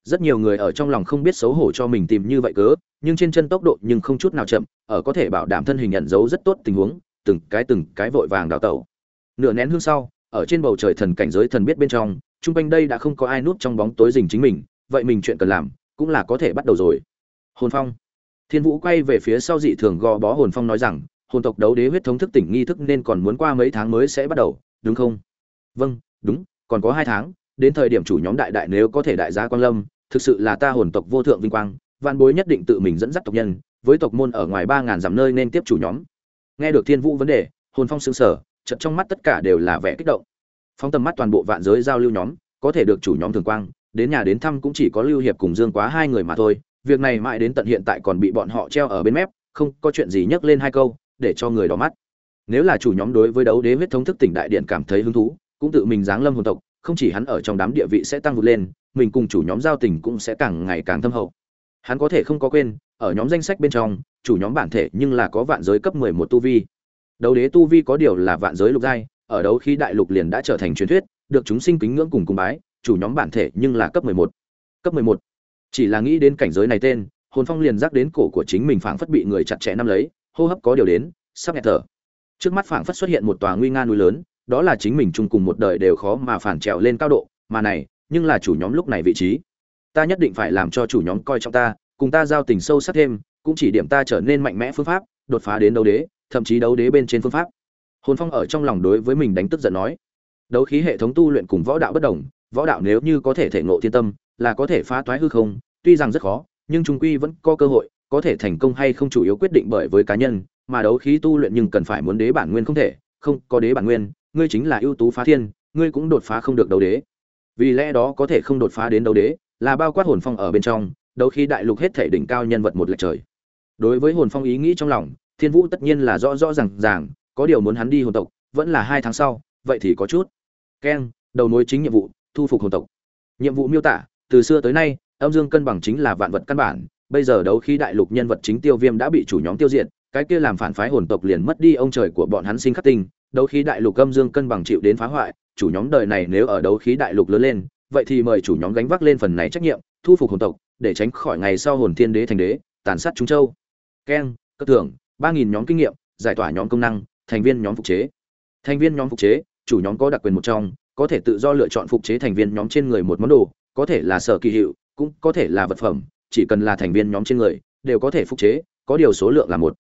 Rất nhiều người ở trong lòng không biết xấu hổ cho mình tìm như vậy cớ, nhưng trên chân tốc độ nhưng không chút nào chậm, ở có thể bảo đảm thân hình nhận dấu rất tốt tình huống, từng cái từng cái vội vàng đào tẩu. Nửa nén hương sau, ở trên bầu trời thần cảnh giới thần biết bên trong, chung quanh đây đã không có ai núp trong bóng tối rình chính mình, vậy mình chuyện cần làm cũng là có thể bắt đầu rồi. Hồn phong. Thiên vũ quay về phía sau dị thường gò bó hồn phong nói rằng, hồn tộc đấu đế huyết thống thức tỉnh nghi thức nên còn muốn qua mấy tháng mới sẽ bắt đầu, đúng không? Vâng đúng, còn có hai tháng, đến thời điểm chủ nhóm đại đại nếu có thể đại gia quang lâm, thực sự là ta hồn tộc vô thượng vinh quang văn bối nhất định tự mình dẫn dắt tộc nhân, với tộc môn ở ngoài ba ngàn dặm nơi nên tiếp chủ nhóm. Nghe được thiên vũ vấn đề, hồn phong sững sờ, chợt trong mắt tất cả đều là vẻ kích động. Phong tầm mắt toàn bộ vạn giới giao lưu nhóm, có thể được chủ nhóm thường quang đến nhà đến thăm cũng chỉ có lưu hiệp cùng dương quá hai người mà thôi, việc này mãi đến tận hiện tại còn bị bọn họ treo ở bên mép, không có chuyện gì nhắc lên hai câu, để cho người đỏ mắt. Nếu là chủ nhóm đối với đấu đế huyết thống thức tỉnh đại điện cảm thấy hứng thú, cũng tự mình giáng lâm hồn tộc, không chỉ hắn ở trong đám địa vị sẽ tăng vụt lên, mình cùng chủ nhóm giao tình cũng sẽ càng ngày càng thâm hậu. Hắn có thể không có quên, ở nhóm danh sách bên trong, chủ nhóm bản thể nhưng là có vạn giới cấp mười một tu vi. Đấu đế tu vi có điều là vạn giới lục giai, ở đấu khi đại lục liền đã trở thành truyền thuyết, được chúng sinh kính ngưỡng cùng cung bái chủ nhóm bản thể nhưng là cấp mười một. Cấp mười một. Chỉ là nghĩ đến cảnh giới này tên, hồn phong liền giác đến cổ của chính mình phảng phất bị người chặt chẽ nắm lấy, hô hấp có điều đến, sắp nghẹt thở. Trước mắt phảng phất xuất hiện một tòa nguy nga núi lớn, đó là chính mình chung cùng một đời đều khó mà phản trèo lên cao độ, mà này, nhưng là chủ nhóm lúc này vị trí. Ta nhất định phải làm cho chủ nhóm coi trọng ta, cùng ta giao tình sâu sắc thêm, cũng chỉ điểm ta trở nên mạnh mẽ phương pháp, đột phá đến đấu đế, thậm chí đấu đế bên trên phương pháp. Hồn phong ở trong lòng đối với mình đánh tức giận nói. Đấu khí hệ thống tu luyện cùng võ đạo bất đồng võ đạo nếu như có thể thể ngộ thiên tâm, là có thể phá toái hư không, tuy rằng rất khó, nhưng trung quy vẫn có cơ hội, có thể thành công hay không chủ yếu quyết định bởi với cá nhân, mà đấu khí tu luyện nhưng cần phải muốn đế bản nguyên không thể, không, có đế bản nguyên, ngươi chính là ưu tú phá thiên, ngươi cũng đột phá không được đấu đế. Vì lẽ đó có thể không đột phá đến đấu đế, là bao quát hồn phong ở bên trong, đấu khí đại lục hết thể đỉnh cao nhân vật một lệch trời. Đối với hồn phong ý nghĩ trong lòng, thiên vũ tất nhiên là rõ rõ ràng ràng, có điều muốn hắn đi hồn tộc, vẫn là hai tháng sau, vậy thì có chút. Keng, đầu mối chính nhiệm vụ thu phục hồn tộc. Nhiệm vụ miêu tả, từ xưa tới nay, âm dương cân bằng chính là vạn vật căn bản, bây giờ đấu khí đại lục nhân vật chính tiêu viêm đã bị chủ nhóm tiêu diệt, cái kia làm phản phái hồn tộc liền mất đi ông trời của bọn hắn sinh khắc tinh, đấu khí đại lục âm dương cân bằng chịu đến phá hoại, chủ nhóm đời này nếu ở đấu khí đại lục lớn lên, vậy thì mời chủ nhóm gánh vác lên phần này trách nhiệm, thu phục hồn tộc, để tránh khỏi ngày sau hồn thiên đế thành đế, tàn sát trung châu. Keng, cơ tưởng ba nghìn nhóm kinh nghiệm, giải tỏa nhóm công năng, thành viên nhóm phục chế. Thành viên nhóm phục chế, chủ nhóm có đặc quyền một trong có thể tự do lựa chọn phục chế thành viên nhóm trên người một món đồ, có thể là sở kỳ hiệu, cũng có thể là vật phẩm, chỉ cần là thành viên nhóm trên người, đều có thể phục chế, có điều số lượng là một.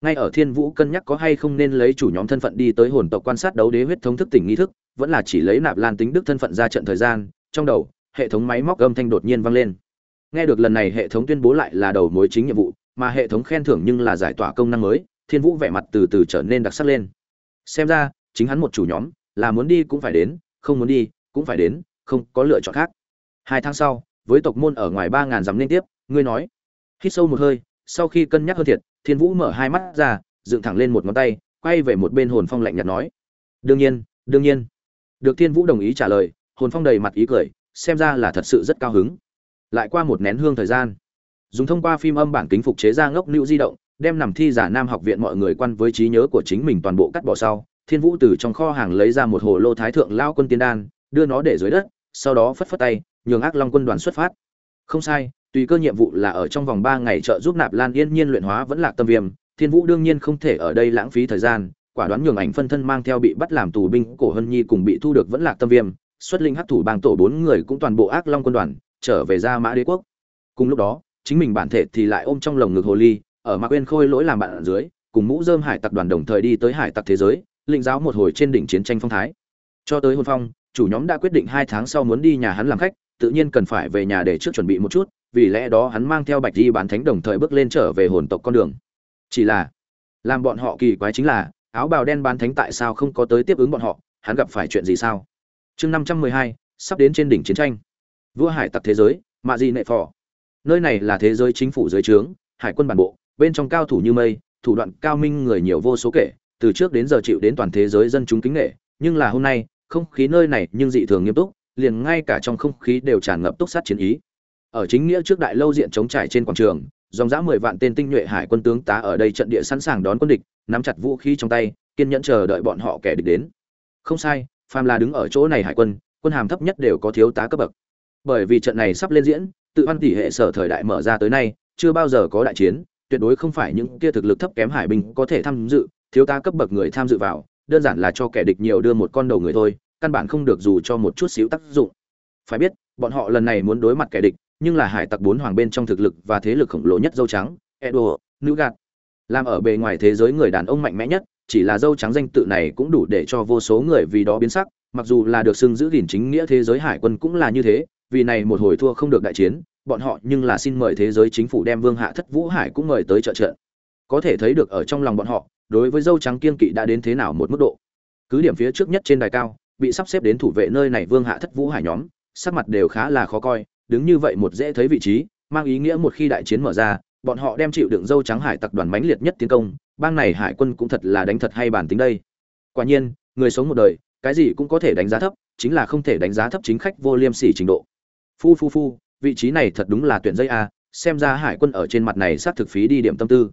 Ngay ở thiên vũ cân nhắc có hay không nên lấy chủ nhóm thân phận đi tới hồn tộc quan sát đấu đế huyết thống thức tỉnh nghi thức, vẫn là chỉ lấy nạp lan tính đức thân phận ra trận thời gian, trong đầu, hệ thống máy móc âm thanh đột nhiên vang lên. Nghe được lần này hệ thống tuyên bố lại là đầu mối chính nhiệm vụ, mà hệ thống khen thưởng nhưng là giải tỏa công năng mới, thiên vũ vẻ mặt từ từ trở nên đặc sắc lên. Xem ra, chính hắn một chủ nhóm, là muốn đi cũng phải đến không muốn đi, cũng phải đến, không có lựa chọn khác. Hai tháng sau, với tộc môn ở ngoài ba ngàn dặm liên tiếp, ngươi nói. Hít sâu một hơi, sau khi cân nhắc hơn thiệt, thiên vũ mở hai mắt ra, dựng thẳng lên một ngón tay, quay về một bên hồn phong lạnh nhạt nói. Đương nhiên đương nhiên. Được thiên vũ đồng ý trả lời, hồn phong đầy mặt ý cười, xem ra là thật sự rất cao hứng. Lại qua một nén hương thời gian, dùng thông qua phim âm bản kính phục chế ra ngốc nữ di động, đem nằm thi giả nam học viện mọi người quan với trí nhớ của chính mình toàn bộ cắt bỏ sau thiên vũ từ trong kho hàng lấy ra một hồ lô thái thượng lao quân tiên đan, đưa nó để dưới đất, sau đó phất phất tay, nhường ác long quân đoàn xuất phát. Không sai, tùy cơ nhiệm vụ là ở trong vòng ba ngày trợ giúp nạp lan yên nhiên luyện hóa vẫn lạc tâm viêm, thiên vũ đương nhiên không thể ở đây lãng phí thời gian, quả đoán nhường ảnh phân thân mang theo bị bắt làm tù binh cổ hân nhi cùng bị thu được vẫn lạc tâm viêm, xuất linh hắc thủ bang tổ bốn người cũng toàn bộ ác long quân đoàn, trở về ra mã đế quốc. Cùng lúc đó, chính mình bản thể thì lại ôm trong lồng ngực hồ ly, ở mạc quên khôi lỗi làm bạn ở dưới, cùng mũ dơm hải tặc đoàn đồng thời đi tới hải tặc thế giới lĩnh giáo một hồi trên đỉnh chiến tranh phong thái. Cho tới hôn phong, chủ nhóm đã quyết định hai tháng sau muốn đi nhà hắn làm khách, tự nhiên cần phải về nhà để trước chuẩn bị một chút, vì lẽ đó hắn mang theo bạch di bán thánh đồng thời bước lên trở về hồn tộc con đường. Chỉ là, làm bọn họ kỳ quái chính là, áo bào đen bán thánh tại sao không có tới tiếp ứng bọn họ, hắn gặp phải chuyện gì sao? Chương năm trăm mười hai, sắp đến trên đỉnh chiến tranh. Vua hải tặc thế giới, mạ di nệ phò. Nơi này là thế giới chính phủ dưới trướng, hải quân bản bộ, bên trong cao thủ như mây, thủ đoạn cao minh người nhiều vô số kể từ trước đến giờ chịu đến toàn thế giới dân chúng kính nghệ nhưng là hôm nay, không khí nơi này nhưng dị thường nghiêm túc, liền ngay cả trong không khí đều tràn ngập túc sát chiến ý. Ở chính nghĩa trước đại lâu diện chống trải trên quảng trường, dòng dã mười vạn tên tinh nhuệ hải quân tướng tá ở đây trận địa sẵn sàng đón quân địch, nắm chặt vũ khí trong tay, kiên nhẫn chờ đợi bọn họ kẻ địch đến. Không sai phàm là đứng ở chỗ này hải quân quân hàm thấp nhất đều có thiếu tá cấp bậc. Bởi vì trận này sắp lên diễn, tự văn tỷ hệ sở thời đại mở ra tới nay, chưa bao giờ có đại chiến, tuyệt đối không phải những kia thực lực thấp kém hải binh có thể tham dự thiếu tá cấp bậc người tham dự vào, đơn giản là cho kẻ địch nhiều đưa một con đầu người thôi, căn bản không được dù cho một chút xíu tác dụng. Phải biết, bọn họ lần này muốn đối mặt kẻ địch, nhưng là hải tặc bốn hoàng bên trong thực lực và thế lực khổng lồ nhất dâu trắng edo nữ gạt làm ở bề ngoài thế giới người đàn ông mạnh mẽ nhất, chỉ là dâu trắng danh tự này cũng đủ để cho vô số người vì đó biến sắc, mặc dù là được xưng giữ gìn chính nghĩa thế giới hải quân cũng là như thế, vì này một hồi thua không được đại chiến, bọn họ nhưng là xin mời thế giới chính phủ đem vương hạ thất vũ hải cũng mời tới trợ trợ. Có thể thấy được ở trong lòng bọn họ đối với dâu trắng kiên kỵ đã đến thế nào một mức độ. Cứ điểm phía trước nhất trên đài cao, bị sắp xếp đến thủ vệ nơi này vương hạ thất vũ hải nhóm, sắc mặt đều khá là khó coi, đứng như vậy một dễ thấy vị trí, mang ý nghĩa một khi đại chiến mở ra, bọn họ đem chịu đựng dâu trắng hải tặc đoàn mãnh liệt nhất tiến công, bang này hải quân cũng thật là đánh thật hay bản tính đây. Quả nhiên, người sống một đời, cái gì cũng có thể đánh giá thấp, chính là không thể đánh giá thấp chính khách vô liêm sỉ trình độ. Phu phu phu, vị trí này thật đúng là tuyển dây a, xem ra hải quân ở trên mặt này sát thực phí đi điểm tâm tư.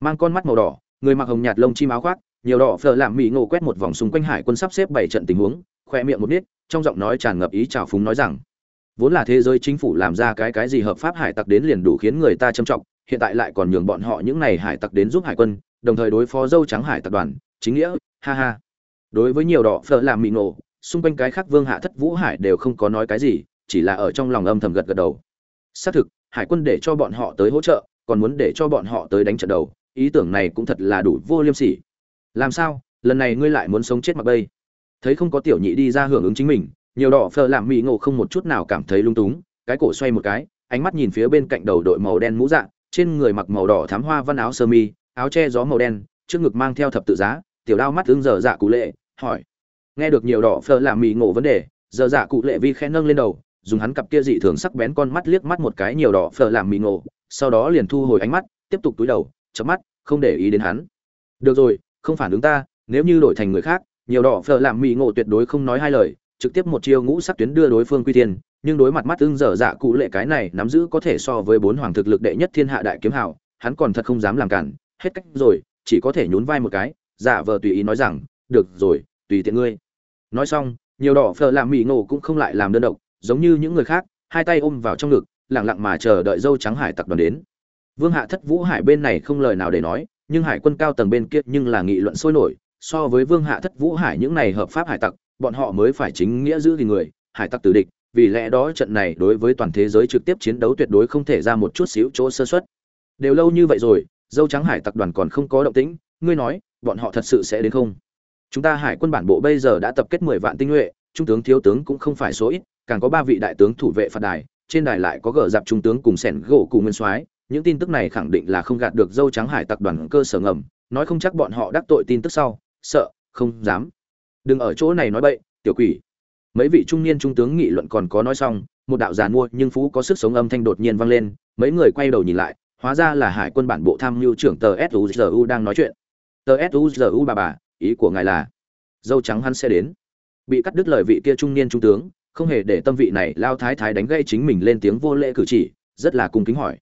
Mang con mắt màu đỏ người mặc hồng nhạt lông chim áo khoác, nhiều đỏ phở làm mỹ ngộ quét một vòng xung quanh hải quân sắp xếp bảy trận tình huống, khoe miệng một nít, trong giọng nói tràn ngập ý trào phúng nói rằng, vốn là thế giới chính phủ làm ra cái cái gì hợp pháp hải tặc đến liền đủ khiến người ta châm trọng, hiện tại lại còn nhường bọn họ những này hải tặc đến giúp hải quân, đồng thời đối phó dâu trắng hải tập đoàn, chính nghĩa, ha ha. Đối với nhiều đỏ phở làm mỹ ngộ, xung quanh cái khác vương hạ thất vũ hải đều không có nói cái gì, chỉ là ở trong lòng âm thầm gật gật đầu. Xác thực, hải quân để cho bọn họ tới hỗ trợ, còn muốn để cho bọn họ tới đánh trận đầu ý tưởng này cũng thật là đủ vô liêm sỉ. Làm sao lần này ngươi lại muốn sống chết mặc bây thấy không có tiểu nhị đi ra hưởng ứng chính mình nhiều đỏ phờ làm mỹ ngộ không một chút nào cảm thấy lung túng cái cổ xoay một cái ánh mắt nhìn phía bên cạnh đầu đội màu đen mũ dạ, trên người mặc màu đỏ thám hoa văn áo sơ mi áo che gió màu đen trước ngực mang theo thập tự giá tiểu đao mắt ứng giờ dạ cụ lệ hỏi. Nghe được nhiều đỏ phờ làm mỹ ngộ vấn đề giờ dạ cụ lệ vi khẽ nâng lên đầu dùng hắn cặp kia dị thường sắc bén con mắt liếc mắt một cái nhiều đỏ phờ làm mỹ ngộ sau đó liền thu hồi ánh mắt tiếp tục túi đầu chớp mắt không để ý đến hắn. Được rồi, không phản ứng ta, nếu như đổi thành người khác, nhiều đỏ phở làm mỹ ngộ tuyệt đối không nói hai lời, trực tiếp một chiêu ngũ sắc tuyến đưa đối phương quy tiên nhưng đối mặt mắt ưng dở dạ cụ lệ cái này nắm giữ có thể so với bốn hoàng thực lực đệ nhất thiên hạ đại kiếm hào, hắn còn thật không dám làm cản, hết cách rồi, chỉ có thể nhún vai một cái, giả vờ tùy ý nói rằng, được rồi, tùy tiện ngươi. Nói xong, nhiều đỏ phở làm mỹ ngộ cũng không lại làm đơn độc, giống như những người khác, hai tay ôm vào trong ngực, lặng lặng mà chờ đợi dâu trắng hải tặc đoàn đến vương hạ thất vũ hải bên này không lời nào để nói, nhưng hải quân cao tầng bên kia nhưng là nghị luận sôi nổi, so với vương hạ thất vũ hải những này hợp pháp hải tặc, bọn họ mới phải chính nghĩa giữ gìn người, hải tặc tử địch, vì lẽ đó trận này đối với toàn thế giới trực tiếp chiến đấu tuyệt đối không thể ra một chút xíu chỗ sơ suất. đều lâu như vậy rồi, dâu trắng hải tặc đoàn còn không có động tĩnh, ngươi nói, bọn họ thật sự sẽ đến không chúng ta hải quân bản bộ bây giờ đã tập kết mười vạn tinh nhuệ, trung tướng thiếu tướng cũng không phải số ít, càng có ba vị đại tướng thủ vệ phạt đài, trên đài lại có gờ dạp trung tướng cùng sẻn gỗ cùng nguyên soái những tin tức này khẳng định là không gạt được dâu trắng hải tặc đoàn cơ sở ngầm, nói không chắc bọn họ đắc tội tin tức sau, sợ, không dám. Đừng ở chỗ này nói bậy, tiểu quỷ. Mấy vị trung niên trung tướng nghị luận còn có nói xong, một đạo giàn mua nhưng phú có sức sống âm thanh đột nhiên vang lên, mấy người quay đầu nhìn lại, hóa ra là hải quân bản bộ tham mưu trưởng tờ suzu đang nói chuyện. Tờ suzu bà bà, ý của ngài là, dâu trắng hắn sẽ đến. Bị cắt đứt lời vị kia trung niên trung tướng, không hề để tâm vị này lao thái thái đánh gây chính mình lên tiếng vô lễ cử chỉ, rất là cung kính hỏi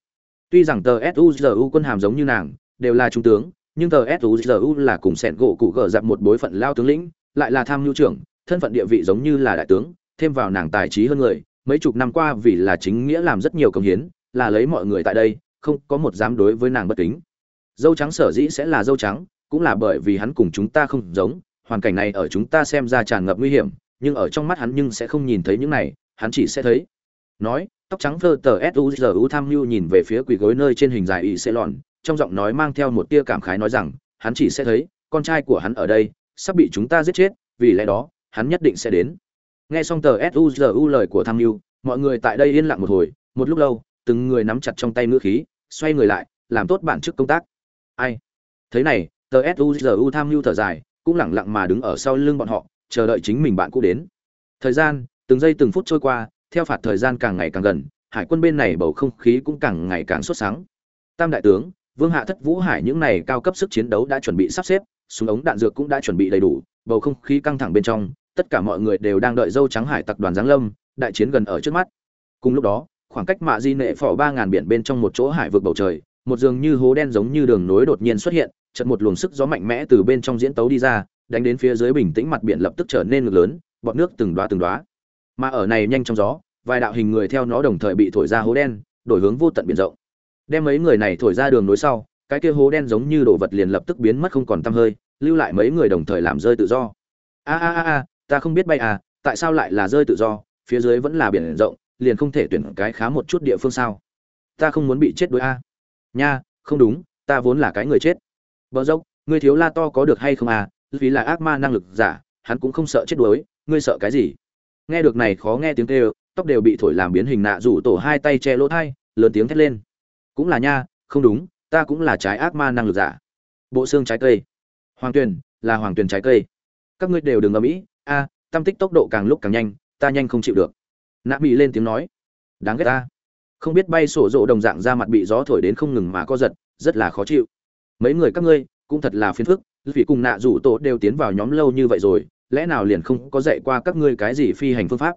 tuy rằng tờ suzu quân hàm giống như nàng, đều là trung tướng, nhưng tờ suzu là cùng sẹn gỗ cụ gờ dạp một bối phận lao tướng lĩnh, lại là tham mưu trưởng, thân phận địa vị giống như là đại tướng, thêm vào nàng tài trí hơn người, mấy chục năm qua vì là chính nghĩa làm rất nhiều công hiến, là lấy mọi người tại đây, không có một dám đối với nàng bất kính. Dâu trắng sở dĩ sẽ là dâu trắng, cũng là bởi vì hắn cùng chúng ta không giống, hoàn cảnh này ở chúng ta xem ra tràn ngập nguy hiểm, nhưng ở trong mắt hắn nhưng sẽ không nhìn thấy những này, hắn chỉ sẽ thấy. Nói tóc trắng phơ tờ suzu tham mưu nhìn về phía quỳ gối nơi trên hình dài y xê lòn, trong giọng nói mang theo một tia cảm khái nói rằng, hắn chỉ sẽ thấy, con trai của hắn ở đây, sắp bị chúng ta giết chết, vì lẽ đó, hắn nhất định sẽ đến. Nghe xong tờ suzu lời của tham mưu, mọi người tại đây yên lặng một hồi, một lúc lâu, từng người nắm chặt trong tay ngữ khí, xoay người lại, làm tốt bản chức công tác. Ai? Thế này, tờ suzu tham mưu thở dài, cũng lẳng lặng mà đứng ở sau lưng bọn họ, chờ đợi chính mình bạn cũ đến. Thời gian, từng giây từng phút trôi qua theo phạt thời gian càng ngày càng gần, hải quân bên này bầu không khí cũng càng ngày càng sốt sáng. Tam đại tướng, vương hạ thất vũ hải những này cao cấp sức chiến đấu đã chuẩn bị sắp xếp, súng ống đạn dược cũng đã chuẩn bị đầy đủ, bầu không khí căng thẳng bên trong, tất cả mọi người đều đang đợi dâu trắng hải tặc đoàn giáng lâm, đại chiến gần ở trước mắt. Cùng lúc đó, khoảng cách mạ di nệ phò ba ngàn biển bên trong một chỗ hải vực bầu trời, một dường như hố đen giống như đường nối đột nhiên xuất hiện, chợt một luồng sức gió mạnh mẽ từ bên trong diễn tấu đi ra, đánh đến phía dưới bình tĩnh mặt biển lập tức trở nên ngực lớn, bọt nước từng đóa từng đóa mà ở này nhanh trong gió, vài đạo hình người theo nó đồng thời bị thổi ra hố đen, đổi hướng vô tận biển rộng. Đem mấy người này thổi ra đường nối sau, cái kia hố đen giống như đồ vật liền lập tức biến mất không còn tăm hơi, lưu lại mấy người đồng thời làm rơi tự do. A a a a, ta không biết bay à tại sao lại là rơi tự do, phía dưới vẫn là biển rộng, liền không thể tuyển cái khá một chút địa phương sao? Ta không muốn bị chết đối a. Nha, không đúng, ta vốn là cái người chết. Bờ dốc ngươi thiếu la to có được hay không à vì là ác ma năng lực giả, hắn cũng không sợ chết đuối, ngươi sợ cái gì? Nghe được này khó nghe tiếng kêu, tóc đều bị thổi làm biến hình nạ rủ tổ hai tay che lỗ thai, lớn tiếng thét lên. Cũng là nha, không đúng, ta cũng là trái ác ma năng lực giả. Bộ xương trái cây. Hoàng tuyền, là hoàng tuyền trái cây. Các ngươi đều đừng ở mỹ a, tam tích tốc độ càng lúc càng nhanh, ta nhanh không chịu được. Nạ bị lên tiếng nói. Đáng ghét ta. Không biết bay sổ rộ đồng dạng ra mặt bị gió thổi đến không ngừng mà co giật, rất là khó chịu. Mấy người các ngươi, cũng thật là phiền phức, vì cùng nạ rủ tổ đều tiến vào nhóm lâu như vậy rồi lẽ nào liền không có dạy qua các ngươi cái gì phi hành phương pháp?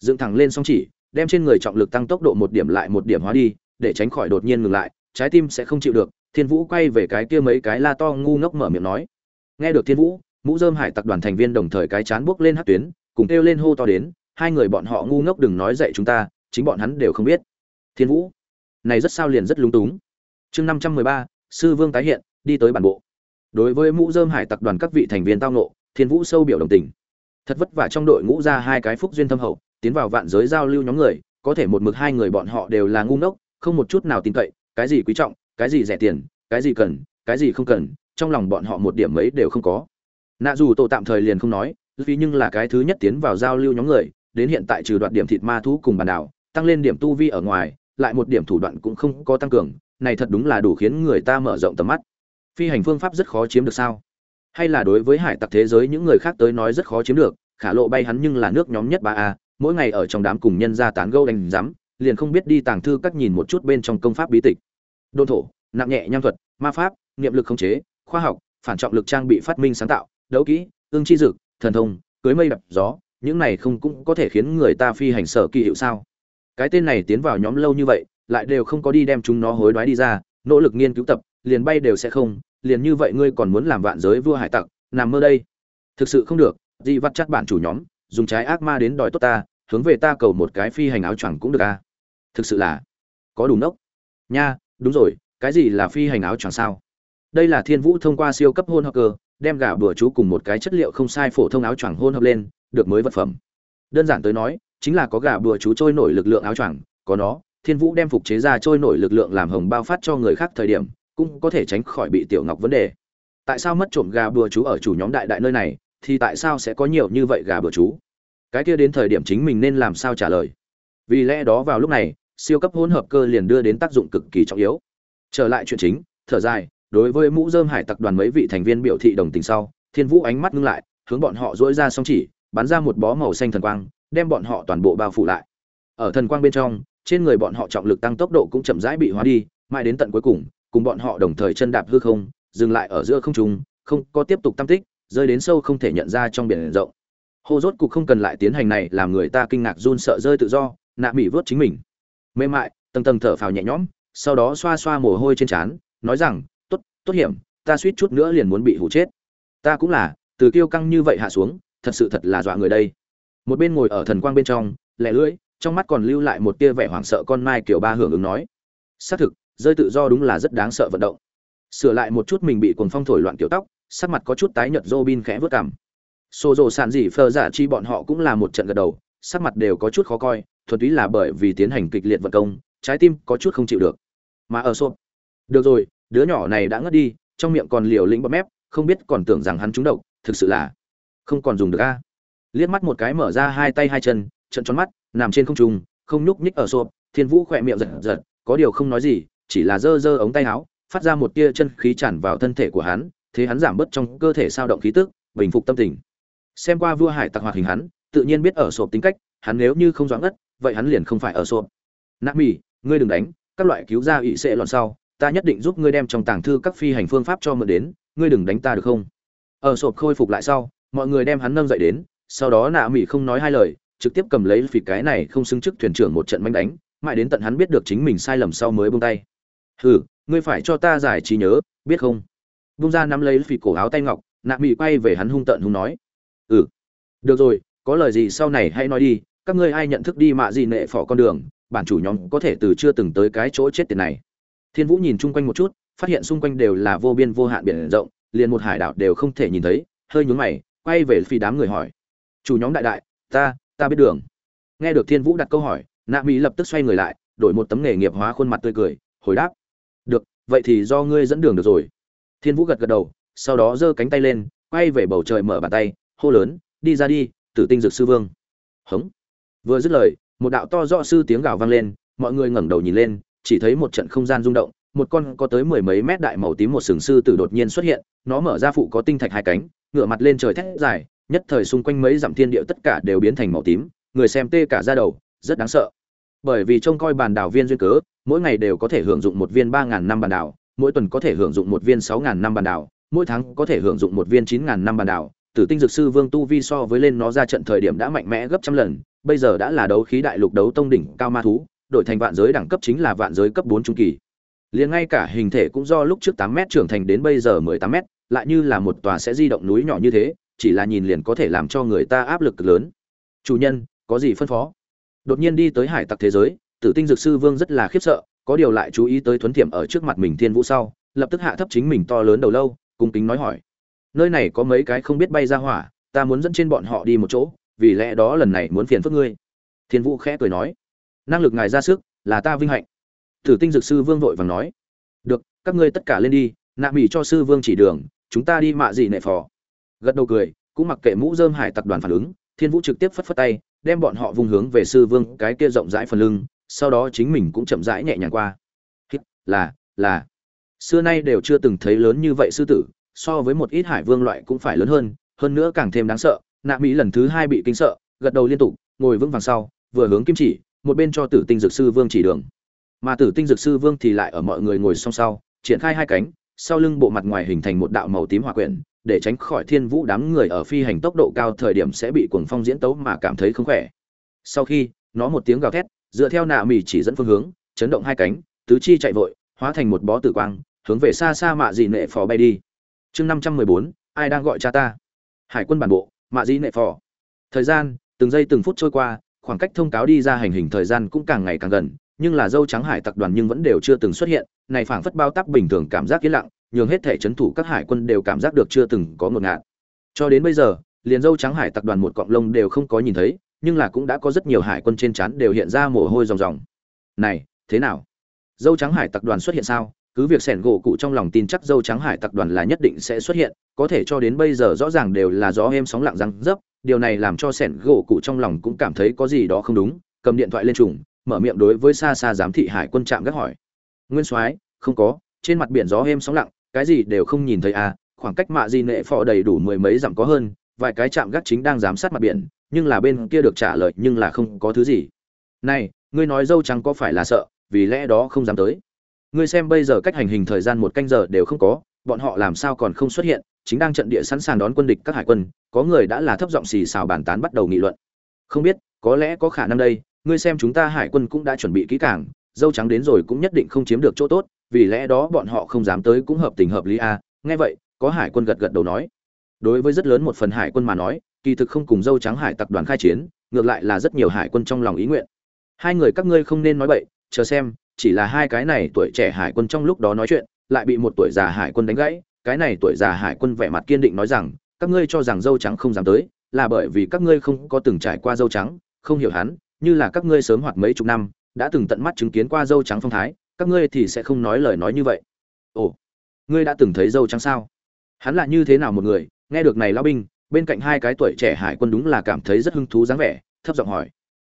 Dựng thẳng lên song chỉ, đem trên người trọng lực tăng tốc độ một điểm lại một điểm hóa đi, để tránh khỏi đột nhiên ngừng lại, trái tim sẽ không chịu được. Thiên vũ quay về cái kia mấy cái la to ngu ngốc mở miệng nói. Nghe được thiên vũ, mũ dơm hải tặc đoàn thành viên đồng thời cái chán buốc lên hát tuyến, cùng kêu lên hô to đến, hai người bọn họ ngu ngốc đừng nói dạy chúng ta, chính bọn hắn đều không biết. Thiên vũ, này rất sao liền rất lúng túng. Chương năm trăm mười ba, sư vương tái hiện, đi tới bản bộ. Đối với mũ dơm hải tặc đoàn các vị thành viên tao nộ thiên vũ sâu biểu đồng tình. Thật vất vả trong đội ngũ ra hai cái phúc duyên thâm hậu, tiến vào vạn giới giao lưu nhóm người, có thể một mực hai người bọn họ đều là ngu ngốc, không một chút nào tin cậy, cái gì quý trọng, cái gì rẻ tiền, cái gì cần, cái gì không cần, trong lòng bọn họ một điểm mấy đều không có. Nạ dù tổ tạm thời liền không nói, vì nhưng là cái thứ nhất tiến vào giao lưu nhóm người, đến hiện tại trừ đoạt điểm thịt ma thú cùng bàn đảo, tăng lên điểm tu vi ở ngoài, lại một điểm thủ đoạn cũng không có tăng cường, này thật đúng là đủ khiến người ta mở rộng tầm mắt. Phi hành phương pháp rất khó chiếm được sao? Hay là đối với hải tặc thế giới những người khác tới nói rất khó chiếm được, khả lộ bay hắn nhưng là nước nhóm nhất ba a, mỗi ngày ở trong đám cùng nhân ra tán gâu đánh rắm liền không biết đi tàng thư các nhìn một chút bên trong công pháp bí tịch. Đôn thổ, nặng nhẹ nham thuật, ma pháp, niệm lực khống chế, khoa học, phản trọng lực trang bị phát minh sáng tạo, đấu kỹ, ương chi dực, thần thông, cưới mây đập gió, những này không cũng có thể khiến người ta phi hành sở kỳ hiệu sao? Cái tên này tiến vào nhóm lâu như vậy, lại đều không có đi đem chúng nó hối đoái đi ra, nỗ lực nghiên cứu tập, liền bay đều sẽ không liền như vậy ngươi còn muốn làm vạn giới vua hải tặc, nằm mơ đây. Thực sự không được di vắt chắc bản chủ nhóm, dùng trái ác ma đến đòi tốt ta, hướng về ta cầu một cái phi hành áo choàng cũng được a thực sự là có đủ nốc. Nha, đúng rồi, cái gì là phi hành áo choàng sao? Đây là thiên vũ thông qua siêu cấp hôn hợp cơ, đem gà bừa chú cùng một cái chất liệu không sai phổ thông áo choàng hôn hợp lên, được mới vật phẩm. Đơn giản tới nói, chính là có gà bừa chú trôi nổi lực lượng áo choàng, có nó, thiên vũ đem phục chế ra trôi nổi lực lượng làm hồng bao phát cho người khác thời điểm cũng có thể tránh khỏi bị tiểu ngọc vấn đề. Tại sao mất trộm gà bừa chú ở chủ nhóm đại đại nơi này, thì tại sao sẽ có nhiều như vậy gà bừa chú? Cái kia đến thời điểm chính mình nên làm sao trả lời? Vì lẽ đó vào lúc này, siêu cấp hỗn hợp cơ liền đưa đến tác dụng cực kỳ trọng yếu. Trở lại chuyện chính, thở dài, đối với mũ dơm hải tặc đoàn mấy vị thành viên biểu thị đồng tình sau, thiên vũ ánh mắt ngưng lại, hướng bọn họ dỗi ra song chỉ, bắn ra một bó màu xanh thần quang, đem bọn họ toàn bộ bao phủ lại. Ở thần quang bên trong, trên người bọn họ trọng lực tăng tốc độ cũng chậm rãi bị hóa đi, mãi đến tận cuối cùng cùng bọn họ đồng thời chân đạp hư không, dừng lại ở giữa không trung, không có tiếp tục tam tích, rơi đến sâu không thể nhận ra trong biển rộng. Hô rốt cục không cần lại tiến hành này làm người ta kinh ngạc run sợ rơi tự do, nạ mỹ vớt chính mình. Mềm mại, tầng tầng thở phào nhẹ nhõm, sau đó xoa xoa mồ hôi trên trán, nói rằng, tốt tốt hiểm, ta suýt chút nữa liền muốn bị hủ chết. Ta cũng là, từ kiêu căng như vậy hạ xuống, thật sự thật là dọa người đây. Một bên ngồi ở thần quang bên trong, lẻ lưỡi, trong mắt còn lưu lại một tia vẻ hoảng sợ con mai kiểu ba hưởng ứng nói. Xác thực rơi tự do đúng là rất đáng sợ vận động sửa lại một chút mình bị cuồng phong thổi loạn kiểu tóc sắc mặt có chút tái nhợt Robin khẽ vớt cằm. xô rồ sàn gì phơ giả chi bọn họ cũng là một trận gật đầu, sắc mặt đều có chút khó coi, thuần túy là bởi vì tiến hành kịch liệt vận công, trái tim có chút không chịu được. Mà ở xô. Được rồi, đứa nhỏ này đã ngất đi, trong miệng còn liều lĩnh bọt mép, không biết còn tưởng rằng hắn trúng độc, thực sự là không còn dùng được a. Liếc mắt một cái mở ra hai tay hai chân, trận tròn mắt, nằm trên không trung, không nhúc nhích ở xô, Thiên Vũ khỏe miệng giật giật, có điều không nói gì, chỉ là giơ giơ ống tay áo, phát ra một tia chân khí tràn vào thân thể của hắn, thế hắn giảm bớt trong cơ thể sao động khí tức, bình phục tâm tình. Xem qua vua hải tặc hoạt hình hắn, tự nhiên biết ở sộp tính cách, hắn nếu như không doãn ngất, vậy hắn liền không phải ở sộp. Nạp Mị, ngươi đừng đánh, các loại cứu ra ị sẽ lọn sau, ta nhất định giúp ngươi đem trong tàng thư các phi hành phương pháp cho mượn đến, ngươi đừng đánh ta được không? Ở sộp khôi phục lại sau, mọi người đem hắn nâng dậy đến, sau đó Nạ Mị không nói hai lời, trực tiếp cầm lấy phỉ cái này không xứng chức thuyền trưởng một trận manh đánh, mãi đến tận hắn biết được chính mình sai lầm sau mới buông tay. Hừ, ngươi phải cho ta giải trí nhớ, biết không? bung ra nắm lấy phì cổ áo tay ngọc nạ mỹ quay về hắn hung tợn hung nói. Ừ. Được rồi có lời gì sau này hãy nói đi các ngươi ai nhận thức đi mạ gì nệ phỏ con đường bản chủ nhóm có thể từ chưa từng tới cái chỗ chết tiền này. Thiên vũ nhìn chung quanh một chút phát hiện xung quanh đều là vô biên vô hạn biển rộng liền một hải đảo đều không thể nhìn thấy hơi nhún mày quay về phi đám người hỏi. Chủ nhóm đại đại ta ta biết đường. Nghe được thiên vũ đặt câu hỏi nạ mỹ lập tức xoay người lại đổi một tấm nghề nghiệp hóa khuôn mặt tươi cười hồi đáp vậy thì do ngươi dẫn đường được rồi. Thiên vũ gật gật đầu, sau đó giơ cánh tay lên, quay về bầu trời mở bàn tay, hô lớn, đi ra đi, tử tinh dược sư vương. Hống. Vừa dứt lời, một đạo to rõ sư tiếng gào vang lên, mọi người ngẩng đầu nhìn lên, chỉ thấy một trận không gian rung động, một con có tới mười mấy mét đại màu tím một sừng sư tử đột nhiên xuất hiện, nó mở ra phụ có tinh thạch hai cánh ngựa mặt lên trời thét dài, nhất thời xung quanh mấy dặm thiên địa tất cả đều biến thành màu tím, người xem tê cả ra đầu, rất đáng sợ bởi vì trông coi bàn đảo viên duyên cớ mỗi ngày đều có thể hưởng dụng một viên ba ngàn năm bàn đảo mỗi tuần có thể hưởng dụng một viên sáu ngàn năm bàn đảo, mỗi tháng có thể hưởng dụng một viên chín ngàn năm bàn đảo. Tử tinh dược sư Vương tu vi so với lên nó ra trận thời điểm đã mạnh mẽ gấp trăm lần, bây giờ đã là đấu khí đại lục đấu tông đỉnh cao ma thú, đổi thành vạn giới đẳng cấp chính là vạn giới cấp bốn trung kỳ. Liền ngay cả hình thể cũng do lúc trước tám mét trưởng thành đến bây giờ mười tám mét, lại như là một tòa sẽ di động núi nhỏ như thế, chỉ là nhìn liền có thể làm cho người ta áp lực lớn. Chủ nhân, có gì phân phó? Đột nhiên đi tới hải tặc thế giới, Tử Tinh Dược Sư Vương rất là khiếp sợ, có điều lại chú ý tới thuấn thiểm ở trước mặt mình thiên vũ sau lập tức hạ thấp chính mình to lớn đầu lâu cung kính nói hỏi. Nơi này có mấy cái không biết bay ra hỏa ta muốn dẫn trên bọn họ đi một chỗ vì lẽ đó lần này muốn phiền phức ngươi. Thiên vũ khẽ cười nói. Năng lực ngài ra sức là ta vinh hạnh. Tử tinh dược sư vương vội vàng nói. Được các ngươi tất cả lên đi nạ mỹ cho sư vương chỉ đường chúng ta đi mạ gì nệ phò. Gật đầu cười cũng mặc kệ mũ dơm hải tặc đoàn phản ứng thiên vũ trực tiếp phất phất tay đem bọn họ vùng hướng về sư vương cái kia rộng rãi phần lưng sau đó chính mình cũng chậm rãi nhẹ nhàng qua. Hít, là là. Xưa nay đều chưa từng thấy lớn như vậy sư tử so với một ít hải vương loại cũng phải lớn hơn hơn nữa càng thêm đáng sợ nạ mỹ lần thứ hai bị kinh sợ gật đầu liên tục ngồi vững vàng sau vừa hướng kim chỉ một bên cho tử tinh dược sư vương chỉ đường. Mà tử tinh dược sư vương thì lại ở mọi người ngồi song sau triển khai hai cánh sau lưng bộ mặt ngoài hình thành một đạo màu tím hỏa quyển để tránh khỏi thiên vũ đám người ở phi hành tốc độ cao thời điểm sẽ bị cuồng phong diễn tấu mà cảm thấy không khỏe. Sau khi, nó một tiếng gào thét, dựa theo nạ mì chỉ dẫn phương hướng, chấn động hai cánh, tứ chi chạy vội, hóa thành một bó tử quang, hướng về xa xa mạ dị nệ phò bay đi. Chương năm trăm mười bốn, ai đang gọi cha ta? Hải quân bản bộ, mạ dị nệ phò. Thời gian, từng giây từng phút trôi qua, khoảng cách thông cáo đi ra hành hình thời gian cũng càng ngày càng gần, nhưng là dâu trắng hải tặc đoàn nhưng vẫn đều chưa từng xuất hiện, này phảng phất bao tắc bình thường cảm giác yên lặng nhường hết thể chấn thủ các hải quân đều cảm giác được chưa từng có ngột ngạt cho đến bây giờ liền dâu trắng hải tặc đoàn một cọng lông đều không có nhìn thấy nhưng là cũng đã có rất nhiều hải quân trên trán đều hiện ra mồ hôi ròng ròng. Này, thế nào? Dâu trắng hải tặc đoàn xuất hiện sao? Cứ việc sẻn gỗ cụ trong lòng tin chắc dâu trắng hải tặc đoàn là nhất định sẽ xuất hiện, có thể cho đến bây giờ rõ ràng đều là gió êm sóng lặng răng dấp, điều này làm cho sẻn gỗ cụ trong lòng cũng cảm thấy có gì đó không đúng, cầm điện thoại lên trùng, mở miệng đối với xa xa giám thị hải quân trạm gác hỏi. Nguyên Soái, không có, trên mặt biển gió êm sóng lặng, cái gì đều không nhìn thấy à, khoảng cách mạ di nệ phò đầy đủ mười mấy dặm có hơn, vài cái trạm gác chính đang giám sát mặt biển, nhưng là bên kia được trả lời nhưng là không có thứ gì. Này ngươi nói dâu trắng có phải là sợ vì lẽ đó không dám tới. Ngươi xem bây giờ cách hành hình thời gian một canh giờ đều không có bọn họ làm sao còn không xuất hiện chính đang trận địa sẵn sàng đón quân địch các hải quân có người đã là thấp giọng xì xào bàn tán bắt đầu nghị luận. Không biết có lẽ có khả năng đây ngươi xem chúng ta hải quân cũng đã chuẩn bị kỹ càng dâu trắng đến rồi cũng nhất định không chiếm được chỗ tốt vì lẽ đó bọn họ không dám tới cũng hợp tình hợp lý a à. nghe vậy, có hải quân gật gật đầu nói đối với rất lớn một phần hải quân mà nói, kỳ thực không cùng dâu trắng hải tặc đoàn khai chiến, ngược lại là rất nhiều hải quân trong lòng ý nguyện hai người các ngươi không nên nói bậy, chờ xem, chỉ là hai cái này tuổi trẻ hải quân trong lúc đó nói chuyện, lại bị một tuổi già hải quân đánh gãy, cái này tuổi già hải quân vẻ mặt kiên định nói rằng, các ngươi cho rằng dâu trắng không dám tới, là bởi vì các ngươi không có từng trải qua dâu trắng, không hiểu hắn, như là các ngươi sớm hoặc mấy chục năm, đã từng tận mắt chứng kiến qua dâu trắng phong thái các ngươi thì sẽ không nói lời nói như vậy. Ồ ngươi đã từng thấy dâu trắng sao? Hắn là như thế nào một người? Nghe được này lão binh bên cạnh hai cái tuổi trẻ hải quân đúng là cảm thấy rất hứng thú dáng vẻ thấp giọng hỏi.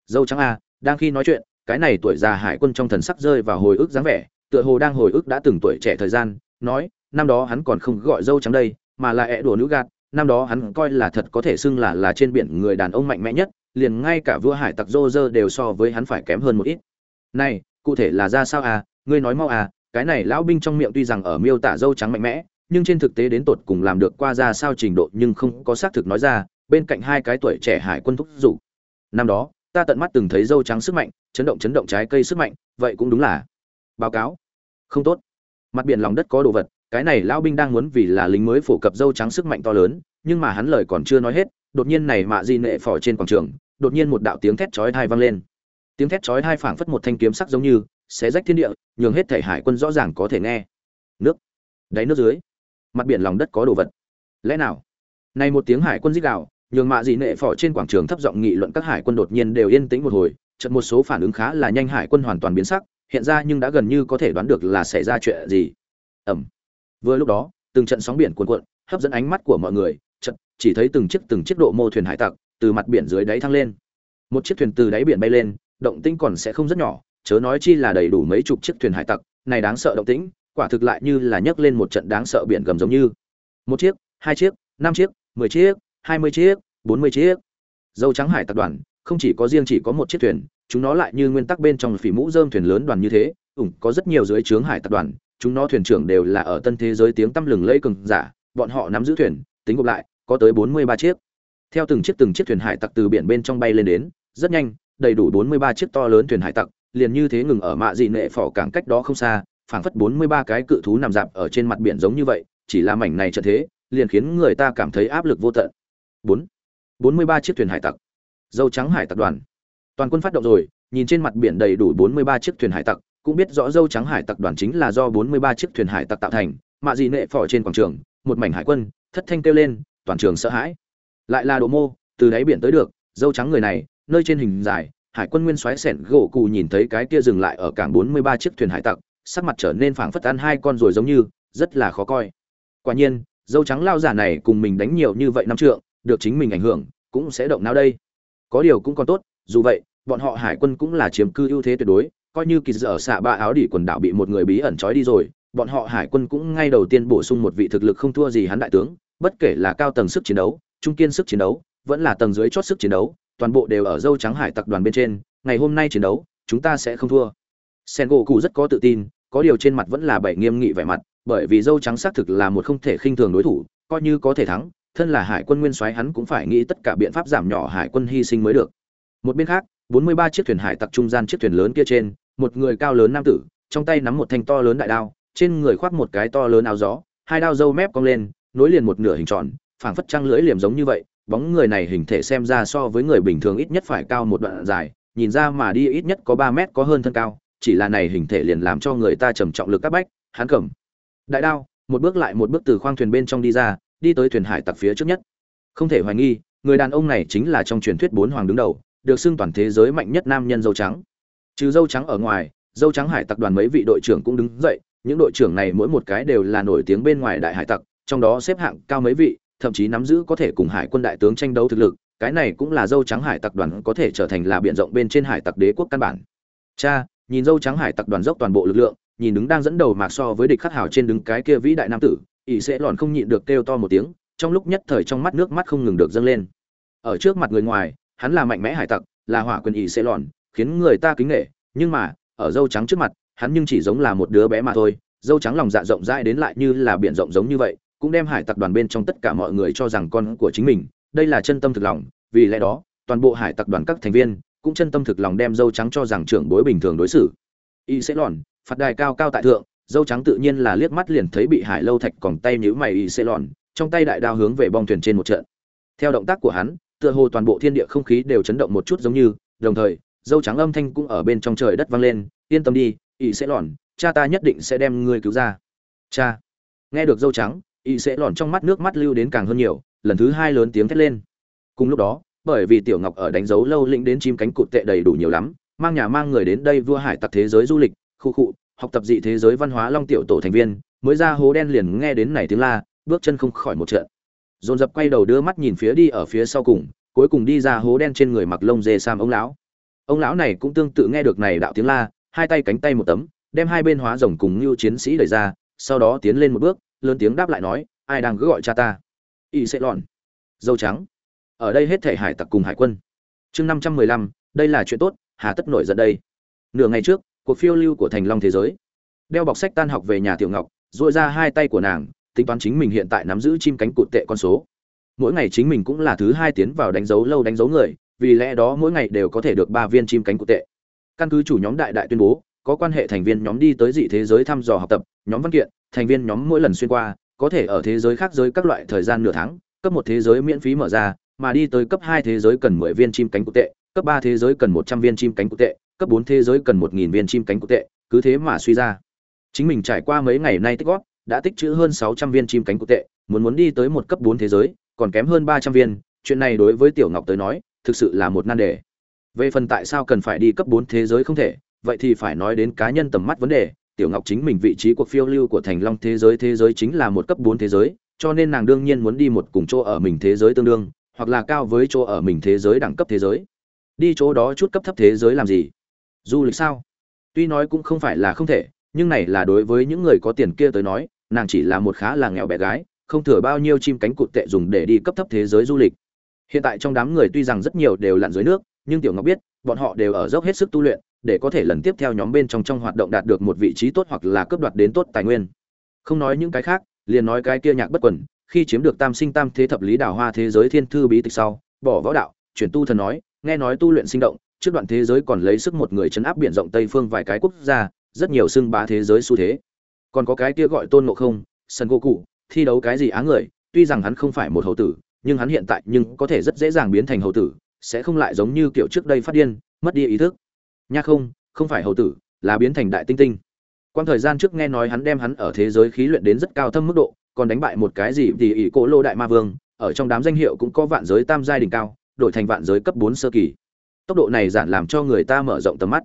Dâu trắng a à, đang khi nói chuyện cái này tuổi già hải quân trong thần sắc rơi vào hồi ức dáng vẻ tựa hồ đang hồi ức đã từng tuổi trẻ thời gian nói năm đó hắn còn không gọi dâu trắng đây mà là ẹ đùa nữ gạt năm đó hắn coi là thật có thể xưng là là trên biển người đàn ông mạnh mẽ nhất liền ngay cả vua hải tặc rô rơ đều so với hắn phải kém hơn một ít. Này cụ thể là ra sao à? Ngươi nói mau à cái này lão binh trong miệng tuy rằng ở miêu tả dâu trắng mạnh mẽ, nhưng trên thực tế đến tột cùng làm được qua ra sao trình độ nhưng không có xác thực nói ra, bên cạnh hai cái tuổi trẻ hải quân thúc giục. Năm đó, ta tận mắt từng thấy dâu trắng sức mạnh, chấn động chấn động trái cây sức mạnh, vậy cũng đúng là báo cáo. Không tốt. Mặt biển lòng đất có đồ vật, cái này lão binh đang muốn vì là lính mới phổ cập dâu trắng sức mạnh to lớn, nhưng mà hắn lời còn chưa nói hết, đột nhiên này mạ di nệ phỏ trên quảng trường, đột nhiên một đạo tiếng thét chói tai vang lên. Tiếng thét chói tai phảng phất một thanh kiếm sắc giống như xé rách thiên địa, nhường hết thể hải quân rõ ràng có thể nghe. Nước. Đáy nước dưới. Mặt biển lòng đất có đồ vật. Lẽ nào? Này một tiếng hải quân rít gào, nhường mạ dị nệ phỏ trên quảng trường thấp giọng nghị luận các hải quân đột nhiên đều yên tĩnh một hồi trận một số phản ứng khá là nhanh hải quân hoàn toàn biến sắc, hiện ra nhưng đã gần như có thể đoán được là xảy ra chuyện gì. Ẩm vừa lúc đó, từng trận sóng biển cuồn cuộn, hấp dẫn ánh mắt của mọi người trận chỉ thấy từng chiếc từng chiếc độ mô thuyền hải tặc từ mặt biển dưới đáy thăng lên. Một chiếc thuyền từ đáy biển bay lên, động tĩnh còn sẽ không rất nhỏ chớ nói chi là đầy đủ mấy chục chiếc thuyền hải tặc, này đáng sợ động tĩnh, quả thực lại như là nhấc lên một trận đáng sợ biển gầm giống như. Một chiếc, hai chiếc, năm chiếc, mười chiếc, hai mươi chiếc, bốn mươi chiếc. Dâu trắng hải tặc đoàn, không chỉ có riêng chỉ có một chiếc thuyền, chúng nó lại như nguyên tắc bên trong phỉ mũ dơm thuyền lớn đoàn như thế. Ủng có rất nhiều dưới trướng hải tặc đoàn, chúng nó thuyền trưởng đều là ở tân thế giới tiếng tăm lừng lẫy cường giả, bọn họ nắm giữ thuyền, tính gộp lại, có tới bốn mươi ba chiếc. Theo từng chiếc từng chiếc thuyền hải tặc từ biển bên trong bay lên đến, rất nhanh, đầy đủ bốn mươi ba chiếc to lớn thuyền hải tặc liền như thế ngừng ở mạ dị nệ phỏ cảng cách đó không xa, phảng phất bốn mươi ba cái cự thú nằm dạp ở trên mặt biển giống như vậy, chỉ là mảnh này trận thế, liền khiến người ta cảm thấy áp lực vô tận. Bốn bốn mươi ba chiếc thuyền hải tặc. Dâu trắng hải tặc đoàn. Toàn quân phát động rồi, nhìn trên mặt biển đầy đủ bốn mươi ba chiếc thuyền hải tặc, cũng biết rõ dâu trắng hải tặc đoàn chính là do bốn mươi ba chiếc thuyền hải tặc tạo thành, mạ dị nệ phỏ trên quảng trường, một mảnh hải quân, thất thanh kêu lên, toàn trường sợ hãi. Lại là độ mô, từ đáy biển tới được, dâu trắng người này, nơi trên hình dài hải quân nguyên soái sẻn gỗ cụ nhìn thấy cái kia dừng lại ở cảng bốn mươi ba chiếc thuyền hải tặc, sắc mặt trở nên phảng phất ăn hai con rồi giống như, rất là khó coi. Quả nhiên, dâu trắng lao giả này cùng mình đánh nhiều như vậy năm trượng, được chính mình ảnh hưởng, cũng sẽ động não đây. Có điều cũng còn tốt, dù vậy, bọn họ hải quân cũng là chiếm cư ưu thế tuyệt đối, coi như kỳ dở xạ ba áo đỉ quần đảo bị một người bí ẩn trói đi rồi, bọn họ hải quân cũng ngay đầu tiên bổ sung một vị thực lực không thua gì hắn đại tướng, bất kể là cao tầng sức chiến đấu, trung kiên sức chiến đấu, vẫn là tầng dưới chót sức chiến đấu toàn bộ đều ở dâu trắng hải tặc đoàn bên trên, ngày hôm nay chiến đấu, chúng ta sẽ không thua. Sen gỗ cụ rất có tự tin, có điều trên mặt vẫn là bảy nghiêm nghị vẻ mặt, bởi vì dâu trắng xác thực là một không thể khinh thường đối thủ, coi như có thể thắng, thân là hải quân nguyên soái hắn cũng phải nghĩ tất cả biện pháp giảm nhỏ hải quân hy sinh mới được. Một bên khác, bốn mươi ba chiếc thuyền hải tặc trung gian chiếc thuyền lớn kia trên, một người cao lớn nam tử, trong tay nắm một thanh to lớn đại đao, trên người khoác một cái to lớn áo gió, hai đao dâu mép cong lên, nối liền một nửa hình tròn, phảng phất trăng lưỡi liềm giống như vậy bóng người này hình thể xem ra so với người bình thường ít nhất phải cao một đoạn dài, nhìn ra mà đi ít nhất có ba mét có hơn thân cao, chỉ là này hình thể liền làm cho người ta trầm trọng lực các bách, hắn cầm. Đại đao, một bước lại một bước từ khoang thuyền bên trong đi ra, đi tới thuyền hải tặc phía trước nhất. Không thể hoài nghi, người đàn ông này chính là trong truyền thuyết bốn hoàng đứng đầu, được xưng toàn thế giới mạnh nhất nam nhân dâu trắng. Trừ dâu trắng ở ngoài, dâu trắng hải tặc đoàn mấy vị đội trưởng cũng đứng dậy, những đội trưởng này mỗi một cái đều là nổi tiếng bên ngoài đại hải tặc, trong đó xếp hạng cao mấy vị thậm chí nắm giữ có thể cùng hải quân đại tướng tranh đấu thực lực, cái này cũng là dâu trắng hải tặc đoàn có thể trở thành là biện rộng bên trên hải tặc đế quốc căn bản. Cha, nhìn dâu trắng hải tặc đoàn dốc toàn bộ lực lượng, nhìn đứng đang dẫn đầu mạc so với địch khắc hào trên đứng cái kia vĩ đại nam tử, ỷ sẽ lòn không nhịn được kêu to một tiếng, trong lúc nhất thời trong mắt nước mắt không ngừng được dâng lên. Ở trước mặt người ngoài, hắn là mạnh mẽ hải tặc, là hỏa quyền ỷ sẽ lòn, khiến người ta kính nghệ nhưng mà, ở dâu trắng trước mặt, hắn nhưng chỉ giống là một đứa bé mà thôi, dâu trắng lòng dạ rộng rãi đến lại như là biển rộng giống như vậy cũng đem hải tặc đoàn bên trong tất cả mọi người cho rằng con của chính mình, đây là chân tâm thực lòng, vì lẽ đó, toàn bộ hải tặc đoàn các thành viên cũng chân tâm thực lòng đem dâu trắng cho rằng trưởng bối bình thường đối xử. Y sẽ lòn, phạt đài cao cao tại thượng, dâu trắng tự nhiên là liếc mắt liền thấy bị hải lâu thạch còn tay nhữ mày y sẽ lòn, trong tay đại đao hướng về bong thuyền trên một trận. Theo động tác của hắn, tựa hồ toàn bộ thiên địa không khí đều chấn động một chút giống như, đồng thời, dâu trắng âm thanh cũng ở bên trong trời đất vang lên, yên tâm đi, y sẽ lòn, cha ta nhất định sẽ đem ngươi cứu ra. Cha. Nghe được dâu trắng y sẽ lòn trong mắt nước mắt lưu đến càng hơn nhiều, lần thứ hai lớn tiếng thét lên. Cùng lúc đó, bởi vì tiểu ngọc ở đánh dấu lâu lĩnh đến chim cánh cụt tệ đầy đủ nhiều lắm, mang nhà mang người đến đây vua hải tặc thế giới du lịch, khu cụ học tập dị thế giới văn hóa long tiểu tổ thành viên, mới ra hố đen liền nghe đến này tiếng la, bước chân không khỏi một trận dồn dập quay đầu đưa mắt nhìn phía đi ở phía sau cùng, cuối cùng đi ra hố đen trên người mặc lông dê sam ông lão. Ông lão này cũng tương tự nghe được này đạo tiếng la, hai tay cánh tay một tấm, đem hai bên hóa rồng cùng như chiến sĩ đẩy ra, sau đó tiến lên một bước lớn tiếng đáp lại nói, ai đang cứ gọi cha ta? Y sẽ lọn. Dâu trắng. Ở đây hết thể hải tặc cùng hải quân. Chương năm trăm mười lăm, đây là chuyện tốt, hà tất nổi giận đây. Nửa ngày trước, cuộc phiêu lưu của thành long thế giới. Đeo bọc sách tan học về nhà tiểu ngọc dội ra hai tay của nàng, tính toán chính mình hiện tại nắm giữ chim cánh cụt tệ con số. Mỗi ngày chính mình cũng là thứ hai tiến vào đánh dấu lâu đánh dấu người, vì lẽ đó mỗi ngày đều có thể được ba viên chim cánh cụt tệ. Căn cứ chủ nhóm đại đại tuyên bố, có quan hệ thành viên nhóm đi tới dị thế giới thăm dò học tập, nhóm văn kiện thành viên nhóm mỗi lần xuyên qua, có thể ở thế giới khác giới các loại thời gian nửa tháng, cấp một thế giới miễn phí mở ra, mà đi tới cấp hai thế giới cần mười viên chim cánh cụt tệ, cấp ba thế giới cần một trăm viên chim cánh cụt tệ, cấp bốn thế giới cần một nghìn viên chim cánh cụt tệ, cứ thế mà suy ra. Chính mình trải qua mấy ngày nay tích góp, đã tích trữ hơn sáu trăm viên chim cánh cụt tệ, muốn muốn đi tới một cấp bốn thế giới, còn kém hơn ba trăm viên, chuyện này đối với tiểu ngọc tới nói, thực sự là một nan đề. Về phần tại sao cần phải đi cấp bốn thế giới không thể, vậy thì phải nói đến cá nhân tầm mắt vấn đề tiểu ngọc chính mình vị trí cuộc phiêu lưu của thành long thế giới thế giới chính là một cấp bốn thế giới, cho nên nàng đương nhiên muốn đi một cùng chỗ ở mình thế giới tương đương, hoặc là cao với chỗ ở mình thế giới đẳng cấp thế giới. Đi chỗ đó chút cấp thấp thế giới làm gì? Du lịch sao? Tuy nói cũng không phải là không thể, nhưng này là đối với những người có tiền kia tới nói, nàng chỉ là một khá là nghèo bé gái, không thừa bao nhiêu chim cánh cụt tệ dùng để đi cấp thấp thế giới du lịch. Hiện tại trong đám người tuy rằng rất nhiều đều lặn dưới nước, nhưng tiểu ngọc biết, bọn họ đều ở dốc hết sức tu luyện để có thể lần tiếp theo nhóm bên trong trong hoạt động đạt được một vị trí tốt hoặc là cướp đoạt đến tốt tài nguyên. Không nói những cái khác, liền nói cái kia nhạc bất quẩn khi chiếm được tam sinh tam thế thập lý đào hoa thế giới thiên thư bí tịch sau, bỏ võ đạo, chuyển tu thần nói, nghe nói tu luyện sinh động, trước đoạn thế giới còn lấy sức một người chấn áp biển rộng tây phương vài cái quốc gia, rất nhiều xưng bá thế giới xu thế. Còn có cái kia gọi tôn ngộ không, sân cô cụ, thi đấu cái gì á người, tuy rằng hắn không phải một hầu tử, nhưng hắn hiện tại nhưng có thể rất dễ dàng biến thành hầu tử, sẽ không lại giống như kiểu trước đây phát điên, mất đi ý thức nha không không phải hầu tử, là biến thành đại tinh tinh. Quan thời gian trước nghe nói hắn đem hắn ở thế giới khí luyện đến rất cao thâm mức độ, còn đánh bại một cái gì thì ỷ cỗ lô đại ma vương, ở trong đám danh hiệu cũng có vạn giới tam giai đỉnh cao, đổi thành vạn giới cấp bốn sơ kỳ. Tốc độ này giản làm cho người ta mở rộng tầm mắt.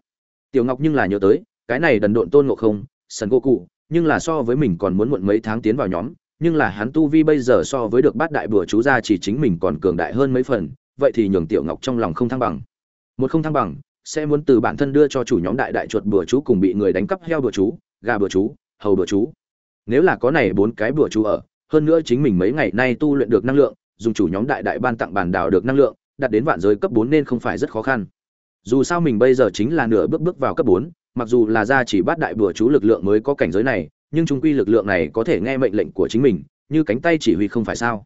Tiểu ngọc nhưng là nhớ tới, cái này đần độn tôn ngộ không, sần cô cụ, nhưng là so với mình còn muốn muộn mấy tháng tiến vào nhóm, nhưng là hắn tu vi bây giờ so với được bát đại bừa chú ra chỉ chính mình còn cường đại hơn mấy phần, vậy thì nhường tiểu ngọc trong lòng không thăng bằng. Một không thăng bằng sẽ muốn từ bản thân đưa cho chủ nhóm đại đại chuột bữa chú cùng bị người đánh cắp heo bữa chú, gà bữa chú, hầu bữa chú. Nếu là có này bốn cái bữa chú ở, hơn nữa chính mình mấy ngày nay tu luyện được năng lượng, dùng chủ nhóm đại đại ban tặng bản đảo được năng lượng, đạt đến vạn giới cấp bốn nên không phải rất khó khăn. Dù sao mình bây giờ chính là nửa bước bước vào cấp bốn, mặc dù là ra chỉ bắt đại bữa chú lực lượng mới có cảnh giới này, nhưng trung quy lực lượng này có thể nghe mệnh lệnh của chính mình, như cánh tay chỉ huy không phải sao.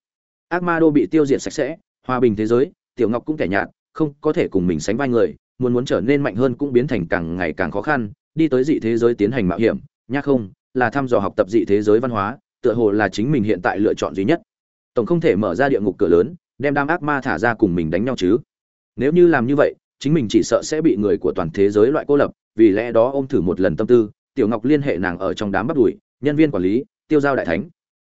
Ác ma đô bị tiêu diệt sạch sẽ, hòa bình thế giới, tiểu ngọc cũng kẻ nhạt, không có thể cùng mình sánh vai người muốn muốn trở nên mạnh hơn cũng biến thành càng ngày càng khó khăn, đi tới dị thế giới tiến hành mạo hiểm nhắc không, là thăm dò học tập dị thế giới văn hóa, tựa hồ là chính mình hiện tại lựa chọn duy nhất. Tổng không thể mở ra địa ngục cửa lớn, đem đám ác ma thả ra cùng mình đánh nhau chứ. Nếu như làm như vậy, chính mình chỉ sợ sẽ bị người của toàn thế giới loại cô lập, vì lẽ đó ôm thử một lần tâm tư, tiểu ngọc liên hệ nàng ở trong đám bắt đuổi nhân viên quản lý, tiêu giao đại thánh.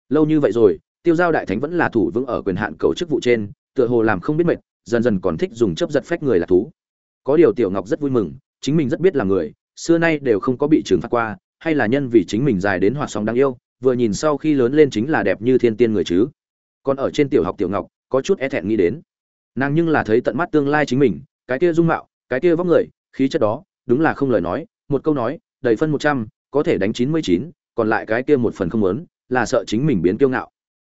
Lâu như vậy rồi, tiêu giao đại thánh vẫn là thủ vững ở quyền hạn cầu chức vụ trên, tựa hồ làm không biết mệt, dần dần còn thích dùng chấp giật phách người là thú có điều tiểu ngọc rất vui mừng, chính mình rất biết làm người, xưa nay đều không có bị trừng phạt qua, hay là nhân vì chính mình dài đến hoạt sóng đáng yêu, vừa nhìn sau khi lớn lên chính là đẹp như thiên tiên người chứ. Còn ở trên tiểu học tiểu ngọc, có chút e thẹn nghĩ đến. Nàng nhưng là thấy tận mắt tương lai chính mình, cái kia dung mạo, cái kia vóc người, khí chất đó, đúng là không lời nói, một câu nói, đầy phân một trăm, có thể đánh chín mươi chín, còn lại cái kia một phần không lớn là sợ chính mình biến kiêu ngạo.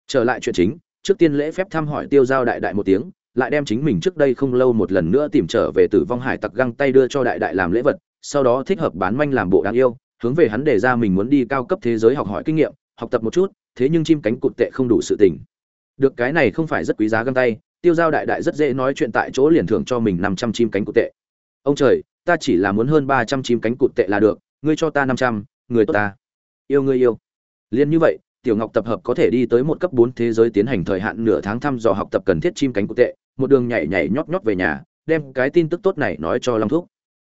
Trở lại chuyện chính, trước tiên lễ phép thăm hỏi tiêu giao đại đại một tiếng lại đem chính mình trước đây không lâu một lần nữa tìm trở về tử vong hải tặc găng tay đưa cho đại đại làm lễ vật, sau đó thích hợp bán manh làm bộ đáng yêu, hướng về hắn đề ra mình muốn đi cao cấp thế giới học hỏi kinh nghiệm, học tập một chút, thế nhưng chim cánh cụt tệ không đủ sự tình. Được, cái này không phải rất quý giá găng tay, tiêu giao đại đại rất dễ nói chuyện tại chỗ liền thưởng cho mình năm trăm chim cánh cụt tệ. Ông trời, ta chỉ là muốn hơn ba trăm chim cánh cụt tệ là được, ngươi cho ta năm trăm, người tốt ta. Yêu ngươi yêu. Liền như vậy tiểu ngọc tập hợp có thể đi tới một cấp bốn thế giới tiến hành thời hạn nửa tháng thăm dò học tập cần thiết chim cánh cụt tệ, một đường nhảy nhảy nhót nhót về nhà, đem cái tin tức tốt này nói cho long thúc.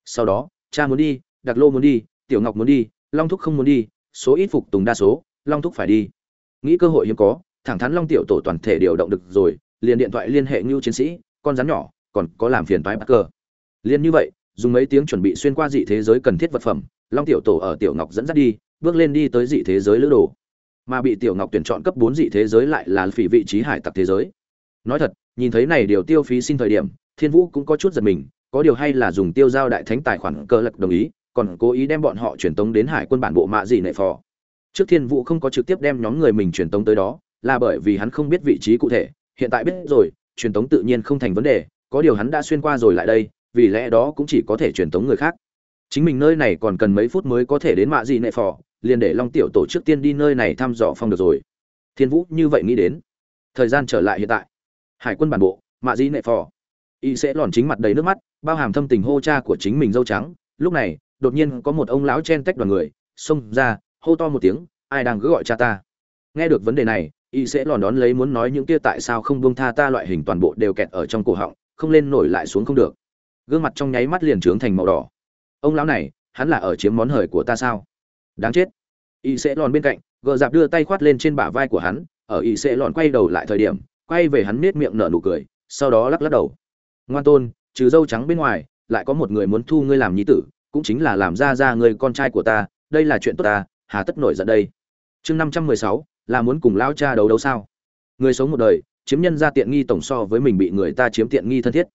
Sau đó, cha muốn đi đặc lô muốn đi, tiểu ngọc muốn đi, long thúc không muốn đi, số ít phục tùng đa số, long thúc phải đi. Nghĩ cơ hội hiếm có, thẳng thắn long tiểu tổ toàn thể điều động được rồi, liền điện thoại liên hệ ngưu chiến sĩ, con rắn nhỏ, còn có làm phiền toái bắt cờ liên như vậy, dùng mấy tiếng chuẩn bị xuyên qua dị thế giới cần thiết vật phẩm, long tiểu tổ ở tiểu ngọc dẫn dắt đi, bước lên đi tới dị thế giới lữ đồ mà bị tiểu ngọc tuyển chọn cấp bốn dị thế giới lại là phỉ vị trí hải tặc thế giới. Nói thật, nhìn thấy này điều tiêu phí xin thời điểm, thiên vũ cũng có chút giật mình, có điều hay là dùng tiêu giao đại thánh tài khoản cơ lật đồng ý, còn cố ý đem bọn họ truyền tống đến hải quân bản bộ mạ dị nệ phò. Trước thiên vũ không có trực tiếp đem nhóm người mình truyền tống tới đó, là bởi vì hắn không biết vị trí cụ thể, hiện tại biết rồi, truyền tống tự nhiên không thành vấn đề, có điều hắn đã xuyên qua rồi lại đây, vì lẽ đó cũng chỉ có thể truyền tống người khác. Chính mình nơi này còn cần mấy phút mới có thể đến mạ dị nệ phò liền để long tiểu tổ trước tiên đi nơi này thăm dò phong được rồi. Thiên vũ như vậy nghĩ đến. Thời gian trở lại hiện tại. Hải quân bản bộ, mạ Di nệ phò. Y sẽ lòn chính mặt đầy nước mắt, bao hàm thâm tình hô cha của chính mình dâu trắng. Lúc này, đột nhiên có một ông lão chen tách đoàn người, xông ra, hô to một tiếng, ai đang cứ gọi cha ta? Nghe được vấn đề này, y sẽ lòn đón lấy muốn nói những kia tại sao không buông tha ta loại hình toàn bộ đều kẹt ở trong cổ họng, không lên nổi lại xuống không được. Gương mặt trong nháy mắt liền trướng thành màu đỏ. Ông lão này, hắn là ở chiếm món hời của ta sao? Đáng chết. Y sẽ lòn bên cạnh gờ dạp đưa tay khoát lên trên bả vai của hắn ở y sẽ lòn quay đầu lại thời điểm quay về hắn nết miệng nở nụ cười sau đó lắc lắc đầu. Ngoan tôn trừ dâu trắng bên ngoài lại có một người muốn thu ngươi làm nhi tử cũng chính là làm ra ra người con trai của ta đây là chuyện tốt ta hà tất nổi giận đây. Chương năm trăm mười sáu là muốn cùng lao cha đấu đấu sao? Người sống một đời chiếm nhân ra tiện nghi tổng so với mình bị người ta chiếm tiện nghi thân thiết.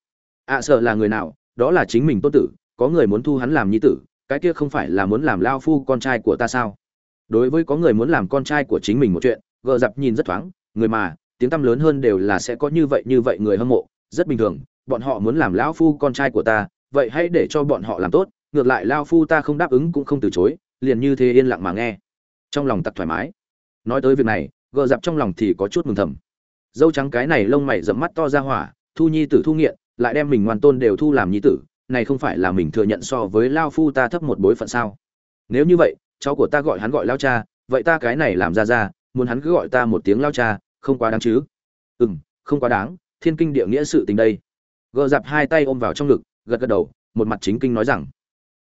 Ạ à, sợ là người nào đó là chính mình tôn tử có người muốn thu hắn làm nhi tử cái kia không phải là muốn làm lao phu con trai của ta sao? Đối với có người muốn làm con trai của chính mình một chuyện gợ dập nhìn rất thoáng, người mà, tiếng tăm lớn hơn đều là sẽ có như vậy như vậy người hâm mộ, rất bình thường, bọn họ muốn làm lão phu con trai của ta, vậy hãy để cho bọn họ làm tốt, ngược lại lao phu ta không đáp ứng cũng không từ chối, liền như thế yên lặng mà nghe. Trong lòng tặc thoải mái. Nói tới việc này gợ dập trong lòng thì có chút mừng thầm. Dâu trắng cái này lông mày dẫm mắt to ra hỏa, thu nhi tử thu nghiện, lại đem mình ngoan tôn đều thu làm nhi tử này không phải là mình thừa nhận so với lao phu ta thấp một bối phận sao? Nếu như vậy, cháu của ta gọi hắn gọi lao cha, vậy ta cái này làm ra ra, muốn hắn cứ gọi ta một tiếng lao cha, không quá đáng chứ? Ừ m không quá đáng, thiên kinh địa nghĩa sự tình đây. Gợ dạp hai tay ôm vào trong ngực, gật gật đầu, một mặt chính kinh nói rằng